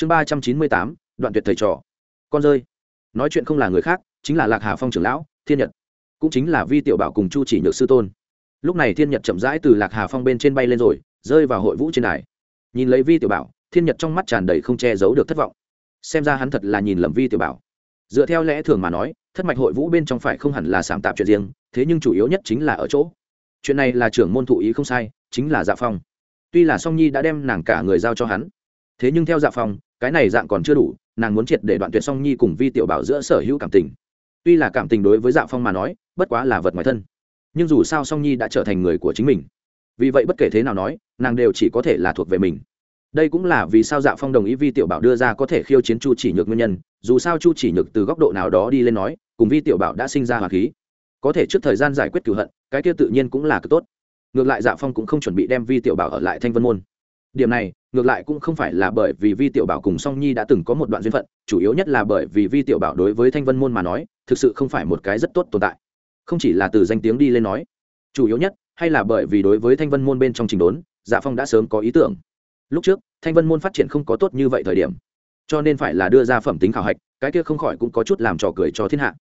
chương ba trăm chín mươi tám, đoạn tuyệt thầy trò. Con rơi. Nói chuyện không là người khác, chính là lạc hà phong trưởng lão, thiên nhật. Cũng chính là vi tiểu bảo cùng chu chỉ nhược sư tôn. Lúc này thiên nhật chậm rãi từ lạc hà phong bên trên bay lên rồi, rơi vào hội vũ trên đài. Nhìn lấy vi tiểu bảo, thiên nhật trong mắt tràn đầy không che giấu được thất vọng. Xem ra hắn thật là nhìn lầm vi tiểu bảo. Dựa theo lẽ thường mà nói, thất mạch hội vũ bên trong phải không hẳn là sảm tạp chuyện riêng, thế nhưng chủ yếu nhất chính là ở chỗ. Chuyện này là trưởng môn thụ ý không sai, chính là dạ phong. Tuy là song nhi đã đem nàng cả người giao cho hắn thế nhưng theo dạ phong, cái này dạng còn chưa đủ, nàng muốn triệt để đoạn tuyệt song nhi cùng vi tiểu bảo giữa sở hữu cảm tình. Tuy là cảm tình đối với dạ phong mà nói, bất quá là vật ngoài thân. Nhưng dù sao song nhi đã trở thành người của chính mình. Vì vậy bất kể thế nào nói, nàng đều chỉ có thể là thuộc về mình. Đây cũng là vì sao dạ phong đồng ý vi tiểu bảo đưa ra có thể khiêu chiến chu chỉ nhược nguyên nhân, dù sao chu chỉ nhược từ góc độ nào đó đi lên nói, cùng vi tiểu bảo đã sinh ra hòa khí. Có thể trước thời gian giải quyết cửu hận, cái kia tự nhiên cũng là cực tốt. Ngược lại dạ phong cũng không chuẩn bị đem vi tiểu bảo ở lại thanh vân môn điểm này, ngược lại cũng không phải là bởi vì vi tiểu bảo cùng song nhi đã từng có một đoạn duyên phận, chủ yếu nhất là bởi vì vi tiểu bảo đối với thanh vân môn mà nói, thực sự không phải một cái rất tốt tồn tại. Không chỉ là từ danh tiếng đi lên nói, chủ yếu nhất hay là bởi vì đối với thanh vân môn bên trong trình đốn dạ phong đã sớm có ý tưởng. Lúc trước, thanh vân môn phát triển không có tốt như vậy thời điểm, cho nên phải là đưa ra phẩm tính khảo hạch, cái kia không khỏi cũng có chút làm trò cười cho thiên hạ.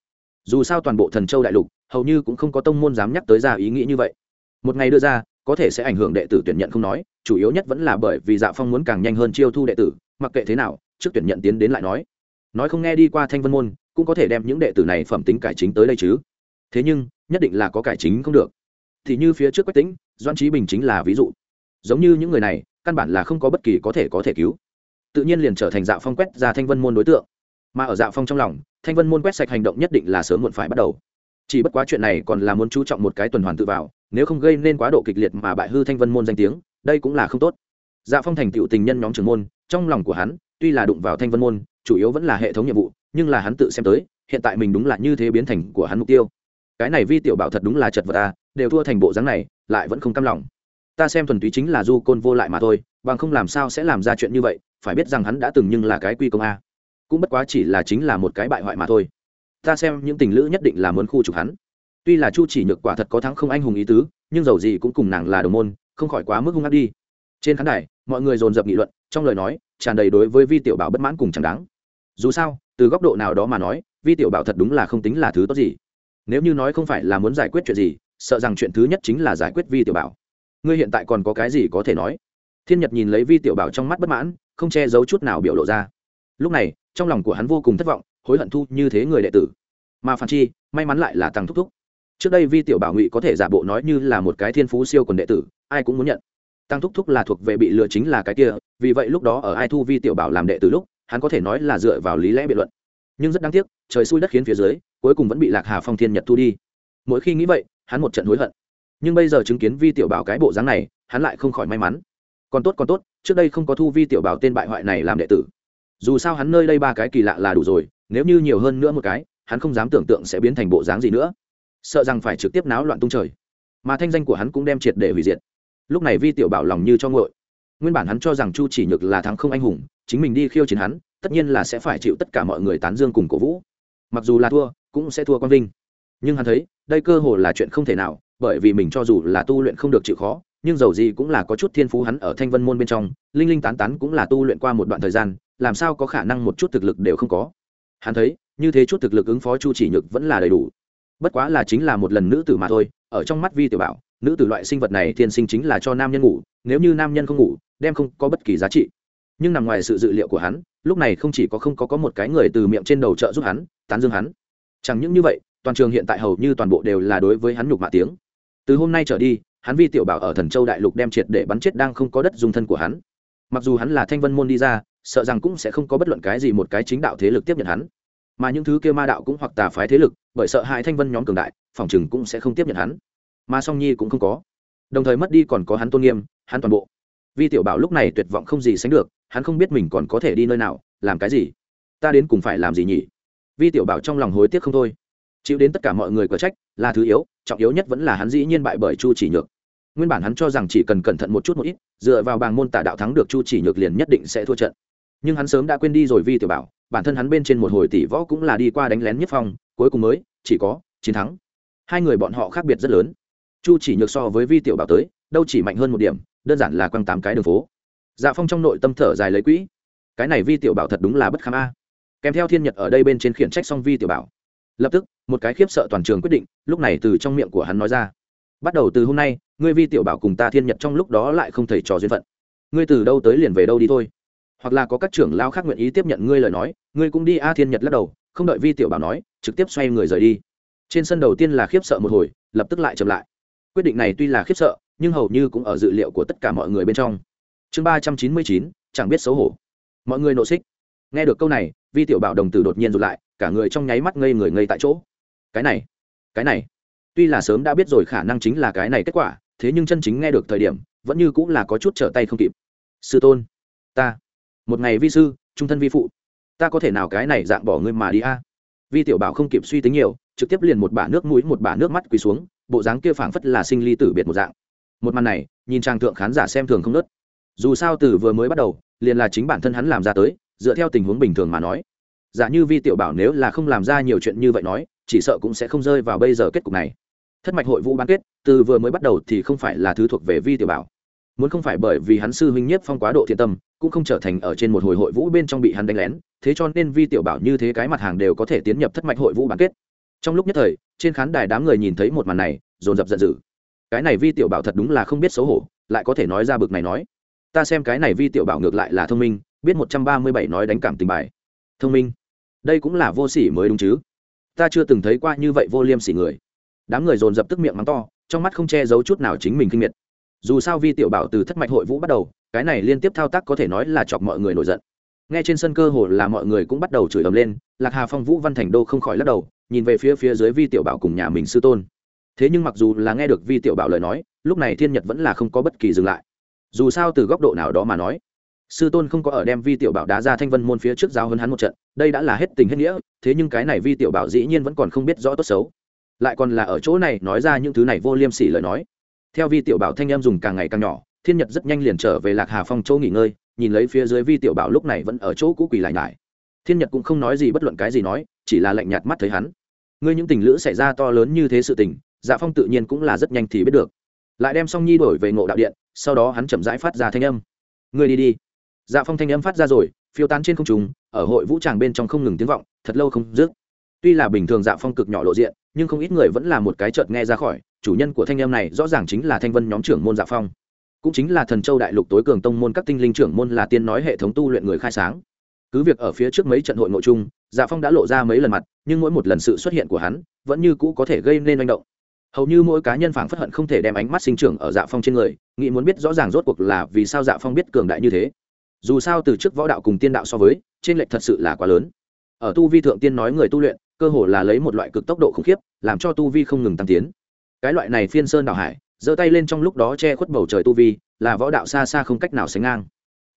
Dù sao toàn bộ thần châu đại lục, hầu như cũng không có tông môn dám nhắc tới ra ý nghĩ như vậy. Một ngày đưa ra có thể sẽ ảnh hưởng đệ tử tuyển nhận không nói, chủ yếu nhất vẫn là bởi vì dạ phong muốn càng nhanh hơn chiêu thu đệ tử, mặc kệ thế nào, trước tuyển nhận tiến đến lại nói. Nói không nghe đi qua thanh vân môn, cũng có thể đem những đệ tử này phẩm tính cải chính tới đây chứ. Thế nhưng, nhất định là có cải chính không được. Thì như phía trước quách tính doan trí bình chính là ví dụ. Giống như những người này, căn bản là không có bất kỳ có thể có thể cứu. Tự nhiên liền trở thành dạ phong quét ra thanh vân môn đối tượng. Mà ở dạ phong trong lòng, thanh vân môn quét sạch hành động nhất định là sớm muộn phải bắt đầu. Chỉ bất quá chuyện này còn là muốn chú trọng một cái tuần hoàn tự vào nếu không gây nên quá độ kịch liệt mà bại hư thanh vân môn danh tiếng, đây cũng là không tốt. Dạ phong thành tựu tình nhân nhóm trưởng môn, trong lòng của hắn, tuy là đụng vào thanh vân môn, chủ yếu vẫn là hệ thống nhiệm vụ, nhưng là hắn tự xem tới, hiện tại mình đúng là như thế biến thành của hắn mục tiêu. Cái này vi tiểu bảo thật đúng là chật vật à đều thua thành bộ dáng này, lại vẫn không cam lòng. Ta xem thuần túy chính là du côn vô lại mà thôi, bằng không làm sao sẽ làm ra chuyện như vậy, phải biết rằng hắn đã từng nhưng là cái quy công a. Cũng bất quá chỉ là chính là một cái bại hoại mà thôi. Ta xem những tình lữ nhất định là muốn khu trục hắn tuy là chu chỉ nhược quả thật có thắng không anh hùng ý tứ, nhưng dầu gì cũng cùng nàng là đồng môn, không khỏi quá mức hung ác đi. Trên khán đài, mọi người dồn dập nghị luận, trong lời nói, tràn đầy đối với vi tiểu bảo bất mãn cùng chẳng đáng. Dù sao, từ góc độ nào đó mà nói, vi tiểu bảo thật đúng là không tính là thứ tốt gì. Nếu như nói không phải là muốn giải quyết chuyện gì, sợ rằng chuyện thứ nhất chính là giải quyết vi tiểu bảo. Ngươi hiện tại còn có cái gì có thể nói? Thiên nhật nhìn lấy vi tiểu bảo trong mắt bất mãn, không che giấu chút nào biểu lộ ra. Lúc này, trong lòng của hắn vô cùng thất vọng, hối hận thu như thế người đệ tử. Mà phản chi, may mắn lại là tăng thúc thúc trước đây vi tiểu bảo ngụy có thể giả bộ nói như là một cái thiên phú siêu quần đệ tử, ai cũng muốn nhận. Tăng thúc thúc là thuộc về bị lừa chính là cái kia, vì vậy lúc đó ở ai thu vi tiểu bảo làm đệ tử lúc, hắn có thể nói là dựa vào lý lẽ biện luận. Nhưng rất đáng tiếc, trời xui đất khiến phía dưới, cuối cùng vẫn bị lạc hà phong thiên nhật thu đi. Mỗi khi nghĩ vậy, hắn một trận hối hận. Nhưng bây giờ chứng kiến vi tiểu bảo cái bộ dáng này, hắn lại không khỏi may mắn. Còn tốt còn tốt, trước đây không có thu vi tiểu bảo tên bại hoại này làm đệ tử. Dù sao hắn nơi đây ba cái kỳ lạ là đủ rồi, nếu như nhiều hơn nữa một cái, hắn không dám tưởng tượng sẽ biến thành bộ dáng gì nữa sợ rằng phải trực tiếp náo loạn tung trời. Mà thanh danh của hắn cũng đem triệt để hủy diệt. Lúc này vi tiểu bảo lòng như cho ngội nguyên bản hắn cho rằng chu chỉ nhược là thắng không anh hùng, chính mình đi khiêu chiến hắn, tất nhiên là sẽ phải chịu tất cả mọi người tán dương cùng cổ vũ. Mặc dù là thua, cũng sẽ thua quang vinh. Nhưng hắn thấy, đây cơ hồ là chuyện không thể nào, bởi vì mình cho dù là tu luyện không được chịu khó, nhưng dầu gì cũng là có chút thiên phú hắn ở thanh vân môn bên trong, linh linh tán tán cũng là tu luyện qua một đoạn thời gian, làm sao có khả năng một chút thực lực đều không có. Hắn thấy, như thế chút thực lực ứng phó chu chỉ nhược vẫn là đầy đủ bất quá là chính là một lần nữ tử mà thôi, ở trong mắt vi tiểu bảo, nữ tử loại sinh vật này thiên sinh chính là cho nam nhân ngủ, nếu như nam nhân không ngủ, đem không có bất kỳ giá trị. Nhưng nằm ngoài sự dự liệu của hắn, lúc này không chỉ có không có có một cái người từ miệng trên đầu chợ giúp hắn, tán dương hắn. Chẳng những như vậy, toàn trường hiện tại hầu như toàn bộ đều là đối với hắn nhục mạ tiếng. Từ hôm nay trở đi, hắn vi tiểu bảo ở thần châu đại lục đem triệt để bắn chết đang không có đất dùng thân của hắn. Mặc dù hắn là thanh vân môn đi ra, sợ rằng cũng sẽ không có bất luận cái gì một cái chính đạo thế lực tiếp nhận hắn mà những thứ kia ma đạo cũng hoặc tà phái thế lực, bởi sợ hại thanh vân nhóm cường đại, phòng chừng cũng sẽ không tiếp nhận hắn. Mà song nhi cũng không có. Đồng thời mất đi còn có hắn tôn nghiêm, hắn toàn bộ. Vi tiểu bảo lúc này tuyệt vọng không gì sánh được, hắn không biết mình còn có thể đi nơi nào, làm cái gì? Ta đến cùng phải làm gì nhỉ? Vi tiểu bảo trong lòng hối tiếc không thôi. Chịu đến tất cả mọi người có trách, là thứ yếu, trọng yếu nhất vẫn là hắn dĩ nhiên bại bởi chu chỉ nhược. Nguyên bản hắn cho rằng chỉ cần cẩn thận một chút một ít, dựa vào bàng môn tả đạo thắng được chu chỉ nhược liền nhất định sẽ thua trận. Nhưng hắn sớm đã quên đi rồi vi tiểu bảo bản thân hắn bên trên một hồi tỷ võ cũng là đi qua đánh lén nhất phong, cuối cùng mới, chỉ có chiến thắng. Hai người bọn họ khác biệt rất lớn. Chu chỉ nhược so với vi tiểu bảo tới, đâu chỉ mạnh hơn một điểm, đơn giản là quăng tám cái đường phố. Dạ phong trong nội tâm thở dài lấy quỹ. Cái này vi tiểu bảo thật đúng là bất kham a. Kèm theo thiên nhật ở đây bên trên khiển trách xong vi tiểu bảo. Lập tức, một cái khiếp sợ toàn trường quyết định, lúc này từ trong miệng của hắn nói ra. Bắt đầu từ hôm nay, ngươi vi tiểu bảo cùng ta thiên nhật trong lúc đó lại không thể trò duyên phận. Ngươi từ đâu tới liền về đâu đi thôi hoặc là có các trưởng lao khác nguyện ý tiếp nhận ngươi lời nói, ngươi cũng đi a thiên nhật lắc đầu, không đợi vi tiểu bảo nói, trực tiếp xoay người rời đi. Trên sân đầu tiên là khiếp sợ một hồi, lập tức lại chậm lại. Quyết định này tuy là khiếp sợ, nhưng hầu như cũng ở dự liệu của tất cả mọi người bên trong. Chương ba trăm chín mươi chín, chẳng biết xấu hổ. Mọi người nộ xích. Nghe được câu này, vi tiểu bảo đồng tử đột nhiên rụt lại, cả người trong nháy mắt ngây người ngây tại chỗ. Cái này cái này. Tuy là sớm đã biết rồi khả năng chính là cái này kết quả, thế nhưng chân chính nghe được thời điểm, vẫn như cũng là có chút trở tay không kịp. Sư tôn, ta một ngày vi sư, trung thân vi phụ. Ta có thể nào cái này dạng bỏ ngươi mà đi a? Vi tiểu bảo không kịp suy tính nhiều, trực tiếp liền một bả nước mũi, một bả nước mắt quỳ xuống, bộ dáng kia phảng phất là sinh ly tử biệt một dạng. Một màn này, nhìn trang thượng khán giả xem thường không nớt. Dù sao từ vừa mới bắt đầu, liền là chính bản thân hắn làm ra tới, dựa theo tình huống bình thường mà nói. Giả như vi tiểu bảo nếu là không làm ra nhiều chuyện như vậy nói, chỉ sợ cũng sẽ không rơi vào bây giờ kết cục này. Thất mạch hội vũ bán kết, từ vừa mới bắt đầu thì không phải là thứ thuộc về vi tiểu bảo muốn không phải bởi vì hắn sư huynh nhiếp phong quá độ thiện tâm, cũng không trở thành ở trên một hồi hội vũ bên trong bị hắn đánh lén, thế cho nên vi tiểu bảo như thế cái mặt hàng đều có thể tiến nhập thất mạch hội vũ bán kết. Trong lúc nhất thời, trên khán đài đám người nhìn thấy một màn này, dồn dập giận dữ. Cái này vi tiểu bảo thật đúng là không biết xấu hổ, lại có thể nói ra bực này nói. Ta xem cái này vi tiểu bảo ngược lại là thông minh, biết một trăm ba mươi bảy nói đánh cảm tình bài. Thông minh. Đây cũng là vô sỉ mới đúng chứ. Ta chưa từng thấy qua như vậy vô liêm sỉ người. Đám người dồn dập tức miệng mắng to, trong mắt không che giấu chút nào chính mình kinh miệt dù sao vi tiểu bảo từ thất mạch hội vũ bắt đầu, cái này liên tiếp thao tác có thể nói là chọc mọi người nổi giận. Nghe trên sân cơ hồ là mọi người cũng bắt đầu chửi ầm lên, lạc hà phong, vũ văn thành đô không khỏi lắc đầu, nhìn về phía phía dưới vi tiểu bảo cùng nhà mình sư tôn. Thế nhưng mặc dù là nghe được vi tiểu bảo lời nói, lúc này thiên nhật vẫn là không có bất kỳ dừng lại. Dù sao từ góc độ nào đó mà nói, sư tôn không có ở đem vi tiểu bảo đá ra thanh vân môn phía trước giáo hơn hắn một trận, đây đã là hết tình hết nghĩa, thế nhưng cái này vi tiểu bảo dĩ nhiên vẫn còn không biết rõ tốt xấu. Lại còn là ở chỗ này nói ra những thứ này vô liêm sỉ lời nói theo vi tiểu bảo thanh em dùng càng ngày càng nhỏ, thiên nhật rất nhanh liền trở về lạc hà phong châu nghỉ ngơi, nhìn lấy phía dưới vi tiểu bảo lúc này vẫn ở chỗ cũ quỳ lại nhải. Thiên nhật cũng không nói gì bất luận cái gì nói, chỉ là lạnh nhạt mắt thấy hắn. Ngươi những tình lữ xảy ra to lớn như thế sự tình dạ phong tự nhiên cũng là rất nhanh thì biết được. Lại đem song nhi đổi về ngộ đạo điện, sau đó hắn chậm rãi phát ra thanh âm. Ngươi đi đi. Dạ phong thanh âm phát ra rồi, phiêu tán trên không trùng ở hội vũ tràng bên trong không ngừng tiếng vọng, thật lâu không dứt. Tuy là bình thường dạ phong cực nhỏ lộ diện nhưng không ít người vẫn là một cái chợt nghe ra khỏi, chủ nhân của thanh em này rõ ràng chính là thanh vân nhóm trưởng môn dạ phong. Cũng chính là thần châu đại lục tối cường tông môn các tinh linh trưởng môn là tiên nói hệ thống tu luyện người khai sáng. Cứ việc ở phía trước mấy trận hội nội chung dạ phong đã lộ ra mấy lần mặt, nhưng mỗi một lần sự xuất hiện của hắn vẫn như cũ có thể gây nên manh động. Hầu như mỗi cá nhân phảng phất hận không thể đem ánh mắt sinh trưởng ở dạ phong trên người, nghĩ muốn biết rõ ràng rốt cuộc là vì sao dạ phong biết cường đại như thế. Dù sao từ trước võ đạo cùng tiên đạo so với, trên lệch thật sự là quá lớn. Ở tu vi thượng tiên nói người tu luyện cơ hồ là lấy một loại cực tốc độ khủng khiếp, làm cho tu vi không ngừng tăng tiến. Cái loại này phiên sơn đảo hải, giơ tay lên trong lúc đó che khuất bầu trời tu vi, là võ đạo xa xa không cách nào sánh ngang.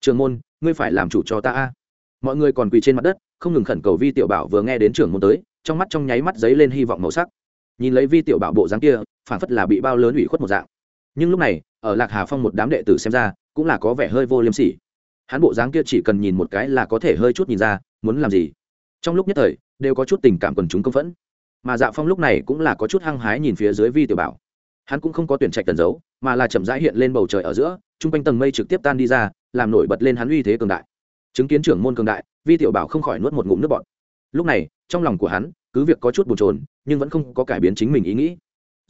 Trường môn, ngươi phải làm chủ cho ta a. Mọi người còn quỳ trên mặt đất, không ngừng khẩn cầu vi tiểu bảo vừa nghe đến trưởng môn tới, trong mắt trong nháy mắt giấy lên hy vọng màu sắc. Nhìn lấy vi tiểu bảo bộ dáng kia phản phất là bị bao lớn ủy khuất một dạng. Nhưng lúc này, ở lạc hà phong một đám đệ tử xem ra, cũng là có vẻ hơi vô liêm sỉ. Hắn bộ dáng kia chỉ cần nhìn một cái là có thể hơi chút nhìn ra, muốn làm gì. Trong lúc nhất thời đều có chút tình cảm quần chúng công phẫn. Mà dạ phong lúc này cũng là có chút hăng hái nhìn phía dưới vi tiểu bảo. Hắn cũng không có tuyển trạch tần dấu, mà là chậm rãi hiện lên bầu trời ở giữa t r u n g quanh tầng mây trực tiếp tan đi ra, làm nổi bật lên hắn uy thế cường đại. Chứng kiến trưởng môn cường đại, vi tiểu bảo không khỏi nuốt một ngụm nước bọt. Lúc này, trong lòng của hắn, cứ việc có chút bồn trồn nhưng vẫn không có cải biến chính mình ý nghĩ.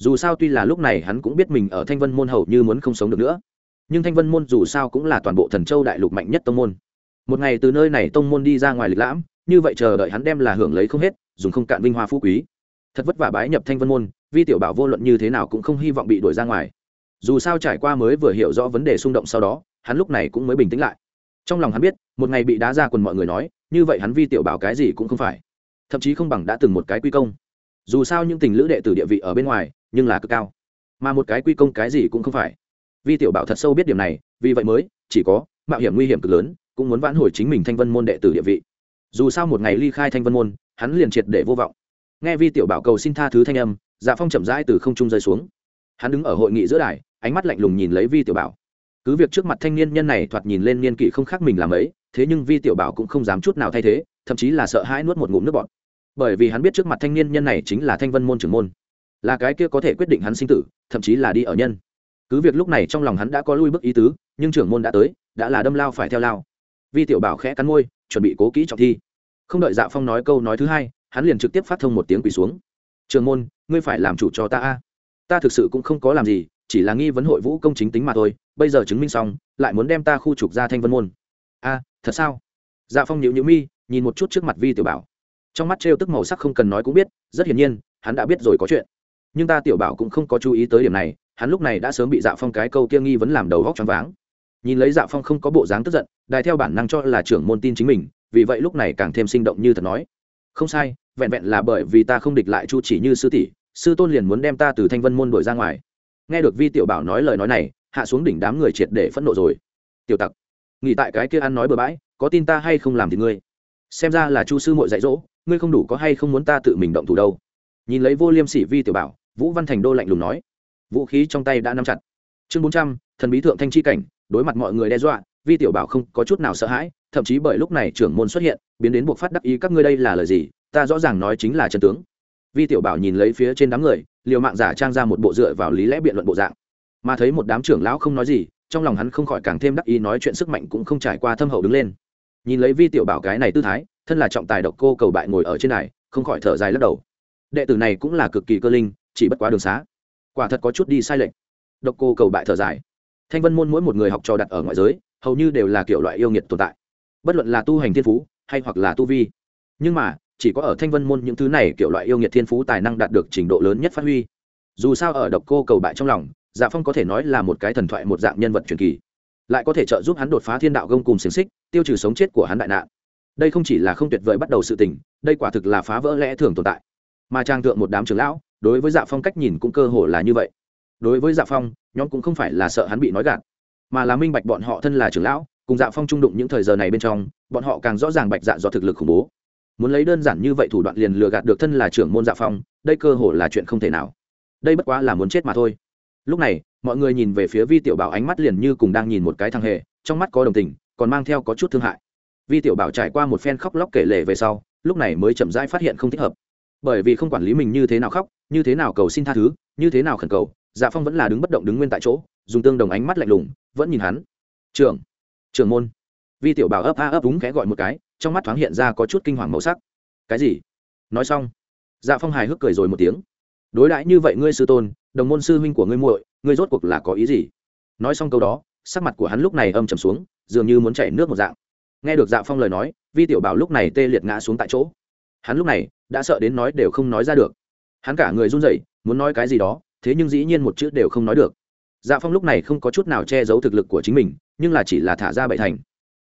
Dù sao tuy là lúc này hắn cũng biết mình ở thanh vân môn hầu như muốn không sống được nữa. Nhưng thanh vân môn dù sao cũng là toàn bộ thần châu đại lục mạnh nhất tông môn. Một ngày từ nơi này tông môn đi ra ngoài lịch lãm như vậy chờ đợi hắn đem là hưởng lấy không hết, dùng không cạn vinh hoa phú quý. Thật vất vả bái nhập thanh vân môn, vi tiểu bảo vô luận như thế nào cũng không hy vọng bị đuổi ra ngoài. Dù sao trải qua mới vừa hiểu rõ vấn đề xung động sau đó, hắn lúc này cũng mới bình tĩnh lại. Trong lòng hắn biết, một ngày bị đá ra quần mọi người nói, như vậy hắn vi tiểu bảo cái gì cũng không phải. Thậm chí không bằng đã từng một cái quy công. Dù sao những tình lữ đệ tử địa vị ở bên ngoài, nhưng là cực cao. Mà một cái quy công cái gì cũng không phải. Vi tiểu bảo thật sâu biết điểm này, vì vậy mới, chỉ có mạo hiểm nguy hiểm cực lớn, cũng muốn vãn hồi chính mình thanh vân môn đệ tử địa vị dù sao một ngày ly khai thanh vân môn, hắn liền triệt để vô vọng. Nghe vi tiểu bảo cầu xin tha thứ thanh âm dạ phong chậm rãi từ không trung rơi xuống. Hắn đứng ở hội nghị giữa đài, ánh mắt lạnh lùng nhìn lấy vi tiểu bảo. Cứ việc trước mặt thanh niên nhân này thoạt nhìn lên niên kỷ không khác mình làm ấy, thế nhưng vi tiểu bảo cũng không dám chút nào thay thế, thậm chí là sợ hãi nuốt một ngụm nước bọt. Bởi vì hắn biết trước mặt thanh niên nhân này chính là thanh vân môn trưởng môn. Là cái kia có thể quyết định hắn sinh tử, thậm chí là đi ở nhân. Cứ việc lúc này trong lòng hắn đã có lui bức ý tứ, nhưng trưởng môn đã tới, đã là đâm lao phải theo lao. Vi tiểu bảo khẽ cắn môi chuẩn bị cố kỹ trọng thi. Không đợi dạ phong nói câu nói thứ hai, hắn liền trực tiếp phát thông một tiếng quỳ xuống. Trường môn, ngươi phải làm chủ cho ta a. Ta thực sự cũng không có làm gì, chỉ là nghi vấn hội vũ công chính tính mà thôi, bây giờ chứng minh xong, lại muốn đem ta khu trục ra thanh vân môn. A, thật sao? Dạ phong nhịu nhịu mi, nhìn một chút trước mặt vi tiểu bảo. Trong mắt trêu tức màu sắc không cần nói cũng biết, rất hiển nhiên, hắn đã biết rồi có chuyện. Nhưng ta tiểu bảo cũng không có chú ý tới điểm này, hắn lúc này đã sớm bị dạ phong cái câu kia nghi vấn làm đầu góc choáng váng nhìn lấy dạ phong không có bộ dáng tức giận, đài theo bản năng cho là trưởng môn tin chính mình, vì vậy lúc này càng thêm sinh động như thật nói. Không sai, vẹn vẹn là bởi vì ta không địch lại chu chỉ như sư tỷ, sư tôn liền muốn đem ta từ thanh vân môn đuổi ra ngoài. Nghe được vi tiểu bảo nói lời nói này, hạ xuống đỉnh đám người triệt để phẫn nộ rồi. Tiểu tặc, nghỉ tại cái kia ăn nói bừa bãi, có tin ta hay không làm thì ngươi? Xem ra là chu sư mội dạy dỗ, ngươi không đủ có hay không muốn ta tự mình động thủ đâu. Nhìn lấy vô liêm sỉ vi tiểu bảo, vũ văn thành đô lạnh lùng nói. Vũ khí trong tay đã nắm chặt. Chương bốn trăm, thần bí thượng thanh chi cảnh đối mặt mọi người đe dọa, vi tiểu bảo không có chút nào sợ hãi, thậm chí bởi lúc này trưởng môn xuất hiện, biến đến buộc phát đắc ý, các ngươi đây là lời gì? Ta rõ ràng nói chính là chân tướng. Vi tiểu bảo nhìn lấy phía trên đám người, liều mạng giả trang ra một bộ dựa vào lý lẽ biện luận bộ dạng. Mà thấy một đám trưởng lão không nói gì, trong lòng hắn không khỏi càng thêm đắc ý nói chuyện sức mạnh cũng không trải qua thâm hậu đứng lên. Nhìn lấy vi tiểu bảo cái này tư thái, thân là trọng tài độc cô cầu bại ngồi ở trên này không khỏi thở dài lắc đầu. Đệ tử này cũng là cực kỳ cơ linh, chỉ bất quá đường xá. Quả thật có chút đi sai lệch. Độc cô cầu bại thở dài thanh vân môn mỗi một người học trò đặt ở ngoại giới, hầu như đều là kiểu loại yêu nghiệt tồn tại. Bất luận là tu hành thiên phú, hay hoặc là tu vi. Nhưng mà, chỉ có ở thanh vân môn những thứ này kiểu loại yêu nghiệt thiên phú tài năng đạt được trình độ lớn nhất phát huy. Dù sao ở độc cô cầu bại trong lòng dạ phong có thể nói là một cái thần thoại một dạng nhân vật truyền kỳ. Lại có thể trợ giúp hắn đột phá thiên đạo gông cùng xiềng xích, tiêu trừ sống chết của hắn đại nạn. Đây không chỉ là không tuyệt vời bắt đầu sự tình, đây quả thực là phá vỡ lẽ thường tồn tại. Mà trang thượng một đám trưởng lão, đối với dạ phong cách nhìn cũng cơ hồ là như vậy đối với dạ phong, nhóm cũng không phải là sợ hắn bị nói gạt, mà là minh bạch bọn họ thân là trưởng lão, cùng dạ phong trung đụng những thời giờ này bên trong, bọn họ càng rõ ràng bạch dạ do thực lực khủng bố. Muốn lấy đơn giản như vậy thủ đoạn liền lừa gạt được thân là trưởng môn dạ phong, đây cơ hồ là chuyện không thể nào. Đây bất quá là muốn chết mà thôi. Lúc này, mọi người nhìn về phía vi tiểu bảo ánh mắt liền như cùng đang nhìn một cái thằng hề, trong mắt có đồng tình, còn mang theo có chút thương hại. Vi tiểu bảo trải qua một phen khóc lóc kể lể về sau, lúc này mới chậm rãi phát hiện không thích hợp. Bởi vì không quản lý mình như thế nào khóc, như thế nào cầu xin tha thứ, như thế nào khẩn cầu dạ phong vẫn là đứng bất động đứng nguyên tại chỗ, dùng tương đồng ánh mắt lạnh lùng, vẫn nhìn hắn. Trưởng trưởng môn. Vi tiểu bảo ấp a ấp đúng khẽ gọi một cái, trong mắt thoáng hiện ra có chút kinh hoàng màu sắc. Cái gì? Nói xong. Dạ phong hài hước cười rồi một tiếng. Đối đãi như vậy ngươi sư tôn, đồng môn sư huynh của ngươi muội, ngươi rốt cuộc là có ý gì? Nói xong câu đó, sắc mặt của hắn lúc này âm trầm xuống, dường như muốn chảy nước một dạng. Nghe được dạ phong lời nói, vi tiểu bảo lúc này tê liệt ngã xuống tại chỗ. Hắn lúc này, đã sợ đến nói đều không nói ra được. Hắn cả người run rẩy, muốn nói cái gì đó thế nhưng dĩ nhiên một chữ đều không nói được. Dạ phong lúc này không có chút nào che giấu thực lực của chính mình, nhưng là chỉ là thả ra bậy thành.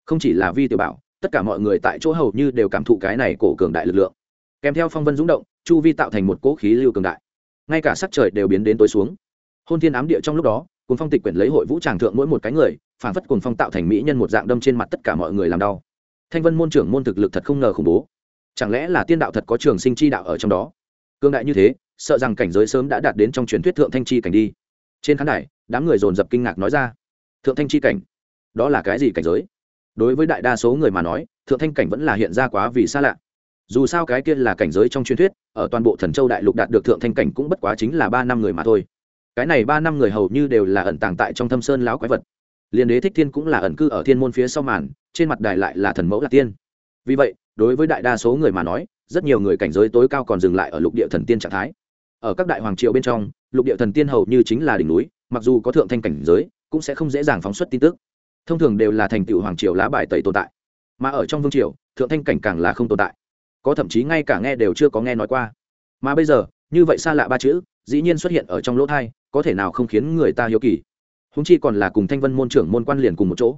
Không chỉ là vi tiểu bảo, tất cả mọi người tại chỗ hầu như đều cảm thụ cái này cổ cường đại lực lượng. Kèm theo phong vân dũng động, chu vi tạo thành một cỗ khí lưu cường đại. Ngay cả sắc trời đều biến đến tối xuống. Hôn thiên ám địa trong lúc đó cùng phong tịch quyển lấy hội vũ tràng thượng mỗi một cái người phản phất cùng phong tạo thành mỹ nhân một dạng đâm trên mặt tất cả mọi người làm đau. Thanh vân môn trưởng môn thực lực thật không ngờ khủng bố. Chẳng lẽ là tiên đạo thật có trường sinh chi đạo ở trong đó? Cương đại như thế sợ rằng cảnh giới sớm đã đạt đến trong truyền thuyết thượng thanh chi cảnh đi. Trên khán đài, đám người dồn dập kinh ngạc nói ra, thượng thanh chi cảnh? Đó là cái gì cảnh giới? Đối với đại đa số người mà nói, thượng thanh cảnh vẫn là hiện ra quá vì xa lạ. Dù sao cái kia là cảnh giới trong truyền thuyết, ở toàn bộ thần châu đại lục đạt được thượng thanh cảnh cũng bất quá chính là ba năm người mà thôi. Cái này ba năm người hầu như đều là ẩn tàng tại trong thâm sơn láo quái vật. Liên đế thích thiên cũng là ẩn cư ở thiên môn phía sau màn, trên mặt đài lại là thần mẫu lạc tiên. Vì vậy, đối với đại đa số người mà nói, rất nhiều người cảnh giới tối cao còn dừng lại ở lục địa thần tiên trạng thái ở các đại hoàng triều bên trong, lục địa thần tiên hầu như chính là đỉnh núi, mặc dù có thượng thanh cảnh giới, cũng sẽ không dễ dàng phóng xuất tin tức. Thông thường đều là thành tựu hoàng triều lá bài tẩy tồn tại, mà ở trong vương triều, thượng thanh cảnh càng là không tồn tại. Có thậm chí ngay cả nghe đều chưa có nghe nói qua. Mà bây giờ, như vậy xa lạ ba chữ, dĩ nhiên xuất hiện ở trong lỗ thai, có thể nào không khiến người ta hiếu kỳ. Húng chi còn là cùng thanh vân môn trưởng môn quan liền cùng một chỗ.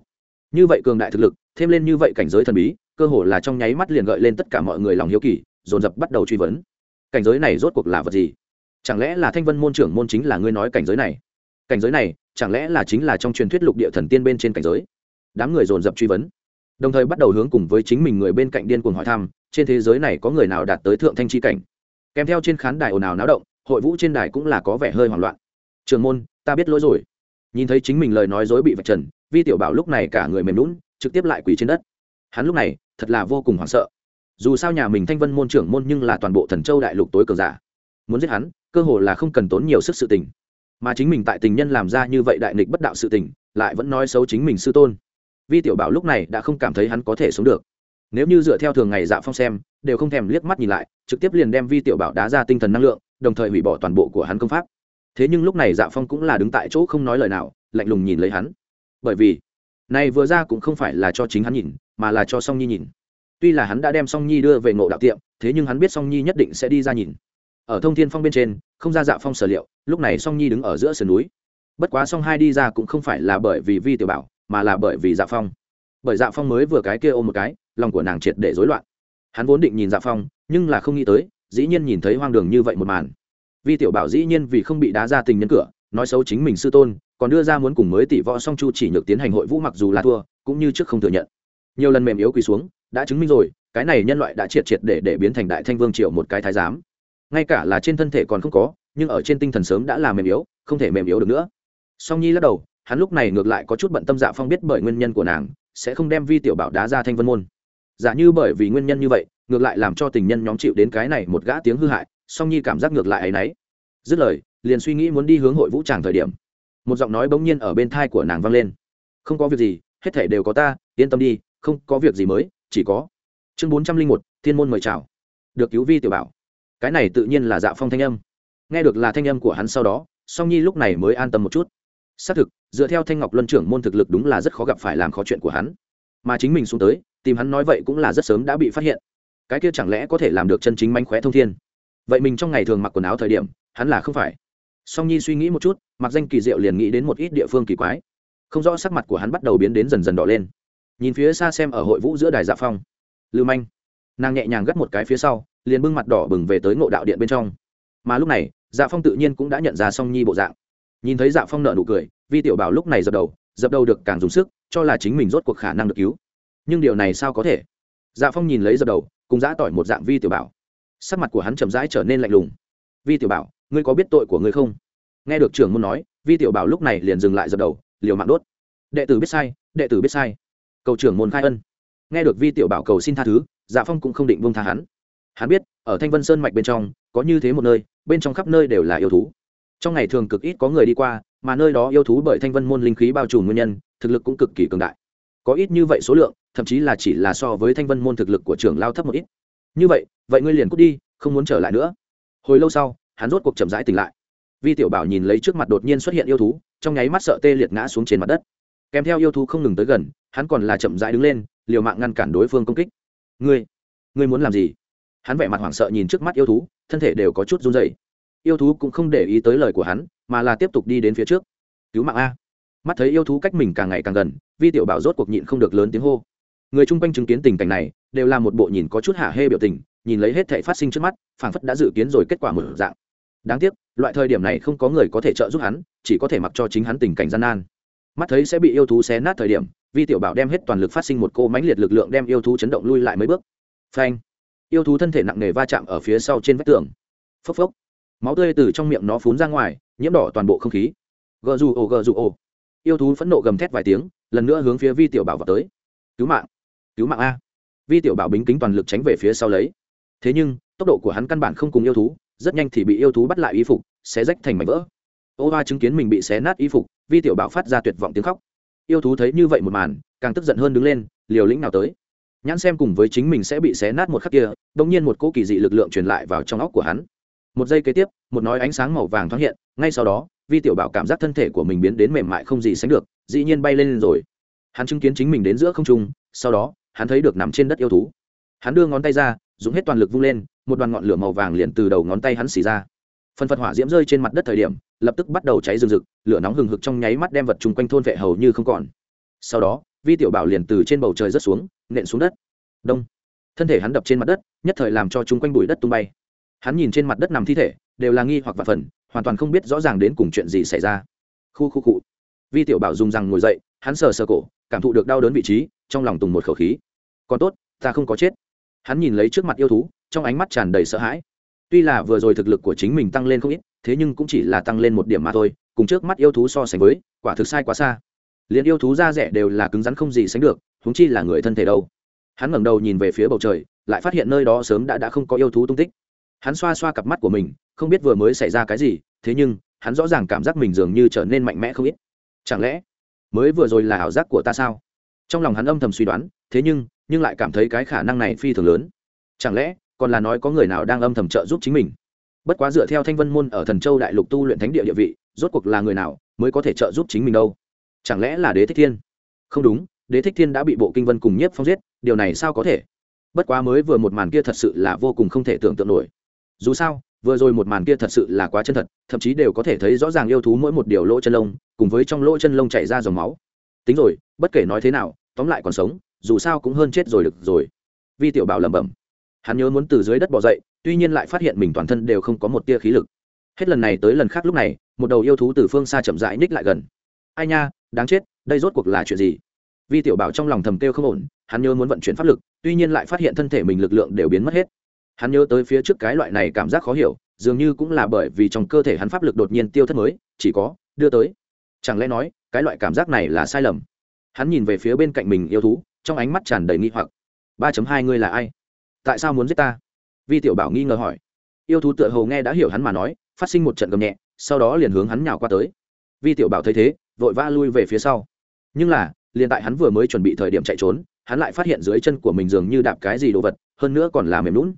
Như vậy cường đại thực lực, thêm lên như vậy cảnh giới thần bí, cơ hồ là trong nháy mắt liền gợi lên tất cả mọi người lòng hiếu kỳ, dồn dập bắt đầu truy vấn. Cảnh giới này rốt cuộc là vật gì? Chẳng lẽ là thanh vân môn trưởng môn chính là ngươi nói cảnh giới này? Cảnh giới này, chẳng lẽ là chính là trong truyền thuyết lục địa thần tiên bên trên cảnh giới? Đám người dồn dập truy vấn. Đồng thời bắt đầu hướng cùng với chính mình người bên cạnh điên cuồng hỏi thăm, trên thế giới này có người nào đạt tới thượng thanh chi cảnh? Kèm theo trên khán đài ồn ào náo động, hội vũ trên đài cũng là có vẻ hơi hoảng loạn. Trường môn, ta biết lỗi rồi. Nhìn thấy chính mình lời nói dối bị vạch trần, vi tiểu bảo lúc này cả người mềm lún trực tiếp lại quỳ trên đất. Hắn lúc này, thật là vô cùng hoảng sợ. Dù sao nhà mình thanh vân môn trưởng môn nhưng là toàn bộ thần châu đại lục tối cường giả. Muốn giết hắn cơ hồ là không cần tốn nhiều sức sự tình. Mà chính mình tại tình nhân làm ra như vậy đại nghịch bất đạo sự tình, lại vẫn nói xấu chính mình sư tôn. Vi tiểu bảo lúc này đã không cảm thấy hắn có thể sống được. Nếu như dựa theo thường ngày dạ phong xem, đều không thèm liếc mắt nhìn lại, trực tiếp liền đem vi tiểu bảo đá ra tinh thần năng lượng, đồng thời hủy bỏ toàn bộ của hắn công pháp. Thế nhưng lúc này dạ phong cũng là đứng tại chỗ không nói lời nào, lạnh lùng nhìn lấy hắn. Bởi vì, này vừa ra cũng không phải là cho chính hắn nhìn, mà là cho song nhi nhìn. Tuy là hắn đã đem song nhi đưa về ngộ đạo tiệm, thế nhưng hắn biết song nhi nhất định sẽ đi ra nhìn ở thông thiên phong bên trên, không ra dạ phong sở liệu, lúc này song nhi đứng ở giữa sườn núi. Bất quá song hai đi ra cũng không phải là bởi vì vi tiểu bảo, mà là bởi vì dạ phong. Bởi dạ phong mới vừa cái kia ôm một cái, lòng của nàng triệt để rối loạn. Hắn vốn định nhìn dạ phong, nhưng là không nghĩ tới, dĩ nhiên nhìn thấy hoang đường như vậy một màn. Vi tiểu bảo dĩ nhiên vì không bị đá ra tình nhân cửa, nói xấu chính mình sư tôn, còn đưa ra muốn cùng mới tỷ võ song chu chỉ nhược tiến hành hội vũ mặc dù là thua, cũng như trước không thừa nhận. Nhiều lần mềm yếu quỳ xuống, đã chứng minh rồi, cái này nhân loại đã triệt triệt để để biến thành đại thanh vương triệu một cái thái giám ngay cả là trên thân thể còn không có, nhưng ở trên tinh thần sớm đã là mềm yếu, không thể mềm yếu được nữa. Song nhi lắc đầu, hắn lúc này ngược lại có chút bận tâm dạ phong biết bởi nguyên nhân của nàng, sẽ không đem vi tiểu bảo đá ra thanh vân môn. Giả như bởi vì nguyên nhân như vậy, ngược lại làm cho tình nhân nhóm chịu đến cái này một gã tiếng hư hại, song nhi cảm giác ngược lại ấ y n ấ y dứt lời, liền suy nghĩ muốn đi hướng hội vũ tràng thời điểm, một giọng nói bỗng nhiên ở bên thai của nàng vang lên. Không có việc gì, hết thể đều có ta, yên tâm đi, không có việc gì mới, chỉ có chương bốn trăm linh một, thiên môn mời chào. Được cứu vi tiểu bảo cái này tự nhiên là dạ phong thanh âm. Nghe được là thanh âm của hắn sau đó, song nhi lúc này mới an tâm một chút. Xác thực, dựa theo thanh ngọc luân trưởng môn thực lực đúng là rất khó gặp phải làm khó chuyện của hắn. Mà chính mình xuống tới, tìm hắn nói vậy cũng là rất sớm đã bị phát hiện. Cái kia chẳng lẽ có thể làm được chân chính mánh khóe thông thiên? Vậy mình trong ngày thường mặc quần áo thời điểm, hắn là không phải. Song nhi suy nghĩ một chút, mặc danh kỳ diệu liền nghĩ đến một ít địa phương kỳ quái. Không rõ sắc mặt của hắn bắt đầu biến đến dần dần đỏ lên. Nhìn phía xa xem ở hội vũ giữa đài dạ phong. Lưu manh. Nàng nhẹ nhàng gắt một cái phía sau liền bưng mặt đỏ bừng về tới ngộ đạo điện bên trong. Mà lúc này dạ phong tự nhiên cũng đã nhận ra song nhi bộ dạng. Nhìn thấy dạ phong nợ nụ cười, vi tiểu bảo lúc này dập đầu dập đầu được càng dùng sức, cho là chính mình rốt cuộc khả năng được cứu. Nhưng điều này sao có thể? Dạ phong nhìn lấy dập đầu, cùng giã tỏi một dạng vi tiểu bảo. Sắc mặt của hắn chậm rãi trở nên lạnh lùng. Vi tiểu bảo, ngươi có biết tội của ngươi không? Nghe được trưởng môn nói, vi tiểu bảo lúc này liền dừng lại dập đầu, liều mạng đốt. Đệ tử biết sai, đệ tử biết sai. Cầu trưởng môn khai ân. Nghe được vi tiểu bảo cầu xin tha thứ dạ phong cũng không định vung tha hắn hắn biết, ở thanh vân sơn mạch bên trong, có như thế một nơi, bên trong khắp nơi đều là yêu thú. Trong ngày thường cực ít có người đi qua, mà nơi đó yêu thú bởi thanh vân môn linh khí bao trùm nguyên nhân, thực lực cũng cực kỳ cường đại. Có ít như vậy số lượng, thậm chí là chỉ là so với thanh vân môn thực lực của trưởng lao thấp một ít. Như vậy vậy ngươi liền cút đi, không muốn trở lại nữa. Hồi lâu sau, hắn rốt cuộc chậm rãi tỉnh lại. Vi tiểu bảo nhìn lấy trước mặt đột nhiên xuất hiện yêu thú, trong nháy mắt sợ tê liệt ngã xuống trên mặt đất. Kèm theo yêu thú không ngừng tới gần, hắn còn là chậm rãi đứng lên, liều mạng ngăn cản đối phương công kích. Ngươi ngươi muốn làm gì? Hắn vẻ mặt hoảng sợ nhìn trước mắt yêu thú, thân thể đều có chút run dày yêu thú cũng không để ý tới lời của hắn, mà là tiếp tục đi đến phía trước. Cứu mạng a. Mắt thấy yêu thú cách mình càng ngày càng gần, vi tiểu bảo rốt cuộc nhịn không được lớn tiếng hô. Người chung quanh chứng kiến tình cảnh này, đều là một bộ nhìn có chút hạ hê biểu tình, nhìn lấy hết thảy phát sinh trước mắt, phảng phất đã dự kiến rồi kết quả một dạng. Đáng tiếc, loại thời điểm này không có người có thể trợ giúp hắn, chỉ có thể mặc cho chính hắn tình cảnh gian nan. Mắt thấy sẽ bị yêu thú xé nát thời điểm, vi tiểu bảo đem hết toàn lực phát sinh một cô mãnh liệt lực lượng đem yêu thú chấn động lui lại mấy bước. Phanh! Yêu thú thân thể nặng nề va chạm ở phía sau trên vách tường. Phốc phốc. Máu tươi từ trong miệng nó phún ra ngoài, nhiễm đỏ toàn bộ không khí. Gờ dù ồ, gờ dù ồ. Yêu thú phẫn nộ gầm thét vài tiếng, lần nữa hướng phía vi tiểu bảo vào tới. Cứu mạng. Cứu mạng a. Vi tiểu bảo bính kính toàn lực tránh về phía sau lấy. Thế nhưng, tốc độ của hắn căn bản không cùng yêu thú, rất nhanh thì bị yêu thú bắt lại y phục, xé rách thành mảnh vỡ. Ô hoa chứng kiến mình bị xé nát y phục, vi tiểu bảo phát ra tuyệt vọng tiếng khóc. Yêu thú thấy như vậy một màn, càng tức giận hơn đứng lên, liều lĩnh nào tới nhãn xem cùng với chính mình sẽ bị xé nát một khắc kia đ ỗ n g nhiên một cỗ kỳ dị lực lượng truyền lại vào trong óc của hắn. Một giây kế tiếp, một nói ánh sáng màu vàng thoáng hiện, ngay sau đó, vi tiểu bảo cảm giác thân thể của mình biến đến mềm mại không gì sánh được, dĩ nhiên bay lên rồi. Hắn chứng kiến chính mình đến giữa không trung, sau đó, hắn thấy được nằm trên đất yêu thú. Hắn đưa ngón tay ra, dùng hết toàn lực vung lên, một đoàn ngọn lửa màu vàng liền từ đầu ngón tay hắn xì ra. Phần phật hỏa diễm rơi trên mặt đất thời điểm, lập tức bắt đầu cháy rừng rực, lửa nóng hừng hực trong nháy mắt đem vật chung quanh thôn vệ hầu như không còn. Sau đó vi tiểu bảo liền từ trên bầu trời rớt xuống, nện xuống đất. Đông. Thân thể hắn đập trên mặt đất, nhất thời làm cho chúng quanh bụi đất tung bay. Hắn nhìn trên mặt đất nằm thi thể, đều là nghi hoặc vật phần, hoàn toàn không biết rõ ràng đến cùng chuyện gì xảy ra. Khu khu cụ vi tiểu bảo dùng rằng ngồi dậy, hắn sờ sờ cổ, cảm thụ được đau đớn vị trí, trong lòng tùng một khẩu khí. Còn tốt, ta không có chết. Hắn nhìn lấy trước mặt yêu thú, trong ánh mắt tràn đầy sợ hãi. Tuy là vừa rồi thực lực của chính mình tăng lên không ít, thế nhưng cũng chỉ là tăng lên một điểm mà thôi, cùng trước mắt yêu thú so sánh với, quả thực sai quá xa liền yêu thú da rẻ đều là cứng rắn không gì sánh được húng chi là người thân thể đâu. Hắn ngẩng đầu nhìn về phía bầu trời, lại phát hiện nơi đó sớm đã đã không có yêu thú tung tích. Hắn xoa xoa cặp mắt của mình, không biết vừa mới xảy ra cái gì, thế nhưng, hắn rõ ràng cảm giác mình dường như trở nên mạnh mẽ không ít. Chẳng lẽ, mới vừa rồi là ảo giác của ta sao? Trong lòng hắn âm thầm suy đoán, thế nhưng nhưng lại cảm thấy cái khả năng này phi thường lớn. Chẳng lẽ, còn là nói có người nào đang âm thầm trợ giúp chính mình? Bất quá dựa theo thanh vân môn ở thần châu đại lục tu luyện thánh địa địa vị, rốt cuộc là người nào mới có thể trợ giúp chính mình đâu? Chẳng lẽ là đế thích thiên? Không đúng, đế thích thiên đã bị bộ kinh vân cùng nhiếp phong giết, điều này sao có thể? Bất quá mới vừa một màn kia thật sự là vô cùng không thể tưởng tượng nổi. Dù sao, vừa rồi một màn kia thật sự là quá chân thật, thậm chí đều có thể thấy rõ ràng yêu thú mỗi một điều lỗ chân lông, cùng với trong lỗ chân lông chảy ra dòng máu. Tính rồi, bất kể nói thế nào, tóm lại còn sống, dù sao cũng hơn chết rồi được rồi. Vi tiểu bảo lẩm bẩm. Hắn nhớ muốn từ dưới đất bỏ dậy, tuy nhiên lại phát hiện mình toàn thân đều không có một tia khí lực. Hết lần này tới lần khác lúc này, một đầu yêu thú từ phương xa chậm rãi ních lại gần. Ai nha đáng chết, đây rốt cuộc là chuyện gì? Vi tiểu bảo trong lòng thầm kêu không ổn, hắn nhớ muốn vận chuyển pháp lực, tuy nhiên lại phát hiện thân thể mình lực lượng đều biến mất hết. Hắn nhớ tới phía trước cái loại này cảm giác khó hiểu, dường như cũng là bởi vì trong cơ thể hắn pháp lực đột nhiên tiêu thất mới, chỉ có, đưa tới. Chẳng lẽ nói, cái loại cảm giác này là sai lầm? Hắn nhìn về phía bên cạnh mình yêu thú, trong ánh mắt tràn đầy nghi hoặc. ba hai ngươi là ai? Tại sao muốn giết ta? Vi tiểu bảo nghi ngờ hỏi. Yêu thú tựa hồ nghe đã hiểu hắn mà nói, phát sinh một trận gầm nhẹ, sau đó liền hướng hắn nhào qua tới. Vi tiểu bảo thấy thế vội vã lui về phía sau. Nhưng là liền tại hắn vừa mới chuẩn bị thời điểm chạy trốn hắn lại phát hiện dưới chân của mình dường như đạp cái gì đồ vật hơn nữa còn là mềm lún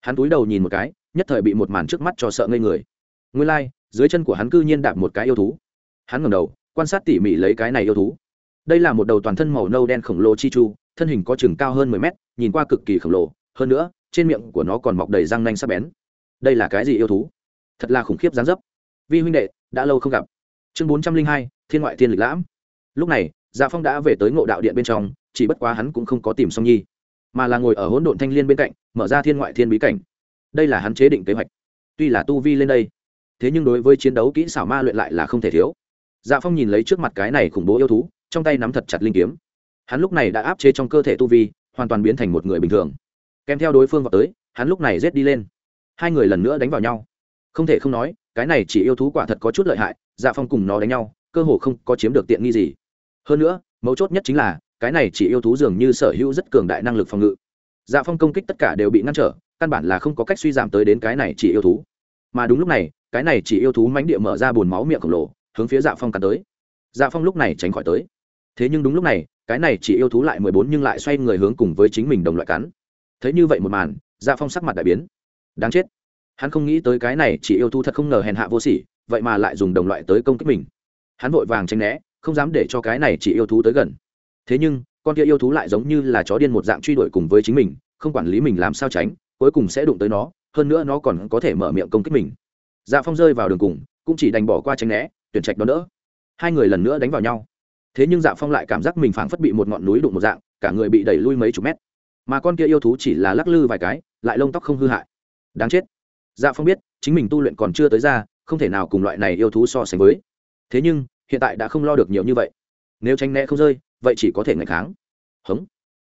hắn túi đầu nhìn một cái nhất thời bị một màn trước mắt cho sợ ngây người. Nguyên lai、like, dưới chân của hắn cư nhiên đạp một cái yêu thú. Hắn ngẩng đầu quan sát tỉ mỉ lấy cái này yêu thú. Đây là một đầu toàn thân màu nâu đen khổng lồ chi chu thân hình có chừng cao hơn mười mét nhìn qua cực kỳ khổng lồ hơn nữa trên miệng của nó còn mọc đầy răng nanh sắc bén. Đây là cái gì yêu thú? Thật là khủng khiếp dáng dấp. Vi huynh đệ đã lâu không gặp. Chương bốn trăm linh hai thiên ngoại thiên lịch lãm. Lúc này dạ phong đã về tới ngộ đạo điện bên trong, chỉ bất quá hắn cũng không có tìm song nhi, mà là ngồi ở hỗn độn thanh l i ê n bên cạnh, mở ra thiên ngoại thiên bí cảnh. Đây là hắn chế định kế hoạch. Tuy là tu vi lên đây, thế nhưng đối với chiến đấu kỹ xảo ma luyện lại là không thể thiếu. Dạ phong nhìn lấy trước mặt cái này khủng bố yêu thú, trong tay nắm thật chặt linh kiếm. Hắn lúc này đã áp chế trong cơ thể tu vi, hoàn toàn biến thành một người bình thường. Kèm theo đối phương vào tới, hắn lúc này rết đi lên. Hai người lần nữa đánh vào nhau. Không thể không nói, cái này chỉ yêu thú quả thật có chút lợi hại dạ phong cùng nó đánh nhau cơ hồ không có chiếm được tiện nghi gì. Hơn nữa, mấu chốt nhất chính là, cái này chỉ yêu thú dường như sở hữu rất cường đại năng lực phòng ngự. Dạ phong công kích tất cả đều bị ngăn trở, căn bản là không có cách suy giảm tới đến cái này chỉ yêu thú. Mà đúng lúc này, cái này chỉ yêu thú mánh địa mở ra bồn máu miệng khổng lồ, hướng phía dạ phong cắn tới. Dạ phong lúc này tránh khỏi tới. Thế nhưng đúng lúc này, cái này chỉ yêu thú lại mười bốn nhưng lại xoay người hướng cùng với chính mình đồng loại cắn. Thấy như vậy một màn dạ phong sắc mặt đại biến. Đáng chết. Hắn không nghĩ tới cái này chỉ yêu thú thật không ngờ hèn hạ vô sỉ, vậy mà lại dùng đồng loại tới công kích mình hắn vội vàng tranh né, không dám để cho cái này chỉ yêu thú tới gần. Thế nhưng, con kia yêu thú lại giống như là chó điên một dạng truy đuổi cùng với chính mình, không quản lý mình làm sao tránh, cuối cùng sẽ đụng tới nó, hơn nữa nó còn có thể mở miệng công kích mình. Dạ phong rơi vào đường cùng, cũng chỉ đành bỏ qua tránh né, tuyển trạch đó đỡ. Hai người lần nữa đánh vào nhau. Thế nhưng dạ phong lại cảm giác mình phảng phất bị một ngọn núi đụng một dạng, cả người bị đẩy lui mấy chục mét. Mà con kia yêu thú chỉ là lắc lư vài cái, lại lông tóc không hư hại. Đáng chết. Dạ phong biết, chính mình tu luyện còn chưa tới ra, không thể nào cùng loại này yêu thú so sánh với. Thế nhưng hiện tại đã không lo được nhiều như vậy. Nếu tránh né không rơi, vậy chỉ có thể ngày kháng. Hống.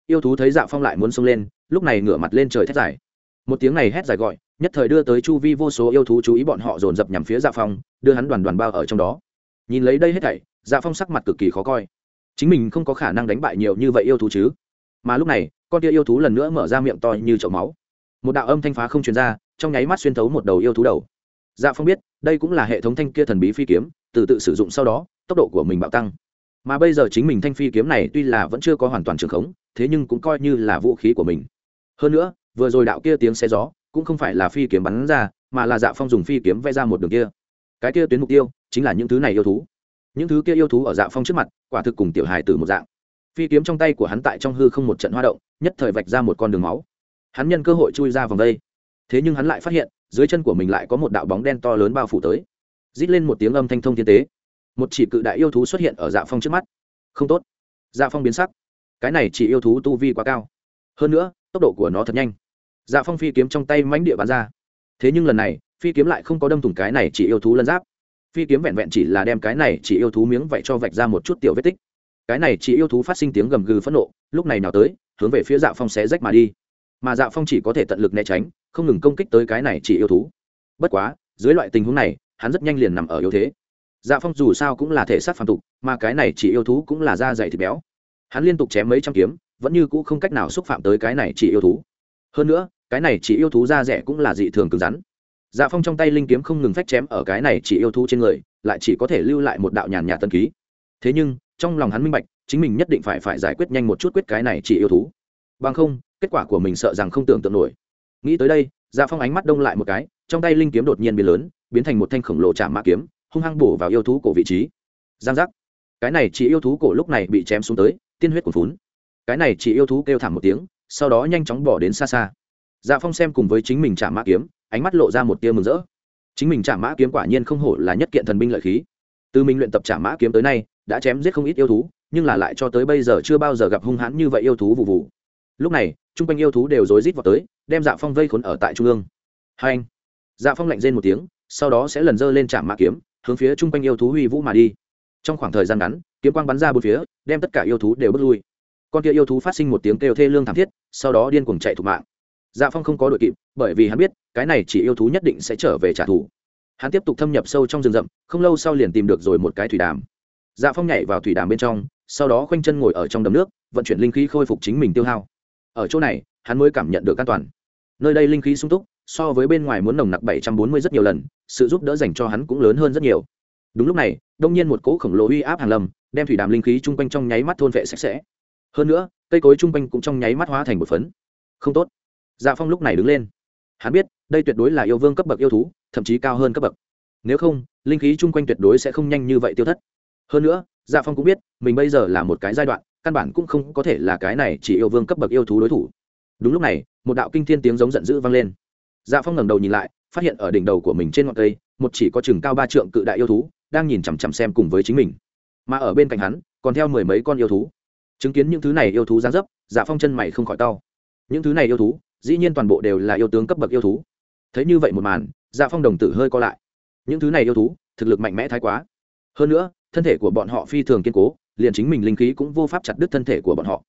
Yêu thú thấy dạ phong lại muốn xông lên, lúc này ngửa mặt lên trời thét dài. Một tiếng này hét dài gọi, nhất thời đưa tới chu vi vô số yêu thú chú ý bọn họ dồn dập nhằm phía dạ phong, đưa hắn đoàn đoàn bao ở trong đó. Nhìn lấy đây hết thảy dạ phong sắc mặt cực kỳ khó coi. Chính mình không có khả năng đánh bại nhiều như vậy yêu thú chứ. Mà lúc này, con kia yêu thú lần nữa mở ra miệng to như chậu máu. Một đạo âm thanh phá không truyền ra, trong nháy mắt xuyên thấu một đầu yêu thú đầu. Dạ phong biết, đây cũng là hệ thống thanh kia thần bí phi kiếm, từ tự sử dụng sau đó tốc độ của mình bạo tăng. Mà bây giờ chính mình thanh phi kiếm này tuy là vẫn chưa có hoàn toàn trường khống, thế nhưng cũng coi như là vũ khí của mình. Hơn nữa, vừa rồi đạo kia tiếng xe gió, cũng không phải là phi kiếm bắn ra, mà là dạ phong dùng phi kiếm vẽ ra một đường kia. Cái kia tuyến mục tiêu, chính là những thứ này yêu thú. Những thứ kia yêu thú ở dạ phong trước mặt, quả thực cùng tiểu hài từ một dạng. Phi kiếm trong tay của hắn tại trong hư không một trận hoa động, nhất thời vạch ra một con đường máu. Hắn nhân cơ hội chui ra vòng đây. Thế nhưng hắn lại phát hiện, dưới chân của mình lại có một đạo bóng đen to lớn bao phủ tới. Rít lên một tiếng âm thanh thông thiên tế một chỉ cự đại yêu thú xuất hiện ở dạ phong trước mắt. Không tốt. Dạ phong biến sắc. Cái này chỉ yêu thú tu vi quá cao. Hơn nữa, tốc độ của nó thật nhanh. Dạ phong phi kiếm trong tay mánh địa bắn ra. Thế nhưng lần này, phi kiếm lại không có đâm thủng cái này chỉ yêu thú lân giáp. Phi kiếm vẹn vẹn chỉ là đem cái này chỉ yêu thú miếng vậy cho vạch ra một chút tiểu vết tích. Cái này chỉ yêu thú phát sinh tiếng gầm gừ phẫn nộ, lúc này nào tới, hướng về phía dạ phong xé rách mà đi. Mà dạ phong chỉ có thể tận lực né tránh, không ngừng công kích tới cái này chỉ yêu thú. Bất quá, dưới loại tình huống này, hắn rất nhanh liền nằm ở yếu thế dạ phong dù sao cũng là thể xác phàm tục, mà cái này chỉ yêu thú cũng là da dày thịt béo. Hắn liên tục chém mấy trăm kiếm, vẫn như cũ không cách nào xúc phạm tới cái này chỉ yêu thú. Hơn nữa, cái này chỉ yêu thú da rẻ cũng là dị thường cứng rắn. Dạ phong trong tay linh kiếm không ngừng phách chém ở cái này chỉ yêu thú trên người, lại chỉ có thể lưu lại một đạo nhàn nhạt tân ký. Thế nhưng, trong lòng hắn minh bạch, chính mình nhất định phải phải giải quyết nhanh một chút quyết cái này chỉ yêu thú. Bằng không, kết quả của mình sợ rằng không tưởng tượng nổi. Nghĩ tới đây dạ phong ánh mắt đông lại một cái, trong tay linh kiếm đột nhiên biến lớn, biến thành một thanh khổng lồ chạm mã kiếm hung hăng bổ vào yêu thú cổ vị trí. Giang giác. Cái này chỉ yêu thú cổ lúc này bị chém xuống tới, tiên huyết cuồn phún cái này chỉ yêu thú kêu thảm một tiếng, sau đó nhanh chóng bỏ đến xa xa. Dạ phong xem cùng với chính mình trả mã kiếm, ánh mắt lộ ra một tia mừng rỡ. Chính mình trả mã kiếm quả nhiên không hổ là nhất kiện thần binh lợi khí. Từ mình luyện tập trả mã kiếm tới nay, đã chém giết không ít yêu thú, nhưng là lại cho tới bây giờ chưa bao giờ gặp hung hãn như vậy yêu thú vụ vụ. Lúc này, chung quanh yêu thú đều rối rít vào tới, đem dạ phong vây khốn ở tại trung ương. Hai anh. Dạ phong lạnh rên một tiếng, sau đó sẽ lần dơ lên trả mã kiếm hướng phía chung quanh yêu thú huy vũ mà đi. Trong khoảng thời gian ngắn, kiếm quang bắn ra bốn phía, đem tất cả yêu thú đều bước lui. Con kia yêu thú phát sinh một tiếng kêu thê lương thảm thiết, sau đó điên cuồng chạy thục mạng. Dạ phong không có đội kịp, bởi vì hắn biết, cái này chỉ yêu thú nhất định sẽ trở về trả thù. Hắn tiếp tục thâm nhập sâu trong rừng rậm, không lâu sau liền tìm được rồi một cái thủy đàm. Dạ phong nhảy vào thủy đàm bên trong, sau đó khoanh chân ngồi ở trong đầm nước, vận chuyển linh khí khôi phục chính mình tiêu hao. Ở chỗ này, hắn mới cảm nhận được an toàn. Nơi đây linh khí sung túc so với bên ngoài muốn nồng nặc bảy trăm bốn mươi rất nhiều lần, sự giúp đỡ dành cho hắn cũng lớn hơn rất nhiều. Đúng lúc này, đông nhiên một cỗ khổng lồ uy áp hàng lầm đem thủy đàm linh khí chung quanh trong nháy mắt thôn vệ sạch sẽ. Hơn nữa, cây cối chung quanh cũng trong nháy mắt hóa thành một phấn. Không tốt. Dạ phong lúc này đứng lên. Hắn biết, đây tuyệt đối là yêu vương cấp bậc yêu thú, thậm chí cao hơn cấp bậc. Nếu không, linh khí chung quanh tuyệt đối sẽ không nhanh như vậy tiêu thất. Hơn nữa dạ phong cũng biết, mình bây giờ là một cái giai đoạn, căn bản cũng không có thể là cái này chỉ yêu vương cấp bậc yêu thú đối thủ. Đúng lúc này, một đạo kinh thiên tiếng giống giận dữ vang lên dạ phong ngẩng đầu nhìn lại, phát hiện ở đỉnh đầu của mình trên ngọn cây, một chỉ có chừng cao ba trượng cự đại yêu thú, đang nhìn chằm chằm xem cùng với chính mình. Mà ở bên cạnh hắn, còn theo mười mấy con yêu thú. Chứng kiến những thứ này yêu thú giáng dấp dạ phong chân mày không khỏi cau. những thứ này yêu thú, dĩ nhiên toàn bộ đều là yêu tướng cấp bậc yêu thú. Thấy như vậy một màn dạ phong đồng tử hơi co lại. Những thứ này yêu thú, thực lực mạnh mẽ thái quá. Hơn nữa, thân thể của bọn họ phi thường kiên cố, liền chính mình linh khí cũng vô pháp chặt đứt thân thể của bọn họ.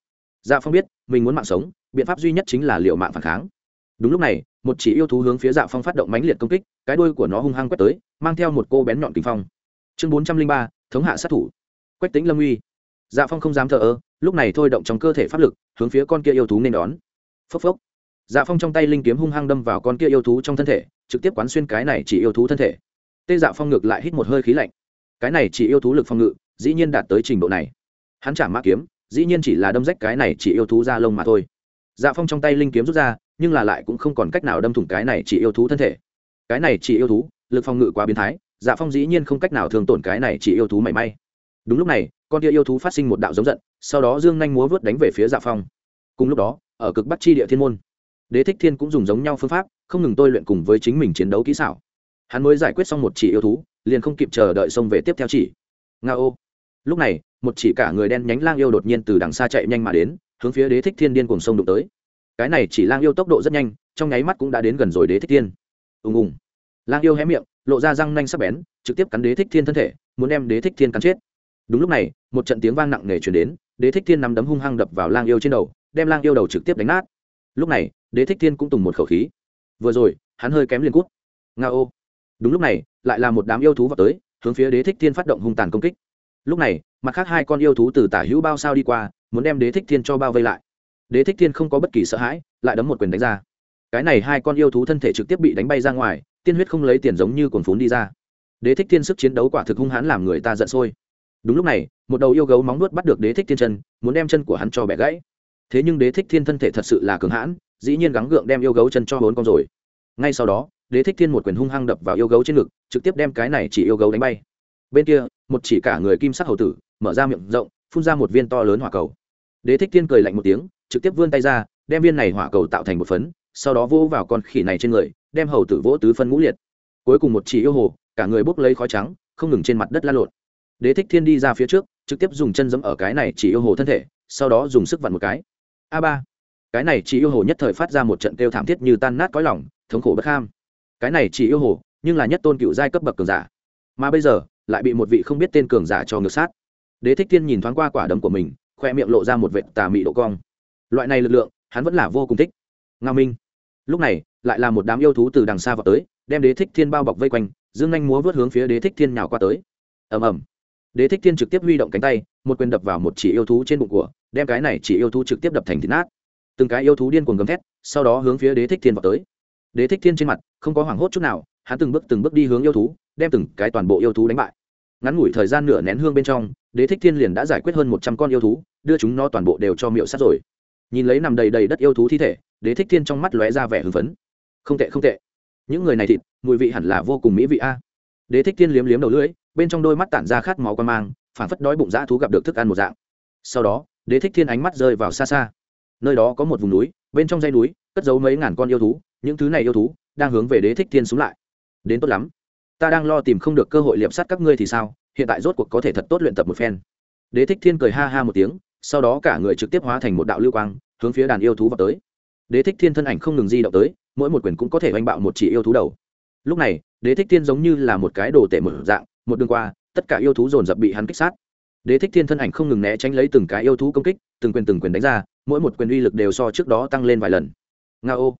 Dạ phong biết, mình muốn mạng sống, biện pháp duy nhất chính là liệu mạng phản kháng. Đúng lúc này một chỉ yêu thú hướng phía dạ phong phát động mãnh liệt công kích, cái đuôi của nó hung hăng quét tới, mang theo một cô bén nhọn kinh phong. Chương bốn trăm linh ba, thống hạ sát thủ. Quách tính lâm uy. Dạ phong không dám thờ ơ, lúc này thôi động trong cơ thể pháp lực, hướng phía con kia yêu thú nên đón. Phốc phốc. Dạ phong trong tay linh kiếm hung hăng đâm vào con kia yêu thú trong thân thể, trực tiếp quán xuyên cái này chỉ yêu thú thân thể. Tê dạ phong ngược lại hít một hơi khí lạnh. Cái này chỉ yêu thú lực phong ngự, dĩ nhiên đạt tới trình độ này. Hắn trả mã kiếm, dĩ nhiên chỉ là đâm rách cái này chỉ yêu thú ra lông mà thôi. Dạ phong trong tay linh kiếm rút ra nhưng là lại cũng không còn cách nào đâm thủng cái này chỉ yêu thú thân thể. Cái này chỉ yêu thú, lực phong ngự quá biến thái dạ phong dĩ nhiên không cách nào thường tổn cái này chỉ yêu thú mảy may. Đúng lúc này, con kia yêu thú phát sinh một đạo giống giận, sau đó dương nhanh múa vớt đánh về phía dạ phong. Cùng lúc đó, ở cực bắc chi địa thiên môn, đế thích thiên cũng dùng giống nhau phương pháp, không ngừng tôi luyện cùng với chính mình chiến đấu kỹ xảo. Hắn mới giải quyết xong một chỉ yêu thú, liền không kịp chờ đợi xông về tiếp theo chỉ. Nga ô. Lúc này, một chỉ cả người đen nhánh lang yêu đột nhiên từ đằng xa chạy nhanh mà đến, hướng phía đế thích thiên điên cùng sông đụng tới cái này chỉ lang yêu tốc độ rất nhanh, trong nháy mắt cũng đã đến gần rồi đế thích thiên. Ùng ùng. Lang yêu hé miệng, lộ ra răng nanh sắc bén, trực tiếp cắn đế thích thiên thân thể, muốn đem đế thích thiên cắn chết. Đúng lúc này, một trận tiếng vang nặng nề chuyển đến, đế thích thiên nắm đấm hung hăng đập vào lang yêu trên đầu, đem lang yêu đầu trực tiếp đánh nát. Lúc này, đế thích thiên cũng tùng một khẩu khí. Vừa rồi, hắn hơi kém liền cút. Nga ô. Đúng lúc này, lại là một đám yêu thú vào tới, hướng phía đế thích thiên phát động hung tàn công kích. Lúc này, mặt khác hai con yêu thú từ tả hữu bao sao đi qua, muốn đem đế thích thiên cho bao vây lại đế thích thiên không có bất kỳ sợ hãi, lại đấm một quyền đánh ra. Cái này hai con yêu thú thân thể trực tiếp bị đánh bay ra ngoài, tiên huyết không lấy tiền giống như cồn phún đi ra. Đế thích thiên sức chiến đấu quả thực hung hãn làm người ta giận sôi. Đúng lúc này, một đầu yêu gấu móng nuốt bắt được đế thích thiên chân, muốn đem chân của hắn cho bẻ gãy. Thế nhưng đế thích thiên thân thể thật sự là cường hãn, dĩ nhiên gắng gượng đem yêu gấu chân cho hốn con rồi. Ngay sau đó, đế thích thiên một quyền hung hăng đập vào yêu gấu trên ngực, trực tiếp đem cái này chỉ yêu gấu đánh bay. Bên kia, một chỉ cả người kim sắc hầu tử, mở ra miệng rộng, phun ra một viên to lớn hỏa cầu. Đế thích thiên cười lạnh một tiếng trực tiếp vươn tay ra, đem viên này hỏa cầu tạo thành một phấn, sau đó vỗ vào con khỉ này trên người, đem hầu tử vỗ tứ phân ngũ liệt. Cuối cùng một chỉ yêu hồ, cả người bốc lấy khói trắng, không ngừng trên mặt đất la lộn. Đế thích thiên đi ra phía trước, trực tiếp dùng chân giẫm ở cái này chỉ yêu hồ thân thể, sau đó dùng sức vặn một cái. A ba. Cái này chỉ yêu hồ nhất thời phát ra một trận kêu thảm thiết như tan nát cõi lòng, thống khổ bất ham. Cái này chỉ yêu hồ, nhưng là nhất tôn cựu giai cấp bậc cường giả. Mà bây giờ, lại bị một vị không biết tên cường giả cho ngược sát. Đế thích thiên nhìn thoáng qua quả đấm của mình, khoe miệng lộ ra một vệ tà mị độ cong loại này lực lượng, hắn vẫn là vô cùng thích. Nga minh. Lúc này, lại là một đám yêu thú từ đằng xa vào tới, đem đế thích thiên bao bọc vây quanh, dương anh múa vớt hướng phía đế thích thiên nhào qua tới. Ầm ầm. Đế thích thiên trực tiếp huy động cánh tay, một quyền đập vào một chỉ yêu thú trên bụng của, đem cái này chỉ yêu thú trực tiếp đập thành thịt nát. Từng cái yêu thú điên cuồng gầm thét, sau đó hướng phía đế thích thiên vào tới. Đế thích thiên trên mặt, không có hoảng hốt chút nào, hắn từng bước từng bước đi hướng yêu thú, đem từng cái toàn bộ yêu thú đánh bại. Ngắn ngủi thời gian nửa nén hương bên trong, đế thích thiên liền đã giải quyết hơn một trăm con yêu thú, đưa chúng nó toàn bộ đều cho miệu sát rồi nhìn lấy nằm đầy đầy đất yêu thú thi thể, đế thích thiên trong mắt lóe ra vẻ hưng phấn. Không tệ không tệ. Những người này thịt, mùi vị hẳn là vô cùng mỹ vị a. Đế thích thiên liếm liếm đầu lưỡi, bên trong đôi mắt tản ra khát máu quan mang phản phất đói bụng dã thú gặp được thức ăn một dạng. Sau đó, đế thích thiên ánh mắt rơi vào xa xa. Nơi đó có một vùng núi, bên trong dây núi, cất giấu mấy ngàn con yêu thú, những thứ này yêu thú đang hướng về đế thích thiên xuống lại. Đến tốt lắm. Ta đang lo tìm không được cơ hội liệp sát các ngươi thì sao? Hiện tại rốt cuộc có thể thật tốt luyện tập một phen. Đế thích thiên cười ha ha một tiếng sau đó cả người trực tiếp hóa thành một đạo lưu quang, hướng phía đàn yêu thú vào tới. Đế thích thiên thân ảnh không ngừng di động tới, mỗi một quyền cũng có thể oanh bạo một chỉ yêu thú đầu. Lúc này, đế thích thiên giống như là một cái đồ tể mở dạng, một đường qua, tất cả yêu thú dồn dập bị hắn kích sát. Đế thích thiên thân ảnh không ngừng né tránh lấy từng cái yêu thú công kích, từng quyền từng quyền đánh ra, mỗi một quyền uy lực đều so trước đó tăng lên vài lần. Nga ô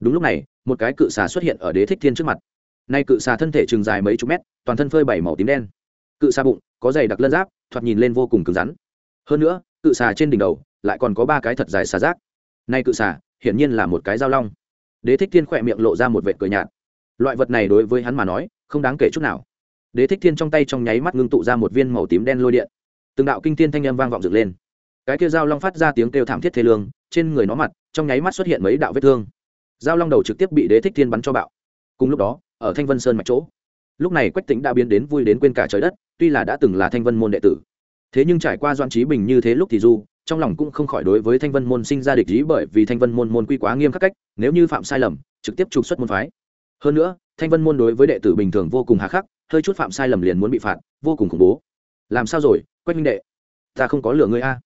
đúng lúc này, một cái cự xà xuất hiện ở đế thích thiên trước mặt. Nay cự xà thân thể trường dài mấy chục mét, toàn thân phơi bảy màu tím đen. Cự xà bụng, có dày đặc lân giáp, thoạt nhìn lên vô cùng cứng rắn. Hơn nữa cự xà trên đỉnh đầu, lại còn có ba cái thật dài xà rác. Nay cự xà, hiển nhiên là một cái dao long. Đế thích thiên khỏe miệng lộ ra một vệt cười nhạt. Loại vật này đối với hắn mà nói, không đáng kể chút nào. Đế thích thiên trong tay trong nháy mắt ngưng tụ ra một viên màu tím đen lôi điện. Từng đạo kinh thiên thanh âm vang vọng dựng lên. Cái kia dao long phát ra tiếng kêu thảm thiết thế lương, trên người nó mặt, trong nháy mắt xuất hiện mấy đạo vết thương. Dao long đầu trực tiếp bị đế thích thiên bắn cho bạo. Cùng lúc đó, ở thanh vân sơn mạch chỗ, lúc này quách tính đã biến đến vui đến quên cả trời đất, tuy là đã từng là thanh vân môn đệ tử thế nhưng trải qua doan trí bình như thế lúc thì du trong lòng cũng không khỏi đối với thanh vân môn sinh ra địch ý bởi vì thanh vân môn môn quy quá nghiêm khắc cách, nếu như phạm sai lầm, trực tiếp trục xuất môn phái. Hơn nữa, thanh vân môn đối với đệ tử bình thường vô cùng hà khắc, hơi chút phạm sai lầm liền muốn bị phạt, vô cùng khủng bố. Làm sao rồi, quách minh đệ? Ta không có lửa ngươi a.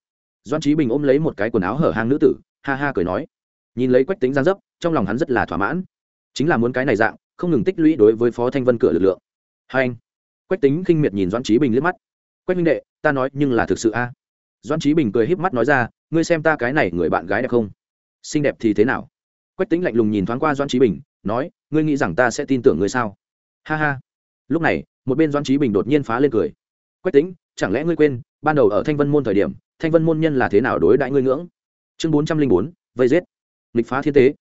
Doan trí bình ôm lấy một cái quần áo hở hang nữ tử, ha ha cười nói. Nhìn lấy quách tính giang dấp, trong lòng hắn rất là thỏa mãn. Chính là muốn cái này dạng, không ngừng tích lũy đối với phó thanh vân cửa lực lượng. Hai anh. Quách tính khinh miệt nhìn doan trí bình liếc mắt quách minh đệ, ta nói, nhưng là thực sự a. Doan trí bình cười híp mắt nói ra, ngươi xem ta cái này người bạn gái đẹp không? Xinh đẹp thì thế nào? Quách tính lạnh lùng nhìn thoáng qua doan trí bình, nói, ngươi nghĩ rằng ta sẽ tin tưởng ngươi sao? Ha ha. Lúc này, một bên doan trí bình đột nhiên phá lên cười. Quách tính chẳng lẽ ngươi quên, ban đầu ở thanh vân môn thời điểm, thanh vân môn nhân là thế nào đối đãi ngươi ngưỡng? Chương bốn trăm linh bốn, vây giết. Nghịch phá thiên tế.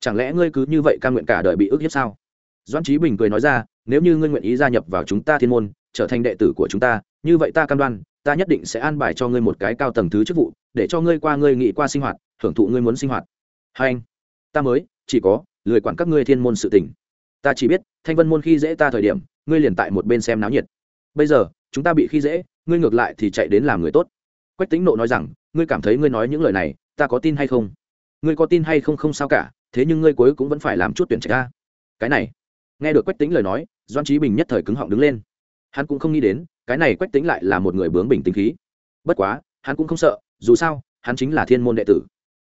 Chẳng lẽ ngươi cứ như vậy ca nguyện cả đời bị ức hiếp sao? Doan trí bình cười nói ra, nếu như ngươi nguyện ý gia nhập vào chúng ta thiên môn, trở thành đệ tử của chúng ta như vậy ta cam đoan, ta nhất định sẽ an bài cho ngươi một cái cao tầng thứ chức vụ, để cho ngươi qua ngươi nghị qua sinh hoạt, thưởng thụ ngươi muốn sinh hoạt. Hai anh, ta mới, chỉ có, lười quản các ngươi thiên môn sự tình. Ta chỉ biết, thanh vân môn khi dễ ta thời điểm, ngươi liền tại một bên xem náo nhiệt. Bây giờ, chúng ta bị khi dễ, ngươi ngược lại thì chạy đến làm người tốt. Quách tính nộ nói rằng, ngươi cảm thấy ngươi nói những lời này, ta có tin hay không? Ngươi có tin hay không không sao cả, thế nhưng ngươi cuối cũng vẫn phải làm chút tuyển trạch ra cái này, nghe được quách tính lời nói doan trí bình nhất thời cứng họng đứng lên. Hắn cũng không nghĩ đến cái này quách tính lại là một người bướng bình tính khí. Bất quá, hắn cũng không sợ, dù sao, hắn chính là thiên môn đệ tử.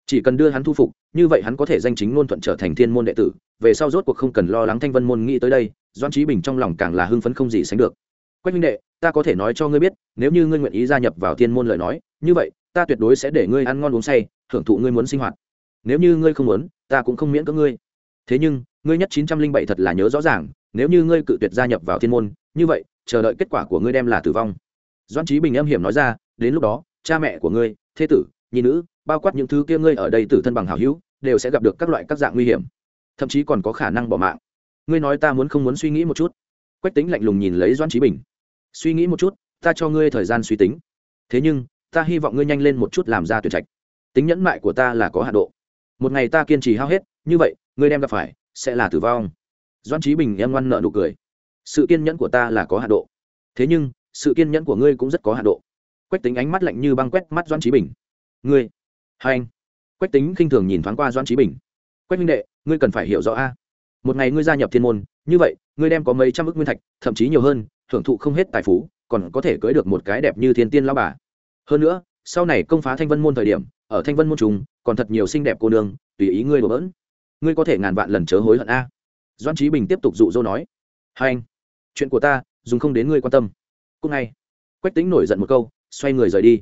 Chỉ cần đưa hắn thu phục, như vậy hắn có thể danh chính ngôn thuận trở thành thiên môn đệ tử. Về sau rốt cuộc không cần lo lắng thanh vân môn nghĩ tới đây doan trí bình trong lòng càng là hưng phấn không gì sánh được. Quách minh đệ, ta có thể nói cho ngươi biết, nếu như ngươi nguyện ý gia nhập vào thiên môn lời nói, như vậy, ta tuyệt đối sẽ để ngươi ăn ngon uống say hưởng thụ ngươi muốn sinh hoạt. Nếu như ngươi không muốn, ta cũng không miễn cưỡng ngươi. Thế nhưng, ngươi nhất chín trăm linh bảy thật là nhớ rõ ràng, nếu như ngươi cự tuyệt gia nhập vào thiên môn, như vậy chờ đợi kết quả của ngươi đem là tử vong. Doan trí bình âm hiểm nói ra, đến lúc đó, cha mẹ của ngươi, thế tử, nhi nữ, bao quát những thứ kia ngươi ở đây tử thân bằng hảo hữu, đều sẽ gặp được các loại các dạng nguy hiểm. Thậm chí còn có khả năng bỏ mạng. Ngươi nói ta muốn không muốn suy nghĩ một chút? Quách tính lạnh lùng nhìn lấy doan trí bình. Suy nghĩ một chút, ta cho ngươi thời gian suy tính. Thế nhưng, ta hy vọng ngươi nhanh lên một chút làm ra tuyệt trạch. Tính nhẫn mại của ta là có hạ độ. Một ngày ta kiên trì hao hết, như vậy, ngươi đem gặp phải, sẽ là tử vong. Doan trí bình em ngoan nợ nụ cười sự kiên nhẫn của ta là có hạ độ. Thế nhưng, sự kiên nhẫn của ngươi cũng rất có hạ độ. Quách tính ánh mắt lạnh như băng quét mắt doan trí bình. Ngươi? Hai anh. Quách tính khinh thường nhìn thoáng qua doan trí bình. Quách minh đệ, ngươi cần phải hiểu rõ a. Một ngày ngươi gia nhập thiên môn, như vậy, ngươi đem có mấy trăm ước nguyên thạch, thậm chí nhiều hơn, thưởng thụ không hết tài phú, còn có thể cưới được một cái đẹp như thiên tiên lao bà. Hơn nữa, sau này công phá thanh vân môn thời điểm, ở thanh vân môn trùng, còn thật nhiều xinh đẹp cô nương, tùy ý ngươi đổ bỡn. Ngươi có thể ngàn vạn lần chớ hối hận a. Doan trí bình tiếp tục dụ dỗ nói. Hai anh chuyện của ta, dùng không đến ngươi quan tâm. Cúc ngay quách tính nổi giận một câu, xoay người rời đi.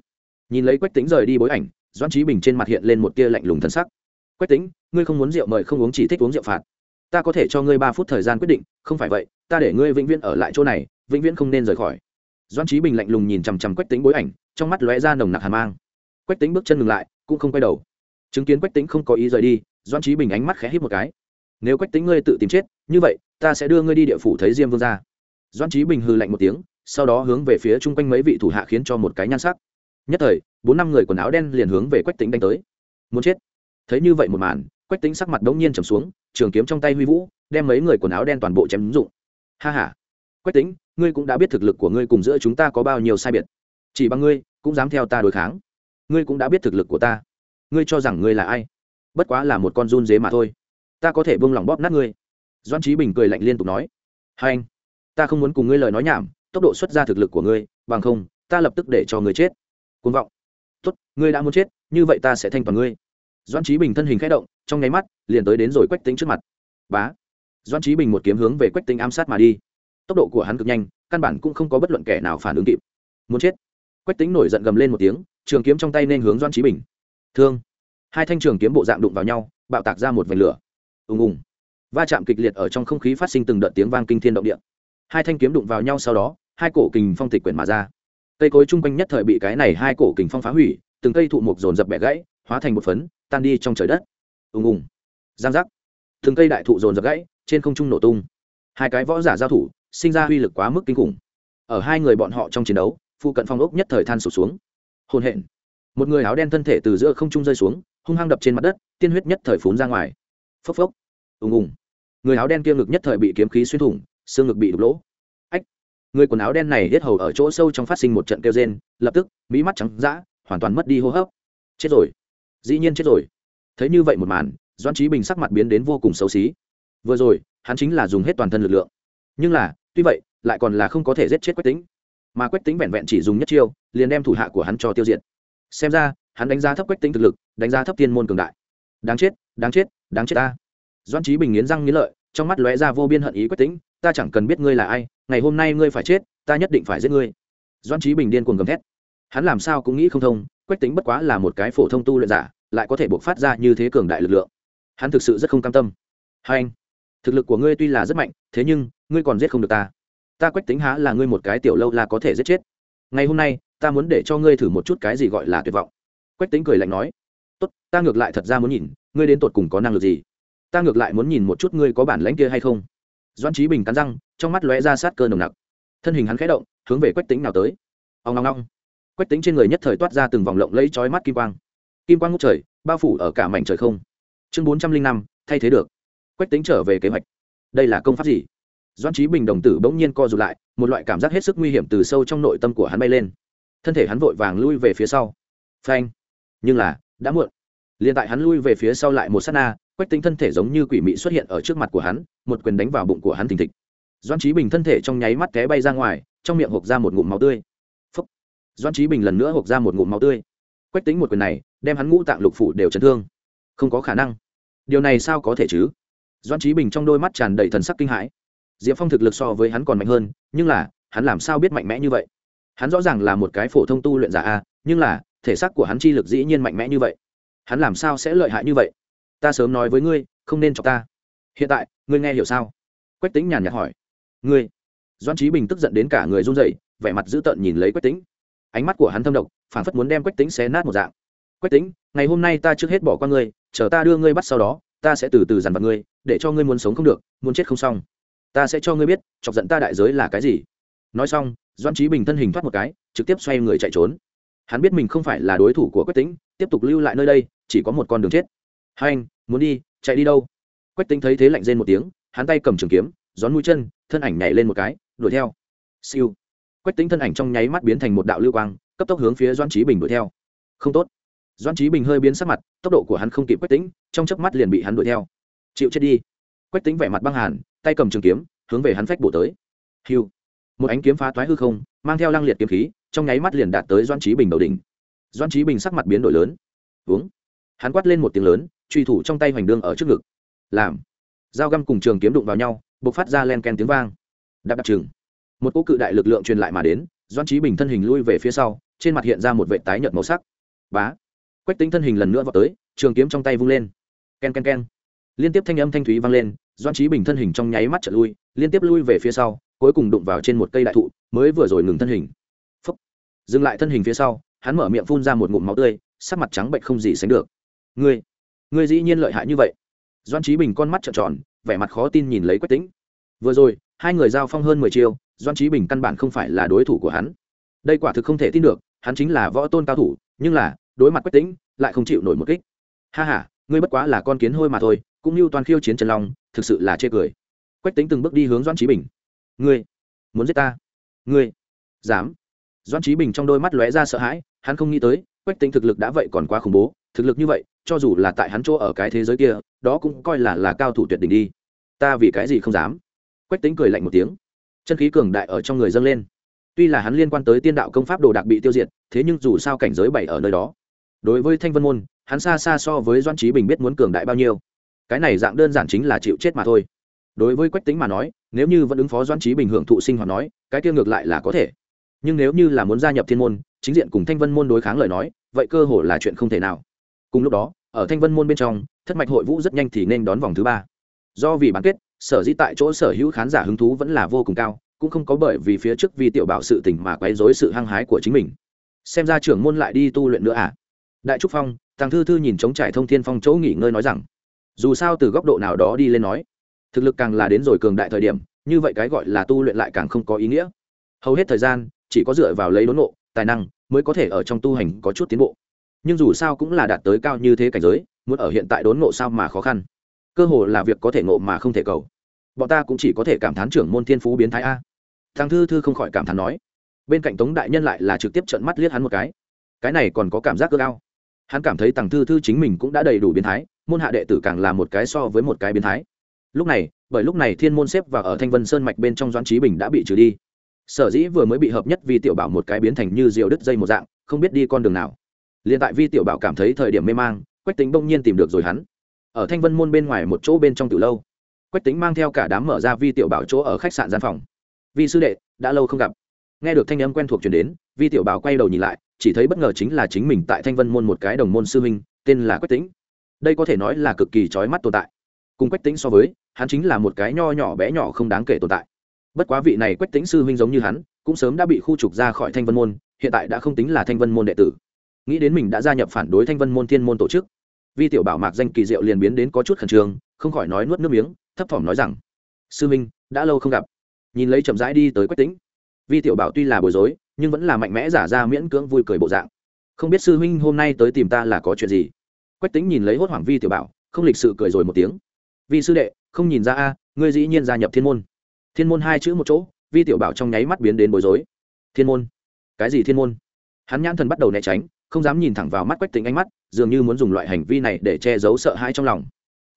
Nhìn lấy quách tính rời đi bối ảnh doan trí bình trên mặt hiện lên một tia lạnh lùng thân sắc. Quách tính ngươi không muốn rượu mời không uống chỉ thích uống rượu phạt. Ta có thể cho ngươi ba phút thời gian quyết định, không phải vậy, ta để ngươi vĩnh viễn ở lại chỗ này, vĩnh viễn không nên rời khỏi. Doan trí bình lạnh lùng nhìn chằm chằm quách tính bối ảnh, trong mắt lóe ra nồng nặc hàn mang. Quách tính bước chân ngừng lại, cũng không quay đầu. Chứng kiến quách tính không có ý rời đi doan trí bình ánh mắt khẽ hít một cái. Nếu quách tính ngươi tự tìm chết, như vậy, ta sẽ đưa ngươi đi địa phủ thấy diêm vương ra doan trí bình hư lạnh một tiếng, sau đó hướng về phía chung quanh mấy vị thủ hạ khiến cho một cái nhan sắc. Nhất thời, bốn năm người quần áo đen liền hướng về quách tính đánh tới. Muốn chết. Thấy như vậy một màn, quách tính sắc mặt đống nhiên trầm xuống, trường kiếm trong tay huy vũ, đem mấy người quần áo đen toàn bộ chém ứng dụng. Ha ha. Quách tính ngươi cũng đã biết thực lực của ngươi cùng giữa chúng ta có bao nhiêu sai biệt. Chỉ bằng ngươi, cũng dám theo ta đối kháng. Ngươi cũng đã biết thực lực của ta. Ngươi cho rằng ngươi là ai? Bất quá là một con run dế mà thôi. Ta có thể buông lỏng bóp nát ngươi. Doan trí bình cười lạnh liên tục nói. Hai anh ta không muốn cùng ngươi lời nói nhảm, tốc độ xuất ra thực lực của ngươi, bằng không, ta lập tức để cho ngươi chết. Côn vọng. Tốt, ngươi đã muốn chết, như vậy ta sẽ thanh toàn ngươi. Doan trí bình thân hình k h ẽ động, trong nháy mắt, liền tới đến rồi quách tính trước mặt. Bá. Doan trí bình một kiếm hướng về quách tính ám sát mà đi. Tốc độ của hắn cực nhanh, căn bản cũng không có bất luận kẻ nào phản ứng kịp. Muốn chết. Quách tính nổi giận gầm lên một tiếng, trường kiếm trong tay nên hướng doan trí bình. Thương. Hai thanh trường kiếm bộ dạng đụng vào nhau, bạo tạc ra một vành lửa. Ùng ùng. Va chạm kịch liệt ở trong không khí phát sinh từng đợt tiếng vang kinh thiên động địa hai thanh kiếm đụng vào nhau sau đó, hai cổ kình phong tịch quyển mà ra. Cây cối chung quanh nhất thời bị cái này hai cổ kình phong phá hủy, từng cây thụ mục dồn dập bẻ gãy, hóa thành một phấn, tan đi trong trời đất. Ùng ùng. Giang giác. Từng cây đại thụ dồn dập gãy, trên không trung nổ tung. Hai cái võ giả giao thủ, sinh ra uy lực quá mức kinh khủng. Ở hai người bọn họ trong chiến đấu, phụ cận phong ốc nhất thời than sụt xuống. Hôn hẹn một người áo đen thân thể từ giữa không trung rơi xuống, hung hăng đập trên mặt đất, tiên huyết nhất thời phún ra ngoài. Phốc phốc. Ùng ùng. Người áo đen kia ngực nhất thời bị kiếm khí xuyên thủng xương ngực bị đục lỗ. Ách, người quần áo đen này hết hầu ở chỗ sâu trong phát sinh một trận kêu rên, lập tức, mỹ mắt trắng d hoàn toàn mất đi hô hấp. Chết rồi. Dĩ nhiên chết rồi. Thấy như vậy một màn doan trí bình sắc mặt biến đến vô cùng xấu xí. Vừa rồi, hắn chính là dùng hết toàn thân lực lượng. Nhưng là, tuy vậy, lại còn là không có thể giết chết quách tính mà quách tính vẹn vẹn chỉ dùng nhất chiêu, liền đem thủ hạ của hắn cho tiêu diệt. Xem ra, hắn đánh giá thấp quách tính thực lực, đánh giá thấp thiên môn cường đại. Đáng chết đáng chết đáng chết ta. Doan trí bình nghiến răng nghiến lợi, trong mắt lóe ra vô biên hận ý quách tính ta chẳng cần biết ngươi là ai, ngày hôm nay ngươi phải chết, ta nhất định phải giết ngươi. Doan trí bình điên cuồng gầm thét. Hắn làm sao cũng nghĩ không thông, quách tính bất quá là một cái phổ thông tu luyện giả, lại có thể buộc phát ra như thế cường đại lực lượng. Hắn thực sự rất không cam tâm. Hai anh, thực lực của ngươi tuy là rất mạnh, thế nhưng, ngươi còn giết không được ta. Ta quách tính há là ngươi một cái tiểu lâu là có thể giết chết. Ngày hôm nay, ta muốn để cho ngươi thử một chút cái gì gọi là tuyệt vọng. Quách tính cười lạnh nói. Tốt, ta ngược lại thật ra muốn nhìn, ngươi đến tột cùng có năng lực gì? Ta ngược lại muốn nhìn một chút ngươi có bản lãnh kia hay không doan trí bình cắn răng, trong mắt lóe ra sát cơ nồng nặc. Thân hình hắn khẽ động, hướng về quách tính nào tới. Ông ngong ngong quách tính trên người nhất thời toát ra từng vòng lộng lẫy chói mắt kim quang. Kim quang ngút trời, bao phủ ở cả mảnh trời không. Chương bốn trăm linh năm, thay thế được. Quách tính trở về kế hoạch. Đây là công pháp gì? Doan trí bình đồng tử bỗng nhiên co rụt lại, một loại cảm giác hết sức nguy hiểm từ sâu trong nội tâm của hắn bay lên. Thân thể hắn vội vàng lui về phía sau. Phanh. Nhưng là, đã muộn liền tại hắn lui về phía sau lại một sát na, quách tính thân thể giống như quỷ mị xuất hiện ở trước mặt của hắn, một quyền đánh vào bụng của hắn thình thịch. Doan trí bình thân thể trong nháy mắt té bay ra ngoài, trong miệng hộp ra một ngụm máu tươi. Phúc. Doan trí bình lần nữa hộp ra một ngụm máu tươi. Quách tính một quyền này, đem hắn ngũ tạng lục phủ đều chấn thương. Không có khả năng. Điều này sao có thể chứ? Doan trí bình trong đôi mắt tràn đầy thần sắc kinh hãi. Diệp phong thực lực so với hắn còn mạnh hơn, nhưng là, hắn làm sao biết mạnh mẽ như vậy? Hắn rõ ràng là một cái phổ thông tu luyện giả a, nhưng là, thể xác của hắn chi lực dĩ nhiên mạnh mẽ như vậy hắn làm sao sẽ lợi hại như vậy? Ta sớm nói với ngươi, không nên chọc ta. Hiện tại, ngươi nghe hiểu sao? Quách tính nhàn nhạt hỏi. Ngươi? Doan trí bình tức giận đến cả người run rẩy, vẻ mặt dữ tợn nhìn lấy quách tính ánh mắt của hắn thâm độc phản phất muốn đem quách tính xé nát một dạng. Quách tính ngày hôm nay ta trước hết bỏ qua ngươi, chờ ta đưa ngươi bắt sau đó, ta sẽ từ từ dằn vặt ngươi, để cho ngươi muốn sống không được, muốn chết không xong. Ta sẽ cho ngươi biết, chọc giận ta đại giới là cái gì. Nói xong doan trí bình thân hình thoát một cái, trực tiếp xoay người chạy trốn. Hắn biết mình không phải là đối thủ của quách tính tiếp tục lưu lại nơi đây chỉ có một con đường chết. Hai anh, muốn đi, chạy đi đâu? Quách tính thấy thế lạnh rên một tiếng, hắn tay cầm trường kiếm, gión mũi chân, thân ảnh nhảy lên một cái, đuổi theo. Siêu. Quách tính thân ảnh trong nháy mắt biến thành một đạo lưu quang, cấp tốc hướng phía doan trí bình đuổi theo. Không tốt. Doan trí bình hơi biến sắc mặt, tốc độ của hắn không kịp quách tính trong chớp mắt liền bị hắn đuổi theo. Chịu chết đi. Quách tính vẻ mặt băng hàn, tay cầm trường kiếm, hướng về hắn phách bổ tới. Hiu một ánh kiếm phá toái hư không, mang theo lăng liệt kiếm khí, trong nháy mắt liền đạt tới doan trí bình đầu đỉnh. Doan trí bình sắc mặt biến đổi lớn. Uống hắn quát lên một tiếng lớn, truy thủ trong tay hoành đương ở trước ngực. Làm. Dao găm cùng trường kiếm đụng vào nhau b ộ c phát ra len ken tiếng vang. Đạp đặc trừng một cỗ cự đại lực lượng truyền lại mà đến doan trí bình thân hình lui về phía sau, trên mặt hiện ra một vệ tái nhợt màu sắc. Bá. Quách tính thân hình lần nữa vào tới, trường kiếm trong tay vung lên. K e n k e n k e n liên tiếp thanh âm thanh thúy vang lên doan trí bình thân hình trong nháy mắt trở lui, liên tiếp lui về phía sau, cuối cùng đụng vào trên một cây đại thụ, mới vừa rồi ngừng thân hình. Phúc. dừng lại thân hình phía sau, hắn mở miệng phun ra một ngụm máu tươi, sắc mặt trắng bệnh không gì sánh được ngươi ngươi dĩ nhiên lợi hại như vậy. Doan trí bình con mắt trợn tròn, vẻ mặt khó tin nhìn lấy quách tính vừa rồi, hai người giao phong hơn mười chiêu doan trí bình căn bản không phải là đối thủ của hắn. Đây quả thực không thể tin được, hắn chính là võ tôn cao thủ, nhưng là, đối mặt quách tính lại không chịu nổi một kích. Ha h a ngươi bất quá là con kiến hôi mà thôi, cũng như toàn khiêu chiến trần long, thực sự là chê cười. Quách tính từng bước đi hướng doan trí bình. Ngươi, muốn giết ta? Ngươi, dám? Doan trí bình trong đôi mắt lóe ra sợ hãi, hắn không nghĩ tới, quách tính thực lực đã vậy còn quá khủng bố, thực lực như vậy cho dù là tại hắn chỗ ở cái thế giới kia, đó cũng coi là là cao thủ tuyệt đỉnh đi. Ta vì cái gì không dám? Quách tính cười lạnh một tiếng. Chân khí cường đại ở trong người dâng lên. Tuy là hắn liên quan tới tiên đạo công pháp đồ đạc bị tiêu diệt, thế nhưng dù sao cảnh giới bảy ở nơi đó. Đối với thanh vân môn, hắn xa xa so với doan trí bình biết muốn cường đại bao nhiêu. Cái này dạng đơn giản chính là chịu chết mà thôi. Đối với quách tính mà nói, nếu như vẫn ứng phó doan trí bình hưởng thụ sinh hoạt nói, cái tiêu ngược lại là có thể. Nhưng nếu như là muốn gia nhập thiên môn, chính diện cùng thanh vân môn đối kháng lời nói, vậy cơ hồ là chuyện không thể nào. Cùng lúc đó ở thanh vân môn bên trong, thất mạch hội vũ rất nhanh thì nên đón vòng thứ ba. Do vì bán kết, sở dĩ tại chỗ sở hữu khán giả hứng thú vẫn là vô cùng cao, cũng không có bởi vì phía trước vi tiểu bảo sự tình mà quấy rối sự hăng hái của chính mình. Xem ra trưởng môn lại đi tu luyện nữa à? Đại trúc phong thằng thư thư nhìn chống trải thông thiên phong chỗ nghỉ ngơi nói rằng, dù sao từ góc độ nào đó đi lên nói, thực lực càng là đến rồi cường đại thời điểm, như vậy cái gọi là tu luyện lại càng không có ý nghĩa. Hầu hết thời gian, chỉ có dựa vào lấy đốn nộ tài năng, mới có thể ở trong tu hành có chút tiến bộ nhưng dù sao cũng là đạt tới cao như thế cảnh giới, muốn ở hiện tại đốn ngộ sao mà khó khăn? Cơ hồ là việc có thể ngộ mà không thể cầu. Bọn ta cũng chỉ có thể cảm thán trưởng môn thiên phú biến thái a. Thằng thư thư không khỏi cảm thán nói. Bên cạnh tống đại nhân lại là trực tiếp trận mắt liếc hắn một cái. Cái này còn có cảm giác cơ cao. Hắn cảm thấy tằng thư thư chính mình cũng đã đầy đủ biến thái, môn hạ đệ tử càng là một cái so với một cái biến thái. Lúc này, bởi lúc này thiên môn xếp và ở thanh vân sơn mạch bên trong doãn trí bình đã bị trừ đi. Sở dĩ vừa mới bị hợp nhất vì tiểu bảo một cái biến thành như diều đứt dây một dạng, không biết đi con đường nào liền tại vi tiểu bảo cảm thấy thời điểm mê mang, quách tính bỗng nhiên tìm được rồi hắn. Ở thanh vân môn bên ngoài một chỗ bên trong từ lâu, quách tính mang theo cả đám mở ra vi tiểu bảo chỗ ở khách sạn gian phòng. Vi sư đệ, đã lâu không gặp. Nghe được thanh âm quen thuộc chuyển đến, vi tiểu bảo quay đầu nhìn lại, chỉ thấy bất ngờ chính là chính mình tại thanh vân môn một cái đồng môn sư huynh, tên là quách tính đây có thể nói là cực kỳ trói mắt tồn tại. Cùng quách tính so với, hắn chính là một cái nho nhỏ bé nhỏ không đáng kể tồn tại. Bất quá vị này quách tính sư huynh giống như hắn, cũng sớm đã bị khu trục ra khỏi thanh vân môn, hiện tại đã không tính là thanh vân môn đệ tử nghĩ đến mình đã gia nhập phản đối thanh vân môn thiên môn tổ chức. Vi tiểu bảo mạc danh kỳ diệu liền biến đến có chút khẩn trương, không khỏi nói nuốt nước miếng, thấp thỏm nói rằng, sư minh, đã lâu không gặp. Nhìn lấy chậm rãi đi tới quách tính vi tiểu bảo tuy là bối rối, nhưng vẫn là mạnh mẽ giả ra miễn cưỡng vui cười bộ dạng. Không biết sư huynh hôm nay tới tìm ta là có chuyện gì? Quách tính nhìn lấy hốt hoảng vi tiểu bảo, không lịch sự cười rồi một tiếng. Vi sư đệ, không nhìn ra a, ngươi dĩ nhiên gia nhập thiên môn. Thiên môn hai chữ một chỗ, vi tiểu bảo trong nháy mắt biến đến bối rối. Thiên môn? Cái gì thiên môn? Hắn nhãn thần bắt đầu né tránh không dám nhìn thẳng vào mắt quách tính ánh mắt, dường như muốn dùng loại hành vi này để che giấu sợ hãi trong lòng.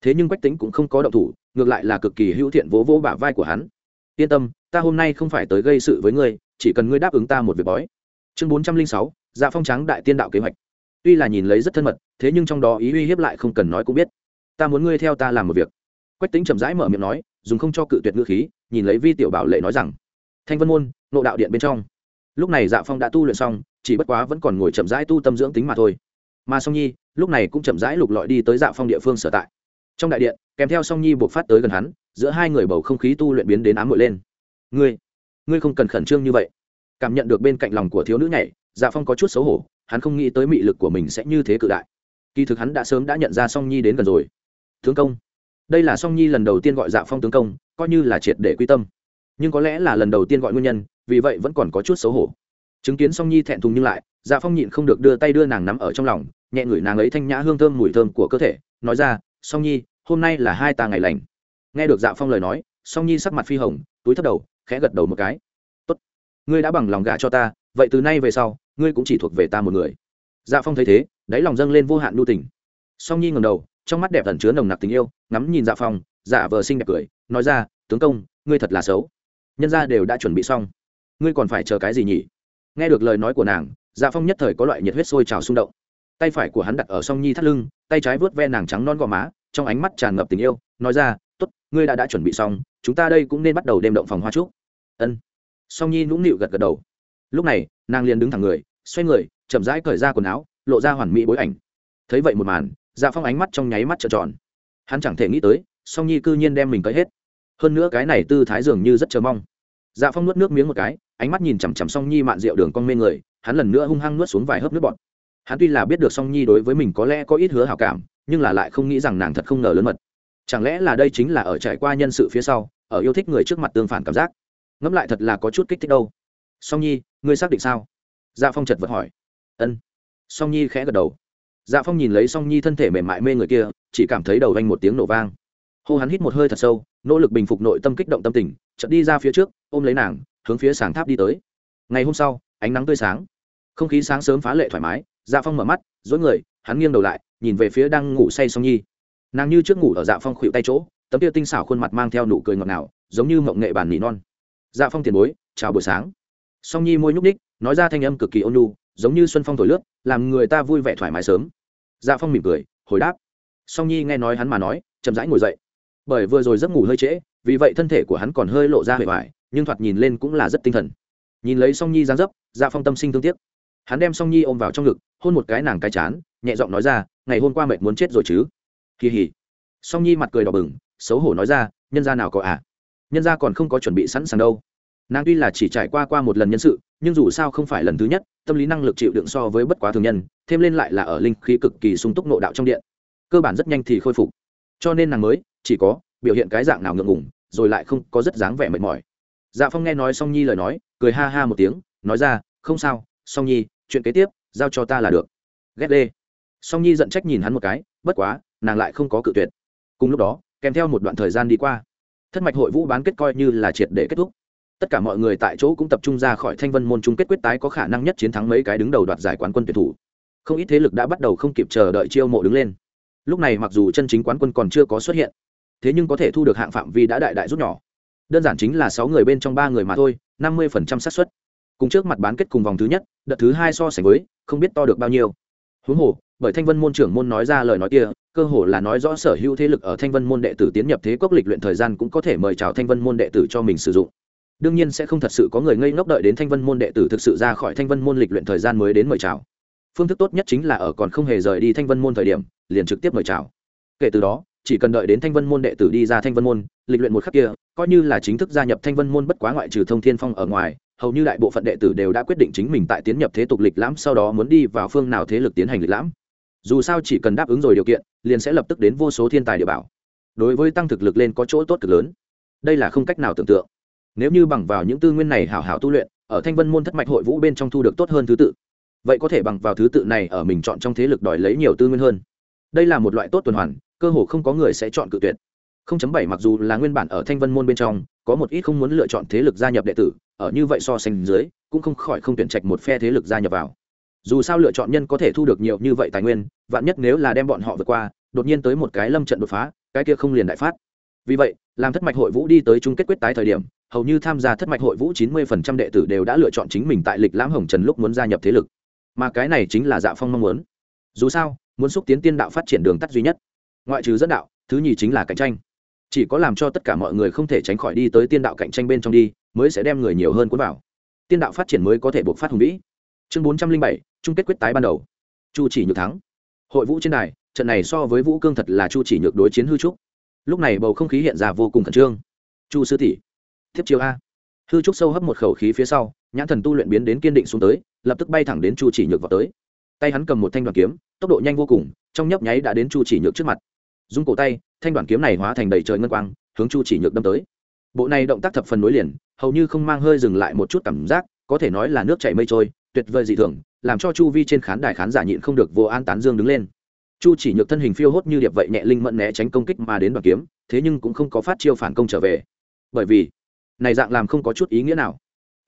Thế nhưng quách tính cũng không có động thủ, ngược lại là cực kỳ hữu thiện vỗ vỗ bả vai của hắn. Yên tâm, ta hôm nay không phải tới gây sự với ngươi, chỉ cần ngươi đáp ứng ta một việc bói. Chương bốn trăm linh sáu dạ phong trắng đại tiên đạo kế hoạch. Tuy là nhìn lấy rất thân mật, thế nhưng trong đó ý uy hiếp lại không cần nói cũng biết. Ta muốn ngươi theo ta làm một việc. Quách tính chậm rãi mở miệng nói, dùng không cho cự tuyệt ngữ khí, nhìn lấy vi tiểu bảo lệ nói rằng, thanh vân môn, nộ đạo điện bên trong. Lúc này dạ phong đã tu luyện xong chỉ bất quá vẫn còn ngồi chậm rãi tu tâm dưỡng tính mà thôi. Mà song nhi, lúc này cũng chậm rãi lục lọi đi tới dạ phong địa phương sở tại. Trong đại điện, kèm theo song nhi buộc phát tới gần hắn, giữa hai người bầu không khí tu luyện biến đến ám muội lên. Ngươi ngươi không cần khẩn trương như vậy. Cảm nhận được bên cạnh lòng của thiếu nữ nhảy dạ phong có chút xấu hổ, hắn không nghĩ tới mị lực của mình sẽ như thế cự đại. Kỳ thực hắn đã sớm đã nhận ra song nhi đến gần rồi. Tướng công. Đây là song nhi lần đầu tiên gọi dạ phong tướng công, coi như là triệt để quy tâm. Nhưng có lẽ là lần đầu tiên gọi nguyên nhân, vì vậy vẫn còn có chút xấu hổ chứng kiến song nhi thẹn thùng nhưng lại dạ phong nhịn không được đưa tay đưa nàng nắm ở trong lòng, nhẹ ngửi nàng ấy thanh nhã hương thơm mùi thơm của cơ thể, nói ra, song nhi, hôm nay là hai ta ngày lành. Nghe được dạ phong lời nói, song nhi sắc mặt phi hồng, túi thấp đầu, khẽ gật đầu một cái. Tốt, ngươi đã bằng lòng gả cho ta, vậy từ nay về sau, ngươi cũng chỉ thuộc về ta một người. Dạ phong thấy thế, đáy lòng dâng lên vô hạn nhu tình. Song nhi ngầm đầu, trong mắt đẹp ẩn chứa nồng nặc tình yêu, ngắm nhìn dạ phong dạ vờ xinh đẹp cười, nói ra, tướng công, ngươi thật là xấu. Nhân ra đều đã chuẩn bị xong. Ngươi còn phải chờ cái gì nhỉ? Nghe được lời nói của nàng dạ phong nhất thời có loại nhiệt huyết sôi trào xung động. Tay phải của hắn đặt ở song nhi thắt lưng, tay trái vớt ve nàng trắng non gò má, trong ánh mắt tràn ngập tình yêu, nói ra t ố t ngươi đã đã chuẩn bị xong, chúng ta đây cũng nên bắt đầu đêm động phòng hoa trúc. Ân. Song nhi nũng nịu gật gật đầu. Lúc này, nàng liền đứng thẳng người, xoay người, chậm rãi cởi ra quần áo, lộ ra hoàn mỹ bối ảnh. Thấy vậy một màn dạ phong ánh mắt trong nháy mắt trợn tròn. Hắn chẳng thể nghĩ tới, song nhi cư nhiên đem mình cởi hết. Hơn nữa cái này tư thái dường như rất chờ mong dạ phong nuốt nước miếng một cái, ánh mắt nhìn chằm chằm song nhi mạn rượu đường con mê người, hắn lần nữa hung hăng nuốt xuống vài hớp nước bọt. Hắn tuy là biết được song nhi đối với mình có lẽ có ít hứa hảo cảm, nhưng là lại không nghĩ rằng nàng thật không ngờ lớn mật. Chẳng lẽ là đây chính là ở trải qua nhân sự phía sau, ở yêu thích người trước mặt tương phản cảm giác? Ngẫm lại thật là có chút kích thích đâu. Song nhi, ngươi xác định sao? Dạ phong chật vật hỏi. Ân. Song nhi khẽ gật đầu. Dạ phong nhìn lấy song nhi thân thể mềm mại mê người kia, chỉ cảm thấy đầu vanh một tiếng nổ vang. Hô hắn hít một hơi thật sâu, nỗ lực bình phục nội tâm kích động tâm tình chợt đi ra phía trước, ôm lấy nàng, hướng phía sáng tháp đi tới. Ngày hôm sau, ánh nắng tươi sáng. Không khí sáng sớm phá lệ thoải mái dạ phong mở mắt, dối người, hắn nghiêng đầu lại, nhìn về phía đang ngủ say song nhi. Nàng như trước ngủ ở dạ phong khuỵu tay chỗ, tấm kia tinh xảo khuôn mặt mang theo nụ cười ngọt ngào, giống như mộng nghệ bản nỉ non. Dạ phong tiền bối, chào buổi sáng. Song nhi môi nhúc ních nói ra thanh âm cực kỳ ôn nhu, giống như xuân phong thổi lướt, làm người ta vui vẻ thoải mái sớm. Dạ phong mỉm cười, hồi đáp. Song nhi nghe nói hắn mà nói, chậm rãi ngồi dậy. Bởi vừa rồi giấc ngủ hơi trễ vì vậy thân thể của hắn còn hơi lộ ra hề vải, nhưng thoạt nhìn lên cũng là rất tinh thần. Nhìn lấy song nhi dáng dấp dạ phong tâm sinh thương tiếc. Hắn đem song nhi ôm vào trong ngực, hôn một cái nàng cái chán, nhẹ giọng nói ra, ngày hôm qua mệt muốn chết rồi chứ? Kỳ hỉ. Song nhi mặt cười đỏ bừng, xấu hổ nói ra, nhân gia nào có à? Nhân gia còn không có chuẩn bị sẵn sàng đâu. Nàng tuy là chỉ trải qua qua một lần nhân sự, nhưng dù sao không phải lần thứ nhất, tâm lý năng lực chịu đựng so với bất quá thường nhân, thêm lên lại là ở linh khí cực kỳ sung túc nộ đạo trong điện. Cơ bản rất nhanh thì khôi phục. Cho nên nàng mới, chỉ có biểu hiện cái dạng nào ngượng ngùng, rồi lại không có rất dáng vẻ mệt mỏi. Dạ phong nghe nói song nhi lời nói, cười ha ha một tiếng, nói ra, không sao, song nhi, chuyện kế tiếp, giao cho ta là được. Ghét đê song nhi giận trách nhìn hắn một cái, bất quá, nàng lại không có cự tuyệt. Cùng lúc đó, kèm theo một đoạn thời gian đi qua, thất mạch hội vũ bán kết coi như là triệt để kết thúc. Tất cả mọi người tại chỗ cũng tập trung ra khỏi thanh vân môn chung kết quyết tái có khả năng nhất chiến thắng mấy cái đứng đầu đoạt giải quán quân tuyển thủ. Không ít thế lực đã bắt đầu không kịp chờ đợi chiêu mộ đứng lên. Lúc này mặc dù chân chính quán quân còn chưa có xuất hiện thế nhưng có thể thu được hạng phạm vi đã đại đại rút nhỏ. Đơn giản chính là sáu người bên trong ba người mà thôi, năm mươi phần trăm xác suất. Cùng trước mặt bán kết cùng vòng thứ nhất, đợt thứ hai so sánh với, không biết to được bao nhiêu. Huống hồ, bởi thanh vân môn trưởng môn nói ra lời nói kia, cơ hồ là nói rõ sở hữu thế lực ở thanh vân môn đệ tử tiến nhập thế cốc lịch luyện thời gian cũng có thể mời chào thanh vân môn đệ tử cho mình sử dụng. Đương nhiên sẽ không thật sự có người ngây ngốc đợi đến thanh vân môn đệ tử thực sự ra khỏi thanh vân môn lịch luyện thời gian mới đến mời chào. Phương thức tốt nhất chính là ở còn không hề rời đi thanh vân môn thời điểm, liền trực tiếp mời chào. Kể từ đó chỉ cần đợi đến thanh vân môn đệ tử đi ra thanh vân môn, lịch luyện một khắc kia, coi như là chính thức gia nhập thanh vân môn bất quá ngoại trừ thông thiên phong ở ngoài, hầu như đại bộ phận đệ tử đều đã quyết định chính mình tại tiến nhập thế tục lịch lãm sau đó muốn đi vào phương nào thế lực tiến hành lịch lãm. Dù sao chỉ cần đáp ứng rồi điều kiện, liền sẽ lập tức đến vô số thiên tài địa bảo. Đối với tăng thực lực lên có chỗ tốt cực lớn. Đây là không cách nào tưởng tượng. Nếu như bằng vào những tư nguyên này hảo hảo tu luyện, ở thanh vân môn thất mạch hội vũ bên trong thu được tốt hơn thứ tự, vậy có thể bằng vào thứ tự này ở mình chọn trong thế lực đòi lấy nhiều tư nguyên hơn. Đây là một loại tốt tuần hoàn cơ hồ không có người sẽ chọn cự tuyệt. Không chấm bảy mặc dù là nguyên bản ở thanh vân môn bên trong, có một ít không muốn lựa chọn thế lực gia nhập đệ tử, ở như vậy so sánh dưới, cũng không khỏi không tuyển trạch một phe thế lực gia nhập vào. Dù sao lựa chọn nhân có thể thu được nhiều như vậy tài nguyên, vạn nhất nếu là đem bọn họ vượt qua, đột nhiên tới một cái lâm trận đột phá, cái kia không liền đại phát. Vì vậy, làm thất mạch hội vũ đi tới chung kết quyết tái thời điểm, hầu như tham gia thất mạch hội vũ chín mươi phần trăm đệ tử đều đã lựa chọn chính mình tại lịch lãm hồng trần lúc muốn gia nhập thế lực. Mà cái này chính là dạ phong mong muốn. Dù sao, muốn xúc tiến tiên đạo phát triển đường tắt duy nhất ngoại trừ dẫn đạo, thứ nhì chính là cạnh tranh. Chỉ có làm cho tất cả mọi người không thể tránh khỏi đi tới tiên đạo cạnh tranh bên trong đi, mới sẽ đem người nhiều hơn cuốn vào. Tiên đạo phát triển mới có thể buộc phát hùng vĩ. Chương bốn trăm linh bảy, chung kết quyết tái ban đầu. Chu chỉ nhược thắng. Hội vũ trên đài, trận này so với vũ cương thật là chu chỉ nhược đối chiến hư trúc. Lúc này bầu không khí hiện ra vô cùng khẩn trương. Chu sư tỷ thiếp chiêu a. Hư trúc sâu hấp một khẩu khí phía sau, nhãn thần tu luyện biến đến kiên định xuống tới, lập tức bay thẳng đến chu chỉ nhược vào tới. Tay hắn cầm một thanh đoàn kiếm, tốc độ nhanh vô cùng, trong nhấp nháy đã đến chu chỉ nhược trước mặt dung cổ tay, thanh đoàn kiếm này hóa thành đầy trời ngân quang, hướng chu chỉ nhược đâm tới. Bộ này động tác thập phần nối liền, hầu như không mang hơi dừng lại một chút cảm giác, có thể nói là nước chảy mây trôi, tuyệt vời dị thường, làm cho chu vi trên khán đài khán giả nhịn không được vô an tán dương đứng lên. Chu chỉ nhược thân hình phiêu hốt như điệp vậy nhẹ linh mẫn né tránh công kích mà đến đoàn kiếm, thế nhưng cũng không có phát chiêu phản công trở về. Bởi vì, này dạng làm không có chút ý nghĩa nào.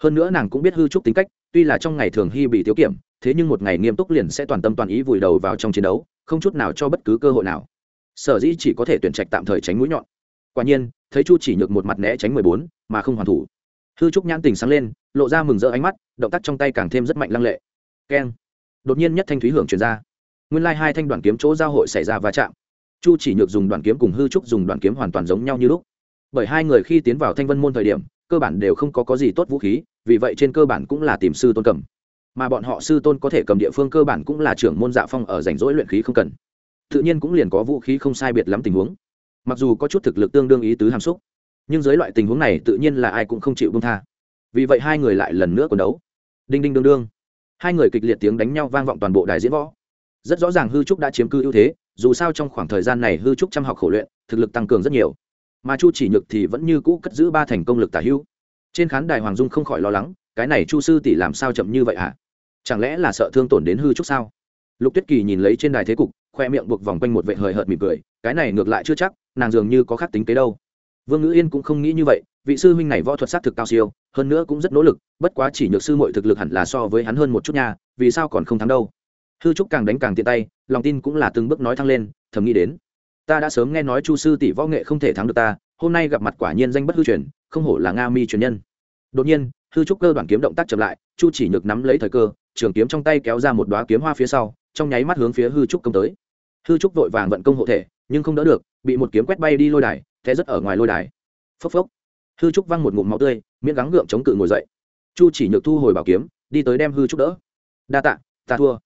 Hơn nữa nàng cũng biết hư trúc tính cách, tuy là trong ngày thường hy bị thiếu kiểm, thế nhưng một ngày nghiêm túc liền sẽ toàn tâm toàn ý vùi đầu vào trong chiến đấu, không chút nào cho bất cứ cơ hội nào sở dĩ chỉ có thể tuyển trạch tạm thời tránh mũi nhọn. Quả nhiên, thấy chu chỉ nhược một mặt né tránh mười bốn, mà không hoàn thủ. Hư trúc nhãn tình sáng lên, lộ ra mừng rỡ ánh mắt, động tác trong tay càng thêm rất mạnh lăng lệ. Keng. Đột nhiên nhất thanh thúy hưởng truyền ra. Nguyên lai hai thanh đoàn kiếm chỗ giao hội xảy ra va chạm. Chu chỉ nhược dùng đoàn kiếm cùng hư trúc dùng đoàn kiếm hoàn toàn giống nhau như lúc. Bởi hai người khi tiến vào thanh vân môn thời điểm, cơ bản đều không có có gì tốt vũ khí, vì vậy trên cơ bản cũng là tìm sư tôn cầm. Mà bọn họ sư tôn có thể cầm địa phương cơ bản cũng là trưởng môn dạ phong ở rảnh rỗi luyện khí không cần tự nhiên cũng liền có vũ khí không sai biệt lắm tình huống. Mặc dù có chút thực lực tương đương ý tứ hàm xúc, nhưng dưới loại tình huống này tự nhiên là ai cũng không chịu bông tha. Vì vậy hai người lại lần nữa còn đấu. Đinh đinh đương đương. Hai người kịch liệt tiếng đánh nhau vang vọng toàn bộ đài diễn võ. Rất rõ ràng hư trúc đã chiếm cư ưu thế, dù sao trong khoảng thời gian này hư trúc chăm học khổ luyện, thực lực tăng cường rất nhiều. Mà chu chỉ nhược thì vẫn như cũ cất giữ ba thành công lực tả hữu. Trên khán đài hoàng dung không khỏi lo lắng, cái này chu sư tỷ làm sao chậm như vậy hả? Chẳng lẽ là sợ thương tổn đến hư trúc sao? Lục tuyết kỳ nhìn lấy trên đài thế cục khoe miệng buộc vòng quanh một vệ hời hợt mỉm cười, cái này ngược lại chưa chắc, nàng dường như có khắc tính kế đâu. Vương ngữ yên cũng không nghĩ như vậy, vị sư huynh này võ thuật s á t thực cao siêu, hơn nữa cũng rất nỗ lực, bất quá chỉ nhược sư mọi thực lực hẳn là so với hắn hơn một chút nha, vì sao còn không thắng đâu. Hư trúc càng đánh càng tiện tay, lòng tin cũng là từng bước nói thăng lên, thầm nghĩ đến, ta đã sớm nghe nói chu sư tỷ võ nghệ không thể thắng được ta, hôm nay gặp mặt quả nhiên danh bất hư truyền, không hổ là nga mi truyền nhân. Đột nhiên, hư trúc cơ đoàn kiếm động tác chậm lại, chu chỉ nhược nắm lấy thời cơ trường kiếm trong tay kéo ra một đoá kiếm hoa phía sau, trong nháy mắt hướng phía hư trúc công tới. Hư trúc vội vàng vận công hộ thể, nhưng không đỡ được, bị một kiếm quét bay đi lôi đài, té rất ở ngoài lôi đài. Phốc phốc. Hư trúc văng một ngụm máu tươi, miễn gắng gượng chống cự ngồi dậy. Chu chỉ nhược thu hồi bảo kiếm, đi tới đem hư trúc đỡ. Đa tạ, ta thua.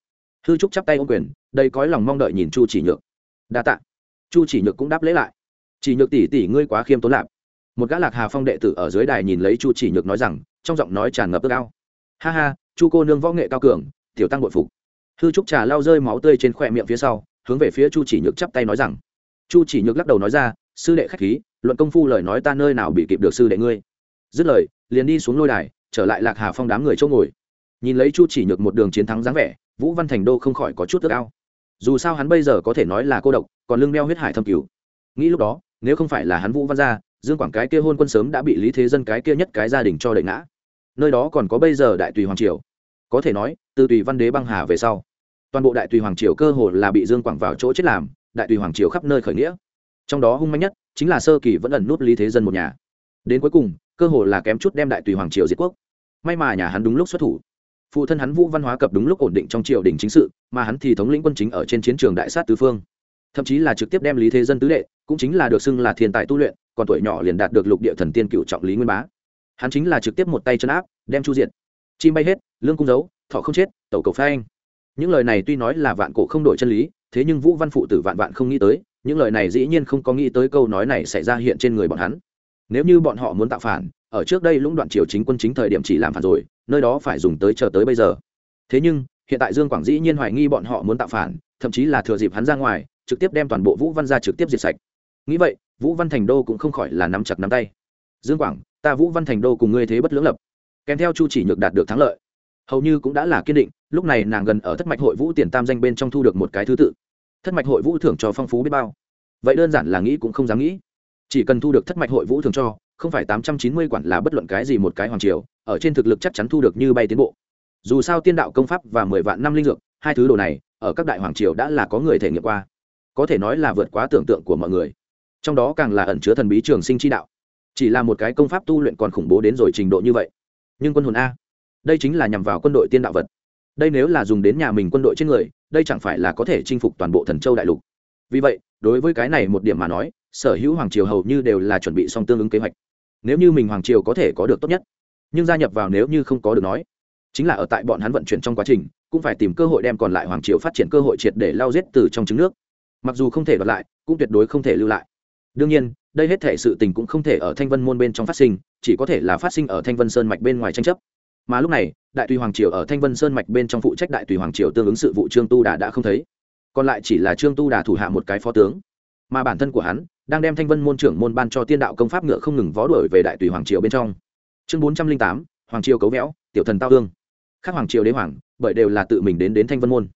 Hư trúc chắp tay ô quyền, đầy cõi lòng mong đợi nhìn chu chỉ nhược. Đa tạ. Chu chỉ nhược cũng đáp lễ lại. Chỉ nhược tỷ tỷ ngươi quá khiêm tốn lạp. Một gã lạc hà phong đệ tử ở dưới đài nhìn lấy chu chỉ nhược nói rằng, trong giọng nói tràn ngập ước ao. Ha ha chu cô nương võ nghệ cao cường, tiểu tăng bội phục. Hư trúc trà lao rơi máu tươi trên khỏe miệng phía sau, hướng về phía chu chỉ nhược chắp tay nói rằng, chu chỉ nhược lắc đầu nói ra, sư đệ khách khí, luận công phu lời nói ta nơi nào bị kịp được sư đệ ngươi. Dứt lời, liền đi xuống lôi đài, trở lại lạc hà phong đám người chỗ ngồi. Nhìn lấy chu chỉ nhược một đường chiến thắng dáng vẻ, vũ văn thành đô không khỏi có chút tức ao. Dù sao hắn bây giờ có thể nói là cô độc, còn lưng đeo huyết hải thâm cứu nghĩ lúc đó, nếu không phải là hắn vũ văn gia, dương quảng cái kia hôn quân sớm đã bị lý thế dân cái kia nhất cái gia đình cho đẩy ngã nơi đó còn có bây giờ đại tùy hoàng triều. Có thể nói, từ tùy văn đế băng hà về sau, toàn bộ đại tùy hoàng triều cơ hồ là bị dương quảng vào chỗ chết làm, đại tùy hoàng triều khắp nơi khởi nghĩa. Trong đó hung manh nhất chính là sơ kỳ vẫn ẩn nút lý thế dân một nhà. Đến cuối cùng, cơ hồ là kém chút đem đại tùy hoàng triều diệt quốc. May mà nhà hắn đúng lúc xuất thủ. Phụ thân hắn vũ văn hóa cập đúng lúc ổn định trong triều đình chính sự, mà hắn thì thống lĩnh quân chính ở trên chiến trường đại sát tứ phương. Thậm chí là trực tiếp đem lý thế dân tứ đệ, cũng chính là được xưng là thiên tài tu luyện, còn tuổi nhỏ liền đạt được lục địa thần tiên cựu trọng lý nguyên bá hắn chính là trực tiếp một tay chân áp, đem chu diệt. Chim bay hết, lương cung giấu, thọ không chết, tẩu cầu phanh. Những lời này tuy nói là vạn cổ không đổi chân lý, thế nhưng vũ văn phụ tử vạn vạn không nghĩ tới, những lời này dĩ nhiên không có nghĩ tới câu nói này xảy ra hiện trên người bọn hắn. Nếu như bọn họ muốn tạo phản, ở trước đây lũng đoạn triều chính quân chính thời điểm chỉ làm phản rồi, nơi đó phải dùng tới chờ tới bây giờ. Thế nhưng, hiện tại dương quảng dĩ nhiên hoài nghi bọn họ muốn tạo phản, thậm chí là thừa dịp hắn ra ngoài, trực tiếp đem toàn bộ vũ văn ra trực tiếp diệt sạch. Nghĩ vậy, vũ văn thành đô cũng không khỏi là nắm chặt nắm tay. Dương quảng ta vũ văn thành đô cùng ngươi thế bất lưỡng lập kèm theo chu chỉ nhược đạt được thắng lợi hầu như cũng đã là kiên định lúc này nàng gần ở thất mạch hội vũ tiền tam danh bên trong thu được một cái thứ tự thất mạch hội vũ thưởng cho phong phú biết bao vậy đơn giản là nghĩ cũng không dám nghĩ chỉ cần thu được thất mạch hội vũ thưởng cho không phải tám trăm chín mươi quản là bất luận cái gì một cái hoàng triều ở trên thực lực chắc chắn thu được như bay tiến bộ dù sao tiên đạo công pháp và mười vạn năm linh dược hai thứ đồ này ở các đại hoàng triều đã là có người thể nghiệm qua có thể nói là vượt quá tưởng tượng của mọi người trong đó càng là ẩn chứa thần bí trường sinh chi đạo chỉ là một cái công pháp tu luyện còn khủng bố đến rồi trình độ như vậy. Nhưng quân hồn a, đây chính là nhằm vào quân đội tiên đạo vật. Đây nếu là dùng đến nhà mình quân đội trên người, đây chẳng phải là có thể chinh phục toàn bộ thần châu đại lục. Vì vậy, đối với cái này một điểm mà nói, sở hữu hoàng triều hầu như đều là chuẩn bị xong tương ứng kế hoạch. Nếu như mình hoàng triều có thể có được tốt nhất, nhưng gia nhập vào nếu như không có được nói, chính là ở tại bọn hắn vận chuyển trong quá trình, cũng phải tìm cơ hội đem còn lại hoàng triều phát triển cơ hội triệt để lao giết từ trong trứng nước. Mặc dù không thể đoạt lại, cũng tuyệt đối không thể lưu lại. Đương nhiên đây hết thể sự tình cũng không thể ở thanh vân môn bên trong phát sinh, chỉ có thể là phát sinh ở thanh vân sơn mạch bên ngoài tranh chấp. Mà lúc này, đại tùy hoàng triều ở thanh vân sơn mạch bên trong phụ trách đại tùy hoàng triều tương ứng sự vụ trương tu đà đã không thấy. Còn lại chỉ là trương tu đà thủ hạ một cái phó tướng. Mà bản thân của hắn, đang đem thanh vân môn trưởng môn ban cho tiên đạo công pháp ngựa không ngừng vó đuổi về đại tùy hoàng triều bên trong. Chương bốn trăm linh tám, hoàng triều cấu vẽo tiểu thần tao hương khác hoàng triều đế hoàng, bởi đều là tự mình đến đến thanh vân môn.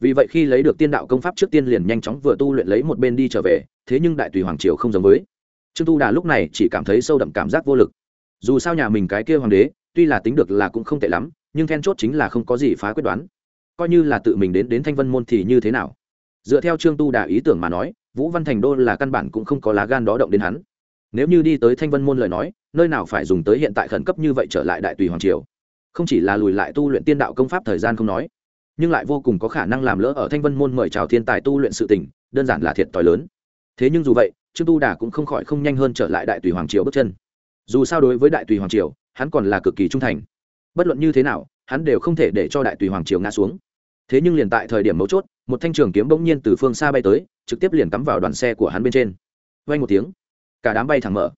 Vì vậy khi lấy được tiên đạo công pháp trước tiên liền nhanh chóng vừa tu luyện lấy một bên đi trở về, thế nhưng đại tùy hoàng triều không giống với trương tu đà lúc này chỉ cảm thấy sâu đậm cảm giác vô lực. Dù sao nhà mình cái kia hoàng đế, tuy là tính được là cũng không tệ lắm, nhưng then chốt chính là không có gì phá quyết đoán. Coi như là tự mình đến đến thanh vân môn thì như thế nào? Dựa theo trương tu đà ý tưởng mà nói, vũ văn thành đô là căn bản cũng không có lá gan đó động đến hắn. Nếu như đi tới thanh vân môn lời nói, nơi nào phải dùng tới hiện tại khẩn cấp như vậy trở lại đại tùy hoàng triều. Không chỉ là lùi lại tu luyện tiên đạo công pháp thời gian không nói, nhưng lại vô cùng có khả năng làm lỡ ở thanh vân môn mời chào thiên tài tu luyện sự tình, đơn giản là thiệt t lớn. Thế nhưng dù vậy trương tu đà cũng không khỏi không nhanh hơn trở lại đại tùy hoàng triều bước chân. Dù sao đối với đại tùy hoàng triều, hắn còn là cực kỳ trung thành. Bất luận như thế nào, hắn đều không thể để cho đại tùy hoàng triều ngã xuống. Thế nhưng liền tại thời điểm mấu chốt, một thanh trường kiếm bỗng nhiên từ phương xa bay tới, trực tiếp liền cắm vào đoàn xe của hắn bên trên. Vay một tiếng, cả đám bay thẳng mở.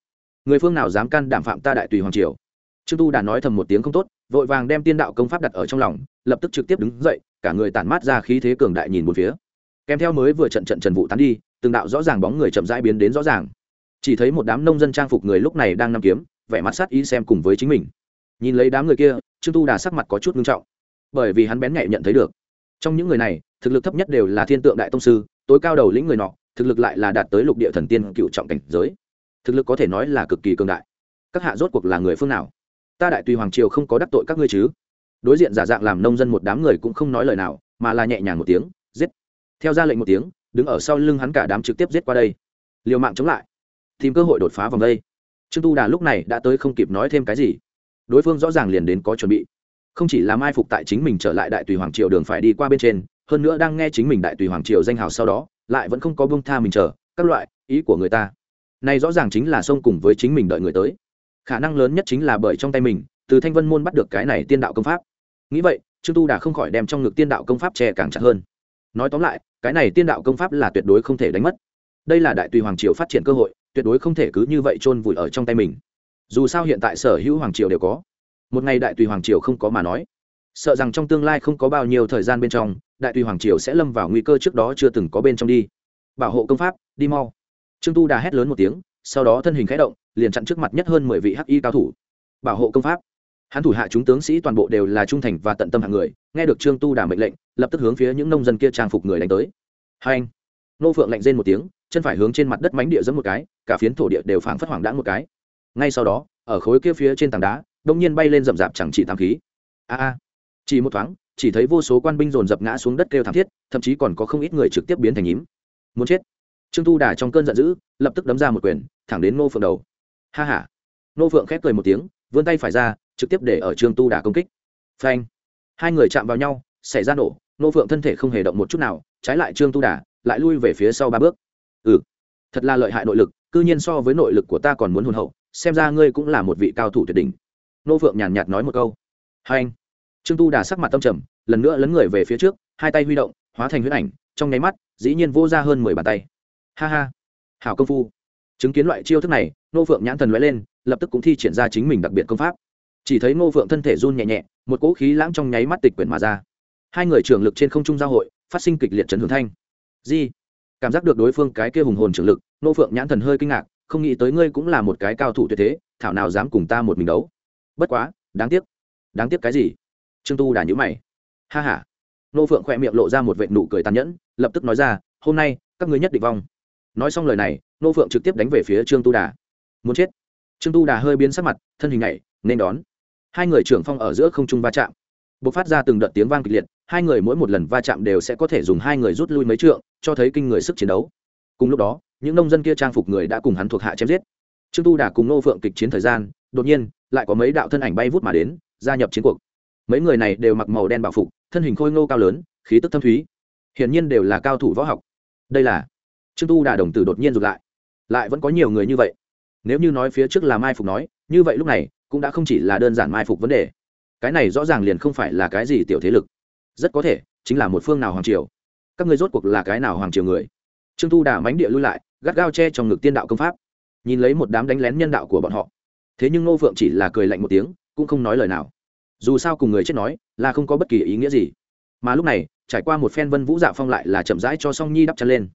Người phương nào dám can đảm phạm ta đại tùy hoàng triều? Trương tu đà nói thầm một tiếng không tốt, vội vàng đem tiên đạo công pháp đặt ở trong lòng, lập tức trực tiếp đứng dậy, cả người tản mát ra khí thế cường đại nhìn một phía. Kèm theo mới vừa trận trận trần vụ tán đi từng đạo rõ ràng bóng người chậm rãi biến đến rõ ràng. Chỉ thấy một đám nông dân trang phục người lúc này đang nằm kiếm, vẻ mặt sát ý xem cùng với chính mình. Nhìn lấy đám người kia, trương tu đà sắc mặt có chút nghiêm trọng. Bởi vì hắn bén nhạy nhận thấy được, trong những người này, thực lực thấp nhất đều là thiên tượng đại tông sư, tối cao đầu lĩnh người nọ, thực lực lại là đạt tới lục địa thần tiên cựu trọng cảnh giới. Thực lực có thể nói là cực kỳ cường đại. Các hạ rốt cuộc là người phương nào? Ta đại tùy hoàng triều không có đắc tội các ngươi chứ? Đối diện giả dạng làm nông dân một đám người cũng không nói lời nào, mà là nhẹ nhàng một tiếng, giết. Theo ra lệnh một tiếng đứng ở sau lưng hắn cả đám trực tiếp giết qua đây. Liều mạng chống lại. Tìm cơ hội đột phá vòng đây. Trương tu đà lúc này đã tới không kịp nói thêm cái gì. Đối phương rõ ràng liền đến có chuẩn bị. Không chỉ là mai phục tại chính mình trở lại đại tùy hoàng triều đường phải đi qua bên trên, hơn nữa đang nghe chính mình đại tùy hoàng triều danh hào sau đó, lại vẫn không có bông tha mình chờ, các loại ý của người ta. Này rõ ràng chính là xông cùng với chính mình đợi người tới. Khả năng lớn nhất chính là bởi trong tay mình, từ thanh vân môn bắt được cái này tiên đạo công pháp. Nghĩ vậy, trương tu đà không khỏi đem trong ngực tiên đạo công pháp che càng chặt hơn. Nói tóm lại cái này tiên đạo công pháp là tuyệt đối không thể đánh mất. Đây là đại tùy hoàng triều phát triển cơ hội, tuyệt đối không thể cứ như vậy chôn vùi ở trong tay mình. Dù sao hiện tại sở hữu hoàng triều đều có. Một ngày đại tùy hoàng triều không có mà nói. Sợ rằng trong tương lai không có bao nhiêu thời gian bên trong, đại tùy hoàng triều sẽ lâm vào nguy cơ trước đó chưa từng có bên trong đi. Bảo hộ công pháp, đi mau. Trương tu đà hét lớn một tiếng, sau đó thân hình khẽ động, liền chặn trước mặt nhất hơn mười vị hắc y cao thủ. Bảo hộ công pháp. Hắn thủ hạ chúng tướng sĩ toàn bộ đều là trung thành và tận tâm hạng người, nghe được trương tu đà mệnh lệnh lập tức hướng phía những nông dân kia trang phục người đánh tới. Hai anh nô phượng lạnh rên một tiếng chân phải hướng trên mặt đất mánh địa giẫm một cái cả phiến thổ địa đều phảng phất hoảng đãng một cái. Ngay sau đó ở khối kia phía trên tảng đá đông nhiên bay lên rậm rạp chẳng chỉ tám khí. A a chỉ một thoáng chỉ thấy vô số quan binh dồn dập ngã xuống đất kêu thảm thiết thậm chí còn có không ít người trực tiếp biến thành nhím. Muốn chết. Trương tu đà trong cơn giận dữ lập tức đấm ra một quyền thẳng đến nô phượng đầu. Ha ha, nô phượng khép cười một tiếng vươn tay phải ra trực tiếp để ở trương tu đà công kích. Phanh. Hai người chạm vào nhau xảy ra nổ ngô phượng thân thể không hề động một chút nào, trái lại trương tu đà lại lui về phía sau ba bước. Ừ thật là lợi hại nội lực, cư nhiên so với nội lực của ta còn muốn hồn hậu, xem ra ngươi cũng là một vị cao thủ tuyệt đỉnh. Nô phượng nhàn nhạt nói một câu. Hai anh. Trương tu đà sắc mặt tâm trầm, lần nữa lấn người về phía trước, hai tay huy động, hóa thành huyết ảnh, trong nháy mắt, dĩ nhiên vô ra hơn mười bàn tay. Ha ha. Hảo công phu. Chứng kiến loại chiêu thức này, nô phượng nhãn thần lóe lên, lập tức cũng thi triển ra chính mình đặc biệt công pháp. Chỉ thấy nô phượng thân thể run nhẹ nhẹ, một cỗ khí lãng trong nháy mắt tịch quyển mà ra hai người trưởng lực trên không trung giao hội, phát sinh kịch liệt trấn hướng thanh. Di, cảm giác được đối phương cái kia hùng hồn trưởng lực, nô phượng nhãn thần hơi kinh ngạc, không nghĩ tới ngươi cũng là một cái cao thủ tuyệt thế, thảo nào dám cùng ta một mình đấu. Bất quá, đáng tiếc. Đáng tiếc cái gì? Trương tu đà nhữ mày. Ha h a nô phượng khỏe miệng lộ ra một vệ nụ cười tàn nhẫn, lập tức nói ra, hôm nay, các ngươi nhất định vong. Nói xong lời này, nô phượng trực tiếp đánh về phía trương tu đà. Muốn chết. Trương tu đà hơi biến sắc mặt, thân hình này nên đón. Hai người trưởng phong ở giữa không trung va chạm bộc phát ra từng đợt tiếng vang kịch liệt, hai người mỗi một lần va chạm đều sẽ có thể dùng hai người rút lui mấy trượng, cho thấy kinh người sức chiến đấu. Cùng lúc đó, những nông dân kia trang phục người đã cùng hắn thuộc hạ chém giết. Trương tu đà cùng nô phượng kịch chiến thời gian, đột nhiên, lại có mấy đạo thân ảnh bay vút mà đến, gia nhập chiến cuộc. Mấy người này đều mặc màu đen bảo phục, thân hình khôi ngô cao lớn, khí tức thâm thúy. Hiển nhiên đều là cao thủ võ học. Đây là trương tu đà đồng tử đột nhiên rụt lại. Lại vẫn có nhiều người như vậy. Nếu như nói phía trước là mai phục nói, như vậy lúc này, cũng đã không chỉ là đơn giản mai phục vấn đề cái này rõ ràng liền không phải là cái gì tiểu thế lực. Rất có thể, chính là một phương nào hoàng triều. Các người rốt cuộc là cái nào hoàng triều người? Trương thu đà mánh địa lui lại, gắt gao che trong ngực tiên đạo công pháp. Nhìn lấy một đám đánh lén nhân đạo của bọn họ. Thế nhưng ngô phượng chỉ là cười lạnh một tiếng, cũng không nói lời nào. Dù sao cùng người chết nói, là không có bất kỳ ý nghĩa gì. Mà lúc này, trải qua một phen vân vũ dạ phong lại là chậm rãi cho song nhi đắp chân lên.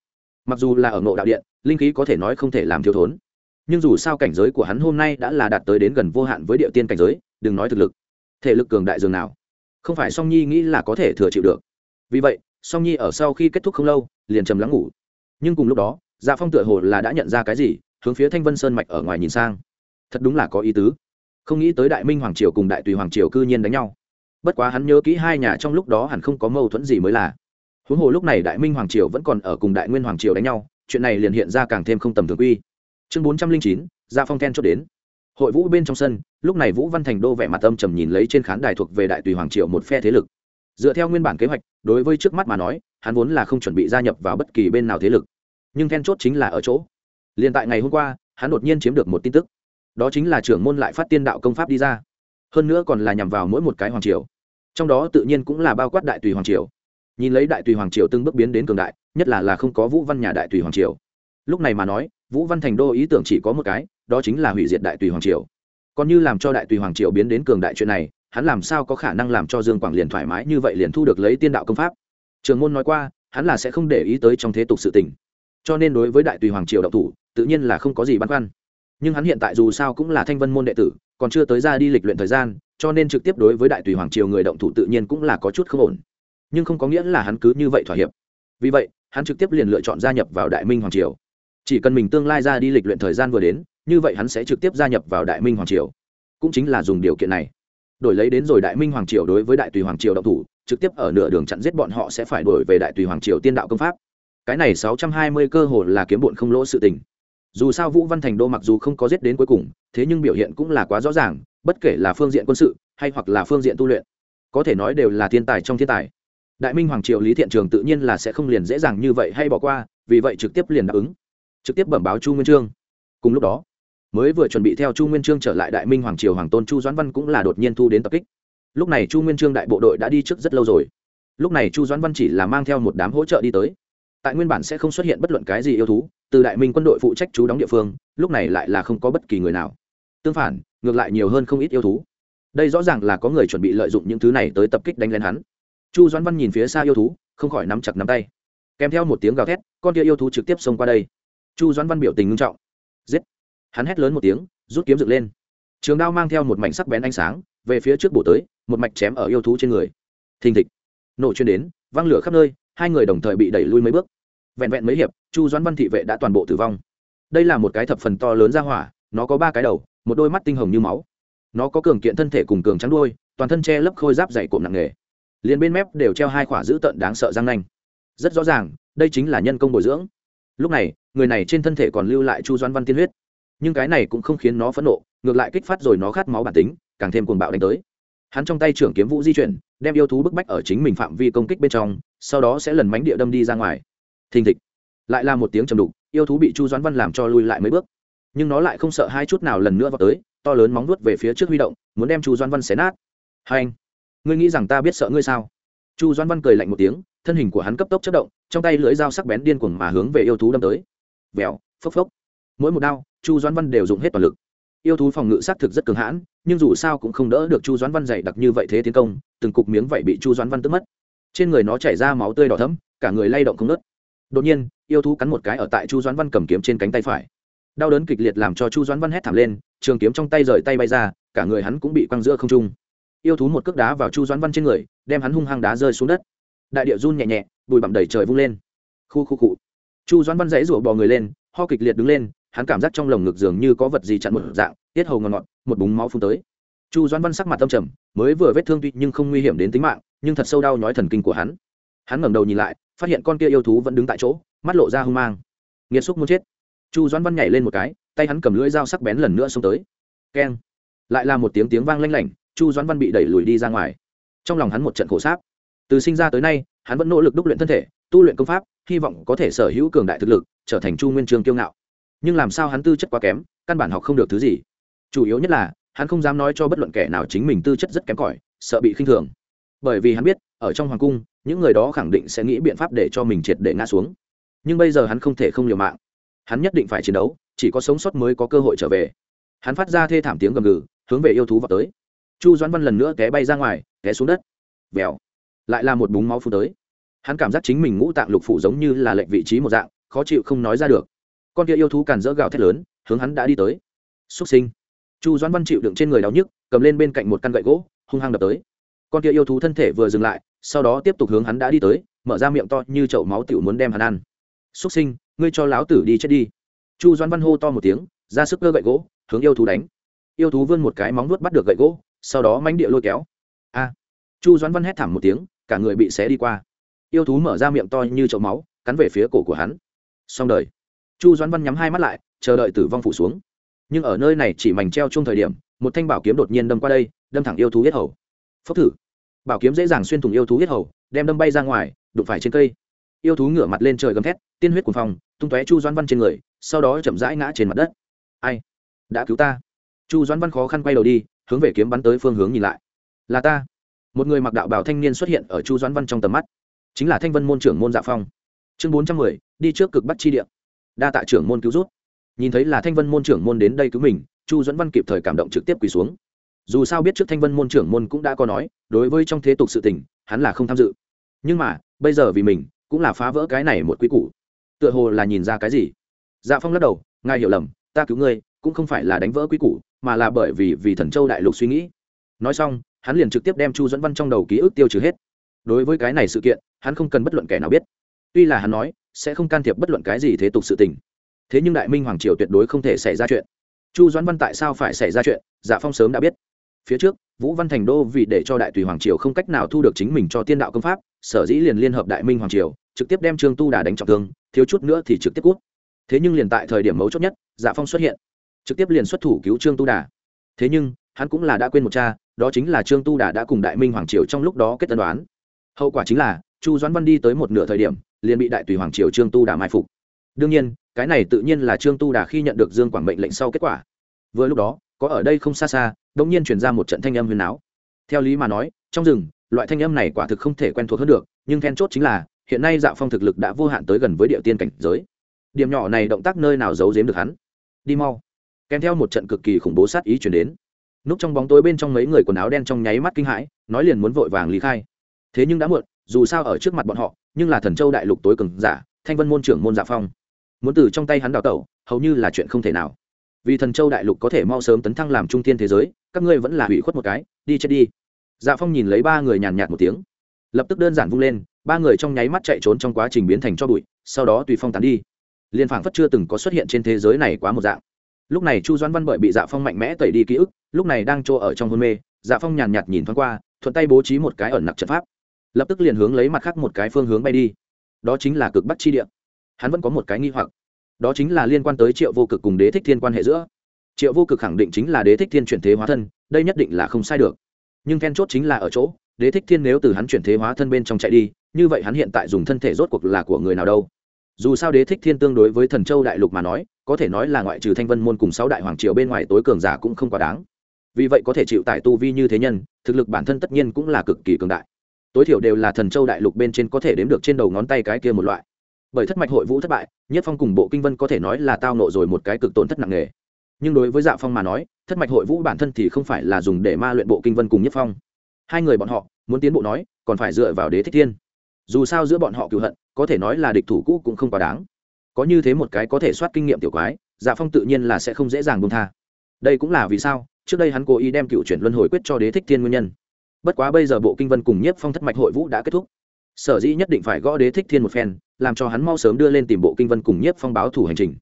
Mặc dù là ở ngộ đạo điện, linh khí có thể nói không thể làm thiếu thốn. Nhưng dù sao cảnh giới của hắn hôm nay đã là đạt tới đến gần vô hạn với địa tiên cảnh giới, đừng nói thực lực thể lực cường đại dường nào. Không phải song nhi nghĩ là có thể thừa chịu được. Vì vậy, song nhi ở sau khi kết thúc không lâu, liền trầm lắng ngủ. Nhưng cùng lúc đó dạ phong tựa hồ là đã nhận ra cái gì, hướng phía thanh vân sơn mạch ở ngoài nhìn sang. Thật đúng là có ý tứ. Không nghĩ tới đại minh hoàng triều cùng đại tùy hoàng triều cư nhiên đánh nhau. Bất quá hắn nhớ kỹ hai nhà trong lúc đó hẳn không có mâu thuẫn gì mới là. Huống hồ lúc này đại minh hoàng triều vẫn còn ở cùng đại nguyên hoàng triều đánh nhau, chuyện này liền hiện ra càng thêm không tầm thường quy. Chương bốn trăm linh chín gia phong then chốt đến hội vũ bên trong sân, lúc này vũ văn thành đô vẻ mặt âm trầm nhìn lấy trên khán đài thuộc về đại tùy hoàng triều một phe thế lực. Dựa theo nguyên bản kế hoạch, đối với trước mắt mà nói, hắn vốn là không chuẩn bị gia nhập vào bất kỳ bên nào thế lực. Nhưng then chốt chính là ở chỗ. Liền tại ngày hôm qua, hắn đột nhiên chiếm được một tin tức. Đó chính là trưởng môn lại phát tiên đạo công pháp đi ra. Hơn nữa còn là nhằm vào mỗi một cái hoàng triều. Trong đó tự nhiên cũng là bao quát đại tùy hoàng triều. Nhìn lấy đại tùy hoàng triều từng bước biến đến cường đại, nhất là là không có vũ văn nhà đại tùy hoàng triều. Lúc này mà nói vũ văn thành đô ý tưởng chỉ có một cái, đó chính là hủy diệt đại tùy hoàng triều. Còn như làm cho đại tùy hoàng triều biến đến cường đại chuyện này, hắn làm sao có khả năng làm cho dương quảng liền thoải mái như vậy liền thu được lấy tiên đạo công pháp? Trường môn nói qua, hắn là sẽ không để ý tới trong thế tục sự tình. Cho nên đối với đại tùy hoàng triều đạo thủ, tự nhiên là không có gì băn khoăn. Nhưng hắn hiện tại dù sao cũng là thanh vân môn đệ tử, còn chưa tới ra đi lịch luyện thời gian, cho nên trực tiếp đối với đại tùy hoàng triều người động thủ tự nhiên cũng là có chút không ổn. Nhưng không có nghĩa là hắn cứ như vậy thỏa hiệp. Vì vậy, hắn trực tiếp liền lựa chọn gia nhập vào đại minh hoàng triều chỉ cần mình tương lai ra đi lịch luyện thời gian vừa đến, như vậy hắn sẽ trực tiếp gia nhập vào đại minh hoàng triều. Cũng chính là dùng điều kiện này. Đổi lấy đến rồi đại minh hoàng triều đối với đại tùy hoàng triều động thủ, trực tiếp ở nửa đường chặn giết bọn họ sẽ phải đổi về đại tùy hoàng triều tiên đạo công pháp. Cái này sáu trăm hai mươi cơ hồ là kiếm bụn không lỗ sự tình. Dù sao vũ văn thành đô mặc dù không có giết đến cuối cùng, thế nhưng biểu hiện cũng là quá rõ ràng, bất kể là phương diện quân sự, hay hoặc là phương diện tu luyện, có thể nói đều là thiên tài trong thiên tài. Đại minh hoàng triều lý thiện trường tự nhiên là sẽ không liền dễ dàng như vậy hay bỏ qua, vì vậy trực tiếp liền đáp ứng trực tiếp bẩm báo chu nguyên trương. Cùng lúc đó, mới vừa chuẩn bị theo chu nguyên trương trở lại đại minh hoàng triều hoàng tôn chu doãn văn cũng là đột nhiên thu đến tập kích. Lúc này chu nguyên trương đại bộ đội đã đi trước rất lâu rồi. Lúc này chu doãn văn chỉ là mang theo một đám hỗ trợ đi tới. Tại nguyên bản sẽ không xuất hiện bất luận cái gì yêu thú, từ đại minh quân đội phụ trách chú đóng địa phương, lúc này lại là không có bất kỳ người nào. Tương phản, ngược lại nhiều hơn không ít yêu thú. Đây rõ ràng là có người chuẩn bị lợi dụng những thứ này tới tập kích đánh lên hắn. Chu doãn văn nhìn phía xa yêu thú, không khỏi nắm chặt nắm tay. Kèm theo một tiếng gào thét, con kia yêu thú trực tiếp xông qua đây chu doãn văn biểu tình ngưng trọng. Giết. Hắn hét lớn một tiếng, rút kiếm dựng lên. Trường đao mang theo một mảnh sắc bén ánh sáng, về phía trước bổ tới, một mạch chém ở yêu thú trên người. Thình thịch. Nổ chuyên đến, văng lửa khắp nơi, hai người đồng thời bị đẩy lui mấy bước. Vẹn vẹn mấy hiệp, chu doãn văn thị vệ đã toàn bộ tử vong. Đây là một cái thập phần to lớn ra hỏa, nó có ba cái đầu, một đôi mắt tinh hồng như máu. Nó có cường kiện thân thể cùng cường trắng đuôi, toàn thân che lấp khôi giáp dày cộm nặng nề. Liền bên mép đều treo hai khỏa dữ tợn đáng sợ răng nanh. Rất rõ ràng, đây chính là nhân công bồi dưỡng. Lúc này người này trên thân thể còn lưu lại chu Doan văn tiên huyết. Nhưng cái này cũng không khiến nó phẫn nộ, ngược lại kích phát rồi nó khát máu bản tính, càng thêm cuồng bạo đánh tới. Hắn trong tay trưởng kiếm vũ di chuyển, đem yêu thú bức bách ở chính mình phạm vi công kích bên trong, sau đó sẽ lần mánh địa đâm đi ra ngoài. Thình thịch. Lại là một tiếng trầm đục, yêu thú bị chu doãn văn làm cho lui lại mấy bước. Nhưng nó lại không sợ hai chút nào lần nữa vào tới, to lớn móng nuốt về phía trước huy động, muốn đem chu doãn văn xé nát. Hai anh ngươi nghĩ rằng ta biết sợ ngươi sao? Chu doãn văn cười lạnh một tiếng, thân hình của hắn cấp tốc chất động, trong tay lưỡi dao sắc bén điên cuồng mà hướng về yêu thú đâm tới vèo, phốc phốc. Mỗi một đao, chu doãn văn đều dùng hết toàn lực. Yêu thú phòng ngự xác thực rất cường hãn, nhưng dù sao cũng không đỡ được chu doãn văn dày đặc như vậy thế tiến công, từng cục miếng vậy bị chu doãn văn tức mất. Trên người nó chảy ra máu tươi đỏ thấm cả người lay động không nớt đột nhiên, yêu thú cắn một cái ở tại chu doãn văn cầm kiếm trên cánh tay phải. Đau đớn kịch liệt làm cho chu doãn văn hét thảm lên, trường kiếm trong tay rời tay bay ra, cả người hắn cũng bị quăng giữa không trung. Yêu thú một cước đá vào chu doãn văn trên người, đem hắn hung hăng đá rơi xuống đất. Đại địa run nhẹ nhẹ, bụi bặm đầy trời vung lên. Khu khu cụ chu doãn văn dãy rủa bò người lên, ho kịch liệt đứng lên, hắn cảm giác trong lồng ngực dường như có vật gì chặn một dạng, tiết hầu ngọt ngọt, một búng máu phun tới. Chu doãn văn sắc mặt tâm trầm, mới vừa vết thương tuy nhưng không nguy hiểm đến tính mạng, nhưng thật sâu đau nhói thần kinh của hắn. Hắn ngẩng đầu nhìn lại, phát hiện con kia yêu thú vẫn đứng tại chỗ, mắt lộ ra hung mang. Nghiệt xúc muốn chết. Chu doãn văn nhảy lên một cái, tay hắn cầm lưỡi dao sắc bén lần nữa xông tới. Keng. Lại là một tiếng tiếng vang lanh lảnh, chu doãn văn bị đẩy lùi đi ra ngoài. Trong lòng hắn một trận khổ sáp từ sinh ra tới nay, hắn vẫn nỗ lực đúc luyện thân thể, tu luyện công pháp, hy vọng có thể sở hữu cường đại thực lực, trở thành chu nguyên trường kiêu ngạo. Nhưng làm sao hắn tư chất quá kém, căn bản học không được thứ gì. Chủ yếu nhất là, hắn không dám nói cho bất luận kẻ nào chính mình tư chất rất kém cỏi, sợ bị khinh thường. Bởi vì hắn biết, ở trong hoàng cung, những người đó khẳng định sẽ nghĩ biện pháp để cho mình triệt để ngã xuống. Nhưng bây giờ hắn không thể không liều mạng. Hắn nhất định phải chiến đấu, chỉ có sống sót mới có cơ hội trở về. Hắn phát ra thê thảm tiếng gầm gừ, hướng về yêu thú vào tới. Chu doãn văn lần nữa té bay ra ngoài, té xuống đất. Vèo lại là một búng máu phun tới. Hắn cảm giác chính mình ngũ tạng lục phủ giống như là lệnh vị trí một dạng, khó chịu không nói ra được. Con kia yêu thú càn dỡ gào thét lớn, hướng hắn đã đi tới. Xuất sinh. Chu doãn văn chịu đựng trên người đau nhức, cầm lên bên cạnh một căn gậy gỗ, hung hăng đập tới. Con kia yêu thú thân thể vừa dừng lại, sau đó tiếp tục hướng hắn đã đi tới, mở ra miệng to như chậu máu tiểu muốn đem hắn ăn. Xuất sinh, ngươi cho láo tử đi chết đi. Chu doãn văn hô to một tiếng, ra sức cơ gậy gỗ, hướng yêu thú đánh. Yêu thú vươn một cái móng nuốt bắt được gậy gỗ, sau đó mánh địa lôi kéo chu doãn văn hét thảm một tiếng, cả người bị xé đi qua. Yêu thú mở ra miệng to như chậu máu, cắn về phía cổ của hắn. Xong đời. Chu doãn văn nhắm hai mắt lại, chờ đợi tử vong phủ xuống. Nhưng ở nơi này chỉ mảnh treo chung thời điểm, một thanh bảo kiếm đột nhiên đâm qua đây, đâm thẳng yêu thú huyết hầu. Phốc thử. Bảo kiếm dễ dàng xuyên thủng yêu thú huyết hầu, đem đâm bay ra ngoài, đụng phải trên cây. Yêu thú ngửa mặt lên trời gầm thét, tiên huyết cuồng phòng tung tóe chu doãn văn trên người, sau đó chậm rãi ngã trên mặt đất. Ai? Đã cứu ta. Chu doãn văn khó khăn quay đầu đi, hướng về kiếm bắn tới phương hướng nhìn lại. Là ta một người mặc đạo bào thanh niên xuất hiện ở chu doãn văn trong tầm mắt, chính là thanh vân môn trưởng môn dạ phong. Chương bốn trăm mười, đi trước cực bắc chi địa. Đa tạ trưởng môn cứu rút nhìn thấy là thanh vân môn trưởng môn đến đây cứu mình, chu Doãn văn kịp thời cảm động trực tiếp quỳ xuống. Dù sao biết trước thanh vân môn trưởng môn cũng đã có nói, đối với trong thế tục sự tình, hắn là không tham dự. Nhưng mà, bây giờ vì mình, cũng là phá vỡ cái này một quy củ. Tựa hồ là nhìn ra cái gì? Dạ phong lắc đầu, ngài hiểu lầm, ta cứu ngươi, cũng không phải là đánh vỡ quy củ, mà là bởi vì vì thần châu đại lục suy nghĩ. Nói xong hắn liền trực tiếp đem chu dẫn văn trong đầu ký ức tiêu trừ hết. Đối với cái này sự kiện, hắn không cần bất luận kẻ nào biết. Tuy là hắn nói, sẽ không can thiệp bất luận cái gì thế tục sự tình. Thế nhưng đại minh hoàng triều tuyệt đối không thể xảy ra chuyện. Chu doãn văn tại sao phải xảy ra chuyện dạ phong sớm đã biết. Phía trước, vũ văn thành đô vì để cho đại tùy hoàng triều không cách nào thu được chính mình cho tiên đạo công pháp, sở dĩ liền liên hợp đại minh hoàng triều, trực tiếp đem trương tu đà đánh trọng thương, thiếu chút nữa thì trực tiếp cút. Thế nhưng liền tại thời điểm mấu chốt nhất dạ phong xuất hiện, trực tiếp liền xuất thủ cứu trương tu đà. Thế nhưng, hắn cũng là đã quên một cha đó chính là trương tu đà đã cùng đại minh hoàng triều trong lúc đó kết tân đoán. Hậu quả chính là, chu doãn văn đi tới một nửa thời điểm, liền bị đại tùy hoàng triều trương tu đà mai phục. Đương nhiên, cái này tự nhiên là trương tu đà khi nhận được dương quảng mệnh lệnh sau kết quả. Vừa lúc đó, có ở đây không xa xa đông nhiên chuyển ra một trận thanh âm huyền áo theo lý mà nói, trong rừng, loại thanh âm này quả thực không thể quen thuộc hơn được, nhưng then chốt chính là, hiện nay dạo phong thực lực đã vô hạn tới gần với địa tiên cảnh giới. Điểm nhỏ này động tác nơi nào giấu giếm được hắn? Đi mau. Kèm theo một trận cực kỳ khủng bố sát ý chuyển đến núp trong bóng tối bên trong mấy người quần áo đen trong nháy mắt kinh hãi, nói liền muốn vội vàng lý khai. Thế nhưng đã muộn, dù sao ở trước mặt bọn họ, nhưng là thần châu đại lục tối cường giả, thanh vân môn trưởng môn dạ phong. Muốn từ trong tay hắn đào tẩu, hầu như là chuyện không thể nào. Vì thần châu đại lục có thể mau sớm tấn thăng làm trung thiên thế giới, các ngươi vẫn là hủy khuất một cái, đi chết đi. Dạ phong nhìn lấy ba người nhàn nhạt một tiếng. Lập tức đơn giản vung lên, ba người trong nháy mắt chạy trốn trong quá trình biến thành cho bụi, sau đó tùy phong tán đi. Liên phảng phất chưa từng có xuất hiện trên thế giới này quá một dạng. Lúc này chu doãn văn bởi bị dạ phong mạnh mẽ tẩy đi ký ức lúc này đang trô ở trong hôn mê dạ phong nhàn nhạt nhìn thoáng qua, thuận tay bố trí một cái ẩn nặc trận pháp. Lập tức liền hướng lấy mặt khác một cái phương hướng bay đi. Đó chính là cực bắc chi địa. Hắn vẫn có một cái nghi hoặc. Đó chính là liên quan tới triệu vô cực cùng đế thích thiên quan hệ giữa. Triệu vô cực khẳng định chính là đế thích thiên chuyển thế hóa thân, đây nhất định là không sai được. Nhưng then chốt chính là ở chỗ, đế thích thiên nếu từ hắn chuyển thế hóa thân bên trong chạy đi, như vậy hắn hiện tại dùng thân thể rốt cuộc là của người nào đâu? Dù sao đế thích thiên tương đối với thần châu đại lục mà nói, có thể nói là ngoại trừ thanh vân môn cùng sáu đại hoàng triều bên ngoài tối cường giả cũng không quá đáng vì vậy có thể chịu tải tu vi như thế nhân, thực lực bản thân tất nhiên cũng là cực kỳ cường đại. Tối thiểu đều là thần châu đại lục bên trên có thể đếm được trên đầu ngón tay cái kia một loại. Bởi thất mạch hội vũ thất bại, nhất phong cùng bộ kinh vân có thể nói là tao nộ rồi một cái cực tổn thất nặng nề. Nhưng đối với dạ phong mà nói, thất mạch hội vũ bản thân thì không phải là dùng để ma luyện bộ kinh vân cùng nhất phong. Hai người bọn họ, muốn tiến bộ nói, còn phải dựa vào đế thích thiên. Dù sao giữa bọn họ cựu hận, có thể nói là địch thủ cũ cũng không quá đáng. Có như thế một cái có thể soát kinh nghiệm tiểu quái dạ phong tự nhiên là sẽ không dễ dàng buông tha. Đây cũng là vì sao trước đây hắn cố ý đem cựu chuyển luân hồi quyết cho đế thích thiên nguyên nhân. Bất quá bây giờ bộ kinh vân cùng nhiếp phong thất mạch hội vũ đã kết thúc. Sở dĩ nhất định phải gõ đế thích thiên một phen, làm cho hắn mau sớm đưa lên tìm bộ kinh vân cùng nhiếp phong báo thủ hành trình.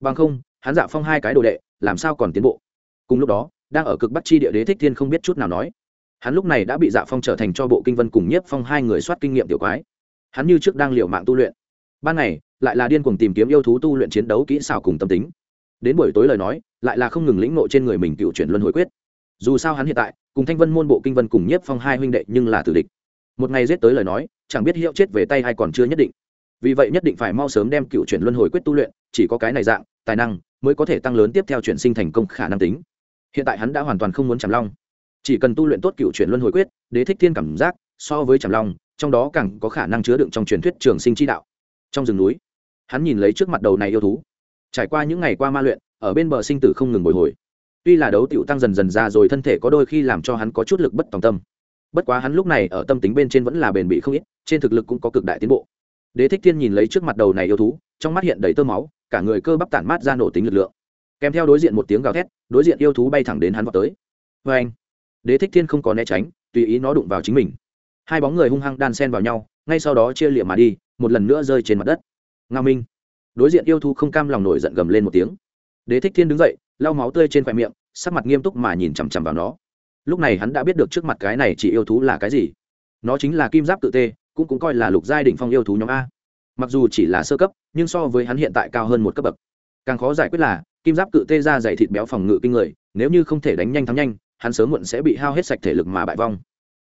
Bằng không, hắn dạ phong hai cái đồ đệ, làm sao còn tiến bộ? Cùng lúc đó, đang ở cực bắc chi địa đế thích thiên không biết chút nào nói. Hắn lúc này đã bị dạ phong trở thành cho bộ kinh vân cùng nhiếp phong hai người soát kinh nghiệm tiểu quái. Hắn như trước đang liệu mạng tu luyện. Ban ngày, lại là điên cuồng tìm kiếm yêu thú tu luyện chiến đấu kỹ xảo cùng tâm tính. Đến buổi tối lời nói lại là không ngừng lĩnh nộ trên người mình cựu chuyển luân hồi quyết. Dù sao hắn hiện tại, cùng thanh vân môn bộ kinh vân cùng nhiếp phong hai huynh đệ nhưng là tử địch. Một ngày giết tới lời nói, chẳng biết hiệu chết về tay hay còn chưa nhất định. Vì vậy nhất định phải mau sớm đem cựu chuyển luân hồi quyết tu luyện, chỉ có cái này dạng, tài năng, mới có thể tăng lớn tiếp theo chuyển sinh thành công khả năng tính. Hiện tại hắn đã hoàn toàn không muốn chằm long. Chỉ cần tu luyện tốt cựu chuyển luân hồi quyết, đế thích thiên cảm giác, so với chằm long, trong đó càng có khả năng chứa đựng trong truyền thuyết trường sinh chi đạo. Trong rừng núi, hắn nhìn lấy trước mặt đầu này yêu thú. Trải qua những ngày qua ma luyện ở bên bờ sinh tử không ngừng bồi hồi. Tuy là đấu tiểu tăng dần dần ra rồi thân thể có đôi khi làm cho hắn có chút lực bất tòng tâm. Bất quá hắn lúc này ở tâm tính bên trên vẫn là bền bỉ không ít, trên thực lực cũng có cực đại tiến bộ. Đế thích thiên nhìn lấy trước mặt đầu này yêu thú, trong mắt hiện đầy tơ máu, cả người cơ bắp tản mát ra nổ tính lực lượng. Kèm theo đối diện một tiếng gào thét, đối diện yêu thú bay thẳng đến hắn vào tới. Vê anh đế thích thiên không có né tránh, tùy ý nó đụng vào chính mình. Hai bóng người hung hăng đan sen vào nhau, ngay sau đó chia liệm mà đi, một lần nữa rơi trên mặt đất. Nga minh! Đối diện yêu thú không cam lòng nổi giận gầm lên một tiếng đế thích thiên đứng dậy, lau máu tươi trên khoe miệng, sắc mặt nghiêm túc mà nhìn chằm chằm vào nó. Lúc này hắn đã biết được trước mặt cái này chỉ yêu thú là cái gì. Nó chính là kim giáp tự tê, cũng cũng coi là lục giai đỉnh phong yêu thú nhóm a. Mặc dù chỉ là sơ cấp, nhưng so với hắn hiện tại cao hơn một cấp bậc. Càng khó giải quyết là, kim giáp cự tê ra dày thịt béo phòng ngự kinh người, nếu như không thể đánh nhanh thắng nhanh, hắn sớm muộn sẽ bị hao hết sạch thể lực mà bại vong.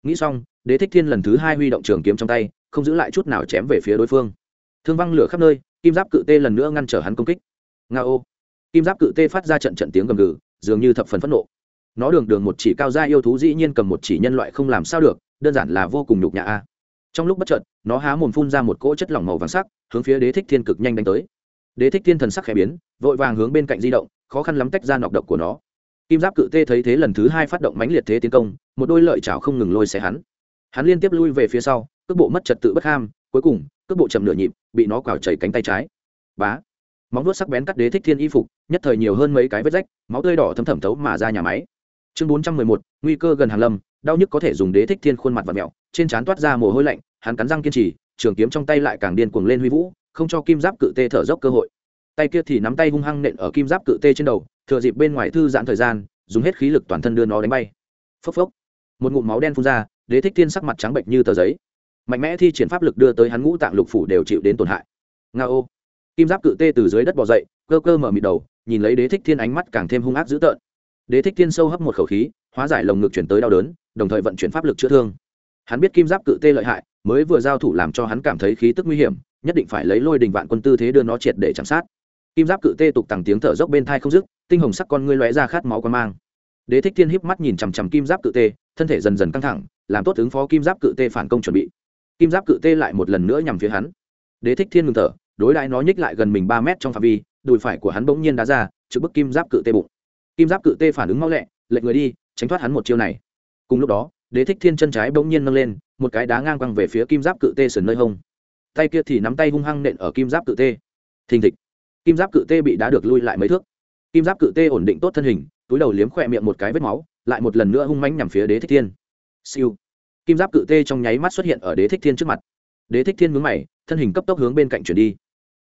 Nghĩ xong, đế thích thiên lần thứ hai huy động trường kiếm trong tay, không giữ lại chút nào chém về phía đối phương. Thương văng lửa khắp nơi, kim giáp cự tê lần nữa ngăn trở hắn công kích. Nga ô kim giáp cự tê phát ra trận trận tiếng gầm gừ, dường như thập phần phẫn nộ. Nó đường đường một chỉ cao gia yêu thú dĩ nhiên cầm một chỉ nhân loại không làm sao được, đơn giản là vô cùng nhục nhã a. Trong lúc bất chợt, nó há mồm phun ra một cỗ chất lỏng màu vàng sắc, hướng phía đế thích thiên cực nhanh đánh tới. Đế thích thiên thần sắc khẽ biến, vội vàng hướng bên cạnh di động, khó khăn lắm tách ra nọc độc của nó. Kim giáp cự tê thấy thế lần thứ hai phát động mãnh liệt thế tiến công, một đôi lợi chảo không ngừng lôi xé hắn. Hắn liên tiếp lui về phía sau, cước bộ mất trật tự bất ham, cuối cùng, cước bộ chậm nửa nhịp, bị nó quào chảy cánh tay trái. Bá! Móng vuốt sắc bén cắt đế thích thiên y phục, nhất thời nhiều hơn mấy cái vết rách, máu tươi đỏ thấm thẩm thấu mà ra nhà máy. Chương bốn trăm mười một, nguy cơ gần hàng lâm, đau nhức có thể dùng đế thích thiên khuôn mặt và mẹo, trên trán toát ra mồ hôi lạnh, hắn cắn răng kiên trì, trường kiếm trong tay lại càng điên cuồng lên huy vũ, không cho kim giáp cự tê thở dốc cơ hội. Tay kia thì nắm tay hung hăng nện ở kim giáp cự tê trên đầu, thừa dịp bên ngoài thư giãn thời gian, dùng hết khí lực toàn thân đưa nó đánh bay. Phốc phốc. Một ngụm máu đen phun ra, đế thích thiên sắc mặt trắng bệnh như tờ giấy. Mạnh mẽ thi triển pháp lực đưa tới hắn ngũ tạng lục phủ đều chịu đến tổn hại. Nga ô kim giáp cự tê từ dưới đất bò dậy, cơ cơ mở mịt đầu, nhìn lấy đế thích thiên ánh mắt càng thêm hung ác dữ tợn. Đế thích thiên sâu hấp một khẩu khí, hóa giải lồng ngực chuyển tới đau đớn, đồng thời vận chuyển pháp lực chữa thương. Hắn biết kim giáp cự tê lợi hại, mới vừa giao thủ làm cho hắn cảm thấy khí tức nguy hiểm, nhất định phải lấy lôi đình vạn quân tư thế đưa nó triệt để chạm sát. Kim giáp cự tê tục tằng tiếng thở dốc bên thai không dứt, tinh hồng sắc con ngươi lóe ra khát máu quan mang. Đế thích thiên híp mắt nhìn chằm chằm kim giáp cự tê, thân thể dần dần căng thẳng, làm tốt ứng phó kim giáp cự tê phản công chuẩn bị. Kim giáp cự tê lại một lần nữa nhằm phía hắn. Đế thích thiên ngừng thở đối đãi nó nhích lại gần mình ba mét trong phạm vi, đùi phải của hắn bỗng nhiên đá ra, trực bức kim giáp cự tê bụng. Kim giáp cự tê phản ứng mau lẹ lệnh người đi, tránh thoát hắn một chiêu này. Cùng lúc đó, đế thích thiên chân trái bỗng nhiên nâng lên, một cái đá ngang quăng về phía kim giáp cự tê sườn nơi hông. Tay kia thì nắm tay hung hăng nện ở kim giáp cự tê. Thình thịch. Kim giáp cự tê bị đá được lui lại mấy thước. Kim giáp cự tê ổn định tốt thân hình, túi đầu liếm khỏe miệng một cái vết máu, lại một lần nữa hung mánh nhằm phía đế thích thiên. Siêu. Kim giáp cự tê trong nháy mắt xuất hiện ở đế thích thiên trước mặt. Đế thích thiên mướn mày, thân hình cấp tốc hướng bên cạnh chuyển đi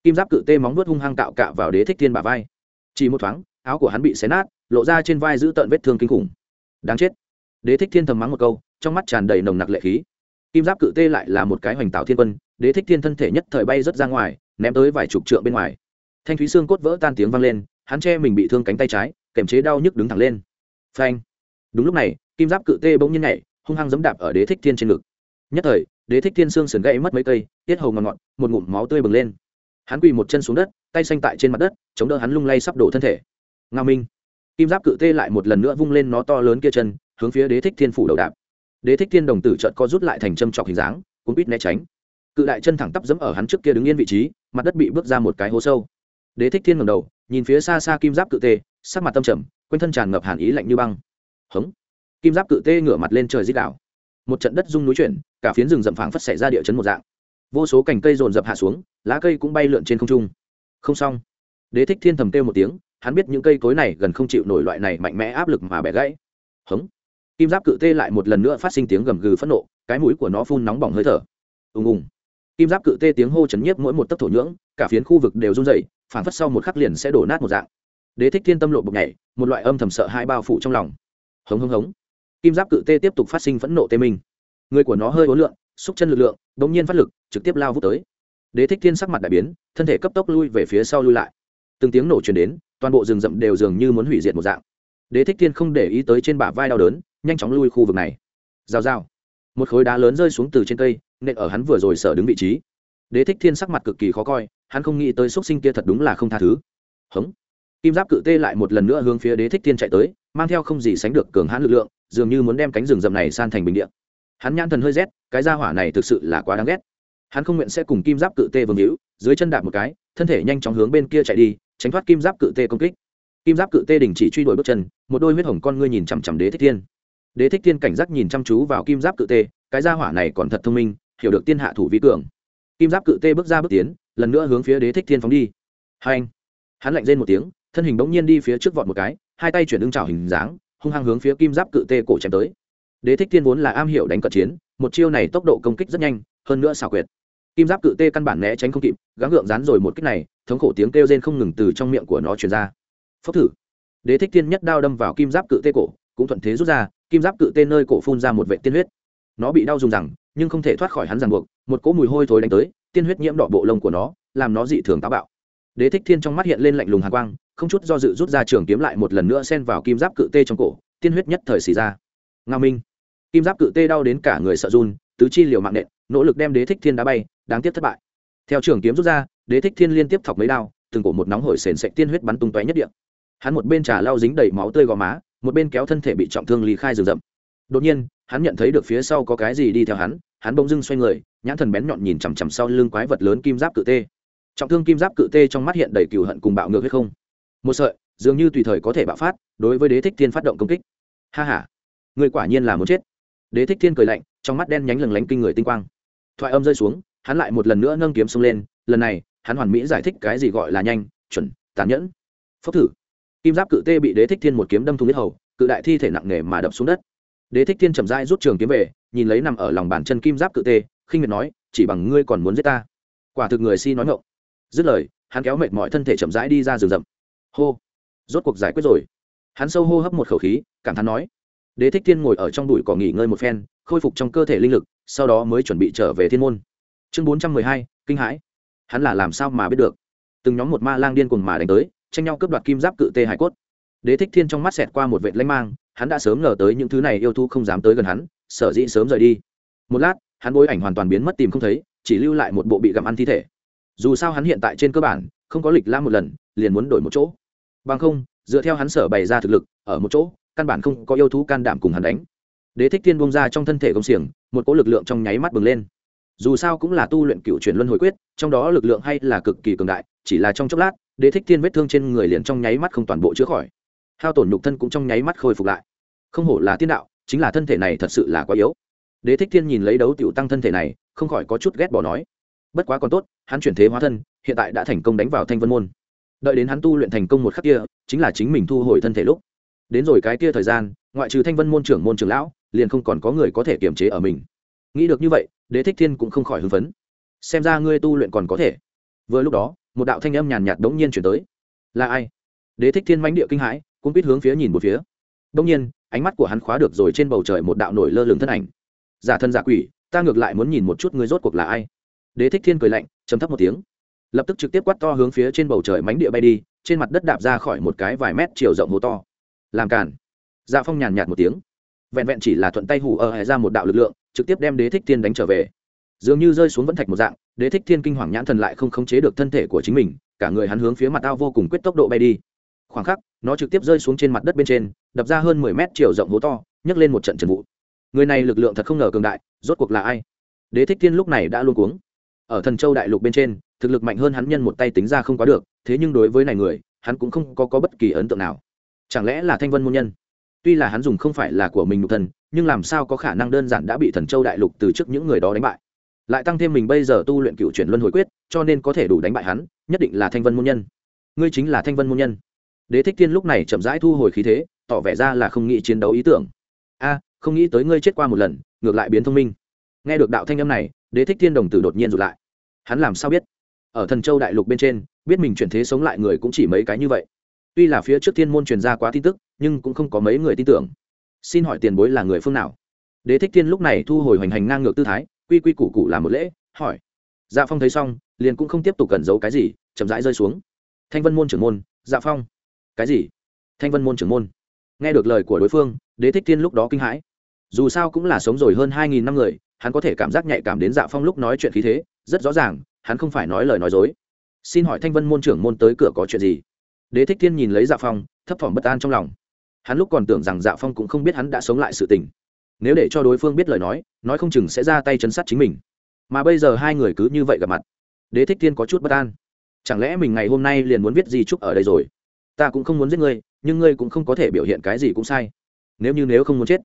kim giáp cự tê móng vuốt hung hăng cạo cạo vào đế thích thiên bả vai. Chỉ một thoáng, áo của hắn bị xé nát, lộ ra trên vai giữ tợn vết thương kinh khủng. Đáng chết. Đế thích thiên thầm mắng một câu, trong mắt tràn đầy nồng nặc lệ khí. Kim giáp cự tê lại là một cái hoành tạo thiên quân, đế thích thiên thân thể nhất thời bay rớt ra ngoài, ném tới vài chục trượng bên ngoài. Thanh thúy xương cốt vỡ tan tiếng vang lên, hắn che mình bị thương cánh tay trái kèm chế đau nhức đứng thẳng lên. Phanh. Đúng lúc này, kim giáp cự tê bỗng nhiên nhảy, hung hăng giẫm đạp ở đế thích thiên trên ngực. Nhất thời, đế thích thiên xương sườn gãy mất mấy cây, tiết hầu ngọn ngọn, một ngụm máu tươi bừng lên hắn quỳ một chân xuống đất, tay xanh tại trên mặt đất, chống đỡ hắn lung lay sắp đổ thân thể. Nga minh. Kim giáp cự tê lại một lần nữa vung lên nó to lớn kia chân, hướng phía đế thích thiên phủ đầu đạp. Đế thích thiên đồng tử trợt co rút lại thành châm trọc hình dáng, cuốn bít né tránh. Cự đại chân thẳng tắp dẫm ở hắn trước kia đứng yên vị trí, mặt đất bị bước ra một cái hố sâu. Đế thích thiên ngầm đầu, nhìn phía xa xa kim giáp cự tê, sắc mặt tâm trầm, quanh thân tràn ngập hàn ý lạnh như băng. Hống. Kim giáp cự tê ngửa mặt lên trời dích đạo một trận đất rung núi chuyển, cả phiến rừng rậm phảng phất xảy ra địa chấn một dạng. Vô số cành cây rồn rập hạ xuống lá cây cũng bay lượn trên không trung. Không xong. Đế thích thiên thầm kêu một tiếng, hắn biết những cây cối này gần không chịu nổi loại này mạnh mẽ áp lực mà bẻ gãy. Hống. Kim giáp cự tê lại một lần nữa phát sinh tiếng gầm gừ phẫn nộ, cái mũi của nó phun nóng bỏng hơi thở. Ùng ùng. Kim giáp cự tê tiếng hô chấn nhiếp mỗi một tấc thổ nhưỡng, cả phiến khu vực đều run dày phảng phất sau một khắc liền sẽ đổ nát một dạng. Đế thích thiên tâm lộ bục nhảy, một loại âm thầm sợ hai bao phủ trong lòng. Hống hống hống. Kim giáp cự tê tiếp tục phát sinh phẫn nộ tê minh. Người của nó hơi ố lượn, xúc chân lực lượng đ ỗ n g nhiên phát lực, trực tiếp lao vút tới đế thích thiên sắc mặt đại biến, thân thể cấp tốc lui về phía sau lui lại. Từng tiếng nổ chuyển đến, toàn bộ rừng rậm đều dường như muốn hủy diệt một dạng. Đế thích thiên không để ý tới trên bả vai đau đớn, nhanh chóng lui khu vực này. Rào rào. Một khối đá lớn rơi xuống từ trên cây, nện ở hắn vừa rồi sở đứng vị trí. Đế thích thiên sắc mặt cực kỳ khó coi, hắn không nghĩ tới x u ấ t sinh kia thật đúng là không tha thứ. Hống. Kim giáp cự tê lại một lần nữa hướng phía đế thích thiên chạy tới, mang theo không gì sánh được cường hãn lực lượng, dường như muốn đem cánh rừng rậm này san thành bình điện hắn nhãn thần hơi rét, cái ra hỏa này thực sự là quá đáng ghét hắn không nguyện sẽ cùng kim giáp cự tê vương hữu, dưới chân đạp một cái, thân thể nhanh chóng hướng bên kia chạy đi, tránh thoát kim giáp cự tê công kích. Kim giáp cự tê đình chỉ truy đuổi bước chân, một đôi huyết hồng con ngươi nhìn chằm chằm đế thích thiên. Đế thích thiên cảnh giác nhìn chăm chú vào kim giáp cự tê, cái gia hỏa này còn thật thông minh, hiểu được tiên hạ thủ vi cường. Kim giáp cự tê bước ra bước tiến, lần nữa hướng phía đế thích thiên phóng đi. Hai anh, hắn lạnh rên một tiếng, thân hình bỗng nhiên đi phía trước vọt một cái, hai tay chuyển ưng trào hình dáng, hung hăng hướng phía kim giáp cự tê cổ chém tới. Đế thích thiên vốn là am hiểu đánh cận chiến, một chiêu này tốc độ công kích rất nhanh, hơn nữa xảo quyệt kim giáp cự tê căn bản né tránh không kịp, gắng gượng dán rồi một kích này, thống khổ tiếng kêu rên không ngừng từ trong miệng của nó truyền ra. Phốc thử. Đế thích thiên nhất đao đâm vào kim giáp cự tê cổ, cũng thuận thế rút ra, kim giáp cự tê nơi cổ phun ra một vệ tiên huyết. Nó bị đau dùng rằng, nhưng không thể thoát khỏi hắn ràng buộc, một cỗ mùi hôi thối đánh tới, tiên huyết nhiễm đỏ bộ lông của nó, làm nó dị thường táo bạo. Đế thích thiên trong mắt hiện lên lạnh lùng hàng quang, không chút do dự rút ra trường kiếm lại một lần nữa xen vào kim giáp cự tê trong cổ, tiên huyết nhất thời xì ra. Nga minh. Kim giáp cự tê đau đến cả người sợ run, tứ chi liều mạng nện, nỗ lực đem đế thích thiên đá bay đáng tiếc thất bại. Theo trường kiếm rút ra, đế thích thiên liên tiếp thọc mấy đao, từng cổ một nóng hổi sền sạch tiên huyết bắn tung tóe nhất địa. hắn một bên trà lau dính đầy máu tươi gò má, một bên kéo thân thể bị trọng thương lý khai rừng rậm. Đột nhiên, hắn nhận thấy được phía sau có cái gì đi theo hắn hắn bỗng dưng xoay người, nhãn thần bén nhọn nhìn chằm chằm sau lưng quái vật lớn kim giáp cự tê. Trọng thương kim giáp cự tê trong mắt hiện đầy cừu hận cùng bạo ngược hay không? Một sợi, dường như tùy thời có thể bạo phát, đối với đế thích thiên phát động công kích. Ha h a người quả nhiên là muốn chết. Đế thích thiên cười lạnh, trong mắt đen nhánh lừng lánh kinh người tinh quang. Thoại âm rơi xuống hắn lại một lần nữa nâng kiếm xông lên, lần này, hắn hoàn mỹ giải thích cái gì gọi là nhanh, chuẩn, tàn nhẫn. Phốc thử. Kim giáp cự tê bị đế thích thiên một kiếm đâm thùng huyết hầu, cự đại thi thể nặng nề mà đập xuống đất. Đế thích thiên chậm rãi rút trường kiếm về, nhìn lấy nằm ở lòng bàn chân kim giáp cự tê, khinh miệt nói, chỉ bằng ngươi còn muốn giết ta. Quả thực người si nói ngộng dứt lời, hắn kéo mệt mọi thân thể chậm rãi đi ra rừng rậm. Hô. Rốt cuộc giải quyết rồi. Hắn sâu hô hấp một khẩu khí, cảm thán nói, đế thích thiên ngồi ở trong đùi cỏ nghỉ ngơi một phen, khôi phục trong cơ thể linh lực, sau đó mới chuẩn bị trở về thiên môn chương bốn trăm mười hai, kinh hãi. Hắn là làm sao mà biết được? Từng nhóm một ma lang điên cùng mà đánh tới, tranh nhau cướp đoạt kim giáp cự tê hải cốt. Đế thích thiên trong mắt xẹt qua một vệt lanh mang, hắn đã sớm ngờ tới những thứ này yêu thú không dám tới gần hắn, sở dĩ sớm rời đi. Một lát, hắn bối ảnh hoàn toàn biến mất tìm không thấy, chỉ lưu lại một bộ bị gặm ăn thi thể. Dù sao hắn hiện tại trên cơ bản, không có lịch la một lần, liền muốn đổi một chỗ. Bằng không, dựa theo hắn sở bày ra thực lực, ở một chỗ, căn bản không có yêu thú can đảm cùng hắn đánh. Đế thích thiên bông ra trong thân thể công xiềng, một cỗ lực lượng trong nháy mắt bừng lên dù sao cũng là tu luyện cựu chuyển luân hồi quyết, trong đó lực lượng hay là cực kỳ cường đại, chỉ là trong chốc lát, đế thích thiên vết thương trên người liền trong nháy mắt không toàn bộ chữa khỏi. Hao tổn nhục thân cũng trong nháy mắt khôi phục lại. Không hổ là tiên đạo, chính là thân thể này thật sự là quá yếu. Đế thích thiên nhìn lấy đấu tiểu tăng thân thể này, không khỏi có chút ghét bỏ nói. Bất quá còn tốt, hắn chuyển thế hóa thân, hiện tại đã thành công đánh vào thanh vân môn. Đợi đến hắn tu luyện thành công một khắc kia, chính là chính mình thu hồi thân thể lúc. Đến rồi cái kia thời gian, ngoại trừ thanh vân môn trưởng môn trưởng lão, liền không còn có người có thể kiềm chế ở mình nghĩ được như vậy, đế thích thiên cũng không khỏi hưng phấn. Xem ra ngươi tu luyện còn có thể. Vừa lúc đó, một đạo thanh âm nhàn nhạt đống nhiên chuyển tới. Là ai? Đế thích thiên mãnh địa kinh hãi cũng biết hướng phía nhìn một phía. Đống nhiên, ánh mắt của hắn khóa được rồi trên bầu trời một đạo nổi lơ lửng thân ảnh. Giả thân giả quỷ, ta ngược lại muốn nhìn một chút ngươi rốt cuộc là ai. Đế thích thiên cười lạnh chấm thấp một tiếng. Lập tức trực tiếp quát to hướng phía trên bầu trời mánh địa bay đi, trên mặt đất đạp ra khỏi một cái vài mét chiều rộng hố to. Làm cản dạ phong nhàn nhạt một tiếng. Vẹn vẹn chỉ là thuận tay hủ ở ra một đạo lực lượng trực tiếp đem đế thích thiên đánh trở về. Dường như rơi xuống vẫn thạch một dạng đế thích thiên kinh hoàng nhãn thần lại không khống chế được thân thể của chính mình cả người hắn hướng phía mặt ao vô cùng quyết tốc độ bay đi. Khoảng khắc nó trực tiếp rơi xuống trên mặt đất bên trên đập ra hơn mười mét chiều rộng hố to nhấc lên một trận trần vụ. Người này lực lượng thật không ngờ cường đại rốt cuộc là ai? Đế thích thiên lúc này đã luôn cuống. Ở thần châu đại lục bên trên thực lực mạnh hơn hắn nhân một tay tính ra không quá được thế nhưng đối với này người hắn cũng không có, có bất kỳ ấn tượng nào. Chẳng lẽ là thanh vân môn nhân? Tuy là hắn dùng không phải là của mình nhục thần nhưng làm sao có khả năng đơn giản đã bị thần châu đại lục từ trước những người đó đánh bại? Lại tăng thêm mình bây giờ tu luyện cựu chuyển luân hồi quyết, cho nên có thể đủ đánh bại hắn, nhất định là thanh vân môn nhân. Ngươi chính là thanh vân môn nhân. Đế thích thiên lúc này chậm rãi thu hồi khí thế, tỏ vẻ ra là không nghĩ chiến đấu ý tưởng. A, không nghĩ tới ngươi chết qua một lần, ngược lại biến thông minh. Nghe được đạo thanh âm này, đế thích thiên đồng tử đột nhiên rụt lại. Hắn làm sao biết? Ở thần châu đại lục bên trên, biết mình chuyển thế sống lại người cũng chỉ mấy cái như vậy. Tuy là phía trước thiên môn truyền ra quá tin tức nhưng cũng không có mấy người tin tưởng. Xin hỏi tiền bối là người phương nào? Đế thích thiên lúc này thu hồi hoành hành ngang ngược tư thái, quy quy củ cụ làm một lễ, hỏi. Dạ phong thấy xong, liền cũng không tiếp tục cẩn giấu cái gì, chậm rãi rơi xuống. Thanh vân môn trưởng môn dạ phong. Cái gì? Thanh vân môn trưởng môn. Nghe được lời của đối phương, đế thích thiên lúc đó kinh hãi. Dù sao cũng là sống rồi hơn hai nghìn năm người, hắn có thể cảm giác nhạy cảm đến dạ phong lúc nói chuyện khí thế, rất rõ ràng, hắn không phải nói lời nói dối. Xin hỏi thanh vân môn trưởng môn tới cửa có chuyện gì? Đế thích thiên nhìn lấy dạ phong, thấp thỏm bất an trong lòng hắn lúc còn tưởng rằng dạ phong cũng không biết hắn đã sống lại sự tình. Nếu để cho đối phương biết lời nói nói không chừng sẽ ra tay chấn sát chính mình. Mà bây giờ hai người cứ như vậy gặp mặt, đế thích thiên có chút bất an. Chẳng lẽ mình ngày hôm nay liền muốn viết gì chúc ở đây rồi? Ta cũng không muốn giết ngươi, nhưng ngươi cũng không có thể biểu hiện cái gì cũng sai. Nếu như nếu không muốn chết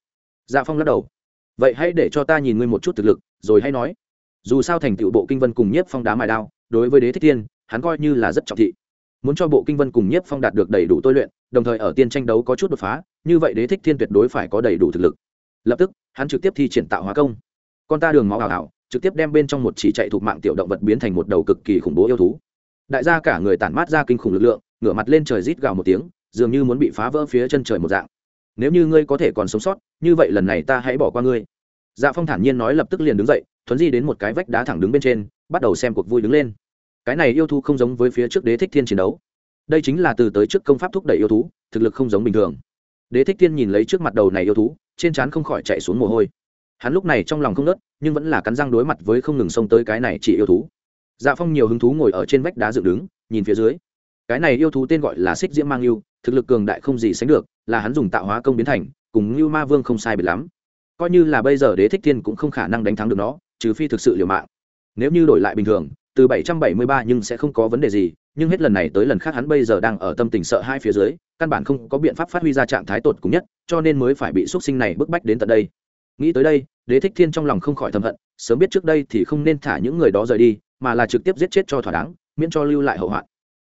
dạ phong lắc đầu. Vậy hãy để cho ta nhìn ngươi một chút thực lực, rồi hãy nói. Dù sao thành tựu bộ kinh vân cùng nhiếp phong đá mài đao, đối với đế thích thiên, hắn coi như là rất trọng thị muốn cho bộ kinh vân cùng nhiếp phong đạt được đầy đủ tôi luyện, đồng thời ở tiên tranh đấu có chút đột phá, như vậy đế thích thiên tuyệt đối phải có đầy đủ thực lực. Lập tức, hắn trực tiếp thi triển tạo hóa công. Con ta đường máu ảo ảo, trực tiếp đem bên trong một chỉ chạy thuộc mạng tiểu động vật biến thành một đầu cực kỳ khủng bố yêu thú. Đại gia cả người tản mát ra kinh khủng lực lượng, ngửa mặt lên trời rít gào một tiếng, dường như muốn bị phá vỡ phía chân trời một dạng. Nếu như ngươi có thể còn sống sót, như vậy lần này ta hãy bỏ qua ngươi. Dạ phong thản nhiên nói lập tức liền đứng dậy, thuấn di đến một cái vách đá thẳng đứng bên trên, bắt đầu xem cuộc vui đứng lên cái này yêu thú không giống với phía trước đế thích thiên chiến đấu. Đây chính là từ tới trước công pháp thúc đẩy yêu thú, thực lực không giống bình thường. Đế thích thiên nhìn lấy trước mặt đầu này yêu thú, trên trán không khỏi chạy xuống mồ hôi. Hắn lúc này trong lòng không nớt, nhưng vẫn là cắn răng đối mặt với không ngừng xông tới cái này chỉ yêu thú. Dạ phong nhiều hứng thú ngồi ở trên vách đá dựng đứng, nhìn phía dưới. Cái này yêu thú tên gọi là xích diễm mang yêu, thực lực cường đại không gì sánh được, là hắn dùng tạo hóa công biến thành, cùng như ma vương không sai biệt lắm. Coi như là bây giờ đế thích thiên cũng không khả năng đánh thắng được nó, trừ phi thực sự liều mạng. Nếu như đổi lại bình thường từ 773 nhưng sẽ không có vấn đề gì, nhưng hết lần này tới lần khác hắn bây giờ đang ở tâm tình sợ hai phía dưới, căn bản không có biện pháp phát huy ra trạng thái tột cùng nhất, cho nên mới phải bị xuất sinh này bức bách đến tận đây nghĩ tới đây, đế thích thiên trong lòng không khỏi thầm hận, sớm biết trước đây thì không nên thả những người đó rời đi, mà là trực tiếp giết chết cho thỏa đáng, miễn cho lưu lại hậu họa.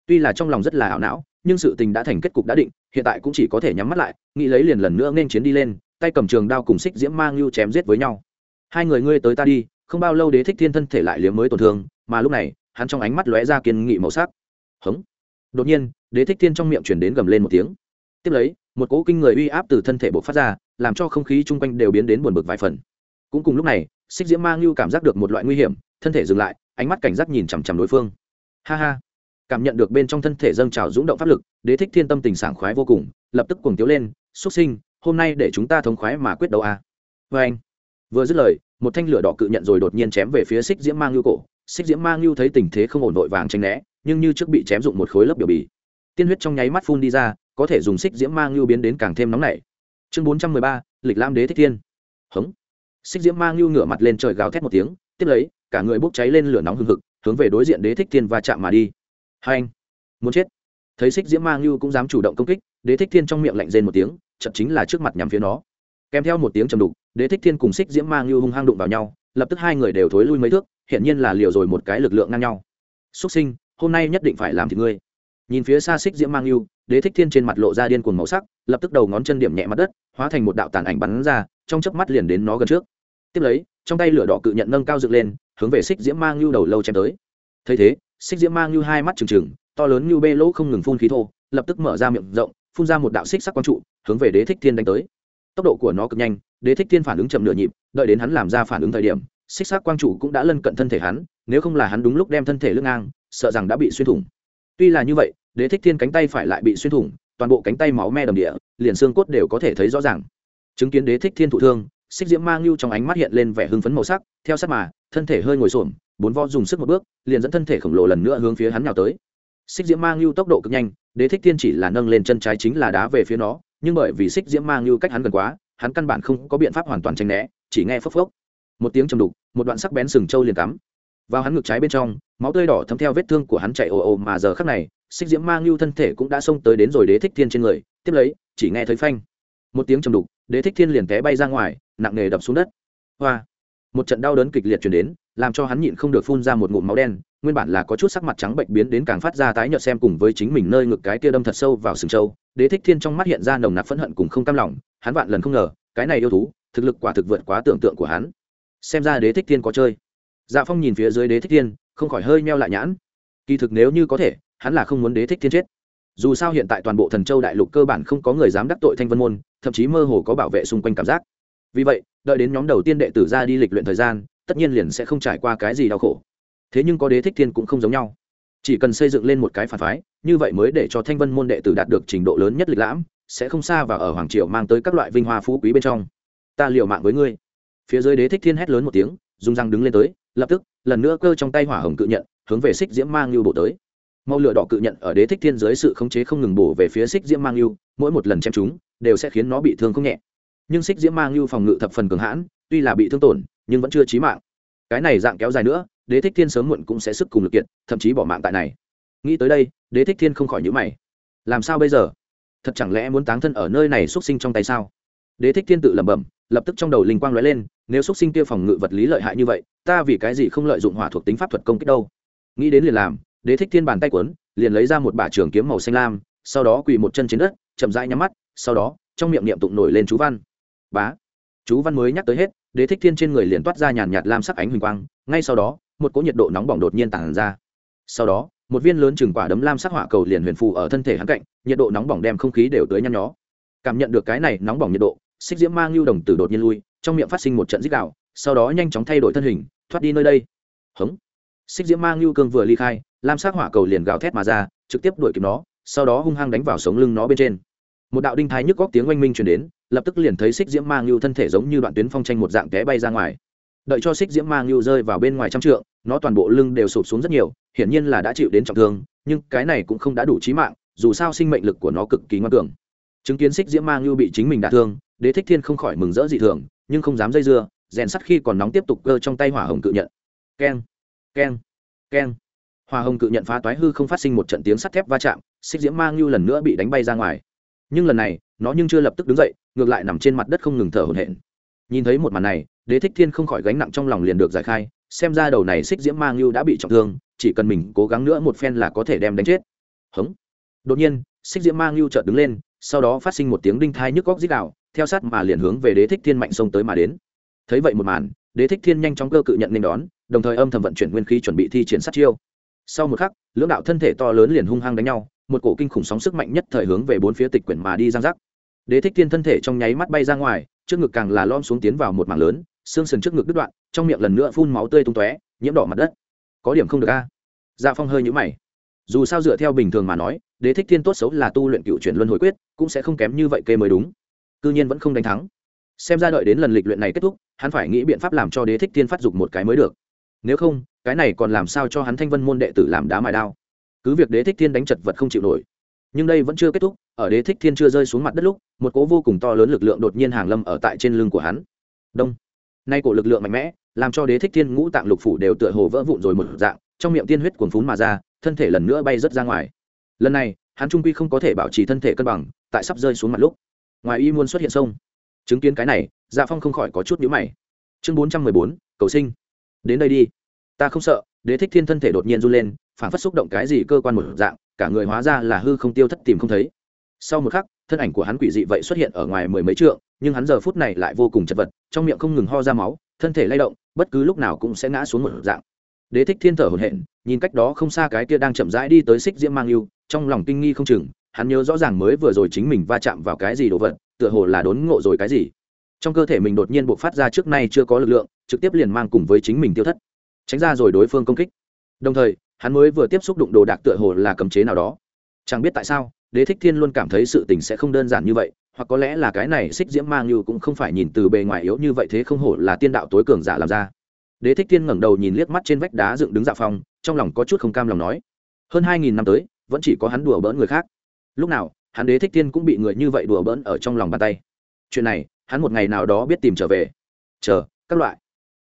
tuy là trong lòng rất là ảo não, nhưng sự tình đã thành kết cục đã định, hiện tại cũng chỉ có thể nhắm mắt lại, nghĩ lấy liền lần nữa nên chiến đi lên, tay cầm trường đao cùng xích diễm mang lưu chém giết với nhau hai người ngươi tới ta đi, không bao lâu đế thích thiên thân thể lại liếm mới tổn thương mà lúc này, hắn trong ánh mắt lóe ra kiên nghị màu sắc. Hống. Đột nhiên, đế thích thiên trong miệng chuyển đến gầm lên một tiếng. Tiếp lấy, một cỗ kinh người uy áp từ thân thể bộc phát ra, làm cho không khí chung quanh đều biến đến buồn bực vài phần. Cũng cùng lúc này, xích diễm mang lưu cảm giác được một loại nguy hiểm, thân thể dừng lại, ánh mắt cảnh giác nhìn chằm chằm đối phương. Ha ha. Cảm nhận được bên trong thân thể dâng trào rúng động pháp lực, đế thích thiên tâm tình sảng khoái vô cùng, lập tức cuồng tiếu lên, xuất sinh, hôm nay để chúng ta thống khoái mà quyết đấu a. À. vê anh vừa dứt lời, một thanh lửa đỏ cự nhận rồi đột nhiên chém về phía xích diễm mang lưu cổ xích diễm mang lưu thấy tình thế không ổn vội vàng tranh né, nhưng như trước bị chém dụng một khối lớp biểu bì. Tiên huyết trong nháy mắt phun đi ra, có thể dùng xích diễm mang lưu biến đến càng thêm nóng nảy. Chương bốn trăm mười ba, lịch lam đế thích thiên. Hống. Xích diễm mang lưu ngửa mặt lên trời gào thét một tiếng, tiếp lấy, cả người bốc cháy lên lửa nóng hừng hực, hướng về đối diện đế thích thiên và chạm mà đi. Hai anh, muốn chết. Thấy xích diễm mang lưu cũng dám chủ động công kích, đế thích thiên trong miệng lạnh rên một tiếng chậm chính là trước mặt nhằm phía nó. Kèm theo một tiếng trầm đục, đế thích thiên cùng xích diễm mang lưu hung hăng đụng vào nhau, lập tức hai người đều thối lui mấy thước hiển nhiên là liều rồi một cái lực lượng ngang nhau. Súc sinh, hôm nay nhất định phải làm thì ngươi. Nhìn phía xa xích diễm mang yêu, đế thích thiên trên mặt lộ ra điên cuồng màu sắc, lập tức đầu ngón chân điểm nhẹ mặt đất, hóa thành một đạo tàn ảnh bắn ra, trong chớp mắt liền đến nó gần trước. Tiếp lấy, trong tay lửa đỏ cự nhận nâng cao dựng lên, hướng về xích diễm mang lưu đầu lâu chém tới. Thấy thế, xích diễm mang lưu hai mắt trừng trừng, to lớn như bê lỗ không ngừng phun khí thô, lập tức mở ra miệng rộng, phun ra một đạo xích sắc quang trụ, hướng về đế thích thiên đánh tới. Tốc độ của nó cực nhanh, đế thích thiên phản ứng chậm nửa nhịp, đợi đến hắn làm ra phản ứng thời điểm xích sắc quang trụ cũng đã lân cận thân thể hắn, nếu không là hắn đúng lúc đem thân thể lưng ngang, sợ rằng đã bị xuyên thủng. Tuy là như vậy, đế thích thiên cánh tay phải lại bị xuyên thủng, toàn bộ cánh tay máu me đầm địa, liền xương cốt đều có thể thấy rõ ràng. Chứng kiến đế thích thiên thụ thương, xích diễm mang lưu trong ánh mắt hiện lên vẻ hưng phấn màu sắc, theo sát mà, thân thể hơi ngồi xổm, bốn vo dùng sức một bước, liền dẫn thân thể khổng lồ lần nữa hướng phía hắn nhào tới. Xích diễm mang lưu tốc độ cực nhanh, đế thích thiên chỉ là nâng lên chân trái chính là đá về phía nó, nhưng bởi vì xích diễm mang lưu cách hắn gần quá, hắn căn bản không có biện pháp hoàn toàn tranh né, chỉ nghe phốc phốc một tiếng trầm đục một đoạn sắc bén sừng trâu liền cắm vào hắn ngực trái bên trong máu tươi đỏ thấm theo vết thương của hắn chạy ồ ồ mà giờ khắc này xích diễm mang lưu thân thể cũng đã xông tới đến rồi đế thích thiên trên người tiếp lấy chỉ nghe thấy phanh. Một tiếng trầm đục đế thích thiên liền té bay ra ngoài nặng nề đập xuống đất. Hoa! Một trận đau đớn kịch liệt chuyển đến làm cho hắn nhịn không được phun ra một ngụm máu đen nguyên bản là có chút sắc mặt trắng bệnh biến đến càng phát ra tái nhợt xem cùng với chính mình nơi ngực cái kia đâm thật sâu vào sừng châu, đế thích thiên trong mắt hiện ra nồng nặc phẫn hận cùng không cam lòng hắn vạn lần không ngờ cái này yêu thú thực lực quả thực vượt quá tưởng tượng của hắn xem ra đế thích thiên có chơi. Dạ phong nhìn phía dưới đế thích thiên, không khỏi hơi meo lại nhãn. Kỳ thực nếu như có thể, hắn là không muốn đế thích thiên chết. Dù sao hiện tại toàn bộ thần châu đại lục cơ bản không có người dám đắc tội thanh vân môn, thậm chí mơ hồ có bảo vệ xung quanh cảm giác. Vì vậy, đợi đến nhóm đầu tiên đệ tử ra đi lịch luyện thời gian, tất nhiên liền sẽ không trải qua cái gì đau khổ. Thế nhưng có đế thích thiên cũng không giống nhau. Chỉ cần xây dựng lên một cái phản phái, như vậy mới để cho thanh vân môn đệ tử đạt được trình độ lớn nhất lịch lãm, sẽ không xa và ở hoàng triều mang tới các loại vinh hoa phú quý bên trong. Ta liều mạng với ngươi phía dưới đế thích thiên hét lớn một tiếng, dùng răng đứng lên tới, lập tức, lần nữa cơ trong tay hỏa hồng cự nhận, hướng về xích diễm mang lưu bổ tới. Mau lửa đỏ cự nhận ở đế thích thiên dưới sự khống chế không ngừng bổ về phía xích diễm mang lưu, mỗi một lần chém chúng, đều sẽ khiến nó bị thương không nhẹ. Nhưng xích diễm mang lưu phòng ngự thập phần cường hãn, tuy là bị thương tổn, nhưng vẫn chưa chí mạng. Cái này dạng kéo dài nữa, đế thích thiên sớm muộn cũng sẽ sức cùng lực kiện thậm chí bỏ mạng tại này. Nghĩ tới đây, đế thích thiên không khỏi nhữ mày. Làm sao bây giờ? Thật chẳng lẽ muốn táng thân ở nơi này xuất sinh trong tay sao? Đế thích thiên tự lẩm bẩm, lập tức trong đầu linh quang lóe lên, nếu xúc sinh kia phòng ngự vật lý lợi hại như vậy, ta vì cái gì không lợi dụng hỏa thuộc tính pháp thuật công kích đâu? Nghĩ đến liền làm, đế thích thiên bàn tay quấn liền lấy ra một bả trường kiếm màu xanh lam, sau đó quỳ một chân trên đất, chậm rãi nhắm mắt, sau đó, trong miệng niệm tụng nổi lên chú văn. Bá. Chú văn mới nhắc tới hết, đế thích thiên trên người liền toát ra nhàn nhạt lam sắc ánh huỳnh quang, ngay sau đó, một cỗ nhiệt độ nóng bỏng đột nhiên tản ra. Sau đó, một viên lớn chừng quả đấm lam sắc hỏa cầu liền huyền phù ở thân thể hắn cạnh, nhiệt độ nóng bỏng đem không khí đều tới nhăn nhó. Cảm nhận được cái này nóng bỏng nhiệt độ xích diễm mang lưu đồng tử đột nhiên lui, trong miệng phát sinh một trận dích đạo sau đó nhanh chóng thay đổi thân hình, thoát đi nơi đây. Hống. Xích diễm mang lưu cương vừa ly khai, lam sắc hỏa cầu liền gào thét mà ra, trực tiếp đuổi kịp nó, sau đó hung hăng đánh vào sống lưng nó bên trên. Một đạo đinh thái nhức góc tiếng oanh minh truyền đến, lập tức liền thấy xích diễm mang lưu thân thể giống như đoạn tuyến phong tranh một dạng té bay ra ngoài. Đợi cho xích diễm mang lưu rơi vào bên ngoài trăm trượng, nó toàn bộ lưng đều sụp xuống rất nhiều, hiển nhiên là đã chịu đến trọng thương, nhưng cái này cũng không đã đủ trí mạng, dù sao sinh mệnh lực của nó cực kỳ ngoan cường. Chứng kiến xích diễm mang lưu bị chính mình đả thương đế thích thiên không khỏi mừng rỡ dị thường, nhưng không dám dây dưa, rèn sắt khi còn nóng tiếp tục cơ trong tay hỏa hồng cự nhận. Keng keng keng. Hỏa hồng cự nhận phá toái hư không phát sinh một trận tiếng sắt thép va chạm, xích diễm mang lưu lần nữa bị đánh bay ra ngoài. Nhưng lần này, nó nhưng chưa lập tức đứng dậy, ngược lại nằm trên mặt đất không ngừng thở hổn hển. Nhìn thấy một màn này, đế thích thiên không khỏi gánh nặng trong lòng liền được giải khai, xem ra đầu này xích diễm mang lưu đã bị trọng thương, chỉ cần mình cố gắng nữa một phen là có thể đem đánh chết. Hống. Đột nhiên, xích diễm mang lưu chợt đứng lên, sau đó phát sinh một tiếng đinh thai nhức góc dích đạo theo sát mà liền hướng về đế thích thiên mạnh sông tới mà đến. Thấy vậy một màn, đế thích thiên nhanh chóng cơ cự nhận nên đón, đồng thời âm thầm vận chuyển nguyên khí chuẩn bị thi triển sát chiêu. Sau một khắc, lưỡng đạo thân thể to lớn liền hung hăng đánh nhau, một cổ kinh khủng sóng sức mạnh nhất thời hướng về bốn phía tịch quyển mà đi giang giác. đế thích thiên thân thể trong nháy mắt bay ra ngoài, trước ngực càng là lom xuống tiến vào một mảng lớn, xương sườn trước ngực đứt đoạn, trong miệng lần nữa phun máu tươi tung tóe, nhiễm đỏ mặt đất. Có điểm không được a. Dạ phong hơi nhũ mày. Dù sao dựa theo bình thường mà nói, đế thích thiên tốt xấu là tu luyện cựu chuyển luân hồi quyết, cũng sẽ không kém như vậy kê mới đúng cư nhiên vẫn không đánh thắng. Xem ra đợi đến lần lịch luyện này kết thúc, hắn phải nghĩ biện pháp làm cho đế thích thiên phát dục một cái mới được. Nếu không, cái này còn làm sao cho hắn thanh vân môn đệ tử làm đá mài đao? Cứ việc đế thích thiên đánh chật vật không chịu nổi, nhưng đây vẫn chưa kết thúc, ở đế thích thiên chưa rơi xuống mặt đất lúc, một cố vô cùng to lớn lực lượng đột nhiên hàng lâm ở tại trên lưng của hắn. Đông. Nay cổ lực lượng mạnh mẽ, làm cho đế thích thiên ngũ tạng lục phủ đều tựa hồ vỡ vụn rồi một dạng, trong miệng tiên huyết cuồn phún mà ra, thân thể lần nữa bay rớt ra ngoài. Lần này, hắn trung quy không có thể bảo trì thân thể cân bằng, tại sắp rơi xuống mặt lúc ngoài y muốn xuất hiện sông. Chứng kiến cái này dạ phong không khỏi có chút nhữ mày. Chương bốn trăm mười bốn, cầu sinh. Đến đây đi. Ta không sợ, đế thích thiên thân thể đột nhiên run lên, phản phất xúc động cái gì cơ quan một dạng, cả người hóa ra là hư không tiêu thất tìm không thấy. Sau một khắc, thân ảnh của hắn quỷ dị vậy xuất hiện ở ngoài mười mấy trượng, nhưng hắn giờ phút này lại vô cùng chật vật, trong miệng không ngừng ho ra máu, thân thể lay động, bất cứ lúc nào cũng sẽ ngã xuống một dạng. Đế thích thiên thở hổn hển, nhìn cách đó không xa cái kia đang chậm rãi đi tới xích diễm mang yêu, trong lòng kinh nghi không chừng hắn nhớ rõ ràng mới vừa rồi chính mình va chạm vào cái gì đồ vật, tựa hồ là đốn ngộ rồi cái gì. Trong cơ thể mình đột nhiên buộc phát ra trước nay chưa có lực lượng, trực tiếp liền mang cùng với chính mình tiêu thất. Tránh ra rồi đối phương công kích. Đồng thời, hắn mới vừa tiếp xúc đụng đồ đạc tựa hồ là cấm chế nào đó. Chẳng biết tại sao, đế thích thiên luôn cảm thấy sự tình sẽ không đơn giản như vậy, hoặc có lẽ là cái này xích diễm mang như cũng không phải nhìn từ bề ngoài yếu như vậy thế không hổ là tiên đạo tối cường giả làm ra. Đế thích thiên ngẩng đầu nhìn liếc mắt trên vách đá dựng đứng dạ phong trong lòng có chút không cam lòng nói. Hơn hai nghìn năm tới, vẫn chỉ có hắn đùa bỡn người khác lúc nào, hắn đế thích thiên cũng bị người như vậy đùa bỡn ở trong lòng bàn tay. Chuyện này, hắn một ngày nào đó biết tìm trở về. Chờ, các loại.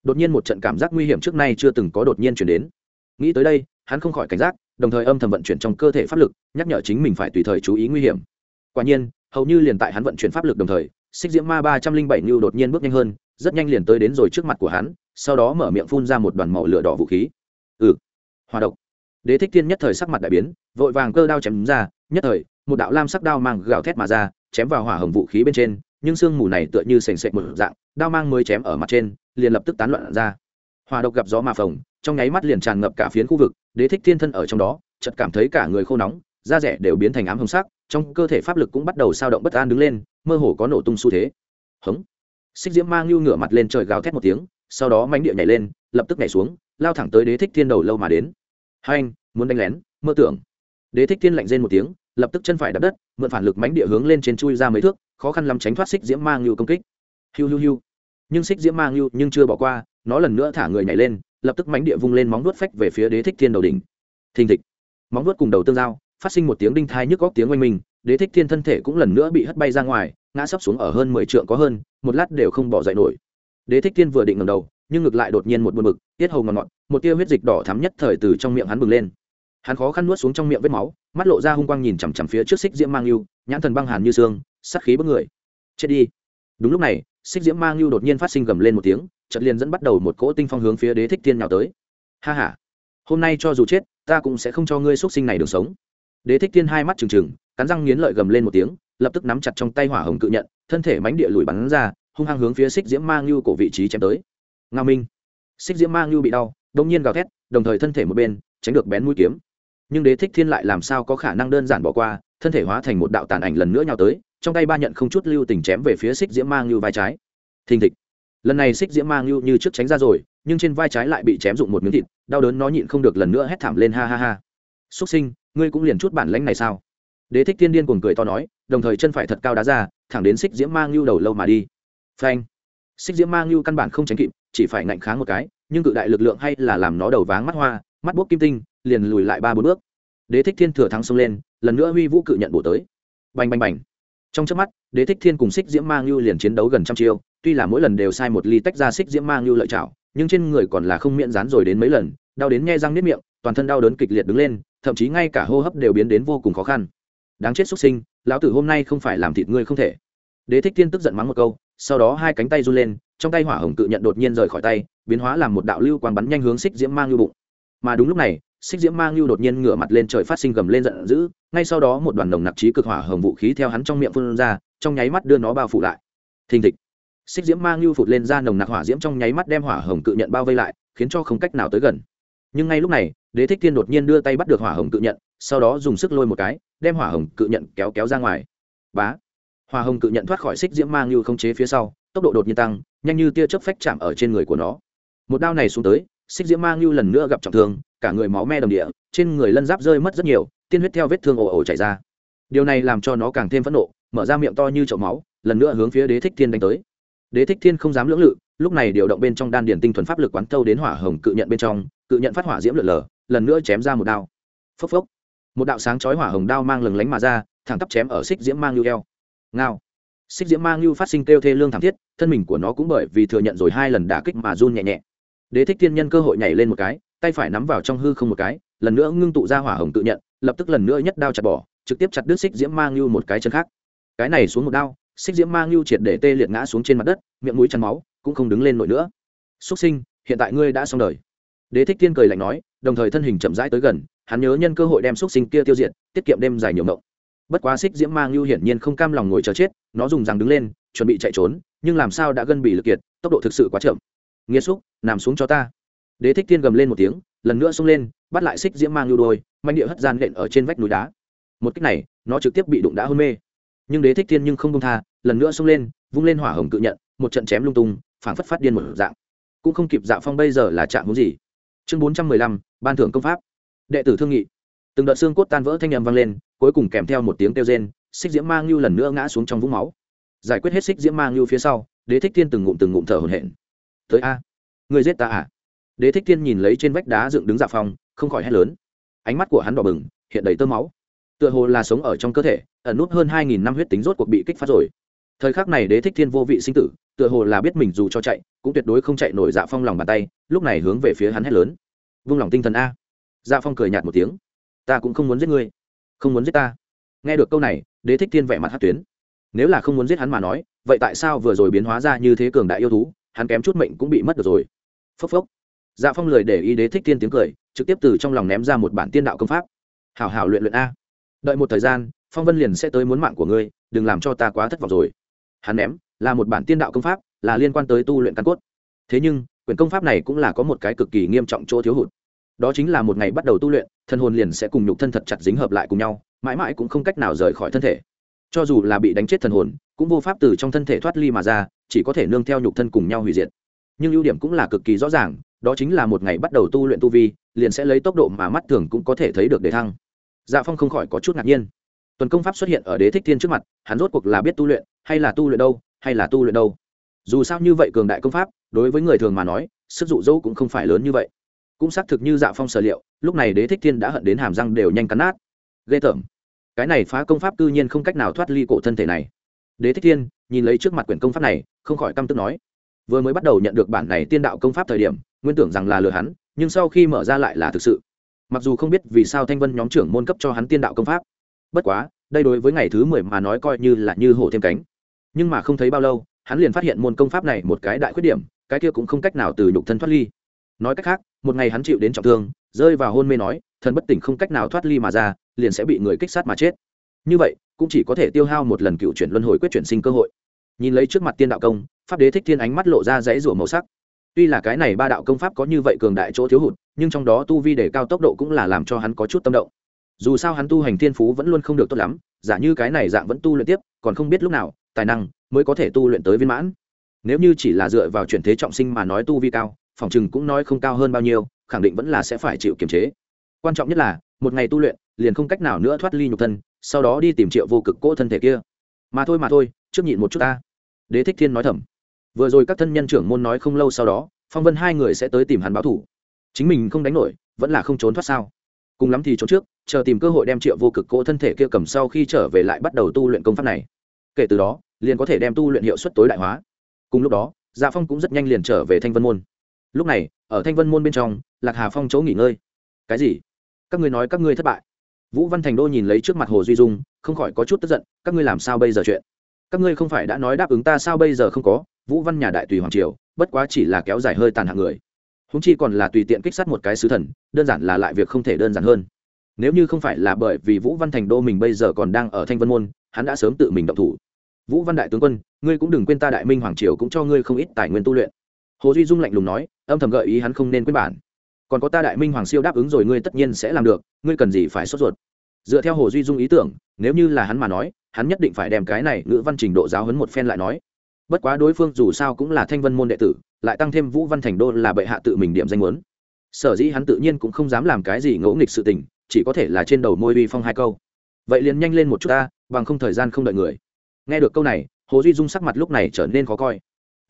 Đột nhiên một trận cảm giác nguy hiểm trước nay chưa từng có đột nhiên chuyển đến. Nghĩ tới đây, hắn không khỏi cảnh giác, đồng thời âm thầm vận chuyển trong cơ thể pháp lực, nhắc nhở chính mình phải tùy thời chú ý nguy hiểm. Quả nhiên, hầu như liền tại hắn vận chuyển pháp lực đồng thời, xích diễm ma ba trăm linh bảy như đột nhiên bước nhanh hơn, rất nhanh liền tới đến rồi trước mặt của hắn, sau đó mở miệng phun ra một đoàn màu lửa đỏ vũ khí. Ừ. Hòa độc. Đế thích thiên nhất thời sắc mặt đại biến, vội vàng cơ đao chém ra, nhất thời một đạo lam sắc đao mang gào thét mà ra, chém vào hỏa hồng vũ khí bên trên, nhưng sương mù này tựa như sền sệt một dạng, đao mang mới chém ở mặt trên, liền lập tức tán loạn ra. Hòa độc gặp gió mà phồng, trong nháy mắt liền tràn ngập cả phiến khu vực, đế thích thiên thân ở trong đó, chợt cảm thấy cả người khô nóng, da rẻ đều biến thành ám hồng sắc, trong cơ thể pháp lực cũng bắt đầu sao động bất an đứng lên, mơ hồ có nổ tung xu thế. Hống! Xích diễm mang lưu ngửa mặt lên trời gào thét một tiếng, sau đó mánh địa nhảy lên, lập tức nhảy xuống, lao thẳng tới đế thích thiên đầu lâu mà đến. Hai anh muốn đánh lén, mơ tưởng. Đế thích thiên lạnh rên một tiếng lập tức chân phải đập đất mượn phản lực mánh địa hướng lên trên chui ra mấy thước khó khăn lắm tránh thoát xích diễm mang lưu công kích. Hiu hiu hiu. Nhưng xích diễm mang lưu nhưng chưa bỏ qua nó lần nữa thả người nhảy lên lập tức mánh địa vung lên móng vuốt phách về phía đế thích thiên đầu đỉnh. Thình thịch. Móng vuốt cùng đầu tương giao phát sinh một tiếng đinh thai nhức góc tiếng oanh mình, đế thích thiên thân thể cũng lần nữa bị hất bay ra ngoài ngã sấp xuống ở hơn mười trượng có hơn một lát đều không bỏ dậy nổi. Đế thích thiên vừa định ngầm đầu nhưng ngược lại đột nhiên một buồn bực tiết hầu ngọt ngọt một tia huyết dịch đỏ thắm nhất thời từ trong miệng hắn bừng lên hắn khó khăn nuốt xuống trong miệng vết máu, mắt lộ ra hung quang nhìn chằm chằm phía trước xích diễm mang yêu, nhãn thần băng hàn như xương sắc khí bất người. Chết đi. Đúng lúc này, xích diễm mang yêu đột nhiên phát sinh gầm lên một tiếng, chợt liền dẫn bắt đầu một cỗ tinh phong hướng phía đế thích thiên nào tới. Ha ha. Hôm nay cho dù chết, ta cũng sẽ không cho ngươi xuất sinh này được sống. Đế thích thiên hai mắt trừng trừng, cắn răng nghiến lợi gầm lên một tiếng, lập tức nắm chặt trong tay hỏa hồng cự nhận, thân thể mánh địa lùi bắn ra, hung hăng hướng phía xích diễm mang lưu cổ vị trí chém tới. Ngao minh. Xích diễm mang lưu bị đau đông nhiên gào thét, đồng thời thân thể một bên, tránh được bén mũi kiếm nhưng đế thích thiên lại làm sao có khả năng đơn giản bỏ qua, thân thể hóa thành một đạo tàn ảnh lần nữa nhào tới, trong tay ba nhận không chút lưu tình chém về phía xích diễm mang lưu vai trái. Thình thịch. Lần này xích diễm mang lưu như trước tránh ra rồi, nhưng trên vai trái lại bị chém dụng một miếng thịt, đau đớn nó nhịn không được lần nữa hét thảm lên ha ha ha. Xuất sinh, ngươi cũng liền chút bản lãnh này sao? Đế thích thiên điên cuồng cười to nói, đồng thời chân phải thật cao đá ra, thẳng đến xích diễm mang lưu đầu lâu mà đi. Phanh. Xích diễm mang lưu căn bản không tránh kịp, chỉ phải ngạnh kháng một cái, nhưng cự đại lực lượng hay là làm nó đầu váng mắt hoa, mắt bốc kim tinh liền lùi lại ba bốn bước. Đế thích thiên thừa thắng xông lên, lần nữa huy vũ cự nhận bổ tới. Bành bành bành. Trong trước mắt, đế thích thiên cùng xích diễm mang lưu liền chiến đấu gần trăm chiêu, tuy là mỗi lần đều sai một ly tách ra xích diễm mang lưu lợi chảo nhưng trên người còn là không miễn rán rồi đến mấy lần, đau đến nghe răng nếp miệng, toàn thân đau đớn kịch liệt đứng lên, thậm chí ngay cả hô hấp đều biến đến vô cùng khó khăn. Đáng chết xuất sinh, lão tử hôm nay không phải làm thịt ngươi không thể. Đế thích thiên tức giận mắng một câu, sau đó hai cánh tay run lên, trong tay hỏa hồng cự nhận đột nhiên rời khỏi tay, biến hóa làm một đạo lưu quang bắn nhanh hướng xích diễm mang lưu bụng. Mà đúng lúc này xích diễm mang lưu đột nhiên ngửa mặt lên trời phát sinh gầm lên giận dữ, ngay sau đó một đoàn nồng nặc trí cực hỏa hồng vũ khí theo hắn trong miệng phun ra, trong nháy mắt đưa nó bao phủ lại. Thình thịch. Xích diễm mang lưu phụt lên ra nồng nặc hỏa diễm trong nháy mắt đem hỏa hồng cự nhận bao vây lại, khiến cho không cách nào tới gần. Nhưng ngay lúc này, đế thích thiên đột nhiên đưa tay bắt được hỏa hồng cự nhận, sau đó dùng sức lôi một cái, đem hỏa hồng cự nhận kéo kéo ra ngoài. Bá. Hỏa hồng cự nhận thoát khỏi xích diễm mang lưu không chế phía sau, tốc độ đột nhiên tăng, nhanh như tia chớp phách chạm ở trên người của nó. Một đao này xuống tới, xích diễm mang lưu lần nữa gặp trọng thương cả người máu me đầm địa, trên người lân giáp rơi mất rất nhiều, tiên huyết theo vết thương ồ ồ chảy ra. Điều này làm cho nó càng thêm phẫn nộ, mở ra miệng to như chậu máu, lần nữa hướng phía đế thích thiên đánh tới. Đế thích thiên không dám lưỡng lự, lúc này điều động bên trong đan điền tinh thuần pháp lực quán thâu đến hỏa hồng cự nhận bên trong, cự nhận phát hỏa diễm lượn lờ, lần nữa chém ra một đao. Phốc phốc. Một đạo sáng chói hỏa hồng đao mang lừng lánh mà ra, thẳng tắp chém ở xích diễm mang lưu eo. Ngao. Xích diễm mang lưu phát sinh kêu thê lương thảm thiết, thân mình của nó cũng bởi vì thừa nhận rồi hai lần đả kích mà run nhẹ nhẹ. Đế thích thiên nhân cơ hội nhảy lên một cái tay phải nắm vào trong hư không một cái, lần nữa ngưng tụ ra hỏa hồng tự nhận, lập tức lần nữa nhất đao chặt bỏ, trực tiếp chặt đứt xích diễm mang lưu một cái chân khác. Cái này xuống một đao, xích diễm mang lưu triệt để tê liệt ngã xuống trên mặt đất, miệng mũi chăn máu cũng không đứng lên nổi nữa. Xuất sinh, hiện tại ngươi đã xong đời. Đế thích tiên cười lạnh nói, đồng thời thân hình chậm rãi tới gần, hắn nhớ nhân cơ hội đem xuất sinh kia tiêu diệt, tiết kiệm đêm dài nhiều mộng. Bất quá xích diễm mang lưu hiển nhiên không cam lòng ngồi chờ chết, nó dùng rằng đứng lên, chuẩn bị chạy trốn, nhưng làm sao đã gân bị lực kiệt, tốc độ thực sự quá chậm. Nghĩa xúc, nằm xuống cho ta đế thích thiên gầm lên một tiếng, lần nữa xông lên, bắt lại xích diễm mang lưu đôi, manh địa hất gian nện ở trên vách núi đá. Một cách này, nó trực tiếp bị đụng đã hôn mê. Nhưng đế thích thiên nhưng không công tha, lần nữa xông lên, vung lên hỏa hồng cự nhận, một trận chém lung tung, phảng phất phát điên một dạng. Cũng không kịp dạ phong bây giờ là chạm muốn gì. Chương bốn trăm mười lăm, ban thưởng công pháp. Đệ tử thương nghị. Từng đợt xương cốt tan vỡ thanh âm vang lên, cuối cùng kèm theo một tiếng kêu rên, xích diễm mang lưu lần nữa ngã xuống trong vũng máu. Giải quyết hết xích diễm mang lưu phía sau, đế thích thiên từng ngụm từng ngụm thở hổn hển. Tới a, người giết ta à? Đế thích thiên nhìn lấy trên vách đá dựng đứng dạ phong không khỏi hét lớn. Ánh mắt của hắn đỏ bừng, hiện đầy tơ máu. Tựa hồ là sống ở trong cơ thể, ẩn nút hơn hai nghìn năm huyết tính rốt cuộc bị kích phát rồi. Thời khắc này đế thích thiên vô vị sinh tử, tựa hồ là biết mình dù cho chạy, cũng tuyệt đối không chạy nổi dạ phong lòng bàn tay, lúc này hướng về phía hắn hét lớn. Vung lòng tinh thần a. Dạ phong cười nhạt một tiếng. Ta cũng không muốn giết ngươi. Không muốn giết ta. Nghe được câu này, đế thích thiên vẻ mặt hát tuyến. Nếu là không muốn giết hắn mà nói, vậy tại sao vừa rồi biến hóa ra như thế cường đại yêu thú, hắn kém chút mệnh cũng bị mất được rồi. Phốc phốc dạ phong lười để ý đế thích tiên tiếng cười, trực tiếp từ trong lòng ném ra một bản tiên đạo công pháp. Hảo hảo luyện luyện a. Đợi một thời gian, phong vân liền sẽ tới muốn mạng của ngươi, đừng làm cho ta quá thất vọng rồi. Hắn ném, là một bản tiên đạo công pháp, là liên quan tới tu luyện căn cốt. Thế nhưng, quyển công pháp này cũng là có một cái cực kỳ nghiêm trọng chỗ thiếu hụt. Đó chính là một ngày bắt đầu tu luyện, thân hồn liền sẽ cùng nhục thân thật chặt dính hợp lại cùng nhau, mãi mãi cũng không cách nào rời khỏi thân thể. Cho dù là bị đánh chết thần hồn, cũng vô pháp từ trong thân thể thoát ly mà ra, chỉ có thể nương theo nhục thân cùng nhau hủy diệt. Nhưng ưu điểm cũng là cực kỳ rõ ràng đó chính là một ngày bắt đầu tu luyện tu vi, liền sẽ lấy tốc độ mà mắt thường cũng có thể thấy được để thăng. Dạ phong không khỏi có chút ngạc nhiên. Tuần công pháp xuất hiện ở đế thích thiên trước mặt, hắn rốt cuộc là biết tu luyện, hay là tu luyện đâu, hay là tu luyện đâu. Dù sao như vậy cường đại công pháp, đối với người thường mà nói, sức dụ dỗ cũng không phải lớn như vậy. Cũng xác thực như dạ phong sở liệu, lúc này đế thích thiên đã hận đến hàm răng đều nhanh cắn nát. Ghê tởm. Cái này phá công pháp cư nhiên không cách nào thoát ly cổ thân thể này. Đế thích thiên nhìn lấy trước mặt quyển công pháp này, không khỏi căm tức nói, vừa mới bắt đầu nhận được bản này tiên đạo công pháp thời điểm nguyên tưởng rằng là lừa hắn, nhưng sau khi mở ra lại là thực sự. Mặc dù không biết vì sao thanh vân nhóm trưởng môn cấp cho hắn tiên đạo công pháp. Bất quá, đây đối với ngày thứ mười mà nói coi như là như hổ thêm cánh. Nhưng mà không thấy bao lâu, hắn liền phát hiện môn công pháp này một cái đại khuyết điểm, cái kia cũng không cách nào từ nhục thân thoát ly. Nói cách khác, một ngày hắn chịu đến trọng thương, rơi vào hôn mê nói, thần bất tỉnh không cách nào thoát ly mà ra, liền sẽ bị người kích sát mà chết. Như vậy, cũng chỉ có thể tiêu hao một lần cựu chuyển luân hồi quyết chuyển sinh cơ hội. Nhìn lấy trước mặt tiên đạo công, pháp đế thích thiên ánh mắt lộ ra dãy rủa màu sắc tuy là cái này ba đạo công pháp có như vậy cường đại chỗ thiếu hụt, nhưng trong đó tu vi để cao tốc độ cũng là làm cho hắn có chút tâm động. Dù sao hắn tu hành thiên phú vẫn luôn không được tốt lắm, giả như cái này dạng vẫn tu luyện tiếp, còn không biết lúc nào, tài năng mới có thể tu luyện tới viên mãn. Nếu như chỉ là dựa vào chuyển thế trọng sinh mà nói tu vi cao, phòng chừng cũng nói không cao hơn bao nhiêu, khẳng định vẫn là sẽ phải chịu kiềm chế. Quan trọng nhất là, một ngày tu luyện, liền không cách nào nữa thoát ly nhục thân, sau đó đi tìm triệu vô cực cỗ thân thể kia. Mà thôi mà thôi, trước nhịn một chút ta. Đế thích thiên nói thầm vừa rồi các thân nhân trưởng môn nói không lâu sau đó, phong vân hai người sẽ tới tìm hắn báo thủ chính mình không đánh nổi, vẫn là không trốn thoát sao? Cùng lắm thì trốn trước, chờ tìm cơ hội đem triệu vô cực cỗ thân thể kia cầm sau khi trở về lại bắt đầu tu luyện công pháp này. Kể từ đó, liền có thể đem tu luyện hiệu suất tối đại hóa. Cùng lúc đó dạ phong cũng rất nhanh liền trở về thanh vân môn. Lúc này, ở thanh vân môn bên trong, lạc hà phong chỗ nghỉ ngơi. Cái gì? Các ngươi nói các ngươi thất bại. Vũ văn thành đô nhìn lấy trước mặt hồ duy dung, không khỏi có chút tức giận, các ngươi làm sao bây giờ chuyện? Các ngươi không phải đã nói đáp ứng ta sao bây giờ không có? Vũ văn nhà đại tùy hoàng triều, bất quá chỉ là kéo dài hơi tàn hạng người. Húng chi còn là tùy tiện kích sát một cái sứ thần, đơn giản là lại việc không thể đơn giản hơn. Nếu như không phải là bởi vì vũ văn thành đô mình bây giờ còn đang ở thanh vân môn, hắn đã sớm tự mình động thủ. Vũ văn đại tướng quân, ngươi cũng đừng quên ta đại minh hoàng triều cũng cho ngươi không ít tài nguyên tu luyện. Hồ duy dung lạnh lùng nói, âm thầm gợi ý hắn không nên quên bản. Còn có ta đại minh hoàng siêu đáp ứng rồi ngươi tất nhiên sẽ làm được, ngươi cần gì phải sốt ruột. Dựa theo hồ duy dung ý tưởng, nếu như là hắn mà nói, hắn nhất định phải đem cái này ngữ văn trình độ giáo hấn một phen lại nói bất quá đối phương dù sao cũng là thanh vân môn đệ tử, lại tăng thêm vũ văn thành đô là bệ hạ tự mình điểm danh muốn. Sở dĩ hắn tự nhiên cũng không dám làm cái gì ngỗ nghịch sự tình, chỉ có thể là trên đầu môi uy phong hai câu. Vậy liền nhanh lên một chút ta, bằng không thời gian không đợi người. Nghe được câu này, hồ duy dung sắc mặt lúc này trở nên khó coi.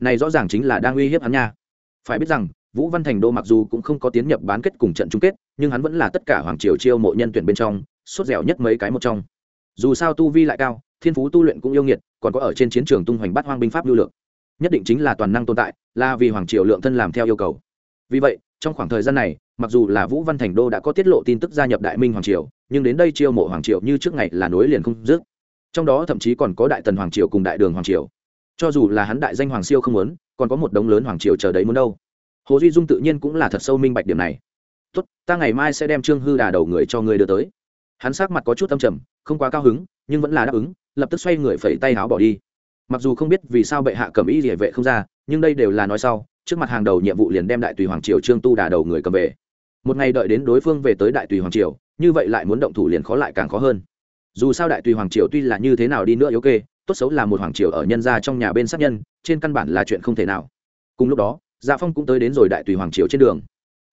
Này rõ ràng chính là đang uy hiếp hắn nha. Phải biết rằng, vũ văn thành đô mặc dù cũng không có tiến nhập bán kết cùng trận chung kết, nhưng hắn vẫn là tất cả hoàng triều chiêu mộ nhân tuyển bên trong, sốt dẻo nhất mấy cái một trong. Dù sao tu vi lại cao thiên phú tu luyện cũng yêu nghiệt, còn có ở trên chiến trường tung hoành bắt hoang binh pháp lưu lượng nhất định chính là toàn năng tồn tại, là vì hoàng triều lượng thân làm theo yêu cầu. Vì vậy, trong khoảng thời gian này, mặc dù là vũ văn thành đô đã có tiết lộ tin tức gia nhập đại minh hoàng triều, nhưng đến đây chiêu mộ hoàng triều như trước ngày là nối liền không dứt. Trong đó thậm chí còn có đại tần hoàng triều cùng đại đường hoàng triều. Cho dù là hắn đại danh hoàng siêu không muốn, còn có một đống lớn hoàng triều chờ đấy muốn đâu. Hồ duy dung tự nhiên cũng là thật sâu minh bạch điểm này. Tốt, ta ngày mai sẽ đem trương hư đà đầu người cho người đưa tới. Hắn sắc mặt có chút tâm trầm, không quá cao hứng nhưng vẫn là đáp ứng, lập tức xoay người phẩy tay áo bỏ đi. Mặc dù không biết vì sao bệ hạ cầm ý địa vệ không ra, nhưng đây đều là nói sau, trước mặt hàng đầu nhiệm vụ liền đem đại tùy hoàng triều trương tu đà đầu người cầm về. Một ngày đợi đến đối phương về tới đại tùy hoàng triều, như vậy lại muốn động thủ liền khó lại càng khó hơn. Dù sao đại tùy hoàng triều tuy là như thế nào đi nữa yếu kê, tốt xấu là một hoàng triều ở nhân gia trong nhà bên sát nhân, trên căn bản là chuyện không thể nào. Cùng lúc đó dạ phong cũng tới đến rồi đại tùy hoàng triều trên đường.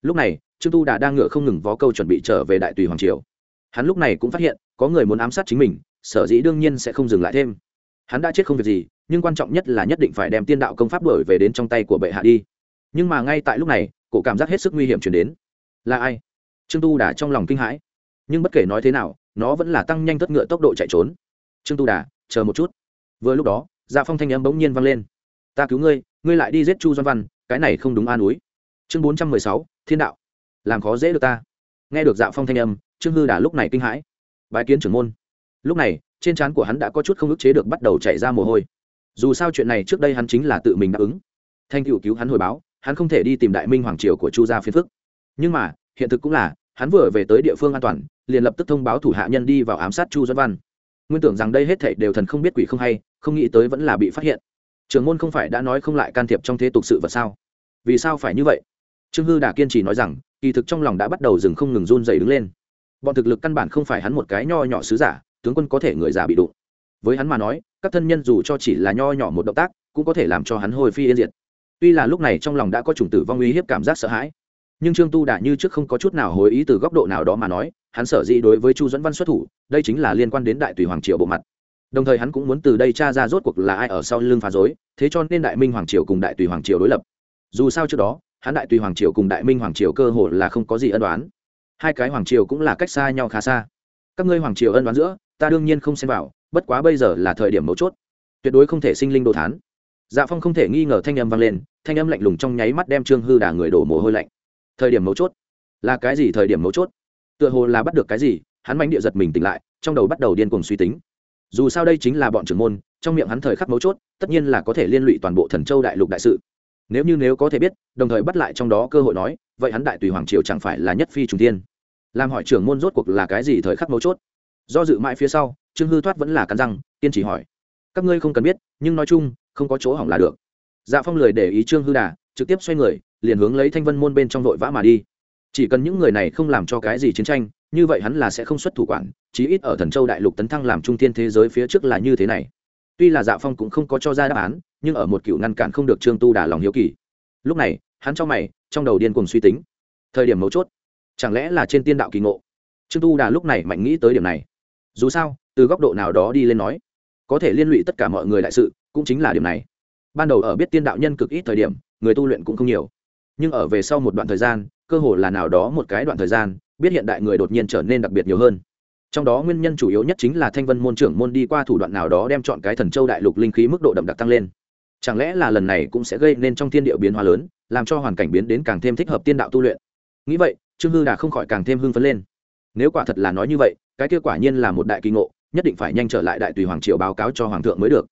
Lúc này, trương tu đà đang ngựa không ngừng vó câu chuẩn bị trở về đại tùy hoàng triều. Hắn lúc này cũng phát hiện, có người muốn ám sát chính mình sở dĩ đương nhiên sẽ không dừng lại thêm. Hắn đã chết không việc gì, nhưng quan trọng nhất là nhất định phải đem tiên đạo công pháp đổi về đến trong tay của bệ hạ đi. Nhưng mà ngay tại lúc này, cổ cảm giác hết sức nguy hiểm chuyển đến. Là ai? Trương tu đà trong lòng kinh hãi. Nhưng bất kể nói thế nào, nó vẫn là tăng nhanh tất ngựa tốc độ chạy trốn. Trương tu đà, chờ một chút. Vừa lúc đó dạ phong thanh âm bỗng nhiên vang lên. Ta cứu ngươi ngươi lại đi giết chu doan văn, cái này không đúng an núi chương bốn trăm mười sáu, thiên đạo. Làm khó dễ được ta. Nghe được dạ phong thanh âm, trương hư đà lúc này kinh hãi. Bài kiến trưởng môn lúc này, trên trán của hắn đã có chút không ức chế được bắt đầu chảy ra mồ hôi. Dù sao chuyện này trước đây hắn chính là tự mình đáp ứng. Thanh cựu cứu hắn hồi báo, hắn không thể đi tìm đại minh hoàng triều của chu gia phiên phức. Nhưng mà, hiện thực cũng là, hắn vừa về tới địa phương an toàn, liền lập tức thông báo thủ hạ nhân đi vào ám sát chu doãn văn. Nguyên tưởng rằng đây hết thảy đều thần không biết quỷ không hay, không nghĩ tới vẫn là bị phát hiện. Trường môn không phải đã nói không lại can thiệp trong thế tục sự vật sao? Vì sao phải như vậy? Trương hư đà kiên trì nói rằng, kỳ thực trong lòng đã bắt đầu dừng không ngừng run dày đứng lên. Bọn thực lực căn bản không phải hắn một cái nho nhỏ sứ giả tướng quân có thể người già bị đụng. Với hắn mà nói, các thân nhân dù cho chỉ là nho nhỏ một động tác, cũng có thể làm cho hắn hồi phi yên diệt. Tuy là lúc này trong lòng đã có chủng tử vong uy hiếp cảm giác sợ hãi, nhưng trương tu đã như trước không có chút nào hối ý từ góc độ nào đó mà nói, hắn sở dĩ đối với chu dẫn văn xuất thủ, đây chính là liên quan đến đại tùy hoàng triều bộ mặt. Đồng thời hắn cũng muốn từ đây tra ra rốt cuộc là ai ở sau lưng phá dối thế cho nên đại minh hoàng triều cùng đại tùy hoàng triều đối lập. Dù sao trước đó, hắn đại tùy hoàng triều cùng đại minh hoàng triều cơ hồ là không có gì ân đoán hai cái hoàng triều cũng là cách xa nhau khá xa. Các ngươi hoàng triều ân đoán giữa ta đương nhiên không xem vào, bất quá bây giờ là thời điểm mấu chốt. Tuyệt đối không thể sinh linh đồ thán. Dạ phong không thể nghi ngờ thanh âm vang lên, thanh âm lạnh lùng trong nháy mắt đem trương hư đà người đổ mồ hôi lạnh. Thời điểm mấu chốt? Là cái gì thời điểm mấu chốt? Tựa hồ là bắt được cái gì, hắn mánh địa giật mình tỉnh lại, trong đầu bắt đầu điên cuồng suy tính. Dù sao đây chính là bọn trưởng môn, trong miệng hắn thời khắc mấu chốt, tất nhiên là có thể liên lụy toàn bộ thần châu đại lục đại sự. Nếu như nếu có thể biết, đồng thời bắt lại trong đó cơ hội nói, vậy hắn đại tùy hoàng triều chẳng phải là nhất phi trùng tiên làm hỏi trưởng môn rốt cuộc là cái gì thời khắc mấu chốt? Do dự mãi phía sau, trương hư thoát vẫn là cắn răng, kiên trì hỏi. Các ngươi không cần biết, nhưng nói chung, không có chỗ hỏng là được. Dạ phong lười để ý trương hư đà, trực tiếp xoay người, liền hướng lấy thanh vân môn bên trong vội vã mà đi. Chỉ cần những người này không làm cho cái gì chiến tranh, như vậy hắn là sẽ không xuất thủ quản, chí ít ở thần châu đại lục tấn thăng làm trung thiên thế giới phía trước là như thế này. Tuy là dạ phong cũng không có cho ra đáp án, nhưng ở một cựu ngăn cản không được trương tu đà lòng hiếu kỳ. Lúc này, hắn cho mày, trong đầu điên cùng suy tính. Thời điểm mấu chốt, chẳng lẽ là trên tiên đạo kỳ ngộ? Trương tu đà lúc này mạnh nghĩ tới điểm này dù sao, từ góc độ nào đó đi lên nói, có thể liên lụy tất cả mọi người đại sự, cũng chính là điểm này. Ban đầu ở biết tiên đạo nhân cực ít thời điểm, người tu luyện cũng không nhiều. Nhưng ở về sau một đoạn thời gian, cơ hồ là nào đó một cái đoạn thời gian, biết hiện đại người đột nhiên trở nên đặc biệt nhiều hơn. Trong đó nguyên nhân chủ yếu nhất chính là thanh vân môn trưởng môn đi qua thủ đoạn nào đó đem chọn cái thần châu đại lục linh khí mức độ đậm đặc tăng lên. Chẳng lẽ là lần này cũng sẽ gây nên trong thiên địa biến hóa lớn, làm cho hoàn cảnh biến đến càng thêm thích hợp tiên đạo tu luyện? Nghĩ vậy, trương hư đà không khỏi càng thêm hưng phấn lên. Nếu quả thật là nói như vậy cái kết quả nhiên là một đại kỳ ngộ, nhất định phải nhanh trở lại đại tùy hoàng triều báo cáo cho hoàng thượng mới được.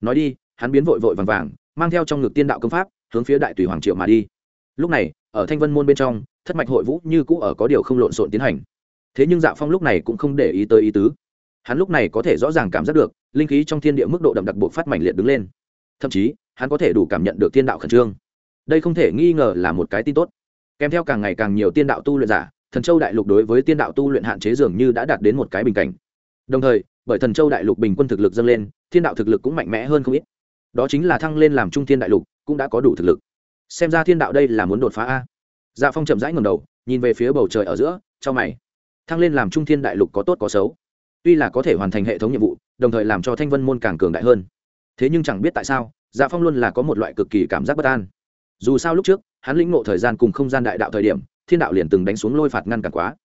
Nói đi, hắn biến vội vội vàng vàng, mang theo trong ngực tiên đạo công pháp, hướng phía đại tùy hoàng triều mà đi. Lúc này, ở thanh vân môn bên trong, thất mạch hội vũ như cũ ở có điều không lộn xộn tiến hành. Thế nhưng dạ phong lúc này cũng không để ý tới ý tứ. Hắn lúc này có thể rõ ràng cảm giác được, linh khí trong thiên địa mức độ đậm đặc bộ phát mạnh liệt đứng lên. Thậm chí, hắn có thể đủ cảm nhận được thiên đạo khẩn trương. Đây không thể nghi ngờ là một cái tin tốt. Kèm theo càng ngày càng nhiều tiên đạo tu luyện giả thần châu đại lục đối với tiên đạo tu luyện hạn chế dường như đã đạt đến một cái bình cảnh. Đồng thời, bởi thần châu đại lục bình quân thực lực dâng lên, thiên đạo thực lực cũng mạnh mẽ hơn không ít. Đó chính là thăng lên làm trung thiên đại lục, cũng đã có đủ thực lực. Xem ra thiên đạo đây là muốn đột phá a. Dạ phong chậm rãi ngầm đầu, nhìn về phía bầu trời ở giữa, cho mày. Thăng lên làm trung thiên đại lục có tốt có xấu. Tuy là có thể hoàn thành hệ thống nhiệm vụ, đồng thời làm cho thanh vân môn càng cường đại hơn. Thế nhưng chẳng biết tại sao dạ phong luôn là có một loại cực kỳ cảm giác bất an. Dù sao lúc trước, hắn lĩnh ngộ thời gian cùng không gian đại đạo thời điểm thiên đạo liền từng đánh xuống lôi phạt ngăn cản quá.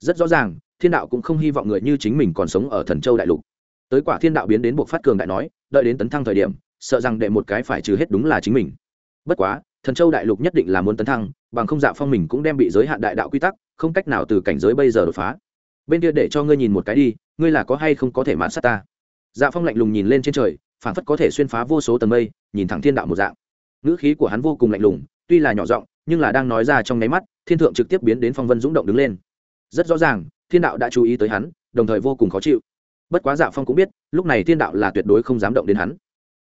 Rất rõ ràng, thiên đạo cũng không hy vọng người như chính mình còn sống ở thần châu đại lục. Tới quả thiên đạo biến đến buộc phát cường đại nói, đợi đến tấn thăng thời điểm, sợ rằng đệ một cái phải trừ hết đúng là chính mình. Bất quá, thần châu đại lục nhất định là muốn tấn thăng, bằng không dạ phong mình cũng đem bị giới hạn đại đạo quy tắc, không cách nào từ cảnh giới bây giờ đột phá. Bên kia để cho ngươi nhìn một cái đi, ngươi là có hay không có thể mãn sát ta? Dạ phong lạnh lùng nhìn lên trên trời phản phất có thể xuyên phá vô số tầng mây, nhìn thẳng thiên đạo một dạng. Ngữ khí của hắn vô cùng lạnh lùng, tuy là nhỏ giọng nhưng là đang nói ra trong nháy mắt, thiên thượng trực tiếp biến đến phong vân dũng động đứng lên. Rất rõ ràng, thiên đạo đã chú ý tới hắn, đồng thời vô cùng khó chịu. Bất quá dạ phong cũng biết, lúc này thiên đạo là tuyệt đối không dám động đến hắn.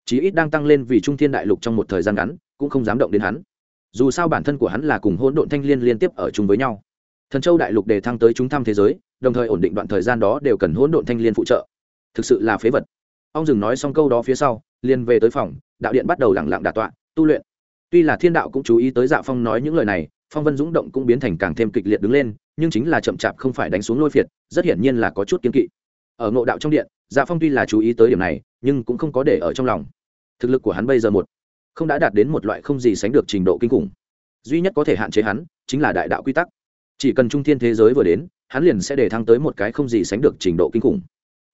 Chí ít đang tăng lên vì trung thiên đại lục trong một thời gian ngắn, cũng không dám động đến hắn. Dù sao bản thân của hắn là cùng hỗn độn thanh liên liên tiếp ở chung với nhau. Thần châu đại lục đề thăng tới chúng thăm thế giới, đồng thời ổn định đoạn thời gian đó đều cần hỗn độn thanh liên phụ trợ. Thực sự là phế vật. Ông dừng nói xong câu đó phía sau, liền về tới phòng, đạo điện bắt đầu lẳng lặng đà tọa, tu luyện tuy là thiên đạo cũng chú ý tới dạ phong nói những lời này, phong vân dũng động cũng biến thành càng thêm kịch liệt đứng lên, nhưng chính là chậm chạp không phải đánh xuống lôi phiệt, rất hiển nhiên là có chút kiên kỵ. Ở ngộ đạo trong điện dạ phong tuy là chú ý tới điểm này, nhưng cũng không có để ở trong lòng. Thực lực của hắn bây giờ một, không đã đạt đến một loại không gì sánh được trình độ kinh khủng. Duy nhất có thể hạn chế hắn, chính là đại đạo quy tắc. Chỉ cần trung thiên thế giới vừa đến, hắn liền sẽ để thăng tới một cái không gì sánh được trình độ kinh khủng.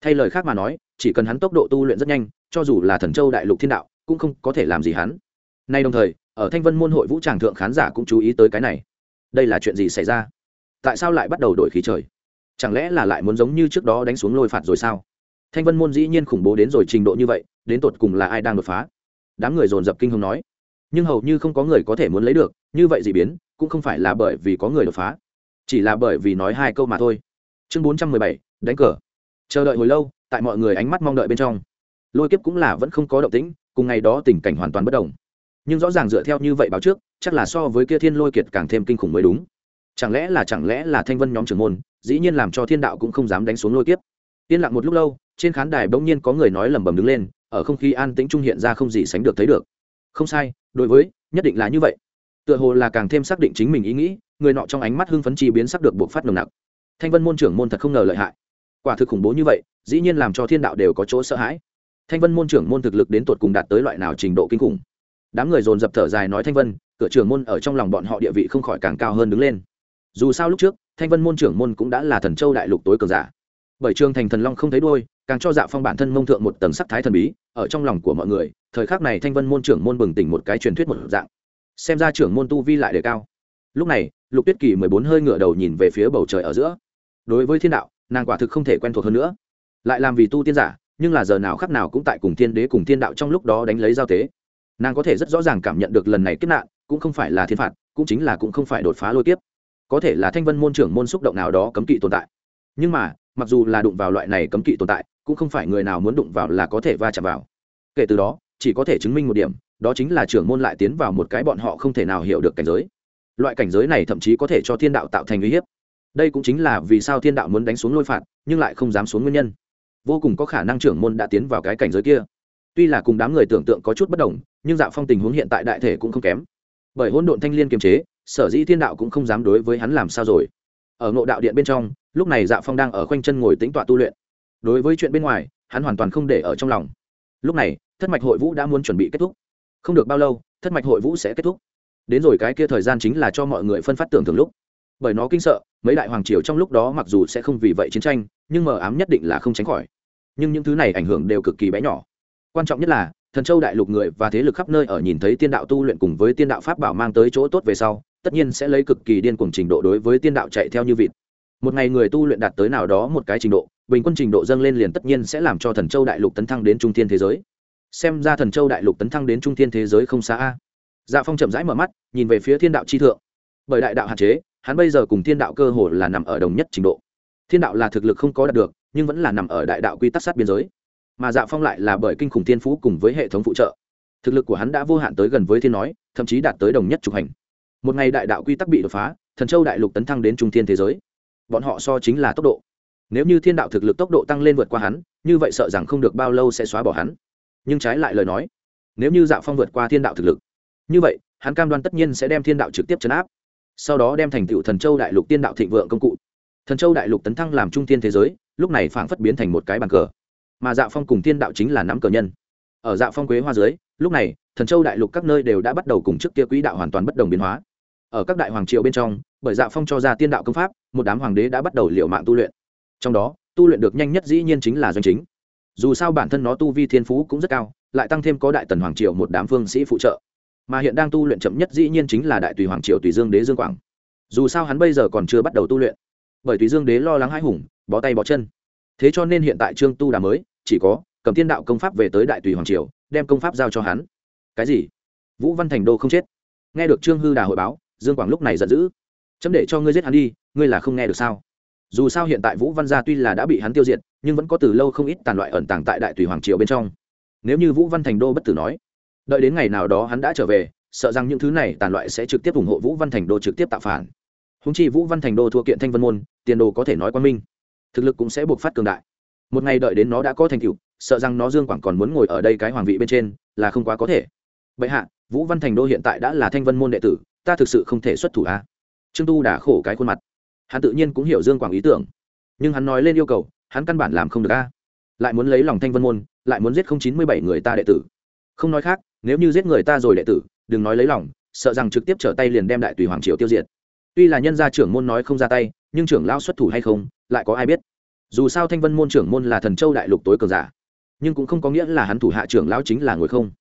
Thay lời khác mà nói, chỉ cần hắn tốc độ tu luyện rất nhanh, cho dù là thần châu đại lục thiên đạo, cũng không có thể làm gì hắn. Nay đồng thời ở thanh vân môn hội vũ tràng thượng khán giả cũng chú ý tới cái này. Đây là chuyện gì xảy ra? Tại sao lại bắt đầu đổi khí trời? Chẳng lẽ là lại muốn giống như trước đó đánh xuống lôi phạt rồi sao? Thanh vân môn dĩ nhiên khủng bố đến rồi trình độ như vậy, đến tột cùng là ai đang đột phá? Đám người dồn dập kinh hồng nói. Nhưng hầu như không có người có thể muốn lấy được, như vậy d ị biến, cũng không phải là bởi vì có người đột phá, chỉ là bởi vì nói hai câu mà thôi. Chương bốn trăm mười bảy, đánh cờ. Chờ đợi hồi lâu, tại mọi người ánh mắt mong đợi bên trong. Lôi kiếp cũng là vẫn không có động tĩnh, cùng ngày đó tình cảnh hoàn toàn bất đồng nhưng rõ ràng dựa theo như vậy báo trước, chắc là so với kia thiên lôi kiệt càng thêm kinh khủng mới đúng. Chẳng lẽ là chẳng lẽ là thanh vân nhóm trưởng môn, dĩ nhiên làm cho thiên đạo cũng không dám đánh xuống lôi kiếp. Yên lặng một lúc lâu, trên khán đài bỗng nhiên có người nói lẩm bẩm đứng lên, ở không khí an tĩnh trung hiện ra không gì sánh được thấy được. Không sai, đối với, nhất định là như vậy. Tựa hồ là càng thêm xác định chính mình ý nghĩ, người nọ trong ánh mắt hưng phấn chi biến sắc được buộc phát nồng nặc. Thanh vân môn trưởng môn thật không ngờ lợi hại. Quả thực khủng bố như vậy, dĩ nhiên làm cho thiên đạo đều có chỗ sợ hãi. Thanh vân môn trưởng môn thực lực đến tột cùng đạt tới loại nào trình độ kinh khủng? Đám người dồn dập thở dài nói thanh vân, cửa trưởng môn ở trong lòng bọn họ địa vị không khỏi càng cao hơn đứng lên. Dù sao lúc trước, thanh vân môn trưởng môn cũng đã là thần châu đại lục tối cường giả. Bởi trường thành thần long không thấy đôi càng cho dạ phong bản thân mông thượng một tầng sắc thái thần bí, ở trong lòng của mọi người, thời khắc này thanh vân môn trưởng môn bừng tỉnh một cái truyền thuyết một dạng. Xem ra trưởng môn tu vi lại đề cao. Lúc này, lục tuyết kỳ mười bốn hơi ngửa đầu nhìn về phía bầu trời ở giữa. Đối với thiên đạo, nàng quả thực không thể quen thuộc hơn nữa. Lại làm vì tu tiên giả, nhưng là giờ nào khắc nào cũng tại cùng thiên đế cùng thiên đạo trong lúc đó đánh lấy giao tế nàng có thể rất rõ ràng cảm nhận được lần này kết nạn, cũng không phải là thiên phạt, cũng chính là cũng không phải đột phá lôi kiếp. Có thể là thanh vân môn trưởng môn xúc động nào đó cấm kỵ tồn tại. Nhưng mà, mặc dù là đụng vào loại này cấm kỵ tồn tại, cũng không phải người nào muốn đụng vào là có thể va chạm vào. Kể từ đó, chỉ có thể chứng minh một điểm, đó chính là trưởng môn lại tiến vào một cái bọn họ không thể nào hiểu được cảnh giới. Loại cảnh giới này thậm chí có thể cho thiên đạo tạo thành uy hiếp. Đây cũng chính là vì sao thiên đạo muốn đánh xuống lôi phạt, nhưng lại không dám xuống nguyên nhân. Vô cùng có khả năng trưởng môn đã tiến vào cái cảnh giới kia tuy là cùng đám người tưởng tượng có chút bất đồng, nhưng dạo phong tình huống hiện tại đại thể cũng không kém. Bởi hỗn độn thanh l i ê n kiềm chế, sở dĩ thiên đạo cũng không dám đối với hắn làm sao rồi. Ở ngộ đạo điện bên trong, lúc này dạ phong đang ở khoanh chân ngồi tính tọa tu luyện. Đối với chuyện bên ngoài, hắn hoàn toàn không để ở trong lòng. Lúc này, thất mạch hội vũ đã muốn chuẩn bị kết thúc. Không được bao lâu, thất mạch hội vũ sẽ kết thúc. Đến rồi cái kia thời gian chính là cho mọi người phân phát tưởng thường lúc. Bởi nó kinh sợ, mấy đại hoàng triều trong lúc đó mặc dù sẽ không vì vậy chiến tranh, nhưng mờ ám nhất định là không tránh khỏi. Nhưng những thứ này ảnh hưởng đều cực kỳ bé nhỏ quan trọng nhất là, thần châu đại lục người và thế lực khắp nơi ở nhìn thấy tiên đạo tu luyện cùng với tiên đạo pháp bảo mang tới chỗ tốt về sau, tất nhiên sẽ lấy cực kỳ điên cuồng trình độ đối với tiên đạo chạy theo như vịt. Một ngày người tu luyện đạt tới nào đó một cái trình độ, bình quân trình độ dâng lên liền tất nhiên sẽ làm cho thần châu đại lục tấn thăng đến trung thiên thế giới. Xem ra thần châu đại lục tấn thăng đến trung thiên thế giới không xa a. Dạ phong chậm rãi mở mắt, nhìn về phía thiên đạo chi thượng. Bởi đại đạo hạn chế, hắn bây giờ cùng thiên đạo cơ hồ là nằm ở đồng nhất trình độ. Thiên đạo là thực lực không có đạt được, nhưng vẫn là nằm ở đại đạo quy tắc sát biên giới mà dạ phong lại là bởi kinh khủng thiên phú cùng với hệ thống phụ trợ. Thực lực của hắn đã vô hạn tới gần với thiên nói, thậm chí đạt tới đồng nhất trục hành. Một ngày đại đạo quy tắc bị đột phá, thần châu đại lục tấn thăng đến trung thiên thế giới. Bọn họ so chính là tốc độ. Nếu như thiên đạo thực lực tốc độ tăng lên vượt qua hắn, như vậy sợ rằng không được bao lâu sẽ xóa bỏ hắn. Nhưng trái lại lời nói, nếu như dạ phong vượt qua thiên đạo thực lực, như vậy, hắn cam đoan tất nhiên sẽ đem thiên đạo trực tiếp chấn áp. Sau đó đem thành tựu thần châu đại lục tiên đạo thịnh vượng công cụ. Thần châu đại lục tấn thăng làm trung tiên thế giới, lúc này phảng phất biến thành một cái bàn cờ mà dạ phong cùng tiên đạo chính là nắm cờ nhân. Ở dạ phong quế hoa dưới, lúc này, thần châu đại lục các nơi đều đã bắt đầu cùng trước kia quỹ đạo hoàn toàn bất đồng biến hóa. Ở các đại hoàng triều bên trong, bởi dạ phong cho ra tiên đạo công pháp, một đám hoàng đế đã bắt đầu liệu mạng tu luyện. Trong đó, tu luyện được nhanh nhất dĩ nhiên chính là doanh chính. Dù sao bản thân nó tu vi thiên phú cũng rất cao, lại tăng thêm có đại tần hoàng triều một đám phương sĩ phụ trợ. Mà hiện đang tu luyện chậm nhất dĩ nhiên chính là đại tùy hoàng triều tùy dương đế dương quảng. Dù sao hắn bây giờ còn chưa bắt đầu tu luyện. Bởi tùy dương đế lo lắng hai hùng, bó tay bó chân. Thế cho nên hiện tại trương tu đà mới chỉ có, cầm tiên đạo công pháp về tới đại tùy hoàng triều, đem công pháp giao cho hắn. Cái gì? Vũ văn thành đô không chết. Nghe được trương hư đà hội báo, dương quảng lúc này giận dữ. Chấm để cho ngươi giết hắn đi, ngươi là không nghe được sao? Dù sao hiện tại vũ văn gia tuy là đã bị hắn tiêu diệt, nhưng vẫn có từ lâu không ít tàn loại ẩn tàng tại đại tùy hoàng triều bên trong. Nếu như vũ văn thành đô bất tử nói, đợi đến ngày nào đó hắn đã trở về, sợ rằng những thứ này tàn loại sẽ trực tiếp ủng hộ vũ văn thành đô trực tiếp tạo phản. Húng chi vũ văn thành đô thua kiện thanh vân môn, tiền đồ có thể nói quan minh. Thực lực cũng sẽ buộc phát cường đại một ngày đợi đến nó đã có thành tựu, sợ rằng nó dương quảng còn muốn ngồi ở đây cái hoàng vị bên trên, là không quá có thể. Vậy hạ, vũ văn thành đô hiện tại đã là thanh vân môn đệ tử, ta thực sự không thể xuất thủ a. À? trương tu đã khổ cái khuôn mặt. Hắn tự nhiên cũng hiểu dương quảng ý tưởng. Nhưng hắn nói lên yêu cầu, hắn căn bản làm không được a. Lại muốn lấy lòng thanh vân môn, lại muốn giết không chín mươi bảy người ta đệ tử. Không nói khác, nếu như giết người ta rồi đệ tử, đừng nói lấy lòng, sợ rằng trực tiếp trở tay liền đem đại tùy hoàng triều tiêu diệt. Tuy là nhân gia trưởng môn nói không ra tay, nhưng trưởng lao xuất thủ hay không, lại có ai biết dù sao thanh vân môn trưởng môn là thần châu đại lục tối cường giả, nhưng cũng không có nghĩa là hắn thủ hạ trưởng lão chính là người không.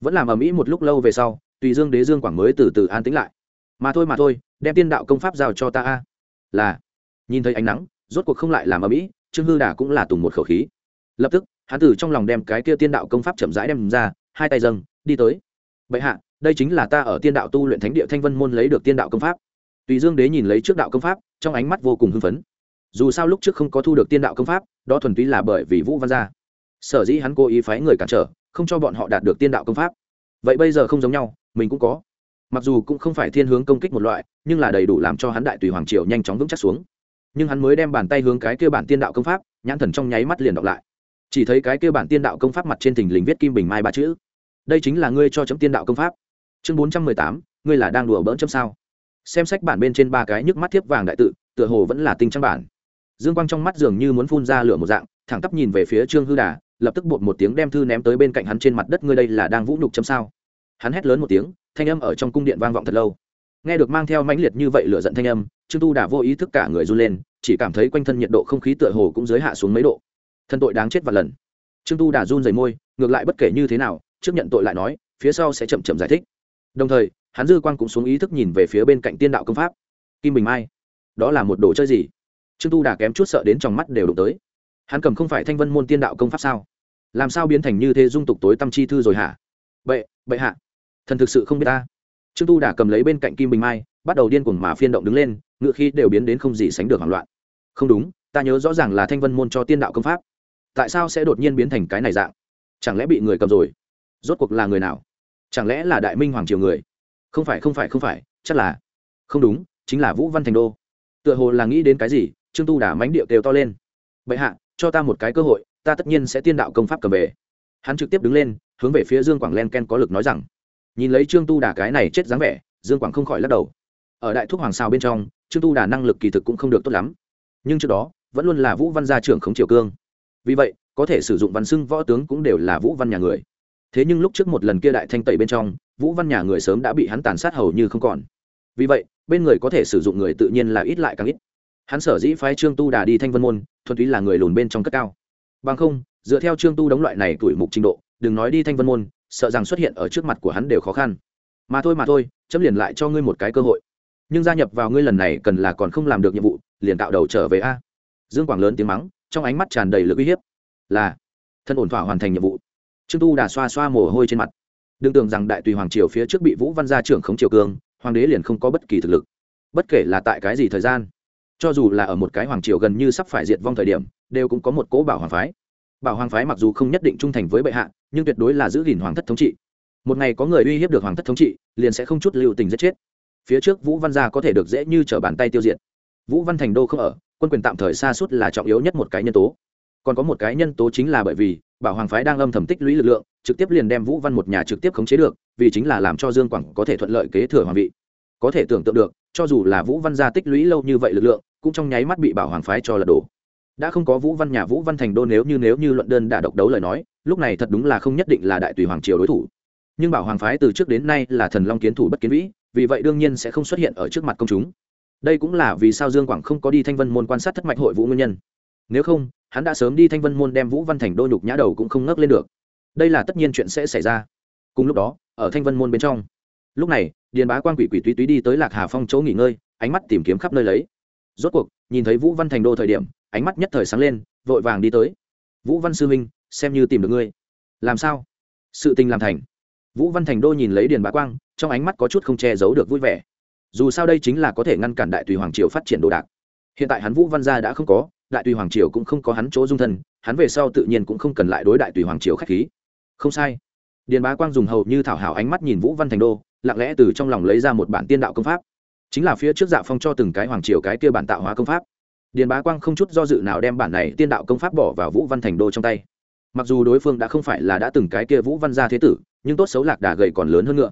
Vẫn làm ở mỹ một lúc lâu về sau, tùy dương đế dương quảng mới từ từ an tĩnh lại. Mà thôi mà thôi, đem tiên đạo công pháp giao cho ta a. Là, nhìn thấy ánh nắng, rốt cuộc không lại làm ở mỹ trương hư đà cũng là tùng một khẩu khí. Lập tức, hắn từ trong lòng đem cái kia tiên đạo công pháp chậm rãi đem ra, hai tay dâng, đi tới. Bệ hạ, đây chính là ta ở tiên đạo tu luyện thánh địa thanh vân môn lấy được tiên đạo công pháp. Tùy dương đế nhìn lấy trước đạo công pháp, trong ánh mắt vô cùng hưng phấn dù sao lúc trước không có thu được tiên đạo công pháp, đó thuần túy là bởi vì vũ văn gia. Sở dĩ hắn cố ý phái người cản trở, không cho bọn họ đạt được tiên đạo công pháp. Vậy bây giờ không giống nhau, mình cũng có. Mặc dù cũng không phải thiên hướng công kích một loại, nhưng là đầy đủ làm cho hắn đại tùy hoàng triều nhanh chóng vững chắc xuống. Nhưng hắn mới đem bàn tay hướng cái kia bản tiên đạo công pháp, nhãn thần trong nháy mắt liền đọc lại. Chỉ thấy cái kia bản tiên đạo công pháp mặt trên thình lình viết kim bình mai ba chữ. Đây chính là ngươi cho chấm tiên đạo công pháp. Chương bốn trăm mười tám, ngươi là đang đùa bỡn chấm sao? Xem sách bản bên trên ba cái nhức mắt thiếp vàng đại tự, tựa hồ vẫn là tinh trang bản dương quang trong mắt dường như muốn phun ra lửa một dạng, thẳng tắp nhìn về phía trương hư đà, lập tức bột một tiếng đem thư ném tới bên cạnh hắn trên mặt đất, ngươi đây là đang vũ nhục châm sao? Hắn hét lớn một tiếng, thanh âm ở trong cung điện vang vọng thật lâu. Nghe được mang theo mãnh liệt như vậy lửa giận thanh âm, trương tu đà vô ý thức cả người run lên, chỉ cảm thấy quanh thân nhiệt độ không khí tựa hồ cũng giới hạ xuống mấy độ. Thân tội đáng chết và lần. Trương tu đà run dày môi, ngược lại bất kể như thế nào, trước nhận tội lại nói, phía sau sẽ chậm chậm giải thích. Đồng thời, hắn dư quang cũng xuống ý thức nhìn về phía bên cạnh tiên đạo công pháp. Kim bình mai, đó là một đồ chơi gì? Trương tu đà kém chút sợ đến trong mắt đều đụng tới hắn cầm không phải thanh vân môn tiên đạo công pháp sao làm sao biến thành như thế dung tục tối tâm chi thư rồi hả bệ bệ hạ thần thực sự không biết ta trương tu đà cầm lấy bên cạnh kim bình mai bắt đầu điên cuồng mà phiên động đứng lên ngựa khi đều biến đến không gì sánh được hoảng loạn không đúng ta nhớ rõ ràng là thanh vân môn cho tiên đạo công pháp tại sao sẽ đột nhiên biến thành cái này dạng chẳng lẽ bị người cầm rồi rốt cuộc là người nào chẳng lẽ là đại minh hoàng triều người không phải không phải không phải chắc là không đúng chính là vũ văn thành đô tựa hồ là nghĩ đến cái gì trương tu đà mánh điệu đều to lên. Bệ hạ, cho ta một cái cơ hội, ta tất nhiên sẽ tiên đạo công pháp cầm về. Hắn trực tiếp đứng lên, hướng về phía dương quảng len ken có lực nói rằng. Nhìn lấy trương tu đà cái này chết dáng vẻ, dương quảng không khỏi lắc đầu. Ở đại Thúc hoàng sao bên trong, trương tu đà năng lực kỳ thực cũng không được tốt lắm. Nhưng trước đó, vẫn luôn là vũ văn gia trưởng khống triều cương. Vì vậy, có thể sử dụng văn xưng võ tướng cũng đều là vũ văn nhà người. Thế nhưng lúc trước một lần kia đại thanh tẩy bên trong, vũ văn nhà người sớm đã bị hắn tàn sát hầu như không còn. Vì vậy, bên người có thể sử dụng người tự nhiên là ít lại càng ít hắn sở dĩ phái trương tu đà đi thanh vân môn thuần túy là người lùn bên trong cất cao. Bằng không dựa theo trương tu đóng loại này tuổi mục trình độ đừng nói đi thanh vân môn sợ rằng xuất hiện ở trước mặt của hắn đều khó khăn. Mà thôi mà thôi chấm liền lại cho ngươi một cái cơ hội. Nhưng gia nhập vào ngươi lần này cần là còn không làm được nhiệm vụ liền tạo đầu trở về a. Dương quảng lớn tiếng mắng trong ánh mắt tràn đầy lực uy hiếp. Là thân ổn thỏa hoàn thành nhiệm vụ. Trương tu đà xoa xoa mồ hôi trên mặt. Đừng tưởng rằng đại tùy hoàng triều phía trước bị vũ văn gia trưởng khống triều cường, hoàng đế liền không có bất kỳ thực lực. Bất kể là tại cái gì thời gian cho dù là ở một cái hoàng triều gần như sắp phải diệt vong thời điểm, đều cũng có một cỗ bảo hoàng phái. Bảo hoàng phái mặc dù không nhất định trung thành với bệ hạ, nhưng tuyệt đối là giữ gìn hoàng thất thống trị. Một ngày có người uy hiếp được hoàng thất thống trị, liền sẽ không chút lưu tình giết chết. Phía trước vũ văn gia có thể được dễ như t r ở bàn tay tiêu diệt. Vũ văn thành đô không ở, quân quyền tạm thời xa suốt là trọng yếu nhất một cái nhân tố. Còn có một cái nhân tố chính là bởi vì, bảo hoàng phái đang âm thầm tích lũy lực lượng, trực tiếp liền đem vũ văn một nhà trực tiếp khống chế được, vì chính là làm cho dương quảng có thể thuận lợi kế thừa hoàng vị. Có thể tưởng tượng được, cho dù là vũ văn gia tích lũy lâu như vậy lực lượng cũng trong nháy mắt bị bảo hoàng phái cho lật đổ. Đã không có vũ văn nhà vũ văn thành đô nếu như nếu như luận đơn đã độc đấu lời nói, lúc này thật đúng là không nhất định là đại tùy hoàng triều đối thủ. Nhưng bảo hoàng phái từ trước đến nay là thần long kiến thủ bất kiến vĩ, vì vậy đương nhiên sẽ không xuất hiện ở trước mặt công chúng. Đây cũng là vì sao dương quảng không có đi thanh vân môn quan sát thất mạch hội vũ nguyên nhân. Nếu không, hắn đã sớm đi thanh vân môn đem vũ văn thành đô nhục nhã đầu cũng không ngấc lên được. Đây là tất nhiên chuyện sẽ xảy ra. Cùng lúc đó, ở thanh vân môn bên trong, lúc này, điền bá quan quỷ quỷ túy túy đi tới lạc hà phong chỗ nghỉ ngơi, ánh mắt tìm kiếm khắp nơi lấy rốt cuộc, nhìn thấy vũ văn thành đô thời điểm, ánh mắt nhất thời sáng lên, vội vàng đi tới. Vũ văn sư minh xem như tìm được ngươi. Làm sao? Sự tình làm thành. Vũ văn thành đô nhìn lấy điền bá quang, trong ánh mắt có chút không che giấu được vui vẻ. Dù sao đây chính là có thể ngăn cản đại tùy hoàng triều phát triển đồ đạc. Hiện tại hắn vũ văn gia đã không có, đại tùy hoàng triều cũng không có hắn chỗ dung thân, hắn về sau tự nhiên cũng không cần lại đối đại tùy hoàng triều k h á c h khí. Không sai. Điền bá quang dùng hầu như thảo hảo ánh mắt nhìn vũ văn thành đô, lặng lẽ từ trong lòng lấy ra một bản tiên đạo công pháp chính là phía trước dạ phong cho từng cái hoàng triều cái kia bản tạo hóa công pháp. Điền bá quang không chút do dự nào đem bản này tiên đạo công pháp bỏ vào vũ văn thành đô trong tay. Mặc dù đối phương đã không phải là đã từng cái kia vũ văn gia thế tử, nhưng tốt xấu lạc đà gầy còn lớn hơn nữa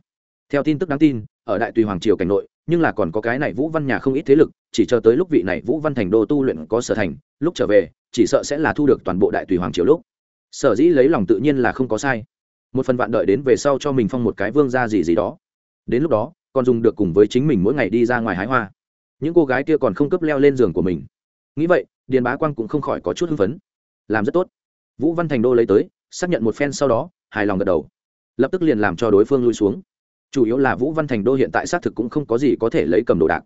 theo tin tức đáng tin, ở đại tùy hoàng triều cảnh nội, nhưng là còn có cái này vũ văn nhà không ít thế lực, chỉ chờ tới lúc vị này vũ văn thành đô tu luyện có sở thành, lúc trở về, chỉ sợ sẽ là thu được toàn bộ đại tùy hoàng triều lúc. Sở dĩ lấy lòng tự nhiên là không có sai. Một phần vạn đợi đến về sau cho mình phong một cái vương gia gì gì đó. Đến lúc đó còn dùng được cùng với chính mình mỗi ngày đi ra ngoài hái hoa. Những cô gái kia còn không cấp leo lên giường của mình. Nghĩ vậy, điền bá quang cũng không khỏi có chút hưng phấn. Làm rất tốt. Vũ văn thành đô lấy tới, xác nhận một phen sau đó, hài lòng gật đầu. Lập tức liền làm cho đối phương lui xuống. Chủ yếu là vũ văn thành đô hiện tại xác thực cũng không có gì có thể lấy cầm đồ đạc.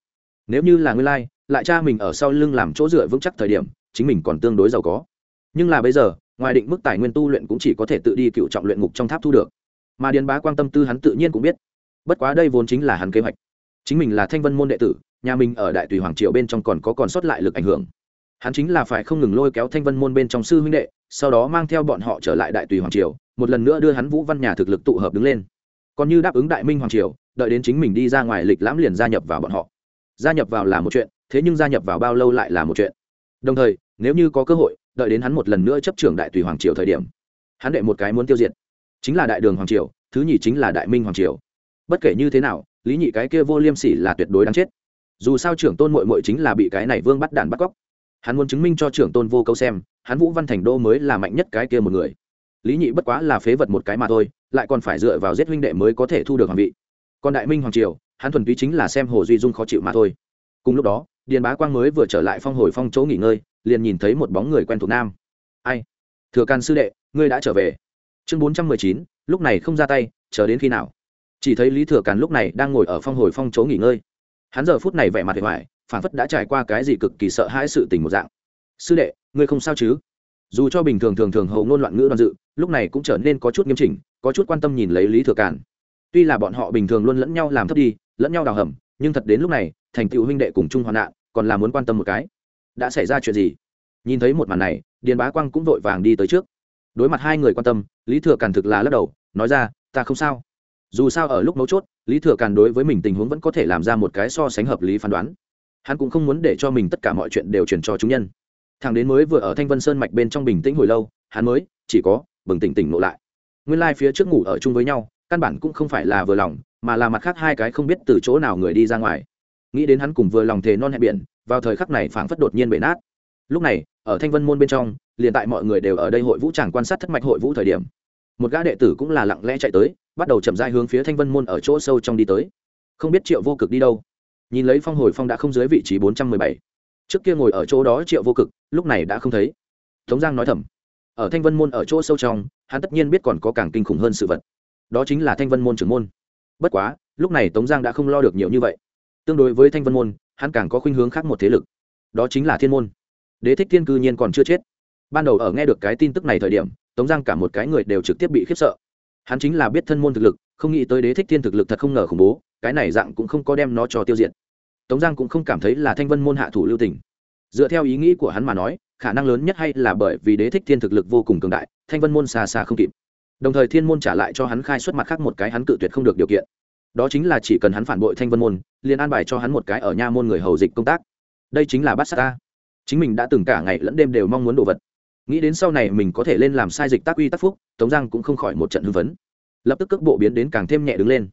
Nếu như là ngươi lai, lại cha mình ở sau lưng làm chỗ dựa vững chắc thời điểm, chính mình còn tương đối giàu có. Nhưng là bây giờ, ngoài định mức tài nguyên tu luyện cũng chỉ có thể tự đi cựu trọng luyện ngục trong tháp thu được. Mà điền bá quang tâm tư hắn tự nhiên cũng biết bất quá đây vốn chính là hắn kế hoạch. Chính mình là thanh vân môn đệ tử, nhà mình ở đại tùy hoàng triều bên trong còn có còn sót lại lực ảnh hưởng. Hắn chính là phải không ngừng lôi kéo thanh vân môn bên trong sư huynh đệ, sau đó mang theo bọn họ trở lại đại tùy hoàng triều, một lần nữa đưa hắn vũ văn nhà thực lực tụ hợp đứng lên. Còn như đáp ứng đại minh hoàng triều, đợi đến chính mình đi ra ngoài lịch lãm liền gia nhập vào bọn họ. Gia nhập vào là một chuyện, thế nhưng gia nhập vào bao lâu lại là một chuyện. Đồng thời, nếu như có cơ hội, đợi đến hắn một lần nữa chấp trưởng đại tùy hoàng triều thời điểm, hắn đệ một cái muốn tiêu diệt, chính là đại đường hoàng triều, thứ nhì chính là đại minh hoàng triều bất kể như thế nào, lý nhị cái kia vô liêm sỉ là tuyệt đối đáng chết. Dù sao trưởng tôn mội mội chính là bị cái này vương bắt đàn bắt cóc. Hắn muốn chứng minh cho trưởng tôn vô câu xem, hắn vũ văn thành đô mới là mạnh nhất cái kia một người. Lý nhị bất quá là phế vật một cái mà thôi, lại còn phải dựa vào giết huynh đệ mới có thể thu được hoàng vị. Còn đại minh hoàng triều, hắn thuần túy chính là xem hồ duy dung khó chịu mà thôi. Cùng lúc đó, điền bá quang mới vừa trở lại phong hồi phong chỗ nghỉ ngơi, liền nhìn thấy một bóng người quen thuộc nam. Ai? Thừa can sư đệ, ngươi đã trở về. Chương bốn trăm mười chín, lúc này không ra tay, chờ đến khi nào? Chỉ thấy lý thừa càn lúc này đang ngồi ở phong hồi phong chỗ nghỉ ngơi. Hắn giờ phút này vẻ mặt hề hoài phản phất đã trải qua cái gì cực kỳ sợ hãi sự tình một dạng. Sư đệ, ngươi không sao chứ? Dù cho bình thường thường thường hầu ngôn loạn ngữ đoàn dự, lúc này cũng trở nên có chút nghiêm chỉnh, có chút quan tâm nhìn lấy lý thừa càn. Tuy là bọn họ bình thường luôn lẫn nhau làm thấp đi, lẫn nhau đào hầm, nhưng thật đến lúc này, thành tựu huynh đệ cùng chung hoạn nạn, còn là muốn quan tâm một cái. Đã xảy ra chuyện gì? Nhìn thấy một màn này, điền bá quang cũng vội vàng đi tới trước. Đối mặt hai người quan tâm, lý thừa càn thực là lắc đầu, nói ra, ta không sao dù sao ở lúc mấu chốt, lý thừa càn đối với mình tình huống vẫn có thể làm ra một cái so sánh hợp lý phán đoán. Hắn cũng không muốn để cho mình tất cả mọi chuyện đều truyền cho chúng nhân. Thằng đến mới vừa ở thanh vân sơn mạch bên trong bình tĩnh hồi lâu, hắn mới, chỉ có, bừng tỉnh tỉnh ngộ lại. Nguyên lai、like、phía trước ngủ ở chung với nhau, căn bản cũng không phải là vừa lòng, mà là mặt khác hai cái không biết từ chỗ nào người đi ra ngoài. Nghĩ đến hắn cùng vừa lòng thề non hẹn biển, vào thời khắc này phảng phất đột nhiên bể nát. Lúc này, ở thanh vân môn bên trong, liền tại mọi người đều ở đây hội vũ tràng quan sát thất mạch hội vũ thời điểm. Một gã đệ tử cũng là lặng lẽ chạy tới bắt đầu chậm rãi hướng phía thanh vân môn ở chỗ sâu trong đi tới. Không biết triệu vô cực đi đâu. Nhìn lấy phong hồi phong đã không dưới vị trí bốn trăm mười bảy. Trước kia ngồi ở chỗ đó triệu vô cực, lúc này đã không thấy. Tống giang nói thầm. Ở thanh vân môn ở chỗ sâu trong, hắn tất nhiên biết còn có càng kinh khủng hơn sự vật. Đó chính là thanh vân môn trưởng môn. Bất quá, lúc này tống giang đã không lo được nhiều như vậy. Tương đối với thanh vân môn, hắn càng có khuynh hướng khác một thế lực. Đó chính là thiên môn. Đế thích thiên cư nhiên còn chưa chết. Ban đầu ở nghe được cái tin tức này thời điểm, tống giang cả một cái người đều trực tiếp bị khiếp sợ hắn chính là biết thân môn thực lực, không nghĩ tới đế thích thiên thực lực thật không ngờ khủng bố, cái này dạng cũng không có đem nó cho tiêu diệt. Tống giang cũng không cảm thấy là thanh vân môn hạ thủ lưu tình. Dựa theo ý nghĩ của hắn mà nói, khả năng lớn nhất hay là bởi vì đế thích thiên thực lực vô cùng cường đại, thanh vân môn xa xa không kịp. Đồng thời thiên môn trả lại cho hắn khai xuất mặt khác một cái hắn cự tuyệt không được điều kiện. Đó chính là chỉ cần hắn phản bội thanh vân môn, liền an bài cho hắn một cái ở nha môn người hầu dịch công tác. Đây chính là bát sát ta. Chính mình đã từng cả ngày lẫn đêm đều mong muốn đồ vật nghĩ đến sau này mình có thể lên làm sai dịch tác uy tác phúc, tống giang cũng không khỏi một trận hưng vấn lập tức cước bộ biến đến càng thêm nhẹ đứng lên.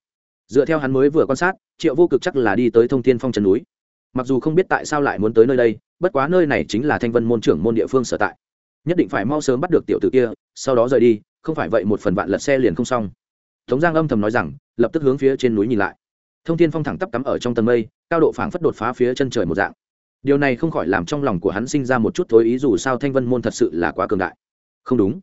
Dựa theo hắn mới vừa quan sát, triệu vô cực chắc là đi tới thông thiên phong trần núi. Mặc dù không biết tại sao lại muốn tới nơi đây, bất quá nơi này chính là thanh vân môn trưởng môn địa phương sở tại. Nhất định phải mau sớm bắt được tiểu tử kia, sau đó rời đi, không phải vậy một phần vạn lật xe liền không xong. Tống giang âm thầm nói rằng, lập tức hướng phía trên núi nhìn lại. Thông thiên phong thẳng tắp cắm ở trong tầng mây, cao độ phảng phất đột phá phía chân trời một dạng điều này không khỏi làm trong lòng của hắn sinh ra một chút thối ý dù sao thanh vân môn thật sự là quá cường đại. Không đúng.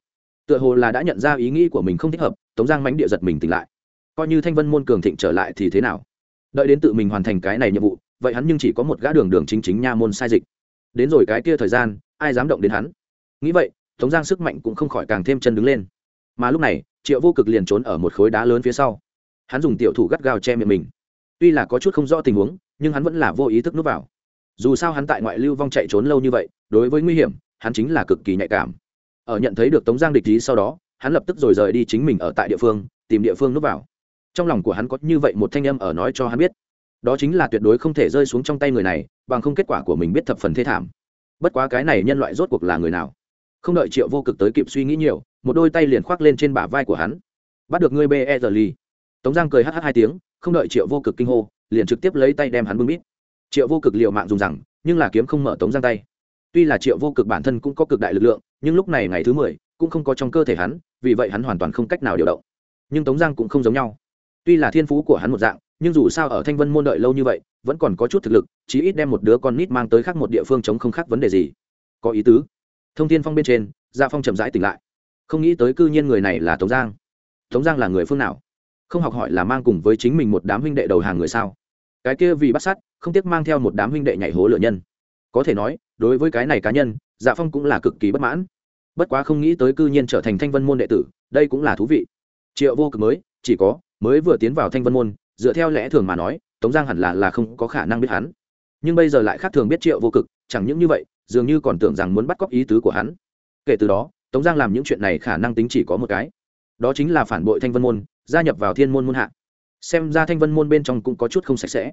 Tựa hồ là đã nhận ra ý nghĩ của mình không thích hợp, tống giang mánh địa giật mình tỉnh lại. Coi như thanh vân môn cường thịnh trở lại thì thế nào? Đợi đến tự mình hoàn thành cái này nhiệm vụ, vậy hắn nhưng chỉ có một gã đường đường chính chính nha môn sai dịch. Đến rồi cái kia thời gian, ai dám động đến hắn? Nghĩ vậy, tống giang sức mạnh cũng không khỏi càng thêm chân đứng lên. Mà lúc này, triệu vô cực liền trốn ở một khối đá lớn phía sau. Hắn dùng tiểu thủ gắt gao che miệng mình. Tuy là có chút không rõ tình huống, nhưng hắn vẫn là vô ý thức núp vào dù sao hắn tại ngoại lưu vong chạy trốn lâu như vậy, đối với nguy hiểm, hắn chính là cực kỳ nhạy cảm. Ở nhận thấy được tống giang địch ý sau đó, hắn lập tức rồi rời đi chính mình ở tại địa phương, tìm địa phương núp vào. Trong lòng của hắn có như vậy một thanh âm ở nói cho hắn biết. Đó chính là tuyệt đối không thể rơi xuống trong tay người này, bằng không kết quả của mình biết thập phần thê thảm. Bất quá cái này nhân loại rốt cuộc là người nào? Không đợi triệu vô cực tới kịp suy nghĩ nhiều, một đôi tay liền khoác lên trên bả vai của hắn. Bắt được ngươi be giờ ly tống giang cười hh hai tiếng, không đợi triệu vô cực kinh hô, liền trực tiếp lấy tay đem hắn bưng bít triệu vô cực liệu mạng dùng rằng, nhưng là kiếm không mở tống giang tay. Tuy là triệu vô cực bản thân cũng có cực đại lực lượng, nhưng lúc này ngày thứ mười, cũng không có trong cơ thể hắn, vì vậy hắn hoàn toàn không cách nào điều động. Nhưng tống giang cũng không giống nhau. Tuy là thiên phú của hắn một dạng, nhưng dù sao ở thanh vân môn đợi lâu như vậy, vẫn còn có chút thực lực, chí ít đem một đứa con nít mang tới khác một địa phương chống không khác vấn đề gì. Có ý tứ. Thông tin phong bên trên gia phong chậm rãi tỉnh lại. Không nghĩ tới cư nhiên người này là tống giang. Tống giang là người phương nào? Không học hỏi là mang cùng với chính mình một đám huynh đệ đầu hàng người sao? Cái kia vì bắt sát, không tiếc mang theo một đám huynh đệ nhảy hố lửa nhân. Có thể nói, đối với cái này cá nhân dạ phong cũng là cực kỳ bất mãn. Bất quá không nghĩ tới cư nhiên trở thành thanh vân môn đệ tử, đây cũng là thú vị. Triệu vô cực mới, chỉ có, mới vừa tiến vào thanh vân môn, dựa theo lẽ thường mà nói, tống giang hẳn là là không có khả năng biết hắn. Nhưng bây giờ lại khác thường biết triệu vô cực, chẳng những như vậy, dường như còn tưởng rằng muốn bắt cóc ý tứ của hắn. Kể từ đó, tống giang làm những chuyện này khả năng tính chỉ có một cái. Đó chính là phản bội thanh vân môn, gia nhập vào thiên môn môn hạ xem ra thanh vân môn bên trong cũng có chút không sạch sẽ.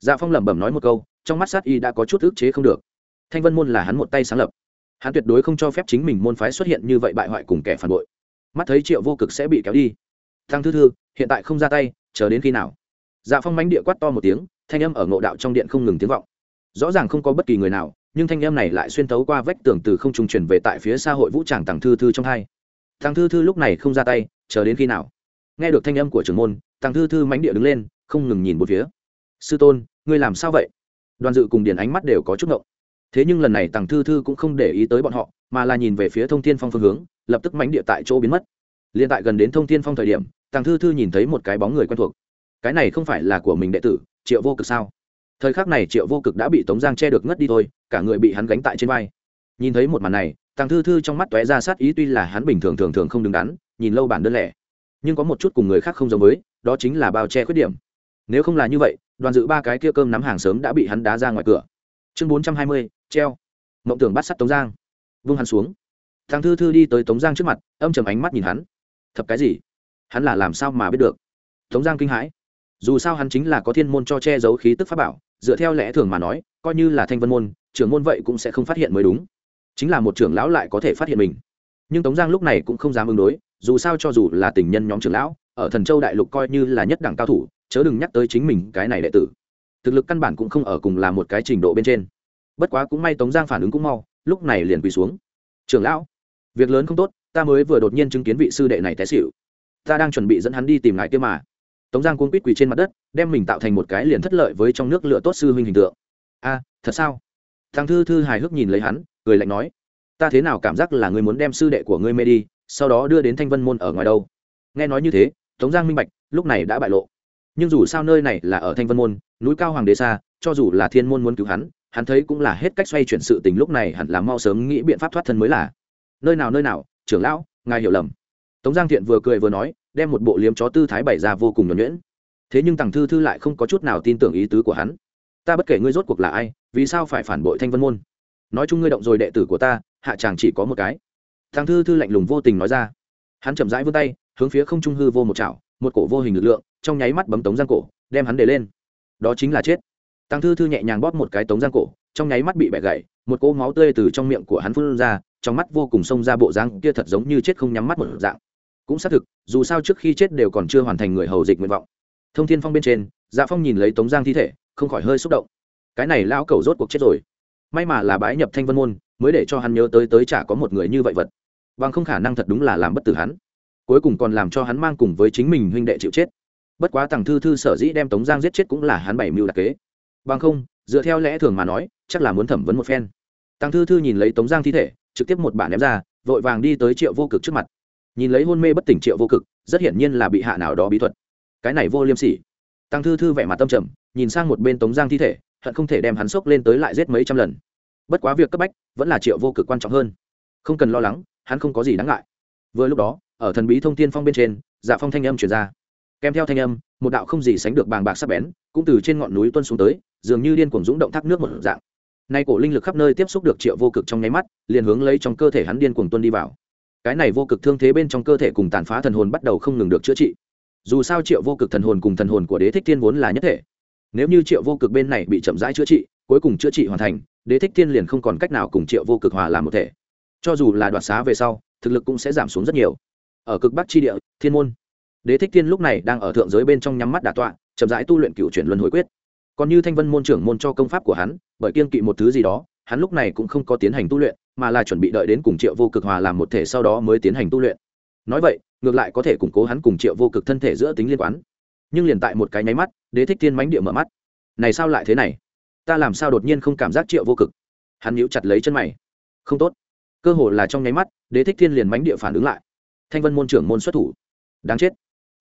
Dạ phong lẩm bẩm nói một câu, trong mắt sát y đã có chút ức chế không được. Thanh vân môn là hắn một tay sáng lập. Hắn tuyệt đối không cho phép chính mình môn phái xuất hiện như vậy bại hoại cùng kẻ phản bội. Mắt thấy triệu vô cực sẽ bị kéo đi. Thăng thư thư, hiện tại không ra tay, chờ đến khi nào? Dạ phong mánh địa quát to một tiếng, thanh âm ở ngộ đạo trong điện không ngừng tiếng vọng. Rõ ràng không có bất kỳ người nào, nhưng thanh âm này lại xuyên tấu qua vách tường từ không trung truyền về tại phía xa hội vũ tràng tàng thư thư trong hai. Tàng thư thư lúc này không ra tay, chờ đến khi nào? Nghe được thanh âm của trưởng môn tàng thư thư mánh địa đứng lên, không ngừng nhìn một phía. Sư tôn, ngươi làm sao vậy? Đoàn dự cùng điền ánh mắt đều có chút ngộng. Thế nhưng lần này tàng thư thư cũng không để ý tới bọn họ, mà là nhìn về phía thông thiên phong phương hướng, lập tức mánh địa tại chỗ biến mất. Liên tại gần đến thông thiên phong thời điểm tàng thư thư nhìn thấy một cái bóng người quen thuộc. Cái này không phải là của mình đệ tử, triệu vô cực sao? Thời khắc này triệu vô cực đã bị tống giang che được ngất đi thôi, cả người bị hắn gánh tại trên vai. Nhìn thấy một màn này tàng thư thư trong mắt t ó é ra sát ý tuy là hắn bình thường thường thường không đứng đắn, nhìn lâu bản đơn lẻ nhưng có một chút cùng người khác không giống với, đó chính là bao che khuyết điểm. Nếu không là như vậy, đoàn dự ba cái kia cơm nắm hàng sớm đã bị hắn đá ra ngoài cửa. Chương bốn trăm hai mươi, treo. Mộng tưởng bắt sắt tống giang. Vung hắn xuống. Thằng thư thư đi tới tống giang trước mặt, âm chầm ánh mắt nhìn hắn. Thập cái gì? Hắn là làm sao mà biết được? Tống giang kinh hãi. Dù sao hắn chính là có thiên môn cho che giấu khí tức pháp bảo, dựa theo lẽ thường mà nói, coi như là thanh vân môn, trưởng môn vậy cũng sẽ không phát hiện mới đúng. Chính là một trưởng lão lại có thể phát hiện mình. Nhưng tống giang lúc này cũng không dám ứng đối dù sao cho dù là tình nhân nhóm trưởng lão, ở thần châu đại lục coi như là nhất đẳng cao thủ, chớ đừng nhắc tới chính mình cái này đệ tử. Thực lực căn bản cũng không ở cùng là một cái trình độ bên trên. Bất quá cũng may tống giang phản ứng cũng mau, lúc này liền quỳ xuống. Trưởng lão, việc lớn không tốt, ta mới vừa đột nhiên chứng kiến vị sư đệ này té xịu ta đang chuẩn bị dẫn hắn đi tìm ngài kia mà. Tống giang cuốn quýt quỳ trên mặt đất, đem mình tạo thành một cái liền thất lợi với trong nước lựa tốt sư huynh hình tượng. A, thật sao? Thằng thư thư hài hước nhìn lấy hắn, cười lạnh nói, ta thế nào cảm giác là ngươi muốn đem sư đệ của ngươi mê đi sau đó đưa đến thanh vân môn ở ngoài đâu. Nghe nói như thế, tống giang minh bạch, lúc này đã bại lộ. Nhưng dù sao nơi này là ở thanh vân môn, núi cao hoàng đế xa, cho dù là thiên môn muốn cứu hắn hắn thấy cũng là hết cách xoay chuyển sự tình lúc này hẳn là mau sớm nghĩ biện pháp thoát thân mới là. Nơi nào nơi nào, trưởng lão, ngài hiểu lầm. Tống giang thiện vừa cười vừa nói, đem một bộ liếm chó tư thái bày ra vô cùng nhuẩn nhuyễn. Thế nhưng tằng thư thư lại không có chút nào tin tưởng ý tứ của hắn. Ta bất kể ngươi rốt cuộc là ai, vì sao phải phản bội thanh vân môn? Nói chung ngươi động rồi đệ tử của ta, hạ chàng chỉ có một cái thằng thư thư lạnh lùng vô tình nói ra. Hắn chậm rãi vươn tay, hướng phía không trung hư vô một chảo, một cổ vô hình lực lượng, trong nháy mắt bấm tống giang cổ, đem hắn để lên. Đó chính là chết. Tăng thư thư nhẹ nhàng bóp một cái tống giang cổ, trong nháy mắt bị bẻ gãy, một cỗ máu tươi từ trong miệng của hắn phun ra, trong mắt vô cùng xông ra bộ răng kia thật giống như chết không nhắm mắt một dạng. Cũng xác thực, dù sao trước khi chết đều còn chưa hoàn thành người hầu dịch nguyện vọng. Thông thiên phong bên trên dạ phong nhìn lấy tống giang thi thể, không khỏi hơi xúc động. Cái này lão cầu rốt cuộc chết rồi. May mà là bái nhập thanh vân môn, mới để cho hắn nhớ tới tới chả có một người như vậy vật bằng không khả năng thật đúng là làm bất tử hắn. Cuối cùng còn làm cho hắn mang cùng với chính mình huynh đệ chịu chết. Bất quá tằng thư thư sở dĩ đem tống giang giết chết cũng là hắn bảy mưu đặc kế. Bằng không, dựa theo lẽ thường mà nói, chắc là muốn thẩm vấn một phen. Tằng thư thư nhìn lấy tống giang thi thể, trực tiếp một bản ném ra, vội vàng đi tới triệu vô cực trước mặt. Nhìn lấy hôn mê bất tỉnh triệu vô cực, rất hiển nhiên là bị hạ nào đó bí thuật. Cái này vô liêm sỉ. Tăng thư thư vẻ mặt tâm trầm, nhìn sang một bên tống giang thi thể, hận không thể đem hắn sốc lên tới lại giết mấy trăm lần. Bất quá việc cấp bách, vẫn là triệu vô cực quan trọng hơn. Không cần lo lắng hắn không có gì đáng ngại. Vừa lúc đó, ở thần bí thông tiên phong bên trên dạ phong thanh âm chuyển ra. Kèm theo thanh âm, một đạo không gì sánh được bàng bạc sắc bén, cũng từ trên ngọn núi tuân xuống tới, dường như điên cuồng dũng động thác nước một dạng. Nay cổ linh lực khắp nơi tiếp xúc được triệu vô cực trong nháy mắt, liền hướng lấy trong cơ thể hắn điên cuồng tuân đi vào. Cái này vô cực thương thế bên trong cơ thể cùng tàn phá thần hồn bắt đầu không ngừng được chữa trị. Dù sao triệu vô cực thần hồn cùng thần hồn của đế thích thiên vốn là nhất thể. Nếu như triệu vô cực bên này bị chậm rãi chữa trị, cuối cùng chữa trị hoàn thành, đế thích thiên liền không còn cách nào cùng triệu vô cực hòa làm một thể cho dù là đoạt xá về sau, thực lực cũng sẽ giảm xuống rất nhiều. Ở cực bắc tri địa, thiên môn. Đế thích thiên lúc này đang ở thượng giới bên trong nhắm mắt đà tọa, chậm rãi tu luyện cựu chuyển luân hồi quyết. Còn như thanh vân môn trưởng môn cho công pháp của hắn, bởi kiên kỵ một thứ gì đó, hắn lúc này cũng không có tiến hành tu luyện, mà là chuẩn bị đợi đến cùng triệu vô cực hòa làm một thể sau đó mới tiến hành tu luyện. Nói vậy, ngược lại có thể củng cố hắn cùng triệu vô cực thân thể giữa tính liên quan. Nhưng liền tại một cái nháy mắt, đế thích thiên mánh địa mở mắt. Này sao lại thế này? Ta làm sao đột nhiên không cảm giác triệu vô cực? Hắn nhíu chặt lấy chân mày. Không tốt cơ hồ là trong nháy mắt, đế thích thiên liền mánh địa phản ứng lại. Thanh vân môn trưởng môn xuất thủ. Đáng chết.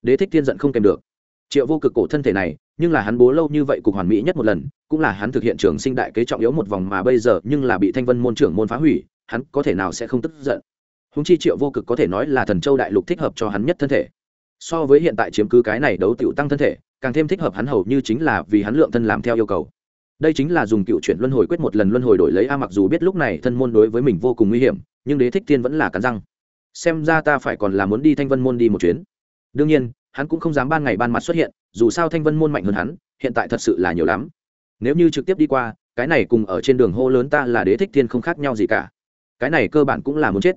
Đế thích thiên giận không kèm được. Triệu vô cực cổ thân thể này, nhưng là hắn bố lâu như vậy cục hoàn mỹ nhất một lần, cũng là hắn thực hiện trường sinh đại kế trọng yếu một vòng mà bây giờ nhưng là bị thanh vân môn trưởng môn phá hủy, hắn có thể nào sẽ không tức giận? Húng chi triệu vô cực có thể nói là thần châu đại lục thích hợp cho hắn nhất thân thể. So với hiện tại chiếm cứ cái này đấu tiểu tăng thân thể, càng thêm thích hợp hắn hầu như chính là vì hắn lượng thân làm theo yêu cầu đây chính là dùng cựu chuyển luân hồi quyết một lần luân hồi đổi lấy a mặc dù biết lúc này thân môn đối với mình vô cùng nguy hiểm, nhưng đế thích thiên vẫn là cắn răng. Xem ra ta phải còn là muốn đi thanh vân môn đi một chuyến. Đương nhiên, hắn cũng không dám ban ngày ban mặt xuất hiện, dù sao thanh vân môn mạnh hơn hắn, hiện tại thật sự là nhiều lắm. Nếu như trực tiếp đi qua, cái này cùng ở trên đường hô lớn ta là đế thích thiên không khác nhau gì cả. Cái này cơ bản cũng là muốn chết.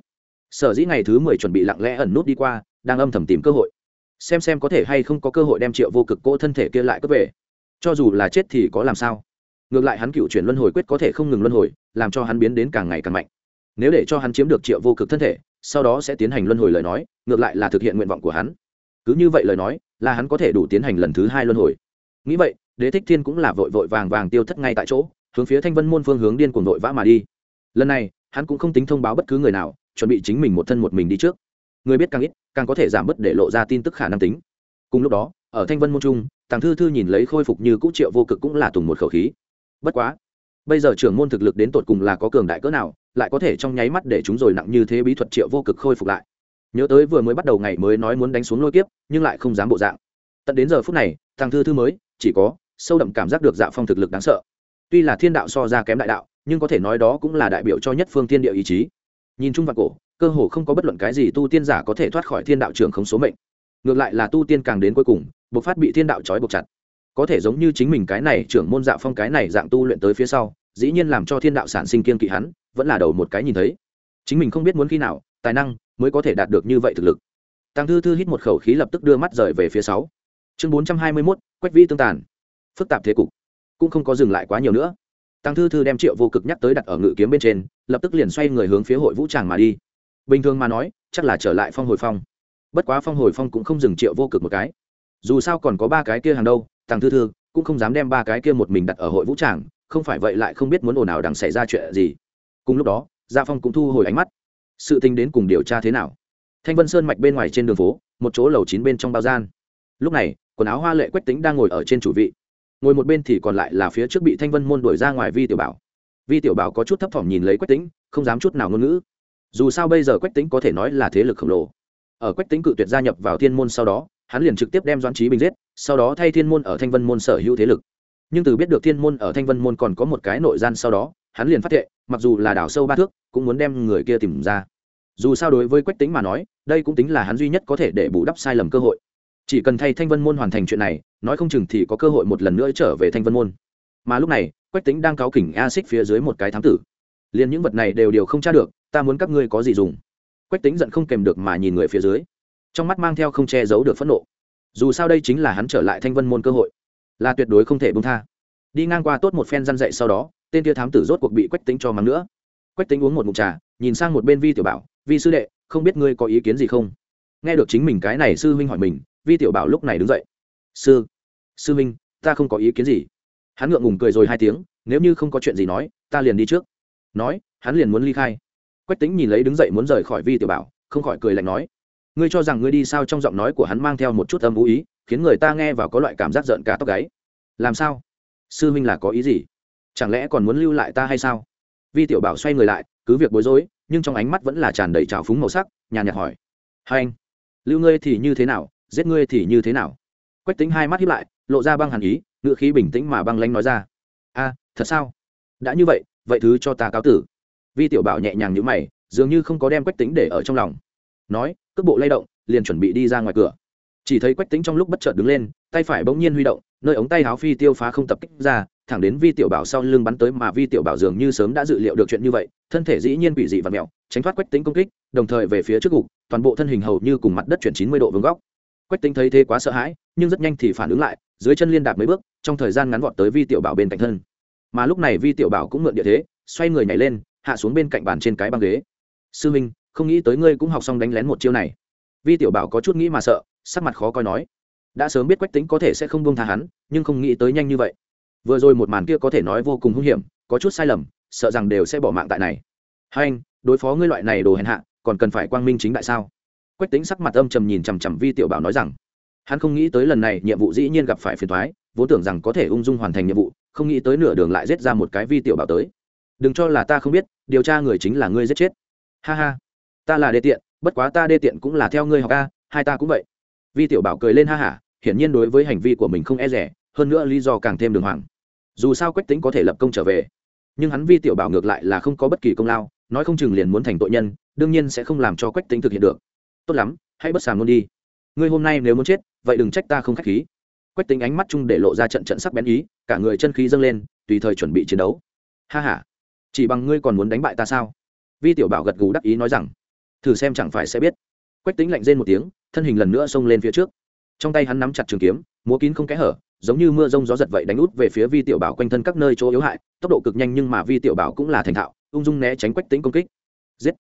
Sở dĩ ngày thứ mười chuẩn bị lặng lẽ ẩn nút đi qua, đang âm thầm tìm cơ hội. Xem xem có thể hay không có cơ hội đem triệu vô cực cỗ thân thể kia lại cướp về. Cho dù là chết thì có làm sao? Ngược lại hắn cựu chuyển luân hồi quyết có thể không ngừng luân hồi, làm cho hắn biến đến càng ngày càng mạnh. Nếu để cho hắn chiếm được triệu vô cực thân thể, sau đó sẽ tiến hành luân hồi lời nói, ngược lại là thực hiện nguyện vọng của hắn. Cứ như vậy lời nói, là hắn có thể đủ tiến hành lần thứ hai luân hồi. Nghĩ vậy, đế thích thiên cũng là vội vội vàng vàng tiêu thất ngay tại chỗ, hướng phía thanh vân môn phương hướng điên cuồng vội vã mà đi. Lần này, hắn cũng không tính thông báo bất cứ người nào, chuẩn bị chính mình một thân một mình đi trước. Người biết càng ít, càng có thể giảm bớt để lộ ra tin tức khả năng tính. Cùng lúc đó, ở thanh vân môn trung, tàng thư thư nhìn lấy khôi phục như cũ triệu vô cực cũng là tùng một khẩu khí bất quá, bây giờ trưởng môn thực lực đến tột cùng là có cường đại cỡ nào, lại có thể trong nháy mắt để chúng rồi nặng như thế bí thuật triệu vô cực khôi phục lại. Nhớ tới vừa mới bắt đầu ngày mới nói muốn đánh xuống lôi kiếp, nhưng lại không dám bộ dạng. Tận đến giờ phút này, thằng thư thư mới, chỉ có sâu đậm cảm giác được dạ phong thực lực đáng sợ. Tuy là thiên đạo so ra kém đại đạo, nhưng có thể nói đó cũng là đại biểu cho nhất phương thiên địa ý chí. Nhìn chung vào cổ, cơ hồ không có bất luận cái gì tu tiên giả có thể thoát khỏi thiên đạo trường không số mệnh. Ngược lại là tu tiên càng đến cuối cùng, bộc phát bị thiên đạo trói buộc chặt có thể giống như chính mình cái này trưởng môn dạ phong cái này dạng tu luyện tới phía sau, dĩ nhiên làm cho thiên đạo sản sinh kiên kỵ hắn, vẫn là đầu một cái nhìn thấy. Chính mình không biết muốn khi nào, tài năng mới có thể đạt được như vậy thực lực. Tăng thư thư hít một khẩu khí lập tức đưa mắt rời về phía sáu chương bốn trăm hai mươi mốt, quách vi tương tàn. Phức tạp thế cục, cũng không có dừng lại quá nhiều nữa. Tăng thư thư đem triệu vô cực nhắc tới đặt ở ngự kiếm bên trên, lập tức liền xoay người hướng phía hội vũ tràng mà đi. Bình thường mà nói, chắc là trở lại phong hồi phong. Bất quá phong hồi phong cũng không dừng triệu vô cực một cái. Dù sao còn có ba cái kia hàng đâu tàng thư thư cũng không dám đem ba cái kia một mình đặt ở hội vũ tràng, không phải vậy lại không biết muốn ồn nào đằng xảy ra chuyện gì. Cùng lúc đó gia phong cũng thu hồi ánh mắt. Sự tình đến cùng điều tra thế nào? Thanh vân sơn mạch bên ngoài trên đường phố, một chỗ lầu chín bên trong bao gian. Lúc này, quần áo hoa lệ quách tính đang ngồi ở trên chủ vị. Ngồi một bên thì còn lại là phía trước bị thanh vân môn đuổi ra ngoài vi tiểu bảo. Vi tiểu bảo có chút thấp thỏm nhìn lấy quách tính, không dám chút nào ngôn ngữ. Dù sao bây giờ quách tính có thể nói là thế lực khổng lồ. Ở quách tính cự tuyệt gia nhập vào thiên môn sau đó hắn liền trực tiếp đem doãn trí bình giết, sau đó thay thiên môn ở thanh vân môn sở hữu thế lực. Nhưng từ biết được thiên môn ở thanh vân môn còn có một cái nội gian sau đó, hắn liền phát thệ, mặc dù là đảo sâu ba thước, cũng muốn đem người kia tìm ra. Dù sao đối với quách tính mà nói, đây cũng tính là hắn duy nhất có thể để bù đắp sai lầm cơ hội. Chỉ cần thay thanh vân môn hoàn thành chuyện này, nói không chừng thì có cơ hội một lần nữa trở về thanh vân môn. Mà lúc này, quách tính đang cáo kỉnh a xích phía dưới một cái thám tử. Liền những vật này đều đều không tra được, ta muốn các ngươi có gì dùng. Quách tính giận không kèm được mà nhìn người phía dưới trong mắt mang theo không che giấu được phẫn nộ. Dù sao đây chính là hắn trở lại thanh vân môn cơ hội. Là tuyệt đối không thể bông tha. Đi ngang qua tốt một phen răn dậy sau đó, tên tia thám tử rốt cuộc bị quách tính cho mắng nữa. Quách tính uống một mụn trà, nhìn sang một bên vi tiểu bảo, vi sư đệ, không biết ngươi có ý kiến gì không? Nghe được chính mình cái này sư huynh hỏi mình, vi tiểu bảo lúc này đứng dậy. Sư sư huynh, ta không có ý kiến gì. Hắn ngượng ngùng cười rồi hai tiếng, nếu như không có chuyện gì nói, ta liền đi trước. Nói, hắn liền muốn ly khai. Quách tính nhìn lấy đứng dậy muốn rời khỏi vi tiểu bảo, không khỏi cười lạnh nói ngươi cho rằng ngươi đi sao trong giọng nói của hắn mang theo một chút âm vũ ý, khiến người ta nghe vào có loại cảm giác giận cả tóc gáy. Làm sao? Sư huynh là có ý gì? Chẳng lẽ còn muốn lưu lại ta hay sao? Vi tiểu bảo xoay người lại, cứ việc bối rối, nhưng trong ánh mắt vẫn là tràn đầy trào phúng màu sắc, nhàn nhạt hỏi. Hai anh, lưu ngươi thì như thế nào, giết ngươi thì như thế nào? Quách tính hai mắt hiếp lại, lộ ra băng hàn ý ngự khí bình tĩnh mà băng lanh nói ra. A, thật sao? Đã như vậy vậy thứ cho ta cáo tử. Vi tiểu bảo nhẹ nhàng như mày, dường như không có đem quách tính để ở trong lòng. Nói cước bộ lay động, liền chuẩn bị đi ra ngoài cửa. Chỉ thấy quách tính trong lúc bất chợt đứng lên, tay phải bỗng nhiên huy động, nơi ống tay áo phi tiêu phá không tập kích ra, thẳng đến vi tiểu bảo sau lưng bắn tới mà vi tiểu bảo dường như sớm đã dự liệu được chuyện như vậy, thân thể dĩ nhiên bị dị và mẹo, tránh thoát quách tính công kích, đồng thời về phía trước gục toàn bộ thân hình hầu như cùng mặt đất chuyển chín mươi độ vương góc. Quách tính thấy thế quá sợ hãi, nhưng rất nhanh thì phản ứng lại, dưới chân liên đạp mấy bước, trong thời gian ngắn vọt tới vi tiểu bảo bên cạnh thân. Mà lúc này vi tiểu bảo cũng mượn địa thế, xoay người nhảy lên, hạ xuống bên cạnh bàn trên cái băng ghế. Sư minh không nghĩ tới ngươi cũng học xong đánh lén một chiêu này. Vi tiểu bảo có chút nghĩ mà sợ, sắc mặt khó coi nói, đã sớm biết quách tính có thể sẽ không buông tha hắn, nhưng không nghĩ tới nhanh như vậy. Vừa rồi một màn kia có thể nói vô cùng hung hiểm, có chút sai lầm, sợ rằng đều sẽ bỏ mạng tại này. Hai anh, đối phó ngươi loại này đồ hèn hạ, còn cần phải quang minh chính đại sao? Quách tính sắc mặt âm trầm nhìn chằm chằm vi tiểu bảo nói rằng, hắn không nghĩ tới lần này nhiệm vụ dĩ nhiên gặp phải phiền thoái vốn tưởng rằng có thể ung dung hoàn thành nhiệm vụ, không nghĩ tới nửa đường lại giết ra một cái vi tiểu bảo tới. Đừng cho là ta không biết, điều tra người chính là ngươi giết chết. Ha ha ta là đê tiện, bất quá ta đê tiện cũng là theo ngươi học ca hai ta cũng vậy. Vi tiểu bảo cười lên ha hả, hiển nhiên đối với hành vi của mình không e rẻ, hơn nữa lý do càng thêm đường hoàng. Dù sao quách tính có thể lập công trở về, nhưng hắn vi tiểu bảo ngược lại là không có bất kỳ công lao, nói không chừng liền muốn thành tội nhân, đương nhiên sẽ không làm cho quách tính thực hiện được. Tốt lắm, hãy bất sàm luôn đi. Ngươi hôm nay nếu muốn chết, vậy đừng trách ta không k h á c h khí. Quách tính ánh mắt chung để lộ ra trận trận sắc bén ý, cả người chân khí dâng lên, tùy thời chuẩn bị chiến đấu. Ha h a chỉ bằng ngươi còn muốn đánh bại ta sao? Vi tiểu bảo gật gù đắc ý nói rằng thử xem chẳng phải sẽ biết. Quách tính lạnh rên một tiếng, thân hình lần nữa xông lên phía trước. Trong tay hắn nắm chặt trường kiếm, múa kín không kẽ hở, giống như mưa rông gió giật vậy đánh út về phía vi tiểu bảo quanh thân các nơi chỗ yếu hại, tốc độ cực nhanh nhưng mà vi tiểu bảo cũng là thành thạo, ung dung né tránh quách tính công kích. Giết!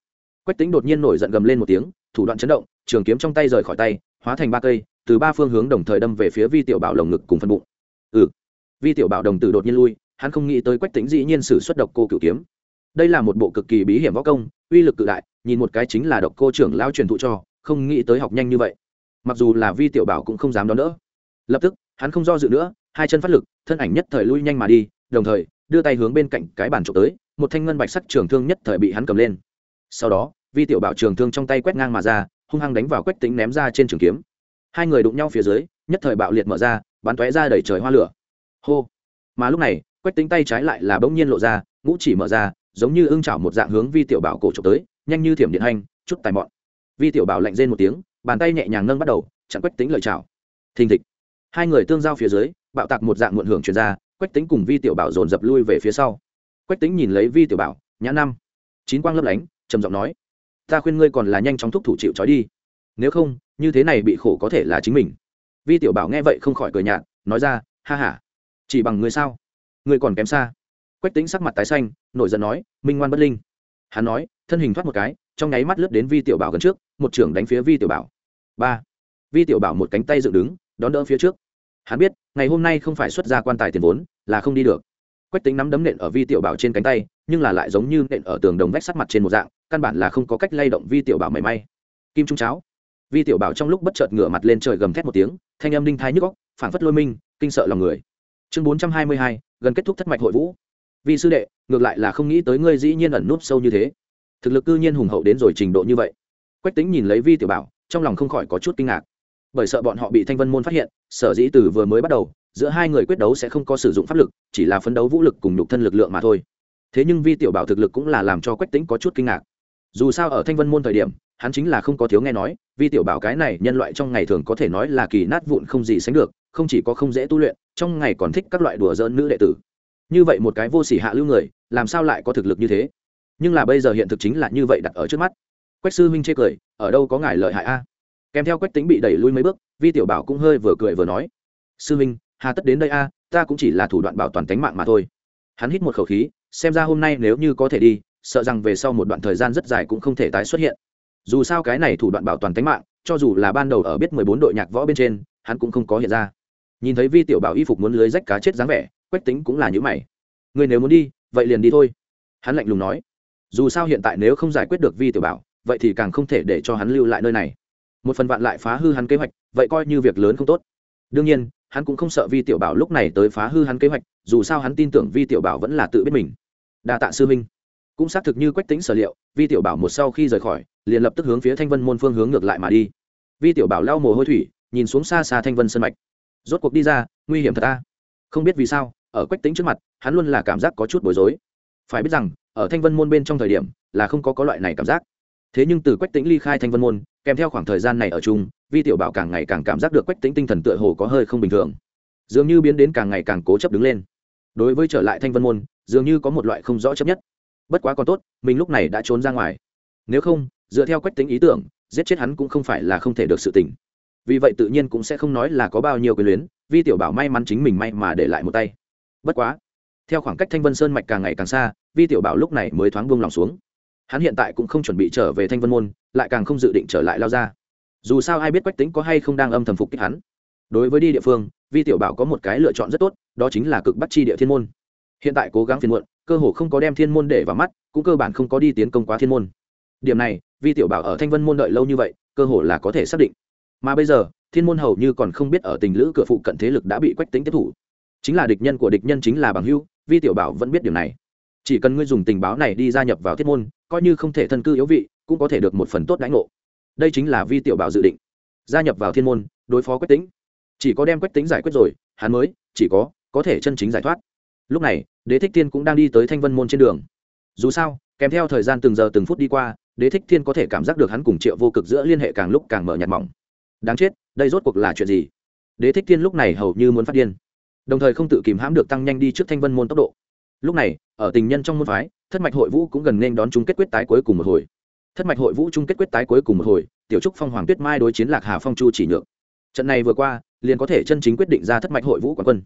Quách tính đột nhiên nổi giận gầm lên một tiếng, thủ đoạn chấn động, trường kiếm trong tay rời khỏi tay, hóa thành ba cây, từ ba phương hướng đồng thời đâm về phía vi tiểu bảo lồng ngực cùng phân bụng. Ừ! Vi tiểu bảo đồng tử đột nhiên lui, hắn không nghĩ tới quách tính dĩ nhiên sử xuất độc cô cửu kiếm đây là một bộ cực kỳ bí hiểm võ công, uy lực cự đại, nhìn một cái chính là độc cô trưởng lao truyền thụ cho, không nghĩ tới học nhanh như vậy. Mặc dù là vi tiểu bảo cũng không dám đón đỡ. Lập tức, hắn không do dự nữa, hai chân phát lực, thân ảnh nhất thời lui nhanh mà đi, đồng thời, đưa tay hướng bên cạnh cái bàn trộm tới, một thanh ngân bạch sắc trường thương nhất thời bị hắn cầm lên. Sau đó, vi tiểu bảo trường thương trong tay quét ngang mà ra, hung hăng đánh vào quách tính ném ra trên trường kiếm. Hai người đụng nhau phía dưới, nhất thời bạo liệt mở ra, bắn tóe ra đẩy trời hoa lửa. Hô! Mà lúc này, quách tính tay trái lại là bỗng nhiên lộ ra, ngũ chỉ mở ra giống như ưng chảo một dạng hướng vi tiểu bảo cổ trộm tới, nhanh như thiểm điện hành, chút tài mọn. Vi tiểu bảo lạnh rên một tiếng, bàn tay nhẹ nhàng nâng bắt đầu, chặn quách tính lợi chảo thình thịch. Hai người tương giao phía dưới, bạo tạc một dạng muộn hưởng truyền ra, quách tính cùng vi tiểu bảo dồn dập lui về phía sau. Quách tính nhìn lấy vi tiểu bảo, nhã năm. Chín quang lấp lánh, trầm giọng nói, ta khuyên ngươi còn là nhanh chóng thúc thủ chịu trói đi. Nếu không, như thế này bị khổ có thể là chính mình. Vi tiểu bảo nghe vậy không khỏi cười nhạt, nói ra, ha h a chỉ bằng ngươi sao? Ngươi còn kém xa quách tính sắc mặt tái xanh, nổi giận nói, minh ngoan bất linh. Hắn nói, thân hình thoát một cái, trong nháy mắt lướt đến vi tiểu bảo gần trước, một trưởng đánh phía vi tiểu bảo. Ba. Vi tiểu bảo một cánh tay dựng đứng, đón đỡ phía trước. Hắn biết, ngày hôm nay không phải xuất ra quan tài tiền vốn, là không đi được. Quách tính nắm đấm nện ở vi tiểu bảo trên cánh tay, nhưng là lại giống như nện ở tường đồng vách sắt mặt trên một dạng, căn bản là không có cách lay động vi tiểu bảo mảy may. Kim trung cháo. Vi tiểu bảo trong lúc bất chợt ngửa mặt lên trời gầm thét một tiếng, thanh âm đinh thái nhức góc phảng phất lôi minh, kinh sợ lòng người. Chương bốn trăm hai mươi hai, gần kết thúc thất mạch hội vũ vi sư đệ, ngược lại là không nghĩ tới ngươi dĩ nhiên ẩn núp sâu như thế. Thực lực cư nhiên hùng hậu đến rồi trình độ như vậy. Quách tính nhìn lấy vi tiểu bảo, trong lòng không khỏi có chút kinh ngạc. Bởi sợ bọn họ bị thanh vân môn phát hiện, sở dĩ từ vừa mới bắt đầu, giữa hai người quyết đấu sẽ không có sử dụng pháp lực, chỉ là phấn đấu vũ lực cùng nhục thân lực lượng mà thôi. Thế nhưng vi tiểu bảo thực lực cũng là làm cho quách tính có chút kinh ngạc. Dù sao ở thanh vân môn thời điểm, hắn chính là không có thiếu nghe nói, vi tiểu bảo cái này nhân loại trong ngày thường có thể nói là kỳ nát vụn không gì sánh được, không chỉ có không dễ tu luyện, trong ngày còn thích các loại đùa dỡn nữ đệ tử như vậy một cái vô sỉ hạ lưu người, làm sao lại có thực lực như thế? Nhưng là bây giờ hiện thực chính là như vậy đặt ở trước mắt. Quách sư huynh chê cười, ở đâu có ngài lợi hại a? Kèm theo quách tính bị đẩy lui mấy bước, vi tiểu bảo cũng hơi vừa cười vừa nói, sư huynh, hà tất đến đây a, ta cũng chỉ là thủ đoạn bảo toàn tính mạng mà thôi. Hắn hít một khẩu khí, xem ra hôm nay nếu như có thể đi, sợ rằng về sau một đoạn thời gian rất dài cũng không thể tái xuất hiện. Dù sao cái này thủ đoạn bảo toàn tính mạng, cho dù là ban đầu ở biết mười bốn đội nhạc võ bên trên, hắn cũng không có hiện ra. Nhìn thấy vi tiểu bảo y phục muốn lưới rách cá chết dáng vẻ quách tính cũng là như mày. Người nếu muốn đi, vậy liền đi thôi. Hắn lạnh lùng nói. Dù sao hiện tại nếu không giải quyết được vi tiểu bảo, vậy thì càng không thể để cho hắn lưu lại nơi này. Một phần vạn lại phá hư hắn kế hoạch, vậy coi như việc lớn không tốt. Đương nhiên, hắn cũng không sợ vi tiểu bảo lúc này tới phá hư hắn kế hoạch, dù sao hắn tin tưởng vi tiểu bảo vẫn là tự biết mình. Đa tạ sư minh cũng xác thực như quách tính sở liệu, vi tiểu bảo một sau khi rời khỏi, liền lập tức hướng phía thanh vân môn phương hướng ngược lại mà đi. Vi tiểu bảo lau mồ hôi thủy, nhìn xuống xa xa thanh vân sân mạch. Rốt cuộc đi ra, nguy hiểm thật ta không biết vì sao ở quách tính trước mặt, hắn luôn là cảm giác có chút bối rối. Phải biết rằng, ở thanh vân môn bên trong thời điểm, là không có có loại này cảm giác. Thế nhưng từ quách tính ly khai thanh vân môn, kèm theo khoảng thời gian này ở chung, vi tiểu bảo càng ngày càng cảm giác được quách tính tinh thần tựa hồ có hơi không bình thường. Dường như biến đến càng ngày càng cố chấp đứng lên. Đối với trở lại thanh vân môn, dường như có một loại không rõ chấp nhất. Bất quá còn tốt, mình lúc này đã trốn ra ngoài. Nếu không, dựa theo quách tính ý tưởng, giết chết hắn cũng không phải là không thể được sự tỉnh vì vậy tự nhiên cũng sẽ không nói là có bao nhiêu quyền luyến, vi tiểu bảo may mắn chính mình may mà để lại một tay bất quá, theo khoảng cách thanh vân sơn mạch càng ngày càng xa, vi tiểu bảo lúc này mới thoáng buông lòng xuống. Hắn hiện tại cũng không chuẩn bị trở về thanh vân môn, lại càng không dự định trở lại lao ra dù sao ai biết quách tính có hay không đang âm thầm phục kích hắn. Đối với đi địa phương, vi tiểu bảo có một cái lựa chọn rất tốt, đó chính là cực bắt chi địa thiên môn. Hiện tại cố gắng phiền muộn, cơ hồ không có đem thiên môn để vào mắt, cũng cơ bản không có đi tiến công quá thiên môn. Điểm này, vi tiểu bảo ở thanh vân môn đợi lâu như vậy, cơ hồ là có thể xác định. Mà bây giờ, thiên môn hầu như còn không biết ở tình lữ cửa phụ cận thế lực đã bị quách tính tiếp thủ chính là địch nhân của địch nhân chính là bằng hưu vi tiểu bảo vẫn biết điều này. Chỉ cần ngươi dùng tình báo này đi gia nhập vào thiết môn, coi như không thể thân cư yếu vị, cũng có thể được một phần tốt đãi ngộ. Đây chính là vi tiểu bảo dự định. Gia nhập vào thiên môn, đối phó quách tính chỉ có đem quách tính giải quyết rồi, hắn mới, chỉ có có thể chân chính giải thoát. Lúc này, đế thích thiên cũng đang đi tới thanh vân môn trên đường. Dù sao, kèm theo thời gian từng giờ từng phút đi qua, đế thích thiên có thể cảm giác được hắn cùng triệu vô cực giữa liên hệ càng lúc càng mở nhạt mỏng. Đáng chết, đây rốt cuộc là chuyện gì? Đế thích thiên lúc này hầu như muốn phát điên đồng thời không tự kìm hãm được tăng nhanh đi trước thanh vân môn tốc độ. Lúc này, ở tình nhân trong môn phái, thất mạch hội vũ cũng gần nên đón chung kết quyết tái cuối cùng một hồi. Thất mạch hội vũ chung kết quyết tái cuối cùng một hồi, tiểu trúc phong hoàng tuyết mai đối chiến lạc hà phong chu chỉ nhượng. Trận này vừa qua, liền có thể chân chính quyết định ra thất mạch hội vũ quán quân.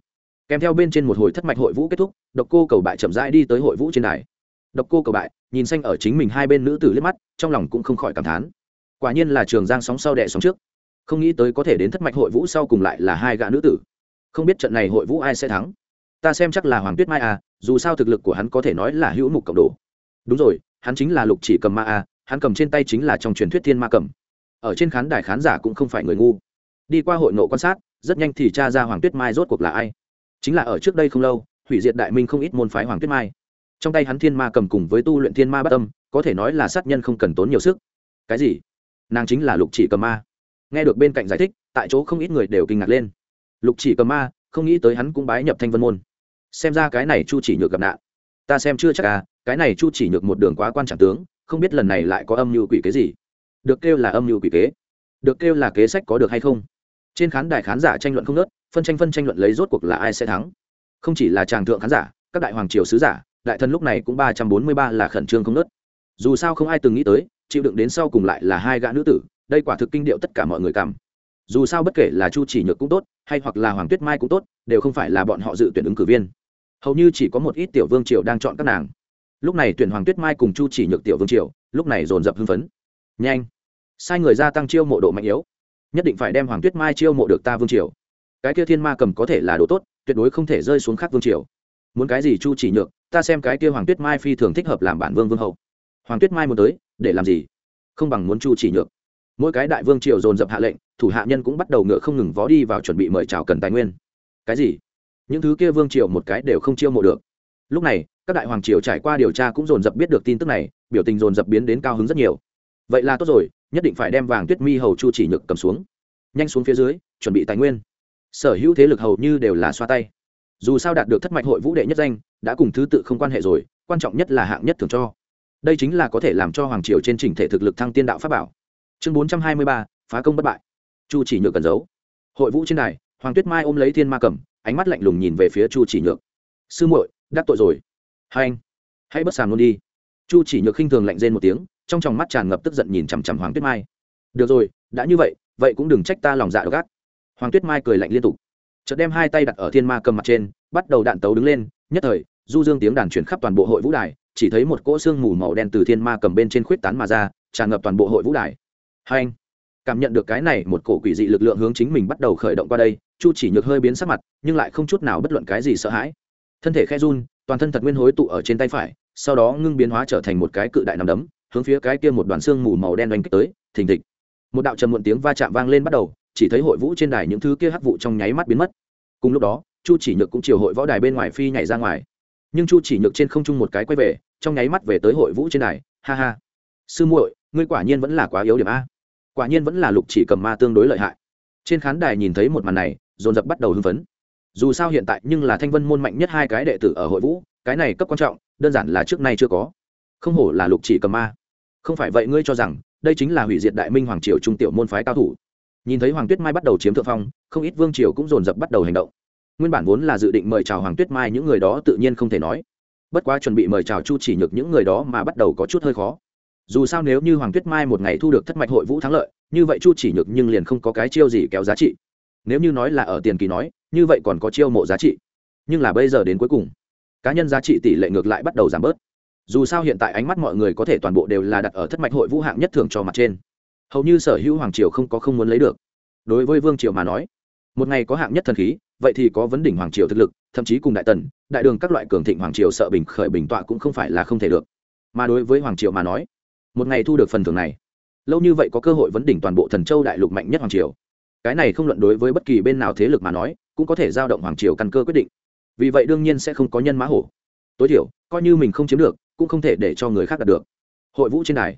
Kèm theo bên trên một hồi thất mạch hội vũ kết thúc, độc cô cầu bại chậm rãi đi tới hội vũ trên đài. Độc cô cầu bại, nhìn xanh ở chính mình hai bên nữ tử liếc mắt, trong lòng cũng không khỏi cảm thán. Quả nhiên là trường giang sóng sau đẻ sóng trước. Không nghĩ tới có thể đến thất mạch hội vũ sau cùng lại là hai gã nữ tử không biết trận này hội vũ ai sẽ thắng. Ta xem chắc là hoàng tuyết mai à dù sao thực lực của hắn có thể nói là hữu mục cộng đồ. Đúng rồi, hắn chính là lục chỉ cầm ma à hắn cầm trên tay chính là trong truyền thuyết thiên ma cầm. Ở trên khán đài khán giả cũng không phải người ngu. Đi qua hội nộ quan sát, rất nhanh thì cha ra hoàng tuyết mai rốt cuộc là ai. Chính là ở trước đây không lâu, hủy diệt đại minh không ít môn phái hoàng tuyết mai. Trong tay hắn thiên ma cầm cùng với tu luyện thiên ma bất tâm có thể nói là sát nhân không cần tốn nhiều sức. Cái gì? Nàng chính là lục chỉ cầm ma. Nghe được bên cạnh giải thích, tại chỗ không ít người đều kinh ngạc lên lục chỉ cầm ma, không nghĩ tới hắn cũng bái nhập thanh vân môn. Xem ra cái này chu chỉ nhược gặp nạn. Ta xem chưa chắc à cái này chu chỉ nhược một đường quá quan trọng tướng, không biết lần này lại có âm mưu quỷ kế gì. Được kêu là âm mưu quỷ kế. Được kêu là kế sách có được hay không? Trên khán đài khán giả tranh luận không nớt phân tranh phân tranh luận lấy rốt cuộc là ai sẽ thắng. Không chỉ là tràng thượng khán giả, các đại hoàng triều sứ giả, đại thân lúc này cũng ba trăm bốn mươi ba là khẩn trương không nớt dù sao không ai từng nghĩ tới, chịu đựng đến sau cùng lại là hai gã nữ tử, đây quả thực kinh điệu tất cả mọi người cảm dù sao bất kể là chu chỉ nhược cũng tốt, hay hoặc là hoàng tuyết mai cũng tốt, đều không phải là bọn họ dự tuyển ứng cử viên. Hầu như chỉ có một ít tiểu vương triều đang chọn các nàng. Lúc này tuyển hoàng tuyết mai cùng chu chỉ nhược tiểu vương triều, lúc này dồn dập hưng phấn. Nhanh! Sai người gia tăng chiêu mộ độ mạnh yếu. Nhất định phải đem hoàng tuyết mai chiêu mộ được ta vương triều. Cái kia thiên ma cầm có thể là đồ tốt, tuyệt đối không thể rơi xuống khác vương triều. Muốn cái gì chu chỉ nhược, ta xem cái kia hoàng tuyết mai phi thường thích hợp làm bản vương vương hậu. Hoàng tuyết mai muốn tới, để làm gì? Không bằng muốn chu chỉ nhược mỗi cái đại vương triều dồn dập hạ lệnh, thủ hạ nhân cũng bắt đầu ngựa không ngừng vó đi vào chuẩn bị mời chào cần tài nguyên. Cái gì? Những thứ kia vương triều một cái đều không chiêu mộ được. Lúc này, các đại hoàng triều trải qua điều tra cũng dồn dập biết được tin tức này, biểu tình dồn dập biến đến cao hứng rất nhiều. Vậy là tốt rồi, nhất định phải đem vàng tuyết mi hầu chu chỉ nhược cầm xuống. Nhanh xuống phía dưới, chuẩn bị tài nguyên. Sở hữu thế lực hầu như đều là xoa tay. Dù sao đạt được thất mạch hội vũ đệ nhất danh, đã cùng thứ tự không quan hệ rồi, quan trọng nhất là hạng nhất thường cho. Đây chính là có thể làm cho hoàng triều trên trình thể thực lực thăng tiên đạo pháp bảo chương bốn trăm hai mươi ba, phá công bất bại. Chu chỉ nhược cần giấu. Hội vũ trên đài, hoàng tuyết mai ôm lấy thiên ma cầm ánh mắt lạnh lùng nhìn về phía chu chỉ nhược. Sư muội, đắc tội rồi. Hai anh, hãy bất sàng luôn đi. Chu chỉ nhược khinh thường lạnh rên một tiếng, trong tròng mắt tràn ngập tức giận nhìn chằm chằm hoàng tuyết mai. Được rồi, đã như vậy vậy cũng đừng trách ta lòng dạ độc ác. Hoàng tuyết mai cười lạnh liên tục. Chợt đem hai tay đặt ở thiên ma cầm mặt trên, bắt đầu đạn tấu đứng lên, nhất thời, du dương tiếng đàn chuyển khắp toàn bộ hội vũ đài, chỉ thấy một cỗ xương mù màu đen từ thiên ma cầm bên trên khuyết tán mà ra, tràn ngập toàn bộ hội vũ đài hai anh. Cảm nhận được cái này, một cổ quỷ dị lực lượng hướng chính mình bắt đầu khởi động qua đây, chu chỉ nhược hơi biến sắc mặt, nhưng lại không chút nào bất luận cái gì sợ hãi. Thân thể khe run, toàn thân thật nguyên hối tụ ở trên tay phải, sau đó ngưng biến hóa trở thành một cái cự đại nằm đấm, hướng phía cái kia một đoàn xương mù màu đen đánh kích tới, thình thịch. Một đạo trầm muộn tiếng va chạm vang lên bắt đầu, chỉ thấy hội vũ trên đài những thứ kia hắc vụ trong nháy mắt biến mất. Cùng lúc đó, chu chỉ nhược cũng chiều hội võ đài bên ngoài phi nhảy ra ngoài. Nhưng chu chỉ nhược trên không trung một cái quay về, trong nháy mắt về tới hội vũ trên đài. Ha ha. Sư muội, ngươi quả nhiên vẫn là quá yếu điểm a quả nhiên vẫn là lục chỉ cầm ma tương đối lợi hại. Trên khán đài nhìn thấy một màn này, dồn dập bắt đầu hưng phấn. Dù sao hiện tại nhưng là thanh vân môn mạnh nhất hai cái đệ tử ở hội vũ, cái này cấp quan trọng, đơn giản là trước nay chưa có. Không hổ là lục chỉ cầm ma. Không phải vậy ngươi cho rằng, đây chính là hủy diệt đại minh hoàng triều trung tiểu môn phái cao thủ. Nhìn thấy hoàng tuyết mai bắt đầu chiếm thượng phong, không ít vương triều cũng dồn dập bắt đầu hành động. Nguyên bản vốn là dự định mời chào hoàng tuyết mai những người đó tự nhiên không thể nói. Bất quá chuẩn bị mời chào chu chỉ nhược những người đó mà bắt đầu có chút hơi khó dù sao nếu như hoàng tuyết mai một ngày thu được thất mạch hội vũ thắng lợi, như vậy chu chỉ nhược nhưng liền không có cái chiêu gì kéo giá trị. Nếu như nói là ở tiền kỳ nói, như vậy còn có chiêu mộ giá trị. Nhưng là bây giờ đến cuối cùng, cá nhân giá trị tỷ lệ ngược lại bắt đầu giảm bớt. Dù sao hiện tại ánh mắt mọi người có thể toàn bộ đều là đặt ở thất mạch hội vũ hạng nhất thường cho mặt trên. Hầu như sở hữu hoàng triều không có không muốn lấy được. Đối với vương triều mà nói, một ngày có hạng nhất thần khí, vậy thì có vấn đỉnh hoàng triều thực lực, thậm chí cùng đại tần, đại đường các loại cường thịnh hoàng triều sợ bình khởi bình tọa cũng không phải là không thể được. Mà đối với hoàng triều mà nói một ngày thu được phần thưởng này. Lâu như vậy có cơ hội vấn đỉnh toàn bộ thần châu đại lục mạnh nhất hoàng triều. Cái này không luận đối với bất kỳ bên nào thế lực mà nói, cũng có thể giao động hoàng triều căn cơ quyết định. Vì vậy đương nhiên sẽ không có nhân mã hổ. Tối thiểu, coi như mình không chiếm được, cũng không thể để cho người khác đạt được. Hội vũ trên đài.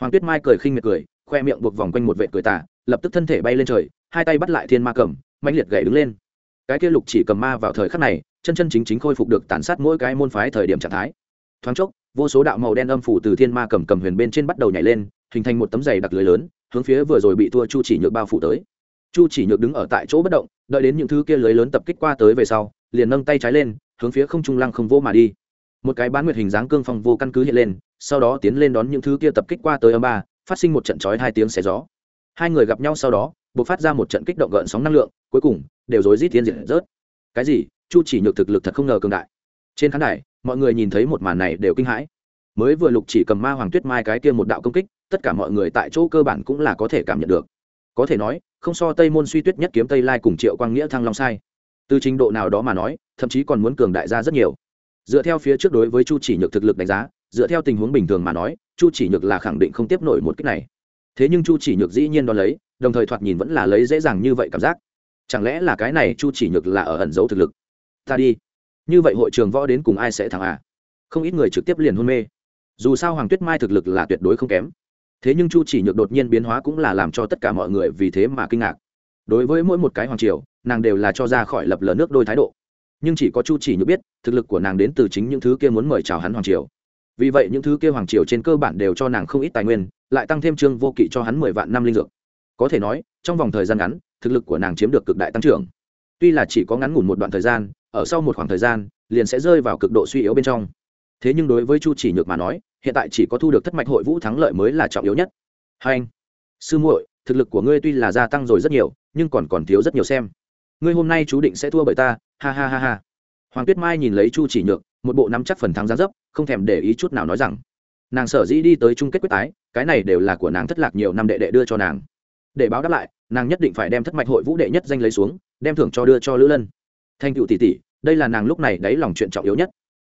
Hoàng tuyết mai cười khinh miệt cười, khoe miệng buộc vòng quanh một vệ cười tả lập tức thân thể bay lên trời, hai tay bắt lại thiên ma cầm mạnh liệt gậy đứng lên. Cái kia lục chỉ cầm ma vào thời khắc này, chân chân chính chính khôi phục được tàn sát mỗi cái môn phái thời điểm trạng thái. Thoáng chốc vô số đạo màu đen âm phủ từ thiên ma cầm cầm huyền bên trên bắt đầu nhảy lên, hình thành một tấm giày đặc lưới lớn, hướng phía vừa rồi bị thua chu chỉ nhược bao phủ tới. Chu chỉ nhược đứng ở tại chỗ bất động, đợi đến những thứ kia lưới lớn tập kích qua tới về sau, liền nâng tay trái lên, hướng phía không trung lăng không vô mà đi. Một cái bán nguyệt hình dáng cương phong vô căn cứ hiện lên, sau đó tiến lên đón những thứ kia tập kích qua tới âm ba, phát sinh một trận chói hai tiếng xé gió. Hai người gặp nhau sau đó buộc phát ra một trận kích động gợn sóng năng lượng, cuối cùng đều rối rít tiến diện rớt. Cái gì? Chu chỉ nhược thực lực thật không ngờ cường đại. Trên khán đài mọi người nhìn thấy một màn này đều kinh hãi. Mới vừa lục chỉ cầm ma hoàng tuyết mai cái kia một đạo công kích, tất cả mọi người tại chỗ cơ bản cũng là có thể cảm nhận được. Có thể nói, không so tây môn suy tuyết nhất kiếm tây lai cùng triệu quang nghĩa thăng long sai. Từ trình độ nào đó mà nói, thậm chí còn muốn cường đại ra rất nhiều. Dựa theo phía trước đối với chu chỉ nhược thực lực đánh giá, dựa theo tình huống bình thường mà nói, chu chỉ nhược là khẳng định không tiếp nổi một cách này. Thế nhưng chu chỉ nhược dĩ nhiên đo lấy, đồng thời thoạt nhìn vẫn là lấy dễ dàng như vậy cảm giác. Chẳng lẽ là cái này chu chỉ nhược là ở ẩn giấu thực lực? Ta đi như vậy hội trường võ đến cùng ai sẽ thắng à? Không ít người trực tiếp liền hôn mê. Dù sao hoàng tuyết mai thực lực là tuyệt đối không kém. Thế nhưng chu chỉ nhược đột nhiên biến hóa cũng là làm cho tất cả mọi người vì thế mà kinh ngạc. Đối với mỗi một cái hoàng triều, nàng đều là cho ra khỏi lập lờ nước đôi thái độ. Nhưng chỉ có chu chỉ nhược biết, thực lực của nàng đến từ chính những thứ kia muốn mời chào hắn hoàng triều. Vì vậy những thứ kia hoàng triều trên cơ bản đều cho nàng không ít tài nguyên, lại tăng thêm trương vô kỵ cho hắn mười vạn năm linh dược. Có thể nói, trong vòng thời gian ngắn, thực lực của nàng chiếm được cực đại tăng trưởng. Tuy là chỉ có ngắn ngủn một đoạn thời gian ở sau một khoảng thời gian, liền sẽ rơi vào cực độ suy yếu bên trong. Thế nhưng đối với chu chỉ nhược mà nói, hiện tại chỉ có thu được thất mạch hội vũ thắng lợi mới là trọng yếu nhất. Hai anh, sư muội, thực lực của ngươi tuy là gia tăng rồi rất nhiều, nhưng còn còn thiếu rất nhiều xem. Ngươi hôm nay chú định sẽ thua bởi ta, ha ha ha ha. Hoàng tuyết mai nhìn lấy chu chỉ nhược, một bộ nắm chắc phần thắng gián dấp, không thèm để ý chút nào nói rằng, nàng sở dĩ đi tới chung kết quyết tái, cái này đều là của nàng thất lạc nhiều năm đệ đệ đưa cho nàng. Để báo đáp lại, nàng nhất định phải đem thất mạch hội vũ đệ nhất danh lấy xuống, đem thưởng cho đưa cho lữ lân thanh cựu tỷ tỷ, đây là nàng lúc này đáy lòng chuyện trọng yếu nhất.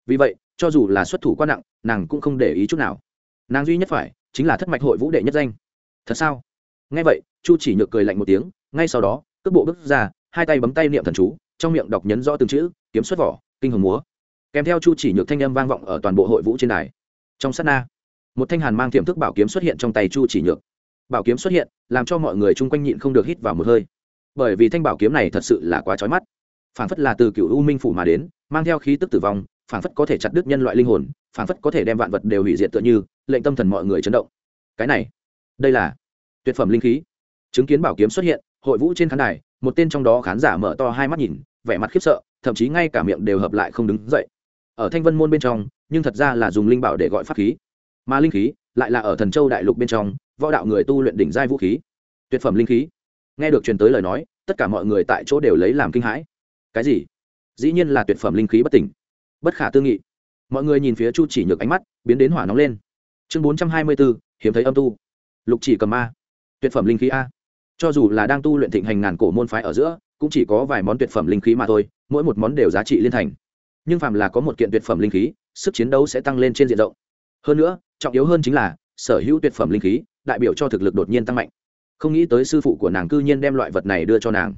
Vì vậy, cho dù là xuất thủ quá nặng, nàng cũng không để ý chút nào. Nàng duy nhất phải, chính là thất mạch hội vũ đệ nhất danh. Thật sao? Ngay vậy, chu chỉ nhược cười lạnh một tiếng, ngay sau đó, cước bộ bước ra, hai tay bấm tay niệm thần chú, trong miệng đọc nhấn rõ từng chữ, kiếm xuất vỏ, kinh hồng múa. Kèm theo chu chỉ nhược thanh âm vang vọng ở toàn bộ hội vũ trên đài. Trong sát na, một thanh hàn mang tiềm thức bảo kiếm xuất hiện trong tay chu chỉ nhược. Bảo kiếm xuất hiện, làm cho mọi người chung quanh nhịn không được hít vào một hơi. Bởi vì thanh bảo kiếm này thật sự là quá trói mắt phảng phất là từ cựu u minh phủ mà đến, mang theo khí tức tử vong, phảng phất có thể chặt đứt nhân loại linh hồn, phảng phất có thể đem vạn vật đều hủy diệt tựa như, lệnh tâm thần mọi người chấn động. Cái này, đây là tuyệt phẩm linh khí. Chứng kiến bảo kiếm xuất hiện, hội vũ trên khán đài, một tên trong đó khán giả mở to hai mắt nhìn, vẻ mặt khiếp sợ, thậm chí ngay cả miệng đều hợp lại không đứng dậy. Ở thanh vân môn bên trong, nhưng thật ra là dùng linh bảo để gọi pháp khí. Mà linh khí lại là ở thần châu đại lục bên trong, võ đạo người tu luyện đỉnh giai vũ khí. Tuyệt phẩm linh khí. Nghe được truyền tới lời nói, tất cả mọi người tại chỗ đều lấy làm kinh hãi cái gì? Dĩ nhiên là tuyệt phẩm linh khí bất tỉnh. Bất khả tư nghị. Mọi người nhìn phía chu chỉ nhược ánh mắt biến đến hỏa nóng lên. Chương bốn trăm hai mươi bốn hiếm thấy âm tu. Lục chỉ cầm a tuyệt phẩm linh khí a. Cho dù là đang tu luyện thịnh hành ngàn cổ môn phái ở giữa, cũng chỉ có vài món tuyệt phẩm linh khí mà thôi, mỗi một món đều giá trị liên thành. Nhưng phàm là có một kiện tuyệt phẩm linh khí, sức chiến đấu sẽ tăng lên trên diện rộng. Hơn nữa, trọng yếu hơn chính là, sở hữu tuyệt phẩm linh khí, đại biểu cho thực lực đột nhiên tăng mạnh. Không nghĩ tới sư phụ của nàng cư nhiên đem loại vật này đưa cho nàng.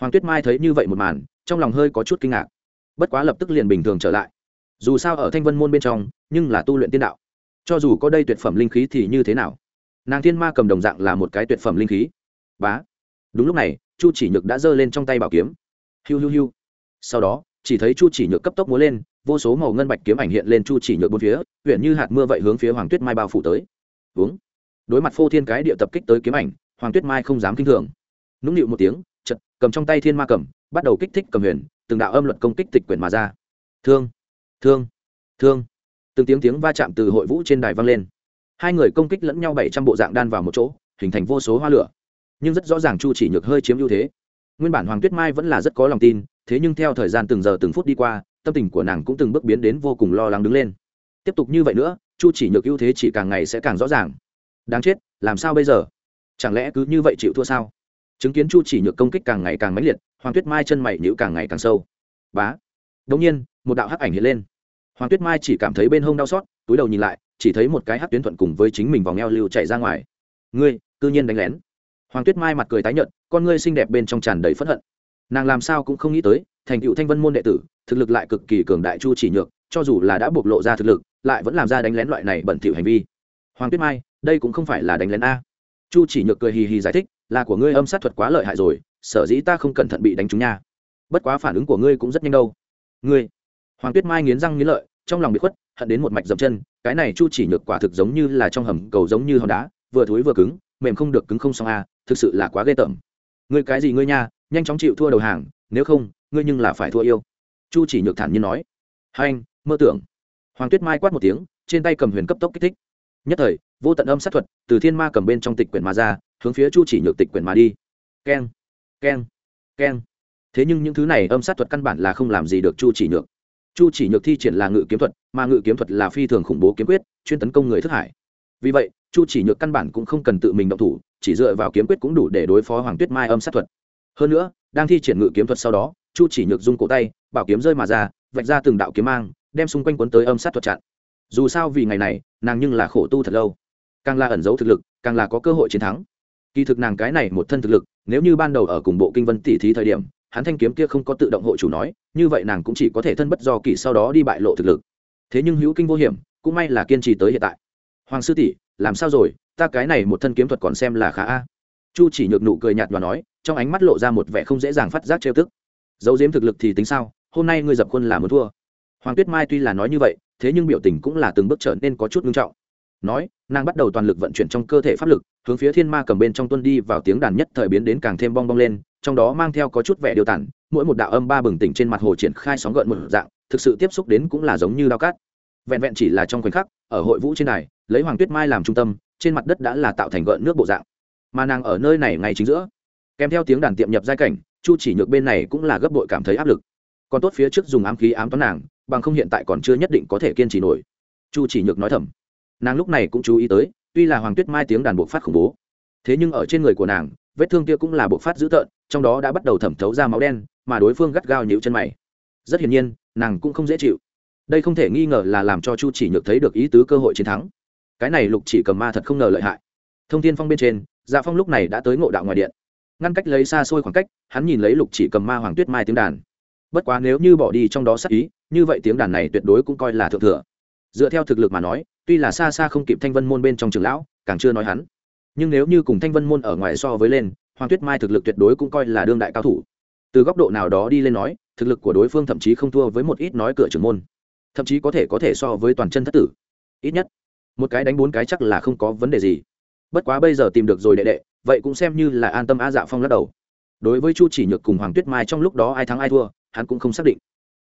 Hoàng tuyết mai thấy như vậy một màn trong lòng hơi có chút kinh ngạc. Bất quá lập tức liền bình thường trở lại. Dù sao ở thanh vân môn bên trong, nhưng là tu luyện tiên đạo. Cho dù có đây tuyệt phẩm linh khí thì như thế nào? Nàng thiên ma cầm đồng dạng là một cái tuyệt phẩm linh khí. Bá. Đúng lúc này, chu chỉ nhược đã giơ lên trong tay bảo kiếm. Hiu hiu hiu. Sau đó, chỉ thấy chu chỉ nhược cấp tốc múa lên, vô số màu ngân bạch kiếm ảnh hiện lên chu chỉ nhược bốn phía huyện như hạt mưa vậy hướng phía hoàng tuyết mai bao phủ tới. Uống đối mặt phô thiên cái địa tập kích tới kiếm ảnh, hoàng tuyết mai không dám kinh thường. Nũng nịu một tiếng, chật, cầm trong tay thiên ma cầm bắt đầu kích thích cầm huyền, từng đạo âm luật công kích tịch quyển mà ra. Thương thương thương. Từng tiếng tiếng va chạm từ hội vũ trên đài vang lên. Hai người công kích lẫn nhau bảy trăm bộ dạng đan vào một chỗ, hình thành vô số hoa lửa. Nhưng rất rõ ràng chu chỉ nhược hơi chiếm ưu thế. Nguyên bản hoàng tuyết mai vẫn là rất có lòng tin, thế nhưng theo thời gian từng giờ từng phút đi qua, tâm tình của nàng cũng từng bước biến đến vô cùng lo lắng đứng lên. Tiếp tục như vậy nữa, chu chỉ nhược ưu thế chỉ càng ngày sẽ càng rõ ràng. Đáng chết, làm sao bây giờ? Chẳng lẽ cứ như vậy chịu thua sao? Chứng kiến chu chỉ nhược công kích càng ngày càng mãnh liệt, hoàng tuyết mai chân mày nhữ càng ngày càng sâu. Bá. Đ ỗ n g nhiên, một đạo hắc ảnh hiện lên. Hoàng tuyết mai chỉ cảm thấy bên hông đau xót, túi đầu nhìn lại, chỉ thấy một cái hắc tuyến thuận cùng với chính mình vòng eo lưu chạy ra ngoài. Ngươi, cư nhiên đánh lén. Hoàng tuyết mai mặt cười tái nhợt, con ngươi xinh đẹp bên trong tràn đầy phẫn hận. Nàng làm sao cũng không nghĩ tới, thành cựu thanh vân môn đệ tử, thực lực lại cực kỳ cường đại chu chỉ nhược, cho dù là đã bộc lộ ra thực lực, lại vẫn làm ra đánh lén loại này bẩn thỉu hành vi. Hoàng tuyết mai, đây cũng không phải là đánh lén a. Chu chỉ nhược cười hì hì giải thích là của ngươi âm sát thuật quá lợi hại rồi, sở dĩ ta không cẩn thận bị đánh trúng nha. Bất quá phản ứng của ngươi cũng rất nhanh đâu. Ngươi, hoàng tuyết mai nghiến răng nghiến lợi, trong lòng bị khuất, hận đến một mạch dậm chân, cái này chu chỉ nhược quả thực giống như là trong hầm cầu giống như hòn đá, vừa thối vừa cứng, mềm không được cứng không xong a thực sự là quá ghê tởm. Ngươi cái gì ngươi nha, nhanh chóng chịu thua đầu hàng, nếu không, ngươi nhưng là phải thua yêu. Chu chỉ nhược thản nhiên nói. Hai anh, mơ tưởng. Hoàng tuyết mai quát một tiếng, trên tay cầm huyền cấp tốc kích thích. Nhất thời, vô tận âm sát thuật từ thiên ma cầm bên trong tịch quyển mà ra hướng phía chu chỉ nhược tịch quyển mà đi. Keng keng keng. Thế nhưng những thứ này âm sát thuật căn bản là không làm gì được chu chỉ nhược. Chu chỉ nhược thi triển là ngự kiếm thuật, mà ngự kiếm thuật là phi thường khủng bố kiếm quyết, chuyên tấn công người thức hải. Vì vậy, chu chỉ nhược căn bản cũng không cần tự mình động thủ, chỉ dựa vào kiếm quyết cũng đủ để đối phó hoàng tuyết mai âm sát thuật. Hơn nữa, đang thi triển ngự kiếm thuật sau đó, chu chỉ nhược dung cổ tay, bảo kiếm rơi mà ra, vạch ra từng đạo kiếm mang, đem xung quanh quấn tới âm sát thuật chặn. Dù sao vì ngày này, nàng nhưng là khổ tu thật lâu. Càng là ẩn giấu thực lực, càng là có cơ hội chiến thắng kỳ thực nàng cái này một thân thực lực, nếu như ban đầu ở cùng bộ kinh vân tỷ thí thời điểm, hắn thanh kiếm kia không có tự động hộ chủ nói, như vậy nàng cũng chỉ có thể thân bất do kỳ sau đó đi bại lộ thực lực. Thế nhưng hữu kinh vô hiểm, cũng may là kiên trì tới hiện tại. Hoàng sư tỷ, làm sao rồi? Ta cái này một thân kiếm thuật còn xem là khá a. Chu chỉ nhược nụ cười nhạt và nói, trong ánh mắt lộ ra một vẻ không dễ dàng phát giác trêu tức. Dấu diếm thực lực thì tính sao? Hôm nay ngươi dập khuôn là muốn thua. Hoàng tuyết mai tuy là nói như vậy, thế nhưng biểu tình cũng là từng bước trở nên có chút nghiêm trọng nói, nàng bắt đầu toàn lực vận chuyển trong cơ thể pháp lực, hướng phía thiên ma cầm bên trong tuân đi vào tiếng đàn nhất thời biến đến càng thêm bong bong lên, trong đó mang theo có chút vẻ điều tản mỗi một đạo âm ba bừng tỉnh trên mặt hồ triển khai sóng gợn một dạng, thực sự tiếp xúc đến cũng là giống như đao cát. Vẹn vẹn chỉ là trong khoảnh khắc, ở hội vũ trên này lấy hoàng tuyết mai làm trung tâm, trên mặt đất đã là tạo thành gợn nước bộ dạng. Mà nàng ở nơi này ngay chính giữa. Kèm theo tiếng đàn tiệm nhập giai cảnh, chu chỉ nhược bên này cũng là gấp bội cảm thấy áp lực. Còn tốt phía trước dùng ám khí ám toán nàng, bằng không hiện tại còn chưa nhất định có thể kiên trì nổi. Chu chỉ nhược nói thầm nàng lúc này cũng chú ý tới, tuy là hoàng tuyết mai tiếng đàn buộc phát khủng bố, thế nhưng ở trên người của nàng, vết thương kia cũng là buộc phát dữ tợn, trong đó đã bắt đầu thẩm thấu ra máu đen, mà đối phương gắt gao nhịu chân mày. Rất hiển nhiên, nàng cũng không dễ chịu. Đây không thể nghi ngờ là làm cho chu chỉ nhược thấy được ý tứ cơ hội chiến thắng. Cái này lục chỉ cầm ma thật không ngờ lợi hại. Thông tin phong bên trên dạ phong lúc này đã tới ngộ đạo ngoài điện. Ngăn cách lấy xa xôi khoảng cách, hắn nhìn lấy lục chỉ cầm ma hoàng tuyết mai tiếng đàn. Bất quá nếu như bỏ đi trong đó sắc ý, như vậy tiếng đàn này tuyệt đối cũng coi là thượng thừa dựa theo thực lực mà nói, tuy là xa xa không kịp thanh vân môn bên trong trường lão, càng chưa nói hắn. Nhưng nếu như cùng thanh vân môn ở ngoài so với lên, hoàng tuyết mai thực lực tuyệt đối cũng coi là đương đại cao thủ. Từ góc độ nào đó đi lên nói, thực lực của đối phương thậm chí không thua với một ít nói cửa trưởng môn. Thậm chí có thể có thể so với toàn chân thất tử. Ít nhất, một cái đánh bốn cái chắc là không có vấn đề gì. Bất quá bây giờ tìm được rồi đệ đệ, vậy cũng xem như là an tâm a dạ phong lắc đầu. Đối với chu chỉ nhược cùng hoàng tuyết mai trong lúc đó ai thắng ai thua, hắn cũng không xác định.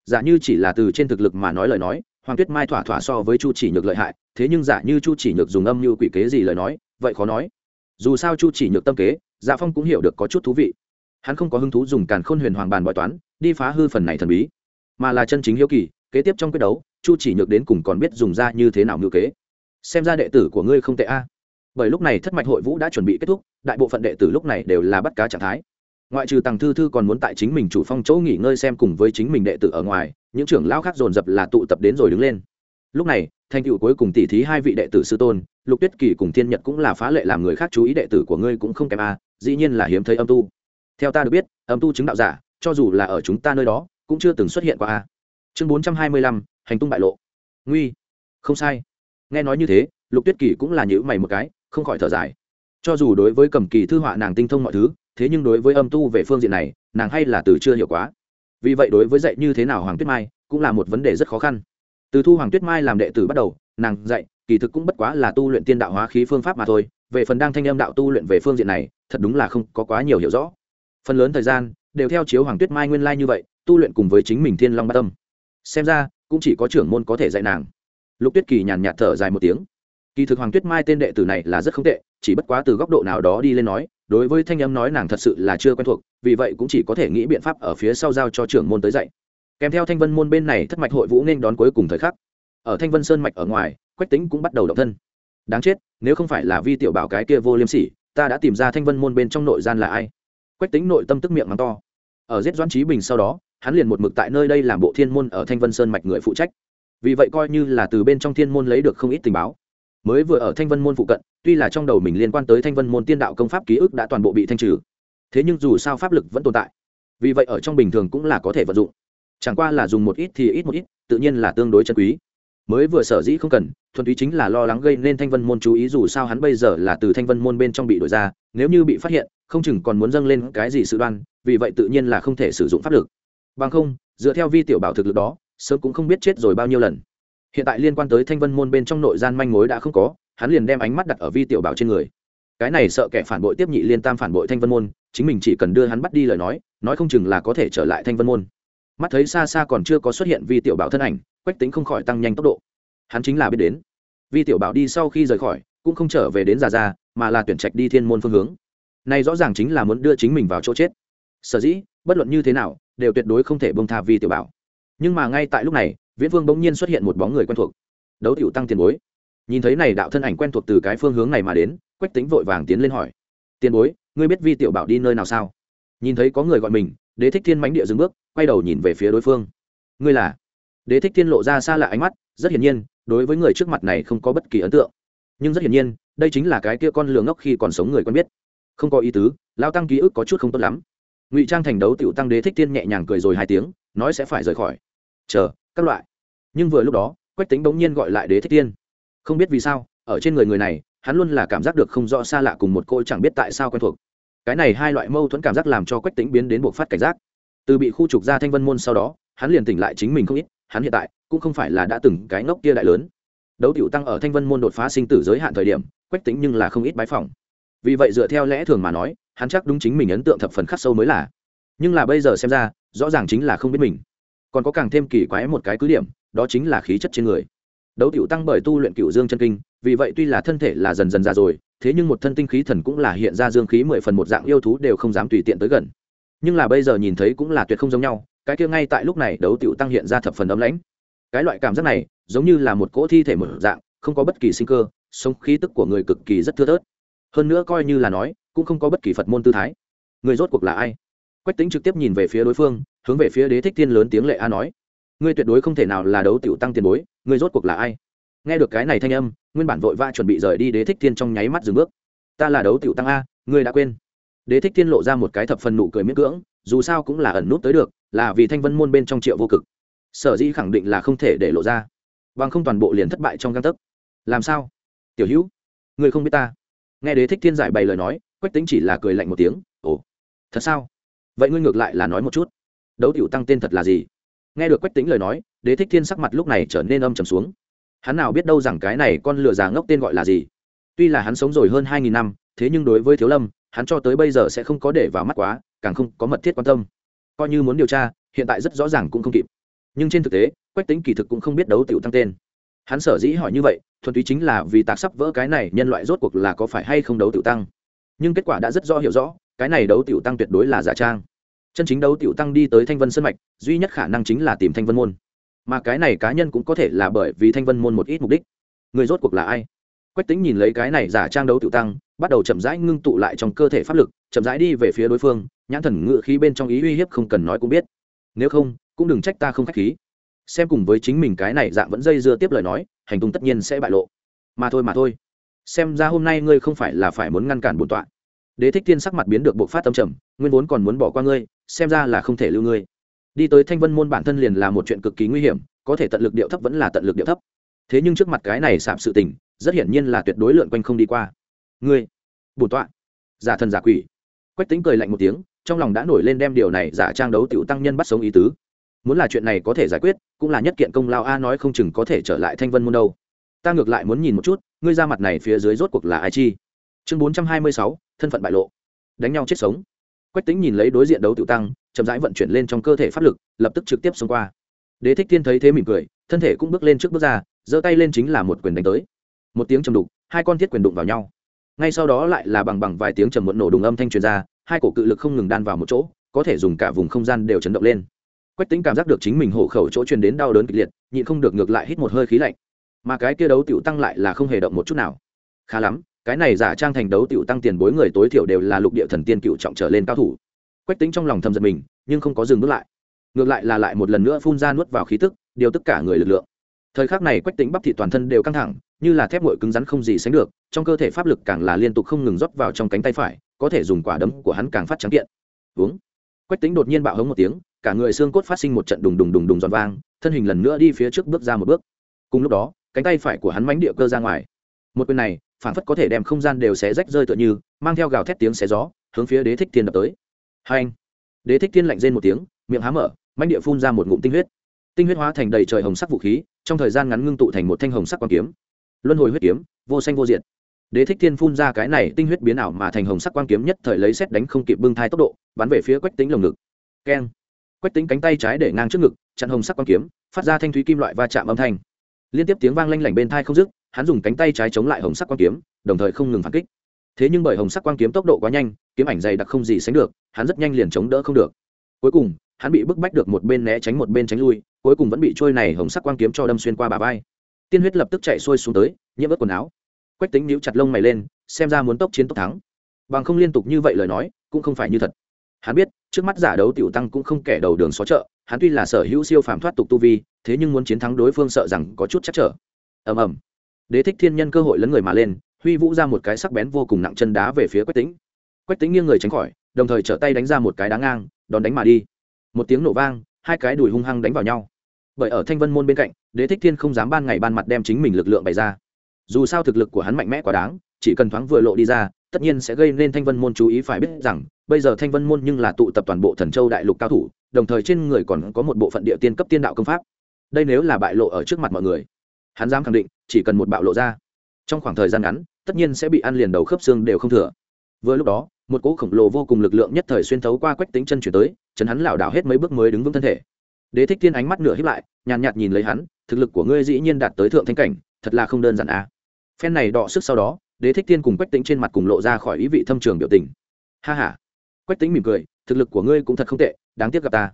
Giả như chỉ là từ trên thực lực mà nói lời nói hoàng tuyết mai thỏa thỏa so với chu chỉ nhược lợi hại, thế nhưng giả như chu chỉ nhược dùng âm như quỷ kế gì lời nói, vậy khó nói. Dù sao chu chỉ nhược tâm kế dạ phong cũng hiểu được có chút thú vị. Hắn không có hứng thú dùng càn khôn huyền hoàng bàn bói toán, đi phá hư phần này thần bí, mà là chân chính hiếu kỳ, kế tiếp trong quyết đấu, chu chỉ nhược đến cùng còn biết dùng ra như thế nào ngữ kế. Xem ra đệ tử của ngươi không tệ a. Bởi lúc này thất mạch hội vũ đã chuẩn bị kết thúc, đại bộ phận đệ tử lúc này đều là bắt cá trạng thái ngoại trừ tàng thư thư còn muốn tại chính mình chủ phong chỗ nghỉ ngơi xem cùng với chính mình đệ tử ở ngoài, những trưởng lão khác dồn dập là tụ tập đến rồi đứng lên. Lúc này, thành tựu cuối cùng tỉ thí hai vị đệ tử sư tôn, lục tuyết kỳ cùng thiên nhật cũng là phá lệ làm người khác chú ý đệ tử của ngươi cũng không kém a, dĩ nhiên là hiếm thấy âm tu. Theo ta được biết, âm tu chứng đạo giả, cho dù là ở chúng ta nơi đó, cũng chưa từng xuất hiện qua a. Chương bốn trăm hai mươi lăm, hành tung bại lộ. Nguy. Không sai. Nghe nói như thế, lục tuyết kỳ cũng là nhữ mày một cái, không khỏi thở dài. Cho dù đối với cầm kỳ thư họa nàng tinh thông mọi thứ thế nhưng đối với âm tu về phương diện này, nàng hay là từ chưa hiểu quá. Vì vậy đối với dạy như thế nào hoàng tuyết mai cũng là một vấn đề rất khó khăn. Từ thu hoàng tuyết mai làm đệ tử bắt đầu, nàng dạy, kỳ thực cũng bất quá là tu luyện tiên đạo hóa khí phương pháp mà thôi. Về phần đang thanh âm đạo tu luyện về phương diện này, thật đúng là không có quá nhiều hiểu rõ. Phần lớn thời gian, đều theo chiếu hoàng tuyết mai nguyên lai như vậy, tu luyện cùng với chính mình thiên long bát tâm xem ra, cũng chỉ có trưởng môn có thể dạy nàng. Lục tuyết kỳ nhàn nhạt thở dài một tiếng. Kỳ thực hoàng tuyết mai tên đệ tử này là rất không tệ, chỉ bất quá từ góc độ nào đó đi lên nói đối với thanh âm nói nàng thật sự là chưa quen thuộc, vì vậy cũng chỉ có thể nghĩ biện pháp ở phía sau giao cho trưởng môn tới dạy. Kèm theo thanh vân môn bên này thất mạch hội vũ nên đón cuối cùng thời khắc. Ở thanh vân sơn mạch ở ngoài, quách tính cũng bắt đầu động thân. Đáng chết, nếu không phải là vi tiểu bảo cái kia vô liêm sỉ, ta đã tìm ra thanh vân môn bên trong nội gian là ai? Quách tính nội tâm tức miệng mắng to. Ở giết doãn trí bình sau đó, hắn liền một mực tại nơi đây làm bộ thiên môn ở thanh vân sơn mạch người phụ trách. Vì vậy coi như là từ bên trong thiên môn lấy được không ít tình báo mới vừa ở thanh vân môn phụ cận, tuy là trong đầu mình liên quan tới thanh vân môn tiên đạo công pháp ký ức đã toàn bộ bị thanh trừ. Thế nhưng dù sao pháp lực vẫn tồn tại. Vì vậy ở trong bình thường cũng là có thể vận dụng. Chẳng qua là dùng một ít thì ít một ít, tự nhiên là tương đối chân quý. Mới vừa sở dĩ không cần, thuần túy chính là lo lắng gây nên thanh vân môn chú ý dù sao hắn bây giờ là từ thanh vân môn bên trong bị đổi ra, nếu như bị phát hiện, không chừng còn muốn dâng lên cái gì sự đoan, vì vậy tự nhiên là không thể sử dụng pháp lực. Bằng không, dựa theo vi tiểu bảo thực lực đó, sớm cũng không biết chết rồi bao nhiêu lần hiện tại liên quan tới thanh vân môn bên trong nội gian manh mối đã không có, hắn liền đem ánh mắt đặt ở vi tiểu bảo trên người. Cái này sợ kẻ phản bội tiếp nhị liên tam phản bội thanh vân môn, chính mình chỉ cần đưa hắn bắt đi lời nói nói không chừng là có thể trở lại thanh vân môn. Mắt thấy xa xa còn chưa có xuất hiện vi tiểu bảo thân ảnh, quách tính không khỏi tăng nhanh tốc độ. Hắn chính là biết đến. Vi tiểu bảo đi sau khi rời khỏi, cũng không trở về đến già ra mà là tuyển trạch đi thiên môn phương hướng. Này rõ ràng chính là muốn đưa chính mình vào chỗ chết. Sở dĩ, bất luận như thế nào, đều tuyệt đối không thể bông tha vi tiểu bảo. Nhưng mà ngay tại lúc này viễn vương bỗng nhiên xuất hiện một bóng người quen thuộc. Đấu tiểu tăng tiền bối. Nhìn thấy này đạo thân ảnh quen thuộc từ cái phương hướng này mà đến, quách tính vội vàng tiến lên hỏi. Tiền bối, ngươi biết vi tiểu bảo đi nơi nào sao? Nhìn thấy có người gọi mình, đế thích thiên mánh địa dừng bước, quay đầu nhìn về phía đối phương. Ngươi là? Đế thích thiên lộ ra xa lạ ánh mắt, rất hiển nhiên, đối với người trước mặt này không có bất kỳ ấn tượng. Nhưng rất hiển nhiên, đây chính là cái kia con lường ngốc khi còn sống người quen biết. Không có ý tứ lao tăng ký ức có chút không tốt lắm. Ngụy trang thành đấu tiểu tăng đế thích thiên nhẹ nhàng cười rồi hai tiếng, nói sẽ phải rời khỏi. Chờ, các loại nhưng vừa lúc đó, quách tính bỗng nhiên gọi lại đế thích thiên không biết vì sao, ở trên người người này, hắn luôn là cảm giác được không rõ xa lạ cùng một cô chẳng biết tại sao quen thuộc. Cái này hai loại mâu thuẫn cảm giác làm cho quách tính biến đến buộc phát cảnh giác. Từ bị khu trục ra thanh vân môn sau đó, hắn liền tỉnh lại chính mình không ít, hắn hiện tại cũng không phải là đã từng cái ngốc kia đại lớn. Đấu tiểu tăng ở thanh vân môn đột phá sinh tử giới hạn thời điểm, quách tính nhưng là không ít bái phỏng. Vì vậy dựa theo lẽ thường mà nói, hắn chắc đúng chính mình ấn tượng thập phần khắc sâu mới là. Nhưng là bây giờ xem ra, rõ ràng chính là không biết mình. Còn có càng thêm kỳ quái một cái cứ điểm đó chính là khí chất trên người. Đấu tiểu tăng bởi tu luyện cựu dương chân kinh, vì vậy tuy là thân thể là dần dần già rồi, thế nhưng một thân tinh khí thần cũng là hiện ra dương khí mười phần một dạng yêu thú đều không dám tùy tiện tới gần. Nhưng là bây giờ nhìn thấy cũng là tuyệt không giống nhau, cái kia ngay tại lúc này đấu tiểu tăng hiện ra thập phần ấm lãnh. Cái loại cảm giác này, giống như là một cỗ thi thể một dạng, không có bất kỳ sinh cơ sống khí tức của người cực kỳ rất thưa thớt. Hơn nữa coi như là nói, cũng không có bất kỳ phật môn tư thái. Người rốt cuộc là ai? Quách tính trực tiếp nhìn về phía đối phương, hướng về phía đế thích thiên lớn tiếng lệ a nói ngươi tuyệt đối không thể nào là đấu tiểu tăng tiền bối, ngươi rốt cuộc là ai? Nghe được cái này thanh âm, nguyên bản vội vã chuẩn bị rời đi đế thích thiên trong nháy mắt dừng bước. Ta là đấu tiểu tăng a, ngươi đã quên. Đế thích thiên lộ ra một cái thập phần nụ cười miễn cưỡng, dù sao cũng là ẩn nút tới được, là vì thanh vân môn bên trong triệu vô cực. Sở dĩ khẳng định là không thể để lộ ra. Bằng không toàn bộ liền thất bại trong găng tấc. Làm sao? Tiểu hữu, ngươi không biết ta. Nghe đế thích thiên giải bày lời nói, quách tính chỉ là cười lạnh một tiếng, ồ, thật sao? Vậy ngươi ngược lại là nói một chút. Đấu tiểu tăng tên thật là gì? Nghe được quách tính lời nói, đế thích thiên sắc mặt lúc này trở nên âm trầm xuống. Hắn nào biết đâu rằng cái này con lừa già ngốc tên gọi là gì. Tuy là hắn sống rồi hơn hai nghìn năm, thế nhưng đối với thiếu lâm, hắn cho tới bây giờ sẽ không có để vào mắt quá, càng không có mật thiết quan tâm. Coi như muốn điều tra, hiện tại rất rõ ràng cũng không kịp. Nhưng trên thực tế, quách tính kỳ thực cũng không biết đấu tiểu tăng tên. Hắn sở dĩ hỏi như vậy, thuần túy chính là vì tạc sắp vỡ cái này nhân loại rốt cuộc là có phải hay không đấu tiểu tăng. Nhưng kết quả đã rất rõ hiểu rõ, cái này đấu tiểu tăng tuyệt đối là giả trang chân chính đấu tiểu tăng đi tới thanh vân sân mạch, duy nhất khả năng chính là tìm thanh vân môn. Mà cái này cá nhân cũng có thể là bởi vì thanh vân môn một ít mục đích. Người rốt cuộc là ai? Quách tính nhìn lấy cái này giả trang đấu tiểu tăng, bắt đầu chậm rãi ngưng tụ lại trong cơ thể pháp lực, chậm rãi đi về phía đối phương, nhãn thần ngự khí bên trong ý uy hiếp không cần nói cũng biết. Nếu không, cũng đừng trách ta không k h á c h khí. Xem cùng với chính mình cái này dạng vẫn dây dưa tiếp lời nói, hành tung tất nhiên sẽ bại lộ. Mà thôi mà thôi. Xem ra hôm nay ngươi không phải là phải muốn ngăn cản bổn tọa. Đế thích thiên sắc mặt biến được bộc phát tâm trầm, nguyên vốn còn muốn bỏ qua ngươi xem ra là không thể lưu ngươi. Đi tới thanh vân môn bản thân liền là một chuyện cực kỳ nguy hiểm, có thể tận lực điệu thấp vẫn là tận lực điệu thấp. Thế nhưng trước mặt cái này sạm sự tình, rất hiển nhiên là tuyệt đối lượn quanh không đi qua. Ngươi bổn tọa, giả thần giả quỷ. Quách tính cười lạnh một tiếng, trong lòng đã nổi lên đem điều này giả trang đấu tiểu tăng nhân bắt sống ý tứ. Muốn là chuyện này có thể giải quyết, cũng là nhất kiện công lao a nói không chừng có thể trở lại thanh vân môn đâu. Ta ngược lại muốn nhìn một chút, ngươi ra mặt này phía dưới rốt cuộc là ai chi? Chương bốn trăm hai mươi sáu, thân phận bại lộ. Đánh nhau chết sống quách tính nhìn lấy đối diện đấu tự tăng, chậm rãi vận chuyển lên trong cơ thể pháp lực, lập tức trực tiếp xông qua. Đế thích thiên thấy thế mỉm cười, thân thể cũng bước lên trước bước ra, giơ tay lên chính là một quyền đánh tới. Một tiếng trầm đục, hai con thiết quyền đụng vào nhau. Ngay sau đó lại là bằng bằng vài tiếng trầm muộn nổ đùng âm thanh truyền ra, hai cổ cự lực không ngừng đan vào một chỗ, có thể dùng cả vùng không gian đều chấn động lên. Quách tính cảm giác được chính mình hổ khẩu chỗ truyền đến đau đớn kịch liệt, nhịn không được ngược lại hít một hơi khí lạnh. Mà cái kia đấu tiểu tăng lại là không hề động một chút nào. Khá lắm cái này giả trang thành đấu tiểu tăng tiền bối người tối thiểu đều là lục địa thần tiên cựu trọng trở lên cao thủ. Quách tính trong lòng thầm giật mình, nhưng không có dừng bước lại. Ngược lại là lại một lần nữa phun ra nuốt vào khí tức, điều tất cả người lực lượng. Thời khắc này quách tính bắp thị toàn thân đều căng thẳng, như là thép ngội cứng rắn không gì sánh được, trong cơ thể pháp lực càng là liên tục không ngừng rót vào trong cánh tay phải, có thể dùng quả đấm của hắn càng phát trắng kiện. Uống quách tính đột nhiên bạo hống một tiếng, cả người xương cốt phát sinh một trận đùng đùng đùng đùng giòn vang, thân hình lần nữa đi phía trước bước ra một bước. Cùng lúc đó, cánh tay phải của hắn mánh địa cơ ra ngoài. Một quyền này phản phất có thể đem không gian đều xé rách rơi tựa như, mang theo gào thét tiếng xé gió, hướng phía đế thích thiên đập tới. Hai anh. Đế thích thiên lạnh rên một tiếng, miệng há mở mạnh địa phun ra một ngụm tinh huyết. Tinh huyết hóa thành đầy trời hồng sắc vũ khí, trong thời gian ngắn ngưng tụ thành một thanh hồng sắc quang kiếm. Luân hồi huyết kiếm, vô xanh vô diệt. Đế thích thiên phun ra cái này tinh huyết biến ảo mà thành hồng sắc quang kiếm nhất thời lấy xét đánh không kịp bưng thai tốc độ, bắn về phía quách tính lồng ngực. Keng. Quách tính cánh tay trái để ngang trước ngực, chặn hồng sắc quang kiếm, phát ra thanh thúy kim loại va chạm âm thanh. Liên tiếp tiếng vang lanh lảnh bên thai không dứt hắn dùng cánh tay trái chống lại hồng sắc quang kiếm, đồng thời không ngừng phản kích. Thế nhưng bởi hồng sắc quang kiếm tốc độ quá nhanh, kiếm ảnh dày đặc không gì sánh được, hắn rất nhanh liền chống đỡ không được. Cuối cùng, hắn bị bức bách được một bên né tránh một bên tránh lui, cuối cùng vẫn bị trôi này hồng sắc quang kiếm cho đâm xuyên qua bà vai. Tiên huyết lập tức chạy xuôi xuống tới, nhiễm ướt quần áo. Quách tính níu chặt lông mày lên, xem ra muốn tốc chiến tốc thắng. Bằng không liên tục như vậy lời nói, cũng không phải như thật. Hắn biết, trước mắt giả đấu tiểu tăng cũng không kẻ đầu đường xó chợ, hắn tuy là sở hữu siêu phàm thoát tục tu vi, thế nhưng muốn chiến thắng đối phương sợ rằng có chút chắc trở. Ầm ầm đế thích thiên nhân cơ hội lấn người mà lên, huy vũ ra một cái sắc bén vô cùng nặng chân đá về phía quách tính quách tính nghiêng người tránh khỏi, đồng thời trở tay đánh ra một cái đá ngang đón đánh mà đi. Một tiếng nổ vang, hai cái đùi hung hăng đánh vào nhau. Bởi ở thanh vân môn bên cạnh, đế thích thiên không dám ban ngày ban mặt đem chính mình lực lượng bày ra. Dù sao thực lực của hắn mạnh mẽ quá đáng, chỉ cần thoáng vừa lộ đi ra, tất nhiên sẽ gây nên thanh vân môn chú ý phải biết rằng, bây giờ thanh vân môn nhưng là tụ tập toàn bộ thần châu đại lục cao thủ, đồng thời trên người còn có một bộ phận địa tiên cấp tiên đạo công pháp. Đây nếu là bại lộ ở trước mặt mọi người hắn dám khẳng định, chỉ cần một bạo lộ ra, trong khoảng thời gian ngắn, tất nhiên sẽ bị ăn liền đầu khớp xương đều không thừa. Vừa lúc đó, một cỗ khổng lồ vô cùng lực lượng nhất thời xuyên thấu qua quách tính chân chuyển tới, chấn hắn lảo đảo hết mấy bước mới đứng vững thân thể. Đế thích thiên ánh mắt nửa hiếp lại, nhàn nhạt nhìn lấy hắn, thực lực của ngươi dĩ nhiên đạt tới thượng thanh cảnh, thật là không đơn giản à. phen này đọ sức sau đó, đế thích thiên cùng quách tính trên mặt cùng lộ ra khỏi ý vị thâm trường biểu tình. Ha h a quách tính mỉm cười, thực lực của ngươi cũng thật không tệ, đáng tiếc gặp ta.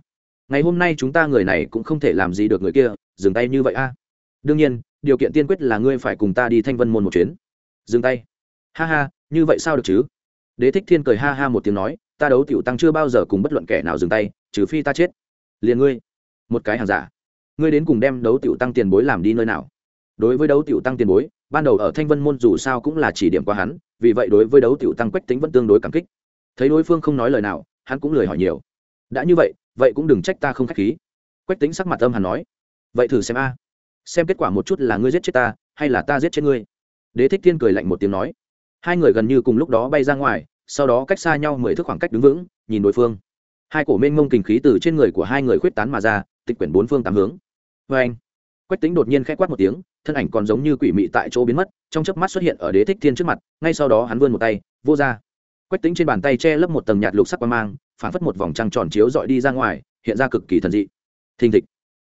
Ngày hôm nay chúng ta người này cũng không thể làm gì được người kia, dừng tay như vậy a. Đương nhiên điều kiện tiên quyết là ngươi phải cùng ta đi thanh vân môn một chuyến. Dừng tay. Ha ha, như vậy sao được chứ? Đế thích thiên cười ha ha một tiếng nói, ta đấu tiểu tăng chưa bao giờ cùng bất luận kẻ nào dừng tay, trừ phi ta chết. Liền ngươi. Một cái hàng giả. Ngươi đến cùng đem đấu tiểu tăng tiền bối làm đi nơi nào? Đối với đấu tiểu tăng tiền bối, ban đầu ở thanh vân môn dù sao cũng là chỉ điểm qua hắn, vì vậy đối với đấu tiểu tăng quách tính vẫn tương đối cảm kích. Thấy đối phương không nói lời nào, hắn cũng lười hỏi nhiều. Đã như vậy vậy cũng đừng trách ta không k h á c h khí. Quách tính sắc mặt âm hắn nói, vậy thử xem a xem kết quả một chút là ngươi giết chết ta, hay là ta giết chết ngươi. Đế thích thiên cười lạnh một tiếng nói. Hai người gần như cùng lúc đó bay ra ngoài, sau đó cách xa nhau mười thước khoảng cách đứng vững, nhìn đối phương. Hai cổ mênh mông kình khí từ trên người của hai người khuyết tán mà ra, tịch quyển bốn phương tám hướng. Vê anh, quách tính đột nhiên k h ẽ quát một tiếng, thân ảnh còn giống như quỷ mị tại chỗ biến mất, trong chớp mắt xuất hiện ở đế thích thiên trước mặt, ngay sau đó hắn vươn một tay, vô ra. Quách tính trên bàn tay che lấp một tầng nhạt lục sắc qua mang, phản phất một vòng trăng tròn chiếu dọi đi ra ngoài, hiện ra cực kỳ thần dị. Thình thịch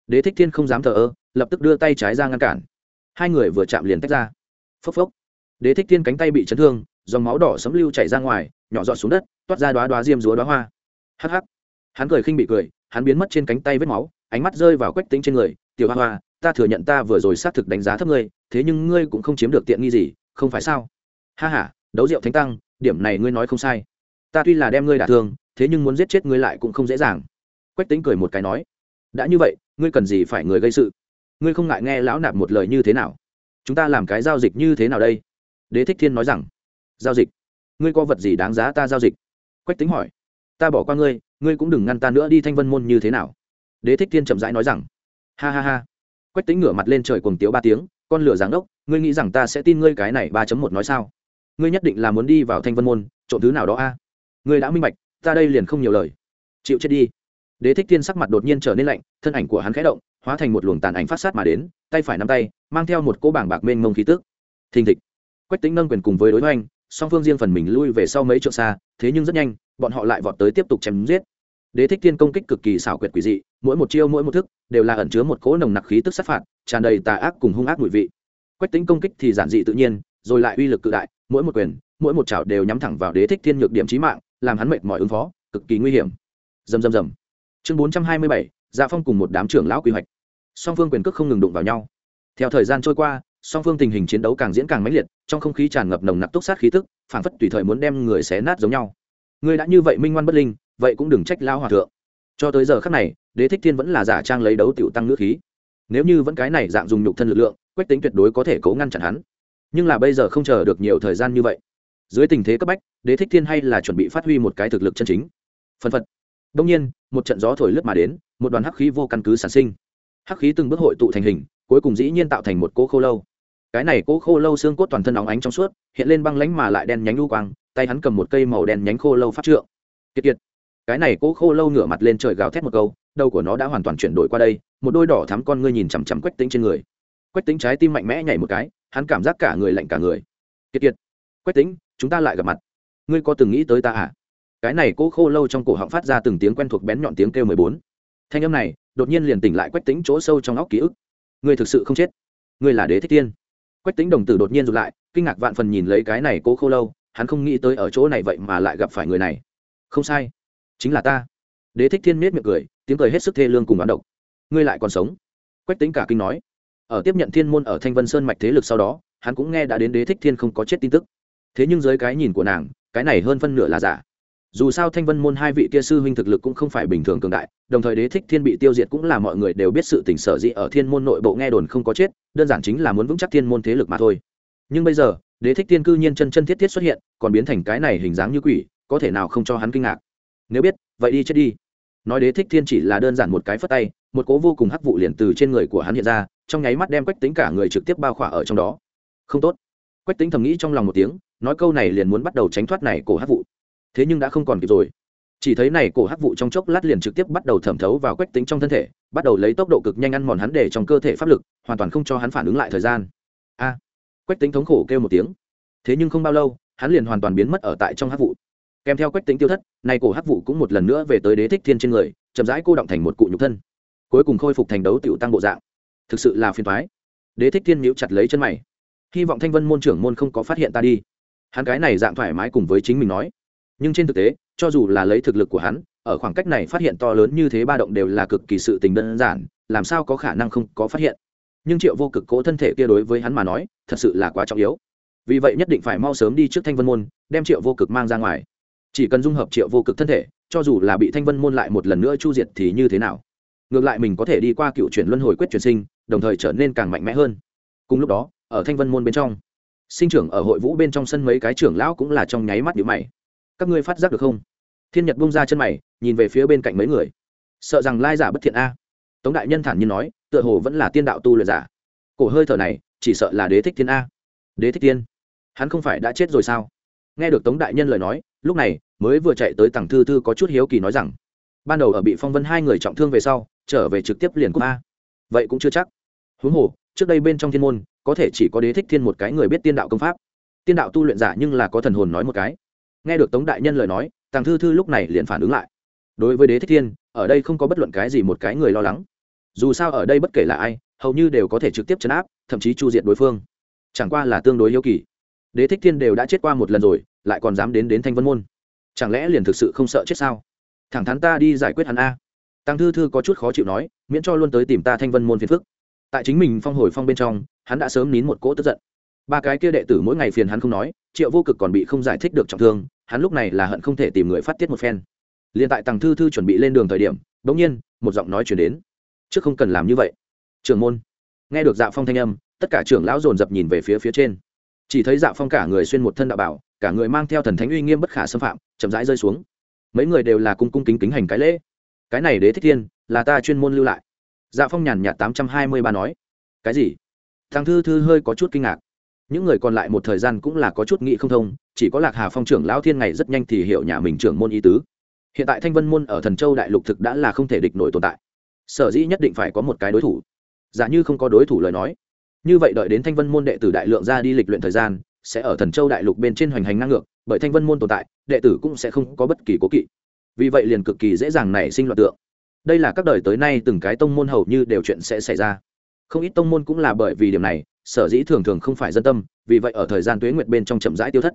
đế thích thiên không dám thờ ơ lập tức đưa tay trái ra ngăn cản. Hai người vừa chạm liền tách ra. Phốc phốc. Đế thích thiên cánh tay bị chấn thương dòng máu đỏ sấm lưu chảy ra ngoài nhỏ giọt xuống đất toát ra đoá đoá diêm rúa đoá hoa. Hắc hắc. Hắn cười khinh bị cười hắn biến mất trên cánh tay vết máu ánh mắt rơi vào quách tính trên người. Tiểu hoa hoa ta thừa nhận ta vừa rồi xác thực đánh giá thấp ngươi thế nhưng ngươi cũng không chiếm được tiện nghi gì không phải sao? Ha ha, đấu rượu thánh tăng điểm này ngươi nói không sai. Ta tuy là đem ngươi đả thương thế nhưng muốn giết chết ngươi lại cũng không dễ dàng. Quách tính cười một cái nói. Đã như vậy ngươi cần gì phải người gây sự? Ngươi không ngại nghe lão nạp một lời như thế nào? Chúng ta làm cái giao dịch như thế nào đây? Đế thích thiên nói rằng, giao dịch? Ngươi có vật gì đáng giá ta giao dịch? Quách tính hỏi, ta bỏ qua ngươi ngươi cũng đừng ngăn ta nữa đi thanh vân môn như thế nào? Đế thích thiên chậm rãi nói rằng, ha ha ha. Quách tính ngửa mặt lên trời cuồng tiếu ba tiếng, con lửa giáng đốc, ngươi nghĩ rằng ta sẽ tin ngươi cái này ba chấm một nói sao? Ngươi nhất định là muốn đi vào thanh vân môn trộn thứ nào đó a? Ngươi đã minh bạch, ta đây liền không nhiều lời. Chịu chết đi đế thích thiên sắc mặt đột nhiên trở nên lạnh, thân ảnh của hắn khẽ động, hóa thành một luồng tàn ảnh phát sát mà đến, tay phải nắm tay, mang theo một cỗ bảng bạc mênh mông khí tức. Thình thịch. Quách tính nâng quyền cùng với đối hoành, song phương riêng phần mình lui về sau mấy trượng xa, thế nhưng rất nhanh, bọn họ lại vọt tới tiếp tục chém giết. Đế thích thiên công kích cực kỳ xảo quyệt quỷ dị, mỗi một chiêu mỗi một thức, đều là ẩn chứa một cỗ nồng nặc khí tức sát phạt, tràn đầy tà ác cùng hung ác mùi vị. Quách tính công kích thì giản dị tự nhiên, rồi lại uy lực cự đại, mỗi một quyền, mỗi một chảo đều nhắm thẳng vào đế thích thiên nhược điểm trí mạng, làm hắn mệt mỏi ứng phó, cực kỳ nguy hiểm. Dầm dầm dầm chương bốn trăm hai mươi bảy dạ phong cùng một đám trưởng lão quy hoạch. Song phương quyền cước không ngừng đụng vào nhau. Theo thời gian trôi qua, song phương tình hình chiến đấu càng diễn càng mãnh liệt, trong không khí tràn ngập nồng nặc túc sát khí tức, phảng phất tùy thời muốn đem người xé nát giống nhau. Người đã như vậy minh ngoan bất linh, vậy cũng đừng trách lao hòa thượng. Cho tới giờ khắc này, đế thích thiên vẫn là giả trang lấy đấu tiểu tăng ngữ khí. Nếu như vẫn cái này dạng dùng nhục thân lực lượng, quách tính tuyệt đối có thể cố ngăn chặn hắn. Nhưng là bây giờ không chờ được nhiều thời gian như vậy. Dưới tình thế cấp bách, đế thích thiên hay là chuẩn bị phát huy một cái thực lực chân chính. Phân phật đông nhiên, một trận gió thổi lướt mà đến, một đoàn hắc khí vô căn cứ sản sinh. Hắc khí từng bước hội tụ thành hình, cuối cùng dĩ nhiên tạo thành một cỗ khô lâu. Cái này cỗ khô lâu xương cốt toàn thân óng ánh trong suốt, hiện lên băng lánh mà lại đen nhánh lưu quang, tay hắn cầm một cây màu đen nhánh khô lâu phát trượng. Kiệt kiệt. Cái này cỗ khô lâu ngửa mặt lên trời gào thét một câu, đầu của nó đã hoàn toàn chuyển đổi qua đây, một đôi đỏ thắm con ngươi nhìn chằm chằm quách tính trên người. Quách tính trái tim mạnh mẽ nhảy một cái, hắn cảm giác cả người lạnh cả người. Kiệt kiệt. Quách tính chúng ta lại gặp mặt. Ngươi có từng nghĩ tới ta à? Cái này cố khô lâu trong cổ họng phát ra từng tiếng quen thuộc bén nhọn tiếng kêu mười bốn. Thanh âm này, đột nhiên liền tỉnh lại quách tính chỗ sâu trong óc ký ức. Người thực sự không chết. Người là đế thích tiên quách tính đồng tử đột nhiên rụt lại, kinh ngạc vạn phần nhìn lấy cái này cố khô lâu, hắn không nghĩ tới ở chỗ này vậy mà lại gặp phải người này. Không sai. Chính là ta. Đế thích thiên miết miệng cười, tiếng cười hết sức thê lương cùng đoán độc. Ngươi lại còn sống? Quách tính cả kinh nói. Ở tiếp nhận thiên môn ở thanh vân sơn mạch thế lực sau đó, hắn cũng nghe đã đến đế thích thiên không có chết tin tức. Thế nhưng dưới cái nhìn của nàng, cái này hơn phân nửa là giả dù sao thanh vân môn hai vị kia sư huynh thực lực cũng không phải bình thường cường đại, đồng thời đế thích thiên bị tiêu diệt cũng là mọi người đều biết sự tỉnh sở dĩ ở thiên môn nội bộ nghe đồn không có chết, đơn giản chính là muốn vững chắc thiên môn thế lực mà thôi. Nhưng bây giờ, đế thích thiên cư nhiên chân chân thiết thiết xuất hiện, còn biến thành cái này hình dáng như quỷ, có thể nào không cho hắn kinh ngạc? Nếu biết, vậy đi chết đi. Nói đế thích thiên chỉ là đơn giản một cái phất tay, một cố vô cùng hắc vụ liền từ trên người của hắn hiện ra, trong nháy mắt đem quách tính cả người trực tiếp bao khỏa ở trong đó. Không tốt. Quách tính thầm nghĩ trong lòng một tiếng, nói câu này liền muốn bắt đầu tránh thoát này cổ hắc vụ thế nhưng đã không còn kịp rồi. Chỉ thấy này cổ hắc vụ trong chốc lát liền trực tiếp bắt đầu thẩm thấu vào quách tính trong thân thể, bắt đầu lấy tốc độ cực nhanh ăn mòn hắn để trong cơ thể pháp lực, hoàn toàn không cho hắn phản ứng lại thời gian. A! Quách tính thống khổ kêu một tiếng. Thế nhưng không bao lâu, hắn liền hoàn toàn biến mất ở tại trong hắc vụ. Kèm theo quách tính tiêu thất nay cổ hắc vụ cũng một lần nữa về tới đế thích thiên trên người, chậm rãi cô động thành một cụ nhục thân. Cuối cùng khôi phục thành đấu tiểu tăng bộ dạng. Thực sự là phiền thoái đế thích thiên nhíu chặt lấy chân mày. Hy vọng thanh vân môn trưởng môn không có phát hiện ta đi. Hắn cái này dạng thoải mái cùng với chính mình nói nhưng trên thực tế, cho dù là lấy thực lực của hắn, ở khoảng cách này phát hiện to lớn như thế ba động đều là cực kỳ sự tình đơn giản, làm sao có khả năng không có phát hiện. Nhưng triệu vô cực cố thân thể kia đối với hắn mà nói, thật sự là quá trọng yếu. Vì vậy nhất định phải mau sớm đi trước thanh vân môn, đem triệu vô cực mang ra ngoài. Chỉ cần dung hợp triệu vô cực thân thể, cho dù là bị thanh vân môn lại một lần nữa chu diệt thì như thế nào? Ngược lại mình có thể đi qua cựu chuyển luân hồi quyết chuyển sinh, đồng thời trở nên càng mạnh mẽ hơn. Cùng lúc đó, ở thanh vân môn bên trong, sinh trưởng ở hội vũ bên trong sân mấy cái trưởng lão cũng là trong nháy mắt nhữ mày các ngươi phát giác được không? Thiên nhật bung ra chân mày, nhìn về phía bên cạnh mấy người. Sợ rằng lai giả bất thiện a. Tống đại nhân thản nhiên nói, tựa hồ vẫn là tiên đạo tu luyện giả. Cổ hơi thở này, chỉ sợ là đế thích thiên a. Đế thích thiên? Hắn không phải đã chết rồi sao? Nghe được tống đại nhân lời nói, lúc này mới vừa chạy tới tặng thư thư có chút hiếu kỳ nói rằng, ban đầu ở bị phong vân hai người trọng thương về sau, trở về trực tiếp liền của a. Vậy cũng chưa chắc. Huống hồ, trước đây bên trong thiên môn, có thể chỉ có đế thích thiên một cái người biết tiên đạo công pháp. Tiên đạo tu luyện giả nhưng là có thần hồn nói một cái nghe được tống đại nhân lời nói, tàng thư thư lúc này liền phản ứng lại. Đối với đế thích thiên, ở đây không có bất luận cái gì một cái người lo lắng. Dù sao ở đây bất kể là ai, hầu như đều có thể trực tiếp chấn áp, thậm chí chu diệt đối phương. Chẳng qua là tương đối yêu kỳ. Đế thích thiên đều đã chết qua một lần rồi, lại còn dám đến đến thanh vân môn. Chẳng lẽ liền thực sự không sợ chết sao? Thẳng thắn ta đi giải quyết hắn a. Tăng thư thư có chút khó chịu nói, miễn cho luôn tới tìm ta thanh vân môn phiền phức. Tại chính mình phong hồi phong bên trong, hắn đã sớm nín một cỗ tức giận ba cái kia đệ tử mỗi ngày phiền hắn không nói, triệu vô cực còn bị không giải thích được trọng thương, hắn lúc này là hận không thể tìm người phát tiết một phen. Liền tại tàng thư thư chuẩn bị lên đường thời điểm, bỗng nhiên, một giọng nói chuyển đến. Trước không cần làm như vậy. Trưởng môn. Nghe được dạ phong thanh âm, tất cả trưởng lão dồn dập nhìn về phía phía trên. Chỉ thấy dạ phong cả người xuyên một thân đạo bảo, cả người mang theo thần thánh uy nghiêm bất khả xâm phạm, chậm rãi rơi xuống. Mấy người đều là cung cung kính kính hành cái lễ. Cái này đế thích thiên, là ta chuyên môn lưu lại. Dạ phong nhàn nhạt tám trăm hai mươi ba nói. Cái gì? Thằng thư thư hơi có chút kinh ngạc những người còn lại một thời gian cũng là có chút nghĩ không thông, chỉ có lạc hà phong trưởng lão thiên ngày rất nhanh thì hiểu nhà mình trưởng môn y tứ. Hiện tại thanh vân môn ở thần châu đại lục thực đã là không thể địch nổi tồn tại. Sở dĩ nhất định phải có một cái đối thủ. Giả như không có đối thủ lời nói. Như vậy đợi đến thanh vân môn đệ tử đại lượng ra đi lịch luyện thời gian, sẽ ở thần châu đại lục bên trên hoành hành ngang ngược, bởi thanh vân môn tồn tại, đệ tử cũng sẽ không có bất kỳ cố kỵ. Vì vậy liền cực kỳ dễ dàng nảy sinh loạn tượng. Đây là các đời tới nay từng cái tông môn hầu như đều chuyện sẽ xảy ra. Không ít tông môn cũng là bởi vì điểm này sở dĩ thường thường không phải dân tâm, vì vậy ở thời gian tuế nguyệt bên trong chậm rãi tiêu thất.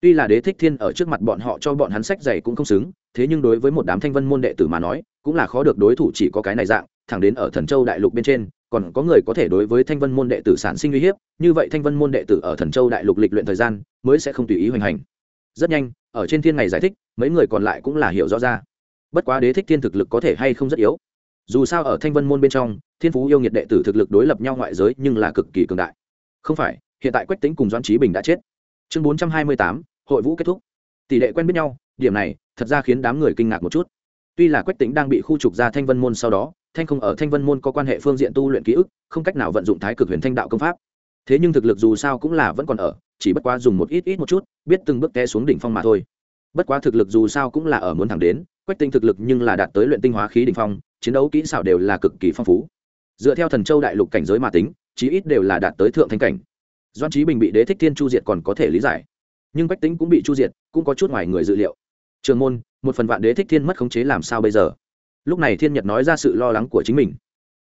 Tuy là đế thích thiên ở trước mặt bọn họ cho bọn hắn sách dày cũng không xứng, thế nhưng đối với một đám thanh vân môn đệ tử mà nói, cũng là khó được đối thủ chỉ có cái này dạng, thẳng đến ở thần châu đại lục bên trên, còn có người có thể đối với thanh vân môn đệ tử sản sinh uy hiếp, như vậy thanh vân môn đệ tử ở thần châu đại lục lịch luyện thời gian, mới sẽ không tùy ý hoành hành. Rất nhanh, ở trên thiên này giải thích, mấy người còn lại cũng là hiểu rõ ra. Bất quá đế thích thiên thực lực có thể hay không rất yếu dù sao ở thanh vân môn bên trong, thiên phú yêu nghiệt đệ tử thực lực đối lập nhau ngoại giới nhưng là cực kỳ cường đại. Không phải, hiện tại quách tính cùng doãn trí bình đã chết. Chương bốn trăm hai mươi tám, hội vũ kết thúc. Tỷ lệ quen biết nhau, điểm này, thật ra khiến đám người kinh ngạc một chút. Tuy là quách tính đang bị khu trục ra thanh vân môn sau đó, thanh không ở thanh vân môn có quan hệ phương diện tu luyện ký ức, không cách nào vận dụng thái cực huyền thanh đạo công pháp. Thế nhưng thực lực dù sao cũng là vẫn còn ở, chỉ bất quá dùng một ít ít một chút, biết từng bước té xuống đỉnh phong mà thôi. Bất quá thực lực dù sao cũng là ở muốn thẳng đến, quách tinh thực lực nhưng là đạt tới luyện tinh hóa khí đỉnh phong chiến đấu kỹ xảo đều là cực kỳ phong phú. Dựa theo thần châu đại lục cảnh giới mà tính, chí ít đều là đạt tới thượng thanh cảnh. Doan trí bình bị đế thích thiên chu diệt còn có thể lý giải, nhưng Bách tính cũng bị chu diệt, cũng có chút ngoài người dự liệu. Trường môn, một phần vạn đế thích thiên mất khống chế làm sao bây giờ? Lúc này thiên nhật nói ra sự lo lắng của chính mình.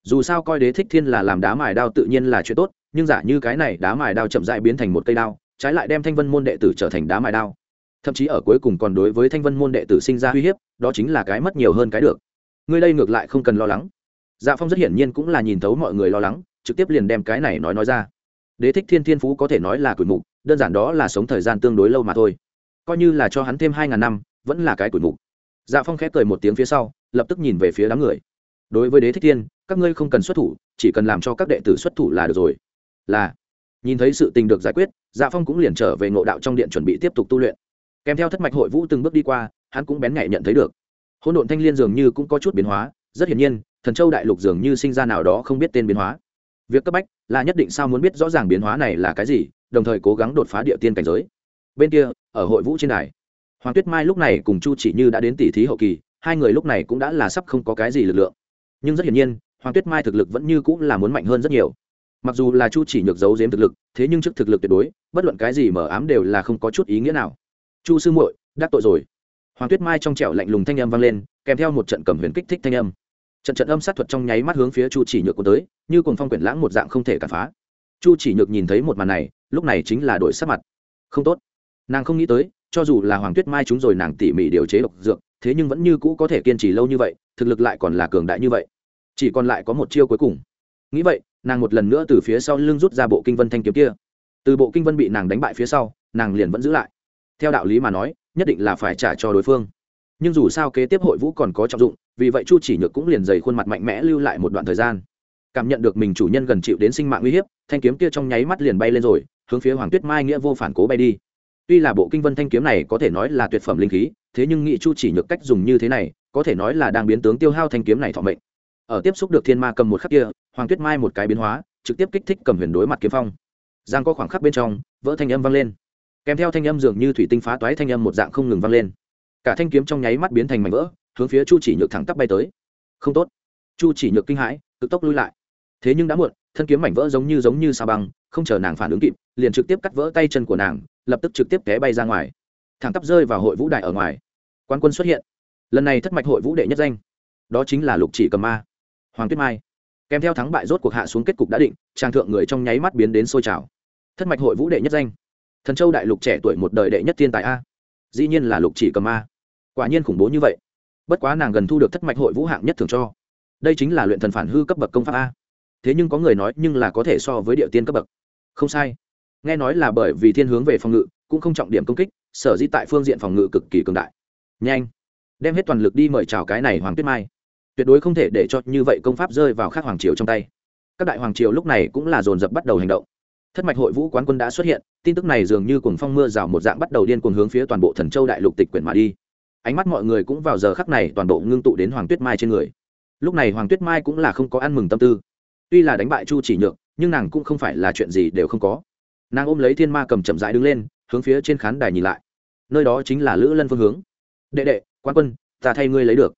Dù sao coi đế thích thiên là làm đá mài đao tự nhiên là chuyện tốt, nhưng giả như cái này đá mài đao chậm dại biến thành một cây đao, trái lại đem thanh vân môn đệ tử trở thành đá mài đao. Thậm chí ở cuối cùng còn đối với thanh vân môn đệ tử sinh ra uy hiếp, đó chính là cái mất nhiều hơn cái được ngươi đây ngược lại không cần lo lắng. Dạ phong rất hiển nhiên cũng là nhìn thấu mọi người lo lắng, trực tiếp liền đem cái này nói nói ra. Đế thích thiên thiên phú có thể nói là cửi mục, đơn giản đó là sống thời gian tương đối lâu mà thôi. Coi như là cho hắn thêm hai ngàn năm, vẫn là cái cửi mục. Dạ phong khép cười một tiếng phía sau, lập tức nhìn về phía đám người. Đối với đế thích thiên, các ngươi không cần xuất thủ, chỉ cần làm cho các đệ tử xuất thủ là được rồi. Là. Nhìn thấy sự tình được giải quyết dạ phong cũng liền trở về ngộ đạo trong điện chuẩn bị tiếp tục tu luyện. Kèm theo thất mạch hội vũ từng bước đi qua, hắn cũng bén nhạy nhận thấy được hỗn độn thanh liên dường như cũng có chút biến hóa, rất hiển nhiên, thần châu đại lục dường như sinh ra nào đó không biết tên biến hóa. Việc cấp bách là nhất định sao muốn biết rõ ràng biến hóa này là cái gì, đồng thời cố gắng đột phá địa tiên cảnh giới. Bên kia, ở hội vũ trên đài, hoàng tuyết mai lúc này cùng chu chỉ như đã đến tỷ thí hậu kỳ, hai người lúc này cũng đã là sắp không có cái gì lực lượng. Nhưng rất hiển nhiên, hoàng tuyết mai thực lực vẫn như cũng là muốn mạnh hơn rất nhiều. Mặc dù là chu chỉ nhược giấu giếm thực lực, thế nhưng trước thực lực tuyệt đối, bất luận cái gì mở ám đều là không có chút ý nghĩa nào. Chu sư muội, đắc tội rồi hoàng tuyết mai trong trẻo lạnh lùng thanh âm vang lên, kèm theo một trận cầm huyền kích thích thanh âm. Trận trận âm sát thuật trong nháy mắt hướng phía chu chỉ nhược của tới, như cùng phong quyển lãng một dạng không thể cản phá. Chu chỉ nhược nhìn thấy một màn này, lúc này chính là đổi sắc mặt. Không tốt. Nàng không nghĩ tới, cho dù là hoàng tuyết mai chúng rồi nàng tỉ mỉ điều chế độc dược, thế nhưng vẫn như cũ có thể kiên trì lâu như vậy, thực lực lại còn là cường đại như vậy. Chỉ còn lại có một chiêu cuối cùng. Nghĩ vậy, nàng một lần nữa từ phía sau lưng rút ra bộ kinh vân thanh kiếm kia. Từ bộ kinh vân bị nàng đánh bại phía sau, nàng liền vẫn giữ lại. Theo đạo lý mà nói nhất định là phải trả cho đối phương. Nhưng dù sao kế tiếp hội vũ còn có trọng dụng, vì vậy chu chỉ nhược cũng liền dày khuôn mặt mạnh mẽ lưu lại một đoạn thời gian. Cảm nhận được mình chủ nhân gần chịu đến sinh mạng uy hiếp, thanh kiếm kia trong nháy mắt liền bay lên rồi, hướng phía hoàng tuyết mai nghĩa vô phản cố bay đi. Tuy là bộ kinh vân thanh kiếm này có thể nói là tuyệt phẩm linh khí, thế nhưng nghị chu chỉ nhược cách dùng như thế này, có thể nói là đang biến tướng tiêu hao thanh kiếm này thọ mệnh. Ở tiếp xúc được thiên ma cầm một khắc kia, hoàng tuyết mai một cái biến hóa, trực tiếp kích thích cầm huyền đối mặt kiếm phong. Giang có khoảng khắc bên trong, vỡ thanh âm vang lên kèm theo thanh âm dường như thủy tinh phá toái thanh âm một dạng không ngừng vang lên. Cả thanh kiếm trong nháy mắt biến thành mảnh vỡ, hướng phía chu chỉ nhược thẳng tắp bay tới. Không tốt. Chu chỉ nhược kinh hãi, cực tốc lui lại. Thế nhưng đã muộn, thân kiếm mảnh vỡ giống như giống như sa băng, không chờ nàng phản ứng kịp, liền trực tiếp cắt vỡ tay chân của nàng, lập tức trực tiếp té bay ra ngoài. Thẳng tắp rơi vào hội vũ đại ở ngoài. Quan quân xuất hiện. Lần này thất mạch hội vũ đệ nhất danh. Đó chính là lục chỉ cầm ma. Hoàng tuyết mai. Kèm theo thắng bại rốt cuộc hạ xuống kết cục đã định trang thượng người trong nháy mắt biến đến sôi trào. Thất mạch hội vũ đệ nhất danh thần châu đại lục trẻ tuổi một đời đệ nhất thiên tài a. Dĩ nhiên là lục chỉ cầm a. Quả nhiên khủng bố như vậy. Bất quá nàng gần thu được thất mạch hội vũ hạng nhất thường cho. Đây chính là luyện thần phản hư cấp bậc công pháp a. Thế nhưng có người nói nhưng là có thể so với địa tiên cấp bậc. Không sai. Nghe nói là bởi vì thiên hướng về phòng ngự, cũng không trọng điểm công kích, sở dĩ tại phương diện phòng ngự cực kỳ cường đại. Nhanh. Đem hết toàn lực đi mời chào cái này hoàng tuyết mai. Tuyệt đối không thể để cho như vậy công pháp rơi vào khác hoàng triều trong tay. Các đại hoàng triều lúc này cũng là dồn dập bắt đầu hành động thất mạch hội vũ quán quân đã xuất hiện, tin tức này dường như cùng phong mưa rào một dạng bắt đầu điên cuồng hướng phía toàn bộ thần châu đại lục tịch quyển mà đi. Ánh mắt mọi người cũng vào giờ khắc này toàn bộ ngưng tụ đến hoàng tuyết mai trên người. Lúc này hoàng tuyết mai cũng là không có ăn mừng tâm tư. Tuy là đánh bại chu chỉ nhược, nhưng nàng cũng không phải là chuyện gì đều không có. Nàng ôm lấy thiên ma cầm chậm rãi đứng lên, hướng phía trên khán đài nhìn lại. Nơi đó chính là lữ lân phương hướng. Đệ đệ quan quân, ta thay ngươi lấy được.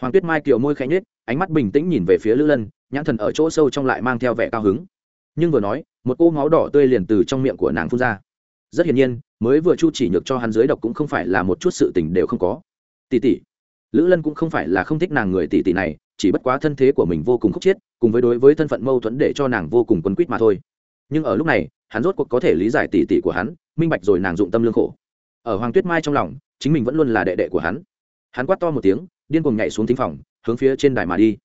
Hoàng tuyết mai kiều môi khẽ nhếch, ánh mắt bình tĩnh nhìn về phía lữ lân, nhãn thần ở chỗ sâu trong lại mang theo vẻ cao hứng. Nhưng vừa nói một cô máu đỏ tươi liền từ trong miệng của nàng phun ra. Rất hiển nhiên, mới vừa chu chỉ nhược cho hắn dưới độc cũng không phải là một chút sự tình đều không có. Tỷ tỷ, lữ lân cũng không phải là không thích nàng người tỷ tỷ này, chỉ bất quá thân thế của mình vô cùng khúc chiết, cùng với đối với thân phận mâu thuẫn để cho nàng vô cùng quấn quýt mà thôi. Nhưng ở lúc này, hắn rốt cuộc có thể lý giải tỷ tỷ của hắn, minh bạch rồi nàng dụng tâm lương khổ. Ở hoàng tuyết mai trong lòng, chính mình vẫn luôn là đệ đệ của hắn. Hắn quát to một tiếng, điên cuồng nhảy xuống thính phòng, hướng phía trên đài mà đi.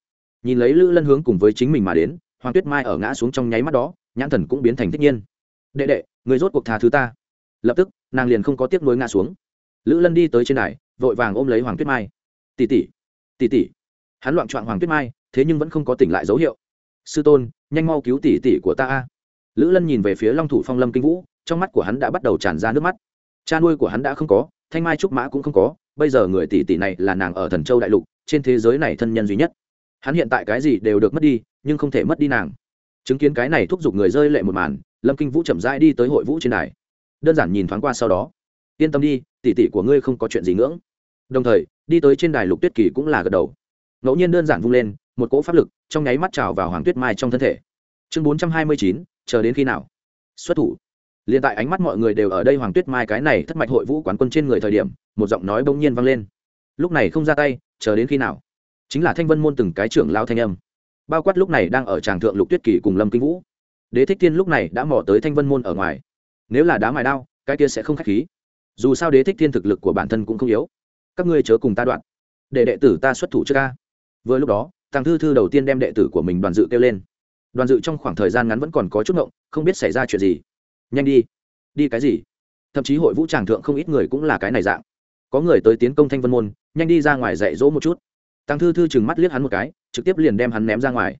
Nhìn lấy lữ lân hướng cùng với chính mình mà đến, hoàng tuyết mai ở ngã xuống trong nháy mắt đó nhãn thần cũng biến thành thích nhiên. Đệ đệ, người rốt cuộc tha thứ ta. Lập tức, nàng liền không có tiếc nuối ngã xuống. Lữ lân đi tới trên đài, vội vàng ôm lấy hoàng tuyết mai. Tỷ tỷ tỷ tỷ. Hắn loạn trọn hoàng tuyết mai, thế nhưng vẫn không có tỉnh lại dấu hiệu. Sư tôn, nhanh mau cứu tỷ tỷ của ta a. Lữ lân nhìn về phía long thủ phong lâm kinh vũ, trong mắt của hắn đã bắt đầu tràn ra nước mắt. Cha nuôi của hắn đã không có, thanh mai trúc mã cũng không có, bây giờ người tỷ tỷ này là nàng ở thần châu đại lục, trên thế giới này thân nhân duy nhất. Hắn hiện tại cái gì đều được mất đi, nhưng không thể mất đi nàng chứng kiến cái này thúc giục người rơi lệ một màn, lâm kinh vũ chậm rãi đi tới hội vũ trên đài. Đơn giản nhìn thoáng qua sau đó. Yên tâm đi, tỷ tỷ của ngươi không có chuyện gì ngưỡng. Đồng thời, đi tới trên đài lục tuyết kỳ cũng là gật đầu. Ngẫu nhiên đơn giản vung lên, một cỗ pháp lực trong nháy mắt trào vào hoàng tuyết mai trong thân thể. Chương bốn trăm hai mươi chín, chờ đến khi nào? Xuất thủ. Liền tại ánh mắt mọi người đều ở đây hoàng tuyết mai cái này thất mạch hội vũ quán quân trên người thời điểm, một giọng nói bỗng nhiên vang lên. Lúc này không ra tay, chờ đến khi nào? Chính là thanh vân môn từng cái trưởng lao thanh âm bao quát lúc này đang ở tràng thượng lục tuyết kỳ cùng lâm kinh vũ. Đế thích thiên lúc này đã mò tới thanh vân môn ở ngoài. Nếu là đá mài đao, cái kia sẽ không k h á c h khí. Dù sao đế thích thiên thực lực của bản thân cũng không yếu. Các ngươi chớ cùng ta đoạn. Để đệ tử ta xuất thủ trước ca. Vừa lúc đó thằng thư thư đầu tiên đem đệ tử của mình đoàn dự kêu lên. Đoàn dự trong khoảng thời gian ngắn vẫn còn có chút ngộng, không biết xảy ra chuyện gì. Nhanh đi. Đi cái gì? Thậm chí hội vũ tràng thượng không ít người cũng là cái này dạng. Có người tới tiến công thanh vân môn, nhanh đi ra ngoài dạy dỗ một chút tăng thư thư chừng mắt liếc hắn một cái, trực tiếp liền đem hắn ném ra ngoài.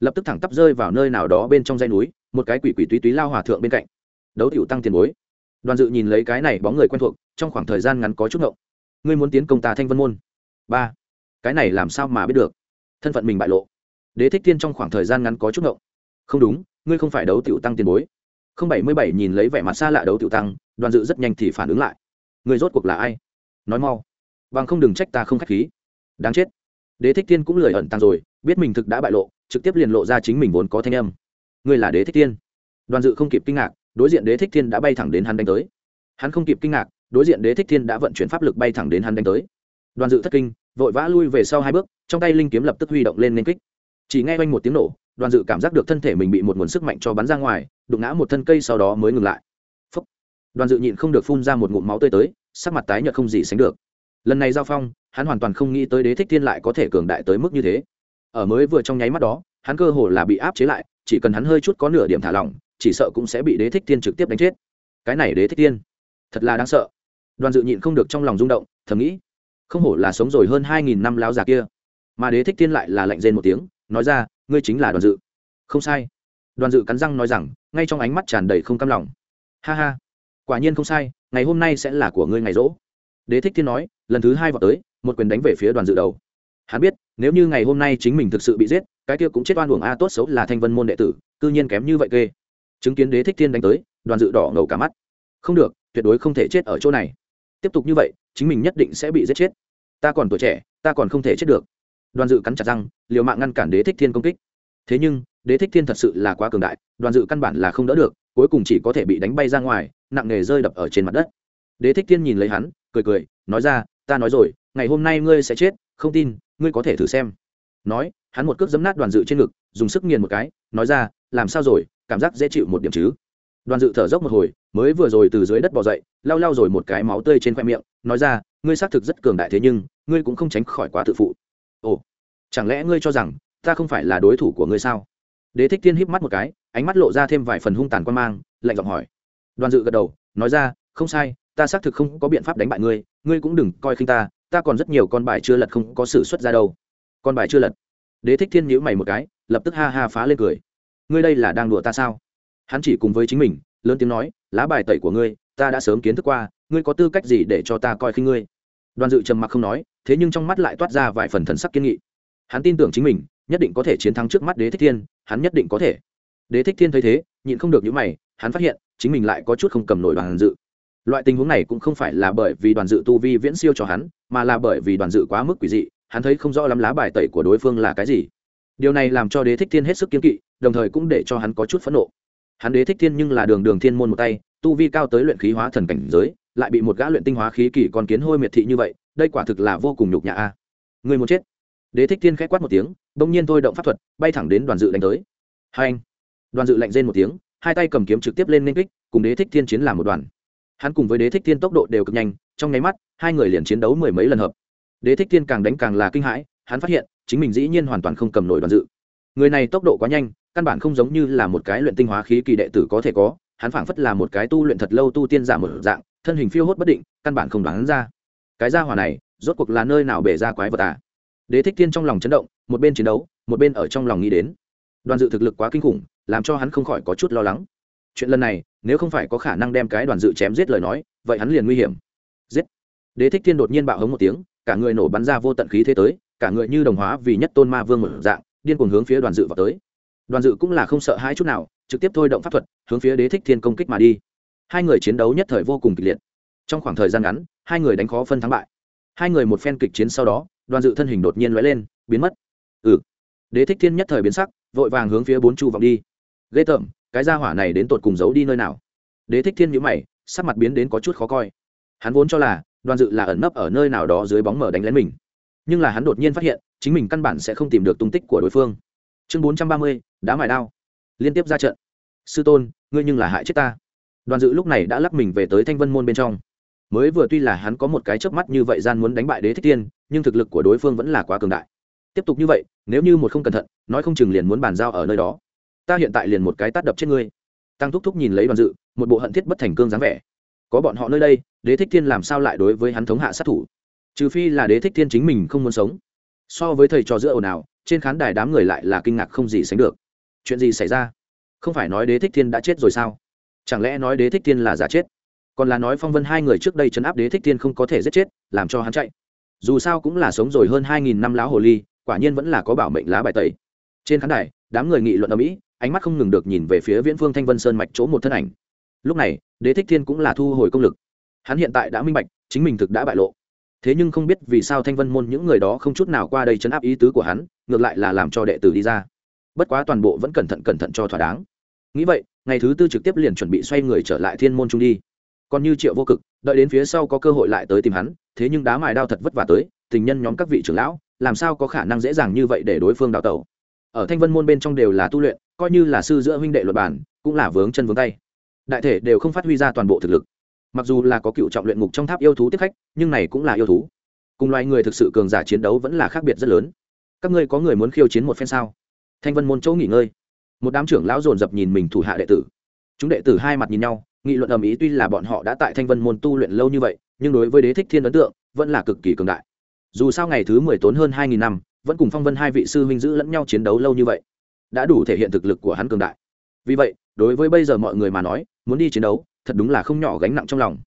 Lập tức thẳng tắp rơi vào nơi nào đó bên trong dây núi, một cái quỷ quỷ túy túy lao hòa thượng bên cạnh. Đấu tiểu tăng tiền bối. Đoàn dự nhìn lấy cái này bóng người quen thuộc, trong khoảng thời gian ngắn có chút ngộng. Ngươi muốn tiến công ta thanh vân môn? Ba. Cái này làm sao mà biết được? Thân phận mình bại lộ. Đế thích tiên trong khoảng thời gian ngắn có chút ngộng. Không đúng, ngươi không phải đấu tiểu tăng tiền bối. Không bảy mươi bảy nhìn lấy vẻ mặt xa lạ đấu tiểu tăng, đoàn dự rất nhanh thì phản ứng lại. Người rốt cuộc là ai? Nói mau. Bằng không đừng trách ta không k h á c h khí. Đáng chết đế thích tiên cũng lười ẩn tăng rồi, biết mình thực đã bại lộ, trực tiếp liền lộ ra chính mình vốn có thanh âm. Ngươi là đế thích tiên đoàn dự không kịp kinh ngạc, đối diện đế thích thiên đã bay thẳng đến hắn đánh tới. Hắn không kịp kinh ngạc, đối diện đế thích thiên đã vận chuyển pháp lực bay thẳng đến hắn đánh tới. Đoàn dự thất kinh, vội vã lui về sau hai bước, trong tay linh kiếm lập tức huy động lên nên kích. Chỉ nghe quanh một tiếng nổ, đoàn dự cảm giác được thân thể mình bị một nguồn sức mạnh cho bắn ra ngoài, đụng ngã một thân cây sau đó mới ngừng lại. Phúc. đoàn dự nhịn không được phun ra một ngụm máu tươi tới, sắc mặt tái nhợt không gì sánh được. Lần này giao phong hắn hoàn toàn không nghĩ tới đế thích thiên lại có thể cường đại tới mức như thế. Ở mới vừa trong nháy mắt đó, hắn cơ hồ là bị áp chế lại, chỉ cần hắn hơi chút có nửa điểm thả lỏng, chỉ sợ cũng sẽ bị đế thích thiên trực tiếp đánh chết. Cái này đế thích thiên, thật là đáng sợ. Đoàn dự nhịn không được trong lòng rung động, thầm nghĩ, không hổ là sống rồi hơn hai nghìn năm láo già kia. Mà đế thích thiên lại là lạnh rên một tiếng, nói ra, ngươi chính là đoàn dự. Không sai. Đoàn dự cắn răng nói rằng, ngay trong ánh mắt tràn đầy không cam lòng. Ha ha. Quả nhiên không sai, ngày hôm nay sẽ là của ngươi ngày rỗ. Đế thích thiên nói, lần thứ hai vào tới một quyền đánh về phía đoàn dự đầu. Hắn biết, nếu như ngày hôm nay chính mình thực sự bị giết, cái kia cũng chết oan uổng a tốt xấu là thanh vân môn đệ tử, cư nhiên kém như vậy kê. Chứng kiến đế thích thiên đánh tới, đoàn dự đỏ ngầu cả mắt. Không được, tuyệt đối không thể chết ở chỗ này. Tiếp tục như vậy, chính mình nhất định sẽ bị giết chết. Ta còn tuổi trẻ, ta còn không thể chết được. Đoàn dự cắn chặt răng, liều mạng ngăn cản đế thích thiên công kích. Thế nhưng, đế thích thiên thật sự là quá cường đại, đoàn dự căn bản là không đỡ được, cuối cùng chỉ có thể bị đánh bay ra ngoài, nặng nề rơi đập ở trên mặt đất. Đế thích thiên nhìn lấy hắn, cười cười, nói ra, ta nói rồi ngày hôm nay ngươi sẽ chết, không tin, ngươi có thể thử xem. Nói, hắn một cước giấm nát đoàn dự trên ngực, dùng sức nghiền một cái, nói ra, làm sao rồi, cảm giác dễ chịu một điểm chứ. Đoàn dự thở dốc một hồi, mới vừa rồi từ dưới đất bỏ dậy, lau lau rồi một cái máu tươi trên khoe miệng, nói ra, ngươi xác thực rất cường đại thế nhưng, ngươi cũng không tránh khỏi quá tự phụ. Ồ, chẳng lẽ ngươi cho rằng, ta không phải là đối thủ của ngươi sao? Đế thích tiên híp mắt một cái, ánh mắt lộ ra thêm vài phần hung tàn quan mang, lạnh giọng hỏi. Đoàn dự gật đầu, nói ra, không sai, ta xác thực không có biện pháp đánh bại ngươi ngươi cũng đừng coi khinh ta ta còn rất nhiều con bài chưa lật không có sự xuất ra đâu. Con bài chưa lật. Đế thích thiên nhíu mày một cái, lập tức ha ha phá lên cười. Ngươi đây là đang đùa ta sao? Hắn chỉ cùng với chính mình, lớn tiếng nói, lá bài tẩy của ngươi, ta đã sớm kiến thức qua, ngươi có tư cách gì để cho ta coi khinh ngươi? Đoàn dự trầm mặc không nói, thế nhưng trong mắt lại toát ra vài phần thần sắc kiên nghị. Hắn tin tưởng chính mình, nhất định có thể chiến thắng trước mắt đế thích thiên, hắn nhất định có thể. Đế thích thiên thấy thế, nhịn không được những mày, hắn phát hiện, chính mình lại có chút không cầm nổi đoàn dự loại tình huống này cũng không phải là bởi vì đoàn dự tu vi viễn siêu cho hắn, mà là bởi vì đoàn dự quá mức quỷ dị, hắn thấy không rõ lắm lá bài tẩy của đối phương là cái gì. Điều này làm cho đế thích thiên hết sức kiên kỵ, đồng thời cũng để cho hắn có chút phẫn nộ. Hắn đế thích thiên nhưng là đường đường thiên môn một tay, tu vi cao tới luyện khí hóa thần cảnh giới, lại bị một gã luyện tinh hóa khí kỳ còn kiến hôi miệt thị như vậy, đây quả thực là vô cùng nhục nhã a. Người muốn chết. Đế thích thiên k h á c quát một tiếng đ ỗ n g nhiên thôi động pháp thuật, bay thẳng đến đoàn dự đánh tới. Hai anh. Đoàn dự lạnh rên một tiếng, hai tay cầm kiếm trực tiếp lên nên kích, cùng đế thích thiên chiến làm một đoàn hắn cùng với đế thích thiên tốc độ đều cực nhanh, trong nháy mắt, hai người liền chiến đấu mười mấy lần hợp. Đế thích thiên càng đánh càng là kinh hãi, hắn phát hiện, chính mình dĩ nhiên hoàn toàn không cầm nổi đoàn dự. Người này tốc độ quá nhanh, căn bản không giống như là một cái luyện tinh hóa khí kỳ đệ tử có thể có, hắn phảng phất là một cái tu luyện thật lâu tu tiên giả một dạng, thân hình phiêu hốt bất định, căn bản không đoán ra. Cái gia hỏa này, rốt cuộc là nơi nào bể ra quái vật à? Đế thích thiên trong lòng chấn động, một bên chiến đấu, một bên ở trong lòng nghĩ đến. Đoàn dự thực lực quá kinh khủng, làm cho hắn không khỏi có chút lo lắng. Chuyện lần này nếu không phải có khả năng đem cái đoàn dự chém giết lời nói, vậy hắn liền nguy hiểm. Giết. Đế thích thiên đột nhiên bạo hống một tiếng, cả người nổ bắn ra vô tận khí thế tới, cả người như đồng hóa vì nhất tôn ma vương một dạng, điên cuồng hướng phía đoàn dự vào tới. Đoàn dự cũng là không sợ hãi chút nào, trực tiếp thôi động pháp thuật, hướng phía đế thích thiên công kích mà đi. Hai người chiến đấu nhất thời vô cùng kịch liệt. Trong khoảng thời gian ngắn, hai người đánh khó phân thắng bại. Hai người một phen kịch chiến sau đó, đoàn dự thân hình đột nhiên lóe lên, biến mất. Ừ. Đế thích thiên nhất thời biến sắc, vội vàng hướng phía bốn chu vọng đi. Ghê tởm cái gia hỏa này đến tột cùng giấu đi nơi nào? Đế thích thiên nhữ mày, sắc mặt biến đến có chút khó coi. Hắn vốn cho là đoàn dự là ẩn nấp ở nơi nào đó dưới bóng mở đánh lén mình. Nhưng là hắn đột nhiên phát hiện, chính mình căn bản sẽ không tìm được tung tích của đối phương. Chương bốn trăm ba mươi, đá mài đao. Liên tiếp ra trận. Sư tôn, ngươi nhưng là hại chết ta. Đoàn dự lúc này đã lắc mình về tới thanh vân môn bên trong. Mới vừa tuy là hắn có một cái chớp mắt như vậy gian muốn đánh bại đế thích tiên nhưng thực lực của đối phương vẫn là quá cường đại. Tiếp tục như vậy, nếu như một không cẩn thận, nói không chừng liền muốn bàn giao ở nơi đó ta hiện tại liền một cái tát đập chết ngươi. Tăng thúc thúc nhìn lấy đoàn dự, một bộ hận thiết bất thành cương dáng vẻ. Có bọn họ nơi đây, đế thích thiên làm sao lại đối với hắn thống hạ sát thủ? Trừ phi là đế thích thiên chính mình không muốn sống. So với thầy trò giữa ồn ào, trên khán đài đám người lại là kinh ngạc không gì sánh được. Chuyện gì xảy ra? Không phải nói đế thích thiên đã chết rồi sao? Chẳng lẽ nói đế thích thiên là giả chết? Còn là nói phong vân hai người trước đây chấn áp đế thích thiên không có thể giết chết, làm cho hắn chạy. Dù sao cũng là sống rồi hơn hai nghìn năm lá hồ ly, quả nhiên vẫn là có bảo mệnh lá bài tẩy. Trên khán đài, đám người nghị luận ở mỹ ánh mắt không ngừng được nhìn về phía viễn phương thanh vân sơn mạch chỗ một thân ảnh. Lúc này, đế thích thiên cũng là thu hồi công lực. Hắn hiện tại đã minh bạch, chính mình thực đã bại lộ. Thế nhưng không biết vì sao thanh vân môn những người đó không chút nào qua đây chấn áp ý tứ của hắn, ngược lại là làm cho đệ tử đi ra. Bất quá toàn bộ vẫn cẩn thận cẩn thận cho thỏa đáng. Nghĩ vậy, ngày thứ tư trực tiếp liền chuẩn bị xoay người trở lại thiên môn trung đi. Còn như triệu vô cực, đợi đến phía sau có cơ hội lại tới tìm hắn, thế nhưng đá mài đao thật vất vả tới, tình nhân nhóm các vị trưởng lão, làm sao có khả năng dễ dàng như vậy để đối phương đào tẩu? Ở thanh vân môn bên trong đều là tu luyện, coi như là sư giữa huynh đệ luật bản, cũng là vướng chân vướng tay. Đại thể đều không phát huy ra toàn bộ thực lực. Mặc dù là có cựu trọng luyện ngục trong tháp yêu thú tiếp khách, nhưng này cũng là yêu thú. Cùng loài người thực sự cường giả chiến đấu vẫn là khác biệt rất lớn. Các ngươi có người muốn khiêu chiến một phen sao? Thanh vân môn chỗ nghỉ ngơi. Một đám trưởng lão dồn dập nhìn mình thủ hạ đệ tử. Chúng đệ tử hai mặt nhìn nhau, nghị luận ầm ĩ tuy là bọn họ đã tại thanh vân môn tu luyện lâu như vậy, nhưng đối với đế thích thiên ấn tượng vẫn là cực kỳ cường đại. Dù sao ngày thứ mười tốn hơn hai nghìn năm vẫn cùng phong vân hai vị sư huynh giữ lẫn nhau chiến đấu lâu như vậy, đã đủ thể hiện thực lực của hắn cường đại. Vì vậy, đối với bây giờ mọi người mà nói, muốn đi chiến đấu, thật đúng là không nhỏ gánh nặng trong lòng.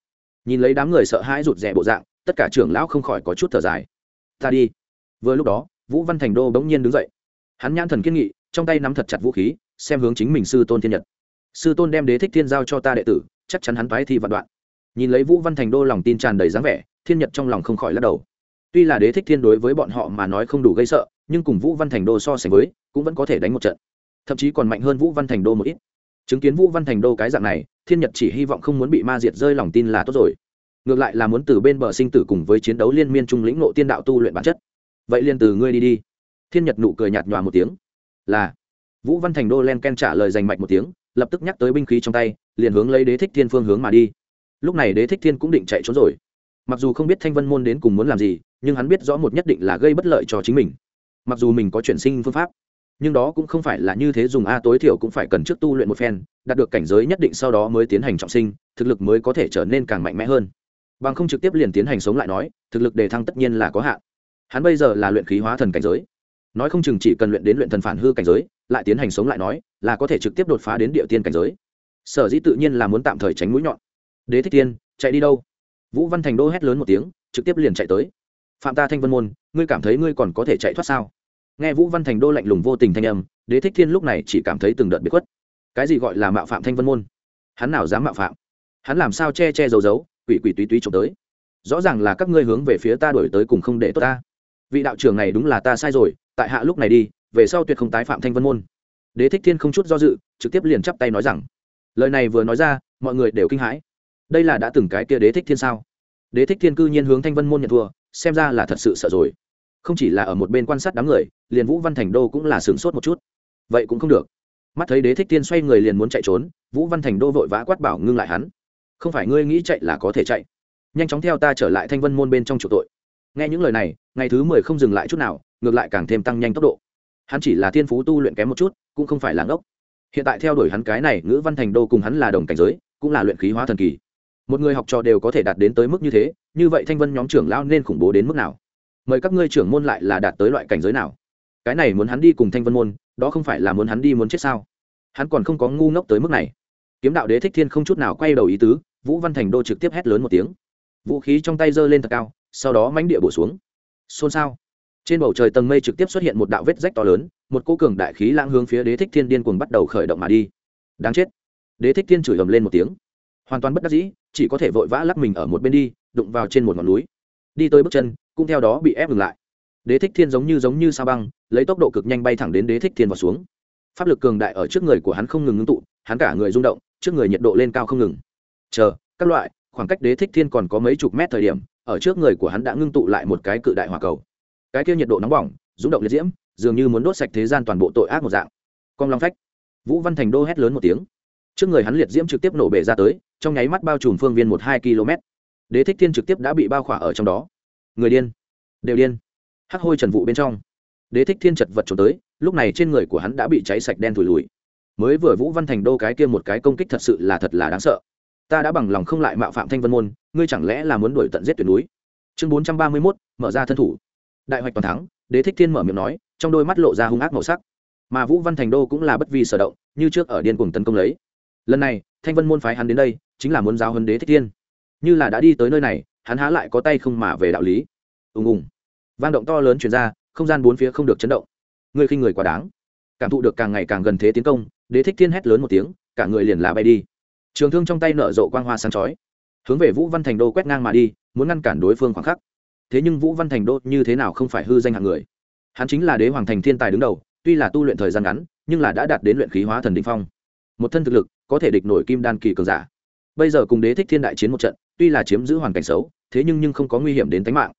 Nhìn lấy đám người sợ hãi rụt rè bộ dạng, tất cả trưởng lão không khỏi có chút thở dài. Ta đi. Vừa lúc đó, vũ văn thành đô bỗng nhiên đứng dậy. Hắn nhãn thần kiên nghị, trong tay nắm thật chặt vũ khí, xem hướng chính mình sư tôn thiên nhật. Sư tôn đem đế thích thiên giao cho ta đệ tử, chắc chắn hắn thoái thi vạn đoạn. Nhìn lấy vũ văn thành đô lòng tin tràn đầy dáng vẻ, thiên nhật trong lòng không khỏi lắc đầu tuy là đế thích thiên đối với bọn họ mà nói không đủ gây sợ, nhưng cùng vũ văn thành đô so sánh với, cũng vẫn có thể đánh một trận. Thậm chí còn mạnh hơn vũ văn thành đô một ít. Chứng kiến vũ văn thành đô cái dạng này, thiên nhật chỉ hy vọng không muốn bị ma diệt rơi lòng tin là tốt rồi. Ngược lại là muốn từ bên bờ sinh tử cùng với chiến đấu liên miên trung lĩnh nộ tiên đạo tu luyện bản chất. Vậy liền từ ngươi đi đi. Thiên nhật nụ cười nhạt nhòa một tiếng. Là. Vũ văn thành đô len ken trả lời giành mạch một tiếng, lập tức nhắc tới binh khí trong tay, liền hướng lấy đế thích thiên phương hướng mà đi. Lúc này đế thích thiên cũng định chạy trốn rồi mặc dù không biết thanh vân môn đến cùng muốn làm gì, nhưng hắn biết rõ một nhất định là gây bất lợi cho chính mình. Mặc dù mình có chuyển sinh phương pháp, nhưng đó cũng không phải là như thế dùng a tối thiểu cũng phải cần trước tu luyện một phen, đạt được cảnh giới nhất định sau đó mới tiến hành trọng sinh, thực lực mới có thể trở nên càng mạnh mẽ hơn. Bằng không trực tiếp liền tiến hành sống lại nói, thực lực đề thăng tất nhiên là có hạn. Hắn bây giờ là luyện khí hóa thần cảnh giới. Nói không chừng chỉ cần luyện đến luyện thần phản hư cảnh giới, lại tiến hành sống lại nói, là có thể trực tiếp đột phá đến địa tiên cảnh giới. Sở dĩ tự nhiên là muốn tạm thời tránh mũi nhọn. Đế thích tiên chạy đi đâu? Vũ văn thành đô hét lớn một tiếng, trực tiếp liền chạy tới. Phạm ta thanh vân môn, ngươi cảm thấy ngươi còn có thể chạy thoát sao? Nghe vũ văn thành đô lạnh lùng vô tình thanh âm, đế thích thiên lúc này chỉ cảm thấy từng đợt bị khuất. Cái gì gọi là mạo phạm thanh vân môn? Hắn nào dám mạo phạm? Hắn làm sao che che giấu giấu, quỷ quỷ túy túy trộm tới? Rõ ràng là các ngươi hướng về phía ta đổi tới cùng không để tốt ta. Vị đạo trưởng này đúng là ta sai rồi, tại hạ lúc này đi, về sau tuyệt không tái phạm thanh vân môn. Đế thích thiên không chút do dự, trực tiếp liền chắp tay nói rằng. Lời này vừa nói ra, mọi người đều kinh hãi đây là đã từng cái kia đế thích thiên sao? Đế thích thiên cư nhiên hướng thanh vân môn nhận thua, xem ra là thật sự sợ rồi. Không chỉ là ở một bên quan sát đám người, liền vũ văn thành đô cũng là sửng sốt một chút. Vậy cũng không được. Mắt thấy đế thích thiên xoay người liền muốn chạy trốn, vũ văn thành đô vội vã quát bảo ngưng lại hắn. Không phải ngươi nghĩ chạy là có thể chạy. Nhanh chóng theo ta trở lại thanh vân môn bên trong chủ tội. Nghe những lời này, ngày thứ mười không dừng lại chút nào, ngược lại càng thêm tăng nhanh tốc độ. Hắn chỉ là thiên phú tu luyện kém một chút, cũng không phải là ngốc. Hiện tại theo đuổi hắn cái này, ngữ văn thành đô cùng hắn là đồng cảnh giới, cũng là luyện khí hóa thần kỳ một người học trò đều có thể đạt đến tới mức như thế, như vậy thanh vân nhóm trưởng lao nên khủng bố đến mức nào? Mời các ngươi trưởng môn lại là đạt tới loại cảnh giới nào? Cái này muốn hắn đi cùng thanh vân môn, đó không phải là muốn hắn đi muốn chết sao? Hắn còn không có ngu ngốc tới mức này. Kiếm đạo đế thích thiên không chút nào quay đầu ý tứ, vũ văn thành đô trực tiếp hét lớn một tiếng. Vũ khí trong tay giơ lên thật cao, sau đó mánh địa bổ xuống. Xôn xao. Trên bầu trời tầng mây trực tiếp xuất hiện một đạo vết rách to lớn, một cô cường đại khí lãng hướng phía đế thích thiên điên cuồng bắt đầu khởi động mà đi. Đáng chết. Đế thích thiên chửi ầm lên một tiếng hoàn toàn bất đắc dĩ, chỉ có thể vội vã lắc mình ở một bên đi, đụng vào trên một ngọn núi. Đi tới bước chân, cũng theo đó bị ép ngừng lại. Đế thích thiên giống như giống như sao băng, lấy tốc độ cực nhanh bay thẳng đến đế thích thiên vào xuống. Pháp lực cường đại ở trước người của hắn không ngừng ngưng tụ, hắn cả người rung động, trước người nhiệt độ lên cao không ngừng. Chờ, các loại, khoảng cách đế thích thiên còn có mấy chục mét thời điểm, ở trước người của hắn đã ngưng tụ lại một cái cự đại hỏa cầu. Cái kia nhiệt độ nóng bỏng, rung động liệt diễm, dường như muốn đốt sạch thế gian toàn bộ tội ác một dạng. Con long phách. Vũ văn thành đô hét lớn một tiếng trước người hắn liệt diễm trực tiếp nổ bể ra tới, trong nháy mắt bao trùm phương viên một hai km. Đế thích thiên trực tiếp đã bị bao khỏa ở trong đó. Người điên. Đều điên. Hắc hôi trần vụ bên trong. Đế thích thiên chật vật trốn tới, lúc này trên người của hắn đã bị cháy sạch đen thùi lùi. Mới vừa vũ văn thành đô cái kia một cái công kích thật sự là thật là đáng sợ. Ta đã bằng lòng không lại mạo phạm thanh vân môn, ngươi chẳng lẽ là muốn đuổi tận giết tuyệt núi? Chương bốn trăm ba mươi mốt, mở ra thân thủ. Đại hoạch toàn thắng, đế thích thiên mở miệng nói, trong đôi mắt lộ ra hung ác màu sắc. Mà vũ văn thành đô cũng là bất vi sở động, như trước ở điên cuồng tấn công lấy lần này, thanh vân môn phái hắn đến đây, chính là muốn giao hơn đế thích thiên. Như là đã đi tới nơi này, hắn há lại có tay không mà về đạo lý. Ùng ùng. Vang động to lớn chuyển ra, không gian bốn phía không được chấn động. Người khi người quá đáng. Cảm thụ được càng ngày càng gần thế tiến công, đế thích thiên hét lớn một tiếng, cả người liền là bay đi. Trường thương trong tay nở rộ quang hoa sáng chói. Hướng về vũ văn thành đô quét ngang mà đi, muốn ngăn cản đối phương khoảng khắc. Thế nhưng vũ văn thành đô như thế nào không phải hư danh hạng người. Hắn chính là đế hoàng thành thiên tài đứng đầu, tuy là tu luyện thời gian ngắn, nhưng là đã đạt đến luyện khí hóa thần đình phong. Một thân thực lực có thể địch nổi kim đan kỳ cường giả. Bây giờ cùng đế thích thiên đại chiến một trận, tuy là chiếm giữ hoàn cảnh xấu, thế nhưng nhưng không có nguy hiểm đến tính mạng.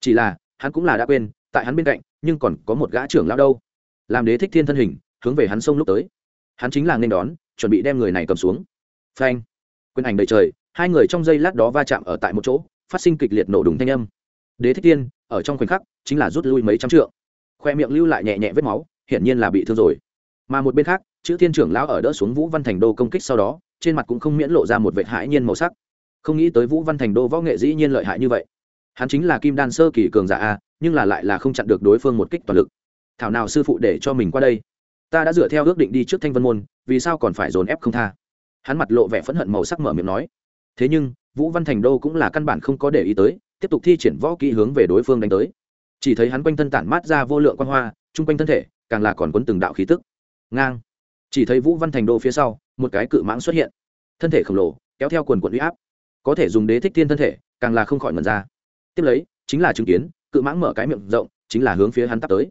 Chỉ là, hắn cũng là đã quên, tại hắn bên cạnh, nhưng còn có một gã trưởng lão đâu. Làm đế thích thiên thân hình, hướng về hắn sông lúc tới. Hắn chính là nên đón, chuẩn bị đem người này cầm xuống. Phanh! Quyền ảnh đầy trời, hai người trong giây lát đó va chạm ở tại một chỗ, phát sinh kịch liệt nổ đùng thanh âm. Đế thích thiên, ở trong khoảnh khắc, chính là rút lui mấy trăm trượng. Khoe miệng lưu lại nhẹ nhẹ vết máu, hiển nhiên là bị thương rồi. Mà một bên khác chữ thiên trưởng lão ở đỡ xuống vũ văn thành đô công kích sau đó, trên mặt cũng không miễn lộ ra một vệ hãi nhiên màu sắc. Không nghĩ tới vũ văn thành đô võ nghệ dĩ nhiên lợi hại như vậy. Hắn chính là kim đan sơ kỳ cường giả a, nhưng là lại là không chặn được đối phương một kích toàn lực. Thảo nào sư phụ để cho mình qua đây. Ta đã dựa theo ước định đi trước thanh vân môn, vì sao còn phải dồn ép không tha? Hắn mặt lộ vẻ phẫn hận màu sắc mở miệng nói. Thế nhưng, vũ văn thành đô cũng là căn bản không có để ý tới, tiếp tục thi triển võ kỹ hướng về đối phương đánh tới. Chỉ thấy hắn quanh thân tản mát ra vô lượng quan hoa, chung quanh thân thể, càng là còn quấn từng đạo khí tức. Ngang chỉ thấy vũ văn thành đô phía sau, một cái cự mãng xuất hiện. Thân thể khổng lồ, kéo theo quần quận huy áp. Có thể dùng đế thích thiên thân thể, càng là không khỏi mần ra. Tiếp lấy, chính là chứng kiến, cự mãng mở cái miệng rộng, chính là hướng phía hắn tắt tới.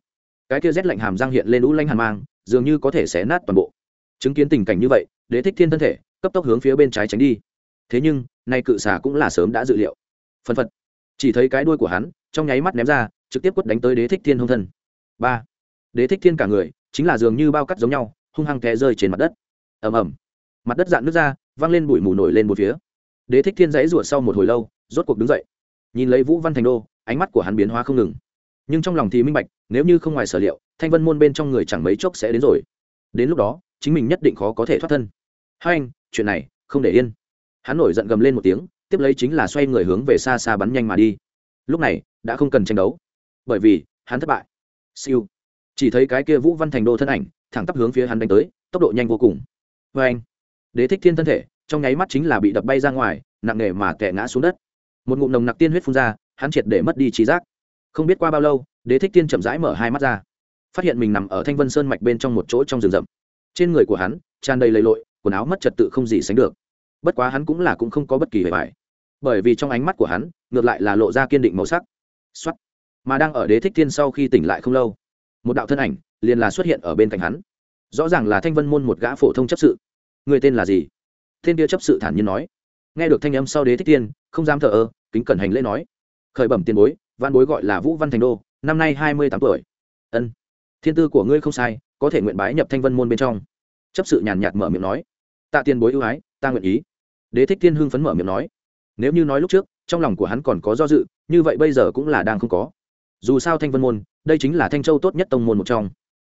Cái kia rét lạnh hàm răng hiện lên lũ lanh hàn mang, dường như có thể xé nát toàn bộ. Chứng kiến tình cảnh như vậy, đế thích thiên thân thể, cấp tốc hướng phía bên trái tránh đi. Thế nhưng, nay cự xà cũng là sớm đã dự liệu. Phân phật. Chỉ thấy cái đuôi của hắn, trong nháy mắt ném ra, trực tiếp quất đánh tới đế thích thiên hông thân. Ba. Đế thích thiên cả người, chính là dường như bao cắt giống nhau hung hăng té rơi trên mặt đất. Ầm ầm. Mặt đất dạn nước ra văng lên bụi mù nổi lên một phía. Đế thích thiên dãy rủa sau một hồi lâu, rốt cuộc đứng dậy. Nhìn lấy vũ văn thành đô, ánh mắt của hắn biến hóa không ngừng. Nhưng trong lòng thì minh bạch, nếu như không ngoài sở liệu, thanh vân môn bên trong người chẳng mấy chốc sẽ đến rồi. Đến lúc đó, chính mình nhất định khó có thể thoát thân. Hai anh, chuyện này, không để yên. Hắn nổi giận gầm lên một tiếng, tiếp lấy chính là xoay người hướng về xa xa bắn nhanh mà đi. Lúc này, đã không cần tranh đấu. Bởi vì, hắn thất bại. Siêu chỉ thấy cái kia vũ văn thành đô thân ảnh, thẳng tắp hướng phía hắn đánh tới, tốc độ nhanh vô cùng. Vê anh, đế thích thiên thân thể, trong nháy mắt chính là bị đập bay ra ngoài, nặng nề mà kẻ ngã xuống đất. Một ngụm nồng nặc tiên huyết phun ra, hắn triệt để mất đi trí giác. Không biết qua bao lâu, đế thích thiên chậm rãi mở hai mắt ra. Phát hiện mình nằm ở thanh vân sơn mạch bên trong một chỗ trong rừng rậm. Trên người của hắn, tràn đầy lầy lội, quần áo mất trật tự không gì sánh được. Bất quá hắn cũng là cũng không có bất kỳ vẻ vải. Bởi vì trong ánh mắt của hắn, ngược lại là lộ ra kiên định màu sắc. Xuất mà đang ở đế thích thiên sau khi tỉnh lại không lâu một đạo thân ảnh liền là xuất hiện ở bên cạnh hắn. Rõ ràng là thanh vân môn một gã phổ thông chấp sự. Người tên là gì? Tên kia chấp sự thản nhiên nói. Nghe được thanh âm sau đế thích tiên, không dám thờ ơ kính cẩn hành lễ nói. Khởi bẩm tiền bối văn bối gọi là vũ văn thành đô năm nay hai mươi tám tuổi. Ân. Thiên tư của ngươi không sai có thể nguyện bái nhập thanh vân môn bên trong. Chấp sự nhàn nhạt mở miệng nói. Tạ tiền bối ưu ái ta nguyện ý. Đế thích tiên hưng phấn mở miệng nói. Nếu như nói lúc trước trong lòng của hắn còn có do dự như vậy bây giờ cũng là đang không có dù sao thanh vân môn, đây chính là thanh châu tốt nhất tông môn một trong.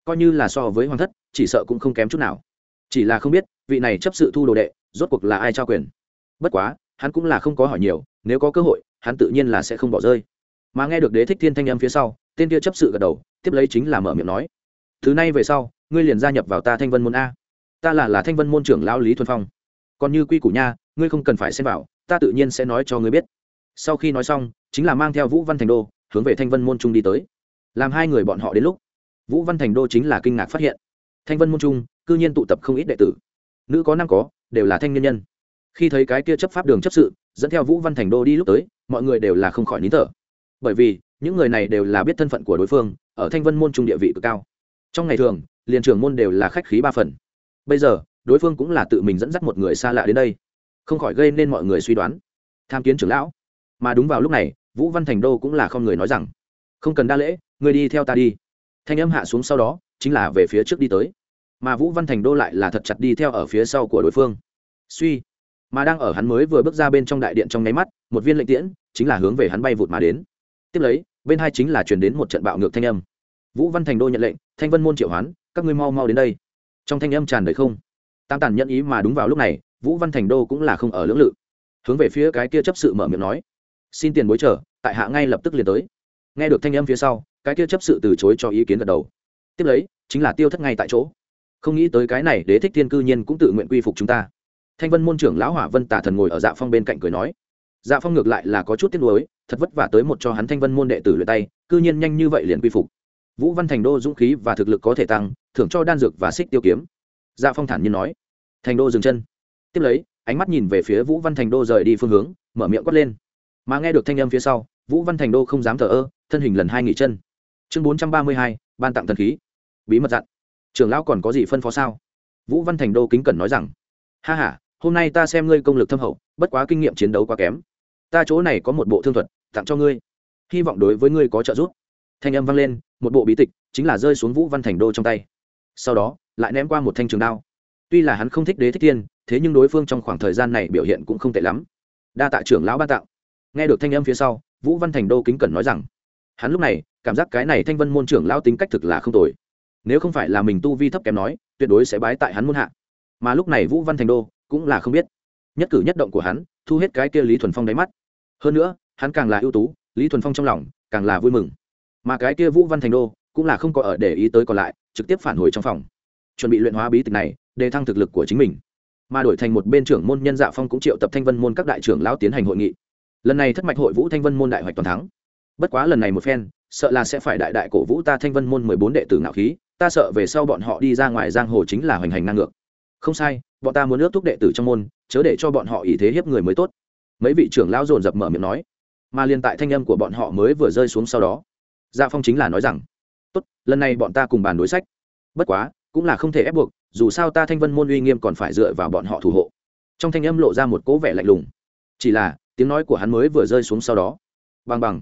Coi như là so với hoàng thất, chỉ sợ cũng không kém chút nào. Chỉ là không biết, vị này chấp sự thu đồ đệ, rốt cuộc là ai trao quyền? Bất quá, hắn cũng là không có hỏi nhiều, nếu có cơ hội, hắn tự nhiên là sẽ không bỏ rơi. Mà nghe được đế thích thiên thanh âm phía sau, tên kia chấp sự gật đầu, tiếp lấy chính là mở miệng nói, thứ này về sau, ngươi liền gia nhập vào ta thanh vân môn a. Ta là là thanh vân môn trưởng lão lý thuần phong. Còn như quy củ nha, ngươi không cần phải xem vào, ta tự nhiên sẽ nói cho ngươi biết. Sau khi nói xong, chính là mang theo vũ văn thành đô hướng về thanh vân môn trung đi tới. Làm hai người bọn họ đến lúc, vũ văn thành đô chính là kinh ngạc phát hiện, thanh vân môn trung cư nhiên tụ tập không ít đệ tử. Nữ có nam có, đều là thanh niên nhân. Khi thấy cái kia chấp pháp đường chấp sự, dẫn theo vũ văn thành đô đi lúc tới, mọi người đều là không khỏi nín thở. Bởi vì, những người này đều là biết thân phận của đối phương, ở thanh vân môn trung địa vị cực cao. Trong ngày thường, liền trưởng môn đều là khách khí ba phần. Bây giờ, đối phương cũng là tự mình dẫn dắt một người xa lạ đến đây. Không khỏi gây nên mọi người suy đoán. Tham kiến trưởng lão. Mà đúng vào lúc này vũ văn thành đô cũng là không người nói rằng, không cần đa lễ người đi theo ta đi. Thanh âm hạ xuống sau đó, chính là về phía trước đi tới. Mà vũ văn thành đô lại là thật chặt đi theo ở phía sau của đối phương. Suy. Mà đang ở hắn mới vừa bước ra bên trong đại điện trong nháy mắt, một viên lệnh tiễn chính là hướng về hắn bay vụt mà đến. Tiếp lấy, bên hai chính là chuyển đến một trận bạo ngược thanh âm. Vũ văn thành đô nhận lệnh, thanh vân môn triệu hoán, các ngươi mau mau đến đây. Trong thanh âm tràn đầy không, tam tàn nhận ý mà đúng vào lúc này, vũ văn thành đô cũng là không ở lưỡng lự. Hướng về phía cái kia chấp sự mở miệng nói xin tiền bối trở tại hạ ngay lập tức liền tới. Nghe được thanh âm phía sau, cái kia chấp sự từ chối cho ý kiến gật đầu. Tiếp lấy, chính là tiêu thất ngay tại chỗ. Không nghĩ tới cái này đế thích thiên cư nhiên cũng tự nguyện quy phục chúng ta. Thanh vân môn trưởng lão hỏa vân tả thần ngồi ở dạ phong bên cạnh cười nói. Dạ phong ngược lại là có chút tiếc nuối, thật vất vả tới một cho hắn thanh vân môn đệ tử luyện tay, cư nhiên nhanh như vậy liền quy phục. Vũ văn thành đô dũng khí và thực lực có thể tăng, thưởng cho đan dược và xích tiêu kiếm. Dạ phong thản nhiên nói. Thành đô dừng chân. Tiếp lấy, ánh mắt nhìn về phía vũ văn thành đô rời đi phương hướng, mở miệng quát lên mà nghe được thanh âm phía sau, vũ văn thành đô không dám thờ ơ, thân hình lần hai nghỉ chân. Chương bốn trăm ba mươi hai, ban tặng thần khí. Bí mật dặn. Trưởng lão còn có gì phân phó sao? Vũ văn thành đô kính cẩn nói rằng, ha h a hôm nay ta xem ngươi công lực thâm hậu, bất quá kinh nghiệm chiến đấu quá kém. Ta chỗ này có một bộ thương thuật, tặng cho ngươi. Hy vọng đối với ngươi có trợ giúp. Thanh âm vang lên, một bộ bí tịch chính là rơi xuống vũ văn thành đô trong tay. Sau đó, lại ném qua một thanh trường đao. Tuy là hắn không thích đế thích tiên thế nhưng đối phương trong khoảng thời gian này biểu hiện cũng không tệ lắm. Đa tạ trưởng lão ban tặng nghe được thanh âm phía sau, vũ văn thành đô kính cẩn nói rằng, hắn lúc này, cảm giác cái này thanh vân môn trưởng lão tính cách thực là không tồi. Nếu không phải là mình tu vi thấp kém nói, tuyệt đối sẽ bái tại hắn môn hạ. Mà lúc này vũ văn thành đô cũng là không biết. Nhất cử nhất động của hắn, thu hết cái kia lý thuần phong đáy mắt. Hơn nữa, hắn càng là ưu tú, lý thuần phong trong lòng càng là vui mừng. Mà cái kia vũ văn thành đô cũng là không có ở để ý tới còn lại, trực tiếp phản hồi trong phòng. Chuẩn bị luyện hóa bí tịch này, để thăng thực lực của chính mình. Mà đổi thành một bên trưởng môn nhân dạ phong cũng triệu tập thanh vân môn các đại trưởng lão tiến hành hội nghị lần này thất mạch hội vũ thanh vân môn đại hoạch toàn thắng. Bất quá lần này một phen, sợ là sẽ phải đại đại cổ vũ ta thanh vân môn mười bốn đệ tử ngạo khí, ta sợ về sau bọn họ đi ra ngoài giang hồ chính là hoành hành ngang ngược. Không sai, bọn ta muốn ước thúc đệ tử trong môn, chớ để cho bọn họ ý thế hiếp người mới tốt. Mấy vị trưởng lão dồn dập mở miệng nói. Mà liên tại thanh âm của bọn họ mới vừa rơi xuống sau đó dạ phong chính là nói rằng, tốt, lần này bọn ta cùng bàn đối sách. Bất quá, cũng là không thể ép buộc, dù sao ta thanh vân môn uy nghiêm còn phải dựa vào bọn họ thủ hộ. Trong thanh âm lộ ra một cố vẻ lạnh lùng. Chỉ là tiếng nói của hắn mới vừa rơi xuống sau đó. Bằng bằng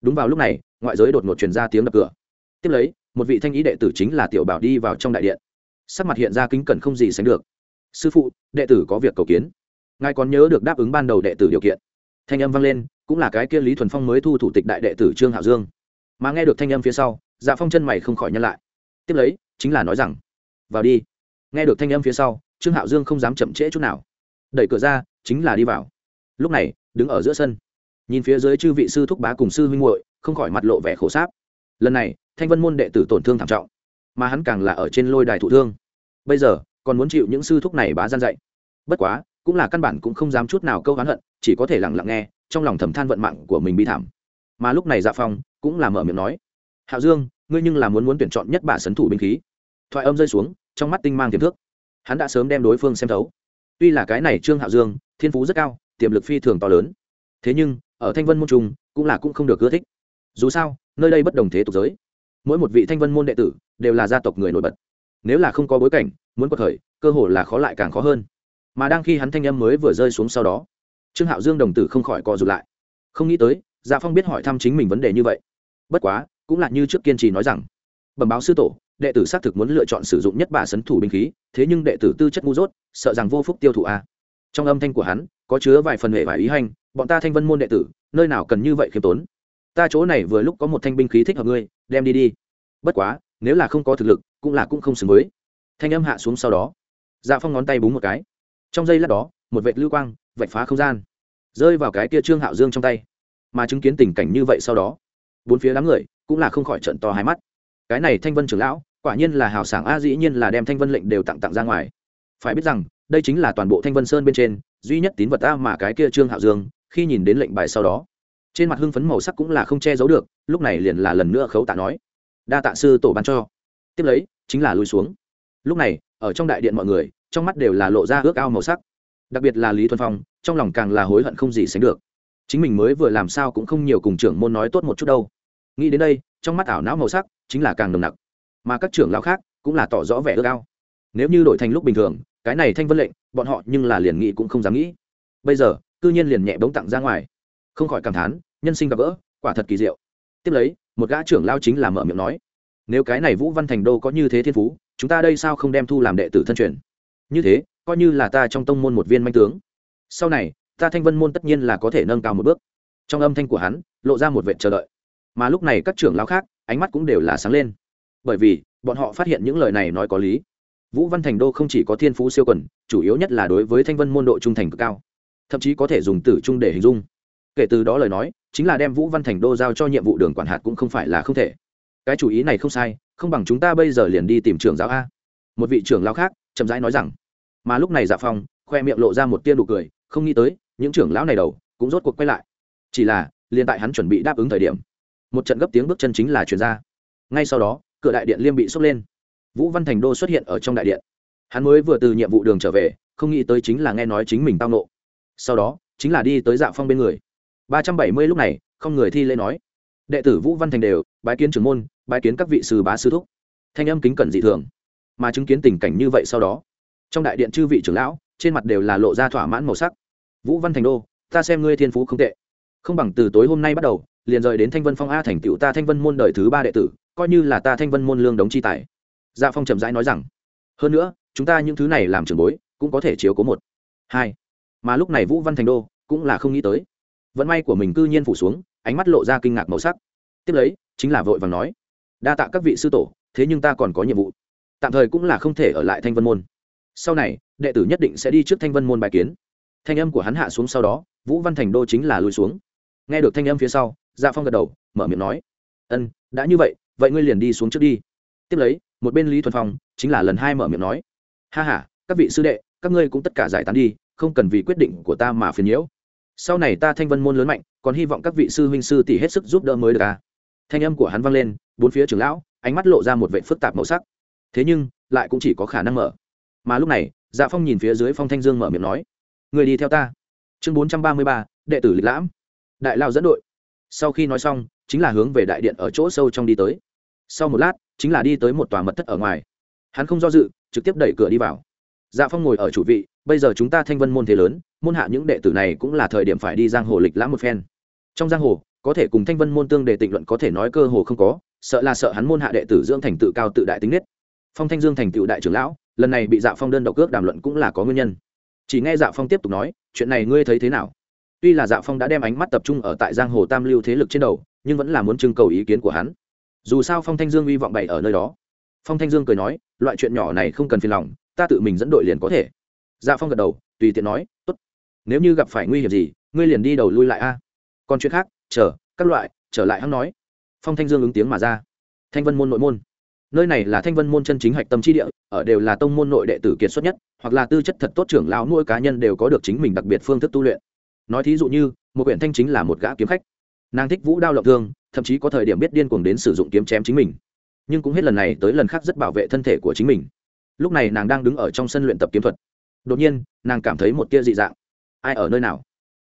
đúng vào lúc này, ngoại giới đột ngột truyền ra tiếng đập cửa. Tiếp lấy, một vị thanh ý đệ tử chính là tiểu bảo đi vào trong đại điện. Sắc mặt hiện ra kính cẩn không gì sánh được. Sư phụ, đệ tử có việc cầu kiến. Ngài còn nhớ được đáp ứng ban đầu đệ tử điều kiện. Thanh âm vang lên, cũng là cái kia lý thuần phong mới thu thủ tịch đại đệ tử trương hạo dương. Mà nghe được thanh âm phía sau dạ phong chân mày không khỏi nhân lại. Tiếp lấy, chính là nói rằng, vào đi. Nghe được thanh âm phía sau, trương hạo dương không dám chậm trễ chút nào. Đẩy cửa ra, chính là đi vào lúc này, đứng ở giữa sân. Nhìn phía dưới chư vị sư thúc bá cùng sư huynh muội, không khỏi mặt lộ vẻ khổ sáp. Lần này, thanh vân môn đệ tử tổn thương thảm trọng, mà hắn càng là ở trên lôi đài thụ thương. Bây giờ, còn muốn chịu những sư thúc này bá gian dạy. Bất quá, cũng là căn bản cũng không dám chút nào câu hán hận, chỉ có thể lặng lặng nghe, trong lòng thầm than vận mạng của mình bi thảm. Mà lúc này dạ phong cũng là mở miệng nói, hạo dương, ngươi nhưng là muốn muốn tuyển chọn nhất bà sấn thủ binh khí. Thoại âm rơi xuống, trong mắt tinh mang tiềm thước hắn đã sớm đem đối phương xem thấu. Tuy là cái này trương hạo dương, thiên phú rất cao tiềm lực phi thường to lớn. Thế nhưng, ở thanh vân môn trung, cũng là cũng không được ưa thích. Dù sao, nơi đây bất đồng thế tục giới. Mỗi một vị thanh vân môn đệ tử đều là gia tộc người nổi bật. Nếu là không có bối cảnh, muốn quật thời cơ hội là khó lại càng khó hơn. Mà đang khi hắn thanh âm mới vừa rơi xuống sau đó, trương hạo dương đồng tử không khỏi co rụt lại. Không nghĩ tới dạ phong biết hỏi thăm chính mình vấn đề như vậy. Bất quá, cũng là như trước kiên trì nói rằng, bẩm báo sư tổ, đệ tử xác thực muốn lựa chọn sử dụng nhất bà sấn thủ binh khí, thế nhưng đệ tử tư chất ngu dốt, sợ rằng vô phúc tiêu thụ a. Trong âm thanh của hắn có chứa vài phần hệ vài ý hành, bọn ta thanh vân môn đệ tử, nơi nào cần như vậy khiêm tốn? Ta chỗ này vừa lúc có một thanh binh khí thích hợp ngươi, đem đi đi. Bất quá, nếu là không có thực lực, cũng là cũng không xứng với. Thanh âm hạ xuống sau đó. Dạ phong ngón tay búng một cái. Trong giây lát đó, một vệt lưu quang vạch phá không gian, rơi vào cái kia trương hạo dương trong tay. Mà chứng kiến tình cảnh như vậy sau đó, bốn phía đám người cũng là không khỏi trận to hai mắt. Cái này thanh vân trưởng lão, quả nhiên là hào sảng a, dĩ nhiên là đem thanh vân lệnh đều tặng tặng ra ngoài. Phải biết rằng đây chính là toàn bộ thanh vân sơn bên trên, duy nhất tín vật ta mà cái kia trương hạo dương, khi nhìn đến lệnh bài sau đó, trên mặt hưng phấn màu sắc cũng là không che giấu được, lúc này liền là lần nữa khấu tạ nói, đa tạ sư tổ ban cho. Tiếp lấy, chính là lùi xuống. Lúc này, ở trong đại điện mọi người, trong mắt đều là lộ ra ước ao màu sắc. Đặc biệt là lý thuần phong, trong lòng càng là hối hận không gì sánh được. Chính mình mới vừa làm sao cũng không nhiều cùng trưởng môn nói tốt một chút đâu. Nghĩ đến đây, trong mắt ảo não màu sắc chính là càng nồng nặc. Mà các trưởng lão khác cũng là tỏ rõ vẻ ước ao. Nếu như đổi thành lúc bình thường cái này thanh vân lệnh, bọn họ nhưng là liền nghĩ cũng không dám nghĩ. Bây giờ, cư nhiên liền nhẹ bóng tặng ra ngoài. Không khỏi cảm thán, nhân sinh gặp gỡ, quả thật kỳ diệu. Tiếp lấy, một gã trưởng lao chính là mở miệng nói, nếu cái này vũ văn thành đô có như thế thiên phú, chúng ta đây sao không đem thu làm đệ tử thân truyền? Như thế, coi như là ta trong tông môn một viên manh tướng. Sau này, ta thanh vân môn tất nhiên là có thể nâng cao một bước. Trong âm thanh của hắn, lộ ra một vệ chờ đợi. Mà lúc này các trưởng lao khác, ánh mắt cũng đều là sáng lên. Bởi vì, bọn họ phát hiện những lời này nói có lý vũ văn thành đô không chỉ có thiên phú siêu quần, chủ yếu nhất là đối với thanh vân môn độ trung thành cực cao. Thậm chí có thể dùng tử trung để hình dung. Kể từ đó lời nói, chính là đem vũ văn thành đô giao cho nhiệm vụ đường quản hạt cũng không phải là không thể. Cái chủ ý này không sai, không bằng chúng ta bây giờ liền đi tìm trưởng giáo a. Một vị trưởng lao khác, chậm rãi nói rằng, mà lúc này dạ phong, khoe miệng lộ ra một tia nụ cười, không nghĩ tới, những trưởng lão này đầu, cũng rốt cuộc quay lại. Chỉ là, liền tại hắn chuẩn bị đáp ứng thời điểm, một trận gấp tiếng bước chân chính là chuyển ra. Ngay sau đó, cửa đại điện liêm bị sốc lên vũ văn thành đô xuất hiện ở trong đại điện. Hắn mới vừa từ nhiệm vụ đường trở về, không nghĩ tới chính là nghe nói chính mình tao nộ sau đó, chính là đi tới dạ phong bên người. Ba trăm bảy mươi lúc này, không người thi lễ nói. Đệ tử vũ văn thành đều, bái kiến trưởng môn, bái kiến các vị sư bá sư thúc. Thanh âm kính cẩn dị thường, mà chứng kiến tình cảnh như vậy sau đó, trong đại điện chư vị trưởng lão, trên mặt đều là lộ ra thỏa mãn màu sắc. Vũ văn thành đô, ta xem ngươi thiên phú không tệ. Không bằng từ tối hôm nay bắt đầu, liền rời đến thanh vân phong a thành tựu ta thanh vân môn đời thứ ba đệ tử, coi như là ta thanh vân môn lương đống chi tài dạ phong trầm rãi nói rằng, hơn nữa, chúng ta những thứ này làm trường bối, cũng có thể chiếu cố một, hai. Mà lúc này vũ văn thành đô cũng là không nghĩ tới. Vận may của mình cư nhiên phủ xuống, ánh mắt lộ ra kinh ngạc màu sắc. Tiếp lấy, chính là vội vàng nói, đa tạ các vị sư tổ, thế nhưng ta còn có nhiệm vụ. Tạm thời cũng là không thể ở lại thanh vân môn. Sau này, đệ tử nhất định sẽ đi trước thanh vân môn bài kiến. Thanh âm của hắn hạ xuống sau đó, vũ văn thành đô chính là lùi xuống. Nghe được thanh âm phía sau dạ phong gật đầu, mở miệng nói, ân, đã như vậy vậy ngươi liền đi xuống trước đi. Tiếp lấy một bên lý thuần phong chính là lần hai mở miệng nói ha h a các vị sư đệ, các ngươi cũng tất cả giải tán đi, không cần vì quyết định của ta mà phiền nhiễu. Sau này ta thanh vân môn lớn mạnh, còn hy vọng các vị sư huynh sư tỷ hết sức giúp đỡ mới được à. thanh âm của hắn vang lên, bốn phía trưởng lão, ánh mắt lộ ra một vệ phức tạp màu sắc. Thế nhưng, lại cũng chỉ có khả năng mở. Mà lúc này dạ phong nhìn phía dưới phong thanh dương mở miệng nói, người đi theo ta. Chương bốn trăm ba mươi ba, đệ tử lịch lãm. Đại lao dẫn đội. Sau khi nói xong, chính là hướng về đại điện ở chỗ sâu trong đi tới sau một lát, chính là đi tới một tòa mật thất ở ngoài. Hắn không do dự, trực tiếp đẩy cửa đi vào. Dạ phong ngồi ở chủ vị, bây giờ chúng ta thanh vân môn thế lớn, môn hạ những đệ tử này cũng là thời điểm phải đi giang hồ lịch lãm một phen. Trong giang hồ, có thể cùng thanh vân môn tương đề tịnh luận có thể nói cơ hồ không có, sợ là sợ hắn môn hạ đệ tử dưỡng thành tự cao tự đại tính nết. Phong thanh dương thành tựu đại trưởng lão, lần này bị dạ phong đơn độc ước đàm luận cũng là có nguyên nhân. Chỉ nghe dạ phong tiếp tục nói, chuyện này ngươi thấy thế nào? Tuy là dạ phong đã đem ánh mắt tập trung ở tại giang hồ tam lưu thế lực trên đầu, nhưng vẫn là muốn trưng cầu ý kiến của hắn dù sao phong thanh dương hy vọng bày ở nơi đó. Phong thanh dương cười nói, loại chuyện nhỏ này không cần phiền lòng, ta tự mình dẫn đội liền có thể. Dạ phong gật đầu, tùy tiện nói, tốt. Nếu như gặp phải nguy hiểm gì, ngươi liền đi đầu lui lại a. Còn chuyện khác, chờ, các loại, trở lại hắn nói. Phong thanh dương ứng tiếng mà ra. Thanh vân môn nội môn. Nơi này là thanh vân môn chân chính hạch tâm trí địa, ở đều là tông môn nội đệ tử kiệt xuất nhất, hoặc là tư chất thật tốt trưởng lão nuôi cá nhân đều có được chính mình đặc biệt phương thức tu luyện. Nói thí dụ như, một quyển thanh chính là một gã kiếm khách nàng thích vũ đao lộng thương, thậm chí có thời điểm biết điên cuồng đến sử dụng kiếm chém chính mình. Nhưng cũng hết lần này tới lần khác rất bảo vệ thân thể của chính mình. Lúc này nàng đang đứng ở trong sân luyện tập kiếm thuật. Đột nhiên, nàng cảm thấy một tia dị dạng. Ai ở nơi nào?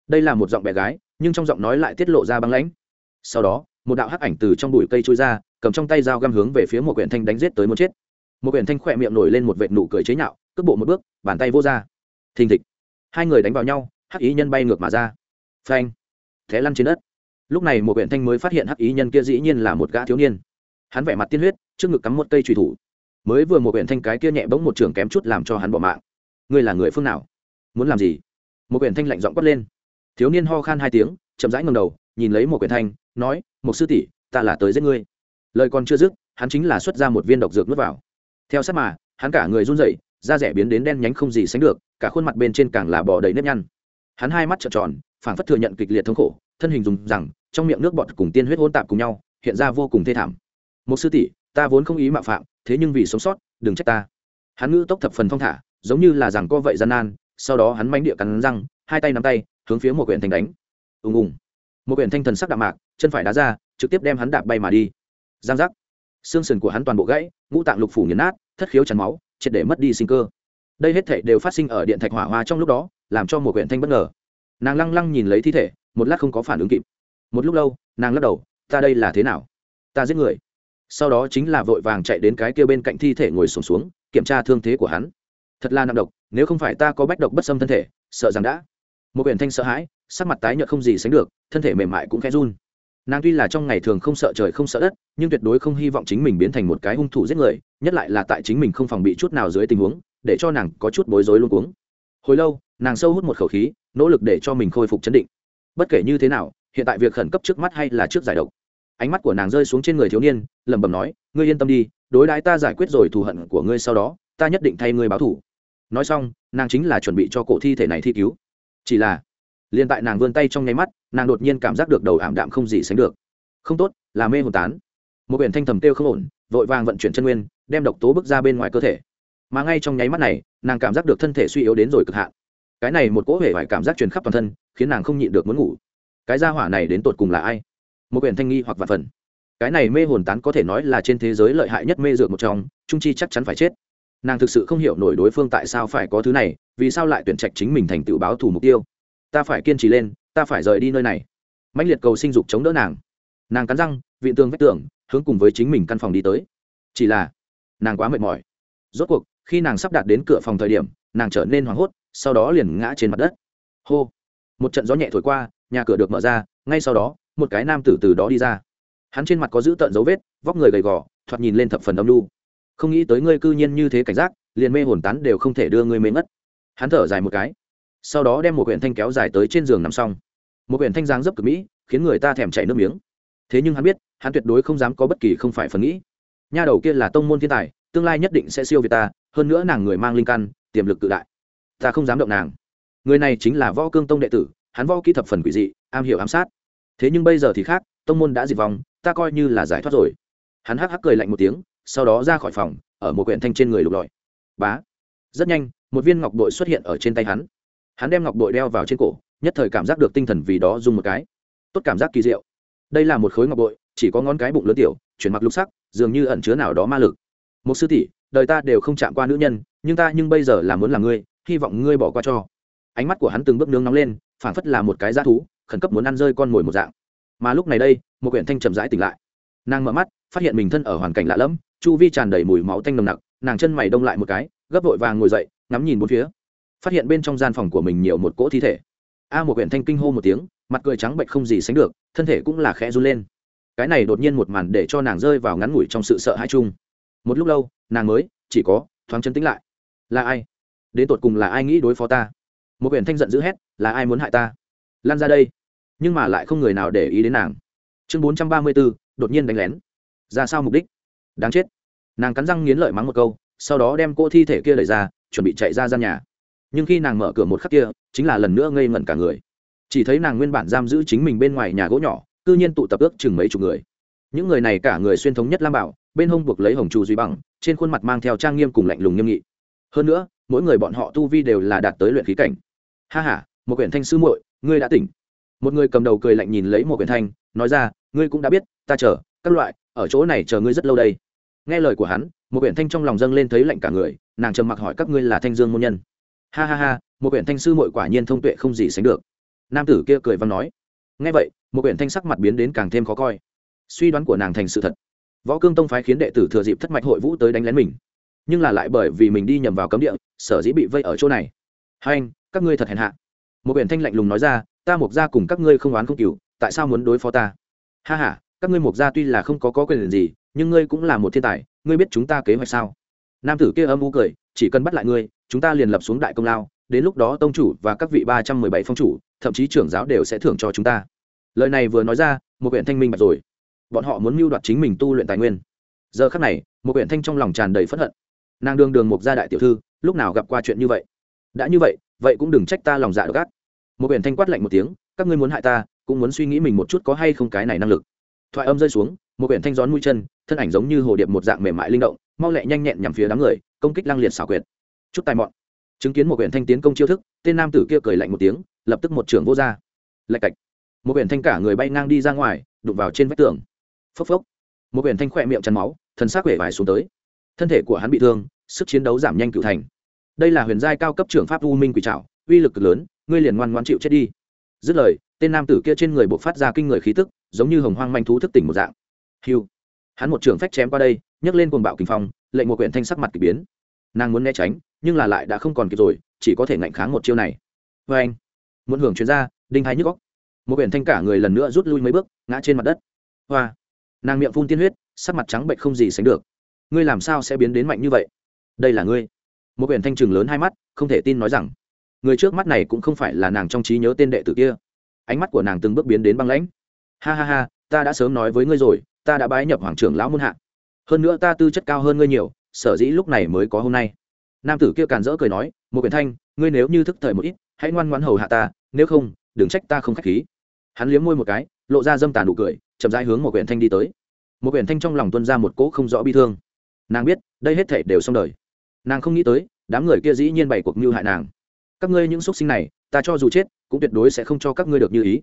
Đây là một giọng bé gái, nhưng trong giọng nói lại tiết lộ ra băng lãnh. Sau đó, một đạo hắc ảnh từ trong bụi cây trôi ra, cầm trong tay dao găm hướng về phía một quyển thanh đánh giết tới một chết. Một quyển thanh khỏe miệng nổi lên một vệt nụ cười chế nhạo, cước bộ một bước, bàn tay vô ra. Thình thịch. Hai người đánh vào nhau, hắc ý nhân bay ngược mà ra. Phanh. Thế lăn trên đất lúc này một huyện thanh mới phát hiện hắc ý nhân kia dĩ nhiên là một gã thiếu niên. Hắn vẻ mặt tiên huyết, trước ngực cắm một cây trùy thủ. Mới vừa một huyện thanh cái kia nhẹ bỗng một trường kém chút làm cho hắn bỏ mạng. Ngươi là người phương nào? Muốn làm gì? Một huyện thanh lạnh giọng quát lên. Thiếu niên ho khan hai tiếng, chậm rãi ngầm đầu, nhìn lấy một huyện thanh, nói một sư tỷ, ta là tới giết ngươi. Lời còn chưa dứt, hắn chính là xuất ra một viên độc dược nuốt vào. Theo sát mà, hắn cả người run rẩy, da rẻ biến đến đen nhánh không gì sánh được, cả khuôn mặt bên trên càng là bò đầy nếp nhăn. Hắn hai mắt trợn tròn, phảng phất thừa nhận kịch liệt thống khổ thân hình dùng rằng, trong miệng nước bọt cùng tiên huyết hỗn tạp cùng nhau, hiện ra vô cùng thê thảm. Một sư tỷ, ta vốn không ý mạo phạm, thế nhưng vì sống sót, đừng trách ta. Hắn ngữ tốc thập phần thong thả, giống như là rằng co vậy gian nan, sau đó hắn mánh địa cắn răng, hai tay nắm tay, hướng phía một quyển thanh đánh. Ùng ùng. Một quyển thanh thần sắc đạm mạc, chân phải đá ra, trực tiếp đem hắn đạp bay mà đi. Giang giác. Xương sườn của hắn toàn bộ gãy, ngũ tạng lục phủ nghiền nát, thất khiếu chắn máu, triệt để mất đi sinh cơ. Đây hết thể đều phát sinh ở điện thạch hỏa hoa trong lúc đó, làm cho một quyển thanh bất ngờ. Nàng lăng lăng nhìn lấy thi thể một lát không có phản ứng kịp. Một lúc lâu nàng lắc đầu ta đây là thế nào? Ta giết người. Sau đó chính là vội vàng chạy đến cái kia bên cạnh thi thể ngồi sùng xuống, xuống kiểm tra thương thế của hắn. Thật là nặng độc nếu không phải ta có bách độc bất xâm thân thể sợ rằng đã. Một quyển thanh sợ hãi sắc mặt tái nhợt không gì sánh được thân thể mềm mại cũng khẽ run. Nàng tuy là trong ngày thường không sợ trời không sợ đất nhưng tuyệt đối không hy vọng chính mình biến thành một cái hung thủ giết người nhất lại là tại chính mình không phòng bị chút nào dưới tình huống để cho nàng có chút bối rối luôn cuống. Hồi lâu nàng sâu hút một khẩu khí nỗ lực để cho mình khôi phục chấn định bất kể như thế nào, hiện tại việc khẩn cấp trước mắt hay là trước giải độc. Ánh mắt của nàng rơi xuống trên người thiếu niên, lẩm bẩm nói, ngươi yên tâm đi, đối đãi ta giải quyết rồi thù hận của ngươi sau đó, ta nhất định thay ngươi báo thù. Nói xong, nàng chính là chuẩn bị cho cổ thi thể này thi cứu. Chỉ là, liền tại nàng vươn tay trong nháy mắt, nàng đột nhiên cảm giác được đầu ảm đạm không gì sánh được. Không tốt, là mê hồn tán. Một biển thanh thầm kêu không ổn, vội vàng vận chuyển chân nguyên, đem độc tố bước ra bên ngoài cơ thể. Mà ngay trong nháy mắt này, nàng cảm giác được thân thể suy yếu đến rồi cực hạn cái này một cỗ hể vải cảm giác truyền khắp toàn thân, khiến nàng không nhịn được muốn ngủ. Cái gia hỏa này đến tột cùng là ai? Một quyển thanh nghi hoặc vạn phần. Cái này mê hồn tán có thể nói là trên thế giới lợi hại nhất mê dược một trong, trung chi chắc chắn phải chết. Nàng thực sự không hiểu nổi đối phương tại sao phải có thứ này, vì sao lại tuyển trạch chính mình thành tựu báo thủ mục tiêu. Ta phải kiên trì lên, ta phải rời đi nơi này. Mạnh liệt cầu sinh dục chống đỡ nàng. Nàng cắn răng vị tường vách tường, hướng cùng với chính mình căn phòng đi tới. Chỉ là, nàng quá mệt mỏi. Rốt cuộc, khi nàng sắp đạt đến cửa phòng thời điểm, nàng trở nên hoảng hốt sau đó liền ngã trên mặt đất. Hô! Một trận gió nhẹ thổi qua, nhà cửa được mở ra, ngay sau đó, một cái nam tử từ đó đi ra. Hắn trên mặt có giữ tợn dấu vết, vóc người gầy gò, thoạt nhìn lên thập phần âm lu không nghĩ tới ngươi cư nhiên như thế cảnh giác, liền mê hồn tán đều không thể đưa ngươi mê ngất. Hắn thở dài một cái. Sau đó đem một quyển thanh kéo dài tới trên giường nằm xong. Một quyển thanh giang dấp cực mỹ, khiến người ta thèm chảy nước miếng. Thế nhưng hắn biết, hắn tuyệt đối không dám có bất kỳ không phải phần nghĩ. Nha đầu kia là tông môn thiên tài, tương lai nhất định sẽ siêu việt ta, hơn nữa nàng người mang linh căn, tiềm lực tự đại ta không dám động nàng. Người này chính là võ cương tông đệ tử, hắn võ kỹ thập phần quỷ dị, am hiểu ám sát. Thế nhưng bây giờ thì khác, tông môn đã diệt vong, ta coi như là giải thoát rồi. Hắn hắc hắc cười lạnh một tiếng, sau đó ra khỏi phòng, ở một quyển thanh trên người lục lọi. Bá. Rất nhanh, một viên ngọc bội xuất hiện ở trên tay hắn. Hắn đem ngọc bội đeo vào trên cổ, nhất thời cảm giác được tinh thần vì đó dùng một cái. Tốt cảm giác kỳ diệu. Đây là một khối ngọc bội, chỉ có ngón cái bụng lớn tiểu, chuyển mặc lục sắc, dường như ẩn chứa nào đó ma lực. Một sư tỷ, đời ta đều không chạm qua nữ nhân, nhưng ta nhưng bây giờ là muốn làm ngươi hy vọng ngươi bỏ qua cho. Ánh mắt của hắn từng bước nướng nóng lên, phảng phất là một cái g thú, khẩn cấp muốn ăn rơi con mồi một dạng. Mà lúc này đây, một quyển thanh chậm rãi tỉnh lại. Nàng mở mắt, phát hiện mình thân ở hoàn cảnh lạ lẫm, chu vi tràn đầy mùi máu tanh nồng nặc, nàng chân mày đông lại một cái, gấp vội vàng ngồi dậy, ngắm nhìn bốn phía. Phát hiện bên trong gian phòng của mình nhiều một cỗ thi thể. A một quyển thanh kinh hô một tiếng, mặt cười trắng bệnh không gì sánh được, thân thể cũng là khẽ run lên. Cái này đột nhiên một màn để cho nàng rơi vào ngắn ngủi trong sự sợ hãi chung. Một lúc lâu, nàng mới, chỉ có, thoáng chân tĩnh lại. Là ai? Đến tột cùng là ai nghĩ đối phó ta? Một quyển thanh giận dữ hét, là ai muốn hại ta? Lan ra đây. Nhưng mà lại không người nào để ý đến nàng. Chương bốn trăm ba mươi b ố đột nhiên đánh lén. Ra sao mục đích? Đáng chết. Nàng cắn răng nghiến lợi mắng một câu, sau đó đem cô thi thể kia đẩy ra, chuẩn bị chạy ra gian nhà. Nhưng khi nàng mở cửa một khắc kia, chính là lần nữa ngây ngẩn cả người. Chỉ thấy nàng nguyên bản giam giữ chính mình bên ngoài nhà gỗ nhỏ, cư nhiên tụ tập ước chừng mấy chục người. Những người này cả người xuyên thống nhất lam bảo, bên hông buộc lấy hồng trù duy bằng, trên khuôn mặt mang theo trang nghiêm cùng lạnh lùng nghiêm nghị hơn nữa, mỗi người bọn họ tu vi đều là đạt tới luyện khí cảnh. Ha h a một quyển thanh sư muội, ngươi đã tỉnh. Một người cầm đầu cười lạnh nhìn lấy một quyển thanh, nói ra, ngươi cũng đã biết, ta chờ, các loại, ở chỗ này chờ ngươi rất lâu đây. Nghe lời của hắn, một quyển thanh trong lòng dâng lên thấy lạnh cả người, nàng trầm mặc hỏi các ngươi là thanh dương môn nhân. Ha ha ha, một quyển thanh sư muội quả nhiên thông tuệ không gì sánh được. Nam tử kia cười văn nói. Nghe vậy, một quyển thanh sắc mặt biến đến càng thêm khó coi. Suy đoán của nàng thành sự thật. Võ cương tông phái khiến đệ tử thừa dịp thất mạch hội vũ tới đánh lén mình nhưng là lại bởi vì mình đi nhầm vào cấm địa, sở dĩ bị vây ở chỗ này. Hai anh, các ngươi thật hèn hạ. Một biển thanh lạnh lùng nói ra, ta mục gia cùng các ngươi không oán không cừu, tại sao muốn đối phó ta? Ha ha, các ngươi mục gia tuy là không có có quyền gì, nhưng ngươi cũng là một thiên tài, ngươi biết chúng ta kế hoạch sao? Nam tử kia âm u cười, chỉ cần bắt lại ngươi, chúng ta liền lập xuống đại công lao, đến lúc đó tông chủ và các vị ba trăm mười bảy phong chủ, thậm chí trưởng giáo đều sẽ thưởng cho chúng ta. Lời này vừa nói ra, một huyện thanh minh bạch rồi. Bọn họ muốn mưu đoạt chính mình tu luyện tài nguyên. Giờ khắc này, một huyện thanh trong lòng tràn đầy phẫn hận nàng đương đường một gia đại tiểu thư, lúc nào gặp qua chuyện như vậy? Đã như vậy vậy cũng đừng trách ta lòng dạ gắt một biển thanh quát lạnh một tiếng, các ngươi muốn hại ta, cũng muốn suy nghĩ mình một chút có hay không cái này năng lực. Thoại âm rơi xuống một huyện thanh gión mũi chân, thân ảnh giống như hồ điệp một dạng mềm mại linh động, mau lẹ nhanh nhẹn nhằm phía đám người, công kích lăng liệt xảo quyệt. Chút tài mọn. Chứng kiến một huyện thanh tiến công chiêu thức, tên nam tử kia cười lạnh một tiếng, lập tức một trưởng vô ra. Lạch cạch. Một huyện thanh cả người bay ngang đi ra ngoài, đụng vào trên vách tường. Phốc phốc. Một huyện thanh khỏe miệng chắn máu thân xác quể vải xuống tới. Thân thể của hắn bị thương sức chiến đấu giảm nhanh cựu thành. Đây là huyền giai cao cấp trưởng pháp u minh quỷ trảo, uy lực cực lớn, ngươi liền ngoan ngoan chịu chết đi. Dứt lời, tên nam tử kia trên người buộc phát ra kinh người khí tức, giống như hồng hoang manh thú thức tỉnh một dạng. Hiu hắn một trưởng phách chém qua đây, nhấc lên cuồng bạo kinh phong, lệnh một quyển thanh sắc mặt k ỳ biến. Nàng muốn né tránh, nhưng là lại đã không còn kịp rồi, chỉ có thể ngạnh kháng một chiêu này. Vê anh muốn hưởng chuyên gia, đinh hai nhức góc một quyển thanh cả người lần nữa rút lui mấy bước, ngã trên mặt đất. Hoa. Nàng miệng phun tiên huyết, sắc mặt trắng bệnh không gì sánh được. Ngươi làm sao sẽ biến đến mạnh như vậy? Đây là ngươi một quyển thanh trừng lớn hai mắt không thể tin nói rằng người trước mắt này cũng không phải là nàng trong trí nhớ tên đệ tử kia ánh mắt của nàng từng bước biến đến băng lãnh ha ha ha ta đã sớm nói với ngươi rồi ta đã bái nhập hoàng trưởng lão muôn hạ hơn nữa ta tư chất cao hơn ngươi nhiều sở dĩ lúc này mới có hôm nay nam tử kia càn rỡ cười nói một quyển thanh ngươi nếu như thức thời một ít hãy ngoan ngoãn hầu hạ ta nếu không đừng trách ta không k h á c h khí hắn liếm môi một cái lộ ra dâm tàn nụ cười chậm rãi hướng một quyển thanh đi tới một quyển thanh trong lòng tuân ra một cỗ không rõ bi thương nàng biết đây hết thể đều xong đời nàng không nghĩ tới, đám người kia dĩ nhiên bày cuộc mưu hại nàng. Các ngươi những xúc sinh này, ta cho dù chết, cũng tuyệt đối sẽ không cho các ngươi được như ý.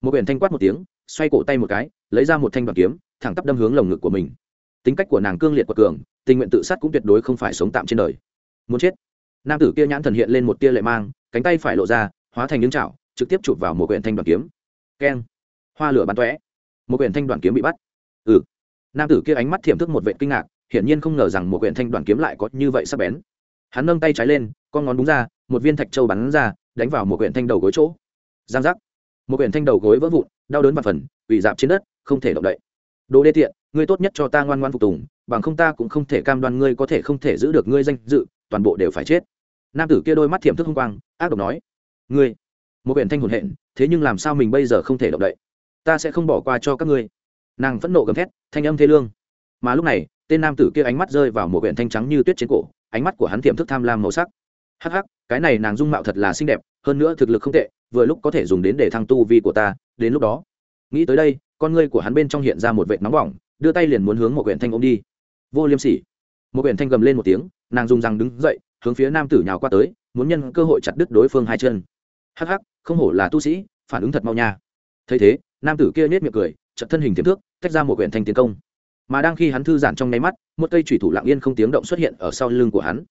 Một biển thanh quát một tiếng, xoay cổ tay một cái, lấy ra một thanh bằng kiếm, thẳng tắp đâm hướng lồng ngực của mình. Tính cách của nàng cương liệt quật cường, tình nguyện tự sát cũng tuyệt đối không phải sống tạm trên đời. Muốn chết. Nam tử kia nhãn thần hiện lên một tia lệ mang, cánh tay phải lộ ra, hóa thành những chảo, trực tiếp chụp vào một quyển thanh đoàn kiếm. Keng. Hoa lửa bắn tóe. Một quyển thanh đoàn kiếm bị bắt. Ừ. Nam tử kia ánh mắt thiểm thức một vệ kinh ngạc hiển nhiên không ngờ rằng một quyển thanh đoàn kiếm lại có như vậy sắc bén. Hắn nâng tay trái lên, con ngón đúng ra, một viên thạch châu bắn ra, đánh vào một quyển thanh đầu gối chỗ. Giang giác. Một quyển thanh đầu gối vỡ vụn, đau đớn và phần ủy dạp trên đất, không thể động đậy. Đồ đê tiện, ngươi tốt nhất cho ta ngoan ngoan phục tùng, bằng không ta cũng không thể cam đoan ngươi có thể không thể giữ được ngươi danh dự, toàn bộ đều phải chết. Nam tử kia đôi mắt thiểm thức hung quang, ác độc nói, ngươi, một quyển thanh hồn hện, thế nhưng làm sao mình bây giờ không thể động đậy? Ta sẽ không bỏ qua cho các ngươi. Nàng phẫn nộ gầm thét, thanh âm thê lương. Mà lúc này tên nam tử kia ánh mắt rơi vào một quyển thanh trắng như tuyết trên cổ, ánh mắt của hắn tiềm thức tham lam màu sắc. Hắc hắc, cái này nàng dung mạo thật là xinh đẹp, hơn nữa thực lực không tệ, vừa lúc có thể dùng đến để thăng tu vi của ta, đến lúc đó. Nghĩ tới đây, con ngươi của hắn bên trong hiện ra một vệt nóng bỏng, đưa tay liền muốn hướng một quyển thanh ôm đi. Vô liêm sỉ. Một quyển thanh gầm lên một tiếng, nàng dùng răng đứng dậy, hướng phía nam tử nhào qua tới, muốn nhân cơ hội chặt đứt đối phương hai chân. Hắc hắc, không hổ là tu sĩ, phản ứng thật mau nha. Thấy thế, nam tử kia nết miệng cười chật thân hình tiềm thước tách ra một quyển thanh tiến công mà đang khi hắn thư giãn trong nháy mắt một cây thủy thủ lặng yên không tiếng động xuất hiện ở sau lưng của hắn.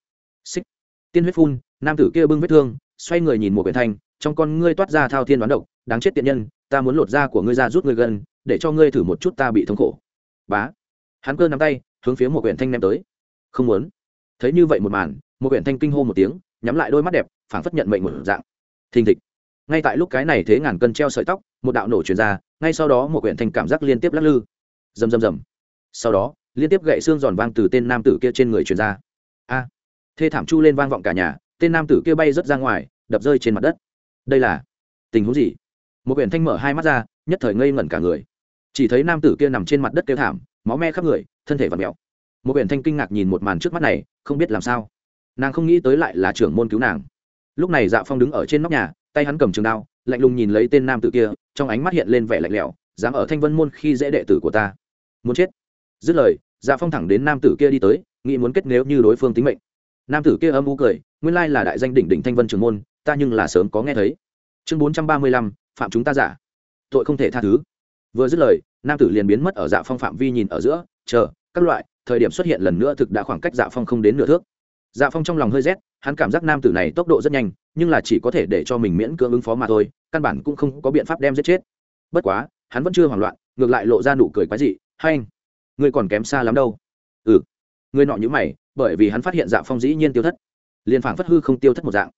Xích. Tiên huyết phun nam tử kia bưng vết thương xoay người nhìn một quyển thanh trong con ngươi toát ra thao thiên đoán độc đáng chết tiện nhân ta muốn lột da của ngươi ra rút ngươi gần, để cho ngươi thử một chút ta bị thống khổ. Bá. Hắn cơ nắm tay hướng phía một quyển thanh ném tới. Không muốn. Thấy như vậy một màn một quyển thanh kinh hô một tiếng nhắm lại đôi mắt đẹp phảng phất nhận mệnh một dạng. Thình thịch. Ngay tại lúc cái này thế ngàn cân treo sợi tóc một đạo nổ truyền ra ngay sau đó một quyển thanh cảm giác liên tiếp lắc lư. Rầm rầm rầm sau đó, liên tiếp gậy xương giòn vang từ tên nam tử kia trên người truyền ra. A! Thê thảm chu lên vang vọng cả nhà, tên nam tử kia bay rớt ra ngoài, đập rơi trên mặt đất. Đây là tình huống gì? Một quyển thanh mở hai mắt ra, nhất thời ngây ngẩn cả người. Chỉ thấy nam tử kia nằm trên mặt đất kêu thảm, máu me khắp người, thân thể và mẹo một quyển thanh kinh ngạc nhìn một màn trước mắt này, không biết làm sao. Nàng không nghĩ tới lại là trưởng môn cứu nàng. Lúc này dạ phong đứng ở trên nóc nhà, tay hắn cầm trường đao, lạnh lùng nhìn lấy tên nam tử kia, trong ánh mắt hiện lên vẻ lạnh lẽo, dám ở thanh vân môn khi dễ đệ tử của ta. Muốn chết dứt lời dạ phong thẳng đến nam tử kia đi tới, nghĩ muốn kết nếu như đối phương tính mệnh. Nam tử kia âm u cười, nguyên lai là đại danh đỉnh đỉnh thanh vân trường môn, ta nhưng là sớm có nghe thấy. Chương bốn trăm ba mươi lăm, phạm chúng ta giả. Tội không thể tha thứ. Vừa dứt lời, nam tử liền biến mất ở dạ phong phạm vi nhìn ở giữa, chờ, các loại, thời điểm xuất hiện lần nữa thực đã khoảng cách dạ phong không đến nửa thước. Dạ phong trong lòng hơi rét, hắn cảm giác nam tử này tốc độ rất nhanh, nhưng là chỉ có thể để cho mình miễn cưỡng ứng phó mà thôi, căn bản cũng không có biện pháp đem giết chết. Bất quá, hắn vẫn chưa hoảng loạn, ngược lại lộ ra nụ cười quái dị hay anh ngươi còn kém xa lắm đâu. Ừ. Người nọ nhữ mày, bởi vì hắn phát hiện dạ phong dĩ nhiên tiêu thất. Liền phảng phất hư không tiêu thất một dạng.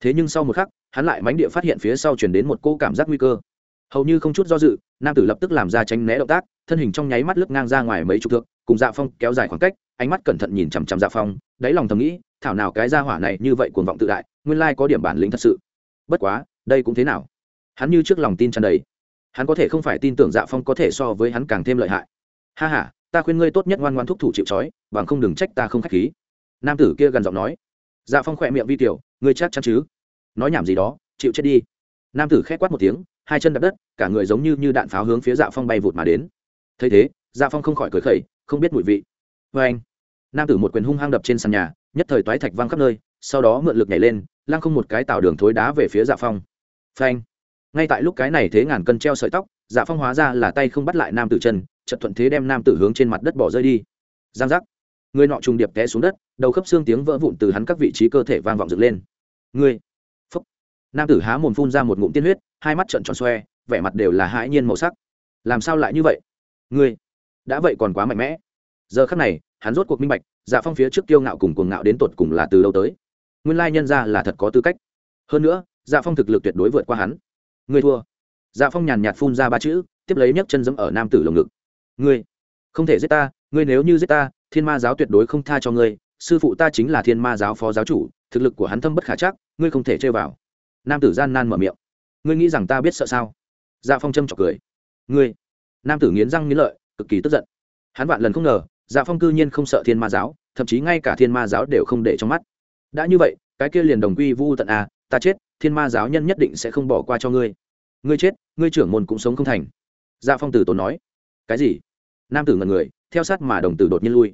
Thế nhưng sau một khắc, hắn lại mánh địa phát hiện phía sau chuyển đến một cô cảm giác nguy cơ. Hầu như không chút do dự, nam tử lập tức làm ra tránh né động tác, thân hình trong nháy mắt lướt ngang ra ngoài mấy chục thước, cùng dạ phong kéo dài khoảng cách, ánh mắt cẩn thận nhìn chằm chằm dạ phong, đáy lòng thầm nghĩ, thảo nào cái gia hỏa này như vậy cuồng vọng tự đại, nguyên lai có điểm bản lĩnh thật sự. Bất quá, đây cũng thế nào? Hắn như trước lòng tin tràn đầy. Hắn có thể không phải tin tưởng dạ phong có thể so với hắn càng thêm lợi hại. Ha h a ta khuyên ngươi tốt nhất ngoan ngoan thúc thủ chịu trói bằng không đừng trách ta không k h á c h khí. Nam tử kia gần giọng nói. Dạ phong khỏe miệng vi tiểu ngươi chắc chắn chứ? Nói nhảm gì đó chịu chết đi. Nam tử k h é quát một tiếng hai chân đập đất cả người giống như, như đạn pháo hướng phía dạ phong bay vụt mà đến. Thấy thế dạ phong không khỏi cười khẩy không biết mùi vị. Vê anh. Nam tử một quyền hung hăng đập trên sàn nhà nhất thời toái thạch văng khắp nơi sau đó mượn lực nhảy lên lăng không một cái tạo đường thối đá về phía dạ phong. Phanh. Ngay tại lúc cái này thế ngàn cân treo sợi tóc dạ phong hóa ra là tay không bắt lại nam tử chân chật thuận thế đem nam tử hướng trên mặt đất bỏ rơi đi. Giang giác. Người nọ trùng điệp té xuống đất, đầu khớp xương tiếng vỡ vụn từ hắn các vị trí cơ thể vang vọng dựng lên. Người phúc. Nam tử há mồm phun ra một ngụm tiên huyết, hai mắt trợn tròn xoe, vẻ mặt đều là hãi nhiên màu sắc. Làm sao lại như vậy? Người đã vậy còn quá mạnh mẽ. Giờ khắc này, hắn rốt cuộc minh bạch dạ phong phía trước kiêu ngạo cùng cuồng ngạo đến tột cùng là từ đâu tới. Nguyên lai nhân ra là thật có tư cách. Hơn nữa dạ phong thực lực tuyệt đối vượt qua hắn. Người thua. Dạ phong nhàn nhạt phun ra ba chữ, tiếp lấy nhấc chân dẫm ở nam tử lồng ngực ngươi không thể giết ta, ngươi nếu như giết ta, thiên ma giáo tuyệt đối không tha cho ngươi, sư phụ ta chính là thiên ma giáo phó giáo chủ, thực lực của hắn thâm bất khả chắc, ngươi không thể chơi vào. Nam tử gian nan mở miệng. Ngươi nghĩ rằng ta biết sợ sao? Dạ phong châm trọc cười. Ngươi. Nam tử nghiến răng nghiến lợi, cực kỳ tức giận. Hắn vạn lần không ngờ dạ phong cư nhiên không sợ thiên ma giáo, thậm chí ngay cả thiên ma giáo đều không để trong mắt. Đã như vậy, cái kia liền đồng quy vu tận à ta chết, thiên ma giáo nhân nhất định sẽ không bỏ qua cho ngươi. Ngươi chết, ngươi trưởng môn cũng sống không thành. Dạ phong tử tốn nói cái gì? Nam tử ngần người, theo sát mà đồng tử đột nhiên lui.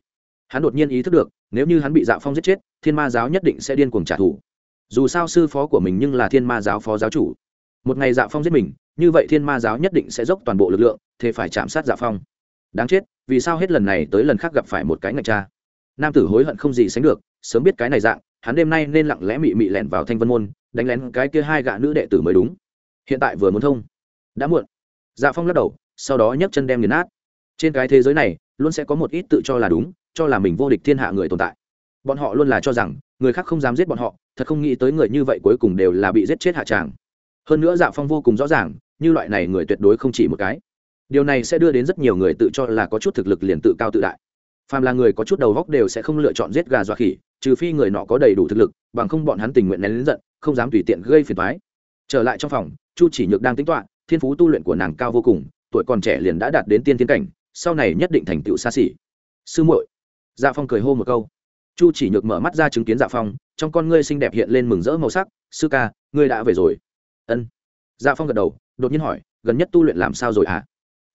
Hắn đột nhiên ý thức được, nếu như hắn bị dạ phong giết chết, thiên ma giáo nhất định sẽ điên cuồng trả thù. Dù sao sư phó của mình nhưng là thiên ma giáo phó giáo chủ. Một ngày dạ phong giết mình, như vậy thiên ma giáo nhất định sẽ dốc toàn bộ lực lượng, thế phải chạm sát dạ phong. Đáng chết, vì sao hết lần này tới lần khác gặp phải một cái ngạch cha? Nam tử hối hận không gì sánh được, sớm biết cái này dạng, hắn đêm nay nên lặng lẽ mị mị lẻn vào thanh vân môn, đánh lén cái kia hai gã nữ đệ tử mới đúng. Hiện tại vừa muốn thông. Đã muộn. Dạ phong lắc đầu sau đó nhấc chân đem nghiền nát. Trên cái thế giới này, luôn sẽ có một ít tự cho là đúng, cho là mình vô địch thiên hạ người tồn tại. Bọn họ luôn là cho rằng, người khác không dám giết bọn họ, thật không nghĩ tới người như vậy cuối cùng đều là bị giết chết hạ tràng. Hơn nữa dạ phong vô cùng rõ ràng, như loại này người tuyệt đối không chỉ một cái. Điều này sẽ đưa đến rất nhiều người tự cho là có chút thực lực liền tự cao tự đại. Phàm là người có chút đầu góc đều sẽ không lựa chọn giết gà dọa khỉ, trừ phi người nọ có đầy đủ thực lực, bằng không bọn hắn tình nguyện nén lính giận, không dám tùy tiện gây phiền thoái trở lại trong phòng, chu chỉ nhược đang tính toạ thiên phú tu luyện của nàng cao vô cùng tuổi còn trẻ liền đã đạt đến tiên tiến cảnh, sau này nhất định thành tựu xa xỉ. Sư muội dạ phong cười hô một câu. Chu chỉ nhược mở mắt ra chứng kiến dạ phong, trong con ngươi xinh đẹp hiện lên mừng rỡ màu sắc. Sư ca, ngươi đã về rồi. Ân. Dạ phong gật đầu, đột nhiên hỏi, gần nhất tu luyện làm sao rồi hả? À?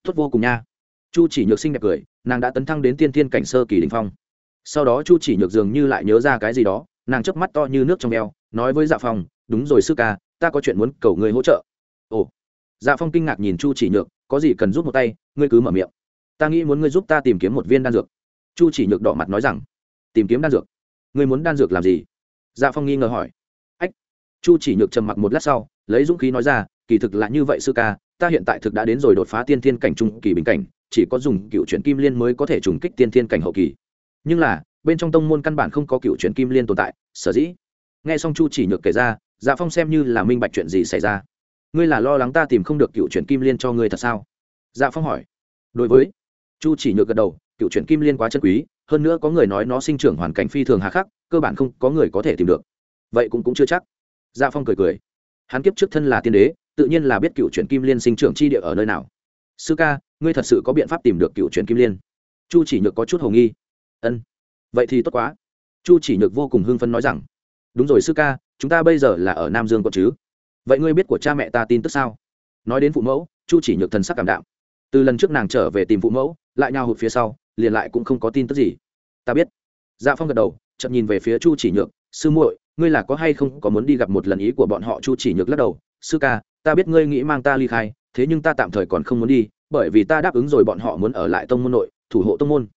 tốt vô cùng nha. Chu chỉ nhược xinh đẹp cười, nàng đã tấn thăng đến tiên thiên cảnh sơ kỳ đình phong. Sau đó chu chỉ nhược dường như lại nhớ ra cái gì đó, nàng chớp mắt to như nước trong eo, nói với dạ phong, đúng rồi sư ca, ta có chuyện muốn cầu người hỗ trợ. Ồ. Dạ phong kinh ngạc nhìn chu chỉ nhược có gì cần giúp một tay, ngươi cứ mở miệng. Ta nghĩ muốn ngươi giúp ta tìm kiếm một viên đan dược. Chu chỉ nhược đỏ mặt nói rằng, tìm kiếm đan dược? Ngươi muốn đan dược làm gì? Dạ phong nghi ngờ hỏi. Ách. Chu chỉ nhược trầm mặc một lát sau, lấy dũng khí nói ra, kỳ thực là như vậy sư ca, ta hiện tại thực đã đến rồi đột phá tiên thiên cảnh trung kỳ bình cảnh, chỉ có dùng cựu chuyển kim liên mới có thể trùng kích tiên thiên cảnh hậu kỳ. Nhưng là, bên trong tông môn căn bản không có cựu chuyển kim liên tồn tại, sở dĩ. Nghe xong chu chỉ nhược kể ra dạ phong xem như là minh bạch chuyện gì xảy ra ngươi là lo lắng ta tìm không được cựu chuyển kim liên cho ngươi thật sao? Dạ phong hỏi. Đối với. Chu chỉ nhược gật đầu, cựu chuyển kim liên quá chân quý, hơn nữa có người nói nó sinh trưởng hoàn cảnh phi thường hà khắc, cơ bản không có người có thể tìm được. Vậy cũng cũng chưa chắc. Dạ phong cười cười. Hắn kiếp trước thân là tiên đế, tự nhiên là biết cựu chuyển kim liên sinh trưởng chi địa ở nơi nào. Sư ca, ngươi thật sự có biện pháp tìm được cựu chuyển kim liên? Chu chỉ nhược có chút h nghi. Ân. Vậy thì tốt quá. Chu chỉ nhược vô cùng hưng phấn nói rằng. Đúng rồi sư ca, chúng ta bây giờ là ở nam dương quận chứ? Vậy ngươi biết của cha mẹ ta tin tức sao? Nói đến phụ mẫu, chu chỉ nhược thần sắc cảm đạm. Từ lần trước nàng trở về tìm phụ mẫu, lại nhào hụt phía sau, liền lại cũng không có tin tức gì. Ta biết. Dạ phong gật đầu, chậm nhìn về phía chu chỉ nhược, sư muội, ngươi là có hay không có muốn đi gặp một lần ý của bọn họ? Chu chỉ nhược lắc đầu, sư ca, ta biết ngươi nghĩ mang ta ly khai, thế nhưng ta tạm thời còn không muốn đi, bởi vì ta đáp ứng rồi bọn họ muốn ở lại tông môn nội, thủ hộ tông môn.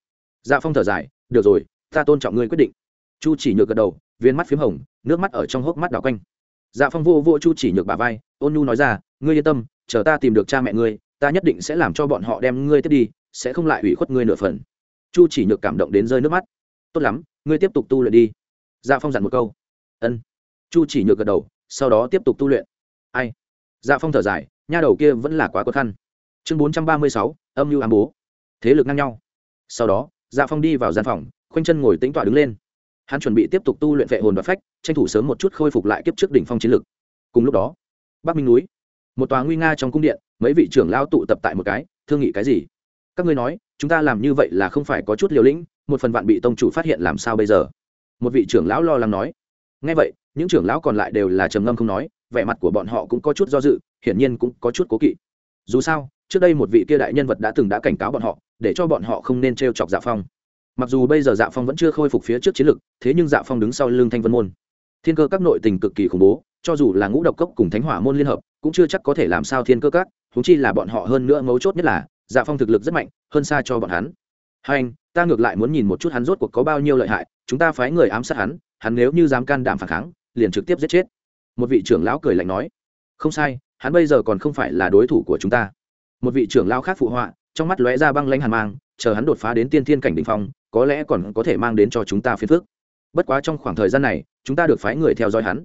Dạ phong thở dài, được rồi, ta tôn trọng ngươi quyết định. Chu chỉ nhược gật đầu, viên mắt p h í m hồng, nước mắt ở trong hốc mắt đỏ quanh dạ phong vô vô chu chỉ nhược bà vai, ôn nhu nói ra, ngươi yên tâm, chờ ta tìm được cha mẹ ngươi, ta nhất định sẽ làm cho bọn họ đem ngươi tiếp đi, sẽ không lại ủy khuất ngươi nửa phần. Chu chỉ nhược cảm động đến rơi nước mắt. Tốt lắm, ngươi tiếp tục tu luyện đi. Dạ phong dặn một câu. Ân. Chu chỉ nhược gật đầu, sau đó tiếp tục tu luyện. Ai? Dạ phong thở dài, nha đầu kia vẫn là quá khó khăn. Chương bốn trăm ba mươi sáu, âm mưu ám bố. Thế lực ngang nhau. Sau đó dạ phong đi vào gian phòng, khoanh chân ngồi tính tọa đứng lên hắn chuẩn bị tiếp tục tu luyện vệ hồn và phách, tranh thủ sớm một chút khôi phục lại kiếp trước đỉnh phong chiến lực. Cùng lúc đó, bắc minh núi, một tòa nguy nga trong cung điện, mấy vị trưởng lao tụ tập tại một cái, thương nghị cái gì? Các ngươi nói, chúng ta làm như vậy là không phải có chút liều lĩnh, một phần vạn bị tông chủ phát hiện làm sao bây giờ? Một vị trưởng lão lo lắng nói. Ngay vậy, những trưởng lão còn lại đều là trầm ngâm không nói, vẻ mặt của bọn họ cũng có chút do dự, hiển nhiên cũng có chút cố kỵ. Dù sao, trước đây một vị kia đại nhân vật đã từng đã cảnh cáo bọn họ, để cho bọn họ không nên t r e o chọc dạ phong mặc dù bây giờ dạ phong vẫn chưa khôi phục phía trước chiến lực, thế nhưng dạ phong đứng sau Lương thanh vân môn. Thiên cơ các nội tình cực kỳ khủng bố, cho dù là ngũ độc cốc cùng thánh hỏa môn liên hợp, cũng chưa chắc có thể làm sao thiên cơ các thúng chi là bọn họ hơn nữa mấu chốt nhất là dạ phong thực lực rất mạnh, hơn xa cho bọn hắn. Hai anh, ta ngược lại muốn nhìn một chút hắn rốt cuộc có bao nhiêu lợi hại, chúng ta phái người ám sát hắn hắn nếu như dám can đảm phản kháng, liền trực tiếp giết chết. Một vị trưởng lão cười lạnh nói. Không sai, hắn bây giờ còn không phải là đối thủ của chúng ta. Một vị trưởng lão khác phụ họa, trong mắt lóe ra băng lanh hàn mang, chờ hắn đột phá đến tiên thiên cảnh đ ỉ n h phong có lẽ còn có thể mang đến cho chúng ta phiền phức. bất quá trong khoảng thời gian này, chúng ta được phái người theo dõi hắn.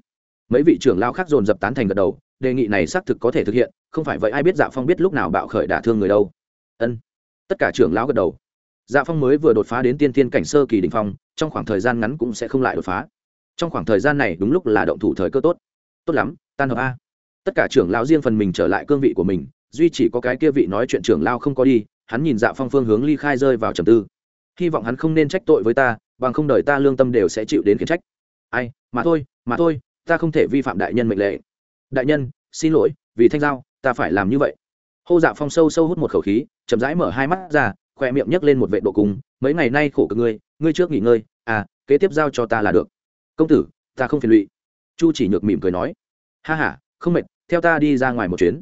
Mấy vị trưởng lão khác dồn dập tán thành gật đầu, đề nghị này xác thực có thể thực hiện, không phải vậy ai biết dạ phong biết lúc nào bạo khởi đả thương người đâu. Ân. Tất cả trưởng lão gật đầu. Dạ phong mới vừa đột phá đến tiên tiên cảnh sơ kỳ đỉnh phong, trong khoảng thời gian ngắn cũng sẽ không lại đột phá. Trong khoảng thời gian này đúng lúc là động thủ thời cơ tốt. Tốt lắm, tan hợp a. Tất cả trưởng lão riêng phần mình trở lại cương vị của mình, duy chỉ có cái kia vị nói chuyện trưởng lao không có đi, hắn nhìn dạ phong phương hướng ly khai rơi vào trầm tư hy vọng hắn không nên trách tội với ta, bằng không đời ta lương tâm đều sẽ chịu đến khiển trách. Ai, mà thôi mà thôi, ta không thể vi phạm đại nhân mệnh lệ. Đại nhân, xin lỗi, vì thanh giao, ta phải làm như vậy. Hô dạ phong sâu sâu hút một khẩu khí, chậm rãi mở hai mắt ra, khoe miệng nhấc lên một vệ độ cùng, mấy ngày nay khổ cực ngươi ngươi trước nghỉ ngơi à kế tiếp giao cho ta là được. Công tử, ta không phiền lụy. Chu chỉ nhược mỉm cười nói. Ha h a không mệt, theo ta đi ra ngoài một chuyến.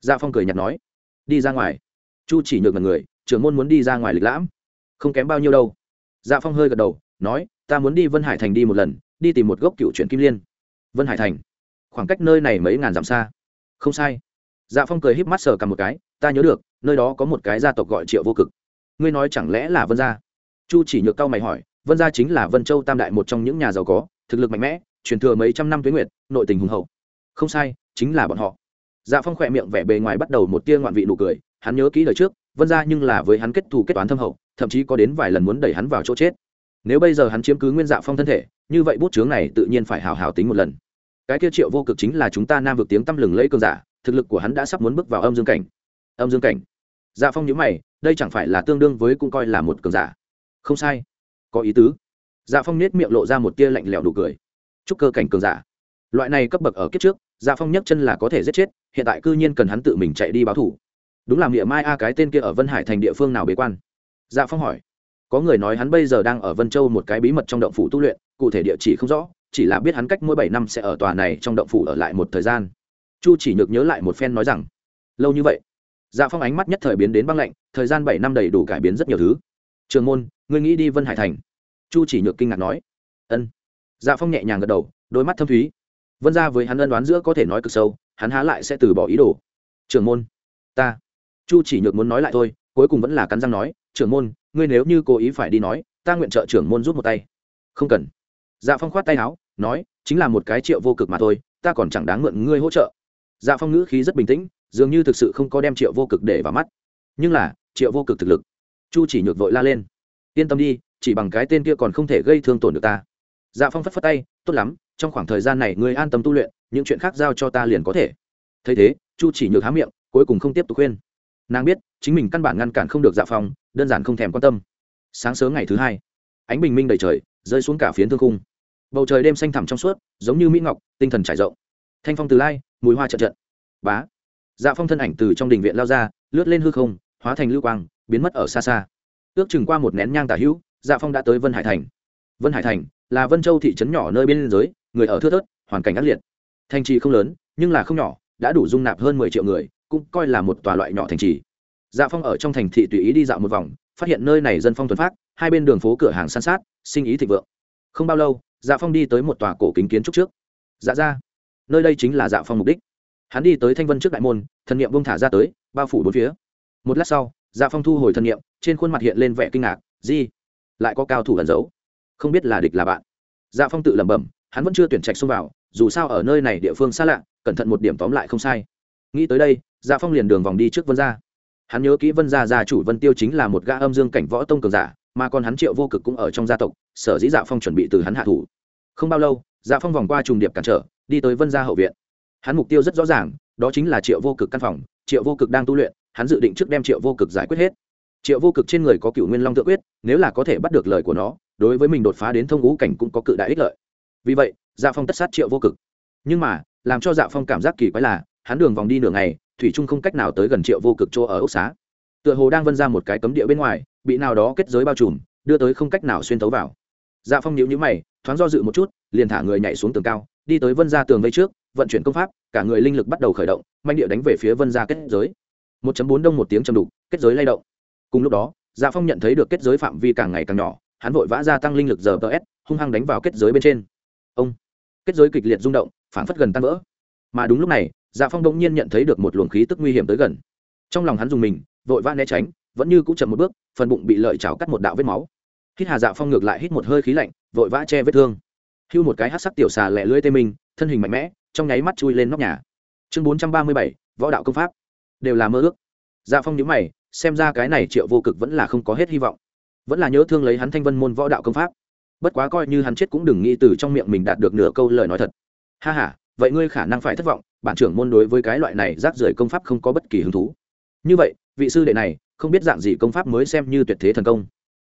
Dạ phong cười nhạt nói. Đi ra ngoài. Chu chỉ nhược là người, trưởng môn muốn đi ra ngoài lịch lãm không kém bao nhiêu đâu. Dạ phong hơi gật đầu, nói, ta muốn đi vân hải thành đi một lần, đi tìm một gốc cựu truyện kim liên. Vân hải thành? Khoảng cách nơi này mấy ngàn dặm xa. Không sai. Dạ phong cười híp mắt sờ cầm một cái, ta nhớ được, nơi đó có một cái gia tộc gọi triệu vô cực. Ngươi nói chẳng lẽ là vân gia? Chu chỉ nhược cao mày hỏi, vân gia chính là vân châu tam đại một trong những nhà giàu có, thực lực mạnh mẽ, truyền thừa mấy trăm năm tuế nguyệt, nội tình hùng hậu. Không sai, chính là bọn họ. Dạ phong khỏe miệng vẻ bề ngoài bắt đầu một tia ngoạn vị nụ cười, hắn nhớ kỹ lời trước vân ra nhưng là với hắn kết thù kết toán thâm hậu, thậm chí có đến vài lần muốn đẩy hắn vào chỗ chết. Nếu bây giờ hắn chiếm cứ nguyên dạ phong thân thể, như vậy bút chướng này tự nhiên phải hào hào tính một lần. Cái kia triệu vô cực chính là chúng ta nam vực tiếng tăm lừng lẫy cơn giả, thực lực của hắn đã sắp muốn bước vào âm dương cảnh. Âm dương cảnh. Dạ phong nhữ mày, đây chẳng phải là tương đương với cũng coi là một cường giả. Không sai. Có ý tứ. Dạ phong nết miệng lộ ra một tia lạnh lẽo đủ cười. Chúc cơ cảnh cường giả. Loại này cấp bậc ở kiếp trước dạ phong nhấc chân là có thể giết chết, hiện tại cư nhiên cần hắn tự mình chạy đi báo thủ đúng là nghĩa mai a cái tên kia ở vân hải thành địa phương nào bế quan? Dạ phong hỏi. Có người nói hắn bây giờ đang ở vân châu một cái bí mật trong động phủ tu luyện, cụ thể địa chỉ không rõ, chỉ là biết hắn cách mỗi bảy năm sẽ ở tòa này trong động phủ ở lại một thời gian. Chu chỉ nhược nhớ lại một phen nói rằng, lâu như vậy. Dạ phong ánh mắt nhất thời biến đến băng lạnh, thời gian bảy năm đầy đủ cải biến rất nhiều thứ. Trường môn, ngươi nghĩ đi vân hải thành? Chu chỉ nhược kinh ngạc nói. Ân. Dạ phong nhẹ nhàng gật đầu, đôi mắt thâm thúy. Vân ra với hắn ân đoán giữa có thể nói cực sâu, hắn há lại sẽ từ bỏ ý đồ. Trường môn, ta chu chỉ nhược muốn nói lại thôi, cuối cùng vẫn là cắn răng nói, trưởng môn, ngươi nếu như cố ý phải đi nói, ta nguyện trợ trưởng môn rút một tay. Không cần. Dạ phong khoát tay áo, nói, chính là một cái triệu vô cực mà thôi, ta còn chẳng đáng mượn ngươi hỗ trợ. Dạ phong ngữ khí rất bình tĩnh, dường như thực sự không có đem triệu vô cực để vào mắt. Nhưng là, triệu vô cực thực lực. Chu chỉ nhược vội la lên, yên tâm đi, chỉ bằng cái tên kia còn không thể gây thương tổn được ta. Dạ phong phất phất tay, tốt lắm, trong khoảng thời gian này ngươi an tâm tu luyện, những chuyện khác giao cho ta liền có thể. Thấy thế, chu chỉ nhược há miệng, cuối cùng không tiếp tục khuyên nàng biết chính mình căn bản ngăn cản không được dạ phong, đơn giản không thèm quan tâm. Sáng sớm ngày thứ hai, ánh bình minh đầy trời, rơi xuống cả phiến thương khung. Bầu trời đêm xanh thẳm trong suốt, giống như mỹ ngọc, tinh thần trải rộng. Thanh phong từ lai, mùi hoa trận trận. Bá. Dạ phong thân ảnh từ trong đình viện lao ra, lướt lên hư không, hóa thành lưu quang, biến mất ở xa xa. Ước chừng qua một nén nhang tả hữu dạ phong đã tới vân hải thành. Vân hải thành là vân châu thị trấn nhỏ nơi biên giới, người ở thưa thớt, hoàn cảnh ác liệt. Thành trì không lớn, nhưng là không nhỏ, đã đủ dung nạp hơn mười triệu người cũng coi là một tòa loại nhỏ thành trì. Dạ phong ở trong thành thị tùy ý đi dạo một vòng, phát hiện nơi này dân phong thuần phát hai bên đường phố cửa hàng san sát, sinh ý thịnh vượng. Không bao lâu dạ phong đi tới một tòa cổ kính kiến trúc trước. Dạ ra, nơi đây chính là dạ phong mục đích. Hắn đi tới thanh vân trước đại môn, thần niệm bông thả ra tới, bao phủ bốn phía. Một lát sau dạ phong thu hồi thần niệm, trên khuôn mặt hiện lên vẻ kinh ngạc, di, lại có cao thủ ẩn giấu. Không biết là địch là bạn. Dạ phong tự lẩm bẩm, hắn vẫn chưa tuyển trạch xông vào, dù sao ở nơi này địa phương xa lạ, cẩn thận một điểm tóm lại không sai. Nghĩ tới đây dạ phong liền đường vòng đi trước vân gia. Hắn nhớ kỹ vân gia gia chủ vân tiêu chính là một gã âm dương cảnh võ tông cường giả, mà còn hắn triệu vô cực cũng ở trong gia tộc, sở dĩ dạ phong chuẩn bị từ hắn hạ thủ. Không bao lâu dạ phong vòng qua trùng điệp cản trở, đi tới vân gia hậu viện. Hắn mục tiêu rất rõ ràng, đó chính là triệu vô cực căn phòng. Triệu vô cực đang tu luyện, hắn dự định trước đem triệu vô cực giải quyết hết. Triệu vô cực trên người có cựu nguyên long tự quyết, nếu là có thể bắt được lời của nó, đối với mình đột phá đến thông ngũ cảnh cũng có cự đại ích lợi. Vì vậy dạ phong tất sát triệu vô cực. Nhưng mà, làm cho dạ phong cảm giác kỳ quái là, hắn đường vòng đi nửa ngày thủy trung không cách nào tới gần triệu vô cực chỗ ở ốc xá. Tựa hồ đang vân ra một cái cấm địa bên ngoài, bị nào đó kết giới bao trùm, đưa tới không cách nào xuyên tấu vào. Dạ phong nhíu nhíu mày, thoáng do dự một chút, liền thả người nhảy xuống tường cao, đi tới vân ra tường vây trước, vận chuyển công pháp, cả người linh lực bắt đầu khởi động, manh địa đánh về phía vân ra kết giới. 1 bốn đông một tiếng trầm đục, kết giới lay động. Cùng lúc đó dạ phong nhận thấy được kết giới phạm vi càng ngày càng nhỏ, hắn vội vã gia tăng linh lực giờ ts hung hăng đánh vào kết giới bên trên. Ông, kết giới kịch liệt rung động, phảng phất gần tan vỡ. Mà đúng lúc này dạ phong đông nhiên nhận thấy được một luồng khí tức nguy hiểm tới gần. Trong lòng hắn dùng mình, vội vã né tránh, vẫn như cũng chậm một bước, phần bụng bị lợi chảo cắt một đạo vết máu. Hít hà dạ phong ngược lại hít một hơi khí lạnh, vội vã che vết thương. Hưu một cái hát sắc tiểu xà lẹ lưỡi tê minh thân hình mạnh mẽ, trong nháy mắt chui lên nóc nhà. Chương bốn trăm ba mươi bảy, võ đạo công pháp. Đều là mơ ước. Dạ phong nhíu mày, xem ra cái này triệu vô cực vẫn là không có hết hy vọng. Vẫn là nhớ thương lấy hắn thanh vân môn võ đạo công pháp. Bất quá coi như hắn chết cũng đừng nghĩ từ trong miệng mình đạt được nửa câu lời nói thật. Ha h a vậy ngươi khả năng phải thất vọng, bản trưởng môn đối với cái loại này rác rưởi công pháp không có bất kỳ hứng thú. Như vậy, vị sư đệ này, không biết dạng gì công pháp mới xem như tuyệt thế thần công.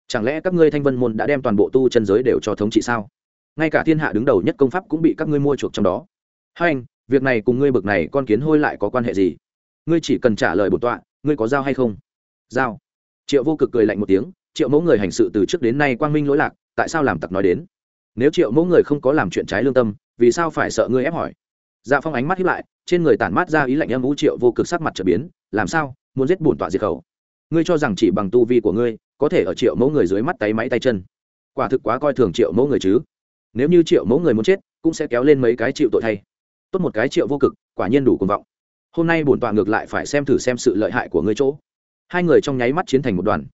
Chẳng lẽ các ngươi thanh vân môn đã đem toàn bộ tu chân giới đều cho thống trị sao? Ngay cả thiên hạ đứng đầu nhất công pháp cũng bị các ngươi mua chuộc trong đó. Hai anh, việc này cùng ngươi bực này con kiến hôi lại có quan hệ gì? Ngươi chỉ cần trả lời bổn tọa, ngươi có giao hay không? Giao. Triệu vô cực cười lạnh một tiếng, triệu mẫu người hành sự từ trước đến nay quang minh lỗi lạc, tại sao làm tặc nói đến? Nếu triệu mẫu người không có làm chuyện trái lương tâm, vì sao phải sợ ngươi ép hỏi? Dạ phong ánh mắt hiếp lại, trên người tản mát ra ý lạnh âm vũ triệu vô cực sắc mặt trở biến, làm sao, muốn giết bổn tọa diệt khẩu? Ngươi cho rằng chỉ bằng tu vi của ngươi, có thể ở triệu mẫu người dưới mắt tay máy tay chân. Quả thực quá coi thường triệu mẫu người chứ. Nếu như triệu mẫu người muốn chết, cũng sẽ kéo lên mấy cái chịu tội thay. Tốt một cái triệu vô cực, quả nhiên đủ cuồng vọng. Hôm nay bổn tọa ngược lại phải xem thử xem sự lợi hại của ngươi chỗ. Hai người trong nháy mắt chiến thành một đoàn.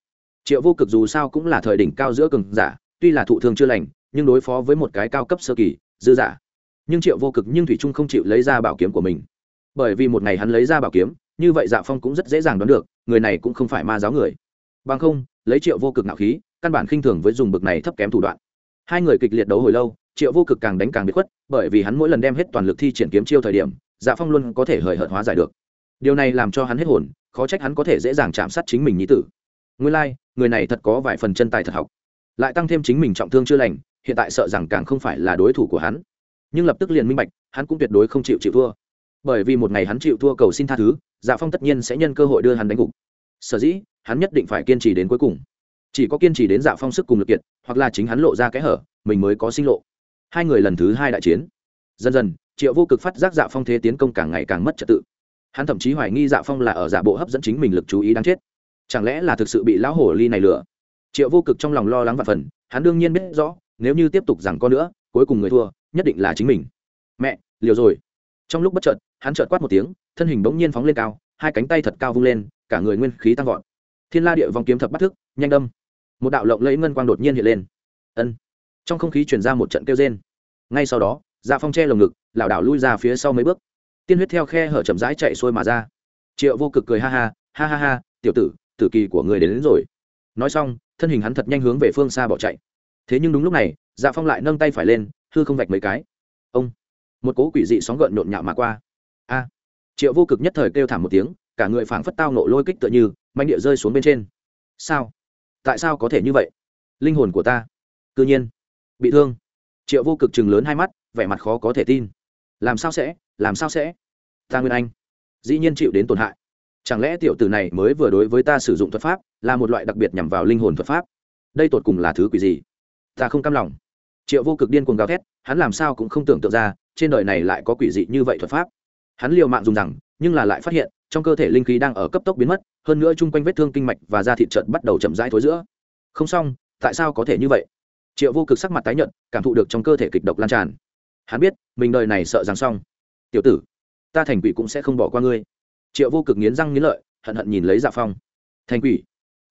Triệu vô cực dù sao cũng là thời đỉnh cao giữa cường giả, tuy là thụ thương chưa lành nhưng đối phó với một cái cao cấp sơ kỳ dư giả. Nhưng triệu vô cực nhưng thủy trung không chịu lấy ra bảo kiếm của mình. Bởi vì một ngày hắn lấy ra bảo kiếm như vậy dạ phong cũng rất dễ dàng đoán được người này cũng không phải ma giáo người. Bằng không lấy triệu vô cực nạo khí căn bản khinh thường với dùng bực này thấp kém thủ đoạn. Hai người kịch liệt đấu hồi lâu triệu vô cực càng đánh càng bị khuất bởi vì hắn mỗi lần đem hết toàn lực thi triển kiếm chiêu thời điểm dạ phong luôn có thể hời hợt hóa giải được. Điều này làm cho hắn hết hồn khó trách hắn có thể dễ dàng chạm sát chính mình nhí tử. Nguyên lai、like, người này thật có vài phần chân tài thật học. Lại tăng thêm chính mình trọng thương chưa lành hiện tại sợ rằng càng không phải là đối thủ của hắn. Nhưng lập tức liền minh bạch, hắn cũng tuyệt đối không chịu chịu thua. Bởi vì một ngày hắn chịu thua cầu xin tha thứ dạ phong tất nhiên sẽ nhân cơ hội đưa hắn đánh gục. Sở dĩ, hắn nhất định phải kiên trì đến cuối cùng. Chỉ có kiên trì đến dạ phong sức cùng lực kiệt, hoặc là chính hắn lộ ra kẽ hở, mình mới có sinh lộ. Hai người lần thứ hai đại chiến. Dần dần, triệu vô cực phát giác dạ phong thế tiến công càng ngày càng mất trật tự. Hắn thậm chí hoài nghi dạ phong là ở giả bộ hấp dẫn chính mình lực chú ý đáng chết. Chẳng lẽ là thực sự bị lão hổ ly này lừa? Triệu vô cực trong lòng lo lắng và phần, hắn đương nhiên biết rõ nếu như tiếp tục rằng con nữa cuối cùng người thua nhất định là chính mình. Mẹ liều rồi. Trong lúc bất chợt hắn chợt quát một tiếng thân hình bỗng nhiên phóng lên cao hai cánh tay thật cao vung lên cả người nguyên khí tăng vọt. Thiên la địa vòng kiếm thập bắt thức nhanh đâm. Một đạo lộng lẫy ngân quang đột nhiên hiện lên. Ân. Trong không khí chuyển ra một trận kêu rên. Ngay sau đó dạ phong che lồng ngực lảo đảo lui ra phía sau mấy bước. Tiên huyết theo khe hở chậm rãi chạy xuôi mà ra. Triệu vô cực cười ha ha ha ha ha tiểu tử tử kỳ của người đến, đến rồi. Nói xong thân hình hắn thật nhanh hướng về phương xa bỏ chạy thế nhưng đúng lúc này dạ phong lại nâng tay phải lên, hư không vạch mấy cái. Ông, một cố quỷ dị sóng gợn nhộn nhạo mà qua. A, triệu vô cực nhất thời kêu thảm một tiếng, cả người phảng phất tao nộ lôi kích tựa như manh địa rơi xuống bên trên. Sao? Tại sao có thể như vậy? Linh hồn của ta, cư nhiên, bị thương. Triệu vô cực chừng lớn hai mắt, vẻ mặt khó có thể tin. Làm sao sẽ, làm sao sẽ? Ta nguyên anh, dĩ nhiên chịu đến tổn hại. Chẳng lẽ tiểu tử này mới vừa đối với ta sử dụng thuật pháp, là một loại đặc biệt nhằm vào linh hồn thuật pháp? Đây tột cùng là thứ quỷ gì? Ta không cam lòng. Triệu vô cực điên cuồng gào thét, hắn làm sao cũng không tưởng tượng ra, trên đời này lại có quỷ dị như vậy thuật pháp. Hắn liều mạng dùng rằng, nhưng là lại phát hiện, trong cơ thể linh khí đang ở cấp tốc biến mất, hơn nữa chung quanh vết thương kinh mạch và da thịt trợt bắt đầu chậm rãi thối giữa. Không xong, tại sao có thể như vậy? Triệu vô cực sắc mặt tái nhợt, cảm thụ được trong cơ thể kịch độc lan tràn. Hắn biết, mình đời này sợ rằng xong. Tiểu tử, ta thành quỷ cũng sẽ không bỏ qua ngươi. Triệu vô cực nghiến răng nghiến lợi, hận hận nhìn lấy dạ phong. Thành quỷ?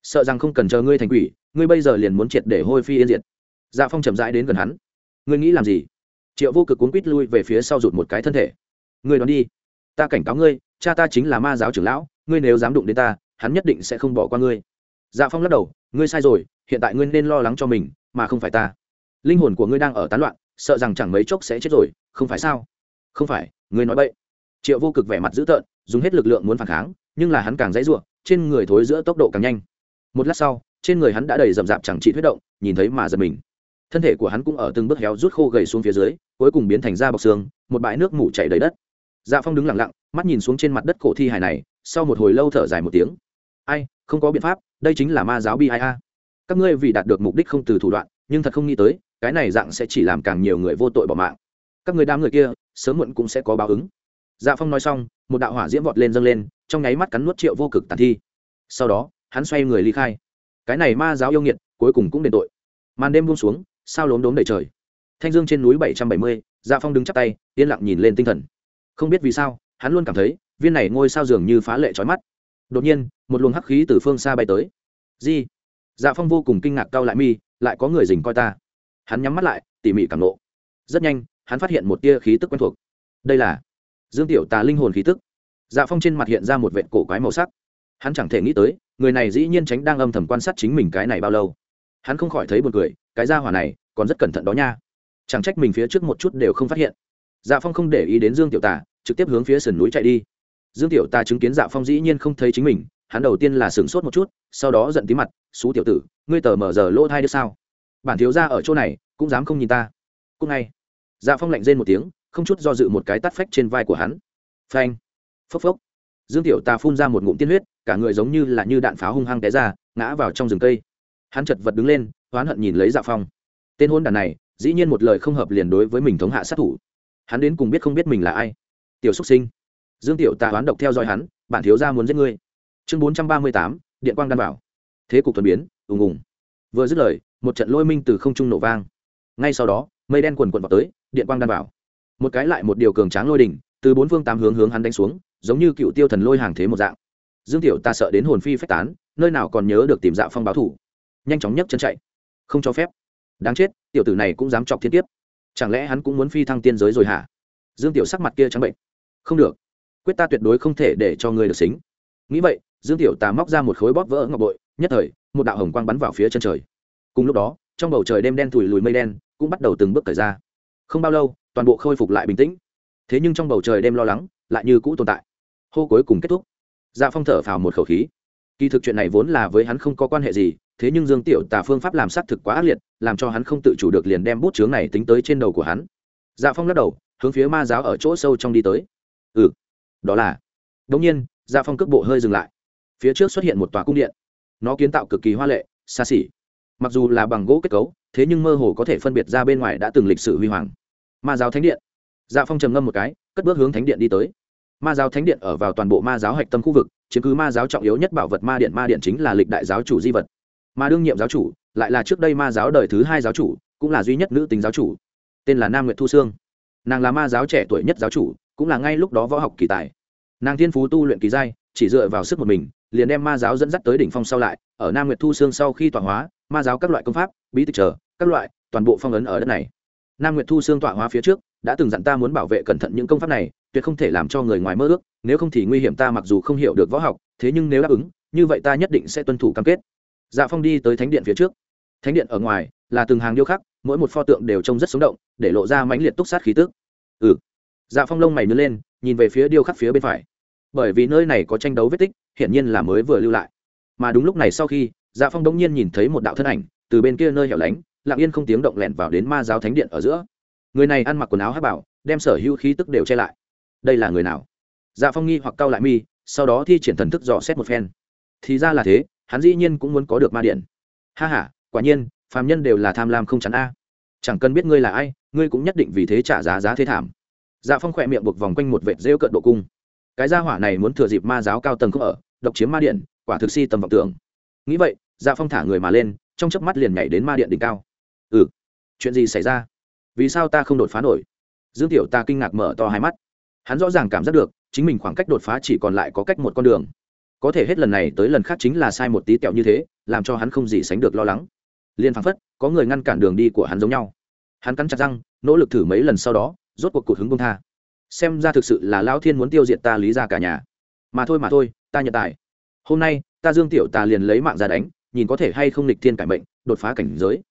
Sợ rằng không cần chờ ngươi thành quỷ, ngươi bây giờ liền muốn triệt để hôi phi yên diệt dạ phong chậm rãi đến gần hắn. Ngươi nghĩ làm gì? Triệu vô cực cuốn quýt lui về phía sau rụt một cái thân thể. Ngươi đón đi, ta cảnh cáo ngươi, cha ta chính là ma giáo trưởng lão, ngươi nếu dám đụng đến ta, hắn nhất định sẽ không bỏ qua ngươi. Dạ phong lắc đầu, ngươi sai rồi, hiện tại ngươi nên lo lắng cho mình, mà không phải ta. Linh hồn của ngươi đang ở tán loạn, sợ rằng chẳng mấy chốc sẽ chết rồi, không phải sao? Không phải, ngươi nói bậy. Triệu vô cực vẻ mặt dữ tợn, dùng hết lực lượng muốn phản kháng, nhưng là hắn càng dãy ruộng, trên người thối giữa tốc độ càng nhanh. Một lát sau, trên người hắn đã đầy rậm rạp chẳng trị huyết động, nhìn thấy mà giật mình thân thể của hắn cũng ở từng bước héo rút khô gầy xuống phía dưới, cuối cùng biến thành da bọc xương, một bãi nước mủ chảy đầy đất. Dạ phong đứng lặng lặng, mắt nhìn xuống trên mặt đất cổ thi hài này, sau một hồi lâu thở dài một tiếng. Ai, không có biện pháp, đây chính là ma giáo bi ai a. Các ngươi vì đạt được mục đích không từ thủ đoạn, nhưng thật không nghĩ tới, cái này dạng sẽ chỉ làm càng nhiều người vô tội bỏ mạng. Các người đám người kia, sớm muộn cũng sẽ có báo ứng. Dạ phong nói xong, một đạo hỏa diễm vọt lên dâng lên, trong nháy mắt cắn nuốt triệu vô cực tàn thi. Sau đó, hắn xoay người ly khai. Cái này ma giáo yêu nghiệt, cuối cùng cũng đền tội. Màn đêm buông xuống sao lốm đốm đầy trời. Thanh dương trên núi bảy trăm bảy mươi dạ phong đứng chắp tay, yên lặng nhìn lên tinh thần. Không biết vì sao, hắn luôn cảm thấy, viên này ngôi sao dường như phá lệ trói mắt. Đột nhiên, một luồng hắc khí từ phương xa bay tới. Di dạ phong vô cùng kinh ngạc cau lại mi, lại có người dình coi ta. Hắn nhắm mắt lại, tỉ mỉ cảm nộ rất nhanh, hắn phát hiện một tia khí tức quen thuộc. Đây là dương tiểu tà linh hồn khí tức. Dạ phong trên mặt hiện ra một vệt cổ quái màu sắc. Hắn chẳng thể nghĩ tới, người này dĩ nhiên tránh đang âm thầm quan sát chính mình cái này bao lâu. Hắn không khỏi thấy buồn cười cái gia hỏa này còn rất cẩn thận đó nha. Chẳng trách mình phía trước một chút đều không phát hiện. Dạ phong không để ý đến dương tiểu tà, trực tiếp hướng phía sườn núi chạy đi. Dương tiểu tà chứng kiến dạ phong dĩ nhiên không thấy chính mình, hắn đầu tiên là sửng sốt một chút, sau đó giận tí mặt xú tiểu tử, ngươi tờ mở giờ lỗ thai được sao? Bản thiếu ra ở chỗ này, cũng dám không nhìn ta. Cũng ngay. Dạ phong lạnh rên một tiếng, không chút do dự một cái tắt phách trên vai của hắn. Phanh. Phốc phốc. Dương tiểu tà phun ra một ngụm tiên huyết, cả người giống như là như đạn pháo hung hăng té ra, ngã vào trong rừng cây. Hắn chật vật đứng lên oán hận nhìn lấy dạ phong. Tên hôn đàn này, dĩ nhiên một lời không hợp liền đối với mình thống hạ sát thủ. Hắn đến cùng biết không biết mình là ai. Tiểu xúc sinh. Dương tiểu tạ oán độc theo dõi hắn bạn thiếu ra muốn giết ngươi. Chương bốn trăm ba mươi tám, điện quang đan bảo. Thế cục thuần biến, ùng ùng. Vừa dứt lời, một trận lôi minh từ không trung nổ vang. Ngay sau đó, mây đen quần quần vào tới, điện quang đan bảo. Một cái lại một điều cường tráng lôi đỉnh, từ bốn phương tám hướng hướng hắn đánh xuống, giống như cựu tiêu thần lôi hàng thế một dạng. Dương tiểu ta sợ đến hồn phi phách tán, nơi nào còn nhớ được tìm dạo phong báo thủ. Nhanh chóng nhấc chân chạy không cho phép. Đáng chết, tiểu tử này cũng dám chọc thiên tiếp chẳng lẽ hắn cũng muốn phi thăng tiên giới rồi hả? Dương tiểu sắc mặt kia trắng bệnh. Không được. Quyết ta tuyệt đối không thể để cho ngươi được xính. Nghĩ vậy, dương tiểu tà móc ra một khối bóp vỡ ngọc bội, nhất thời, một đạo hồng quang bắn vào phía chân trời. Cùng lúc đó, trong bầu trời đêm đen thùi lùi mây đen cũng bắt đầu từng bước cởi ra. Không bao lâu, toàn bộ khôi phục lại bình tĩnh. Thế nhưng trong bầu trời đêm lo lắng lại như cũ tồn tại. Hô cuối cùng kết thúc. Dạ phong thở phào một khẩu khí. Kỳ thực chuyện này vốn là với hắn không có quan hệ gì thế nhưng dương tiểu tà phương pháp làm xác thực quá ác liệt, làm cho hắn không tự chủ được liền đem bút chướng này tính tới trên đầu của hắn. Dạ phong lắc đầu, hướng phía ma giáo ở chỗ sâu trong đi tới. Ừ đó là. Đống nhiên dạ phong cước bộ hơi dừng lại. Phía trước xuất hiện một tòa cung điện. Nó kiến tạo cực kỳ hoa lệ, xa xỉ. Mặc dù là bằng gỗ kết cấu, thế nhưng mơ hồ có thể phân biệt ra bên ngoài đã từng lịch sử huy hoàng. Ma giáo thánh điện. Dạ phong trầm ngâm một cái, cất bước hướng thánh điện đi tới. Ma giáo thánh điện ở vào toàn bộ ma giáo hạch tâm khu vực chứng cứ ma giáo trọng yếu nhất bảo vật ma điện ma điện chính là lịch đại giáo chủ di vật mà đương nhiệm giáo chủ lại là trước đây ma giáo đời thứ hai giáo chủ, cũng là duy nhất nữ tính giáo chủ. Tên là nam nguyệt thu sương. Nàng là ma giáo trẻ tuổi nhất giáo chủ, cũng là ngay lúc đó võ học kỳ tài. Nàng thiên phú tu luyện kỳ giai, chỉ dựa vào sức một mình, liền đem ma giáo dẫn dắt tới đỉnh phong sau lại, ở nam nguyệt thu sương sau khi tọa hóa, ma giáo các loại công pháp, bí tịch trở các loại, toàn bộ phong ấn ở đất này. Nam nguyệt thu sương tọa hóa phía trước, đã từng dặn ta muốn bảo vệ cẩn thận những công pháp này, tuyệt không thể làm cho người ngoài mơ ước, nếu không thì nguy hiểm ta mặc dù không hiểu được võ học, thế nhưng nếu đáp ứng, như vậy ta nhất định sẽ tuân thủ cam kết dạ phong đi tới thánh điện phía trước. Thánh điện ở ngoài là từng hàng điêu khắc, mỗi một pho tượng đều trông rất sống động, để lộ ra mãnh liệt túc sát khí tức. Ừ. Dạ phong lông mày nứt lên, nhìn về phía điêu khắc phía bên phải. Bởi vì nơi này có tranh đấu vết tích, hiển nhiên là mới vừa lưu lại. Mà đúng lúc này sau khi dạ phong đống nhiên nhìn thấy một đạo thân ảnh, từ bên kia nơi hẻo lánh, lặng yên không tiếng động lẹn vào đến ma giáo thánh điện ở giữa. Người này ăn mặc quần áo hát bảo, đem sở hữu khí tức đều che lại. Đây là người nào? Dạ phong nghi hoặc cau lại mi, sau đó thi triển thần thức dò xét một phen. Thì ra là thế hắn dĩ nhiên cũng muốn có được ma điện. Ha h a quả nhiên, phàm nhân đều là tham lam không chắn a. Chẳng cần biết ngươi là ai, ngươi cũng nhất định vì thế trả giá giá thế thảm. Dạ phong khỏe miệng buộc vòng quanh một vệt rêu cận độ cung. Cái gia hỏa này muốn thừa dịp ma giáo cao tầng không ở, độc chiếm ma điện, quả thực si tầm vọng tưởng. Nghĩ vậy dạ phong thả người mà lên, trong chớp mắt liền nhảy đến ma điện đỉnh cao. Ừ chuyện gì xảy ra? Vì sao ta không đột phá nổi? Dương tiểu ta kinh ngạc mở to hai mắt. Hắn rõ ràng cảm giác được, chính mình khoảng cách đột phá chỉ còn lại có cách một con đường có thể hết lần này tới lần khác chính là sai một tí tẹo như thế, làm cho hắn không gì sánh được lo lắng. Liền phăng phất, có người ngăn cản đường đi của hắn giống nhau. Hắn cắn chặt răng, nỗ lực thử mấy lần sau đó, rốt cuộc cụt hứng công tha. Xem ra thực sự là lao thiên muốn tiêu diệt ta lý ra cả nhà. Mà thôi mà thôi, ta nhận tài. Hôm nay, ta dương tiểu ta liền lấy mạng ra đánh, nhìn có thể hay không lịch thiên cải mệnh, đột phá cảnh giới.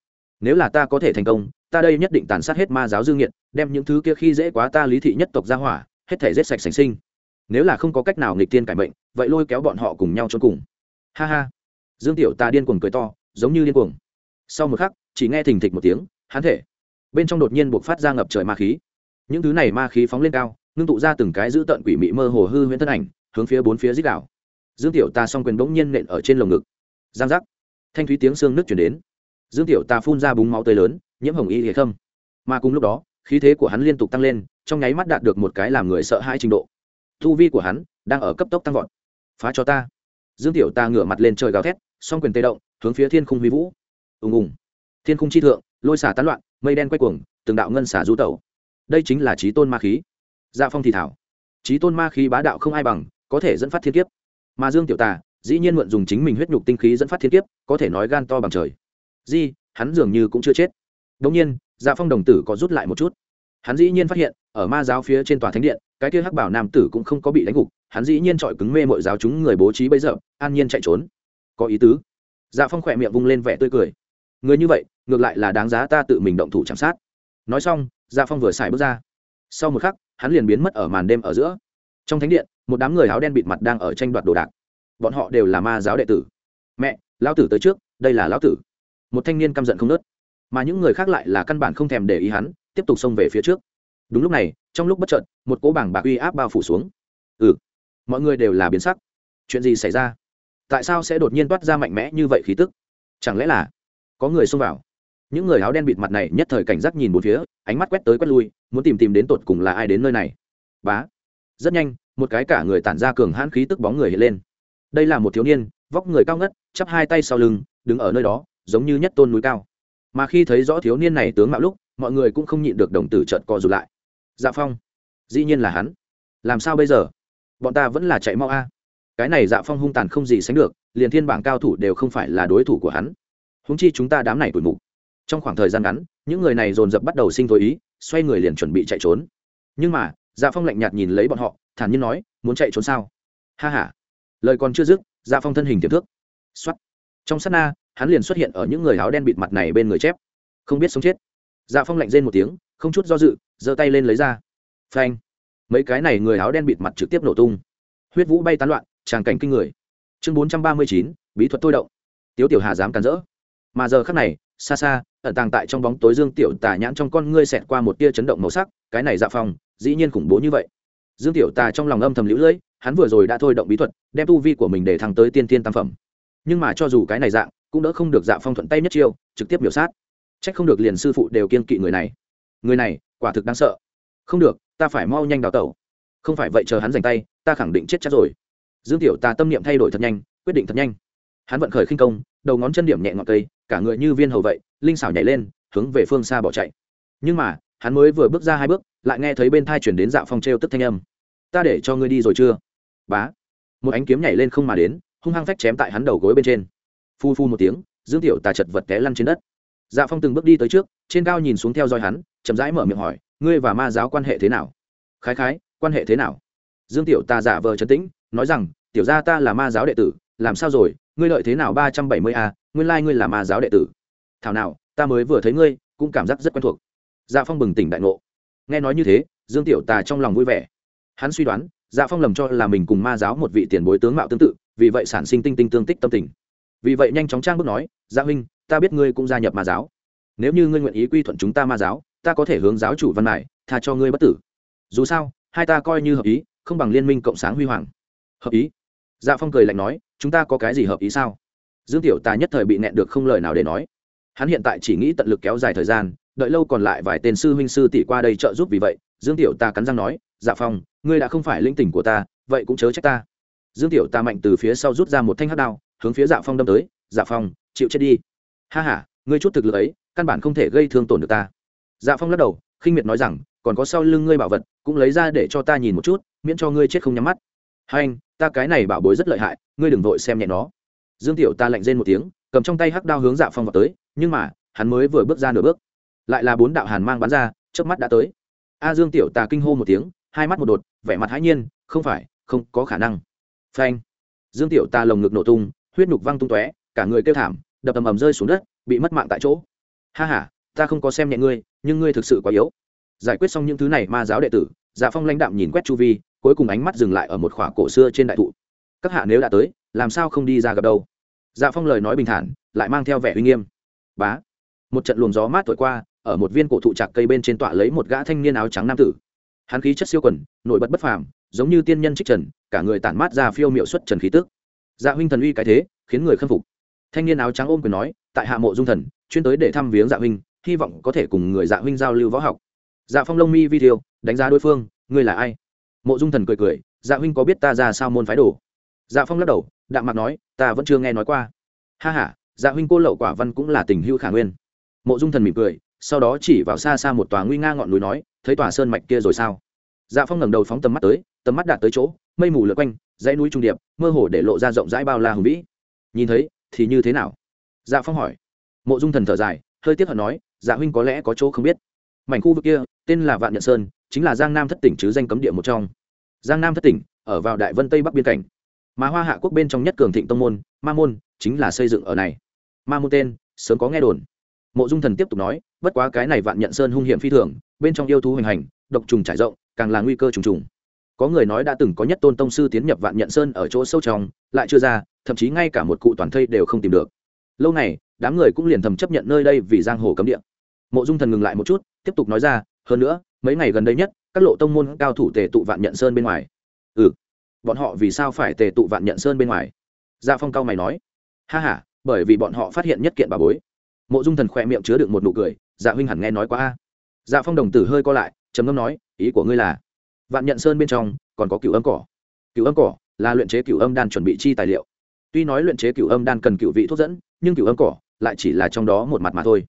Nếu là ta có thể thành công, ta đây nhất định tàn sát hết ma giáo dương nghiện đem những thứ kia khi dễ quá ta lý thị nhất tộc ra hỏa, hết thể giết sạch sành sinh. Nếu là không có cách nào nghịch tiên cải mệnh vậy lôi kéo bọn họ cùng nhau trốn cùng. Ha ha. Dương tiểu ta điên cuồng cười to, giống như điên cuồng. Sau một khắc, chỉ nghe thình thịch một tiếng, hắn thể. Bên trong đột nhiên buộc phát ra ngập trời ma khí. Những thứ này ma khí phóng lên cao, ngưng tụ ra từng cái giữ tận quỷ mị mơ hồ hư huyễn thân ảnh, hướng phía bốn phía dích đảo dương tiểu ta s o n g quyền bỗng nhiên nện ở trên lồng ngực. Giang giác. Thanh thúy tiếng xương nước chuyển đến. Dương tiểu ta phun ra búng máu tươi lớn, nhiễm hồng y hệ khâm. Mà cùng lúc đó, khí thế của hắn liên tục tăng lên, trong nháy mắt đạt được một cái làm người sợ hãi trình độ. Thu vi của hắn đang ở cấp tốc tăng vọt phá cho ta. Dương tiểu ta ngửa mặt lên trời gào thét, song quyền tê động, hướng phía thiên khung huy vũ. Ùng ùng. Thiên khung chi thượng, lôi xả tán loạn, mây đen quay cuồng, từng đạo ngân xả du tẩu. Đây chính là trí tôn ma khí. Dạ phong thì thảo. Trí tôn ma khí bá đạo không ai bằng, có thể dẫn phát thiên kiếp. Mà dương tiểu tà, dĩ nhiên mượn dùng chính mình huyết nhục tinh khí dẫn phát thiên kiếp, có thể nói gan to bằng trời. Di, hắn dường như cũng chưa chết. Đống nhiên dạ phong đồng tử có rút lại một chút. Hắn dĩ nhiên phát hiện ở ma giáo phía trên tòa thánh điện, cái kia hắc bảo nam tử cũng không có bị đánh gục, hắn dĩ nhiên trọi cứng mê mọi giáo chúng người bố trí bây giờ, an nhiên chạy trốn. Có ý tứ. Dạ phong khỏe miệng vung lên vẻ tươi cười. Người như vậy, ngược lại là đáng giá ta tự mình động thủ chạm sát. Nói xong dạ phong vừa xài bước ra. Sau một khắc, hắn liền biến mất ở màn đêm ở giữa. Trong thánh điện, một đám người áo đen bịt mặt đang ở tranh đoạt đồ đạc. Bọn họ đều là ma giáo đệ tử. Mẹ, lão tử tới trước, đây là lão tử. Một thanh niên căm giận không nớt mà những người khác lại là căn bản không thèm để ý hắn, tiếp tục xông về phía trước đúng lúc này, trong lúc bất trợn một cỗ bảng bạc uy áp bao phủ xuống. Ừ mọi người đều là biến sắc. Chuyện gì xảy ra? Tại sao sẽ đột nhiên toát ra mạnh mẽ như vậy khí tức? Chẳng lẽ là có người xông vào? Những người áo đen bịt mặt này nhất thời cảnh giác nhìn một phía, ánh mắt quét tới quét lui, muốn tìm tìm đến tột cùng là ai đến nơi này. Bá. Rất nhanh, một cái cả người tản ra cường hãn khí tức bóng người hiện lên. Đây là một thiếu niên, vóc người cao ngất, chắp hai tay sau lưng, đứng ở nơi đó, giống như nhất tôn núi cao. Mà khi thấy rõ thiếu niên này tướng mạo lúc, mọi người cũng không nhịn được đồng tử trợt co rụt lại dạ phong. Dĩ nhiên là hắn. Làm sao bây giờ? Bọn ta vẫn là chạy mau a. Cái này dạ phong hung tàn không gì sánh được, liền thiên bảng cao thủ đều không phải là đối thủ của hắn. Húng chi chúng ta đám này tuổi mục. Trong khoảng thời gian ngắn, những người này dồn dập bắt đầu sinh thôi ý, xoay người liền chuẩn bị chạy trốn. Nhưng mà dạ phong lạnh nhạt nhìn lấy bọn họ, thản nhiên nói, muốn chạy trốn sao? Ha h a lời còn chưa dứt dạ phong thân hình tiềm thước x o á t trong s á t na, hắn liền xuất hiện ở những người áo đen bịt mặt này bên người chép. Không biết sống chết. Dạ phong lạnh rên một tiếng không chút do dự, giơ tay lên lấy ra. Phanh. Mấy cái này người áo đen bịt mặt trực tiếp nổ tung. Huyết vũ bay tán loạn, tràng cảnh kinh người. Chương bốn trăm ba mươi chín, bí thuật thôi động. Tiếu tiểu hà dám cắn rỡ. Mà giờ khắc này, xa xa, ẩn tàng tại trong bóng tối dương tiểu tà nhãn trong con ngươi xẹt qua một tia chấn động màu sắc, cái này dạ phong dĩ nhiên khủng bố như vậy. Dương tiểu tà trong lòng âm thầm lũ lưỡi, hắn vừa rồi đã thôi động bí thuật, đem tu vi của mình để thăng tới tiên tiên tam phẩm. Nhưng mà cho dù cái này dạng, cũng đỡ không được dạ phong thuận tay nhất chiêu, trực tiếp biểu sát. Trách không được liền sư phụ đều kiên kỵ người này người này, quả thực đáng sợ. Không được, ta phải mau nhanh đào tẩu. Không phải vậy chờ hắn giành tay, ta khẳng định chết chắc rồi. Dương tiểu ta tâm niệm thay đổi thật nhanh, quyết định thật nhanh. Hắn vận khởi khinh công, đầu ngón chân điểm nhẹ ngọn cây, cả người như viên hầu vậy, linh xảo nhảy lên, hướng về phương xa bỏ chạy. Nhưng mà, hắn mới vừa bước ra hai bước, lại nghe thấy bên thai chuyển đến dạ phong trêu tức thanh âm. Ta để cho ngươi đi rồi chưa? Bá. Một ánh kiếm nhảy lên không mà đến, hung hăng phách chém tại hắn đầu gối bên trên. Phu phu một tiếng, dương tiểu tà chật vật té lăn trên đất. Dạ phong từng bước đi tới trước, trên cao nhìn xuống theo dõi hắn chậm rãi mở miệng hỏi, ngươi và ma giáo quan hệ thế nào? Khái khái, quan hệ thế nào? Dương tiểu Ta giả vờ trấn tĩnh, nói rằng, tiểu gia ta là ma giáo đệ tử, làm sao rồi? Ngươi lợi thế nào ba trăm bảy mươi a, nguyên lai ngươi là ma giáo đệ tử. Thảo nào, ta mới vừa thấy ngươi, cũng cảm giác rất quen thuộc. Dạ phong bừng tỉnh đại ngộ. Nghe nói như thế, dương tiểu tà trong lòng vui vẻ. Hắn suy đoán dạ phong lầm cho là mình cùng ma giáo một vị tiền bối tướng mạo tương tự, vì vậy sản sinh tinh tinh tương tích tâm tình. Vì vậy nhanh chóng trang bước nói dạ huynh, ta biết ngươi cũng gia nhập ma giáo. Nếu như ngươi nguyện ý quy thuận chúng ta ma giáo ta có thể hướng giáo chủ văn mải tha cho ngươi bất tử. Dù sao, hai ta coi như hợp ý, không bằng liên minh cộng sáng huy hoàng. Hợp ý? Dạ phong cười lạnh nói, chúng ta có cái gì hợp ý sao? Dương tiểu ta nhất thời bị nẹn được không lời nào để nói. Hắn hiện tại chỉ nghĩ tận lực kéo dài thời gian, đợi lâu còn lại vài tên sư huynh sư tỷ qua đây trợ giúp vì vậy, dương tiểu ta cắn răng nói dạ phong, ngươi đã không phải linh tỉnh của ta, vậy cũng chớ trách ta. Dương tiểu ta mạnh từ phía sau rút ra một thanh hắc đao, hướng phía dạ phong đâm tới dạ phong, chịu chết đi. Ha h a ngươi chút thực lực ấy, căn bản không thể gây thương tổn được ta dạ phong lắc đầu khinh miệt nói rằng còn có sau lưng ngươi bảo vật cũng lấy ra để cho ta nhìn một chút miễn cho ngươi chết không nhắm mắt. Hai anh ta cái này bảo bối rất lợi hại ngươi đừng vội xem nhẹ nó. Dương tiểu ta lạnh rên một tiếng cầm trong tay hắc đao hướng dạ phong vào tới nhưng mà hắn mới vừa bước ra nửa bước. Lại là bốn đạo hàn mang bắn ra trước mắt đã tới. A dương tiểu tà kinh hô một tiếng hai mắt một đột vẻ mặt hãi nhiên không phải không có khả năng. Phanh. Dương tiểu tà lồng ngực nổ tung huyết nhục văng tung tóe cả người kêu thảm đập ầm ầm rơi xuống đất bị mất mạng tại chỗ. Ha ha, ta không có xem nhẹ ngươi nhưng ngươi thực sự quá yếu. Giải quyết xong những thứ này ma giáo đệ tử dạ phong lãnh đạm nhìn quét chu vi, cuối cùng ánh mắt dừng lại ở một khỏa cổ xưa trên đại thụ. Các hạ nếu đã tới, làm sao không đi ra gặp đâu? Dạ phong lời nói bình thản, lại mang theo vẻ uy nghiêm. Bá! Một trận luồng gió mát thổi qua, ở một viên cổ thụ trạc cây bên trên tọa lấy một gã thanh niên áo trắng nam tử. Hắn khí chất siêu quần nổi bật bất phàm, giống như tiên nhân trích trần, cả người tản mát ra phiêu miệu xuất trần khí tức. Dạ huynh thần uy cái thế, khiến người khâm phục. Thanh niên áo trắng ôm quyền nói, tại hạ mộ dung thần, chuyên tới để thăm viếng dạ huynh hy vọng có thể cùng người dạ huynh giao lưu võ học. Dạ phong lông mi vi thiêu, đánh giá đối phương, ngươi là ai? Mộ dung thần cười cười dạ huynh có biết ta ra sao môn phái đồ? Dạ phong lắc đầu, đạm mặt nói, ta vẫn chưa nghe nói qua. Ha h a dạ huynh cô lậu quả văn cũng là tình hữu khả nguyên. Mộ dung thần mỉm cười, sau đó chỉ vào xa xa một tòa nguy nga ngọn núi nói, thấy tòa sơn mạch kia rồi sao? Dạ phong ngẩng đầu phóng tầm mắt tới, tầm mắt đạt tới chỗ, mây mù lượt quanh, dãy núi trung điệp, mơ hồ để lộ ra rộng rãi bao la hùng vĩ. Nhìn thấy, thì như thế nào? Dạ phong hỏi. Mộ dung thần thở dài, hơi tiếc hận nói dạ huynh có lẽ có chỗ không biết. Mảnh khu vực kia, tên là vạn nhật sơn, chính là giang nam thất tỉnh chứ danh cấm địa một trong. Giang nam thất tỉnh, ở vào đại vân tây bắc biên cảnh. Mà hoa hạ quốc bên trong nhất cường thịnh tông môn, ma môn, chính là xây dựng ở này. Ma môn tên, sớm có nghe đồn. Mộ dung thần tiếp tục nói, bất quá cái này vạn nhận sơn hung hiểm phi thường, bên trong yêu thú hoành hành, độc trùng trải rộng, càng là nguy cơ trùng trùng. Có người nói đã từng có nhất tôn tông sư tiến nhập vạn nhận sơn ở chỗ sâu trong, lại chưa ra, thậm chí ngay cả một cụ toàn thây đều không tìm được. Lâu này đám người cũng liền thầm chấp nhận nơi đây vì giang hồ cấm địa. Mộ dung thần ngừng lại một chút, tiếp tục nói ra, hơn nữa, mấy ngày gần đây nhất, các lộ tông môn cao thủ tề tụ vạn nhận sơn bên ngoài. Ừ bọn họ vì sao phải tề tụ vạn nhận sơn bên ngoài? Gia dạ phong cao mày nói. Ha h a bởi vì bọn họ phát hiện nhất kiện bà bối. Mộ dung thần khỏe miệng chứa được một nụ cười dạ huynh hẳn nghe nói quá a. Dạ phong đồng tử hơi co lại, trầm ngâm nói, ý của ngươi là, vạn nhận sơn bên trong còn có cựu âm cỏ. Cựu âm cỏ là luyện chế cựu âm đan chuẩn bị chi tài liệu. Tuy nói luyện chế cựu âm đan cần cựu vị thuốc dẫn, nhưng cựu âm cỏ lại chỉ là trong đó một mặt mà thôi.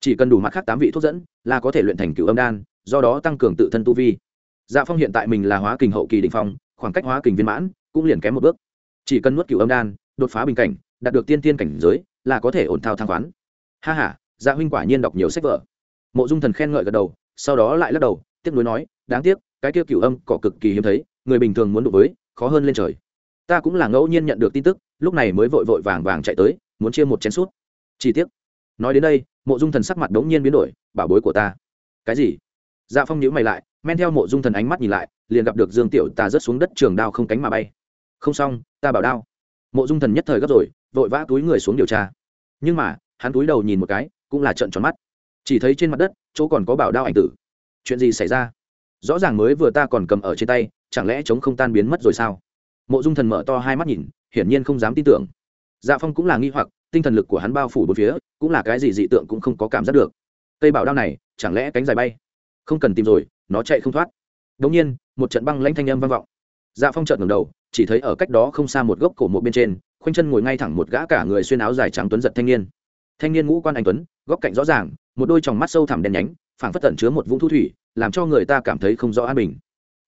Chỉ cần đủ mặt khác tám vị thuốc dẫn, là có thể luyện thành cựu âm đan, do đó tăng cường tự thân tu vi. Dạ phong hiện tại mình là hóa kình hậu kỳ đình phong, khoảng cách hóa kình viên mãn cũng liền kém một bước. Chỉ cần nuốt cựu âm đan, đột phá bình cảnh, đạt được tiên tiên cảnh giới, là có thể ổn thao thang khoán. Ha h a dạ huynh quả nhiên đọc nhiều sách vở. Mộ dung thần khen ngợi gật đầu, sau đó lại lắc đầu tiếp nối nói, đáng tiếc, cái kia cửu âm cỏ cực kỳ hiếm thấy, người bình thường muốn đụng với, khó hơn lên trời. Ta cũng là ngẫu nhiên nhận được tin tức, lúc này mới vội vội vàng vàng chạy tới, muốn chia một chén suốt chi tiết. Nói đến đây, mộ dung thần sắc mặt đống nhiên biến đổi, bảo bối của ta. Cái gì? Dạ phong nhíu mày lại, men theo mộ dung thần ánh mắt nhìn lại, liền gặp được dương tiểu tà rớt xuống đất trường đao không cánh mà bay. Không xong, ta bảo đao. Mộ dung thần nhất thời gấp rồi, vội vã túi người xuống điều tra. Nhưng mà, hắn túi đầu nhìn một cái, cũng là trận tròn mắt. Chỉ thấy trên mặt đất, chỗ còn có bảo đao ảnh tử. Chuyện gì xảy ra? Rõ ràng mới vừa ta còn cầm ở trên tay, chẳng lẽ chống không tan biến mất rồi sao? Mộ dung thần mở to hai mắt nhìn, hiển nhiên không dám tin tưởng. Dạ phong cũng là nghi hoặc tinh thần lực của hắn bao phủ bốn phía, cũng là cái gì dị tượng cũng không có cảm giác được. Cây bảo đao này, chẳng lẽ cánh dài bay? Không cần tìm rồi, nó chạy không thoát. Đống nhiên, một trận băng lãnh thanh âm vang vọng. Dạ phong trợn ngẩng đầu, chỉ thấy ở cách đó không xa một gốc cổ một bên trên, khoanh chân ngồi ngay thẳng một gã cả người xuyên áo dài trắng tuấn giật thanh niên. Thanh niên ngũ quan anh tuấn, góc cạnh rõ ràng, một đôi tròng mắt sâu thẳm đen nhánh, phảng phất tẩn chứa một vũng thu thủy, làm cho người ta cảm thấy không rõ an bình.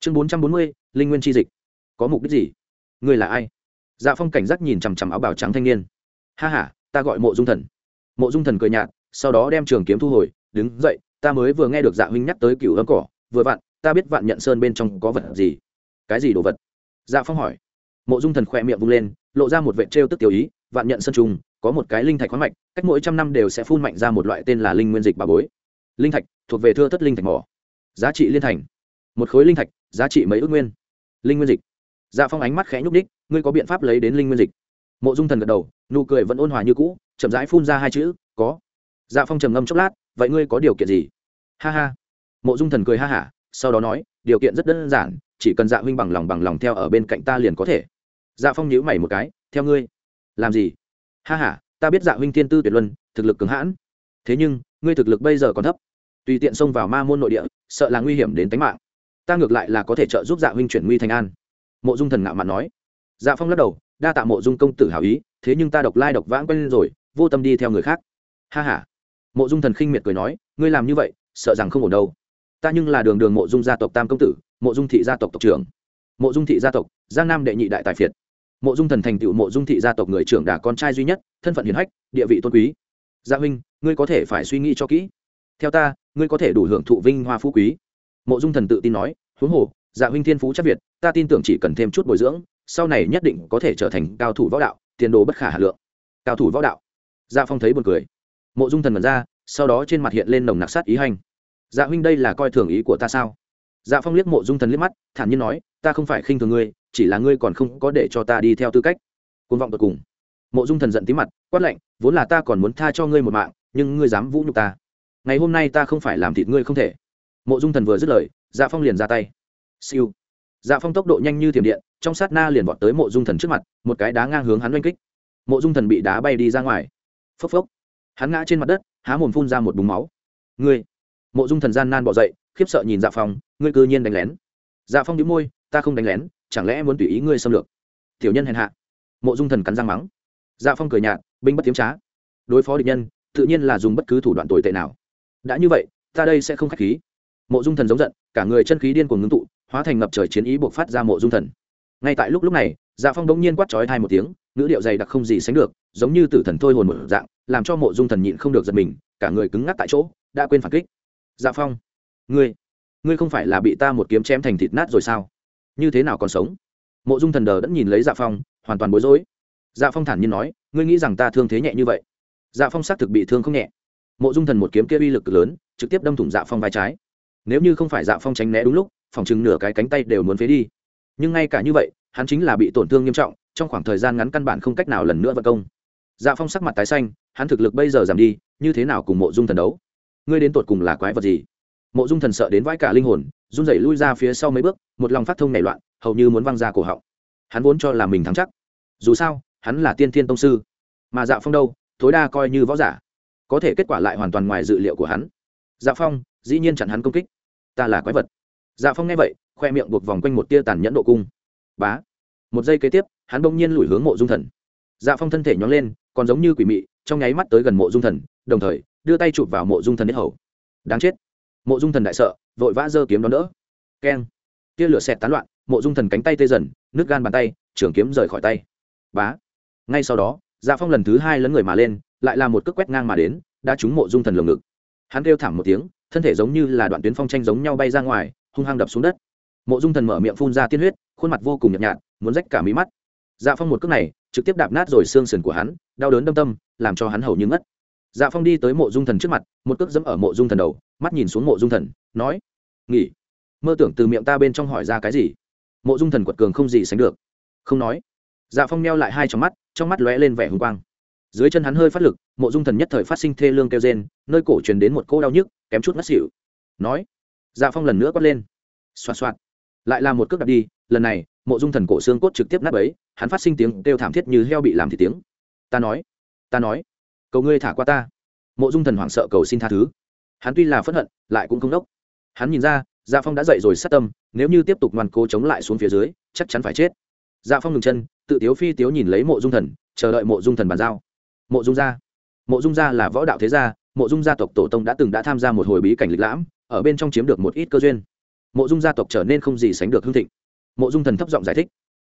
Chương bốn trăm bốn mươi, linh nguyên chi dịch. Có mục đích gì? Ngươi là ai? Dạ phong cảnh giác nhìn chằm chằm áo bào trắng thanh niên ha h a ta gọi mộ dung thần. Mộ dung thần cười nhạt, sau đó đem trường kiếm thu hồi, đứng dậy, ta mới vừa nghe được dạ huynh nhắc tới cựu ấm cỏ, vừa vặn, ta biết vạn nhận sơn bên trong có vật gì. Cái gì đồ vật? Dạ phong hỏi. Mộ dung thần khỏe miệng vung lên, lộ ra một vệ trêu tức tiểu ý, vạn nhận sơn trung có một cái linh thạch khoáng mạch, cách mỗi trăm năm đều sẽ phun mạnh ra một loại tên là linh nguyên dịch bà bối. Linh thạch, thuộc về thưa thất linh thạch mỏ. Giá trị liên thành. Một khối linh thạch, giá trị mấy ước nguyên. Linh nguyên dịch. Dạ phong ánh mắt khẽ nhúc đích ngươi có biện pháp lấy đến linh nguyên dịch? Mộ dung thần gật đầu, nụ cười vẫn ôn hòa như cũ, chậm rãi phun ra hai chữ, có. Dạ phong trầm ngâm chốc lát, vậy ngươi có điều kiện gì? Ha ha. Mộ dung thần cười ha hả, sau đó nói, điều kiện rất đơn giản, chỉ cần dạ huynh bằng lòng bằng lòng theo ở bên cạnh ta liền có thể. Dạ phong nhíu mày một cái, theo ngươi. Làm gì? Ha ha, ta biết dạ huynh thiên tư tuyệt luân, thực lực cứng hãn. Thế nhưng, ngươi thực lực bây giờ còn thấp. Tùy tiện xông vào ma môn nội địa, sợ là nguy hiểm đến tính mạng. Ta ngược lại là có thể trợ giúp dạ huynh chuyển nguy thành an. Mộ dung thần ngạo mạn nói. Dạ phong lắc đầu đa tạ mộ dung công tử hảo ý, thế nhưng ta độc lai độc vãng quen rồi, vô tâm đi theo người khác. Ha h a mộ dung thần khinh miệt cười nói, ngươi làm như vậy, sợ rằng không ổn đâu. Ta nhưng là đường đường mộ dung gia tộc tam công tử, mộ dung thị gia tộc tộc trưởng. Mộ dung thị gia tộc, giang nam đệ nhị đại tài phiệt. Mộ dung thần thành tựu mộ dung thị gia tộc người trưởng đà con trai duy nhất, thân phận hiền hách, địa vị tôn quý. Gia huynh, ngươi có thể phải suy nghĩ cho kỹ. Theo ta, ngươi có thể đủ hưởng thụ vinh hoa phú quý. Mộ dung thần tự tin nói, huống hồ dạ huynh thiên phú chắc việt, ta tin tưởng chỉ cần thêm chút bồi dưỡng sau này nhất định có thể trở thành cao thủ võ đạo, tiền đồ bất khả hà lượng. Cao thủ võ đạo. Dạ phong thấy buồn cười. Mộ dung thần mật ra, sau đó trên mặt hiện lên nồng nặc sát ý hành. Dạ huynh đây là coi thường ý của ta sao? Dạ phong liếc mộ dung thần liếc mắt, thản nhiên nói, ta không phải khinh thường ngươi, chỉ là ngươi còn không có để cho ta đi theo tư cách. Côn vọng tột cùng. Mộ dung thần giận tí mặt, quát lạnh, vốn là ta còn muốn tha cho ngươi một mạng, nhưng ngươi dám vũ nhục ta. Ngày hôm nay ta không phải làm thịt ngươi không thể. Mộ dung thần vừa dứt lời dạ phong liền ra tay. Siêu dạ phong tốc độ nhanh như thiểm điện, trong sát na liền vọt tới mộ dung thần trước mặt, một cái đá ngang hướng hắn oanh kích. Mộ dung thần bị đá bay đi ra ngoài. Phốc phốc. Hắn ngã trên mặt đất, há mồm phun ra một búng máu. Ngươi! Mộ dung thần gian nan bỏ dậy, khiếp sợ nhìn dạ phong, ngươi cư nhiên đánh lén. Dạ phong đĩu môi, ta không đánh lén, chẳng lẽ muốn tùy ý ngươi xâm lược? Tiểu nhân hèn hạ. Mộ dung thần cắn răng mắng. Dạ phong cười nhạt, binh bất tiếm trá. Đối phó địch nhân, tự nhiên là dùng bất cứ thủ đoạn tồi tệ nào. Đã như vậy, ta đây sẽ không k h á c h khí. Mộ dung thần giống giận, cả người chân khí điên cuồng ngưng tụ hóa thành ngập trời chiến ý buộc phát ra mộ dung thần. Ngay tại lúc lúc này dạ phong bỗng nhiên quát trói thai một tiếng, ngữ điệu dày đặc không gì sánh được, giống như tử thần thôi hồn một dạng, làm cho mộ dung thần nhịn không được giật mình, cả người cứng ngắc tại chỗ, đã quên phản kích. Dạ phong, ngươi ngươi không phải là bị ta một kiếm chém thành thịt nát rồi sao? Như thế nào còn sống? Mộ dung thần đờ đẫn nhìn lấy dạ phong, hoàn toàn bối rối. Dạ phong thản nhiên nói, ngươi nghĩ rằng ta thương thế nhẹ như vậy? Dạ phong xác thực bị thương không nhẹ. Mộ dung thần một kiếm kia uy lực lớn, trực tiếp đâm thủng dạ phong vai trái. Nếu như không phải dạ phong tránh né đúng lúc phòng chừng nửa cái cánh tay đều muốn phế đi. Nhưng ngay cả như vậy, hắn chính là bị tổn thương nghiêm trọng, trong khoảng thời gian ngắn căn bản không cách nào lần nữa vận công. Dạ phong sắc mặt tái xanh, hắn thực lực bây giờ giảm đi, như thế nào cùng mộ dung thần đấu? Ngươi đến tột cùng là quái vật gì? Mộ dung thần sợ đến vãi cả linh hồn, run rẩy lui ra phía sau mấy bước, một lòng phát thông nảy loạn, hầu như muốn văng ra cổ họng. Hắn vốn cho là mình thắng chắc. Dù sao, hắn là tiên thiên tông sư. Mà dạ phong đâu? Tối đa coi như võ giả. Có thể kết quả lại hoàn toàn ngoài dự liệu của hắn. Dạ phong, dĩ nhiên chặn hắn công kích. Ta là quái vật dạ phong nghe vậy, khoe miệng buộc vòng quanh một tia tàn nhẫn độ cung. Bá. Một giây kế tiếp, hắn bỗng nhiên lùi hướng mộ dung thần. Dạ phong thân thể nhón lên, còn giống như quỷ mị, trong nháy mắt tới gần mộ dung thần, đồng thời, đưa tay chụp vào mộ dung thần nhất hầu. Đáng chết. Mộ dung thần đại sợ, vội vã giơ kiếm đón đỡ. Keng. Tia lửa xẹt tán loạn, mộ dung thần cánh tay tê dần nước gan bàn tay, trường kiếm rời khỏi tay. Bá. Ngay sau đó dạ phong lần thứ hai lấn người mà lên, lại là một cước quét ngang mà đến đã trúng mộ dung thần lồng ngực. Hắn kêu thảm một tiếng, thân thể giống như là đoạn tuyến phong tranh giống nhau bay ra ngoài hung hăng đập xuống đất. Mộ dung thần mở miệng phun ra tiên huyết, khuôn mặt vô cùng nhợt nhạt, muốn rách cả mí mắt. Dạ phong một cước này, trực tiếp đạp nát rồi xương sườn của hắn, đau đớn đâm tâm, làm cho hắn hầu như ngất. Dạ phong đi tới mộ dung thần trước mặt, một cước dẫm ở mộ dung thần đầu, mắt nhìn xuống mộ dung thần, nói, nghỉ. Mơ tưởng từ miệng ta bên trong hỏi ra cái gì? Mộ dung thần quật cường không gì sánh được. Không nói. Dạ phong neo lại hai trong mắt trong mắt lóe lên vẻ hùng quang. Dưới chân hắn hơi phát lực, mộ dung thần nhất thời phát sinh thê lương kêu rên, nơi cổ truyền đến một cỗ đau nhức, kém chút ngất xỉu. Nói dạ phong lần nữa quát lên. Xoa xoa, lại là một cước đạp đi lần này mộ dung thần cổ xương cốt trực tiếp nát ấy hắn phát sinh tiếng kêu thảm thiết như heo bị làm thì tiếng. Ta nói ta nói cầu ngươi thả qua ta. Mộ dung thần hoảng sợ cầu xin tha thứ. Hắn tuy là phẫn hận lại cũng không đốc. Hắn nhìn ra dạ phong đã dậy rồi sát tâm nếu như tiếp tục ngoan cố chống lại xuống phía dưới chắc chắn phải chết. Dạ phong ngừng chân tự tiếu phi tiếu nhìn lấy mộ dung thần chờ đợi mộ dung thần bàn giao. Mộ dung gia. Mộ dung gia là võ đạo thế gia mộ dung gia tộc tổ tông đã từng đã tham gia một hồi bí cảnh lịch lãm ở bên trong chiếm được một ít cơ duyên. Mộ dung gia tộc trở nên không gì sánh được hương thịnh. Mộ dung thần thấp giọng giải thích.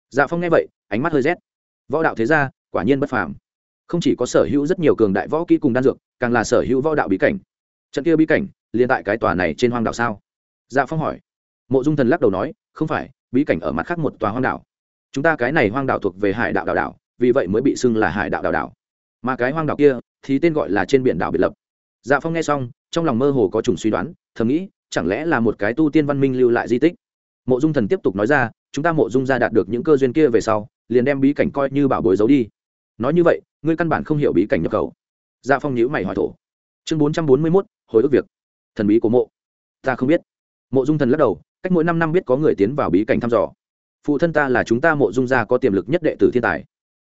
Dạ phong nghe vậy, ánh mắt hơi rét. Võ đạo thế gia, quả nhiên bất phàm. Không chỉ có sở hữu rất nhiều cường đại võ kỹ cùng đan dược, càng là sở hữu võ đạo bí cảnh. Trận kia bí cảnh liên tại cái tòa này trên hoang đảo sao? Dạ phong hỏi. Mộ dung thần lắc đầu nói, không phải, bí cảnh ở mặt khác một tòa hoang đảo. Chúng ta cái này hoang đảo thuộc về hải đạo đảo đảo, vì vậy mới bị xưng là hải đạo đảo đảo. Mà cái hoang đảo kia thì tên gọi là trên biển đảo biệt lập dạ phong nghe xong, trong lòng mơ hồ có trùng suy đoán, thầm nghĩ, chẳng lẽ là một cái tu tiên văn minh lưu lại di tích? Mộ dung thần tiếp tục nói ra, chúng ta mộ dung ra đạt được những cơ duyên kia về sau, liền đem bí cảnh coi như bảo bối giấu đi. Nói như vậy, ngươi căn bản không hiểu bí cảnh nhập khẩu. Dạ phong nhữ mày hỏi thổ. Chương bốn trăm bốn mươi mốt, hồi ức việc. Thần bí của mộ. Ta không biết. Mộ dung thần lắc đầu, cách mỗi năm năm biết có người tiến vào bí cảnh thăm dò. Phụ thân ta là chúng ta mộ dung gia có tiềm lực nhất đệ tử thiên tài.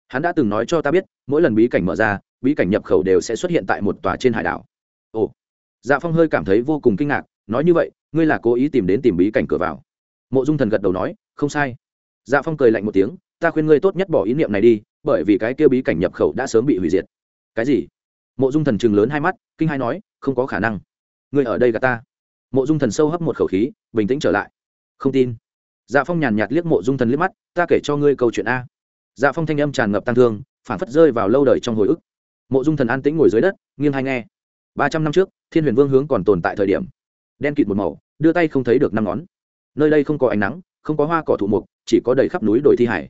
Hắn đã từng nói cho ta biết, mỗi lần bí cảnh mở ra, bí cảnh nhập khẩu đều sẽ xuất hiện tại một tòa trên hải đảo ồ. Dạ phong hơi cảm thấy vô cùng kinh ngạc, nói như vậy, ngươi là cố ý tìm đến tìm bí cảnh cửa vào. Mộ dung thần gật đầu nói, không sai. Dạ phong cười lạnh một tiếng, ta khuyên ngươi tốt nhất bỏ ý niệm này đi, bởi vì cái kia bí cảnh nhập khẩu đã sớm bị hủy diệt. Cái gì? Mộ dung thần chừng lớn hai mắt, kinh hai nói, không có khả năng. Ngươi ở đây gà ta. Mộ dung thần sâu hấp một khẩu khí, bình tĩnh trở lại. Không tin. Dạ phong nhàn nhạt liếc mộ dung thần liếc mắt, ta kể cho ngươi câu chuyện a. Dạ phong thanh âm tràn ngập tăng thương phản phất rơi vào lâu đời trong hồi ức. Mộ dung thần an tĩnh ngồi dưới đất, nghiêng hay nghe ba trăm năm trước, thiên huyền vương hướng còn tồn tại thời điểm, đen kịt một màu, đưa tay không thấy được năm ngón. Nơi đây không có ánh nắng, không có hoa cỏ thụ mục, chỉ có đầy khắp núi đồi thi hải.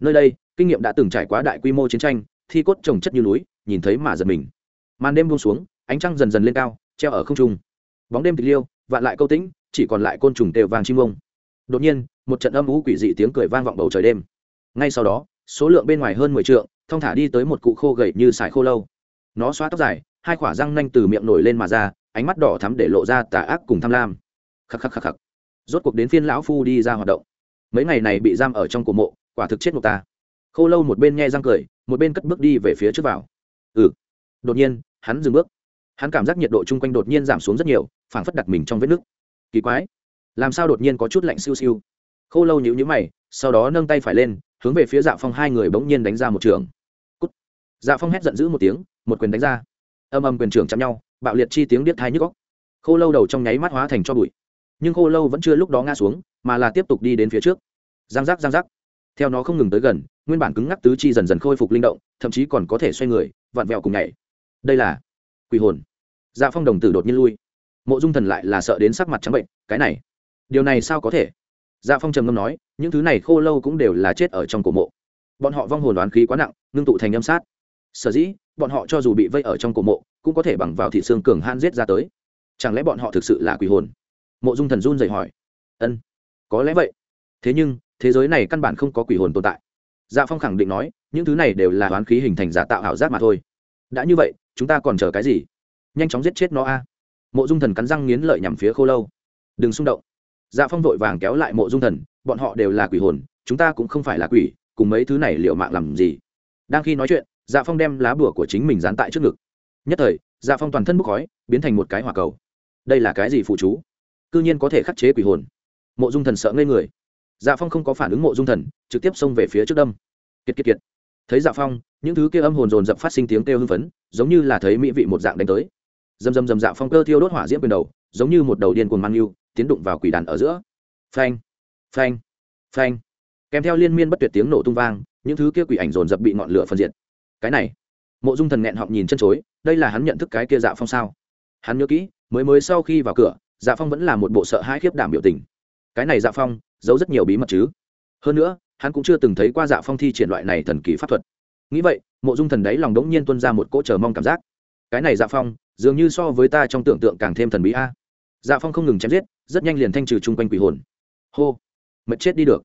Nơi đây, kinh nghiệm đã từng trải qua đại quy mô chiến tranh, thi cốt trồng chất như núi, nhìn thấy mà giật mình. Màn đêm buông xuống, ánh trăng dần dần lên cao, treo ở không trung. Bóng đêm tịch liêu, vạn lại câu tĩnh, chỉ còn lại côn trùng tều vàng chim ông. Đột nhiên, một trận âm ú quỷ dị tiếng cười vang vọng bầu trời đêm. Ngay sau đó, số lượng bên ngoài hơn mười trượng, thong thả đi tới một cụ khô gậy như sải khô lâu. Nó xóa tóc dài hai khỏa răng nanh từ miệng nổi lên mà ra, ánh mắt đỏ thắm để lộ ra tà ác cùng tham lam. Khắc khắc khắc khắc. Rốt cuộc đến phiên lão phu đi ra hoạt động. Mấy ngày này bị giam ở trong cổ mộ, quả thực chết một ta. Khô lâu một bên nghe răng cười, một bên cất bước đi về phía trước vào. Ừ. Đột nhiên, hắn dừng bước. Hắn cảm giác nhiệt độ chung quanh đột nhiên giảm xuống rất nhiều, phảng phất đặt mình trong vết nước. Kỳ quái. Làm sao đột nhiên có chút lạnh siêu siêu? Khô lâu nhíu nhíu mày, sau đó nâng tay phải lên, hướng về phía dạ phong hai người bỗng nhiên đánh ra một trường. Cút. dạ phong hét giận dữ một tiếng, một quyền đánh ra âm âm quyền trưởng chạm nhau, bạo liệt chi tiếng điếc thai nhức góc khô lâu đầu trong nháy mắt hóa thành cho bụi. Nhưng khô lâu vẫn chưa lúc đó ngã xuống, mà là tiếp tục đi đến phía trước. Giang giác giang giác. Theo nó không ngừng tới gần, nguyên bản cứng ngắc tứ chi dần dần khôi phục linh động, thậm chí còn có thể xoay người, vặn vẹo cùng nhảy. Đây là quỷ hồn. Dạ phong đồng tử đột nhiên lui. Mộ dung thần lại là sợ đến sắc mặt trắng bệnh, cái này, điều này sao có thể? Dạ phong trầm ngâm nói, những thứ này khô lâu cũng đều là chết ở trong cổ mộ. Bọn họ vong hồn đoán khí quá nặng, ngưng tụ thành âm sát sở dĩ bọn họ cho dù bị vây ở trong cổ mộ, cũng có thể bằng vào thị xương cường han giết ra tới. Chẳng lẽ bọn họ thực sự là quỷ hồn? Mộ dung thần run dậy hỏi. Ân, có lẽ vậy. Thế nhưng, thế giới này căn bản không có quỷ hồn tồn tại. Dạ phong khẳng định nói, những thứ này đều là hoán khí hình thành giả tạo ảo giác mà thôi. Đã như vậy, chúng ta còn chờ cái gì? Nhanh chóng giết chết nó a. Mộ dung thần cắn răng nghiến lợi nhằm phía khô lâu. Đừng xung động. Dạ phong vội vàng kéo lại mộ dung thần, bọn họ đều là quỷ hồn, chúng ta cũng không phải là quỷ, cùng mấy thứ này liệu mạng làm gì? Đang khi nói chuyện dạ phong đem lá bùa của chính mình dán tại trước ngực. Nhất thời dạ phong toàn thân bốc khói, biến thành một cái hỏa cầu. Đây là cái gì phụ chú? C ư nhiên có thể khắc chế quỷ hồn. Mộ dung thần sợ ngây người. Dạ phong không có phản ứng mộ dung thần, trực tiếp xông về phía trước đâm. Kiệt kiệt kiệt. Thấy dạ phong, những thứ kia âm hồn dồn dập phát sinh tiếng kêu hưng phấn, giống như là thấy mỹ vị một dạng đánh tới. Dầm dầm dầm dạ phong cơ thiêu đốt hỏa diễm quyền đầu, giống như một đầu điên cuồng mang yêu, tiến đụng vào quỷ đàn ở giữa. Phanh phanh phanh. Kèm theo liên miên bất tuyệt tiếng nổ tung vang, những thứ kia quỷ ảnh dồn dập bị ngọn lửa phân diệt cái này. Mộ dung thần nghẹn họng nhìn chân chối, đây là hắn nhận thức cái kia dạ phong sao? Hắn nhớ kỹ, mới mới sau khi vào cửa dạ phong vẫn là một bộ sợ hãi khiếp đảm biểu tình. Cái này dạ phong, giấu rất nhiều bí mật chứ. Hơn nữa, hắn cũng chưa từng thấy qua dạ phong thi triển loại này thần kỳ pháp thuật. Nghĩ vậy, mộ dung thần đấy lòng đống nhiên tuân ra một cỗ chờ mong cảm giác. Cái này dạ phong, dường như so với ta trong tưởng tượng càng thêm thần bí a. Dạ phong không ngừng chém giết, rất nhanh liền thanh trừ chung quanh quỷ hồn. Hô mật chết đi được.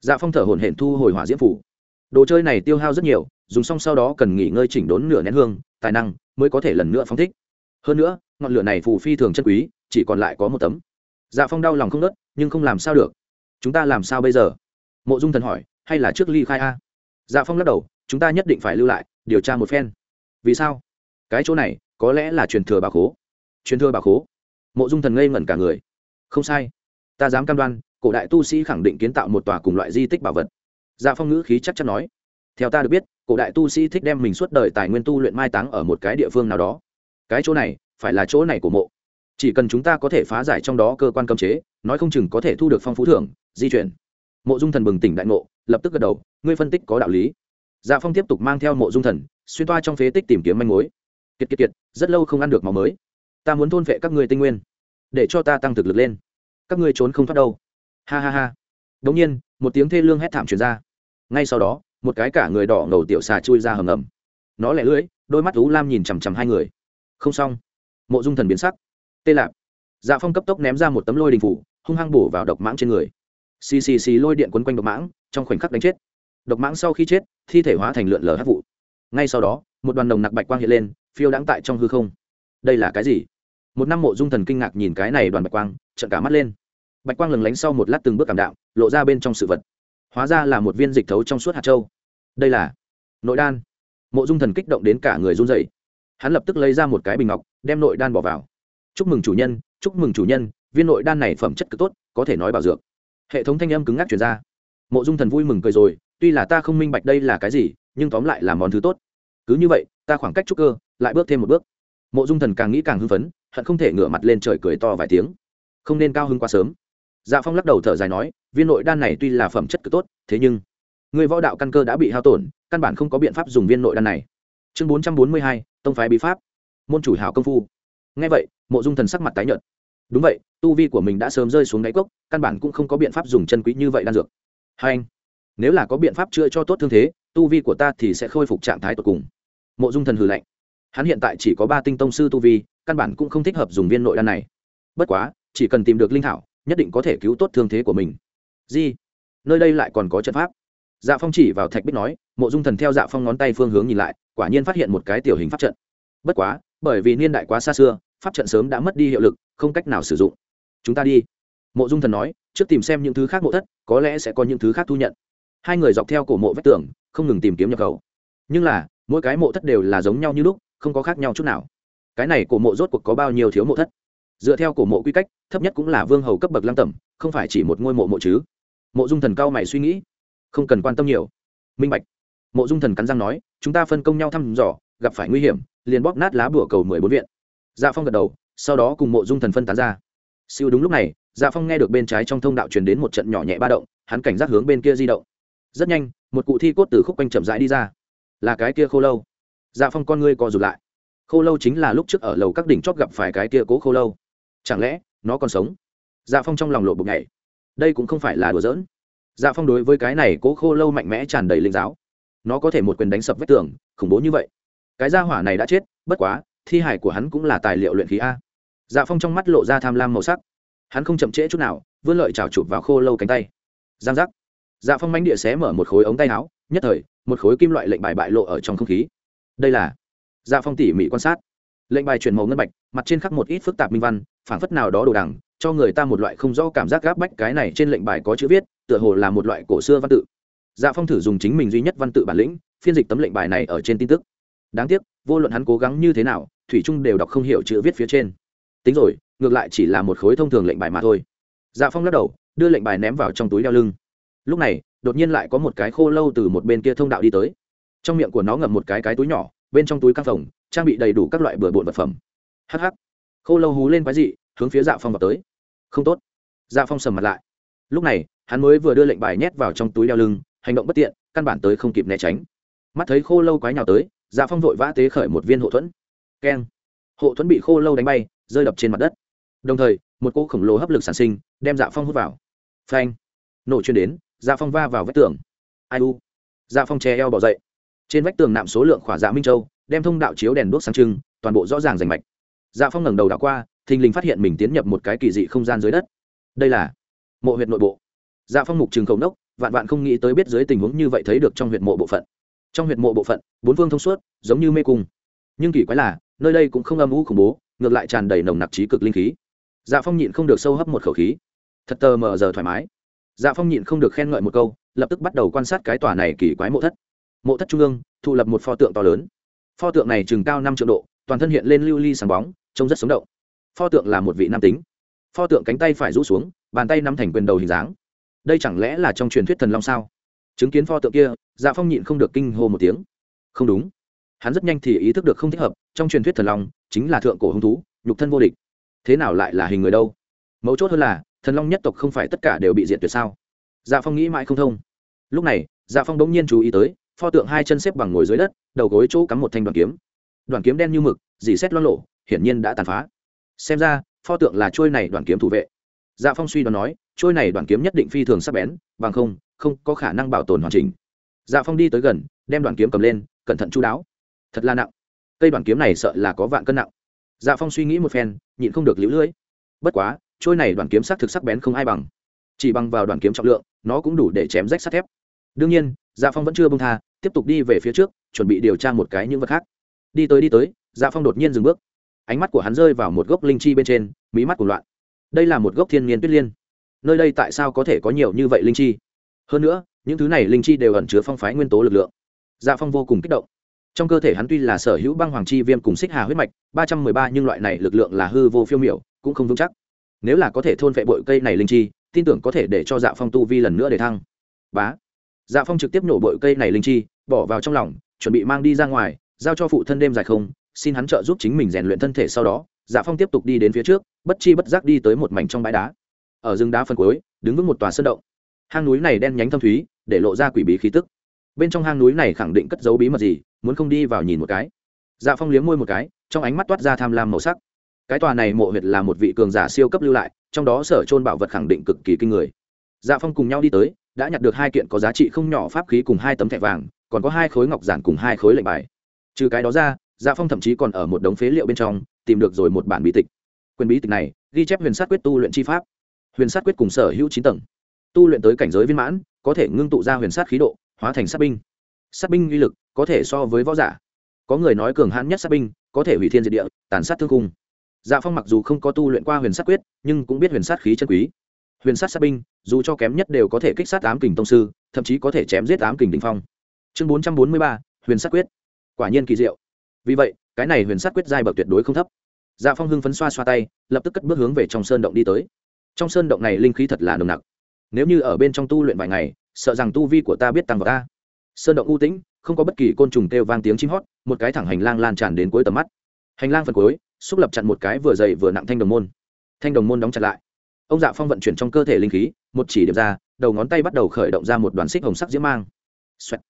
Dạ phong thở hồn hển thu hồi hỏa diễm phủ. Đồ chơi này tiêu hao rất nhiều dùng xong sau đó cần nghỉ ngơi chỉnh đốn nửa nén hương, tài năng mới có thể lần nữa phóng thích. Hơn nữa, ngọn lửa này phù phi thường chân quý, chỉ còn lại có một tấm. Dạ phong đau lòng không nớt, nhưng không làm sao được. Chúng ta làm sao bây giờ? Mộ dung thần hỏi, hay là trước ly khai a? Dạ phong lắc đầu, chúng ta nhất định phải lưu lại, điều tra một phen. Vì sao? Cái chỗ này, có lẽ là truyền thừa bà khố. Truyền thừa bà khố. Mộ dung thần ngây ngẩn cả người. Không sai. Ta dám cam đoan, cổ đại tu sĩ khẳng định kiến tạo một tòa cùng loại di tích bảo vật. Dạ phong ngữ khí chắc chắn nói theo ta được biết, cổ đại tu sĩ thích đem mình suốt đời tài nguyên tu luyện mai táng ở một cái địa phương nào đó. Cái chỗ này, phải là chỗ này của mộ. Chỉ cần chúng ta có thể phá giải trong đó cơ quan cấm chế, nói không chừng có thể thu được phong phú thưởng, di chuyển. Mộ dung thần bừng tỉnh đại ngộ, lập tức gật đầu, ngươi phân tích có đạo lý. Dạ phong tiếp tục mang theo mộ dung thần, xuyên toa trong phế tích tìm kiếm manh mối. Kiệt kiệt kiệt, rất lâu không ăn được máu mới. Ta muốn thôn vệ các ngươi tinh nguyên, để cho ta tăng thực lực lên. Các ngươi trốn không thoát đâu. Ha ha ha. Đống nhiên, một tiếng thê lương hét thảm truyền ra. Ngay sau đó một cái cả người đỏ ngầu tiểu xà chui ra hầm ngầm. Nó lẻ lưỡi, đôi mắt ú lam nhìn chằm chằm hai người. Không xong. Mộ dung thần biến sắc. Tê lạp. Dạ phong cấp tốc ném ra một tấm lôi đình phủ, hung hăng bổ vào độc mãng trên người. Xì xì xì lôi điện quấn quanh độc mãng, trong khoảnh khắc đánh chết. Độc mãng sau khi chết, thi thể hóa thành lượn lờ hát vụ. Ngay sau đó, một đoàn đồng nặc bạch quang hiện lên, phiêu đãng tại trong hư không. Đây là cái gì? Một năm mộ dung thần kinh ngạc nhìn cái này đoàn bạch quang trận cả mắt lên. Bạch quang lừng lánh sau một lát từng bước cảm đạo lộ ra bên trong sự vật hóa ra là một viên dịch thấu trong suốt hạt châu. Đây là nội đan. Mộ dung thần kích động đến cả người run dậy hắn lập tức lấy ra một cái bình ngọc, đem nội đan bỏ vào. Chúc mừng chủ nhân, chúc mừng chủ nhân, viên nội đan này phẩm chất cực tốt, có thể nói bảo dược. Hệ thống thanh âm cứng ngắc chuyển ra. Mộ dung thần vui mừng cười rồi, tuy là ta không minh bạch đây là cái gì, nhưng tóm lại là món thứ tốt. Cứ như vậy, ta khoảng cách trúc cơ, lại bước thêm một bước. Mộ dung thần càng nghĩ càng hưng phấn, hận không thể ngửa mặt lên trời cười to vài tiếng. Không nên cao hưng quá sớm dạ phong lắc đầu thở dài nói, viên nội đan này tuy là phẩm chất cực tốt, thế nhưng, người võ đạo căn cơ đã bị hao tổn, căn bản không có biện pháp dùng viên nội đan này. Chương bốn trăm bốn mươi hai, tông phái bí pháp. Môn chủ hảo công phu. Ngay vậy, mộ dung thần sắc mặt tái nhợt. Đúng vậy, tu vi của mình đã sớm rơi xuống đáy cốc, căn bản cũng không có biện pháp dùng chân quý như vậy đan dược. Hai anh, nếu là có biện pháp chữa cho tốt thương thế, tu vi của ta thì sẽ khôi phục trạng thái tột cùng. Mộ dung thần hừ lạnh. Hắn hiện tại chỉ có ba tinh tông sư tu vi, căn bản cũng không thích hợp dùng viên nội đan này. Bất quá, chỉ cần tìm được linh thảo nhất định có thể cứu tốt thương thế của mình. Di nơi đây lại còn có trận pháp. Dạ phong chỉ vào thạch bích nói, mộ dung thần theo dạ phong ngón tay phương hướng nhìn lại, quả nhiên phát hiện một cái tiểu hình pháp trận. Bất quá, bởi vì niên đại quá xa xưa, pháp trận sớm đã mất đi hiệu lực, không cách nào sử dụng. Chúng ta đi. Mộ dung thần nói, trước tìm xem những thứ khác mộ thất, có lẽ sẽ có những thứ khác thu nhận. Hai người dọc theo cổ mộ vách tường, không ngừng tìm kiếm nhập khẩu. Nhưng là, mỗi cái mộ thất đều là giống nhau như lúc, không có khác nhau chút nào. Cái này cổ mộ rốt cuộc có bao nhiêu thiếu mộ thất? Dựa theo cổ mộ quy cách, thấp nhất cũng là vương hầu cấp bậc lăng tẩm, không phải chỉ một ngôi mộ mộ chứ. Mộ dung thần cao mày suy nghĩ, không cần quan tâm nhiều. Minh bạch. Mộ dung thần cắn răng nói, chúng ta phân công nhau thăm dò, gặp phải nguy hiểm, liền bóp nát lá bùa cầu mười bốn viện. Dạ phong gật đầu, sau đó cùng mộ dung thần phân tán ra. Siêu đúng lúc này dạ phong nghe được bên trái trong thông đạo truyền đến một trận nhỏ nhẹ ba động, hắn cảnh giác hướng bên kia di động. Rất nhanh, một cụ thi cốt từ khúc quanh chậm rãi đi ra. Là cái kia khô lâu. Dạ phong con ngươi co rụt lại. Khô lâu chính là lúc trước ở lầu các đỉnh chót gặp phải cái kia cố khô lâu chẳng lẽ, nó còn sống? Dạ phong trong lòng lộ bục nhảy. Đây cũng không phải là đùa giỡn. Dạ phong đối với cái này cố khô lâu mạnh mẽ tràn đầy linh giáo. Nó có thể một quyền đánh sập vách tường, khủng bố như vậy. Cái gia hỏa này đã chết, bất quá, thi hải của hắn cũng là tài liệu luyện khí a. Dạ phong trong mắt lộ ra tham lam màu sắc. Hắn không chậm trễ chút nào, vươn lợi trào chụp vào khô lâu cánh tay. Giang giác. Dạ phong mánh địa xé mở một khối ống tay áo, nhất thời, một khối kim loại lệnh bài bại lộ ở trong không khí. Đây là dạ phong tỉ mỉ quan sát lệnh bài chuyển màu ngân bạch, mặt trên khắc một ít phức tạp minh văn phản phất nào đó đồ đằng, cho người ta một loại không rõ cảm giác gáp bách cái này trên lệnh bài có chữ viết, tựa hồ là một loại cổ xưa văn tự. Dạ phong thử dùng chính mình duy nhất văn tự bản lĩnh, phiên dịch tấm lệnh bài này ở trên tin tức. Đáng tiếc, vô luận hắn cố gắng như thế nào, thủy trung đều đọc không hiểu chữ viết phía trên. Tính rồi, ngược lại chỉ là một khối thông thường lệnh bài mà thôi. Dạ phong lắc đầu, đưa lệnh bài ném vào trong túi đeo lưng. Lúc này, đột nhiên lại có một cái khô lâu từ một bên kia thông đạo đi tới. Trong miệng của nó ngậm một cái cái túi nhỏ, bên trong túi căng phòng trang bị đầy đủ các loại bừa bộn vật phẩm. Hh khô lâu hú lên quái dị, hướng phía dạ phong vào tới. Không tốt. Dạ phong sầm mặt lại. Lúc này, hắn mới vừa đưa lệnh bài nhét vào trong túi đeo lưng, hành động bất tiện, căn bản tới không kịp né tránh. Mắt thấy khô lâu quái nhào tới dạ phong vội vã tế khởi một viên hộ thuẫn. Keng. Hộ thuẫn bị khô lâu đánh bay, rơi đập trên mặt đất. Đồng thời, một cỗ khổng lồ hấp lực sản sinh, đem dạ phong hút vào. Phanh. Nổ chuyên đến dạ phong va vào vách tường. Ai u. Dạ phong che eo bỏ dậy. Trên vách tường nạm số lượng khỏa dạ minh châu đem thông đạo chiếu đèn đuốc sáng trưng, toàn bộ rõ ràng rành mạch. Dạ phong ngẩng đầu đảo qua, thình lình phát hiện mình tiến nhập một cái kỳ dị không gian dưới đất. Đây là mộ huyệt nội bộ. Dạ phong mục trường cầu nốc, vạn vạn không nghĩ tới biết dưới tình huống như vậy thấy được trong huyệt mộ bộ phận. Trong huyệt mộ bộ phận, bốn phương thông suốt, giống như mê cung. Nhưng kỳ quái là, nơi đây cũng không âm u khủng bố, ngược lại tràn đầy nồng nặc trí cực linh khí. Dạ phong nhịn không được sâu hấp một khẩu khí. Thật tờ mờ giờ thoải mái. Dạ phong nhịn không được khen ngợi một câu, lập tức bắt đầu quan sát cái tòa này kỳ quái mộ thất. Mộ thất trung ương, thụ lập một pho tượng to lớn pho tượng này chừng cao năm triệu độ, toàn thân hiện lên lưu ly sáng bóng, trông rất sống động. Pho tượng là một vị nam tính. Pho tượng cánh tay phải rũ xuống, bàn tay nắm thành quyền đầu hình dáng. Đây chẳng lẽ là trong truyền thuyết thần long sao? Chứng kiến pho tượng kia dạ phong nhịn không được kinh hô một tiếng. Không đúng. Hắn rất nhanh thì ý thức được không thích hợp, trong truyền thuyết thần long chính là thượng cổ hung thú, nhục thân vô địch. Thế nào lại là hình người đâu? Mấu chốt hơn là, thần long nhất tộc không phải tất cả đều bị diệt tuyệt sao? Dạ phong nghĩ mãi không thông. Lúc này dạ phong đống nhiên chú ý tới pho tượng hai chân xếp bằng ngồi dưới đất, đầu gối chỗ cắm một thanh đoàn kiếm. Đoàn kiếm đen như mực, dì xét lo lộ hiển nhiên đã tàn phá. Xem ra, pho tượng là trôi này đoàn kiếm thủ vệ. Dạ phong suy đoán nói, trôi này đoàn kiếm nhất định phi thường sắc bén, bằng không không có khả năng bảo tồn hoàn chỉnh. Dạ phong đi tới gần, đem đoàn kiếm cầm lên, cẩn thận chú đáo. Thật là nặng. Cây đoàn kiếm này sợ là có vạn cân nặng. Dạ phong suy nghĩ một phen, nhịn không được lũ lưỡi bất quá, trôi này đoàn kiếm sắc thực sắc bén không ai bằng. Chỉ bằng vào đoàn kiếm trọng lượng, nó cũng đủ để chém rách sắt thép. Đương nhiên dạ phong vẫn chưa bông tha tiếp tục đi về phía trước, chuẩn bị điều tra một cái những vật khác. Đi tới đi tới dạ phong đột nhiên dừng bước. Ánh mắt của hắn rơi vào một gốc linh chi bên trên, mí mắt của loạn. Đây là một gốc thiên nhiên tuyết liên. Nơi đây tại sao có thể có nhiều như vậy linh chi? Hơn nữa, những thứ này linh chi đều ẩn chứa phong phái nguyên tố lực lượng. Dạ phong vô cùng kích động. Trong cơ thể hắn tuy là sở hữu băng hoàng chi viêm cùng xích hà huyết mạch, ba trăm mười ba nhưng loại này lực lượng là hư vô phiêu miểu, cũng không vững chắc. Nếu là có thể thôn vệ bội cây này linh chi, tin tưởng có thể để cho dạ phong tu vi lần nữa để thăng. Bá dạ phong trực tiếp nổ bội cây này linh chi, bỏ vào trong lòng, chuẩn bị mang đi ra ngoài, giao cho phụ thân đêm dài không, xin hắn trợ giúp chính mình rèn luyện thân thể sau đó dạ phong tiếp tục đi đến phía trước, bất chi bất giác đi tới một mảnh trong bãi đá. Ở rừng đá phân cuối, đứng vững một tòa sơn động. Hang núi này đen nhánh thâm thúy, để lộ ra quỷ bí khí tức. Bên trong hang núi này khẳng định cất dấu bí mật gì, muốn không đi vào nhìn một cái. Dạ phong liếm môi một cái, trong ánh mắt toát ra tham lam màu sắc. Cái tòa này mộ huyệt là một vị cường giả siêu cấp lưu lại, trong đó sở trôn bảo vật khẳng định cực kỳ kinh người. Dạ phong cùng nhau đi tới đã nhặt được hai kiện có giá trị không nhỏ pháp khí cùng hai tấm thẻ vàng, còn có hai khối ngọc giản cùng hai khối lệnh bài. Trừ cái đó ra dạ phong thậm chí còn ở một đống phế liệu bên trong, tìm được rồi một bản bí tịch. Quyền bí tịch này, ghi chép huyền sát quyết tu luyện chi pháp. Huyền sát quyết cùng sở hữu chín tầng. Tu luyện tới cảnh giới viên mãn, có thể ngưng tụ ra huyền sát khí độ, hóa thành sát binh. Sát binh uy lực có thể so với võ giả. Có người nói cường hãn nhất sát binh, có thể hủy thiên diệt địa, tàn sát thương cung. Dạ phong mặc dù không có tu luyện qua huyền sát quyết, nhưng cũng biết huyền sát khí chân quý huyền sát sát binh, dù cho kém nhất đều có thể kích sát ám kình tông sư, thậm chí có thể chém giết ám kình đình phong. Chương bốn trăm bốn mươi ba, huyền sát quyết. Quả nhiên kỳ diệu. Vì vậy, cái này huyền sát quyết giai bậc tuyệt đối không thấp. Dạ phong hưng phấn xoa xoa tay, lập tức cất bước hướng về trong sơn động đi tới. Trong sơn động này linh khí thật là nồng nặc. Nếu như ở bên trong tu luyện vài ngày, sợ rằng tu vi của ta biết tăng vào ta. Sơn động u tĩnh, không có bất kỳ côn trùng kêu vang tiếng chim hót, một cái thẳng hành lang lan tràn đến cuối tầm mắt. Hành lang phần cuối, xúc lập chặn một cái vừa dày vừa nặng thanh đồng môn. Thanh đồng môn đóng chặt lại ông dạ phong vận chuyển trong cơ thể linh khí một chỉ điểm ra đầu ngón tay bắt đầu khởi động ra một đoàn xích hồng sắc diễm mang、Xoẹt.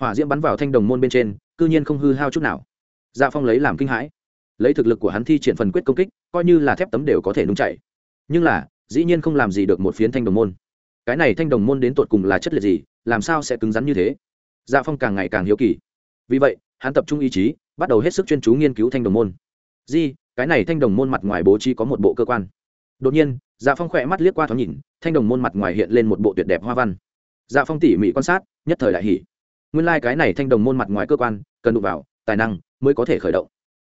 hỏa diễm bắn vào thanh đồng môn bên trên cư nhiên không hư hao chút nào. Dạ phong lấy làm kinh hãi. Lấy thực lực của hắn thi triển phần quyết công kích coi như là thép tấm đều có thể nung chạy, nhưng là dĩ nhiên không làm gì được một phiến thanh đồng môn. Cái này thanh đồng môn đến tột cùng là chất liệt gì làm sao sẽ cứng rắn như thế? Dạ phong càng ngày càng hiếu kỳ. Vì vậy hắn tập trung ý chí bắt đầu hết sức chuyên chú nghiên cứu thanh đồng môn. Di cái này thanh đồng môn mặt ngoài bố trí có một bộ cơ quan đột nhiên dạ phong khỏe mắt liếc qua thoáng nhìn, thanh đồng môn mặt ngoài hiện lên một bộ tuyệt đẹp hoa văn. Dạ phong tỉ mỉ quan sát, nhất thời đại hỉ. Nguyên lai、like、cái này thanh đồng môn mặt ngoài cơ quan, cần đụng vào, tài năng mới có thể khởi động.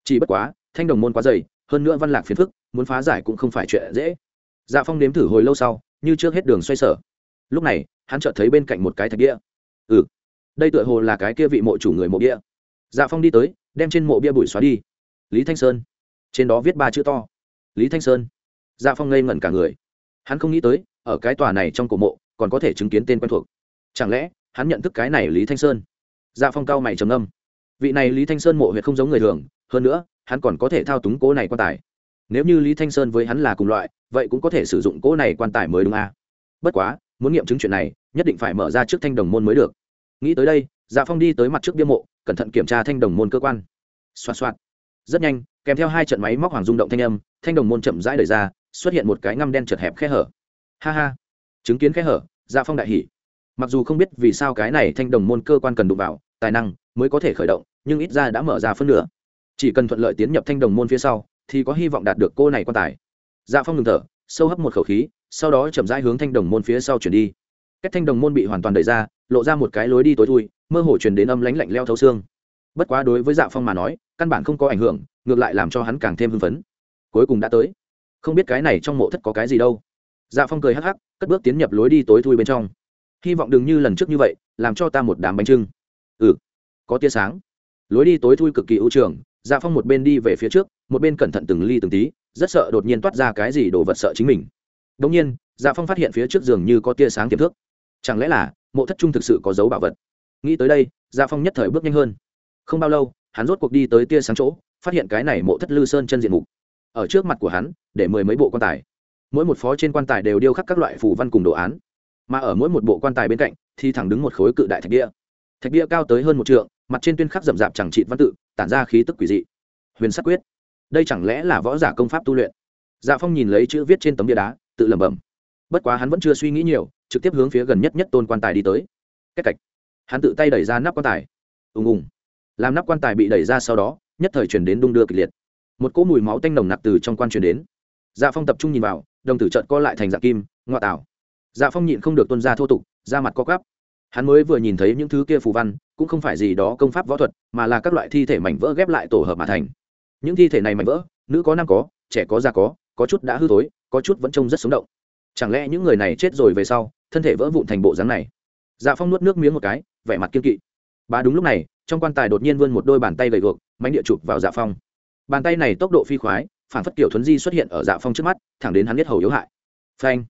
Chỉ bất quá, thanh đồng môn quá dày, hơn nữa văn lạc phiền phức, muốn phá giải cũng không phải chuyện dễ. Dạ phong nếm thử hồi lâu sau, như trước hết đường xoay sở. Lúc này, hắn chợt thấy bên cạnh một cái thạch đĩa ừ đây tựa hồ là cái kia vị mộ chủ người mộ bia dạ phong đi tới, đem trên mộ bia bụi xóa đi. Lý thanh sơn. Trên đó viết ba chữ to. Lý thanh sơn dạ phong ngây ngẩn cả người. Hắn không nghĩ tới, ở cái tòa này trong cổ mộ, còn có thể chứng kiến tên quen thuộc. Chẳng lẽ, hắn nhận thức cái này lý thanh sơn? Dạ phong cao mày trầm âm vị này lý thanh sơn mộ huyệt không giống người thường, hơn nữa, hắn còn có thể thao túng cố này quan tài. Nếu như lý thanh sơn với hắn là cùng loại, vậy cũng có thể sử dụng cố này quan tài mới đúng a à? bất quá, muốn nghiệm chứng chuyện này, nhất định phải mở ra trước thanh đồng môn mới được. Nghĩ tới đây dạ phong đi tới mặt trước bia mộ, cẩn thận kiểm tra thanh đồng môn cơ quan. Xoa xoa rất nhanh, kèm theo hai trận máy móc hoàng rung động thanh âm, thanh đồng môn chậm rãi đời ra xuất hiện một cái ngăm đen chật hẹp khe hở. Ha ha. Chứng kiến khe hở dạ phong đại hỉ. Mặc dù không biết vì sao cái này thanh đồng môn cơ quan cần đụng vào, tài năng mới có thể khởi động, nhưng ít ra đã mở ra phân nửa. Chỉ cần thuận lợi tiến nhập thanh đồng môn phía sau, thì có hy vọng đạt được cô này quan tài. Dạ phong ngừng thở, sâu hấp một khẩu khí, sau đó chậm rãi hướng thanh đồng môn phía sau chuyển đi. Cách thanh đồng môn bị hoàn toàn đẩy ra, lộ ra một cái lối đi tối thui, mơ hồ truyền đến âm lánh lạnh leo thấu xương. Bất quá đối với dạ phong mà nói, căn bản không có ảnh hưởng, ngược lại làm cho hắn càng thêm hưng phấn. Cuối cùng đã tới không biết cái này trong mộ thất có cái gì đâu. Dạ phong cười hắc hắc, cất bước tiến nhập lối đi tối thui bên trong. Hy vọng đừng như lần trước như vậy, làm cho ta một đám bánh trưng. Ừ có tia sáng. Lối đi tối thui cực kỳ ưu trường dạ phong một bên đi về phía trước, một bên cẩn thận từng ly từng tí, rất sợ đột nhiên toát ra cái gì đồ vật sợ chính mình. Đ ỗ n g nhiên dạ phong phát hiện phía trước giường như có tia sáng tiềm thức. Chẳng lẽ là mộ thất trung thực sự có dấu bảo vật? Nghĩ tới đây dạ phong nhất thời bước nhanh hơn. Không bao lâu, hắn rốt cuộc đi tới tia sáng chỗ, phát hiện cái này mộ thất lư sơn chân diện mục ở trước mặt của hắn, để mười mấy bộ quan tài. Mỗi một phó trên quan tài đều điêu khắc các loại phù văn cùng đồ án. Mà ở mỗi một bộ quan tài bên cạnh, thì thẳng đứng một khối cự đại thạch bia. Thạch bia cao tới hơn một trượng, mặt trên tuyên khắc rậm rạp chẳng trị văn tự, tản ra khí tức quỷ dị. Huyền sắc quyết. Đây chẳng lẽ là võ giả công pháp tu luyện? Dạ phong nhìn lấy chữ viết trên tấm bia đá, tự lẩm bẩm. Bất quá hắn vẫn chưa suy nghĩ nhiều, trực tiếp hướng phía gần nhất nhất tôn quan tài đi tới. Cách cạch. Hắn tự tay đẩy ra nắp quan tài. Ùng ùng. Làm nắp quan tài bị đẩy ra sau đó, nhất thời chuyển đến đung đưa kịch liệt một cỗ mùi máu tanh nồng nặc từ trong quan truyền đến. Dạ phong tập trung nhìn vào đồng tử trợn co lại thành dạ kim ngoại tảo dạ phong nhịn không được tuân ra thô tục ra mặt co cắp hắn mới vừa nhìn thấy những thứ kia phù văn cũng không phải gì đó công pháp võ thuật mà là các loại thi thể mảnh vỡ ghép lại tổ hợp mà thành. Những thi thể này mảnh vỡ nữ có nam có trẻ có già có có chút đã hư tối, có chút vẫn trông rất sống động. Chẳng lẽ những người này chết rồi về sau thân thể vỡ vụn thành bộ dáng này? Dạ phong nuốt nước miếng một cái vẻ mặt kiên kỵ. Bà đúng lúc này trong quan tài đột nhiên vươn một đôi bàn tay gầy gộc mánh địa chụp vào dạ phong bàn tay này tốc độ phi khoái phản phất kiểu thuấn di xuất hiện ở dạ phong trước mắt thẳng đến hắn biết hầu yếu hại. Phanh.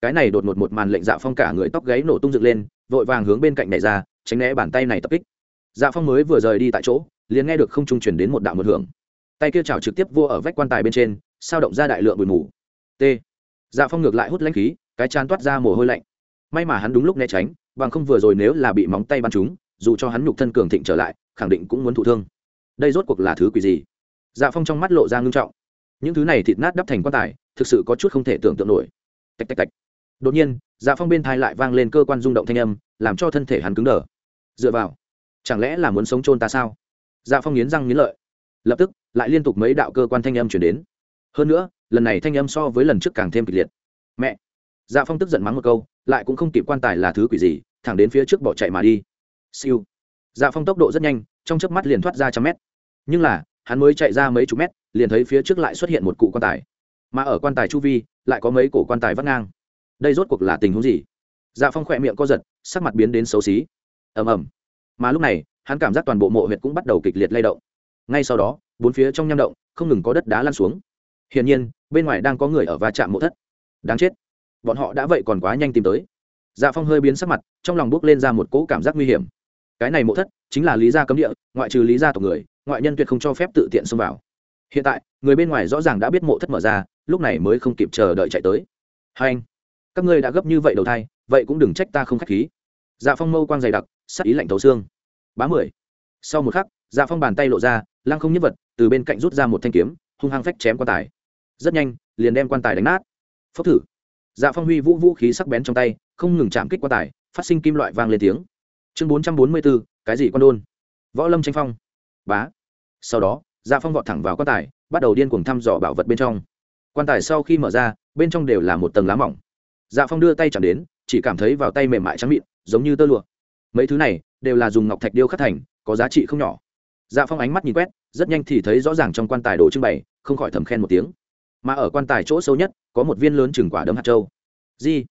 Cái này đột ngột một màn lệnh dạ phong cả người tóc gáy nổ tung dựng lên vội vàng hướng bên cạnh này ra tránh né bàn tay này tập kích. Dạ phong mới vừa rời đi tại chỗ liền nghe được không trung chuyển đến một đạo một hưởng. Tay kia chảo trực tiếp vua ở vách quan tài bên trên sao động ra đại lượng bụi mù. T. Dạ phong ngược lại hút lãnh khí cái chán toát ra mồ hôi lạnh. May mà hắn đúng lúc né tránh bằng không vừa rồi nếu là bị móng tay bắn chúng, dù cho hắn nhục thân cường thịnh trở lại khẳng định cũng muốn thụ thương. Đây rốt cuộc là thứ quỷ gì? Dạ phong trong mắt lộ ra ngưng trọng. Những thứ này thịt nát đắp thành quan tài, thực sự có chút không thể tưởng tượng nổi. Tạch tạch tạch. Đột nhiên dạ phong bên thai lại vang lên cơ quan rung động thanh âm, làm cho thân thể hắn cứng đờ. Dựa vào, chẳng lẽ là muốn sống chôn ta sao? Dạ phong nghiến răng nghiến lợi. Lập tức, lại liên tục mấy đạo cơ quan thanh âm chuyển đến. Hơn nữa, lần này thanh âm so với lần trước càng thêm kịch liệt. Mẹ! Dạ phong tức giận mắng một câu, lại cũng không kịp quan tài là thứ quỷ gì, thẳng đến phía trước bỏ chạy mà đi. Siêu! Dạ phong tốc độ rất nhanh, trong chớp mắt liền thoát ra trăm mét. Nhưng là hắn mới chạy ra mấy chục mét, liền thấy phía trước lại xuất hiện một cụ quan tài. Mà ở quan tài chu vi, lại có mấy cổ quan tài vắt ngang. Đây rốt cuộc là tình huống gì? Dạ phong khỏe miệng co giật, sắc mặt biến đến xấu xí. Ầm ầm. Mà lúc này, hắn cảm giác toàn bộ mộ huyệt cũng bắt đầu kịch liệt lay động. Ngay sau đó, bốn phía trong nham động, không ngừng có đất đá lăn xuống. Hiển nhiên, bên ngoài đang có người ở va chạm mộ thất. Đáng chết. Bọn họ đã vậy còn quá nhanh tìm tới. Dạ phong hơi biến sắc mặt, trong lòng bước lên ra một cỗ cảm giác nguy hiểm cái này mộ thất chính là lý gia cấm địa, ngoại trừ lý gia tộc người, ngoại nhân tuyệt không cho phép tự tiện xông vào. Hiện tại, người bên ngoài rõ ràng đã biết mộ thất mở ra, lúc này mới không kịp chờ đợi chạy tới. Hai anh, các ngươi đã gấp như vậy đầu thai, vậy cũng đừng trách ta không k h á c h khí. Dạ phong mâu quang dày đặc, sắc ý lạnh thấu xương. Bá mười, sau một khắc dạ phong bàn tay lộ ra, lăng không nhất vật, từ bên cạnh rút ra một thanh kiếm, hung hăng phách chém quan tài. Rất nhanh, liền đem quan tài đánh nát. Phốc thử. Dạ phong huy vũ vũ khí sắc bén trong tay, không ngừng chạm kích quan tài, phát sinh kim loại vang lên tiếng chương bốn trăm bốn mươi bốn, cái gì quan đôn? Võ lâm tranh phong. Bá. Sau đó dạ phong vọt thẳng vào quan tài, bắt đầu điên cuồng thăm dò bảo vật bên trong. Quan tài sau khi mở ra, bên trong đều là một tầng lá mỏng. Dạ phong đưa tay chạm đến, chỉ cảm thấy vào tay mềm mại trắng mịn, giống như tơ lụa. Mấy thứ này đều là dùng ngọc thạch điêu khắc thành, có giá trị không nhỏ. Dạ phong ánh mắt nhìn quét, rất nhanh thì thấy rõ ràng trong quan tài đồ trưng bày, không khỏi thầm khen một tiếng. Mà ở quan tài chỗ sâu nhất, có một viên lớn chừng quả đấm hạt châu. Di.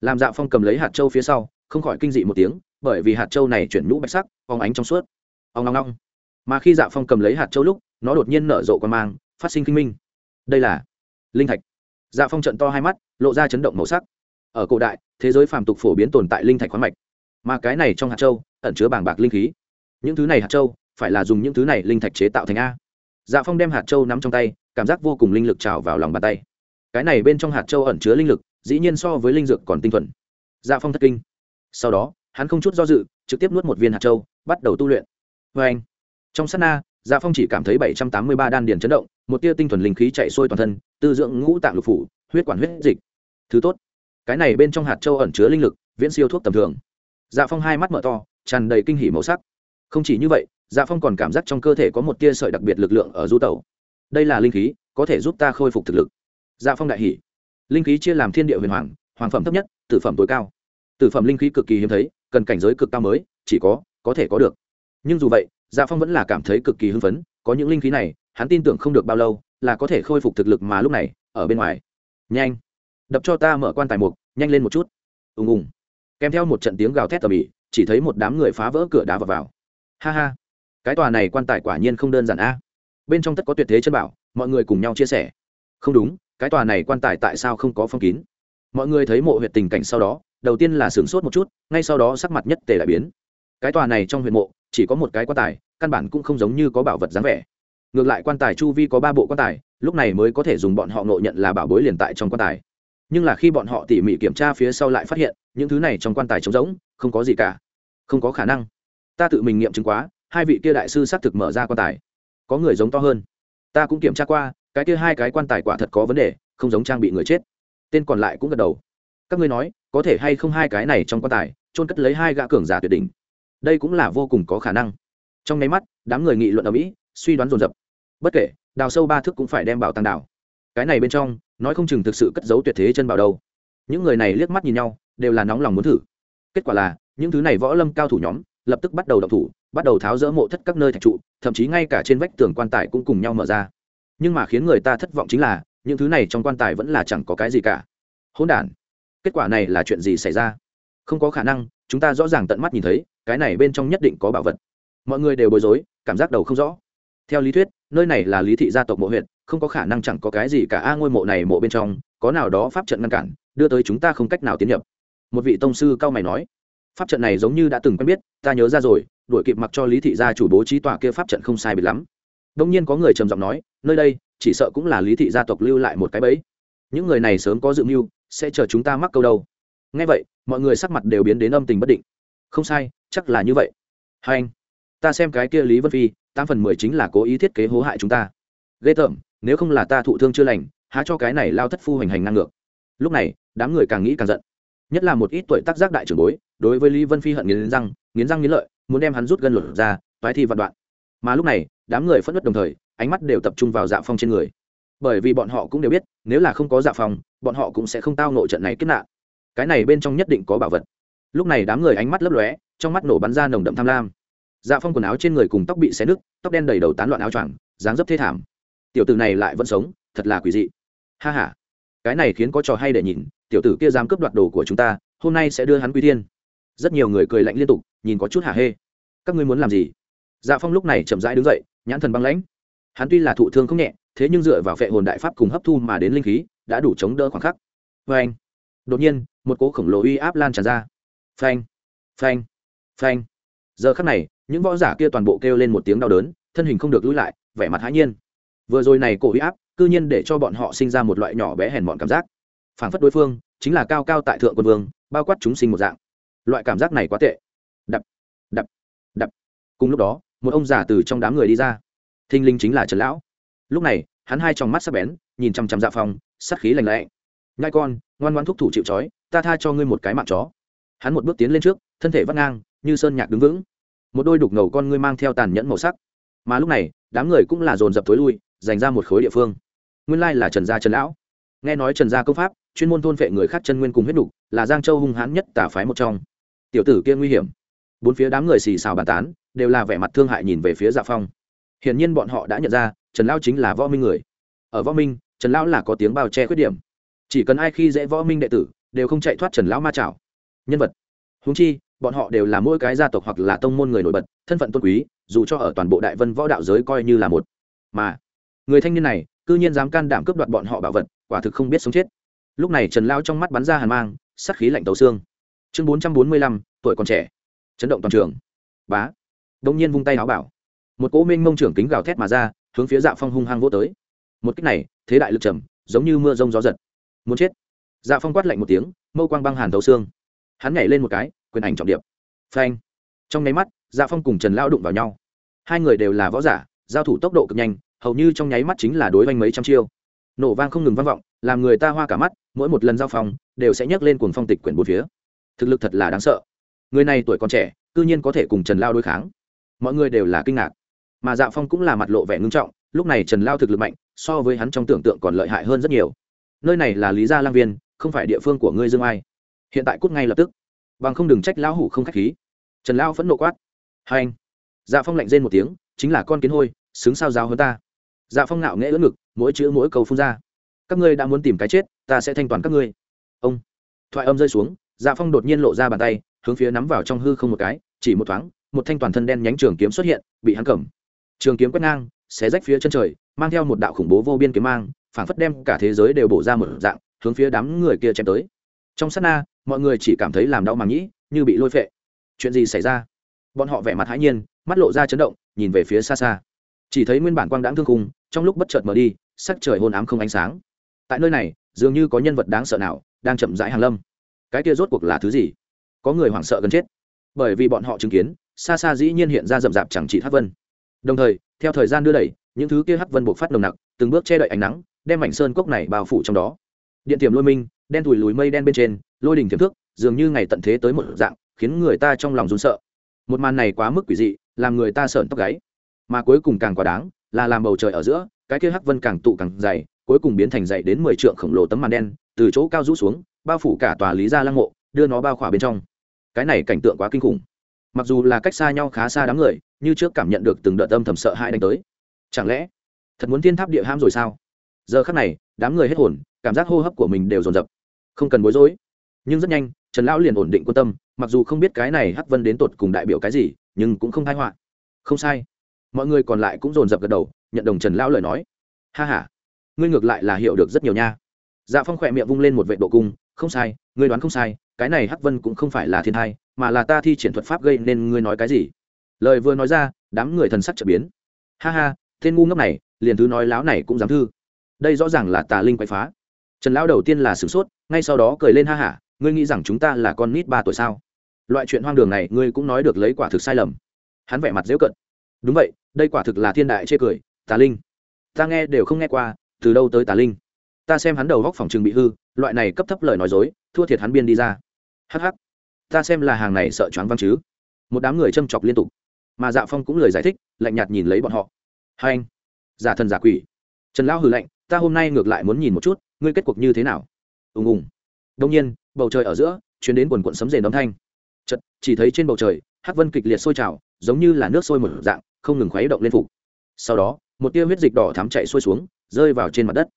Làm dạ phong cầm lấy hạt châu phía sau, không khỏi kinh dị một tiếng bởi vì hạt châu này chuyển nhũ bạch sắc phóng ánh trong suốt. Ông long long mà khi dạ phong cầm lấy hạt châu lúc, nó đột nhiên nở rộ quan mang, phát sinh kinh minh. Đây là linh thạch. Dạ phong trận to hai mắt, lộ ra chấn động màu sắc. Ở cổ đại, thế giới phàm tục phổ biến tồn tại linh thạch khoáng mạch. Mà cái này trong hạt châu, ẩn chứa bàng bạc linh khí. Những thứ này hạt châu, phải là dùng những thứ này linh thạch chế tạo thành a. Dạ phong đem hạt châu nắm trong tay, cảm giác vô cùng linh lực trào vào lòng bàn tay. Cái này bên trong hạt châu ẩn chứa linh lực, dĩ nhiên so với linh dược còn tinh thuần. Dạ phong thất kinh. Sau đó hắn không chút do dự, trực tiếp nuốt một viên hạt châu, bắt đầu tu luyện. Vê anh, trong s á t na dạ phong chỉ cảm thấy bảy trăm tám mươi ba đan điền chấn động, một tia tinh thuần linh khí chạy sôi toàn thân, tư dưỡng ngũ tạng lục phủ, huyết quản huyết dịch. Thứ tốt, cái này bên trong hạt châu ẩn chứa linh lực, viễn siêu thuốc tầm thường. Dạ phong hai mắt mở to, tràn đầy kinh hỉ màu sắc. Không chỉ như vậy dạ phong còn cảm giác trong cơ thể có một tia sợi đặc biệt lực lượng ở du tẩu. Đây là linh khí, có thể giúp ta khôi phục thực lực. Dạ phong đại hỉ. Linh khí chia làm thiên địa huyền hoàng hoàng phẩm thấp nhất, tử phẩm tối cao. Tử phẩm linh khí cực kỳ hiếm thấy cần cảnh giới cực cao mới, chỉ có có thể có được. Nhưng dù vậy dạ phong vẫn là cảm thấy cực kỳ hưng phấn, có những linh khí này, hắn tin tưởng không được bao lâu, là có thể khôi phục thực lực mà lúc này, ở bên ngoài. Nhanh, đập cho ta mở quan tài mục, nhanh lên một chút. Ùng ùng. Kèm theo một trận tiếng gào thét tầm ĩ, chỉ thấy một đám người phá vỡ cửa đá vào vào. Ha ha. Cái tòa này quan tài quả nhiên không đơn giản a. Bên trong tất có tuyệt thế chân bảo, mọi người cùng nhau chia sẻ. Không đúng, cái tòa này quan tài tại sao không có phong kín? Mọi người thấy mộ huyệt tình cảnh sau đó, đầu tiên là sửng sốt một chút, ngay sau đó sắc mặt nhất tề lại biến. Cái tòa này trong huyện mộ, chỉ có một cái quan tài, căn bản cũng không giống như có bảo vật dáng vẻ. Ngược lại quan tài chu vi có ba bộ quan tài, lúc này mới có thể dùng bọn họ ngộ nhận là bảo bối liền tại trong quan tài. Nhưng là khi bọn họ tỉ mỉ kiểm tra phía sau lại phát hiện, những thứ này trong quan tài trống rỗng, không có gì cả. Không có khả năng. Ta tự mình nghiệm chứng quá, hai vị kia đại sư xác thực mở ra quan tài. Có người giống to hơn. Ta cũng kiểm tra qua, cái kia hai cái quan tài quả thật có vấn đề, không giống trang bị người chết tên còn lại cũng gật đầu. Các ngươi nói, có thể hay không hai cái này trong quan tài trôn cất lấy hai gã cường giả tuyệt đỉnh? Đây cũng là vô cùng có khả năng. Trong nháy mắt, đám người nghị luận ở mỹ, suy đoán dồn dập. Bất kể, đào sâu ba thước cũng phải đem bảo tàng đào cái này bên trong, nói không chừng thực sự cất giấu tuyệt thế chân bảo đâu. Những người này liếc mắt nhìn nhau, đều là nóng lòng muốn thử. Kết quả là, những thứ này võ lâm cao thủ nhóm, lập tức bắt đầu động thủ, bắt đầu tháo rỡ mộ thất các nơi thạch trụ, thậm chí ngay cả trên vách tường quan tài cũng cùng nhau mở ra. Nhưng mà khiến người ta thất vọng chính là những thứ này trong quan tài vẫn là chẳng có cái gì cả. Hỗn đản, kết quả này là chuyện gì xảy ra? Không có khả năng, chúng ta rõ ràng tận mắt nhìn thấy, cái này bên trong nhất định có bảo vật. Mọi người đều bối rối, cảm giác đầu không rõ. Theo lý thuyết, nơi này là lý thị gia tộc mộ huyện không có khả năng chẳng có cái gì cả. A ngôi mộ này mộ bên trong, có nào đó pháp trận ngăn cản, đưa tới chúng ta không cách nào tiến nhập. Một vị tông sư cao mày nói, pháp trận này giống như đã từng quen biết, ta nhớ ra rồi, đuổi kịp mặc cho lý thị gia chủ bố trí tòa kia pháp trận không sai biệt lắm. Đông nhiên có người trầm giọng nói, nơi đây chỉ sợ cũng là lý thị gia tộc lưu lại một cái bẫy. Những người này sớm có dự mưu, sẽ chờ chúng ta mắc câu đâu. Ngay vậy, mọi người sắc mặt đều biến đến âm tình bất định. Không sai, chắc là như vậy. Hai anh, ta xem cái kia lý vân phi, tám phần mười chính là cố ý thiết kế hố hại chúng ta. Ghê tởm, nếu không là ta thụ thương chưa lành, há cho cái này lao thất phu hành hành ngang ngược. Lúc này, đám người càng nghĩ càng giận. Nhất là một ít tuổi tác giác đại trưởng bối, đối với lý vân phi hận nghiến răng nghiến răng nghiến lợi, muốn đem hắn rút gân luật ra, toái thi vạn đoạn. Mà lúc này, đám người phẫn nộ đồng thời ánh mắt đều tập trung vào dạ phong trên người. Bởi vì bọn họ cũng đều biết, nếu là không có dạ phong, bọn họ cũng sẽ không tao nội trận này kết nạn. Cái này bên trong nhất định có bảo vật. Lúc này đám người ánh mắt lấp lóe, trong mắt nổ bắn ra nồng đậm tham lam. Dạ phong quần áo trên người cùng tóc bị xé nứt, tóc đen đầy đầu tán loạn áo choàng, dáng dấp thê thảm. Tiểu tử này lại vẫn sống, thật là quỷ dị. Ha h a cái này khiến có trò hay để nhìn, tiểu tử kia dám cướp đoạt đồ của chúng ta, hôm nay sẽ đưa hắn quy thiên. Rất nhiều người cười lạnh liên tục, nhìn có chút hả hê. Các ngươi muốn làm gì? Dạ phong lúc này chậm rãi đứng dậy, nhãn thần băng lãnh hắn tuy là thụ thương không nhẹ, thế nhưng dựa vào phệ hồn đại pháp cùng hấp thu mà đến linh khí, đã đủ chống đỡ khoảng khắc. Vê anh đột nhiên, một cỗ khổng lồ uy áp lan tràn ra. Phanh. Phanh. Phanh. Giờ khắc này, những võ giả kia toàn bộ kêu lên một tiếng đau đớn, thân hình không được lùi lại, vẻ mặt hãi nhiên. Vừa rồi này cổ uy áp, cư nhiên để cho bọn họ sinh ra một loại nhỏ bé hèn mọn cảm giác. Phảng phất đối phương, chính là cao cao tại thượng quân vương, bao quát chúng sinh một dạng. Loại cảm giác này quá tệ. Đập. Đập. Đập. Cùng lúc đó, một ông già từ trong đám người đi ra thinh linh chính là trần lão. Lúc này, hắn hai trong mắt sắc bén, nhìn chằm chằm dạ phòng, sắc khí lành lẽ ngai con, ngoan ngoan thúc thủ chịu trói, ta tha cho ngươi một cái mạng chó. Hắn một bước tiến lên trước, thân thể vắt ngang, như sơn nhạc đứng vững. Một đôi đục ngầu con ngươi mang theo tàn nhẫn màu sắc. Mà lúc này, đám người cũng là dồn dập tối lui dành ra một khối địa phương. Nguyên lai là trần gia trần lão. Nghe nói trần gia công pháp, chuyên môn thôn vệ người khác chân nguyên cùng huyết đục là giang châu hung hãn nhất tả phái một trong. Tiểu tử kia nguy hiểm. Bốn phía đám người xì xào bàn tán, đều là vẻ mặt thương hại nhìn về phía dạ phong hiển nhiên bọn họ đã nhận ra, trần lao chính là võ minh người. Ở võ minh, trần lão là có tiếng bao che khuyết điểm. Chỉ cần ai khi dễ võ minh đệ tử, đều không chạy thoát trần lão ma chảo. Nhân vật. Húng chi, bọn họ đều là mỗi cái gia tộc hoặc là tông môn người nổi bật, thân phận tôn quý, dù cho ở toàn bộ đại vân võ đạo giới coi như là một. Mà, người thanh niên này, cư nhiên dám can đảm cướp đoạt bọn họ bảo vật, quả thực không biết sống chết. Lúc này trần lao trong mắt bắn ra hàn mang sắc khí lạnh tấu xương. Chương bốn trăm bốn mươi lăm, tuổi còn trẻ. Chấn động toàn trường. Bá. Đông nhiên vung tay áo bảo một cỗ minh mông trưởng kính gào thét mà ra, hướng phía dạ phong hung hăng vô tới. Một cách này, thế đại lực trầm, giống như mưa rông gió giật. Muốn chết. Dạ phong quát lạnh một tiếng, mâu quang băng hàn tấu xương. Hắn nhảy lên một cái, quyền ảnh trọng điệp. Phanh. Trong nháy mắt dạ phong cùng trần lao đụng vào nhau. Hai người đều là võ giả, giao thủ tốc độ cực nhanh, hầu như trong nháy mắt chính là đối oanh mấy trăm chiêu. Nổ vang không ngừng vang vọng, làm người ta hoa cả mắt, mỗi một lần giao phong đều sẽ nhấc lên cuồng phong tịch quyển bốn phía. Thực lực thật là đáng sợ. Người này tuổi còn trẻ, cư nhiên có thể cùng trần lao đối kháng. Mọi người đều là kinh ngạc mà dạ phong cũng là mặt lộ vẻ ngưng trọng, lúc này trần lao thực lực mạnh, so với hắn trong tưởng tượng còn lợi hại hơn rất nhiều. Nơi này là lý gia lang viên, không phải địa phương của ngươi dương ai. Hiện tại cút ngay lập tức. Bằng không đừng trách lão hủ không k h á c h khí. Trần lao phẫn nộ quát. Hai anh. Dạ phong lạnh rên một tiếng, chính là con kiến hôi, xứng sao giáo hơn ta. Dạ phong ngạo nghễ ưỡn ngực, mỗi chữ mỗi câu phun ra. Các ngươi đã muốn tìm cái chết, ta sẽ thanh toàn các ngươi. Ông. Thoại âm rơi xuống dạ phong đột nhiên lộ ra bàn tay, hướng phía nắm vào trong hư không một cái, chỉ một thoáng, một thanh toàn thân đen nhánh trường kiếm xuất hiện, bị hắn cầm trường kiếm quét ngang, xé rách phía chân trời, mang theo một đạo khủng bố vô biên kiếm mang, phảng phất đem cả thế giới đều bổ ra một dạng, hướng phía đám người kia chém tới. Trong sát na, mọi người chỉ cảm thấy làm đau màng nhĩ, như bị lôi phệ. Chuyện gì xảy ra? Bọn họ vẻ mặt hãi nhiên, mắt lộ ra chấn động, nhìn về phía xa xa. Chỉ thấy nguyên bản quang đãng thương khung, trong lúc bất chợt mở đi, sắc trời hôn ám không ánh sáng. Tại nơi này, dường như có nhân vật đáng sợ nào, đang chậm rãi hàng lâm. Cái kia rốt cuộc là thứ gì? Có người hoảng sợ gần chết. Bởi vì bọn họ chứng kiến, xa xa dĩ nhiên hiện ra rậm rạp chẳng chỉ thác vân đồng thời, theo thời gian đưa đẩy, những thứ kia hắc vân buộc phát nồng nặc, từng bước che đậy ánh nắng, đem mảnh sơn cốc này bao phủ trong đó. Điện tiềm lôi minh, đen thùi lùi mây đen bên trên, lôi đỉnh tiềm thước dường như ngày tận thế tới một dạng, khiến người ta trong lòng run sợ. Một màn này quá mức quỷ dị, làm người ta sợn tóc gáy. Mà cuối cùng càng quá đáng, là làm bầu trời ở giữa, cái kia hắc vân càng tụ càng dày, cuối cùng biến thành dày đến mười trượng khổng lồ tấm màn đen, từ chỗ cao rũ xuống, bao phủ cả tòa lý gia lăng mộ, đưa nó bao khỏa bên trong. Cái này cảnh tượng quá kinh khủng mặc dù là cách xa nhau khá xa đám người, như trước cảm nhận được từng đợt âm thầm sợ hãi đánh tới. Chẳng lẽ, thật muốn thiên tháp địa ham rồi sao? Giờ khắc này, đám người hết hồn, cảm giác hô hấp của mình đều dồn dập. Không cần bối rối. Nhưng rất nhanh, trần lão liền ổn định quan tâm, mặc dù không biết cái này hắc vân đến tột cùng đại biểu cái gì, nhưng cũng không thai họa. Không sai. Mọi người còn lại cũng dồn dập gật đầu, nhận đồng trần lão lời nói. Ha h a ngươi ngược lại là hiểu được rất nhiều nha. Dạ phong khỏe miệng vung lên một vệ độ cung, không sai ngươi đoán không sai, cái này hắc vân cũng không phải là thiên thai, mà là ta thi triển thuật pháp gây nên ngươi nói cái gì? Lời vừa nói ra, đám người thần sắc trở biến. Ha ha, tên ngu ngốc này, liền thứ nói láo này cũng dám thư. Đây rõ ràng là tà linh quậy phá. Trần lão đầu tiên là sửng sốt, ngay sau đó cười lên ha hả, ngươi nghĩ rằng chúng ta là con nít ba tuổi sao? Loại chuyện hoang đường này, ngươi cũng nói được lấy quả thực sai lầm. Hắn vẻ mặt dễu cận đúng vậy, đây quả thực là thiên đại chê cười, tà linh. Ta nghe đều không nghe qua, từ đâu tới tà linh? Ta xem hắn đầu góc phòng trường bị hư, loại này cấp thấp lời nói dối, thua thiệt hắn biên đi ra. Hh ta xem là hàng này sợ choáng văng chứ. Một đám người châm chọc liên tục. Mà dạ phong cũng lời giải thích, lạnh nhạt nhìn lấy bọn họ. Hai anh, giả thần giả quỷ. Trần lão hừ lạnh, ta hôm nay ngược lại muốn nhìn một chút, ngươi kết cuộc như thế nào? Ùng ùng. Đông nhiên, bầu trời ở giữa chuyến đến quần quận sấm rền đóng thanh. Chật chỉ thấy trên bầu trời, hắc vân kịch liệt sôi trào, giống như là nước sôi một dạng, không ngừng khuấy động lên phục sau đó, một tia huyết dịch đỏ thám chạy xuôi xuống, rơi vào trên mặt đất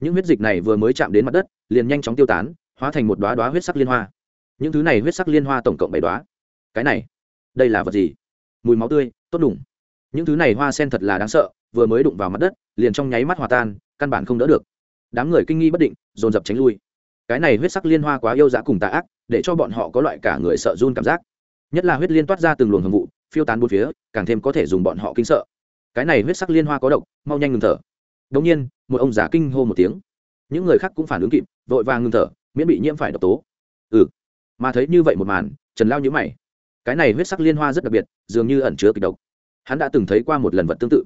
những huyết dịch này vừa mới chạm đến mặt đất, liền nhanh chóng tiêu tán, hóa thành một đoá đoá huyết sắc liên hoa. Những thứ này huyết sắc liên hoa tổng cộng bảy đoá cái này, đây là vật gì? Mùi máu tươi, tốt đủng. Những thứ này hoa sen thật là đáng sợ, vừa mới đụng vào mặt đất, liền trong nháy mắt hòa tan, căn bản không đỡ được. Đám người kinh nghi bất định, dồn dập tránh lui. Cái này huyết sắc liên hoa quá yêu dã cùng tà ác, để cho bọn họ có loại cả người sợ run cảm giác. Nhất là huyết liên toát ra từng luồng hầm vụ, phiêu tán bốn phía, càng thêm có thể dùng bọn họ kinh sợ. Cái này huyết sắc liên hoa có độc, mau nhanh ngừng thở đ nhiên, một ông già kinh hô một tiếng. Những người khác cũng phản ứng kịp, vội vàng ngừng thở, miễn bị nhiễm phải độc tố. Ừ. Mà thấy như vậy một màn, trần lao nhữ mày. Cái này huyết sắc liên hoa rất đặc biệt, dường như ẩn chứa kịch độc. Hắn đã từng thấy qua một lần vật tương tự.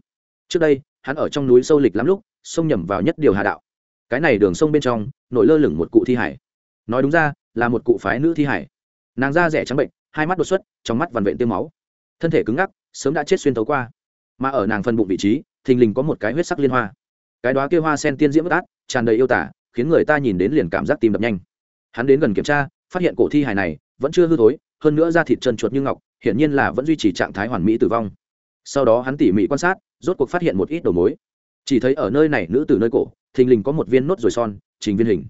Trước đây, hắn ở trong núi sâu lịch lắm lúc sông nhầm vào nhất điều hà đạo. Cái này đường sông bên trong nổi lơ lửng một cụ thi hải. Nói đúng ra, là một cụ phái nữ thi hải. Nàng da rẻ trắng bệnh, hai mắt đột xuất, trong mắt vằn vện tiêu máu. Thân thể cứng ngắc, sớm đã chết xuyên tấu qua. Mà ở nàng phân bụng vị trí, thình lình có một cái huyết sắc liên hoa cái đó kia hoa sen tiên diễm bất át, tràn đầy yêu tả, khiến người ta nhìn đến liền cảm giác tim đập nhanh. Hắn đến gần kiểm tra, phát hiện cổ thi hài này vẫn chưa hư thối, hơn nữa da thịt chân chuột như ngọc, hiển nhiên là vẫn duy trì trạng thái hoàn mỹ tử vong. Sau đó hắn tỉ mỉ quan sát, rốt cuộc phát hiện một ít đầu mối. Chỉ thấy ở nơi này nữ từ nơi cổ, thình lình có một viên nốt ruồi son, trình viên hình.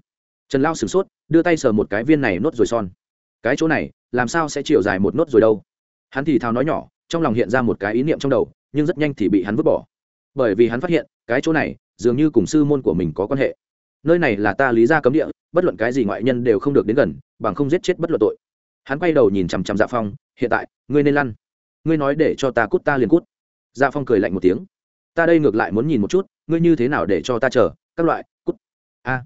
Trần lao sửng sốt, đưa tay sờ một cái viên này nốt ruồi son. Cái chỗ này, làm sao sẽ chiều dài một nốt rồi đâu? Hắn thì thào nói nhỏ, trong lòng hiện ra một cái ý niệm trong đầu, nhưng rất nhanh thì bị hắn vứt bỏ. Bởi vì hắn phát hiện, cái chỗ này dường như cùng sư môn của mình có quan hệ. Nơi này là ta lý ra cấm địa, bất luận cái gì ngoại nhân đều không được đến gần, bằng không giết chết bất luận tội. Hắn quay đầu nhìn chằm chằm dạ phong, hiện tại, ngươi nên lăn. Ngươi nói để cho ta cút ta liền cút. Dạ phong cười lạnh một tiếng. Ta đây ngược lại muốn nhìn một chút, ngươi như thế nào để cho ta chờ, các loại, cút. A.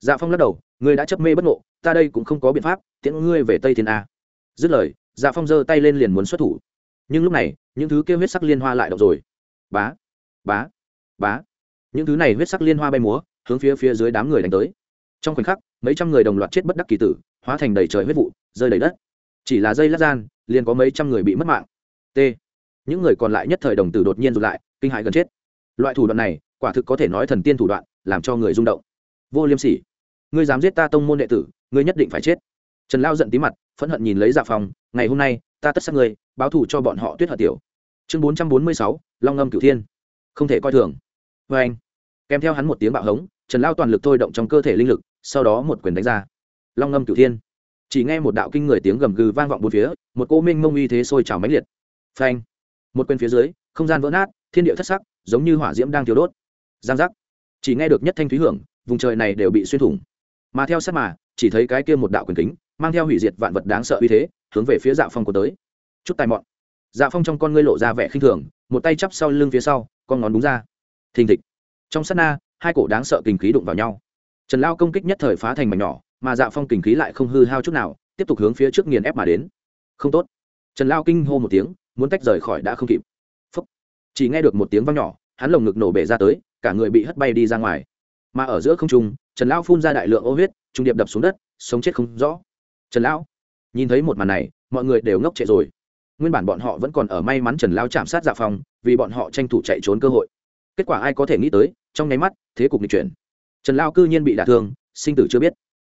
Dạ phong lắc đầu, ngươi đã chấp mê bất ngộ, ta đây cũng không có biện pháp, tiễn ngươi về tây thiên a. Dứt lời dạ phong giơ tay lên liền muốn xuất thủ. Nhưng lúc này, những thứ kêu huyết sắc liên hoa lại động rồi. Bá bá bá những thứ này huyết sắc liên hoa bay múa, hướng phía phía dưới đám người đánh tới. Trong khoảnh khắc, mấy trăm người đồng loạt chết bất đắc kỳ tử, hóa thành đầy trời huyết vụ, rơi đầy đất. Chỉ là dây lát gian, liền có mấy trăm người bị mất mạng. T. Những người còn lại nhất thời đồng tử đột nhiên rụt lại, kinh hại gần chết. Loại thủ đoạn này, quả thực có thể nói thần tiên thủ đoạn, làm cho người rung động. Vô liêm sỉ. Ngươi dám giết ta tông môn đệ tử, ngươi nhất định phải chết. Trần lao giận tí mặt, phẫn hận nhìn lấy dạ phòng, ngày hôm nay, ta tất sát ngươi, báo thù cho bọn họ tuyết hận tiểu. Chương bốn trăm bốn mươi sáu, long ngâm cửu thiên. Không thể coi thường vê anh. Kèm theo hắn một tiếng bạo hống, trần lao toàn lực thôi động trong cơ thể linh lực, sau đó một quyền đánh ra. Long ngâm cửu thiên. Chỉ nghe một đạo kinh người tiếng gầm gừ vang vọng bốn phía, một cô minh mông uy thế sôi trào mãnh liệt. Phanh. Một quyền phía dưới, không gian vỡ nát, thiên địa thất sắc, giống như hỏa diễm đang thiếu đốt. Giang giác. Chỉ nghe được nhất thanh thúy hưởng, vùng trời này đều bị xuyên thủng. Mà theo sát mà, chỉ thấy cái kia một đạo quyền kính, mang theo hủy diệt vạn vật đáng sợ uy thế, hướng về phía dạ phong của tới. Chút tài mọn. Dạ phong trong con ngươi lộ ra vẻ khinh thường, một tay chắp sau lưng phía sau, con ngón đúng ra thình thịch. Trong sát na, hai cổ đáng sợ kinh khí đụng vào nhau. Trần lao công kích nhất thời phá thành mảnh nhỏ, mà dạ phong kinh khí lại không hư hao chút nào, tiếp tục hướng phía trước nghiền ép mà đến. Không tốt. Trần lao kinh hô một tiếng, muốn tách rời khỏi đã không kịp. Phúc. chỉ nghe được một tiếng vang nhỏ, hắn lồng ngực nổ bể ra tới, cả người bị hất bay đi ra ngoài. Mà ở giữa không trung, trần lão phun ra đại lượng ô huyết, trung điệp đập xuống đất, sống chết không rõ. Trần lão nhìn thấy một màn này, mọi người đều ngốc trệ rồi. Nguyên bản bọn họ vẫn còn ở may mắn trần lão chạm sát dạ phòng vì bọn họ tranh thủ chạy trốn cơ hội kết quả ai có thể nghĩ tới, trong nháy mắt, thế cục nghịch chuyển. Trần lão cư nhiên bị đả thương, sinh tử chưa biết.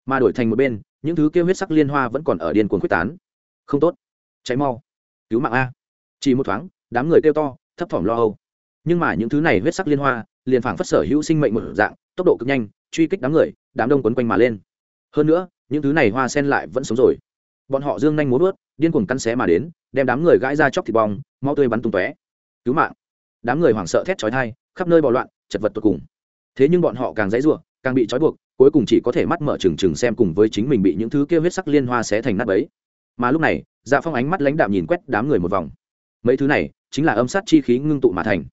Mà đổi thành một bên, những thứ kêu huyết sắc liên hoa vẫn còn ở điên cuồng quyết tán. Không tốt. Cháy mau. Cứu mạng a. Chỉ một thoáng, đám người kêu to, thấp thỏm lo âu. Nhưng mà những thứ này huyết sắc liên hoa, liền phảng phất sở hữu sinh mệnh một dạng, tốc độ cực nhanh, truy kích đám người, đám đông quấn quanh mà lên. Hơn nữa, những thứ này hoa sen lại vẫn sống rồi. Bọn họ dương nhanh muốn vớt điên cuồng cắn xé mà đến, đem đám người gãi ra chóc thịt bong mau tươi bắn tung tóe. Cứu mạng. Đám người hoảng sợ thét chói thai khắp nơi bò loạn, chật vật tột cùng. Thế nhưng bọn họ càng dãy ruộng càng bị trói buộc, cuối cùng chỉ có thể mắt mở trừng trừng xem cùng với chính mình bị những thứ kia huyết sắc liên hoa xé thành nát bấy. Mà lúc này dạ phong ánh mắt lãnh đạm nhìn quét đám người một vòng. Mấy thứ này, chính là âm sát chi khí ngưng tụ mà thành.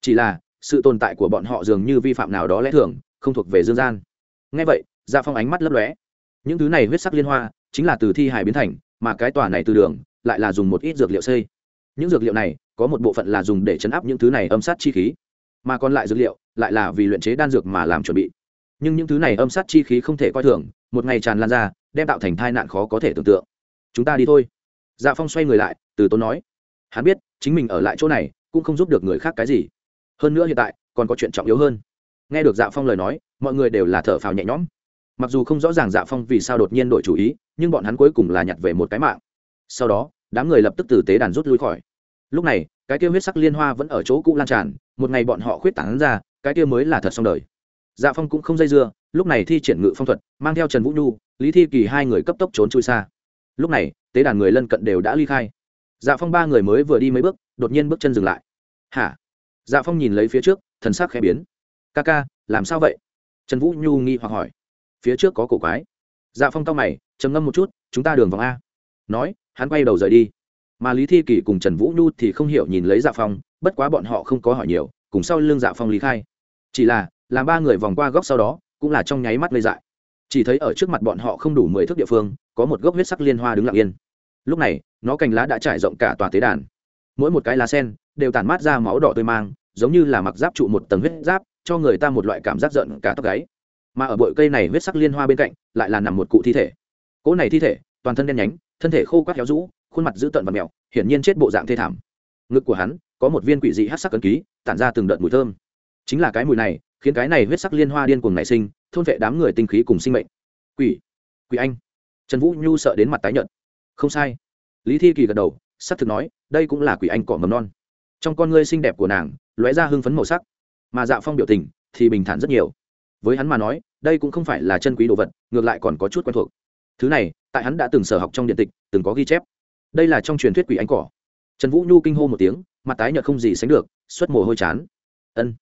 Chỉ là, sự tồn tại của bọn họ dường như vi phạm nào đó lẽ thường, không thuộc về dương gian. Ngay vậy dạ phong ánh mắt lấp lóe. Những thứ này huyết sắc liên hoa, chính là từ thi hài biến thành, mà cái tòa này từ đường, lại là dùng một ít dược liệu xây. Những dược liệu này, có một bộ phận là dùng để chấn áp những thứ này âm sát chi khí mà còn lại dược liệu, lại là vì luyện chế đan dược mà làm chuẩn bị. Nhưng những thứ này âm sát chi khí không thể coi thường, một ngày tràn lan ra, đem tạo thành tai nạn khó có thể tưởng tượng. Chúng ta đi thôi. Dạ phong xoay người lại, từ tốn nói. Hắn biết, chính mình ở lại chỗ này, cũng không giúp được người khác cái gì. Hơn nữa hiện tại, còn có chuyện trọng yếu hơn. Nghe được dạ phong lời nói, mọi người đều là thở phào nhẹ nhõm. Mặc dù không rõ ràng dạ phong vì sao đột nhiên đổi chủ ý, nhưng bọn hắn cuối cùng là nhặt về một cái mạng. Sau đó, đám người lập tức từ tế đàn rút lui khỏi. Lúc này, cái kêu huyết sắc liên hoa vẫn ở chỗ cũ lan tràn một ngày bọn họ khuyết tảng ra, cái kia mới là thật xong đời. Dạ phong cũng không dây dưa, lúc này thi triển ngự phong thuật, mang theo trần vũ nhu, lý thi kỳ hai người cấp tốc trốn chui xa. Lúc này, tế đàn người lân cận đều đã ly khai. Dạ phong ba người mới vừa đi mấy bước, đột nhiên bước chân dừng lại. Hả? Dạ phong nhìn lấy phía trước, thần sắc khẽ biến. Ca ca, làm sao vậy? Trần vũ nhu nghi hoặc hỏi. Phía trước có cổ quái. Dạ phong cao mày, trầm ngâm một chút, chúng ta đường vòng a. Nói, hắn quay đầu rời đi. Mà lý thi kỳ cùng trần vũ nhu thì không hiểu nhìn lấy dạ phong bất quá bọn họ không có hỏi nhiều, cùng sau lưng dạ phong lý khai. Chỉ là, làm ba người vòng qua góc sau đó, cũng là trong nháy mắt lây dại. Chỉ thấy ở trước mặt bọn họ không đủ mười thước địa phương, có một gốc huyết sắc liên hoa đứng lặng yên. Lúc này, nó cành lá đã trải rộng cả tòa tế đàn. Mỗi một cái lá sen đều tản mát ra máu đỏ tươi mang, giống như là mặc giáp trụ một tầng huyết giáp, cho người ta một loại cảm giác giận cả tóc gáy. Mà ở bụi cây này huyết sắc liên hoa bên cạnh, lại là nằm một cụ thi thể. Cỗ này thi thể, toàn thân đen nhánh, thân thể khô quát héo rũ, khuôn mặt dữ tợn và mèo hiển nhiên chết bộ dạng thê thảm. Ngực của hắn có một viên quỷ dị hát sắc cấn ký, tản ra từng đợt mùi thơm. Chính là cái mùi này, khiến cái này huyết sắc liên hoa điên cuồng nảy sinh, thôn vệ đám người tinh khí cùng sinh mệnh. Quỷ quỷ anh. Trần vũ nhu sợ đến mặt tái nhợt. Không sai. Lý thi kỳ gật đầu sắc thực nói, đây cũng là quỷ anh cỏ mầm non. Trong con ngươi xinh đẹp của nàng, lóe ra hưng phấn màu sắc. Mà dạ phong biểu tình, thì bình thản rất nhiều. Với hắn mà nói, đây cũng không phải là chân quý đồ vật, ngược lại còn có chút quen thuộc. Thứ này, tại hắn đã từng sở học trong điện tịch, từng có ghi chép. Đây là trong truyền thuyết quỷ anh cỏ. Trần vũ nhu kinh hô một tiếng mặt tái nhợt không gì sánh được, xuất mồ hôi chán. Ân.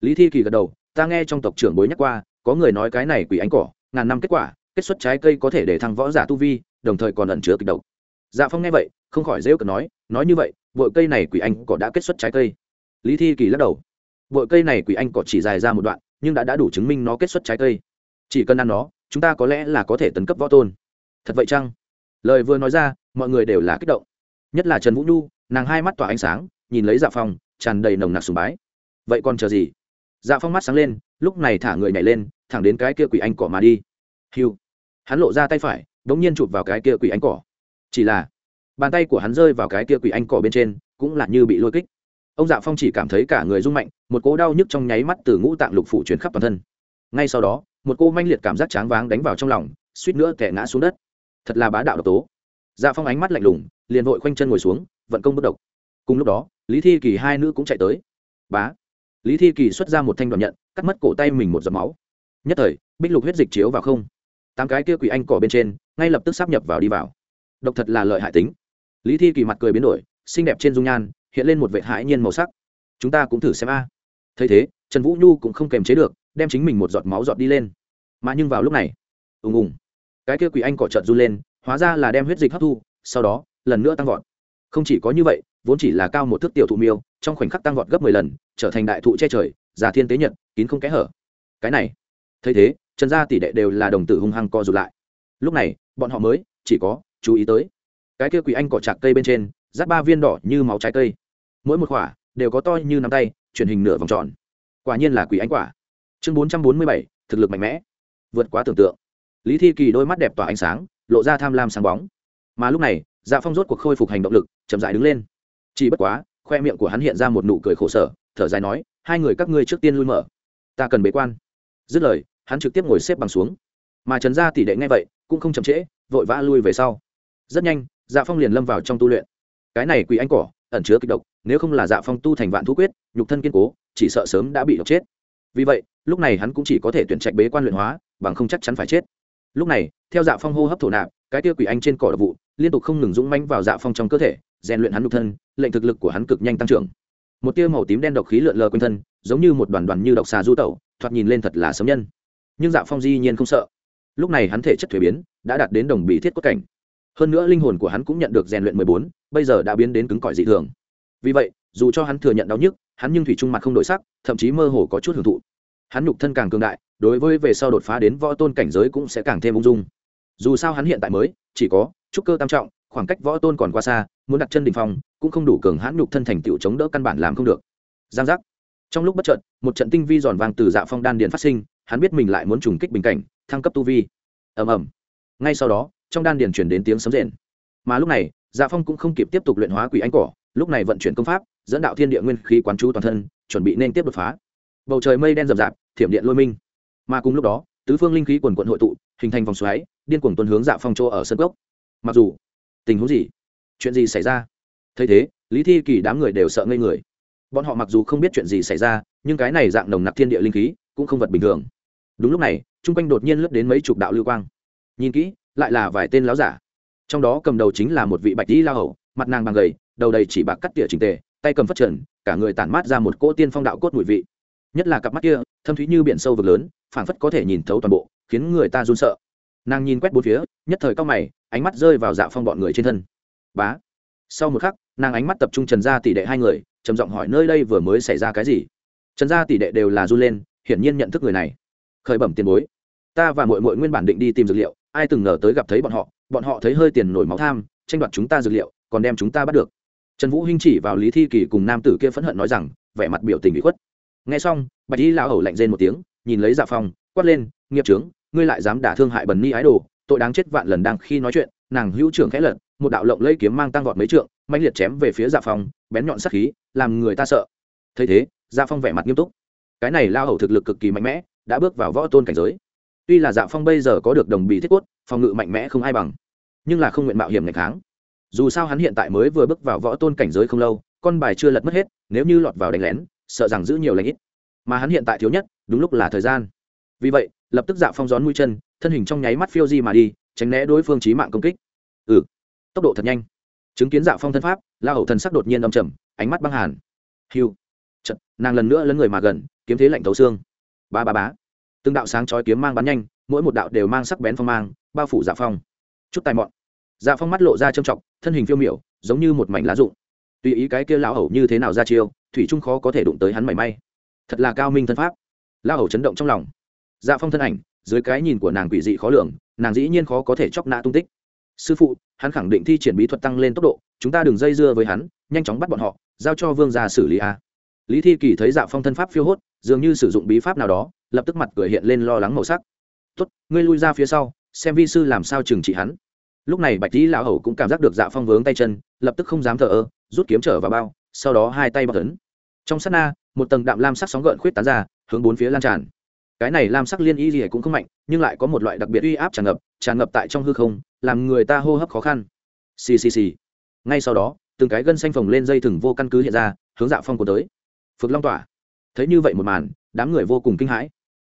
Lý thi kỳ gật đầu, ta nghe trong tộc trưởng bối nhắc qua, có người nói cái này quỷ ánh cỏ, ngàn năm kết quả, kết xuất trái cây có thể để thăng võ giả tu vi, đồng thời còn ẩn chứa kịch độc. Dạ phong nghe vậy, không khỏi dễ cợt nói nói như vậy, bội cây này quỷ anh cỏ đã kết xuất trái cây. Lý thi kỳ lắc đầu, bội cây này quỷ anh cỏ chỉ dài ra một đoạn, nhưng đã đã đủ chứng minh nó kết xuất trái cây. Chỉ cần ăn nó, chúng ta có lẽ là có thể tấn cấp võ tôn. Thật vậy chăng? Lời vừa nói ra, mọi người đều là kích động. Nhất là trần vũ nhu, nàng hai mắt tỏa ánh sáng nhìn lấy dạ phong, tràn đầy nồng nặc sùng bái. Vậy còn chờ gì? Dạ phong mắt sáng lên, lúc này thả người nhảy lên, thẳng đến cái kia quỷ anh cỏ mà đi. Hiu. Hắn lộ ra tay phải đ ỗ n g nhiên chụp vào cái kia quỷ anh cỏ. Chỉ là, bàn tay của hắn rơi vào cái kia quỷ anh cỏ bên trên, cũng là như bị lôi kích. Ông dạ phong chỉ cảm thấy cả người rung mạnh, một cỗ đau nhức trong nháy mắt từ ngũ tạng lục phủ chuyển khắp toàn thân. Ngay sau đó, một cô manh liệt cảm giác tráng váng đánh vào trong lòng, suýt nữa kẻ ngã xuống đất. Thật là bá đạo độc tố. Dạ phong ánh mắt lạnh lùng, liền vội khoanh chân ngồi xuống, vận công bất độc cùng lúc đó lý thi kỳ hai nữ cũng chạy tới. Bá. Lý thi kỳ xuất ra một thanh đoạn nhận, cắt mất cổ tay mình một giọt máu. Nhất thời, bích lục huyết dịch chiếu vào không. Tám cái kia quỷ anh cỏ bên trên, ngay lập tức sắp nhập vào đi vào. Độc thật là lợi hại tính. Lý thi kỳ mặt cười biến đổi, xinh đẹp trên dung nhan, hiện lên một vệ hãi nhiên màu sắc. Chúng ta cũng thử xem a. Thấy thế, trần vũ nhu cũng không kềm chế được, đem chính mình một giọt máu giọt đi lên. Mà nhưng vào lúc này, ùng ùng, cái kia quỷ anh cỏ trợt run lên, hóa ra là đem huyết dịch hấp thu, sau đó, lần nữa tăng vọt. Không chỉ có như vậy vốn chỉ là cao một thước tiểu thụ miêu, trong khoảnh khắc tăng vọt gấp mười lần, trở thành đại thụ che trời, già thiên tế nhật, kín không kẽ hở. Cái này, thấy thế, trần gia tỷ đệ đều là đồng tử hung hăng co rụt lại. Lúc này, bọn họ mới chỉ có chú ý tới, cái kia quỷ anh cỏ chạc cây bên trên, rát ba viên đỏ như máu trái cây. Mỗi một quả đều có to như nắm tay truyền hình nửa vòng tròn. Quả nhiên là quỷ anh quả. Chương bốn trăm bốn mươi bảy, thực lực mạnh mẽ. Vượt quá tưởng tượng. Lý thi kỳ đôi mắt đẹp tỏa ánh sáng, lộ ra tham lam sáng bóng. Mà lúc này dạ phong rốt cuộc khôi phục hành động lực, chậm dại đứng lên chỉ bất quá, khoe miệng của hắn hiện ra một nụ cười khổ sở, thở dài nói, hai người các ngươi trước tiên lui mở. Ta cần bế quan. Dứt lời, hắn trực tiếp ngồi xếp bằng xuống. Mà trần gia tỷ đệ ngay vậy, cũng không chậm trễ, vội vã lui về sau. Rất nhanh dạ phong liền lâm vào trong tu luyện. Cái này quỷ anh cỏ, ẩn chứa kịch độc, nếu không là dạ phong tu thành vạn thú quyết, nhục thân kiên cố, chỉ sợ sớm đã bị độc chết. Vì vậy, lúc này hắn cũng chỉ có thể tuyển trạch bế quan luyện hóa, bằng không chắc chắn phải chết. Lúc này, theo dạ phong hô hấp thổ nạp, cái tia quỷ anh trên cỏ độc vụ, liên tục không ngừng dũng manh vào dạ phong trong cơ thể rèn luyện hắn nhục thân, lệnh thực lực của hắn cực nhanh tăng trưởng. Một tia màu tím đen độc khí lượn lờ quanh thân, giống như một đoàn đoàn như độc xà du tẩu, thoạt nhìn lên thật là sấm nhân. Nhưng dạ phong di nhiên không sợ. Lúc này hắn thể chất thuế biến, đã đạt đến đồng bị thiết cốt cảnh. Hơn nữa linh hồn của hắn cũng nhận được rèn luyện mười bốn, bây giờ đã biến đến cứng cỏi dị thường. Vì vậy, dù cho hắn thừa nhận đau nhức, hắn nhưng thủy trung mặt không đổi sắc, thậm chí mơ hồ có chút hưởng thụ. Hắn nhục thân càng cường đại, đối với về sau đột phá đến võ tôn cảnh giới cũng sẽ càng thêm ung dung. Dù sao hắn hiện tại mới, chỉ có trúc cơ tam trọng khoảng cách võ tôn còn qua xa, muốn đặt chân đình phong, cũng không đủ cường hãn nhục thân thành tựu chống đỡ căn bản làm không được. Giang giác. Trong lúc bất trợt một trận tinh vi giòn vàng từ dạ phong đan điện phát sinh, hắn biết mình lại muốn trùng kích bình cảnh, thăng cấp tu vi. Ầm ầm. Ngay sau đó, trong đan điền chuyển đến tiếng sấm rền. Mà lúc này dạ phong cũng không kịp tiếp tục luyện hóa quỷ ánh cỏ, lúc này vận chuyển công pháp, dẫn đạo thiên địa nguyên khí quán chú toàn thân, chuẩn bị nên tiếp đột phá. Bầu trời mây đen rậm rạp, thiểm điện lôi minh. Mà cùng lúc đó, tứ phương linh khí quần quận hội tụ, hình thành vòng xoáy, điên cuồng tuần hướng dạ phong chỗ ở sân gốc mặc dù tình huống gì? Chuyện gì xảy ra? Thấy thế, lý thi kỳ đám người đều sợ ngây người. Bọn họ mặc dù không biết chuyện gì xảy ra, nhưng cái này dạng nồng nặc thiên địa linh khí cũng không vật bình thường. Đúng lúc này, chung quanh đột nhiên lướt đến mấy chục đạo lưu quang. Nhìn kỹ, lại là vài tên láo giả. Trong đó cầm đầu chính là một vị bạch dĩ lao hầu, mặt nàng bằng gầy, đầu đầy chỉ bạc cắt tỉa trình tề, tay cầm phất trần, cả người tản mát ra một cỗ tiên phong đạo cốt mùi vị. Nhất là cặp mắt kia, thâm thúy như biển sâu vực lớn, phảng phất có thể nhìn thấu toàn bộ, khiến người ta run sợ nàng nhìn quét bốn phía, nhất thời cao mày, ánh mắt rơi vào dạ phong bọn người trên thân. Bá. Sau một khắc, nàng ánh mắt tập trung trần gia tỷ đệ hai người, trầm giọng hỏi nơi đây vừa mới xảy ra cái gì? Trần gia tỷ đệ đều là run lên, hiển nhiên nhận thức người này. Khởi bẩm tiền bối. Ta và mội mội nguyên bản định đi tìm dược liệu, ai từng ngờ tới gặp thấy bọn họ bọn họ thấy hơi tiền nổi máu tham, tranh đoạt chúng ta dược liệu, còn đem chúng ta bắt được. Trần vũ hinh chỉ vào lý thi kỳ cùng nam tử kia phẫn hận nói rằng, vẻ mặt biểu tình bị khuất. Nghe xong, bạch y lão hầu lạnh rên một tiếng, nhìn lấy dạ phong, quát lên, nghiệp trướng ngươi lại dám đả thương hại bần ni ái đồ, tội đáng chết vạn lần đang khi nói chuyện, nàng hữu trưởng khẽ lật, một đạo lộng lây kiếm mang tăng vọt mấy trượng mạnh liệt chém về phía dạ phong, bén nhọn sắc khí, làm người ta sợ. Thấy thế dạ phong vẻ mặt nghiêm túc. Cái này lao hầu thực lực cực kỳ mạnh mẽ, đã bước vào võ tôn cảnh giới. Tuy là dạ phong bây giờ có được đồng bì thiết quất phòng ngự mạnh mẽ không ai bằng, nhưng là không nguyện mạo hiểm ngày kháng dù sao hắn hiện tại mới vừa bước vào võ tôn cảnh giới không lâu, con bài chưa lật mất hết, nếu như lọt vào đánh lén, sợ rằng giữ nhiều lãnh ít. Mà hắn hiện tại thiếu nhất, đúng lúc là thời gian. Vì vậy lập tức dạ phong gión mũi chân, thân hình trong nháy mắt phiêu di mà đi, tránh né đối phương trí mạng công kích. Ừ tốc độ thật nhanh. Chứng kiến dạ phong thân pháp, la hậu thần sắc đột nhiên âm trầm, ánh mắt băng hàn. Hiu chật nàng lần nữa lấn người mà gần, kiếm thế lạnh thấu xương. Ba ba bá từng đạo sáng chói kiếm mang bắn nhanh, mỗi một đạo đều mang sắc bén phong mang, bao phủ dạ phong. Chút tài mọn. Dạ phong mắt lộ ra trầm trọng, thân hình phiêu miểu, giống như một mảnh lá rụng. Tùy ý cái kia lão hầu như thế nào ra chiêu, thủy trung khó có thể đụng tới hắn mảy may. Thật là cao minh thân pháp. Lão hầu chấn động trong lòng dạ phong thân ảnh, dưới cái nhìn của nàng quỷ dị khó lường, nàng dĩ nhiên khó có thể chóc nã tung tích. Sư phụ, hắn khẳng định thi triển bí thuật tăng lên tốc độ, chúng ta đừng dây dưa với hắn, nhanh chóng bắt bọn họ, giao cho vương gia xử lý a. Lý thi kỳ thấy dạ phong thân pháp phiêu hốt, dường như sử dụng bí pháp nào đó, lập tức mặt cười hiện lên lo lắng màu sắc. Tốt, ngươi lui ra phía sau, xem vi sư làm sao trừng trị hắn. Lúc này bạch lý lão hầu cũng cảm giác được dạ phong vướng tay chân, lập tức không dám thờ ơ, rút kiếm trở vào bao, sau đó hai tay bọc tấn trong sát na, một tầng đạm lam sắc sóng gợn khuyết tán ra, hướng bốn phía lan tràn cái này lam sắc liên y gì cũng không mạnh, nhưng lại có một loại đặc biệt uy áp tràn ngập tràn ngập tại trong hư không, làm người ta hô hấp khó khăn. Xì xì xì. Ngay sau đó, từng cái gân xanh phồng lên dây thừng vô căn cứ hiện ra, hướng dạ phong của tới. Phực long tỏa. Thấy như vậy một màn, đám người vô cùng kinh hãi.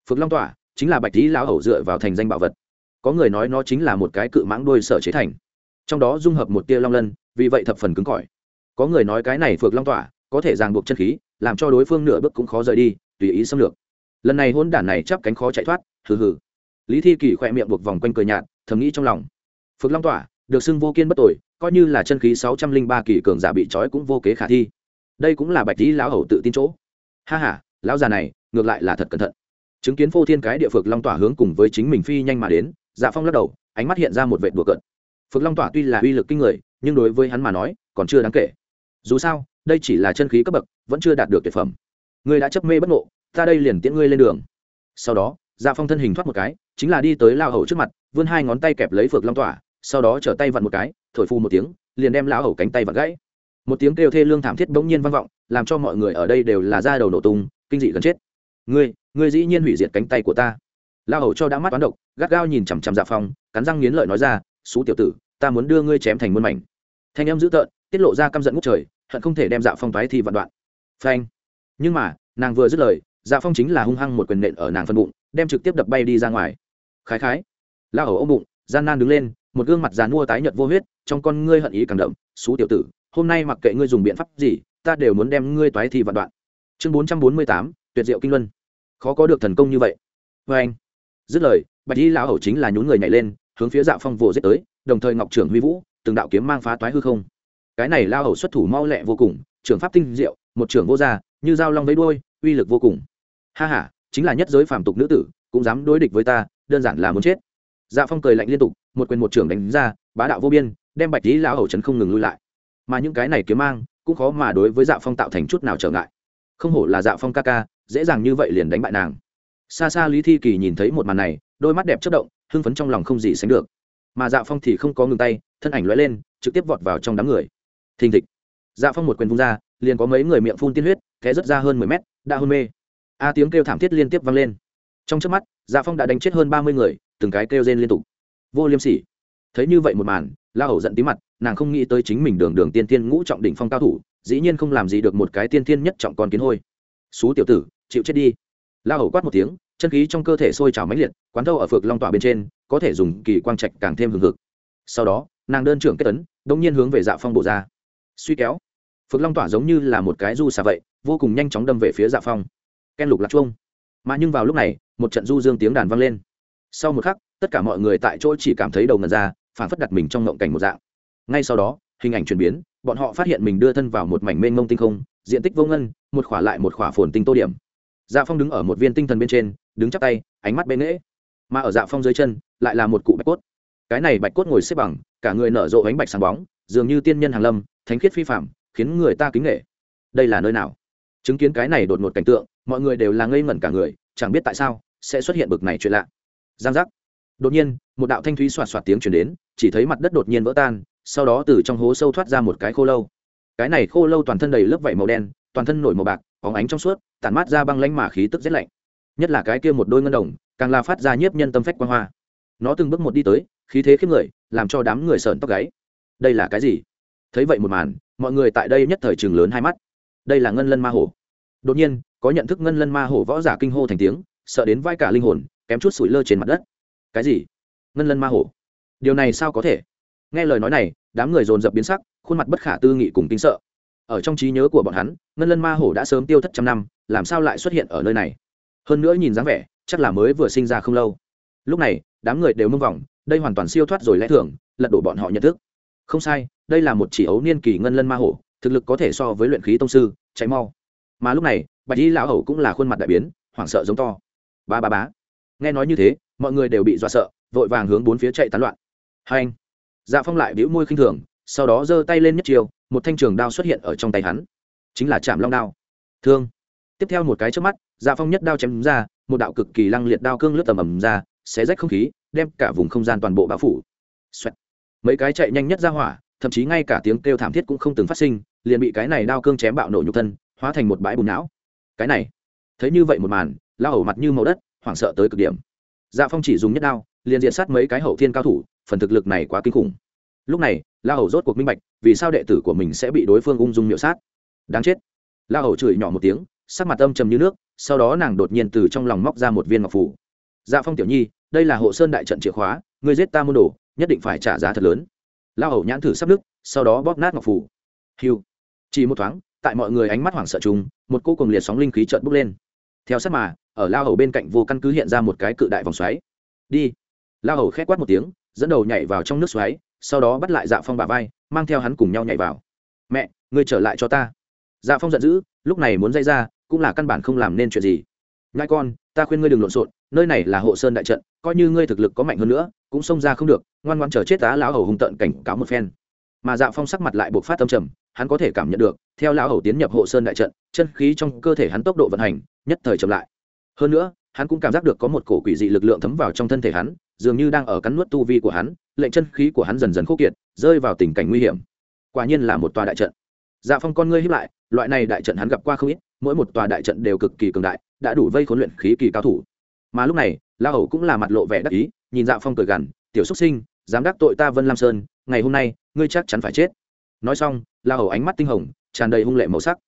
Phực long tỏa chính là bạch lý lão hầu dựa vào thành danh bảo vật. Có người nói nó chính là một cái cự mãng đôi sở chế thành. Trong đó dung hợp một tia long lân, vì vậy thập phần cứng cỏi. Có người nói cái này phược long tỏa có thể ràng buộc chân khí, làm cho đối phương nửa bước cũng khó rời đi, tùy ý xâm lược lần này hôn đản này chắp cánh khó chạy thoát, hừ hừ. Lý thi kỳ khỏe miệng buộc vòng quanh cười nhạt, thầm nghĩ trong lòng. Phược long tỏa, được xưng vô kiên bất tội coi như là chân khí sáu trăm linh ba kỳ cường giả bị trói cũng vô kế khả thi. Đây cũng là bạch lý lão hầu tự tin chỗ. Ha h a lão già này, ngược lại là thật cẩn thận. Chứng kiến phô thiên cái địa phược long tỏa hướng cùng với chính mình phi nhanh mà đến dạ phong lắc đầu, ánh mắt hiện ra một vệ đùa cợt. Phược long tỏa tuy là uy lực kinh người, nhưng đối với hắn mà nói, còn chưa đáng kể. Dù sao, đây chỉ là chân khí cấp bậc, vẫn chưa đạt được tuyệt phẩm. Ngươi đã chấp mê bất ngộ ta đây liền tiễn ngươi lên đường. Sau đó dạ phong thân hình thoát một cái, chính là đi tới lao hầu trước mặt, vươn hai ngón tay kẹp lấy phược long tỏa, sau đó trở tay vặn một cái, thổi phu một tiếng, liền đem lao hầu cánh tay vặn gãy. Một tiếng kêu thê lương thảm thiết bỗng nhiên vang vọng, làm cho mọi người ở đây đều là da đầu nổ tung, kinh dị gần chết. Ngươi ngươi dĩ nhiên hủy diệt cánh tay của ta. Lao hầu cho đã mắt toán độc, gắt gao nhìn chằm chằm dạ phong, cắn răng nghiến lợi nói ra, xú tiểu tử, ta muốn đưa ngươi chém thành muôn mảnh. Thanh em dữ tợn, tiết lộ ra căm giận ngút trời, hận không thể đem dạ phong toái thì vạn đoạn. Phanh. Nhưng mà, nàng vừa dứt lời dạ phong chính là hung hăng một quyền nện ở nàng phân bụng, đem trực tiếp đập bay đi ra ngoài. Khái khái la hầu ôm bụng, gian nan đứng lên, một gương mặt dàn mua tái nhợt vô huyết, trong con ngươi hận ý càng đậm, xú tiểu tử, hôm nay mặc kệ ngươi dùng biện pháp gì, ta đều muốn đem ngươi toái thì vạn đoạn. Chương bốn trăm bốn mươi tám, tuyệt diệu kinh luân. Khó có được thần công như vậy. Vê anh, dứt lời, bạch y lão hầu chính là nhún người nhảy lên, hướng phía dạ phong vồ giết tới, đồng thời ngọc trưởng huy vũ, từng đạo kiếm mang phá toái hư không. Cái này lao hầu xuất thủ mau lẹ vô cùng, trưởng pháp tinh diệu, một trưởng vô gia, như dao long vấy đuôi, uy lực vô cùng ha ha, chính là nhất giới phàm tục nữ tử, cũng dám đối địch với ta, đơn giản là muốn chết. Dạ phong cười lạnh liên tục, một quyền một trưởng đánh ra, bá đạo vô biên, đem bạch lý lão hầu trấn không ngừng lui lại. Mà những cái này kiếm mang, cũng khó mà đối với dạ phong tạo thành chút nào trở ngại. Không hổ là dạ phong ca ca, dễ dàng như vậy liền đánh bại nàng. Xa xa lý thi kỳ nhìn thấy một màn này, đôi mắt đẹp chất động, hưng phấn trong lòng không gì sánh được. Mà dạ phong thì không có ngừng tay, thân ảnh lóe lên, trực tiếp vọt vào trong đám người. Thình thịch. Dạ phong một quyền vung ra, liền có mấy người miệng phun tiên huyết, té rớt ra hơn mười mét, đã hôn mê a tiếng kêu thảm thiết liên tiếp vang lên. Trong trước mắt dạ phong đã đánh chết hơn ba mươi người, từng cái kêu rên liên tục. Vô liêm sỉ. Thấy như vậy một màn, la hầu giận tí mặt, nàng không nghĩ tới chính mình đường đường tiên tiên ngũ trọng đỉnh phong cao thủ, dĩ nhiên không làm gì được một cái tiên tiên nhất trọng con kiến hôi. Xú tiểu tử, chịu chết đi. La hầu quát một tiếng, chân khí trong cơ thể sôi trào mãnh liệt, quán thâu ở phược long tỏa bên trên, có thể dùng kỳ quang trạch càng thêm hừng hực. Sau đó, nàng đơn trưởng kết tấn đông nhiên hướng về dạ phong bổ ra. Suy kéo. Phược long tỏa giống như là một cái du xà vậy, vô cùng nhanh chóng đâm về phía dạ phong ken lục lạc chuông. Mà nhưng vào lúc này, một trận du dương tiếng đàn vang lên. Sau một khắc, tất cả mọi người tại chỗ chỉ cảm thấy đầu ngần ra phản phất đặt mình trong ngộng cảnh một dạng. Ngay sau đó, hình ảnh chuyển biến, bọn họ phát hiện mình đưa thân vào một mảnh mênh mông tinh không, diện tích vô ngân, một khỏa lại một khỏa phồn tinh tô điểm. Dạ phong đứng ở một viên tinh thần bên trên, đứng chắp tay, ánh mắt bên nghễ. Mà ở dạ phong dưới chân, lại là một cụ bạch cốt. Cái này bạch cốt ngồi xếp bằng, cả người nở rộ ánh bạch sáng bóng, dường như tiên nhân hàng lâm, thánh khiết phi phạm khiến người ta kính nghệ đây là nơi nào? Chứng kiến cái này đột ngột cảnh tượng mọi người đều là ngây ngẩn cả người, chẳng biết tại sao, sẽ xuất hiện bực này chuyện lạ. Giang giác. Đột nhiên, một đạo thanh thúy xoạt xoạt tiếng chuyển đến, chỉ thấy mặt đất đột nhiên vỡ tan, sau đó từ trong hố sâu thoát ra một cái khô lâu. Cái này khô lâu toàn thân đầy lớp vảy màu đen, toàn thân nổi màu bạc, óng ánh trong suốt, tản mát ra băng lanh mà khí tức rét lạnh. Nhất là cái kia một đôi ngân đồng, càng là phát ra nhiếp nhân tâm phách quan hoa. Nó từng bước một đi tới, khí thế khiếp người, làm cho đám người sợn tóc gáy. Đây là cái gì? Thấy vậy một màn, mọi người tại đây nhất thời trường lớn hai mắt. Đây là ngân lân ma hổ. Đột nhiên có nhận thức ngân lân ma hổ võ giả kinh hô thành tiếng, sợ đến vai cả linh hồn, kém chút sủi lơ trên mặt đất. Cái gì? Ngân lân ma hổ? Điều này sao có thể? Nghe lời nói này, đám người dồn dập biến sắc, khuôn mặt bất khả tư nghị cùng kinh sợ. Ở trong trí nhớ của bọn hắn, ngân lân ma hổ đã sớm tiêu thất trăm năm, làm sao lại xuất hiện ở nơi này? Hơn nữa nhìn dáng vẻ, chắc là mới vừa sinh ra không lâu. Lúc này, đám người đều mông vòng, đây hoàn toàn siêu thoát rồi lẽ thường, lật đổ bọn họ nhận thức. Không sai, đây là một chỉ ấu niên kỳ ngân lân ma hổ, thực lực có thể so với luyện khí tông sư cháy mau. Mà lúc này bạch y lão hầu cũng là khuôn mặt đại biến, hoảng sợ giống to. Ba ba bá nghe nói như thế, mọi người đều bị dọa sợ, vội vàng hướng bốn phía chạy tán loạn. Hai anh. Dạ phong lại bĩu môi khinh thường, sau đó giơ tay lên nhất chiều một thanh trường đao xuất hiện ở trong tay hắn. Chính là chạm long đao. Thương. Tiếp theo một cái trước mắt dạ phong nhất đao chém ra, một đạo cực kỳ lăng liệt đao cương lướt tầm ầm ra, xé rách không khí, đem cả vùng không gian toàn bộ bao phủ. Xoẹt. mấy cái chạy nhanh nhất ra hỏa, thậm chí ngay cả tiếng kêu thảm thiết cũng không từng phát sinh, liền bị cái này đao cương chém bạo nổ nhục thân, hóa thành một bãi bùn não cái này. Thấy như vậy một màn lao hầu mặt như màu đất, hoảng sợ tới cực điểm. Dạ phong chỉ dùng nhất đao, liền diện sát mấy cái hậu thiên cao thủ, phần thực lực này quá kinh khủng. Lúc này la hầu rốt cuộc minh bạch, vì sao đệ tử của mình sẽ bị đối phương ung dung miệu sát. Đáng chết. La hầu chửi nhỏ một tiếng, sắc mặt âm trầm như nước, sau đó nàng đột nhiên từ trong lòng móc ra một viên ngọc phủ. Dạ phong tiểu nhi, đây là hộ sơn đại trận chìa khóa người giết ta môn đồ, nhất định phải trả giá thật lớn. La hầu nhãn thử sắp đức sau đó bóp nát ngọc phủ. Hiu. Chỉ một thoáng, tại mọi người ánh mắt hoảng sợ chung một cô cùng liệt sóng linh khí trợn bốc lên. Theo sát mà, ở lao hầu bên cạnh vô căn cứ hiện ra một cái cự đại vòng xoáy. Đi! Lao hầu khét quát một tiếng, dẫn đầu nhảy vào trong nước xoáy, sau đó bắt lại dạ phong bà vai, mang theo hắn cùng nhau nhảy vào. Mẹ, ngươi trở lại cho ta. Dạ phong giận dữ, lúc này muốn dây ra, cũng là căn bản không làm nên chuyện gì. Nhai con, ta khuyên ngươi đừng lộn xộn, nơi này là hộ sơn đại trận, coi như ngươi thực lực có mạnh hơn nữa, cũng xông ra không được, ngoan ngoan chờ chết tá lão hầu hùng tận cảnh cáo một phen mà dạ phong sắc mặt lại buộc phát tâm trầm, hắn có thể cảm nhận được, theo lão hầu tiến nhập hộ sơn đại trận, chân khí trong cơ thể hắn tốc độ vận hành, nhất thời chậm lại. Hơn nữa, hắn cũng cảm giác được có một cổ quỷ dị lực lượng thấm vào trong thân thể hắn, dường như đang ở cắn nuốt tu vi của hắn, lệnh chân khí của hắn dần dần khô kiệt, rơi vào tình cảnh nguy hiểm. Quả nhiên là một tòa đại trận. Dạ phong con ngươi hiếp lại, loại này đại trận hắn gặp qua không ít, mỗi một tòa đại trận đều cực kỳ cường đại, đã đủ vây khốn luyện khí kỳ cao thủ. Mà lúc này la hầu cũng là mặt lộ vẻ đắc ý, nhìn dạ phong cười gằn, tiểu xúc sinh, dám đắc tội ta vân lam sơn ngày hôm nay, ngươi chắc chắn phải chết. Nói xong, la hầu ánh mắt tinh hồng, tràn đầy hung lệ màu sắc.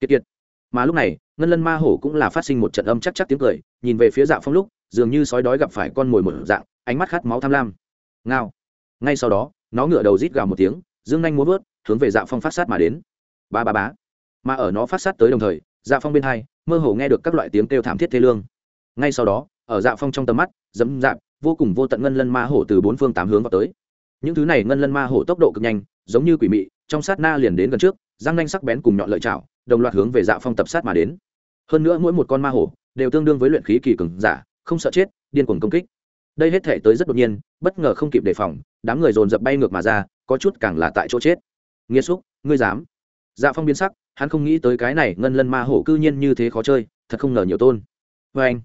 Kiệt kiệt. Mà lúc này, ngân lân ma hổ cũng là phát sinh một trận âm chắc chắc tiếng cười, nhìn về phía dạ phong lúc, dường như sói đói gặp phải con mồi một dạng, ánh mắt khát máu tham lam. Ngao. Ngay sau đó, nó ngửa đầu rít gào một tiếng, dương nhanh muốn vớt, hướng về dạ phong phát sát mà đến. Ba ba bá mà ở nó phát sát tới đồng thời dạ phong bên hai, mơ hồ nghe được các loại tiếng kêu thảm thiết thê lương. Ngay sau đó, ở dạ phong trong tầm mắt, dẫm dạp, vô cùng vô tận ngân lân ma hổ từ bốn phương tám hướng vào tới những thứ này ngân lân ma hổ tốc độ cực nhanh, giống như quỷ mị, trong sát na liền đến gần trước, răng nanh sắc bén cùng nhọn lợi chảo, đồng loạt hướng về dạ phong tập sát mà đến. Hơn nữa mỗi một con ma hổ đều tương đương với luyện khí kỳ cường giả, không sợ chết, điên cuồng công kích. Đây hết thể tới rất đột nhiên, bất ngờ không kịp đề phòng, đám người dồn dập bay ngược mà ra, có chút càng là tại chỗ chết. Nghiêm xúc, ngươi dám. Dạ phong biến sắc, hắn không nghĩ tới cái này ngân lân ma hổ cư nhiên như thế khó chơi, thật không ngờ nhiều tôn. Vê anh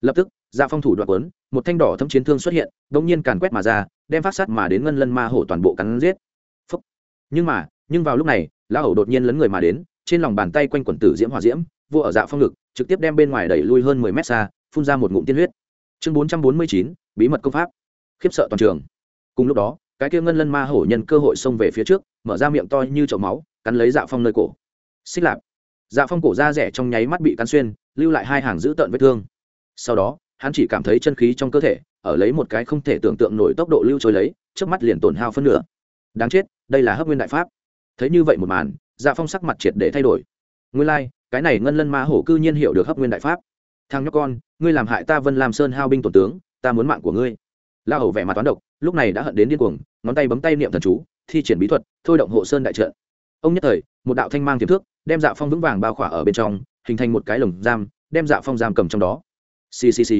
lập tức dạ phong thủ đoạn quấn một thanh đỏ thâm chiến thương xuất hiện đ ỗ n g nhiên càn quét mà ra, đem phát sát mà đến ngân lân ma hổ toàn bộ cắn giết. Phúc. nhưng mà, nhưng vào lúc này la hổ đột nhiên lấn người mà đến, trên lòng bàn tay quanh quần tử diễm hòa diễm vô ở dạ phong ngực, trực tiếp đem bên ngoài đẩy lui hơn mười mét xa, phun ra một ngụm tiên huyết. Chương bốn trăm bốn mươi chín, bí mật công pháp. Khiếp sợ toàn trường. Cùng lúc đó, cái kia ngân lân ma hổ nhân cơ hội xông về phía trước, mở ra miệng to như chậu máu, cắn lấy dạ phong nơi cổ. Xích lạp. Dạ phong cổ da rẻ trong nháy mắt bị cắn xuyên, lưu lại hai hàng dữ tợn vết thương. Sau đó hắn chỉ cảm thấy chân khí trong cơ thể ở lấy một cái không thể tưởng tượng nổi tốc độ lưu trôi lấy trước mắt liền tổn hao phân nửa. Đáng chết đây là hấp nguyên đại pháp. Thấy như vậy một màn dạ phong sắc mặt triệt để thay đổi. Nguyên lai、like, cái này ngân lân ma hổ cư nhiên hiểu được hấp nguyên đại pháp. Thằng nhóc con ngươi làm hại ta vân làm sơn hao binh tổn tướng ta muốn mạng của ngươi. La hầu vẻ mặt toán độc lúc này đã hận đến điên cuồng ngón tay bấm tay niệm thần chú thi triển bí thuật thôi động hộ sơn đại trợ ông nhất thời một đạo thanh mang tiềm thước đem dạ phong vững vàng bao khỏa ở bên trong hình thành một cái lồng giam đem dạ phong giam cầm trong đó ccc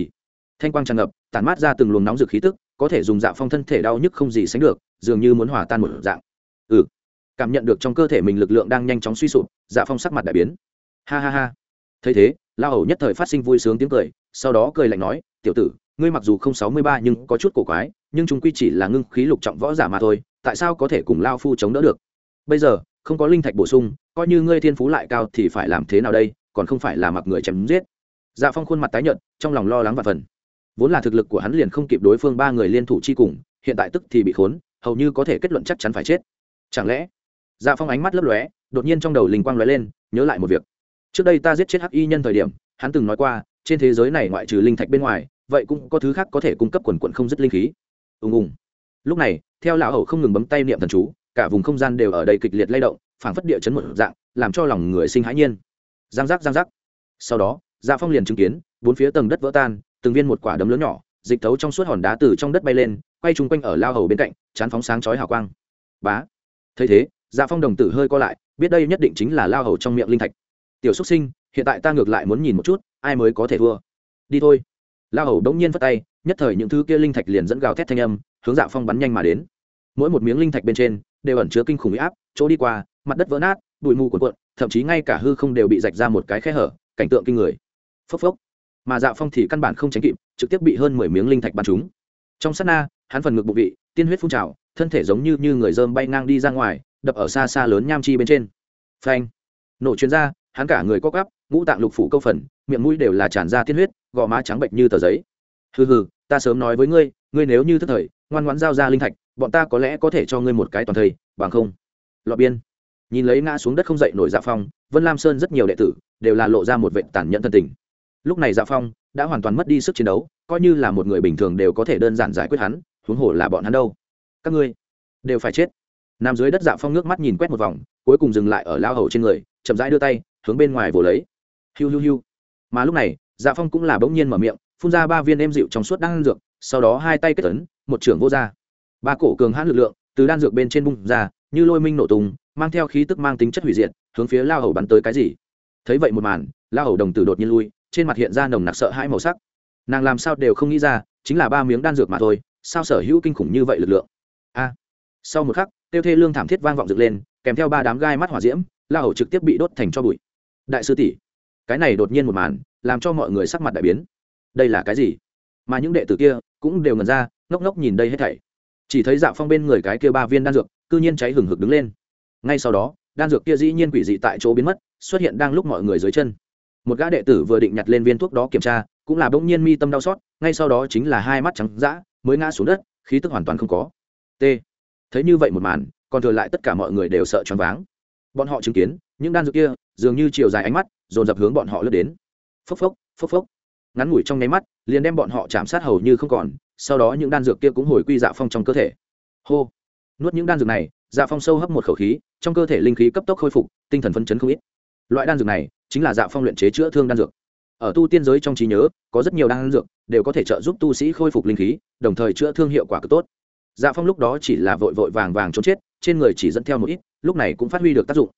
thanh quang tràn ngập, tản mát ra từng luồng nóng rực khí tức, có thể dùng dạ phong thân thể đau nhức không gì sánh được, dường như muốn hòa tan một dạng. Ừ. Cảm nhận được trong cơ thể mình lực lượng đang nhanh chóng suy sụp dạ phong sắc mặt đại biến. Ha ha ha. Thấy thế, la hầu nhất thời phát sinh vui sướng tiếng cười, sau đó cười lạnh nói, tiểu tử, ngươi mặc dù không sáu mươi ba nhưng có chút cổ quái, nhưng chúng quy chỉ là ngưng khí lục trọng võ giả mà thôi, tại sao có thể cùng lao phu chống đỡ được? Bây giờ, không có linh thạch bổ sung, coi như ngươi thiên phú lại cao thì phải làm thế nào đây, còn không phải là mặc người chém giết dạ phong khuôn mặt tái nhợt, trong lòng lo lắng và phần. Vốn là thực lực của hắn liền không kịp đối phương ba người liên thủ chi cùng, hiện tại tức thì bị khốn, hầu như có thể kết luận chắc chắn phải chết. Chẳng lẽ? Dạ phong ánh mắt lấp lóe, đột nhiên trong đầu linh quang lóe lên, nhớ lại một việc. Trước đây ta giết chết hắc y nhân thời điểm, hắn từng nói qua, trên thế giới này ngoại trừ linh thạch bên ngoài, vậy cũng có thứ khác có thể cung cấp quần quận không dứt linh khí. Ùng ùng. Lúc này, theo lão hầu không ngừng bấm tay niệm thần chú, cả vùng không gian đều ở đây kịch liệt lay động, phảng phất địa chấn một dạng, làm cho lòng người sinh hãi nhiên. Giang giác giang giác. Sau đó dạ phong liền chứng kiến, bốn phía tầng đất vỡ tan, từng viên một quả đấm lớn nhỏ, dịch thấu trong suốt hòn đá từ trong đất bay lên, quay chung quanh ở lao hầu bên cạnh, chán phóng sáng chói hào quang. Bá. Thấy thế dạ phong đồng tử hơi co lại, biết đây nhất định chính là lao hầu trong miệng linh thạch. Tiểu xúc sinh, hiện tại ta ngược lại muốn nhìn một chút, ai mới có thể thua? Đi thôi. Lao hầu đống nhiên phất tay, nhất thời những thứ kia linh thạch liền dẫn gào thét thanh âm, hướng dạ phong bắn nhanh mà đến. Mỗi một miếng linh thạch bên trên, đều ẩn chứa kinh khủng huy áp, chỗ đi qua, mặt đất vỡ nát, bụi mù cuộn cuộn, thậm chí ngay cả hư không đều bị rạch ra một cái khe hở, cảnh tượng kinh người phốc phốc. Mà dạ phong thì căn bản không tránh kịp trực tiếp bị hơn mười miếng linh thạch bắn trúng. Trong sát na hắn phần ngực bụng vị tiên huyết phun trào thân thể giống như như người dơm bay ngang đi ra ngoài đập ở xa xa lớn nham chi bên trên. Phanh. Nổ chuyên gia, hắn cả người co cắp ngũ tạng lục phủ câu phần miệng mũi đều là tràn ra tiên huyết gò má trắng bệnh như tờ giấy. Hừ hừ ta sớm nói với ngươi ngươi nếu như thức thời ngoan ngoãn giao ra linh thạch bọn ta có lẽ có thể cho ngươi một cái toàn thây bằng không. Lọ biên. Nhìn lấy ngã xuống đất không dậy nổi dạ phong vân lam sơn rất nhiều đệ tử đều là lộ ra một vệ tàn nhẫn thân tình lúc này dạ phong đã hoàn toàn mất đi sức chiến đấu, coi như là một người bình thường đều có thể đơn giản giải quyết hắn, huống hồ là bọn hắn đâu. Các ngươi đều phải chết. Nằm dưới đất dạ phong nước mắt nhìn quét một vòng, cuối cùng dừng lại ở lao hầu trên người, chậm rãi đưa tay, hướng bên ngoài vồ lấy. Hiu hiu hiu. Mà lúc này dạ phong cũng là bỗng nhiên mở miệng, phun ra ba viên êm dịu trong suốt đan dược, sau đó hai tay kết tấn một trưởng vô ra. Ba cổ cường hãn lực lượng từ đan dược bên trên bung ra, như lôi minh nổ tung, mang theo khí tức mang tính chất hủy diệt, hướng phía lao hầu bắn tới cái gì? Thấy vậy một màn, lao hầu đồng tử đột nhiên lui trên mặt hiện ra nồng nặc sợ hãi màu sắc. Nàng làm sao đều không nghĩ ra, chính là ba miếng đan dược mà thôi, sao sở hữu kinh khủng như vậy lực lượng? A. Sau một khắc, tiêu thê lương thảm thiết vang vọng dựng lên, kèm theo ba đám gai mắt hỏa diễm, la hầu trực tiếp bị đốt thành cho bụi. Đại sư tỷ, cái này đột nhiên một màn, làm cho mọi người sắc mặt đại biến. Đây là cái gì? Mà những đệ tử kia cũng đều ngần ra, ngốc ngốc nhìn đây hết thảy. Chỉ thấy dạ phong bên người cái kia ba viên đan dược, cư nhiên cháy hừng hực đứng lên. Ngay sau đó, đan dược kia dĩ nhiên quỷ dị tại chỗ biến mất, xuất hiện đang lúc mọi người dưới chân một gã đệ tử vừa định nhặt lên viên thuốc đó kiểm tra, cũng là bỗng nhiên mi tâm đau xót, ngay sau đó chính là hai mắt trắng d mới ngã xuống đất, khí tức hoàn toàn không có. T. Thấy như vậy một màn, còn thừa lại tất cả mọi người đều sợ choáng váng. Bọn họ chứng kiến, những đan dược kia, dường như chiều dài ánh mắt, dồn dập hướng bọn họ lướt đến. Phốc phốc phốc phốc. Ngắn ngủi trong nháy mắt, liền đem bọn họ chạm sát hầu như không còn, sau đó những đan dược kia cũng hồi quy dạ phong trong cơ thể. Hô. Nuốt những đan dược này dạ phong sâu hấp một khẩu khí, trong cơ thể linh khí cấp tốc khôi phục, tinh thần phấn chấn không ít. Loại đan dược này chính là dạ phong luyện chế chữa thương đan dược. Ở tu tiên giới trong trí nhớ, có rất nhiều đan dược đều có thể trợ giúp tu sĩ khôi phục linh khí, đồng thời chữa thương hiệu quả cực tốt. Dạ phong lúc đó chỉ là vội vội vàng vàng trốn chết, trên người chỉ dẫn theo một ít, lúc này cũng phát huy được tác dụng.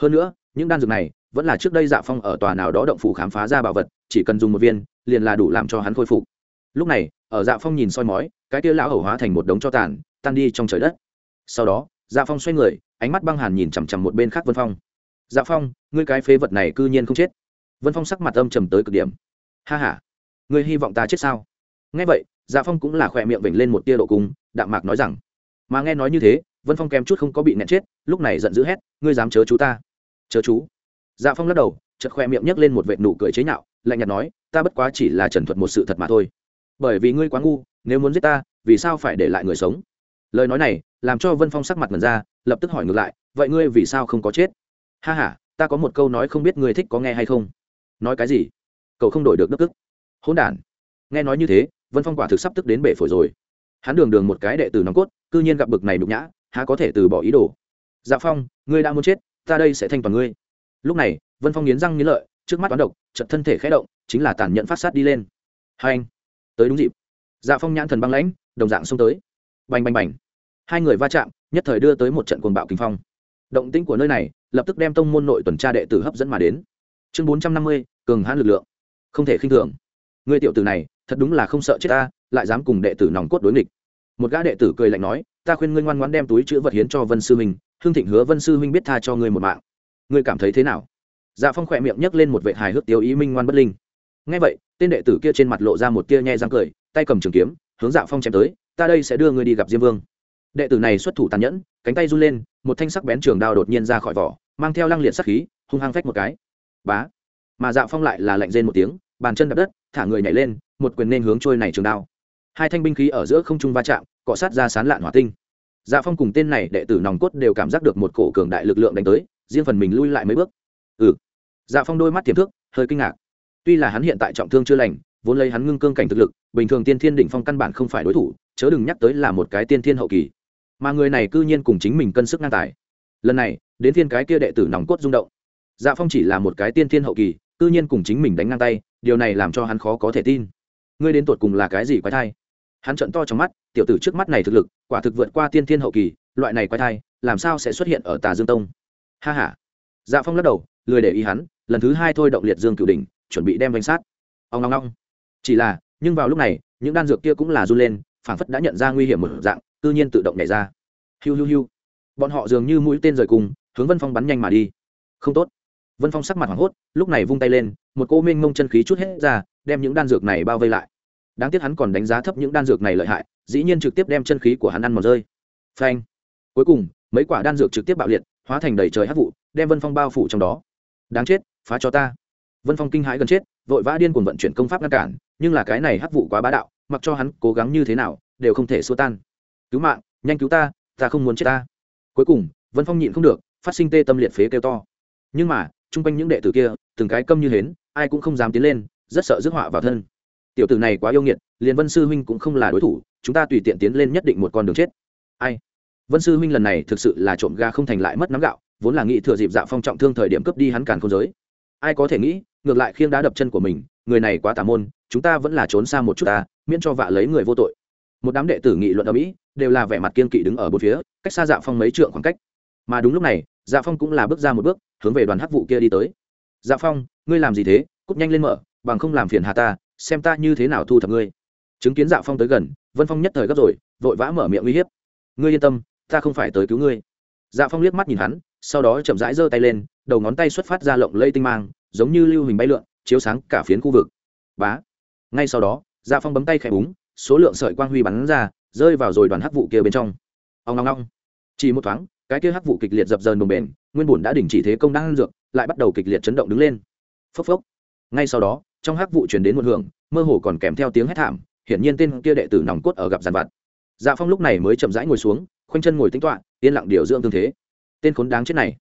Hơn nữa, những đan dược này vẫn là trước đây dạ phong ở tòa nào đó động phủ khám phá ra bảo vật, chỉ cần dùng một viên, liền là đủ làm cho hắn khôi phục. Lúc này, ở dạ phong nhìn soi mói, cái tia lão hầu hóa thành một đống cho tàn, tan đi trong trời đất. Sau đó dạ phong xoay người, ánh mắt băng hàn nhìn chằm chằm một bên khác vân phong dạ phong, ngươi cái phế vật này cư nhiên không chết. Vân phong sắc mặt âm trầm tới cực điểm. Ha h a ngươi hy vọng ta chết sao? Nghe vậy dạ phong cũng là khỏe miệng vểnh lên một tia độ cung, đạm mạc nói rằng, mà nghe nói như thế, vân phong kém chút không có bị nẹt chết, lúc này giận dữ hét, ngươi dám chớ chú ta. Chớ chú? Dạ phong lắc đầu chật khoe miệng nhấc lên một vệt nụ cười chế nhạo, lạnh nhạt nói, ta bất quá chỉ là trần thuật một sự thật mà thôi. Bởi vì ngươi quá ngu, nếu muốn giết ta, vì sao phải để lại người sống? Lời nói này, làm cho vân phong sắc mặt ngần ra, lập tức hỏi ngược lại, vậy ngươi vì sao không có chết? Ha h a ta có một câu nói không biết ngươi thích có nghe hay không. Nói cái gì? Cậu không đổi được đức tức. Hôn đ nghe nói như thế, vân phong quả thực sắp tức đến bể phổi rồi. Hắn đường đường một cái đệ tử nòng cốt, cư nhiên gặp bực này nhục nhã, há có thể từ bỏ ý đồ. Dạ phong, ngươi đã muốn chết, ta đây sẽ thanh toàn ngươi. Lúc này, vân phong nghiến răng nghiến lợi, trước mắt toán độc chật thân thể khé động, chính là tàn nhẫn phát sát đi lên. Hai anh, tới đúng dịp. Dạ phong nhãn thần băng lãnh, đồng dạng xông tới. Bành bành bành. Hai người va chạm, nhất thời đưa tới một trận cuồng bạo kinh phong động tĩnh của nơi này, lập tức đem tông môn nội tuần tra đệ tử hấp dẫn mà đến. Chương bốn trăm năm mươi, cường hãn lực lượng. Không thể khinh thường. Người tiểu tử này, thật đúng là không sợ chết ta, lại dám cùng đệ tử nòng cốt đối nghịch. Một gã đệ tử cười lạnh nói, ta khuyên ngươi ngoan ngoãn đem túi chữ vật hiến cho vân sư huynh hương thịnh hứa vân sư huynh biết tha cho ngươi một mạng. Ngươi cảm thấy thế nào? Dạ phong khỏe miệng nhấc lên một vệ hài hước tiêu ý minh ngoan bất linh. Ngay vậy, tên đệ tử kia trên mặt lộ ra một tia nhẹ răng cười, tay cầm trường kiếm, hướng dạ phong chém tới, ta đây sẽ đưa ngươi đi gặp diêm vương đệ tử này xuất thủ tàn nhẫn, cánh tay run lên, một thanh sắc bén trường đao đột nhiên ra khỏi vỏ, mang theo lăng liệt sắc khí, hung hăng phách một cái. Bá. Mà dạ phong lại là lạnh rên một tiếng, bàn chân đập đất, thả người nhảy lên, một quyền nên hướng trôi này trường đao. Hai thanh binh khí ở giữa không trung va chạm, cọ sát ra sán lạn hỏa tinh. Dạ phong cùng tên này đệ tử nòng cốt đều cảm giác được một cổ cường đại lực lượng đánh tới, riêng phần mình lui lại mấy bước. Ừ. Dạ phong đôi mắt tiềm thức, hơi kinh ngạc. Tuy là hắn hiện tại trọng thương chưa lành, vốn lấy hắn ngưng cương cảnh thực lực, bình thường tiên thiên đỉnh phong căn bản không phải đối thủ, chớ đừng nhắc tới là một cái tiên thiên hậu kỳ mà người này cư nhiên cùng chính mình cân sức ngang tài. Lần này, đến thiên cái kia đệ tử nòng cốt rung động. Dạ phong chỉ là một cái tiên thiên hậu kỳ, cư nhiên cùng chính mình đánh ngang tay, điều này làm cho hắn khó có thể tin. Ngươi đến tột cùng là cái gì quái thai? Hắn trận to trong mắt, tiểu tử trước mắt này thực lực, quả thực vượt qua tiên thiên hậu kỳ, loại này quái thai, làm sao sẽ xuất hiện ở tà dương tông? Ha h a dạ phong lắc đầu, lười để ý hắn, lần thứ hai thôi động liệt dương cửu đỉnh, chuẩn bị đem danh sát. Ông long long chỉ là, nhưng vào lúc này, những đan dược kia cũng là run lên, phảng phất đã nhận ra nguy hiểm một dạng cư nhiên tự động nhảy ra. Hiu hiu hiu. Bọn họ dường như mũi tên rời cùng, hướng vân phong bắn nhanh mà đi. Không tốt. Vân phong sắc mặt hoảng hốt, lúc này vung tay lên, một cô minh mông chân khí chút hết ra, đem những đan dược này bao vây lại. Đáng tiếc hắn còn đánh giá thấp những đan dược này lợi hại, dĩ nhiên trực tiếp đem chân khí của hắn ăn mòn rơi. Phanh. Cuối cùng, mấy quả đan dược trực tiếp bạo liệt, hóa thành đầy trời hát vụ, đem vân phong bao phủ trong đó. Đáng chết, phá cho ta. Vân phong kinh hãi gần chết, vội vã điên cuồng vận chuyển công pháp ngăn cản, nhưng là cái này hắc vụ quá bá đạo, mặc cho hắn cố gắng như thế nào, đều không thể xua tan cứu mạng, nhanh cứu ta ta không muốn chết ta. Cuối cùng, vân phong nhịn không được, phát sinh tê tâm liệt phế kêu to. Nhưng mà, chung quanh những đệ tử kia, từng cái câm như hến, ai cũng không dám tiến lên, rất sợ rước họa vào thân. Tiểu tử này quá yêu nghiệt, liền vân sư huynh cũng không là đối thủ, chúng ta tùy tiện tiến lên nhất định một con đường chết. Ai? Vân sư huynh lần này thực sự là trộm ga không thành lại mất nắm gạo, vốn là nghĩ thừa dịp dạ phong trọng thương thời điểm cướp đi hắn càn không giới. Ai có thể nghĩ, ngược lại khiêng đá đập chân của mình, người này quá tà môn, chúng ta vẫn là trốn xa một chút ta, miễn cho vạ lấy người vô tội. Một đám đệ tử nghị luận ở mỹ đều là vẻ mặt kiên kỵ đứng ở bốn phía, cách xa dạ phong mấy trượng khoảng cách. Mà đúng lúc này dạ phong cũng là bước ra một bước, hướng về đoàn hắc vụ kia đi tới. Dạ phong, ngươi làm gì thế? Cúp nhanh lên mở, bằng không làm phiền hà ta, xem ta như thế nào thu thập ngươi. Chứng kiến dạ phong tới gần, vân phong nhất thời gấp rồi, vội vã mở miệng uy hiếp. Ngươi yên tâm, ta không phải tới cứu ngươi. Dạ phong liếc mắt nhìn hắn, sau đó chậm rãi giơ tay lên, đầu ngón tay xuất phát ra lộng lây tinh mang, giống như lưu hình bay lượn, chiếu sáng cả phiến khu vực. Bá! Ngay sau đó dạ phong bấm tay khẽ búng, số lượng sợi quang huy bắn ra rơi vào rồi đoàn hắc vụ kia bên trong. Ông ngong ngong. Chỉ một thoáng, cái kia hắc vụ kịch liệt dập dờn đồng bền, nguyên bùn đã đình chỉ thế công đang dược, lại bắt đầu kịch liệt chấn động đứng lên. Phốc phốc. Ngay sau đó, trong hắc vụ chuyển đến một hưởng, mơ hồ còn kèm theo tiếng hét thảm, hiển nhiên tên kia đệ tử nòng cốt ở gặp giàn vặt. Dạ phong lúc này mới chậm rãi ngồi xuống, khoanh chân ngồi tính toạ yên lặng điều dưỡng tương thế. Tên khốn đáng chết này.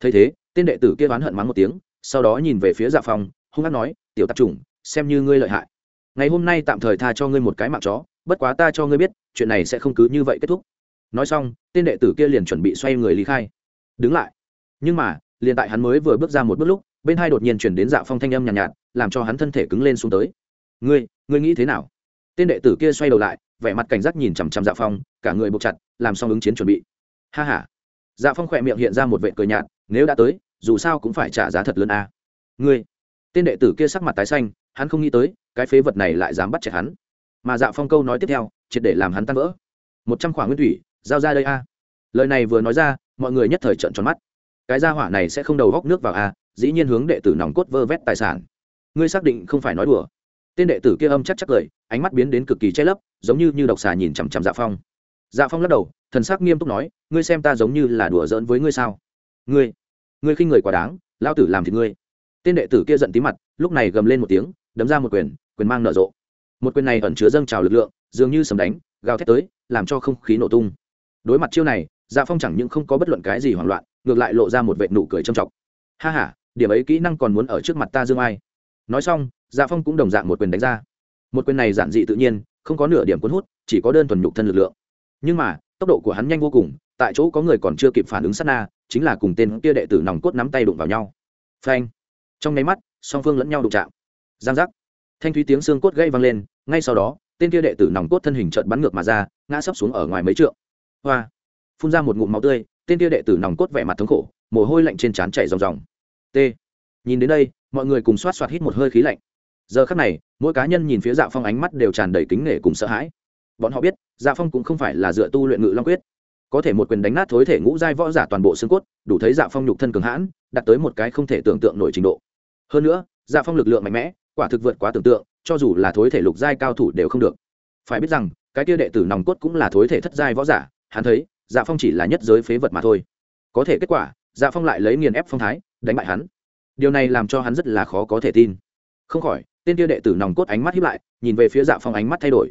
Thấy thế, tên đệ tử kia oán hận mắng một tiếng, sau đó nhìn về phía dạ phong, hung hát nói, tiểu tạp chủng, xem như ngươi lợi hại. Ngày hôm nay tạm thời tha cho ngươi một cái mạng chó bất quá ta cho ngươi biết chuyện này sẽ không cứ như vậy kết thúc. Nói xong tên đệ tử kia liền chuẩn bị xoay người lý khai. Đứng lại. Nhưng mà liền tại hắn mới vừa bước ra một bước lúc bên hai đột nhiên chuyển đến dạ phong thanh âm nhàn nhạt, nhạt làm cho hắn thân thể cứng lên xuống tới. Ngươi ngươi nghĩ thế nào? Tên đệ tử kia xoay đầu lại vẻ mặt cảnh giác nhìn chằm chằm dạ phong cả người buộc chặt làm xong ứng chiến chuẩn bị. Ha h a dạ phong khỏe miệng hiện ra một vệ cười nhạt nếu đã tới dù sao cũng phải trả giá thật lớn a. À. ngươi. Tên đệ tử kia sắc mặt tái xanh hắn không nghĩ tới cái phế vật này lại dám bắt chẹt hắn mà dạ phong câu nói tiếp theo, triệt để làm hắn tan vỡ. Một trăm khoảng nguyên thủy, giao ra đây a. Lời này vừa nói ra, mọi người nhất thời trợn tròn mắt. Cái gia hỏa này sẽ không đầu góc nước vào a, dĩ nhiên hướng đệ tử nòng cốt vơ vét tài sản. Ngươi xác định không phải nói đùa. Tên đệ tử kia âm chắc chắc cười, ánh mắt biến đến cực kỳ che lấp, giống như như độc xà nhìn chằm chằm dạ phong. Dạ phong lắc đầu, thần sắc nghiêm túc nói, ngươi xem ta giống như là đùa giỡn với ngươi sao? Ngươi ngươi khinh người quá đáng lao tử làm thì ngươi. Tên đệ tử kia giận tí mặt, lúc này gầm lên một tiếng, đấm ra một quyền quyền mang nở rộ một quyền này ẩn chứa dâng trào lực lượng, dường như sầm đánh, gào thét tới, làm cho không khí nổ tung. Đối mặt chiêu này dạ phong chẳng những không có bất luận cái gì hoảng loạn, ngược lại lộ ra một vệ nụ cười trầm trọng. Ha h a điểm ấy kỹ năng còn muốn ở trước mặt ta dương ai. Nói xong dạ phong cũng đồng dạng một quyền đánh ra. Một quyền này giản dị tự nhiên, không có nửa điểm cuốn hút, chỉ có đơn thuần nhục thân lực lượng. Nhưng mà, tốc độ của hắn nhanh vô cùng, tại chỗ có người còn chưa kịp phản ứng sát na, chính là cùng tên kia đệ tử nòng cốt nắm tay đụng vào nhau. Phanh. Trong nháy mắt, song phương lẫn nhau đụng chạm. Giang giác thanh thúy tiếng xương cốt gây vang lên, ngay sau đó, tên kia đệ tử nòng cốt thân hình trợn bắn ngược mà ra, ngã sấp xuống ở ngoài mấy trượng. Hoa! Phun ra một ngụm máu tươi, tên kia đệ tử nòng cốt vẻ mặt thống khổ, mồ hôi lạnh trên trán chảy ròng ròng. T. Nhìn đến đây, mọi người cùng xoát xoát hít một hơi khí lạnh. Giờ khắc này, mỗi cá nhân nhìn phía dạ phong ánh mắt đều tràn đầy kính nể cùng sợ hãi. Bọn họ biết dạ phong cũng không phải là dựa tu luyện ngự long quyết. Có thể một quyền đánh nát thối thể ngũ giai võ giả toàn bộ xương cốt, đủ thấy dạ phong nhục thân cường hãn, đạt tới một cái không thể tưởng tượng nổi trình độ. Hơn nữa dạ phong lực lượng mạnh mẽ quả thực vượt quá tưởng tượng, cho dù là thối thể lục giai cao thủ đều không được. Phải biết rằng, cái kia đệ tử nòng cốt cũng là thối thể thất giai võ giả, hắn thấy dạ phong chỉ là nhất giới phế vật mà thôi. Có thể kết quả dạ phong lại lấy nghiền ép phong thái, đánh bại hắn. Điều này làm cho hắn rất là khó có thể tin. Không khỏi, tên kia đệ tử nòng cốt ánh mắt hiếp lại, nhìn về phía dạ phong ánh mắt thay đổi.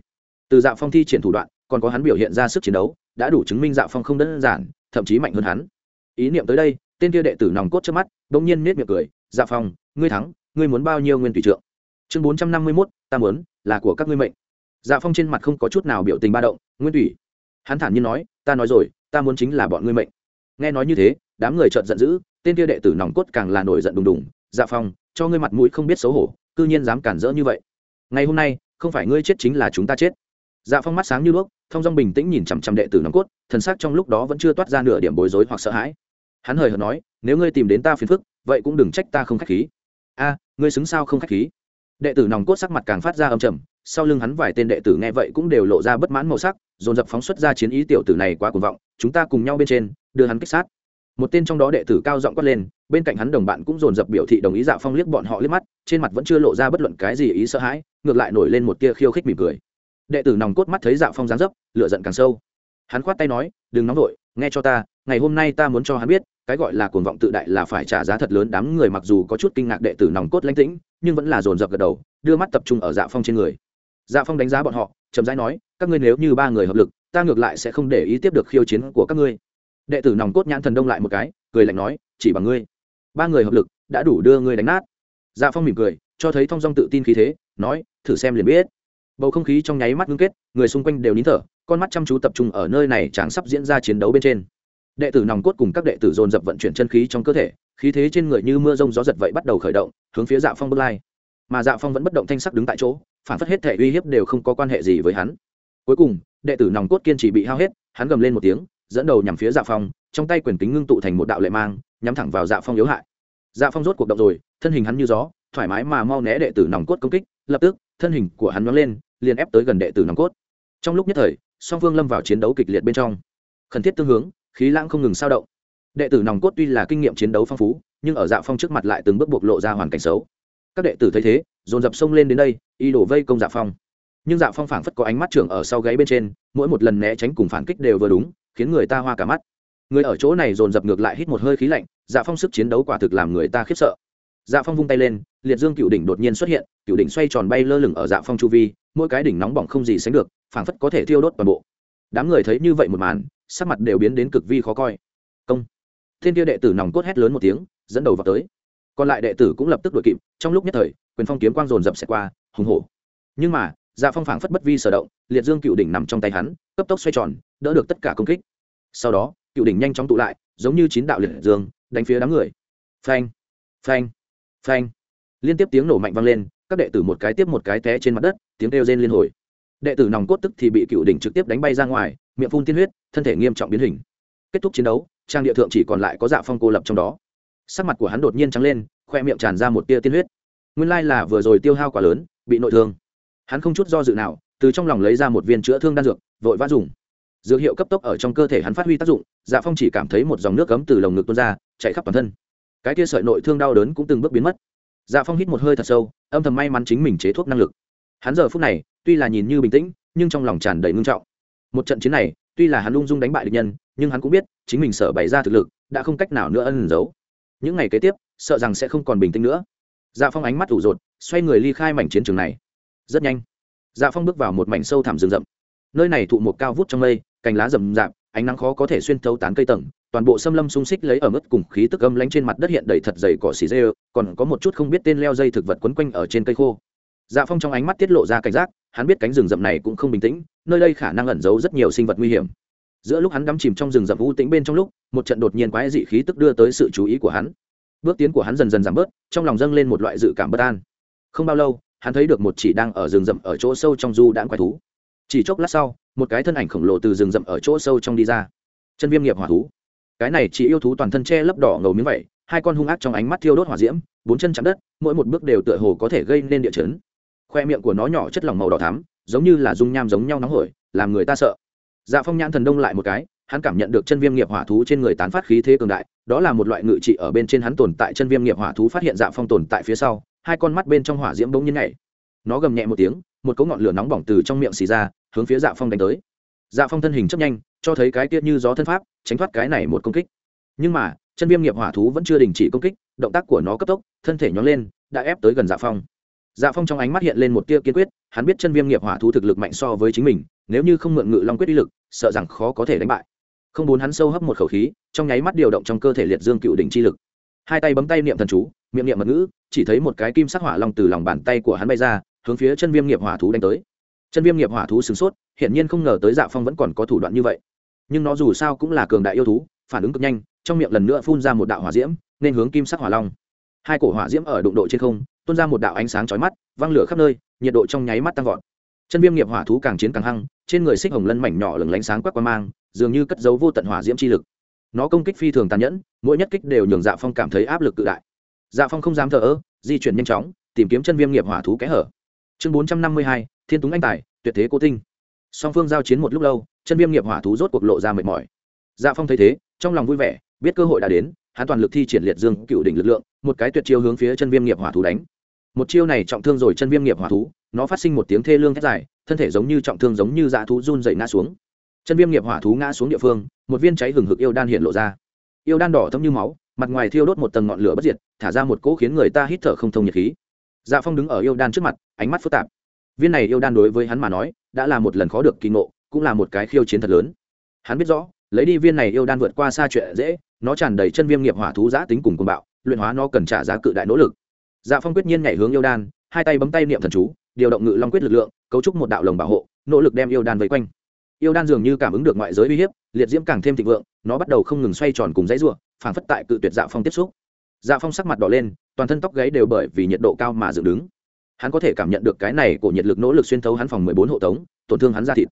Từ dạ phong thi triển thủ đoạn, còn có hắn biểu hiện ra sức chiến đấu, đã đủ chứng minh dạ phong không đơn giản, thậm chí mạnh hơn hắn. Ý niệm tới đây, tên kia đệ tử nòng cốt trước mắt đ ỗ n g nhiên nết miệng cười dạ phong, ngươi thắng, ngươi muốn bao nhiêu nguyên tùy trượng? Chương bốn trăm năm mươi mốt, ta muốn, là của các ngươi mệnh. Dạ phong trên mặt không có chút nào biểu tình ba động, nguyên thủy. Hắn thản nhiên nói, ta nói rồi, ta muốn chính là bọn ngươi mệnh. Nghe nói như thế, đám người trợn giận dữ, tên kia đệ tử nòng cốt càng là nổi giận đùng đùng. Dạ phong, cho ngươi mặt mũi không biết xấu hổ, cư nhiên dám cản rỡ như vậy. Ngày hôm nay, không phải ngươi chết chính là chúng ta chết. Dạ phong mắt sáng như đuốc, thông dong bình tĩnh nhìn chằm chằm đệ tử nòng cốt, thần sắc trong lúc đó vẫn chưa toát ra nửa điểm bối rối hoặc sợ hãi. Hắn hời hợt nói, nếu ngươi tìm đến ta phiền phức, vậy cũng đừng trách ta không k h á c h khí. A, ngươi xứng sao không k h á c h khí? Đệ tử nòng cốt sắc mặt càng phát ra âm trầm, sau lưng hắn vài tên đệ tử nghe vậy cũng đều lộ ra bất mãn màu sắc, dồn dập phóng xuất ra chiến ý tiểu tử này quá cuồng vọng, chúng ta cùng nhau bên trên, đưa hắn kích sát. Một tên trong đó đệ tử cao giọng quát lên, bên cạnh hắn đồng bạn cũng dồn dập biểu thị đồng ý dạ phong liếc bọn họ liếc mắt, trên mặt vẫn chưa lộ ra bất luận cái gì ý sợ hãi, ngược lại nổi lên một tia khiêu khích mỉm cười. Đệ tử nòng cốt mắt thấy dạ phong dáng dấp lựa giận càng sâu hắn khoát tay nói, đừng nóng vội, nghe cho ta, ngày hôm nay ta muốn cho hắn biết, cái gọi là cuồng vọng tự đại là phải trả giá thật lớn. Đám người mặc dù có chút kinh ngạc đệ tử nòng cốt lãnh tĩnh, nhưng vẫn là dồn dập gật đầu, đưa mắt tập trung ở dạ phong trên người. Dạ phong đánh giá bọn họ, chậm rãi nói, các ngươi nếu như ba người hợp lực, ta ngược lại sẽ không để ý tiếp được khiêu chiến của các ngươi. Đệ tử nòng cốt nhãn thần đông lại một cái, cười lạnh nói, chỉ bằng ngươi. Ba người hợp lực đã đủ đưa ngươi đánh nát. Dạ phong mỉm cười, cho thấy thong dong tự tin khí thế, nói, thử xem liền biết bầu không khí trong nháy mắt ngưng kết, người xung quanh đều nín thở, con mắt chăm chú tập trung ở nơi này chẳng sắp diễn ra chiến đấu bên trên. Đệ tử nòng cốt cùng các đệ tử dồn dập vận chuyển chân khí trong cơ thể, khí thế trên người như mưa rông gió giật vậy bắt đầu khởi động, hướng phía dạ phong bước lai. Mà dạ phong vẫn bất động thanh sắc đứng tại chỗ, phản phất hết thể uy hiếp đều không có quan hệ gì với hắn. Cuối cùng, đệ tử nòng cốt kiên trì bị hao hết, hắn gầm lên một tiếng, dẫn đầu nhằm phía dạ phong, trong tay quyền kính ngưng tụ thành một đạo lệ mang, nhắm thẳng vào dạ phong yếu hại. Dạ phong rốt cuộc động rồi, thân hình hắn như gió, thoải mái mà mau né đệ tử nòng cốt công kích lập tức, thân hình của hắn nhoáng lên, liền ép tới gần đệ tử nòng cốt. Trong lúc nhất thời, song phương lâm vào chiến đấu kịch liệt bên trong. Khẩn thiết tương hướng, khí lãng không ngừng sao động. Đệ tử nòng cốt tuy là kinh nghiệm chiến đấu phong phú, nhưng ở dạ phong trước mặt lại từng bước bộc lộ ra hoàn cảnh xấu. Các đệ tử thấy thế, dồn dập sông lên đến đây y đổ vây công dạ phong. Nhưng dạ phong phảng phất có ánh mắt trưởng ở sau gáy bên trên, mỗi một lần né tránh cùng phản kích đều vừa đúng, khiến người ta hoa cả mắt. Người ở chỗ này dồn dập ngược lại hít một hơi khí lạnh dạ phong sức chiến đấu quả thực làm người ta khiếp sợ dạ phong vung tay lên, liệt dương cựu đỉnh đột nhiên xuất hiện, cựu đỉnh xoay tròn bay lơ lửng ở dạ phong chu vi, mỗi cái đỉnh nóng bỏng không gì sánh được, phảng phất có thể thiêu đốt toàn bộ. Đám người thấy như vậy một màn, sắc mặt đều biến đến cực vi khó coi. Công. Thiên kia đệ tử nòng cốt hét lớn một tiếng, dẫn đầu vào tới. Còn lại đệ tử cũng lập tức đuổi kịp, trong lúc nhất thời, quyền phong kiếm quang dồn dập xẹt qua, hùng hổ. Nhưng mà dạ phong phảng phất bất vi sở động, liệt dương cựu đỉnh nằm trong tay hắn, cấp tốc xoay tròn, đỡ được tất cả công kích. Sau đó, cựu đỉnh nhanh chóng tụ lại, giống như chín đạo liệt dương, đánh phía đám người. Phanh. Phanh phanh. Liên tiếp tiếng nổ mạnh vang lên, các đệ tử một cái tiếp một cái té trên mặt đất, tiếng kêu rên liên hồi. Đệ tử nòng cốt tức thì bị cựu đỉnh trực tiếp đánh bay ra ngoài, miệng phun tiên huyết, thân thể nghiêm trọng biến hình. Kết thúc chiến đấu, trang địa thượng chỉ còn lại có dạ phong cô lập trong đó. Sắc mặt của hắn đột nhiên trắng lên, khoe miệng tràn ra một tia tiên huyết. Nguyên lai là vừa rồi tiêu hao quá lớn, bị nội thương. Hắn không chút do dự nào, từ trong lòng lấy ra một viên chữa thương đan dược, vội vã dùng. Dược hiệu cấp tốc ở trong cơ thể hắn phát huy tác dụng dạ phong chỉ cảm thấy một dòng nước cấm từ lồng ngực tuôn ra, chạy khắp toàn thân cái kia sợi nội thương đau đớn cũng từng bước biến mất. Dạ phong hít một hơi thật sâu, âm thầm may mắn chính mình chế thuốc năng lực. Hắn giờ phút này, tuy là nhìn như bình tĩnh, nhưng trong lòng tràn đầy ngưng trọng. Một trận chiến này, tuy là hắn ung dung đánh bại địch nhân, nhưng hắn cũng biết, chính mình sợ bày ra thực lực, đã không cách nào nữa ân giấu. Những ngày kế tiếp, sợ rằng sẽ không còn bình tĩnh nữa. Dạ phong ánh mắt ủ rột, xoay người ly khai mảnh chiến trường này. Rất nhanh dạ phong bước vào một mảnh sâu thẳm rừng rậm. Nơi này thụ một cao vút trong mây, cành lá rậm rạp, ánh nắng khó có thể xuyên thấu tán cây tầng toàn bộ xâm lâm xung xích lấy ở mức cùng khí tức âm lánh trên mặt đất hiện đầy thật dày cỏ xì dê, còn có một chút không biết tên leo dây thực vật quấn quanh ở trên cây khô. Dạ phong trong ánh mắt tiết lộ ra cảnh giác, hắn biết cánh rừng rậm này cũng không bình tĩnh, nơi đây khả năng ẩn giấu rất nhiều sinh vật nguy hiểm. Giữa lúc hắn đắm chìm trong rừng rậm u tĩnh bên trong lúc, một trận đột nhiên quái dị khí tức đưa tới sự chú ý của hắn. Bước tiến của hắn dần dần giảm bớt, trong lòng dâng lên một loại dự cảm bất an. Không bao lâu, hắn thấy được một chỉ đang ở rừng rậm ở chỗ sâu trong du đãng quái thú. Chỉ chốc lát sau, một cái thân ảnh khổng lồ từ rừng rậm ở chỗ sâu trong đi ra. Chân viêm nghiệp hỏa thú cái này chỉ yêu thú toàn thân che lấp đỏ ngầu miếng vậy, hai con hung ác trong ánh mắt thiêu đốt hỏa diễm, bốn chân chạm đất, mỗi một bước đều tựa hồ có thể gây nên địa chấn. Khoe miệng của nó nhỏ chất lỏng màu đỏ thắm, giống như là dung nham giống nhau nóng hổi, làm người ta sợ. Dạ phong nhãn thần đông lại một cái, hắn cảm nhận được chân viêm nghiệp hỏa thú trên người tán phát khí thế cường đại, đó là một loại ngự trị ở bên trên hắn tồn tại chân viêm nghiệp hỏa thú phát hiện dạ phong tồn tại phía sau, hai con mắt bên trong hỏa diễm bỗng nhiên nhảy. Nó gầm nhẹ một tiếng, một cấu ngọn lửa nóng bỏng từ trong miệng xì ra, hướng phía dạ phong đánh tới. Dạ phong thân hình chấp nhanh cho thấy cái tiết như gió thân pháp, tránh thoát cái này một công kích. Nhưng mà, chân viêm nghiệp hỏa thú vẫn chưa đình chỉ công kích, động tác của nó cấp tốc, thân thể nhón lên, đã ép tới gần dạ phong. Dạ phong trong ánh mắt hiện lên một tia kiên quyết, hắn biết chân viêm nghiệp hỏa thú thực lực mạnh so với chính mình, nếu như không mượn ngự long quyết uy lực, sợ rằng khó có thể đánh bại. Không muốn hắn sâu hấp một khẩu khí, trong nháy mắt điều động trong cơ thể liệt dương cựu đỉnh chi lực. Hai tay bấm tay niệm thần chú, miệng niệm mật ngữ, chỉ thấy một cái kim sắc hỏa long từ lòng bàn tay của hắn bay ra, hướng phía chân viêm nghiệp hỏa thú đánh tới. Chân viêm nghiệp hỏa thú sửng sốt, hiển nhiên không ngờ tới dạ phong vẫn còn có thủ đoạn như vậy nhưng nó dù sao cũng là cường đại yêu thú, phản ứng cực nhanh, trong miệng lần nữa phun ra một đạo hỏa diễm, nên hướng kim sắc hỏa long. Hai cổ hỏa diễm ở đụng độ trên không, tuôn ra một đạo ánh sáng chói mắt, văng lửa khắp nơi, nhiệt độ trong nháy mắt tăng vọt. Chân viêm nghiệp hỏa thú càng chiến càng hăng, trên người xích hồng lân mảnh nhỏ lừng lánh sáng quắc qua mang, dường như cất dấu vô tận hỏa diễm chi lực. Nó công kích phi thường tàn nhẫn, mỗi nhất kích đều nhường dạ phong cảm thấy áp lực cự đại. Dạ phong không dám thờ ơ, di chuyển nhanh chóng, tìm kiếm chân viêm nghiệp hỏa thú kẽ hở. Chương bốn trăm năm mươi hai, thiên túng anh tài, tuyệt thế cố tinh. Song phương giao chiến một lúc lâu chân viêm nghiệp hỏa thú rốt cuộc lộ ra mệt mỏi. Dạ phong thấy thế, trong lòng vui vẻ, biết cơ hội đã đến, hắn toàn lực thi triển liệt dương cựu đỉnh lực lượng, một cái tuyệt chiêu hướng phía chân viêm nghiệp hỏa thú đánh. Một chiêu này trọng thương rồi chân viêm nghiệp hỏa thú, nó phát sinh một tiếng thê lương thét dài, thân thể giống như trọng thương giống như dạ thú run dậy ngã xuống. Chân viêm nghiệp hỏa thú ngã xuống địa phương, một viên cháy hừng hực yêu đan hiện lộ ra. Yêu đan đỏ thấm như máu, mặt ngoài thiêu đốt một tầng ngọn lửa bất diệt, thả ra một cỗ khiến người ta hít thở không thông nhiệt khí. Dạ phong đứng ở yêu đan trước mặt, ánh mắt phức tạp. Viên này yêu đan đối với hắn mà nói, đã là một lần khó được kỳ ngộ cũng là một cái khiêu chiến thật lớn. Hắn biết rõ, lấy đi viên này yêu đan vượt qua xa chuyện dễ, nó tràn đầy chân viêm nghiệp hỏa thú giã tính cùng cùng bạo, luyện hóa nó cần trả giá cự đại nỗ lực. Dạ phong quyết nhiên nhảy hướng yêu đan, hai tay bấm tay niệm thần chú, điều động ngự long quyết lực lượng, cấu trúc một đạo lồng bảo hộ, nỗ lực đem yêu đan vây quanh. Yêu đan dường như cảm ứng được ngoại giới uy hiếp, liệt diễm càng thêm thịnh vượng, nó bắt đầu không ngừng xoay tròn cùng dãy ruộng phản phất tại cự tuyệt dạ phong tiếp xúc. Dạ phong sắc mặt đỏ lên, toàn thân tóc gáy đều bởi vì nhiệt độ cao mà dựng đứng. Hắn có thể cảm nhận được cái này của nhiệt lực nỗ lực xuyên thấu hắn phòng mười bốn hộ tống, tổn thương hắn ra thịt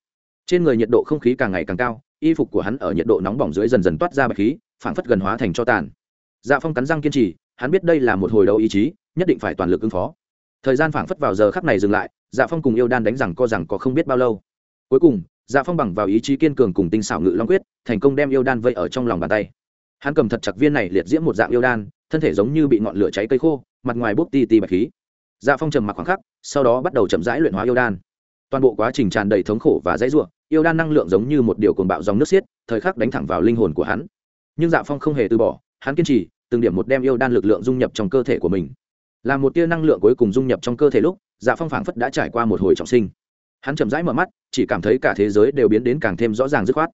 trên người nhiệt độ không khí càng ngày càng cao, y phục của hắn ở nhiệt độ nóng bỏng dưới dần dần toát ra bạch khí, phảng phất gần hóa thành cho tàn. Dạ phong cắn răng kiên trì, hắn biết đây là một hồi đấu ý chí, nhất định phải toàn lực ứng phó. Thời gian phảng phất vào giờ khắc này dừng lại dạ phong cùng yêu đan đánh rằng co rằng có không biết bao lâu. Cuối cùng dạ phong bằng vào ý chí kiên cường cùng tinh xảo ngự long quyết, thành công đem yêu đan vây ở trong lòng bàn tay. Hắn cầm thật chặt viên này liệt diễm một dạng yêu đan, thân thể giống như bị ngọn lửa cháy cây khô, mặt ngoài bốc ti ti bạch khí. Dạ phong trầm mặc khoảng khắc, sau đó bắt đầu chậm rãi luyện hóa yêu đan toàn bộ quá trình tràn đầy thống khổ và dãy ruộng yêu đan năng lượng giống như một điều cồn bạo dòng nước xiết, thời khắc đánh thẳng vào linh hồn của hắn. Nhưng dạ phong không hề từ bỏ, hắn kiên trì, từng điểm một đem yêu đan lực lượng dung nhập trong cơ thể của mình. Làm một tia năng lượng cuối cùng dung nhập trong cơ thể lúc dạ phong phảng phất đã trải qua một hồi trọng sinh. Hắn chậm rãi mở mắt, chỉ cảm thấy cả thế giới đều biến đến càng thêm rõ ràng dứt khoát.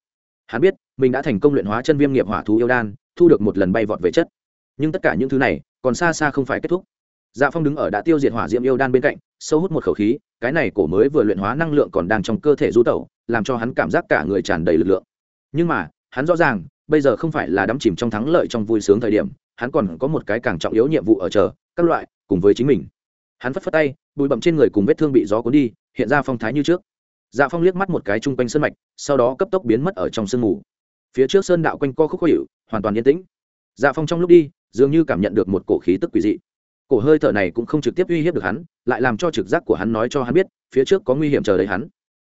Hắn biết, mình đã thành công luyện hóa chân viêm nghiệp hỏa thú yêu đan, thu được một lần bay vọt về chất. Nhưng tất cả những thứ này, còn xa xa không phải kết thúc. Dạ phong đứng ở đã tiêu diệt hỏa diễm yêu đan bên cạnh, sâu hút một khẩu khí cái này cổ mới vừa luyện hóa năng lượng còn đang trong cơ thể du tẩu, làm cho hắn cảm giác cả người tràn đầy lực lượng. Nhưng mà, hắn rõ ràng, bây giờ không phải là đắm chìm trong thắng lợi trong vui sướng thời điểm, hắn còn có một cái càng trọng yếu nhiệm vụ ở chờ, các loại, cùng với chính mình. Hắn phất phất tay, bụi bậm trên người cùng vết thương bị gió cuốn đi, hiện ra phong thái như trước. Dạ phong liếc mắt một cái chung quanh sân mạch, sau đó cấp tốc biến mất ở trong sương mù. Phía trước sơn đạo quanh co khúc khó hiệu hoàn toàn yên tĩnh. Dạ phong trong lúc đi, dường như cảm nhận được một cổ khí tức quỷ dị cổ hơi thở này cũng không trực tiếp uy hiếp được hắn, lại làm cho trực giác của hắn nói cho hắn biết, phía trước có nguy hiểm chờ đợi hắn.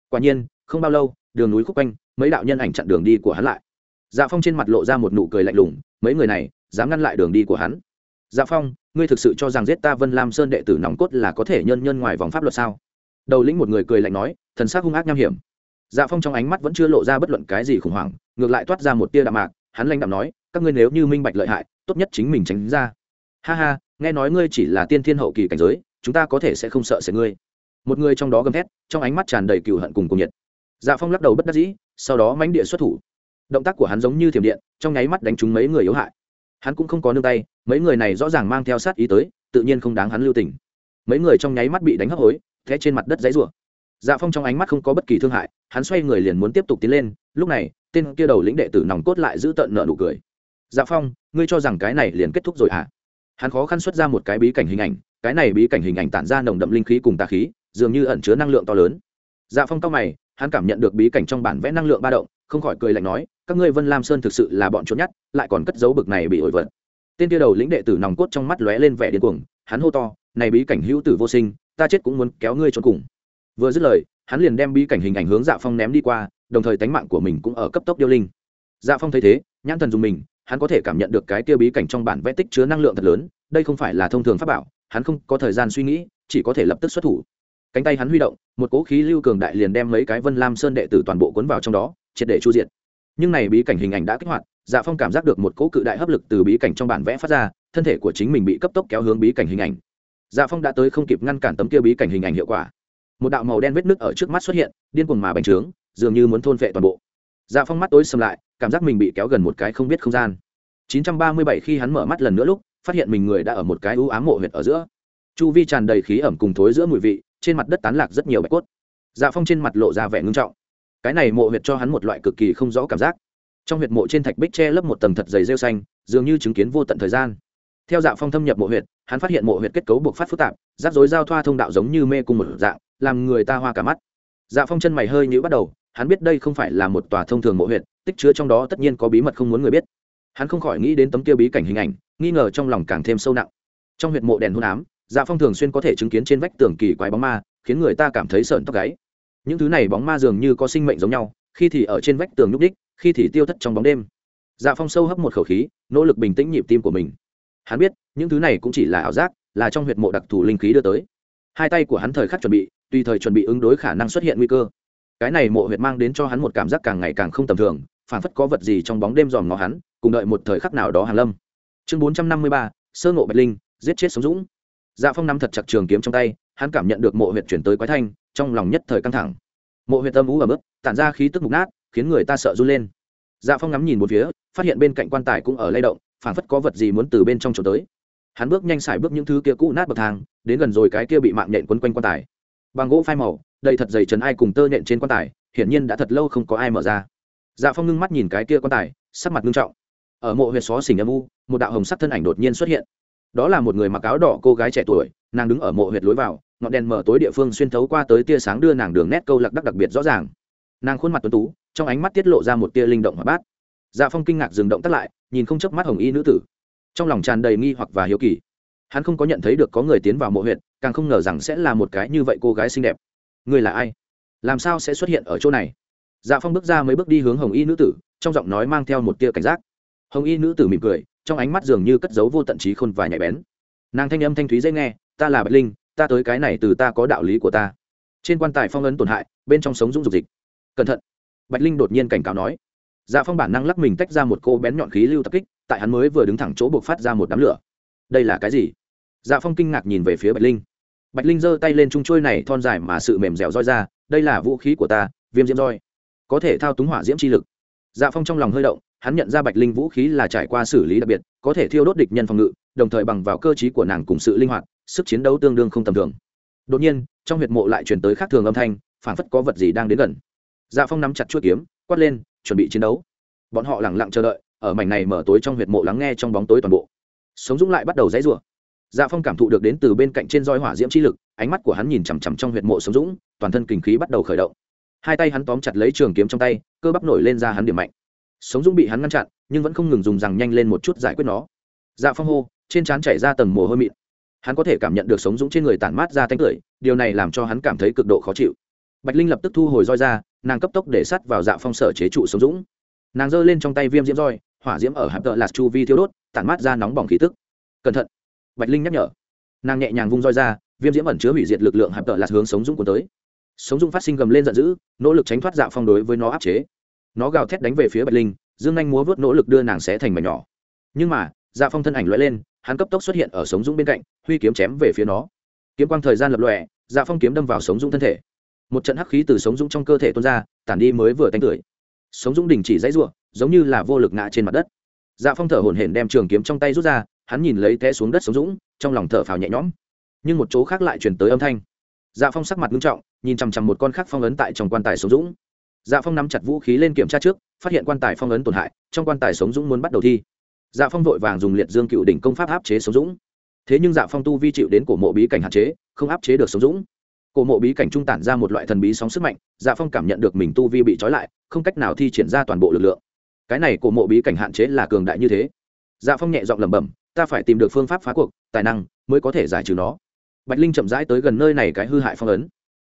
Quả nhiên, không bao lâu, đường núi khúc quanh, mấy đạo nhân ảnh chặn đường đi của hắn lại. Dạ phong trên mặt lộ ra một nụ cười lạnh lùng, mấy người này, dám ngăn lại đường đi của hắn. Dạ phong, ngươi thực sự cho rằng giết ta vân lam sơn đệ tử nòng cốt là có thể nhân nhân ngoài vòng pháp luật sao? Đầu lĩnh một người cười lạnh nói, thần sắc hung ác nham hiểm. Dạ phong trong ánh mắt vẫn chưa lộ ra bất luận cái gì khủng hoảng, ngược lại toát ra một tia đạm mạc, hắn lanh đạm nói, các ngươi nếu như minh bạch lợi hại, tốt nhất chính mình tránh ra. Ha ha nghe nói ngươi chỉ là tiên thiên hậu kỳ cảnh giới, chúng ta có thể sẽ không sợ sẽ ngươi. Một người trong đó gầm thét, trong ánh mắt tràn đầy cừu hận cùng cùng nhiệt. Dạ phong lắc đầu bất đắc dĩ, sau đó mánh địa xuất thủ. Động tác của hắn giống như thiểm điện, trong nháy mắt đánh trúng mấy người yếu hại. Hắn cũng không có nương tay, mấy người này rõ ràng mang theo sát ý tới, tự nhiên không đáng hắn lưu tình. Mấy người trong nháy mắt bị đánh hấp hối thế trên mặt đất dãy rủa. Dạ phong trong ánh mắt không có bất kỳ thương hại, hắn xoay người liền muốn tiếp tục tiến lên, lúc này, tên kia đầu lĩnh đệ tử nòng cốt lại giữ tợn nợ nụ cười. Dạ phong, ngươi cho rằng cái này liền kết thúc rồi à? Hắn khó khăn xuất ra một cái bí cảnh hình ảnh, cái này bí cảnh hình ảnh tản ra nồng đậm linh khí cùng tà khí, dường như ẩn chứa năng lượng to lớn. Dạ phong cao mày, hắn cảm nhận được bí cảnh trong bản vẽ năng lượng ba động, không khỏi cười lạnh nói, các ngươi vân lam sơn thực sự là bọn trốn nhất lại còn cất giấu bực này bị ổi vật. Tên kia đầu lĩnh đệ tử nòng cốt trong mắt lóe lên vẻ điên cuồng, hắn hô to, này bí cảnh hữu tử vô sinh, ta chết cũng muốn kéo ngươi trốn cùng. Vừa dứt lời, hắn liền đem bí cảnh hình ảnh hướng dạ phong ném đi qua, đồng thời tánh mạng của mình cũng ở cấp tốc điêu linh. Dạ phong thấy thế, nhãn thần dùng mình hắn có thể cảm nhận được cái kia bí cảnh trong bản vẽ tích chứa năng lượng thật lớn, đây không phải là thông thường pháp bảo, hắn không có thời gian suy nghĩ, chỉ có thể lập tức xuất thủ. Cánh tay hắn huy động, một cỗ khí lưu cường đại liền đem mấy cái vân lam sơn đệ tử toàn bộ cuốn vào trong đó, triệt để chu diệt. Nhưng này bí cảnh hình ảnh đã kích hoạt dạ phong cảm giác được một cỗ cự đại hấp lực từ bí cảnh trong bản vẽ phát ra, thân thể của chính mình bị cấp tốc kéo hướng bí cảnh hình ảnh. Dạ phong đã tới không kịp ngăn cản tấm kia bí cảnh hình ảnh hiệu quả. Một đạo màu đen vết nứt ở trước mắt xuất hiện, điên cuồng mà bành trướng, dường như muốn thôn vệ toàn bộ. Dạ phong mắt tối sầm lại cảm giác mình bị kéo gần một cái không biết không gian. 937 khi hắn mở mắt lần nữa lúc, phát hiện mình người đã ở một cái u ám mộ huyệt ở giữa. Chu vi tràn đầy khí ẩm cùng thối giữa mùi vị, trên mặt đất tán lạc rất nhiều bạch cốt. Dạ phong trên mặt lộ ra vẻ ngưng trọng. Cái này mộ huyệt cho hắn một loại cực kỳ không rõ cảm giác. Trong huyệt mộ trên thạch bích che lấp một tầng thật dày rêu xanh, dường như chứng kiến vô tận thời gian. Theo dạ phong thâm nhập mộ huyệt, hắn phát hiện mộ huyệt kết cấu buộc phát phức tạp, rắc rối giao thoa thông đạo giống như mê cung một dạng, làm người ta hoa cả mắt. Dạ phong chân mày hơi nhữ bắt đầu hắn biết đây không phải là một tòa thông thường mộ huyệt, tích chứa trong đó tất nhiên có bí mật không muốn người biết. Hắn không khỏi nghĩ đến tấm tiêu bí cảnh hình ảnh, nghi ngờ trong lòng càng thêm sâu nặng. Trong huyệt mộ đèn hôn ám dạ phong thường xuyên có thể chứng kiến trên vách tường kỳ quái bóng ma, khiến người ta cảm thấy sợn tóc gáy. Những thứ này bóng ma dường như có sinh mệnh giống nhau, khi thì ở trên vách tường nhúc đích, khi thì tiêu thất trong bóng đêm. Dạ phong sâu hấp một khẩu khí, nỗ lực bình tĩnh nhịp tim của mình. Hắn biết, những thứ này cũng chỉ là ảo giác, là trong huyệt mộ đặc thù linh khí đưa tới. Hai tay của hắn thời khắc chuẩn bị, tùy thời chuẩn bị ứng đối khả năng xuất hiện nguy cơ cái này mộ huyệt mang đến cho hắn một cảm giác càng ngày càng không tầm thường phản phất có vật gì trong bóng đêm dòm ngó hắn, cùng đợi một thời khắc nào đó hàn lâm. Chương bốn trăm năm mươi ba, sơ ngộ bạch linh, giết chết sống dũng. Dạ phong nắm thật chặt trường kiếm trong tay, hắn cảm nhận được mộ huyệt chuyển tới quái thanh, trong lòng nhất thời căng thẳng. Mộ huyệt âm ú ở mức tản ra khí tức mục nát, khiến người ta sợ run lên. Dạ phong ngắm nhìn một phía, phát hiện bên cạnh quan tài cũng ở lay động phản phất có vật gì muốn từ bên trong trốn tới. Hắn bước nhanh xài bước những thứ kia cũ nát bậc thang, đến gần rồi cái kia bị mạng nhện quấn quanh quan tài. Bằng gỗ phai màu đầy thật dày trần ai cùng tơ nhện trên quan tài, hiển nhiên đã thật lâu không có ai mở ra. Dạ phong ngưng mắt nhìn cái kia quan tài, sắc mặt ngưng trọng. Ở mộ huyệt xó xỉnh âm u, một đạo hồng sắc thân ảnh đột nhiên xuất hiện. Đó là một người mặc áo đỏ cô gái trẻ tuổi, nàng đứng ở mộ huyệt lối vào, ngọn đèn mở tối địa phương xuyên thấu qua tới tia sáng đưa nàng đường nét câu lạc đắc đặc biệt rõ ràng. Nàng khuôn mặt tuấn tú, trong ánh mắt tiết lộ ra một tia linh động hoạt bát. Dạ phong kinh ngạc dừng động tắt lại, nhìn không chớp mắt hồng y nữ tử. Trong lòng tràn đầy nghi hoặc và hiếu kỳ. Hắn không có nhận thấy được có người tiến vào mộ huyện càng không ngờ rằng sẽ là một cái như vậy cô gái xinh đẹp. Ngươi là ai? Làm sao sẽ xuất hiện ở chỗ này? Dạ phong bước ra mấy bước đi hướng hồng y nữ tử, trong giọng nói mang theo một tia cảnh giác. Hồng y nữ tử mỉm cười, trong ánh mắt dường như cất giấu vô tận trí khôn và nhạy bén. Nàng thanh âm thanh thúy dễ nghe, ta là bạch linh, ta tới cái này từ ta có đạo lý của ta. Trên quan tài phong ấn tổn hại, bên trong sống dung dục dịch. Cẩn thận. Bạch linh đột nhiên cảnh cáo nói. Dạ phong bản năng lắc mình tách ra một cô bén nhọn khí lưu tập kích, tại hắn mới vừa đứng thẳng chỗ buộc phát ra một đám lửa. Đây là cái gì? Dạ phong kinh ngạc nhìn về phía bạch linh bạch linh giơ tay lên trung trôi này thon dài mà sự mềm dẻo roi ra, đây là vũ khí của ta, viêm diễm roi. Có thể thao túng hỏa diễm chi lực. Dạ phong trong lòng hơi động, hắn nhận ra bạch linh vũ khí là trải qua xử lý đặc biệt, có thể thiêu đốt địch nhân phòng ngự, đồng thời bằng vào cơ t của nàng cùng sự linh hoạt, sức chiến đấu tương đương không tầm thường. Đột nhiên, trong huyệt mộ lại chuyển tới khác thường âm thanh, phảng phất có vật gì đang đến gần. Dạ phong nắm chặt chuỗi kiếm, quát lên, chuẩn bị chiến đấu. Bọn họ lẳng lặng chờ đợi, ở mảnh này mở tối trong huyệt mộ lắng nghe trong bóng tối toàn bộ. Sống dũng lại bắt đầu dãy rủa dạ phong cảm thụ được đến từ bên cạnh trên roi hỏa diễm chi lực, ánh mắt của hắn nhìn chằm chằm trong huyệt mộ sống dũng, toàn thân kinh khí bắt đầu khởi động. Hai tay hắn tóm chặt lấy trường kiếm trong tay, cơ bắp nổi lên ra hắn điểm mạnh. Sống dũng bị hắn ngăn chặn, nhưng vẫn không ngừng dùng rằng nhanh lên một chút giải quyết nó. Dạ phong hô, trên trán chảy ra tầng mồ hôi mịn. Hắn có thể cảm nhận được sống dũng trên người tản mát ra tanh tưởi, điều này làm cho hắn cảm thấy cực độ khó chịu. Bạch linh lập tức thu hồi roi ra, nàng cấp tốc để sắt vào dạ phong sở chế trụ sống dũng. Nàng giơ lên trong tay viêm diễm roi, hỏa diễm ở hạp tợ lạt chu vi thiêu đốt, tản mát ra nóng bỏng khí tức. Cẩn thận bạch linh nhắc nhở. Nàng nhẹ nhàng vung roi ra, viêm diễm ẩn chứa hủy diệt lực lượng hạp tợ lạt hướng sống dũng của tới. Sống dũng phát sinh gầm lên giận dữ, nỗ lực tránh thoát dạ phong đối với nó áp chế. Nó gào thét đánh về phía bạch linh, dương anh múa vớt nỗ lực đưa nàng xé thành mảnh nhỏ. Nhưng mà dạ phong thân ảnh lóe lên, hắn cấp tốc xuất hiện ở sống dũng bên cạnh, huy kiếm chém về phía nó. Kiếm quang thời gian lập lòe dạ phong kiếm đâm vào sống dũng thân thể. Một trận hắc khí từ sống dũng trong cơ thể tuôn ra, tản đi mới vừa tanh tưởi. Sống dũng đình chỉ dãy ruộng giống như là vô lực ngã trên mặt đất. Dạ phong thở hổn hển đem trường kiếm trong tay rút ra hắn nhìn lấy té xuống đất sống dũng, trong lòng thở phào nhẹ nhõm. Nhưng một chỗ khác lại chuyển tới âm thanh. Dạ phong sắc mặt nghiêm trọng, nhìn chằm chằm một con khác phong ấn tại trong quan tài sống dũng. Dạ phong nắm chặt vũ khí lên kiểm tra trước, phát hiện quan tài phong ấn tổn hại, trong quan tài sống dũng muốn bắt đầu thi. Dạ phong vội vàng dùng liệt dương cựu đỉnh công pháp áp chế sống dũng. Thế nhưng dạ phong tu vi chịu đến cổ mộ bí cảnh hạn chế, không áp chế được sống dũng. Cổ mộ bí cảnh trung tản ra một loại thần bí sóng sức mạnh dạ phong cảm nhận được mình tu vi bị trói lại, không cách nào thi triển ra toàn bộ lực lượng. Cái này cổ mộ bí cảnh hạn chế là cường đại như thế. Dạ phong nhẹ giọng lẩm bẩm ta phải tìm được phương pháp phá cuộc, tài năng mới có thể giải trừ nó. Bạch linh chậm rãi tới gần nơi này cái hư hại phong ấn.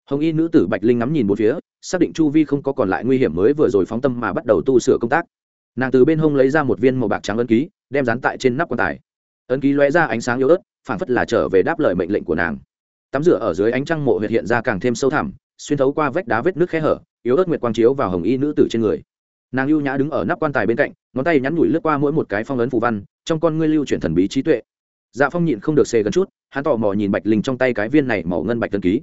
Hồng y nữ tử bạch linh ngắm nhìn một phía, xác định chu vi không có còn lại nguy hiểm mới vừa rồi phóng tâm mà bắt đầu tu sửa công tác. Nàng từ bên hông lấy ra một viên màu bạc trắng ấn ký, đem dán tại trên nắp quan tài. Ấn ký lóe ra ánh sáng yếu ớt phản phất là trở về đáp lời mệnh lệnh của nàng. Tắm rửa ở dưới ánh trăng mộ huyệt hiện ra càng thêm sâu thẳm, xuyên thấu qua vách đá vết nước khe hở, yếu ớt nguyệt quang chiếu vào hồng y nữ tử trên người nàng lưu nhã đứng ở nắp quan tài bên cạnh, ngón tay nhắn nhủi lướt qua mỗi một cái phong ấn phù văn, trong con ngươi lưu chuyển thần bí trí tuệ. Dạ phong nhịn không được xê gần chút, hắn tò mò nhìn bạch linh trong tay cái viên này màu ngân bạch ấn ký.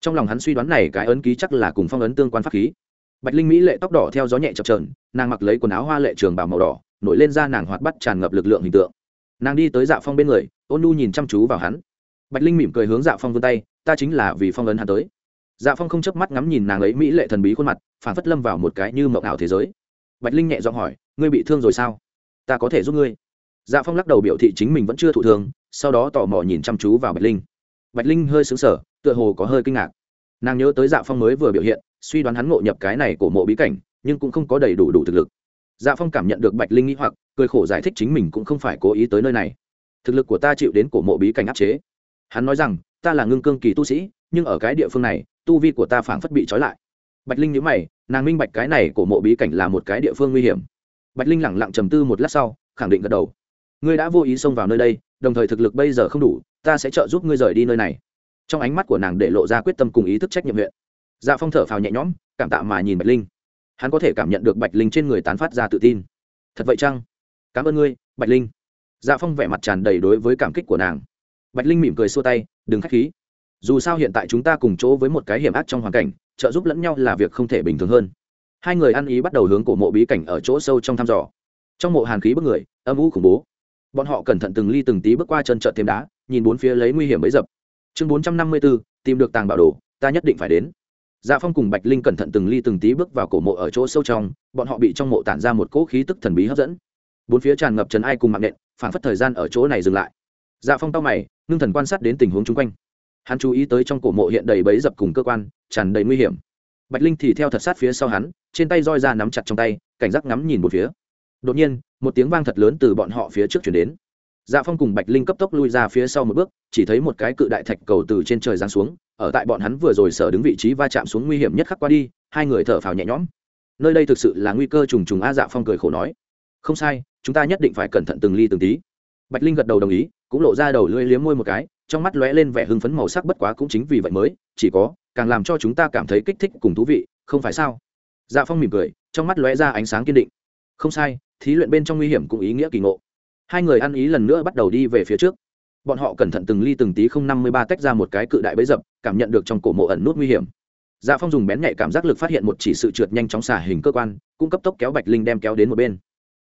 Trong lòng hắn suy đoán này cái ấn ký chắc là cùng phong ấn tương quan pháp khí. Bạch linh mỹ lệ tóc đỏ theo gió nhẹ chập trờn nàng mặc lấy quần áo hoa lệ trường bào màu đỏ, nổi lên ra nàng hoạt bắt tràn ngập lực lượng hình tượng. Nàng đi tới dạ phong bên người, ôn nu nhìn chăm chú vào hắn. Bạch linh mỉm cười hướng dạ phong vươn tay, ta chính là vì phong ấn hắn tới. Dạ phong không chớp mắt ngắm nhìn nàng ấy mỹ lệ thần bí khuôn mặt phản phất lâm vào một cái như mộng ảo thế giới bạch linh nhẹ giọng hỏi, ngươi bị thương rồi sao? Ta có thể giúp ngươi. Dạ phong lắc đầu biểu thị chính mình vẫn chưa thụ thương, sau đó tò mò nhìn chăm chú vào bạch linh. Bạch linh hơi xứng sở tựa hồ có hơi kinh ngạc. Nàng nhớ tới dạ phong mới vừa biểu hiện, suy đoán hắn ngộ nhập cái này của mộ bí cảnh, nhưng cũng không có đầy đủ đủ thực lực. Dạ phong cảm nhận được bạch linh nghĩ hoặc, cười khổ giải thích chính mình cũng không phải cố ý tới nơi này. Thực lực của ta chịu đến cổ mộ bí cảnh áp chế. Hắn nói rằng, ta là ngưng cương kỳ tu sĩ, nhưng ở cái địa phương này, tu vi của ta phảng phất bị trói lại bạch linh nhớ mày, nàng minh bạch cái này của mộ bí cảnh là một cái địa phương nguy hiểm. Bạch linh lẳng lặng trầm tư một lát sau, khẳng định gật đầu. Ngươi đã vô ý xông vào nơi đây, đồng thời thực lực bây giờ không đủ, ta sẽ trợ giúp ngươi rời đi nơi này. Trong ánh mắt của nàng để lộ ra quyết tâm cùng ý thức trách nhiệm huyện. Dạ phong thở phào nhẹ nhõm, cảm tạ mà nhìn bạch linh. Hắn có thể cảm nhận được bạch linh trên người tán phát ra tự tin. Thật vậy chăng? Cảm ơn ngươi, bạch linh. Dạ phong vẻ mặt tràn đầy đối với cảm kích của nàng. Bạch linh mỉm cười xua tay, đừng k h á c h khí. Dù sao hiện tại chúng ta cùng chỗ với một cái hiểm ác trong hoàn cảnh trợ giúp lẫn nhau là việc không thể bình thường hơn. Hai người ăn ý bắt đầu hướng cổ mộ bí cảnh ở chỗ sâu trong thăm dò. Trong mộ hàn khí bức người, âm u khủng bố. Bọn họ cẩn thận từng ly từng tí bước qua chân trợt thêm đá, nhìn bốn phía lấy nguy hiểm bấy dập. Chương bốn trăm năm mươi b ố tìm được tàng bảo đồ, ta nhất định phải đến. Dạ phong cùng bạch linh cẩn thận từng ly từng tí bước vào cổ mộ ở chỗ sâu trong, bọn họ bị trong mộ tản ra một cỗ khí tức thần bí hấp dẫn. Bốn phía tràn ngập trần ai cùng mạng nện phản phất thời gian ở chỗ này dừng lại. Dạ phong tao mày, ngưng thần quan sát đến tình huống chung quanh hắn chú ý tới trong cổ mộ hiện đầy bấy dập cùng cơ quan, tràn đầy nguy hiểm. Bạch linh thì theo thật sát phía sau hắn, trên tay roi ra nắm chặt trong tay, cảnh giác ngắm nhìn một phía. Đột nhiên, một tiếng vang thật lớn từ bọn họ phía trước chuyển đến. Dạ phong cùng bạch linh cấp tốc lui ra phía sau một bước, chỉ thấy một cái cự đại thạch cầu từ trên trời giáng xuống, ở tại bọn hắn vừa rồi sở đứng vị trí va chạm xuống nguy hiểm nhất khắc qua đi, hai người thở phào nhẹ nhõm. Nơi đây thực sự là nguy cơ trùng trùng a dạ phong cười khổ nói. Không sai, chúng ta nhất định phải cẩn thận từng ly từng tí bạch linh gật đầu đồng ý, cũng lộ ra đầu lưỡi liếm môi một cái, trong mắt lóe lên vẻ hưng phấn màu sắc bất quá cũng chính vì vậy mới, chỉ có, càng làm cho chúng ta cảm thấy kích thích cùng thú vị, không phải sao? Dạ phong mỉm cười, trong mắt lóe ra ánh sáng kiên định. Không sai, thí luyện bên trong nguy hiểm cũng ý nghĩa kỳ ngộ. Hai người ăn ý lần nữa bắt đầu đi về phía trước. Bọn họ cẩn thận từng ly từng tí không năm mươi ba tách ra một cái cự đại bấy dập, cảm nhận được trong cổ mộ ẩn nút nguy hiểm. Dạ phong dùng bén nhạy cảm giác lực phát hiện một chỉ sự trượt nhanh chóng xả hình cơ quan cung cấp tốc kéo bạch linh đem kéo đến một bên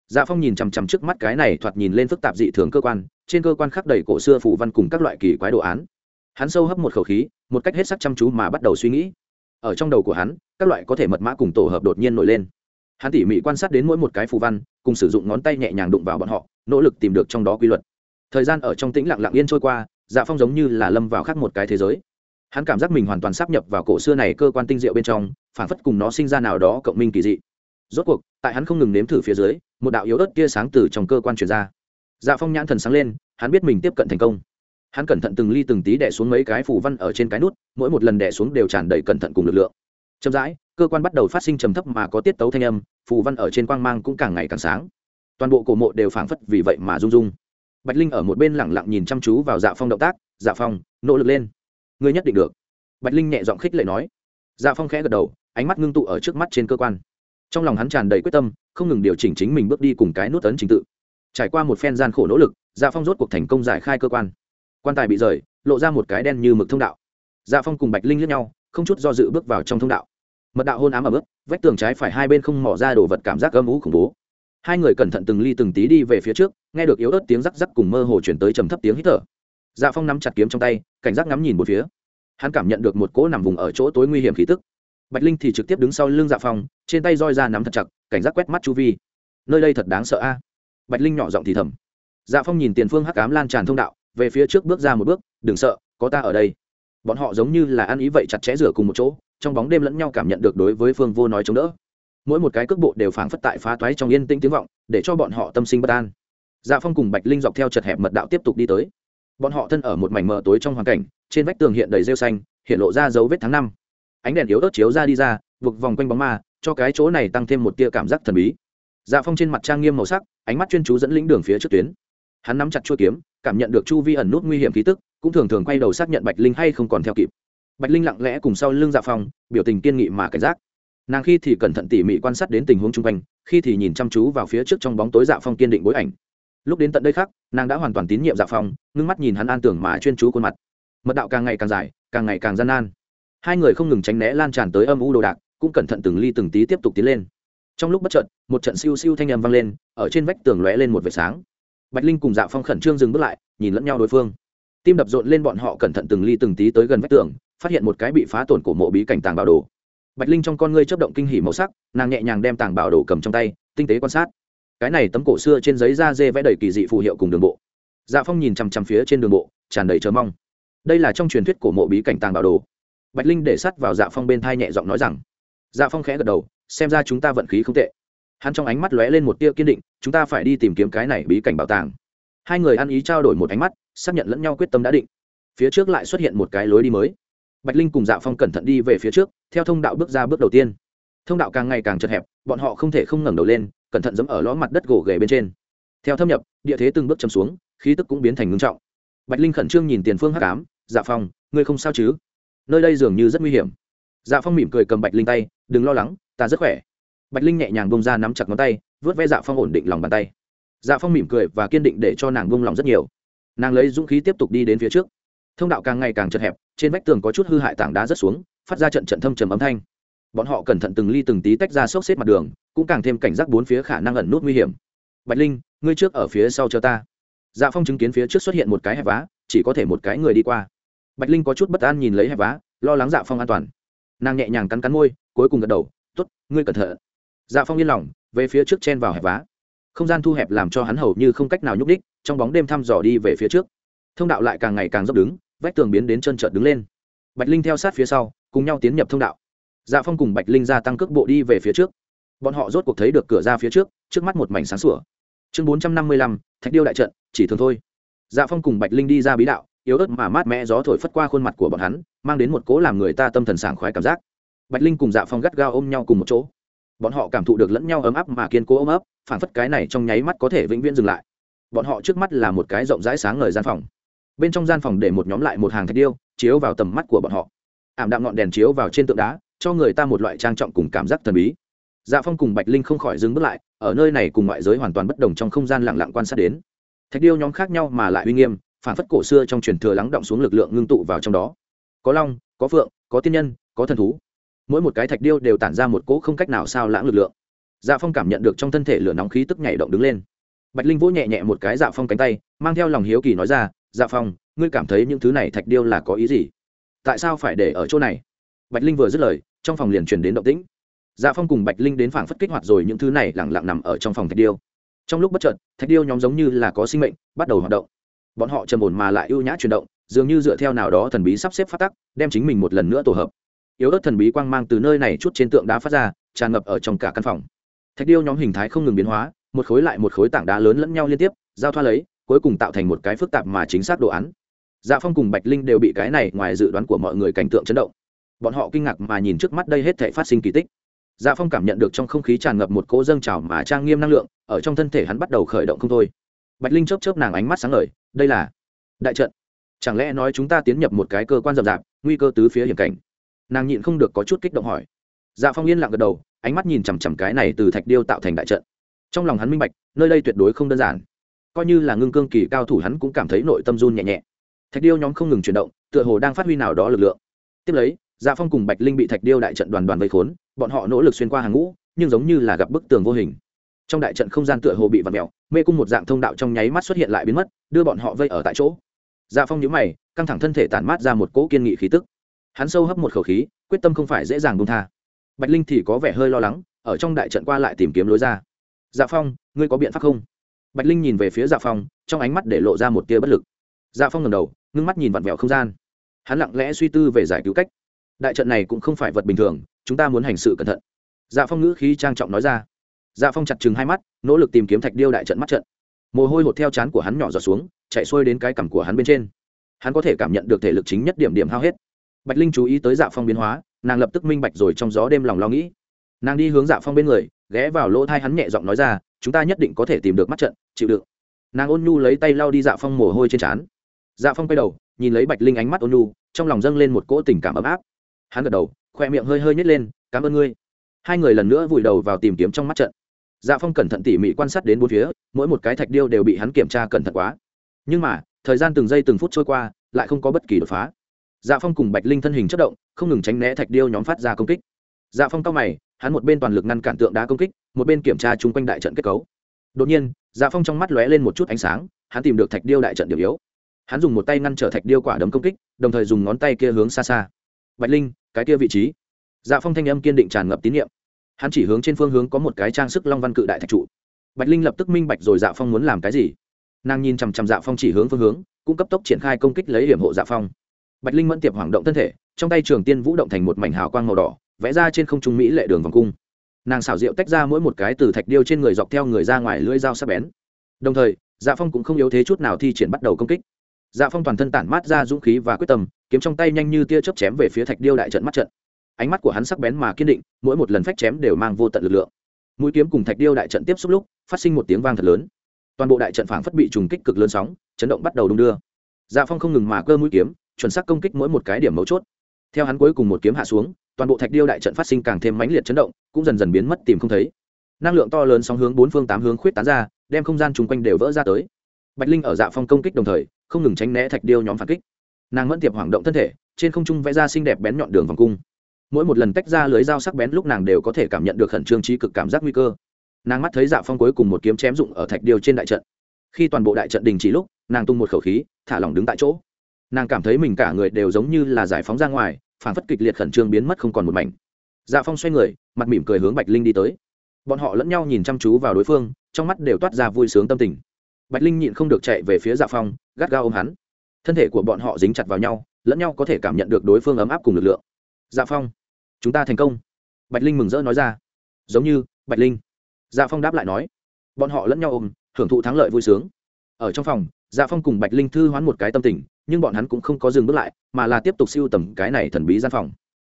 dạ phong nhìn chằm chằm trước mắt cái này thoạt nhìn lên phức tạp dị thường cơ quan, trên cơ quan khắc đầy cổ xưa phủ văn cùng các loại kỳ quái đồ án. Hắn sâu hấp một khẩu khí, một cách hết sắc chăm chú mà bắt đầu suy nghĩ. Ở trong đầu của hắn, các loại có thể mật mã cùng tổ hợp đột nhiên nổi lên. Hắn tỉ mỉ quan sát đến mỗi một cái phù văn, cùng sử dụng ngón tay nhẹ nhàng đụng vào bọn họ, nỗ lực tìm được trong đó quy luật. Thời gian ở trong tĩnh lặng lặng yên trôi qua dạ phong giống như là lâm vào khác một cái thế giới. Hắn cảm giác mình hoàn toàn sắp nhập vào cổ xưa này cơ quan tinh diệu bên trong, phản phất cùng nó sinh ra nào đó cộng minh kỳ dị rốt cuộc, tại hắn không ngừng nếm thử phía dưới, một đạo yếu ớt tia sáng từ trong cơ quan truyền ra. Dạ phong nhãn thần sáng lên, hắn biết mình tiếp cận thành công. Hắn cẩn thận từng ly từng tí đẻ xuống mấy cái phủ văn ở trên cái nút, mỗi một lần đẻ xuống đều tràn đầy cẩn thận cùng lực lượng. Chậm rãi, cơ quan bắt đầu phát sinh trầm thấp mà có tiết tấu thanh âm, phù văn ở trên quang mang cũng càng ngày càng sáng. Toàn bộ cổ mộ đều phảng phất vì vậy mà rung rung. Bạch linh ở một bên lẳng lặng nhìn chăm chú vào dạ phong động tác dạ phong, nỗ lực lên. Ngươi nhất định được. Bạch linh nhẹ giọng khích lệ nói. Dạ phong khẽ gật đầu, ánh mắt ngưng tụ ở trước mắt trên cơ quan trong lòng hắn tràn đầy quyết tâm, không ngừng điều chỉnh chính mình bước đi cùng cái nút tấn trình tự. Trải qua một phen gian khổ nỗ lực dạ phong rốt cuộc thành công giải khai cơ quan. Quan tài bị rời, lộ ra một cái đen như mực thông đạo. Dạ phong cùng bạch linh lướt nhau, không chút do dự bước vào trong thông đạo. Mật đạo hôn ám ở bước vách tường trái phải hai bên không mỏ ra đồ vật cảm giác âm ú khủng bố. Hai người cẩn thận từng ly từng tí đi về phía trước, nghe được yếu ớt tiếng rắc rắc cùng mơ hồ chuyển tới trầm thấp tiếng hít thở. Dạ phong nắm chặt kiếm trong tay, cảnh giác ngắm nhìn một phía. Hắn cảm nhận được một cỗ nằm vùng ở chỗ tối nguy hiểm khí tức bạch linh thì trực tiếp đứng sau lưng dạ phong, trên tay roi ra nắm thật chặt, cảnh giác quét mắt chu vi. Nơi đây thật đáng sợ a. Bạch linh nhỏ giọng thì thầm. Dạ phong nhìn tiền phương hắc cám lan tràn thông đạo, về phía trước bước ra một bước, đừng sợ, có ta ở đây. Bọn họ giống như là ăn ý vậy chặt chẽ rửa cùng một chỗ, trong bóng đêm lẫn nhau cảm nhận được đối với phương vô nói chống đỡ. Mỗi một cái cước bộ đều phảng phất tại phá toái trong yên tĩnh tiếng vọng, để cho bọn họ tâm sinh bất an. Dạ phong cùng bạch linh dọc theo chật hẹp mật đạo tiếp tục đi tới. Bọn họ thân ở một mảnh mờ tối trong hoàn cảnh, trên vách tường hiện đầy rêu xanh, hiện lộ ra dấu vết tháng năm ánh đèn yếu ớt chiếu ra đi ra vực vòng quanh bóng ma, cho cái chỗ này tăng thêm một tia cảm giác thần bí. Dạ phong trên mặt trang nghiêm màu sắc, ánh mắt chuyên chú dẫn lĩnh đường phía trước tuyến. Hắn nắm chặt chuôi kiếm, cảm nhận được chu vi ẩn nút nguy hiểm khí tức, cũng thường thường quay đầu xác nhận bạch linh hay không còn theo kịp. Bạch linh lặng lẽ cùng sau lưng dạ phong, biểu tình kiên nghị mà cảnh giác. Nàng khi thì cẩn thận tỉ mỉ quan sát đến tình huống chung quanh, khi thì nhìn chăm chú vào phía trước trong bóng tối dạ phong kiên định bối ảnh. Lúc đến tận đây khác nàng đã hoàn toàn tín nhiệm dạ phong, ngưng mắt nhìn hắn an tưởng mà chuyên chú khuôn mặt. Mật đạo càng ngày càng dài, càng ngày càng gian nan hai người không ngừng tránh né lan tràn tới âm u đồ đạc, cũng cẩn thận từng ly từng tí tiếp tục tiến lên. Trong lúc bất chợt, một trận siêu siêu thanh â m vang lên, ở trên vách tường lóe lên một vệt sáng. Bạch linh cùng dạ phong khẩn trương dừng bước lại, nhìn lẫn nhau đối phương. Tim đập rộn lên bọn họ cẩn thận từng ly từng tí tới gần vách tường, phát hiện một cái bị phá tổn cổ mộ bí cảnh tàng bảo đồ. Bạch linh trong con ngươi chấp động kinh hỉ màu sắc, nàng nhẹ nhàng đem tàng bảo đồ cầm trong tay, tinh tế quan sát. Cái này tấm cổ xưa trên giấy da dê vẽ đầy kỳ dị phù hiệu cùng đường bộ. Dạ phong nhìn chằm chằm phía trên đường bộ, tràn đầy chờ mong. Đây là trong truyền thuyết cổ mộ bí cảnh tàng bảo đồ bạch linh để sắt vào dạ phong bên thai nhẹ giọng nói rằng dạ phong khẽ gật đầu, xem ra chúng ta vận khí không tệ. Hắn trong ánh mắt lóe lên một tia kiên định, chúng ta phải đi tìm kiếm cái này bí cảnh bảo tàng. Hai người ăn ý trao đổi một ánh mắt, xác nhận lẫn nhau quyết tâm đã định. Phía trước lại xuất hiện một cái lối đi mới. Bạch linh cùng dạ phong cẩn thận đi về phía trước, theo thông đạo bước ra bước đầu tiên. Thông đạo càng ngày càng chật hẹp, bọn họ không thể không ngẩng đầu lên, cẩn thận dẫm ở ló mặt đất gỗ ghề bên trên. Theo thâm nhập, địa thế từng bước chầm xuống, khí tức cũng biến thành ngưng trọng. Bạch linh khẩn trương nhìn tiền phương hắc ám dạ phong, ngươi không sao chứ? Nơi đây dường như rất nguy hiểm. Dạ phong mỉm cười cầm bạch linh tay, đừng lo lắng, ta rất khỏe. Bạch linh nhẹ nhàng bông ra nắm chặt ngón tay, vớt ve dạ phong ổn định lòng bàn tay. Dạ phong mỉm cười và kiên định để cho nàng bông lòng rất nhiều. Nàng lấy dũng khí tiếp tục đi đến phía trước. Thông đạo càng ngày càng chật hẹp, trên vách tường có chút hư hại tảng đá rất xuống, phát ra trận trận thâm trầm âm thanh. Bọn họ cẩn thận từng ly từng tí tách ra xốc xếp mặt đường, cũng càng thêm cảnh giác bốn phía khả năng ẩn nút nguy hiểm. Bạch linh, ngươi trước ở phía sau cho ta. Dạ phong chứng kiến phía trước xuất hiện một cái hẹp vá, chỉ có thể một cái người đi qua bạch linh có chút bất an nhìn lấy hẹp vá, lo lắng dạ phong an toàn. Nàng nhẹ nhàng cắn cắn môi, cuối cùng gật đầu t ố t ngươi cẩn thận. Dạ phong yên lòng, về phía trước chen vào hẹp vá. Không gian thu hẹp làm cho hắn hầu như không cách nào nhúc đích trong bóng đêm thăm dò đi về phía trước. Thông đạo lại càng ngày càng dốc đứng, vách tường biến đến chân trợt đứng lên. Bạch linh theo sát phía sau, cùng nhau tiến nhập thông đạo. Dạ phong cùng bạch linh gia tăng cước bộ đi về phía trước. Bọn họ rốt cuộc thấy được cửa ra phía trước trước mắt một mảnh sáng sủa. Chương bốn trăm năm mươi lăm, thạch điêu đại trận, chỉ thường thôi. Dạ phong cùng bạch linh đi ra bí đạo yếu ớt mà mát mẽ gió thổi phất qua khuôn mặt của bọn hắn, mang đến một cố làm người ta tâm thần sảng khoái cảm giác. Bạch linh cùng dạ phong gắt gao ôm nhau cùng một chỗ. Bọn họ cảm thụ được lẫn nhau ấm áp mà kiên cố ôm ấp phản phất cái này trong nháy mắt có thể vĩnh viễn dừng lại. Bọn họ trước mắt là một cái rộng rãi sáng ngời gian phòng. Bên trong gian phòng để một nhóm lại một hàng thạch điêu, chiếu vào tầm mắt của bọn họ. Ảm đạm ngọn đèn chiếu vào trên tượng đá, cho người ta một loại trang trọng cùng cảm giác thần bí. Dạ phong cùng bạch linh không khỏi dừng bước lại, ở nơi này cùng ngoại giới hoàn toàn bất đồng trong không gian lặng lặng quan sát đến. Thạch điêu nhóm khác nhau mà lại uy nghiêm phản phất cổ xưa trong truyền thừa lắng động xuống lực lượng ngưng tụ vào trong đó. Có long, có phượng, có tiên nhân, có thần thú. Mỗi một cái thạch điêu đều tản ra một cỗ không cách nào sao lãng lực lượng. Dạ phong cảm nhận được trong thân thể lửa nóng khí tức nhảy động đứng lên. Bạch linh vỗ nhẹ nhẹ một cái dạ phong cánh tay, mang theo lòng hiếu kỳ nói ra dạ phong, ngươi cảm thấy những thứ này thạch điêu là có ý gì? Tại sao phải để ở chỗ này? Bạch linh vừa dứt lời, trong phòng liền truyền đến động tĩnh. Dạ phong cùng bạch linh đến phảng phất kích hoạt rồi những thứ này lẳng lặng nằm ở trong phòng thạch điêu. Trong lúc bất chợt, thạch điêu nhóm giống như là có sinh mệnh, bắt đầu hoạt động bọn họ trầm ổn mà lại ưu nhã chuyển động, dường như dựa theo nào đó thần bí sắp xếp phát tắc, đem chính mình một lần nữa tổ hợp. Yếu ớt thần bí quang mang từ nơi này chút trên tượng đá phát ra, tràn ngập ở trong cả căn phòng. Thạch điêu nhóm hình thái không ngừng biến hóa, một khối lại một khối tảng đá lớn lẫn nhau liên tiếp, giao thoa lấy, cuối cùng tạo thành một cái phức tạp mà chính xác đồ án. Dạ phong cùng bạch linh đều bị cái này ngoài dự đoán của mọi người cảnh tượng chấn động. Bọn họ kinh ngạc mà nhìn trước mắt đây hết thể phát sinh kỳ tích. Dạ phong cảm nhận được trong không khí tràn ngập một cỗ dâng trào mà trang nghiêm năng lượng, ở trong thân thể hắn bắt đầu khởi động không thôi bạch linh chớp chớp nàng ánh mắt sáng ngời, đây là đại trận. Chẳng lẽ nói chúng ta tiến nhập một cái cơ quan rậm rạp, nguy cơ tứ phía hiểm cảnh? Nàng nhịn không được có chút kích động hỏi. Dạ phong yên lặng gật đầu, ánh mắt nhìn chằm chằm cái này từ thạch điêu tạo thành đại trận. Trong lòng hắn minh bạch, nơi đây tuyệt đối không đơn giản. Coi như là ngưng cương kỳ cao thủ hắn cũng cảm thấy nội tâm run nhẹ nhẹ. Thạch điêu nhóm không ngừng chuyển động, tựa hồ đang phát huy nào đó lực lượng. Tiếp lấy dạ phong cùng bạch linh bị thạch điêu đại trận đoàn đoàn vây khốn, bọn họ nỗ lực xuyên qua hàng ngũ, nhưng giống như là gặp bức tường vô hình trong đại trận không gian tựa hồ bị vặn mẹo mê cung một dạng thông đạo trong nháy mắt xuất hiện lại biến mất, đưa bọn họ vây ở tại chỗ. Dạ phong nhíu mày, căng thẳng thân thể tản mát ra một cỗ kiên nghị khí tức. Hắn sâu hấp một khẩu khí, quyết tâm không phải dễ dàng buông tha. Bạch linh thì có vẻ hơi lo lắng, ở trong đại trận qua lại tìm kiếm lối ra. Dạ phong, ngươi có biện pháp không? Bạch linh nhìn về phía dạ phong, trong ánh mắt để lộ ra một tia bất lực. Dạ phong ngầm đầu, ngưng mắt nhìn vặn vẹo không gian. Hắn lặng lẽ suy tư về giải cứu cách. Đại trận này cũng không phải vật bình thường, chúng ta muốn hành sự cẩn thận. Dạ phong ngữ khí trang trọng nói ra dạ phong chặt chừng hai mắt, nỗ lực tìm kiếm thạch điêu đại trận mắt trận. Mồ hôi hột theo chán của hắn nhỏ giọt xuống, chạy xuôi đến cái cằm của hắn bên trên. Hắn có thể cảm nhận được thể lực chính nhất điểm điểm hao hết. Bạch linh chú ý tới dạ phong biến hóa, nàng lập tức minh bạch rồi trong gió đêm lòng lo nghĩ. Nàng đi hướng dạ phong bên người, ghé vào lỗ thai hắn nhẹ giọng nói ra, chúng ta nhất định có thể tìm được mắt trận, chịu đựng. Nàng ôn nhu lấy tay lau đi dạ phong mồ hôi trên trán. Dạ phong quay đầu, nhìn lấy bạch linh ánh mắt ôn nhu, trong lòng dâng lên một cỗ tình cảm ấm áp. Hắn gật đầu, khoe miệng hơi hơi nhét lên, cảm ơn ngươi. Hai người lần nữa vùi đầu vào tìm kiếm trong mắt trận dạ phong cẩn thận tỉ mỉ quan sát đến bốn phía, mỗi một cái thạch điêu đều bị hắn kiểm tra cẩn thận quá. Nhưng mà, thời gian từng giây từng phút trôi qua, lại không có bất kỳ đột phá. Dạ phong cùng bạch linh thân hình chất động, không ngừng tránh né thạch điêu nhóm phát ra công kích. Dạ phong cao mày, hắn một bên toàn lực ngăn cản tượng đá công kích, một bên kiểm tra chung quanh đại trận kết cấu. Đột nhiên dạ phong trong mắt lóe lên một chút ánh sáng, hắn tìm được thạch điêu đại trận điểm yếu. Hắn dùng một tay ngăn trở thạch điêu quả đấm công kích, đồng thời dùng ngón tay kia hướng xa xa. Bạch linh, cái kia vị trí. Dạ phong thanh âm kiên định tràn ngập tín nhiệm hắn chỉ hướng trên phương hướng có một cái trang sức long văn cự đại thạch trụ. Bạch linh lập tức minh bạch rồi dạ phong muốn làm cái gì. Nàng nhìn chằm chằm dạ phong chỉ hướng phương hướng cũng cấp tốc triển khai công kích lấy hiểm hộ dạ phong. Bạch linh mẫn tiệp hoảng động thân thể, trong tay trường tiên vũ động thành một mảnh hào quang màu đỏ, vẽ ra trên không trung mỹ lệ đường vòng cung. Nàng xảo diệu tách ra mỗi một cái từ thạch điêu trên người dọc theo người ra ngoài lưỡi dao sắc bén. Đồng thời dạ phong cũng không yếu thế chút nào thi triển bắt đầu công kích. Dạ phong toàn thân tản mát ra dũng khí và quyết tâm, kiếm trong tay nhanh như tia chớp chém về phía thạch điêu đại trận mắt trận ánh mắt của hắn sắc bén mà kiên định, mỗi một lần phách chém đều mang vô tận lực lượng. Mũi kiếm cùng thạch điêu đại trận tiếp xúc lúc, phát sinh một tiếng vang thật lớn. Toàn bộ đại trận phảng phất bị trùng kích cực lớn sóng, chấn động bắt đầu đung đưa. Dạ phong không ngừng mà cơ mũi kiếm, chuẩn xác công kích mỗi một cái điểm mấu chốt. Theo hắn cuối cùng một kiếm hạ xuống, toàn bộ thạch điêu đại trận phát sinh càng thêm mãnh liệt chấn động, cũng dần dần biến mất tìm không thấy. Năng lượng to lớn sóng hướng bốn phương tám hướng khuyết tán ra, đem không gian chung quanh đều vỡ ra tới. Bạch linh ở dạ phong công kích đồng thời, không ngừng tránh né thạch điêu nhóm phản kích. Nàng mẫn tiệp hoảng động thân thể, trên không trung vẽ ra xinh đẹp bén nhọn đường vòng cung mỗi một lần tách ra lưới dao sắc bén lúc nàng đều có thể cảm nhận được khẩn trương trí cực cảm giác nguy cơ. Nàng mắt thấy dạ phong cuối cùng một kiếm chém dụng ở thạch điêu trên đại trận. Khi toàn bộ đại trận đình chỉ lúc, nàng tung một khẩu khí, thả lỏng đứng tại chỗ. Nàng cảm thấy mình cả người đều giống như là giải phóng ra ngoài, phản phất kịch liệt khẩn trương biến mất không còn một mảnh. Dạ phong xoay người, mặt mỉm cười hướng bạch linh đi tới. Bọn họ lẫn nhau nhìn chăm chú vào đối phương, trong mắt đều toát ra vui sướng tâm tình. Bạch linh nhịn không được chạy về phía dạ phong, gắt gao ôm hắn. Thân thể của bọn họ dính chặt vào nhau, lẫn nhau có thể cảm nhận được đối phương ấm áp cùng lực lượng dạ phong chúng ta thành công bạch linh mừng rỡ nói ra giống như bạch linh dạ phong đáp lại nói bọn họ lẫn nhau ôm hưởng thụ thắng lợi vui sướng ở trong phòng dạ phong cùng bạch linh thư hoán một cái tâm tình nhưng bọn hắn cũng không có dừng bước lại mà là tiếp tục siêu tầm cái này thần bí gian phòng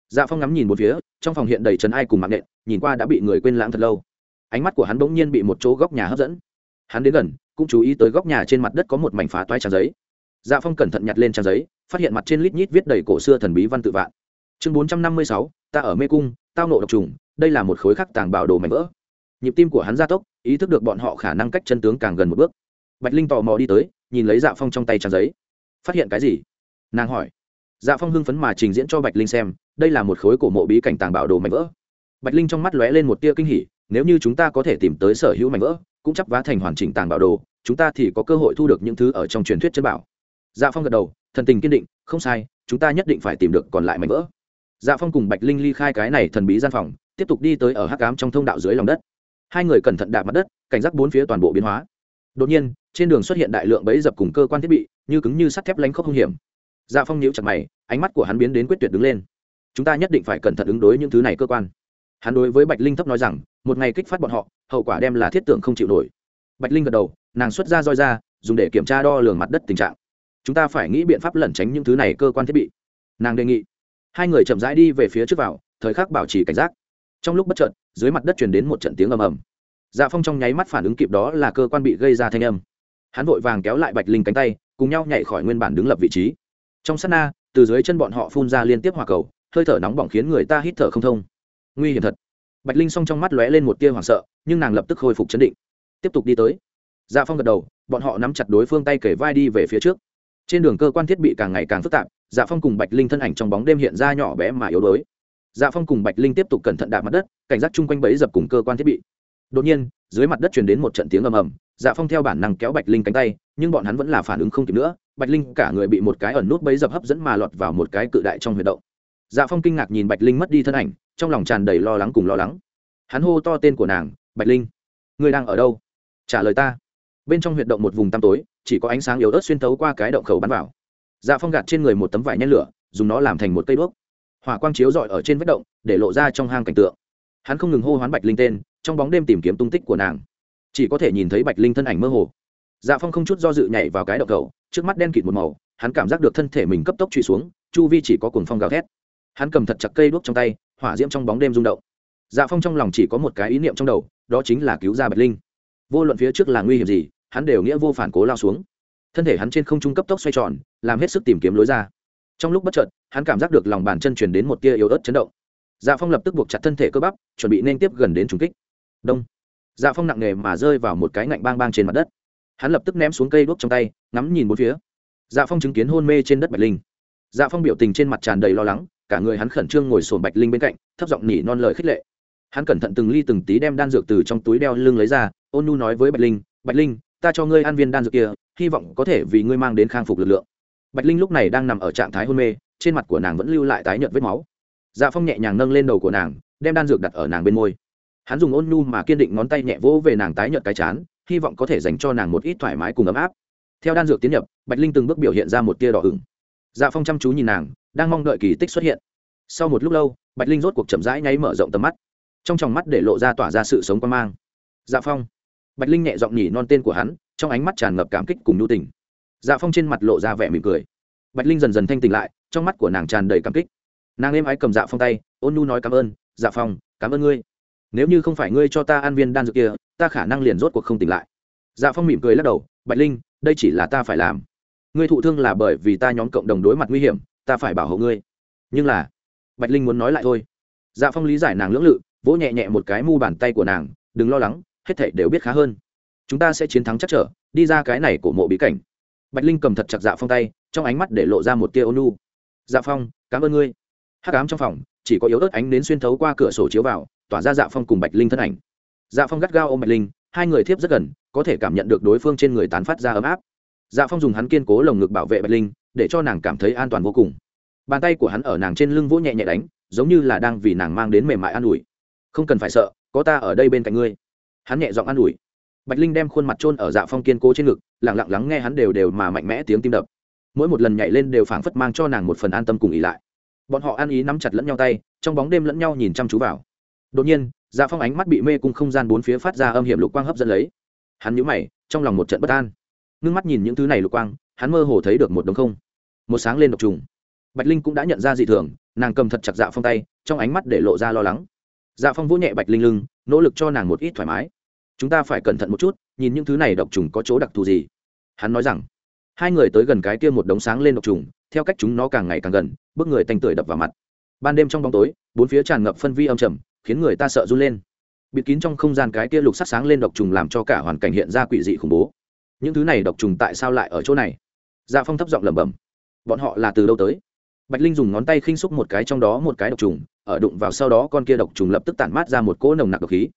dạ phong ngắm nhìn một phía trong phòng hiện đầy trần ai cùng mạng nện nhìn qua đã bị người quên lãng thật lâu ánh mắt của hắn bỗng nhiên bị một chỗ góc nhà hấp dẫn hắn đến gần cũng chú ý tới góc nhà trên mặt đất có một mảnh phá toái trang giấy dạ phong cẩn thận nhặt lên trang giấy phát hiện mặt trên lít nhít viết đầy cổ xưa thần bí văn tự vạn chương bốn trăm năm mươi sáu, ta ở mê cung, tao nộ độc trùng, đây là một khối khắc tàng bảo đồ mảnh vỡ. Nhịp tim của hắn gia tốc, ý thức được bọn họ khả năng cách chân tướng càng gần một bước. Bạch linh tò mò đi tới, nhìn lấy dạ phong trong tay trang giấy. Phát hiện cái gì? Nàng hỏi. Dạ phong hưng phấn mà trình diễn cho bạch linh xem, đây là một khối cổ mộ bí cảnh tàng bảo đồ mảnh vỡ. Bạch linh trong mắt lóe lên một tia kinh hỉ, nếu như chúng ta có thể tìm tới sở hữu mảnh vỡ, cũng chấp vá thành hoàn chỉnh tàng bảo đồ, chúng ta thì có cơ hội thu được những thứ ở trong truyền thuyết chân bảo. Dạ phong gật đầu, thần tình kiên định, không sai, chúng ta nhất định phải tìm được còn lại mảnh vỡ dạ phong cùng bạch linh ly khai cái này thần bí gian phòng, tiếp tục đi tới ở hắc ám trong thông đạo dưới lòng đất. Hai người cẩn thận đạp mặt đất, cảnh giác bốn phía toàn bộ biến hóa. Đột nhiên, trên đường xuất hiện đại lượng bẫy dập cùng cơ quan thiết bị, như cứng như sắt thép lánh khóc hung hiểm. Dạ phong nhíu chặt mày, ánh mắt của hắn biến đến quyết tuyệt đứng lên. Chúng ta nhất định phải cẩn thận ứng đối những thứ này cơ quan. Hắn đối với bạch linh thấp nói rằng, một ngày kích phát bọn họ, hậu quả đem là thiết tưởng không chịu nổi. Bạch linh gật đầu, nàng xuất ra roi ra, dùng để kiểm tra đo lường mặt đất tình trạng. Chúng ta phải nghĩ biện pháp lẩn tránh những thứ này cơ quan thiết bị. Nàng đề nghị hai người chậm rãi đi về phía trước vào, thời khắc bảo trì cảnh giác. Trong lúc bất chợt, dưới mặt đất truyền đến một trận tiếng ầm ầm. Dạ phong trong nháy mắt phản ứng kịp đó là cơ quan bị gây ra thanh âm. Hắn vội vàng kéo lại bạch linh cánh tay, cùng nhau nhảy khỏi nguyên bản đứng lập vị trí. Trong sát na, từ dưới chân bọn họ phun ra liên tiếp hòa cầu, hơi thở nóng bỏng khiến người ta hít thở không thông. Nguy hiểm thật. Bạch linh s trong mắt lóe lên một tia hoảng sợ, nhưng nàng lập tức khôi phục chấn định. Tiếp tục đi tới. Dạ phong gật đầu, bọn họ nắm chặt đối phương tay kể vai đi về phía trước. Trên đường cơ quan thiết bị càng ngày càng phức tạp dạ phong cùng bạch linh thân ảnh trong bóng đêm hiện ra nhỏ bé mà yếu đuối. Dạ phong cùng bạch linh tiếp tục cẩn thận đạp mặt đất, cảnh giác chung quanh bẫy dập cùng cơ quan thiết bị. Đột nhiên, dưới mặt đất truyền đến một trận tiếng ầm ầm. Dạ phong theo bản năng kéo bạch linh cánh tay, nhưng bọn hắn vẫn là phản ứng không kịp nữa. Bạch linh cả người bị một cái ẩn nút bẫy dập hấp dẫn mà lọt vào một cái cự đại trong huyệt động. Dạ phong kinh ngạc nhìn bạch linh mất đi thân ảnh, trong lòng tràn đầy lo lắng cùng lo lắng. Hắn hô to tên của nàng, bạch linh, ngươi đang ở đâu? Trả lời ta. Bên trong huyệt động một vùng tăm tối, chỉ có ánh sáng yếu ớt xuyên thấu qua cái động khẩu bắn vào dạ phong gạt trên người một tấm vải nhen lửa, dùng nó làm thành một cây đuốc. Hỏa quang chiếu rọi ở trên vết động, để lộ ra trong hang cảnh tượng. Hắn không ngừng hô hoán bạch linh tên, trong bóng đêm tìm kiếm tung tích của nàng. Chỉ có thể nhìn thấy bạch linh thân ảnh mơ hồ. Dạ phong không chút do dự nhảy vào cái động cầu, trước mắt đen kịt một màu, hắn cảm giác được thân thể mình cấp tốc trụy xuống, chu vi chỉ có cuồng phong gào thét. Hắn cầm thật chặt cây đuốc trong tay, hỏa diễm trong bóng đêm rung động. Dạ phong trong lòng chỉ có một cái ý niệm trong đầu, đó chính là cứu ra bạch linh. Vô luận phía trước là nguy hiểm gì, hắn đều nghĩa vô phản cố lao xuống. Thân thể hắn trên không trung cấp tốc xoay tròn làm hết sức tìm kiếm lối ra. Trong lúc bất chợt, hắn cảm giác được lòng bàn chân chuyển đến một tia yếu ớt chấn động. Dạ phong lập tức buộc chặt thân thể cơ bắp, chuẩn bị nên tiếp gần đến trùng kích. Đông. Dạ phong nặng nề mà rơi vào một cái ngạnh bang bang trên mặt đất. Hắn lập tức ném xuống cây đuốc trong tay, ngắm nhìn bốn phía. Dạ phong chứng kiến hôn mê trên đất bạch linh. Dạ phong biểu tình trên mặt tràn đầy lo lắng, cả người hắn khẩn trương ngồi sồn bạch linh bên cạnh, thấp giọng nỉ non lời khích lệ. Hắn cẩn thận từng ly từng tí đem đan dược từ trong túi đeo lưng lấy ra, ôn nu nói với bạch linh bạch linh, ta cho ngươi ăn viên đan dược kia, hy vọng có thể vì ngươi mang đến khang phục lực lượng bạch linh lúc này đang nằm ở trạng thái hôn mê, trên mặt của nàng vẫn lưu lại tái nhợt vết máu. Dạ phong nhẹ nhàng nâng lên đầu của nàng, đem đan dược đặt ở nàng bên môi. Hắn dùng ôn nhu mà kiên định ngón tay nhẹ vỗ về nàng tái nhợt cái chán, hy vọng có thể dành cho nàng một ít thoải mái cùng ấm áp. Theo đan dược tiến nhập, bạch linh từng bước biểu hiện ra một tia đỏ ửng. Dạ phong chăm chú nhìn nàng, đang mong đợi kỳ tích xuất hiện. Sau một lúc lâu, bạch linh rốt cuộc chậm rãi nháy mở rộng tầm mắt. Trong tròng mắt để lộ ra tỏa ra sự sống quan mang. Dạ phong. Bạch linh nhẹ giọng nhỉ non tên của hắn, trong ánh mắt tràn ngập cảm kích cùng nhu tình dạ phong trên mặt lộ ra vẻ mỉm cười. Bạch linh dần dần thanh tỉnh lại, trong mắt của nàng tràn đầy cảm kích. Nàng êm ái cầm dạ phong tay, ôn nhu nói cảm ơn dạ phong, cảm ơn ngươi. Nếu như không phải ngươi cho ta ăn viên đan dược kia, ta khả năng liền rốt cuộc không tỉnh lại. Dạ phong mỉm cười lắc đầu, bạch linh, đây chỉ là ta phải làm. Ngươi thụ thương là bởi vì ta nhóm cộng đồng đối mặt nguy hiểm, ta phải bảo hộ ngươi. Nhưng là bạch linh muốn nói lại thôi. Dạ phong lý giải nàng lưỡng lự, vỗ nhẹ nhẹ một cái mu bàn tay của nàng, đừng lo lắng, hết thảy đều biết khá hơn. Chúng ta sẽ chiến thắng chắc trở, đi ra cái này của mộ bí cảnh bạch linh cầm thật chặt dạ phong tay, trong ánh mắt để lộ ra một tia ônu dạ phong, cảm ơn ngươi. Hắc ám trong phòng, chỉ có yếu ớt ánh đến xuyên thấu qua cửa sổ chiếu vào, tỏa ra dạ phong cùng bạch linh thân ảnh. Dạ phong gắt gao ôm bạch linh, hai người thiếp rất gần, có thể cảm nhận được đối phương trên người tán phát ra ấm áp. Dạ phong dùng hắn kiên cố lồng ngực bảo vệ bạch linh, để cho nàng cảm thấy an toàn vô cùng. Bàn tay của hắn ở nàng trên lưng vỗ nhẹ nhẹ đánh, giống như là đang vì nàng mang đến mềm mại an ủi. Không cần phải sợ, có ta ở đây bên cạnh ngươi. Hắn nhẹ giọng an ủi bạch linh đem khuôn mặt trôn ở dạ phong kiên cố trên ngực lẳng lặng lắng nghe hắn đều đều mà mạnh mẽ tiếng tim đập. Mỗi một lần nhảy lên đều phảng phất mang cho nàng một phần an tâm cùng ý lại. Bọn họ ăn ý nắm chặt lẫn nhau tay, trong bóng đêm lẫn nhau nhìn chăm chú vào. Đột nhiên dạ phong ánh mắt bị mê cung không gian bốn phía phát ra âm hiểm lục quang hấp dẫn lấy. Hắn nhíu mày, trong lòng một trận bất an. Ngưng mắt nhìn những thứ này lục quang, hắn mơ hồ thấy được một đống không. Một sáng lên độc trùng. Bạch linh cũng đã nhận ra dị thường, nàng cầm thật chặt dạ phong tay, trong ánh mắt để lộ ra lo lắng. Dạ phong vỗ nhẹ bạch linh lưng, nỗ lực cho nàng một ít thoải mái chúng ta phải cẩn thận một chút, nhìn những thứ này độc trùng có chỗ đặc thù gì. Hắn nói rằng. Hai người tới gần cái kia một đống sáng lên độc trùng, theo cách chúng nó càng ngày càng gần, bước người tanh tưởi đập vào mặt. Ban đêm trong bóng tối, bốn phía tràn ngập phân vi âm trầm, khiến người ta sợ run lên. Bịt kín trong không gian cái kia lục sắc sáng lên độc trùng làm cho cả hoàn cảnh hiện ra quỷ dị khủng bố. Những thứ này độc trùng tại sao lại ở chỗ này? Dạ phong thấp giọng lẩm bẩm. Bọn họ là từ đâu tới? Bạch linh dùng ngón tay khinh xúc một cái trong đó một cái độc trùng, ở đụng vào sau đó con kia độc trùng lập tức tản mát ra một cỗ nồng nặc độc khí.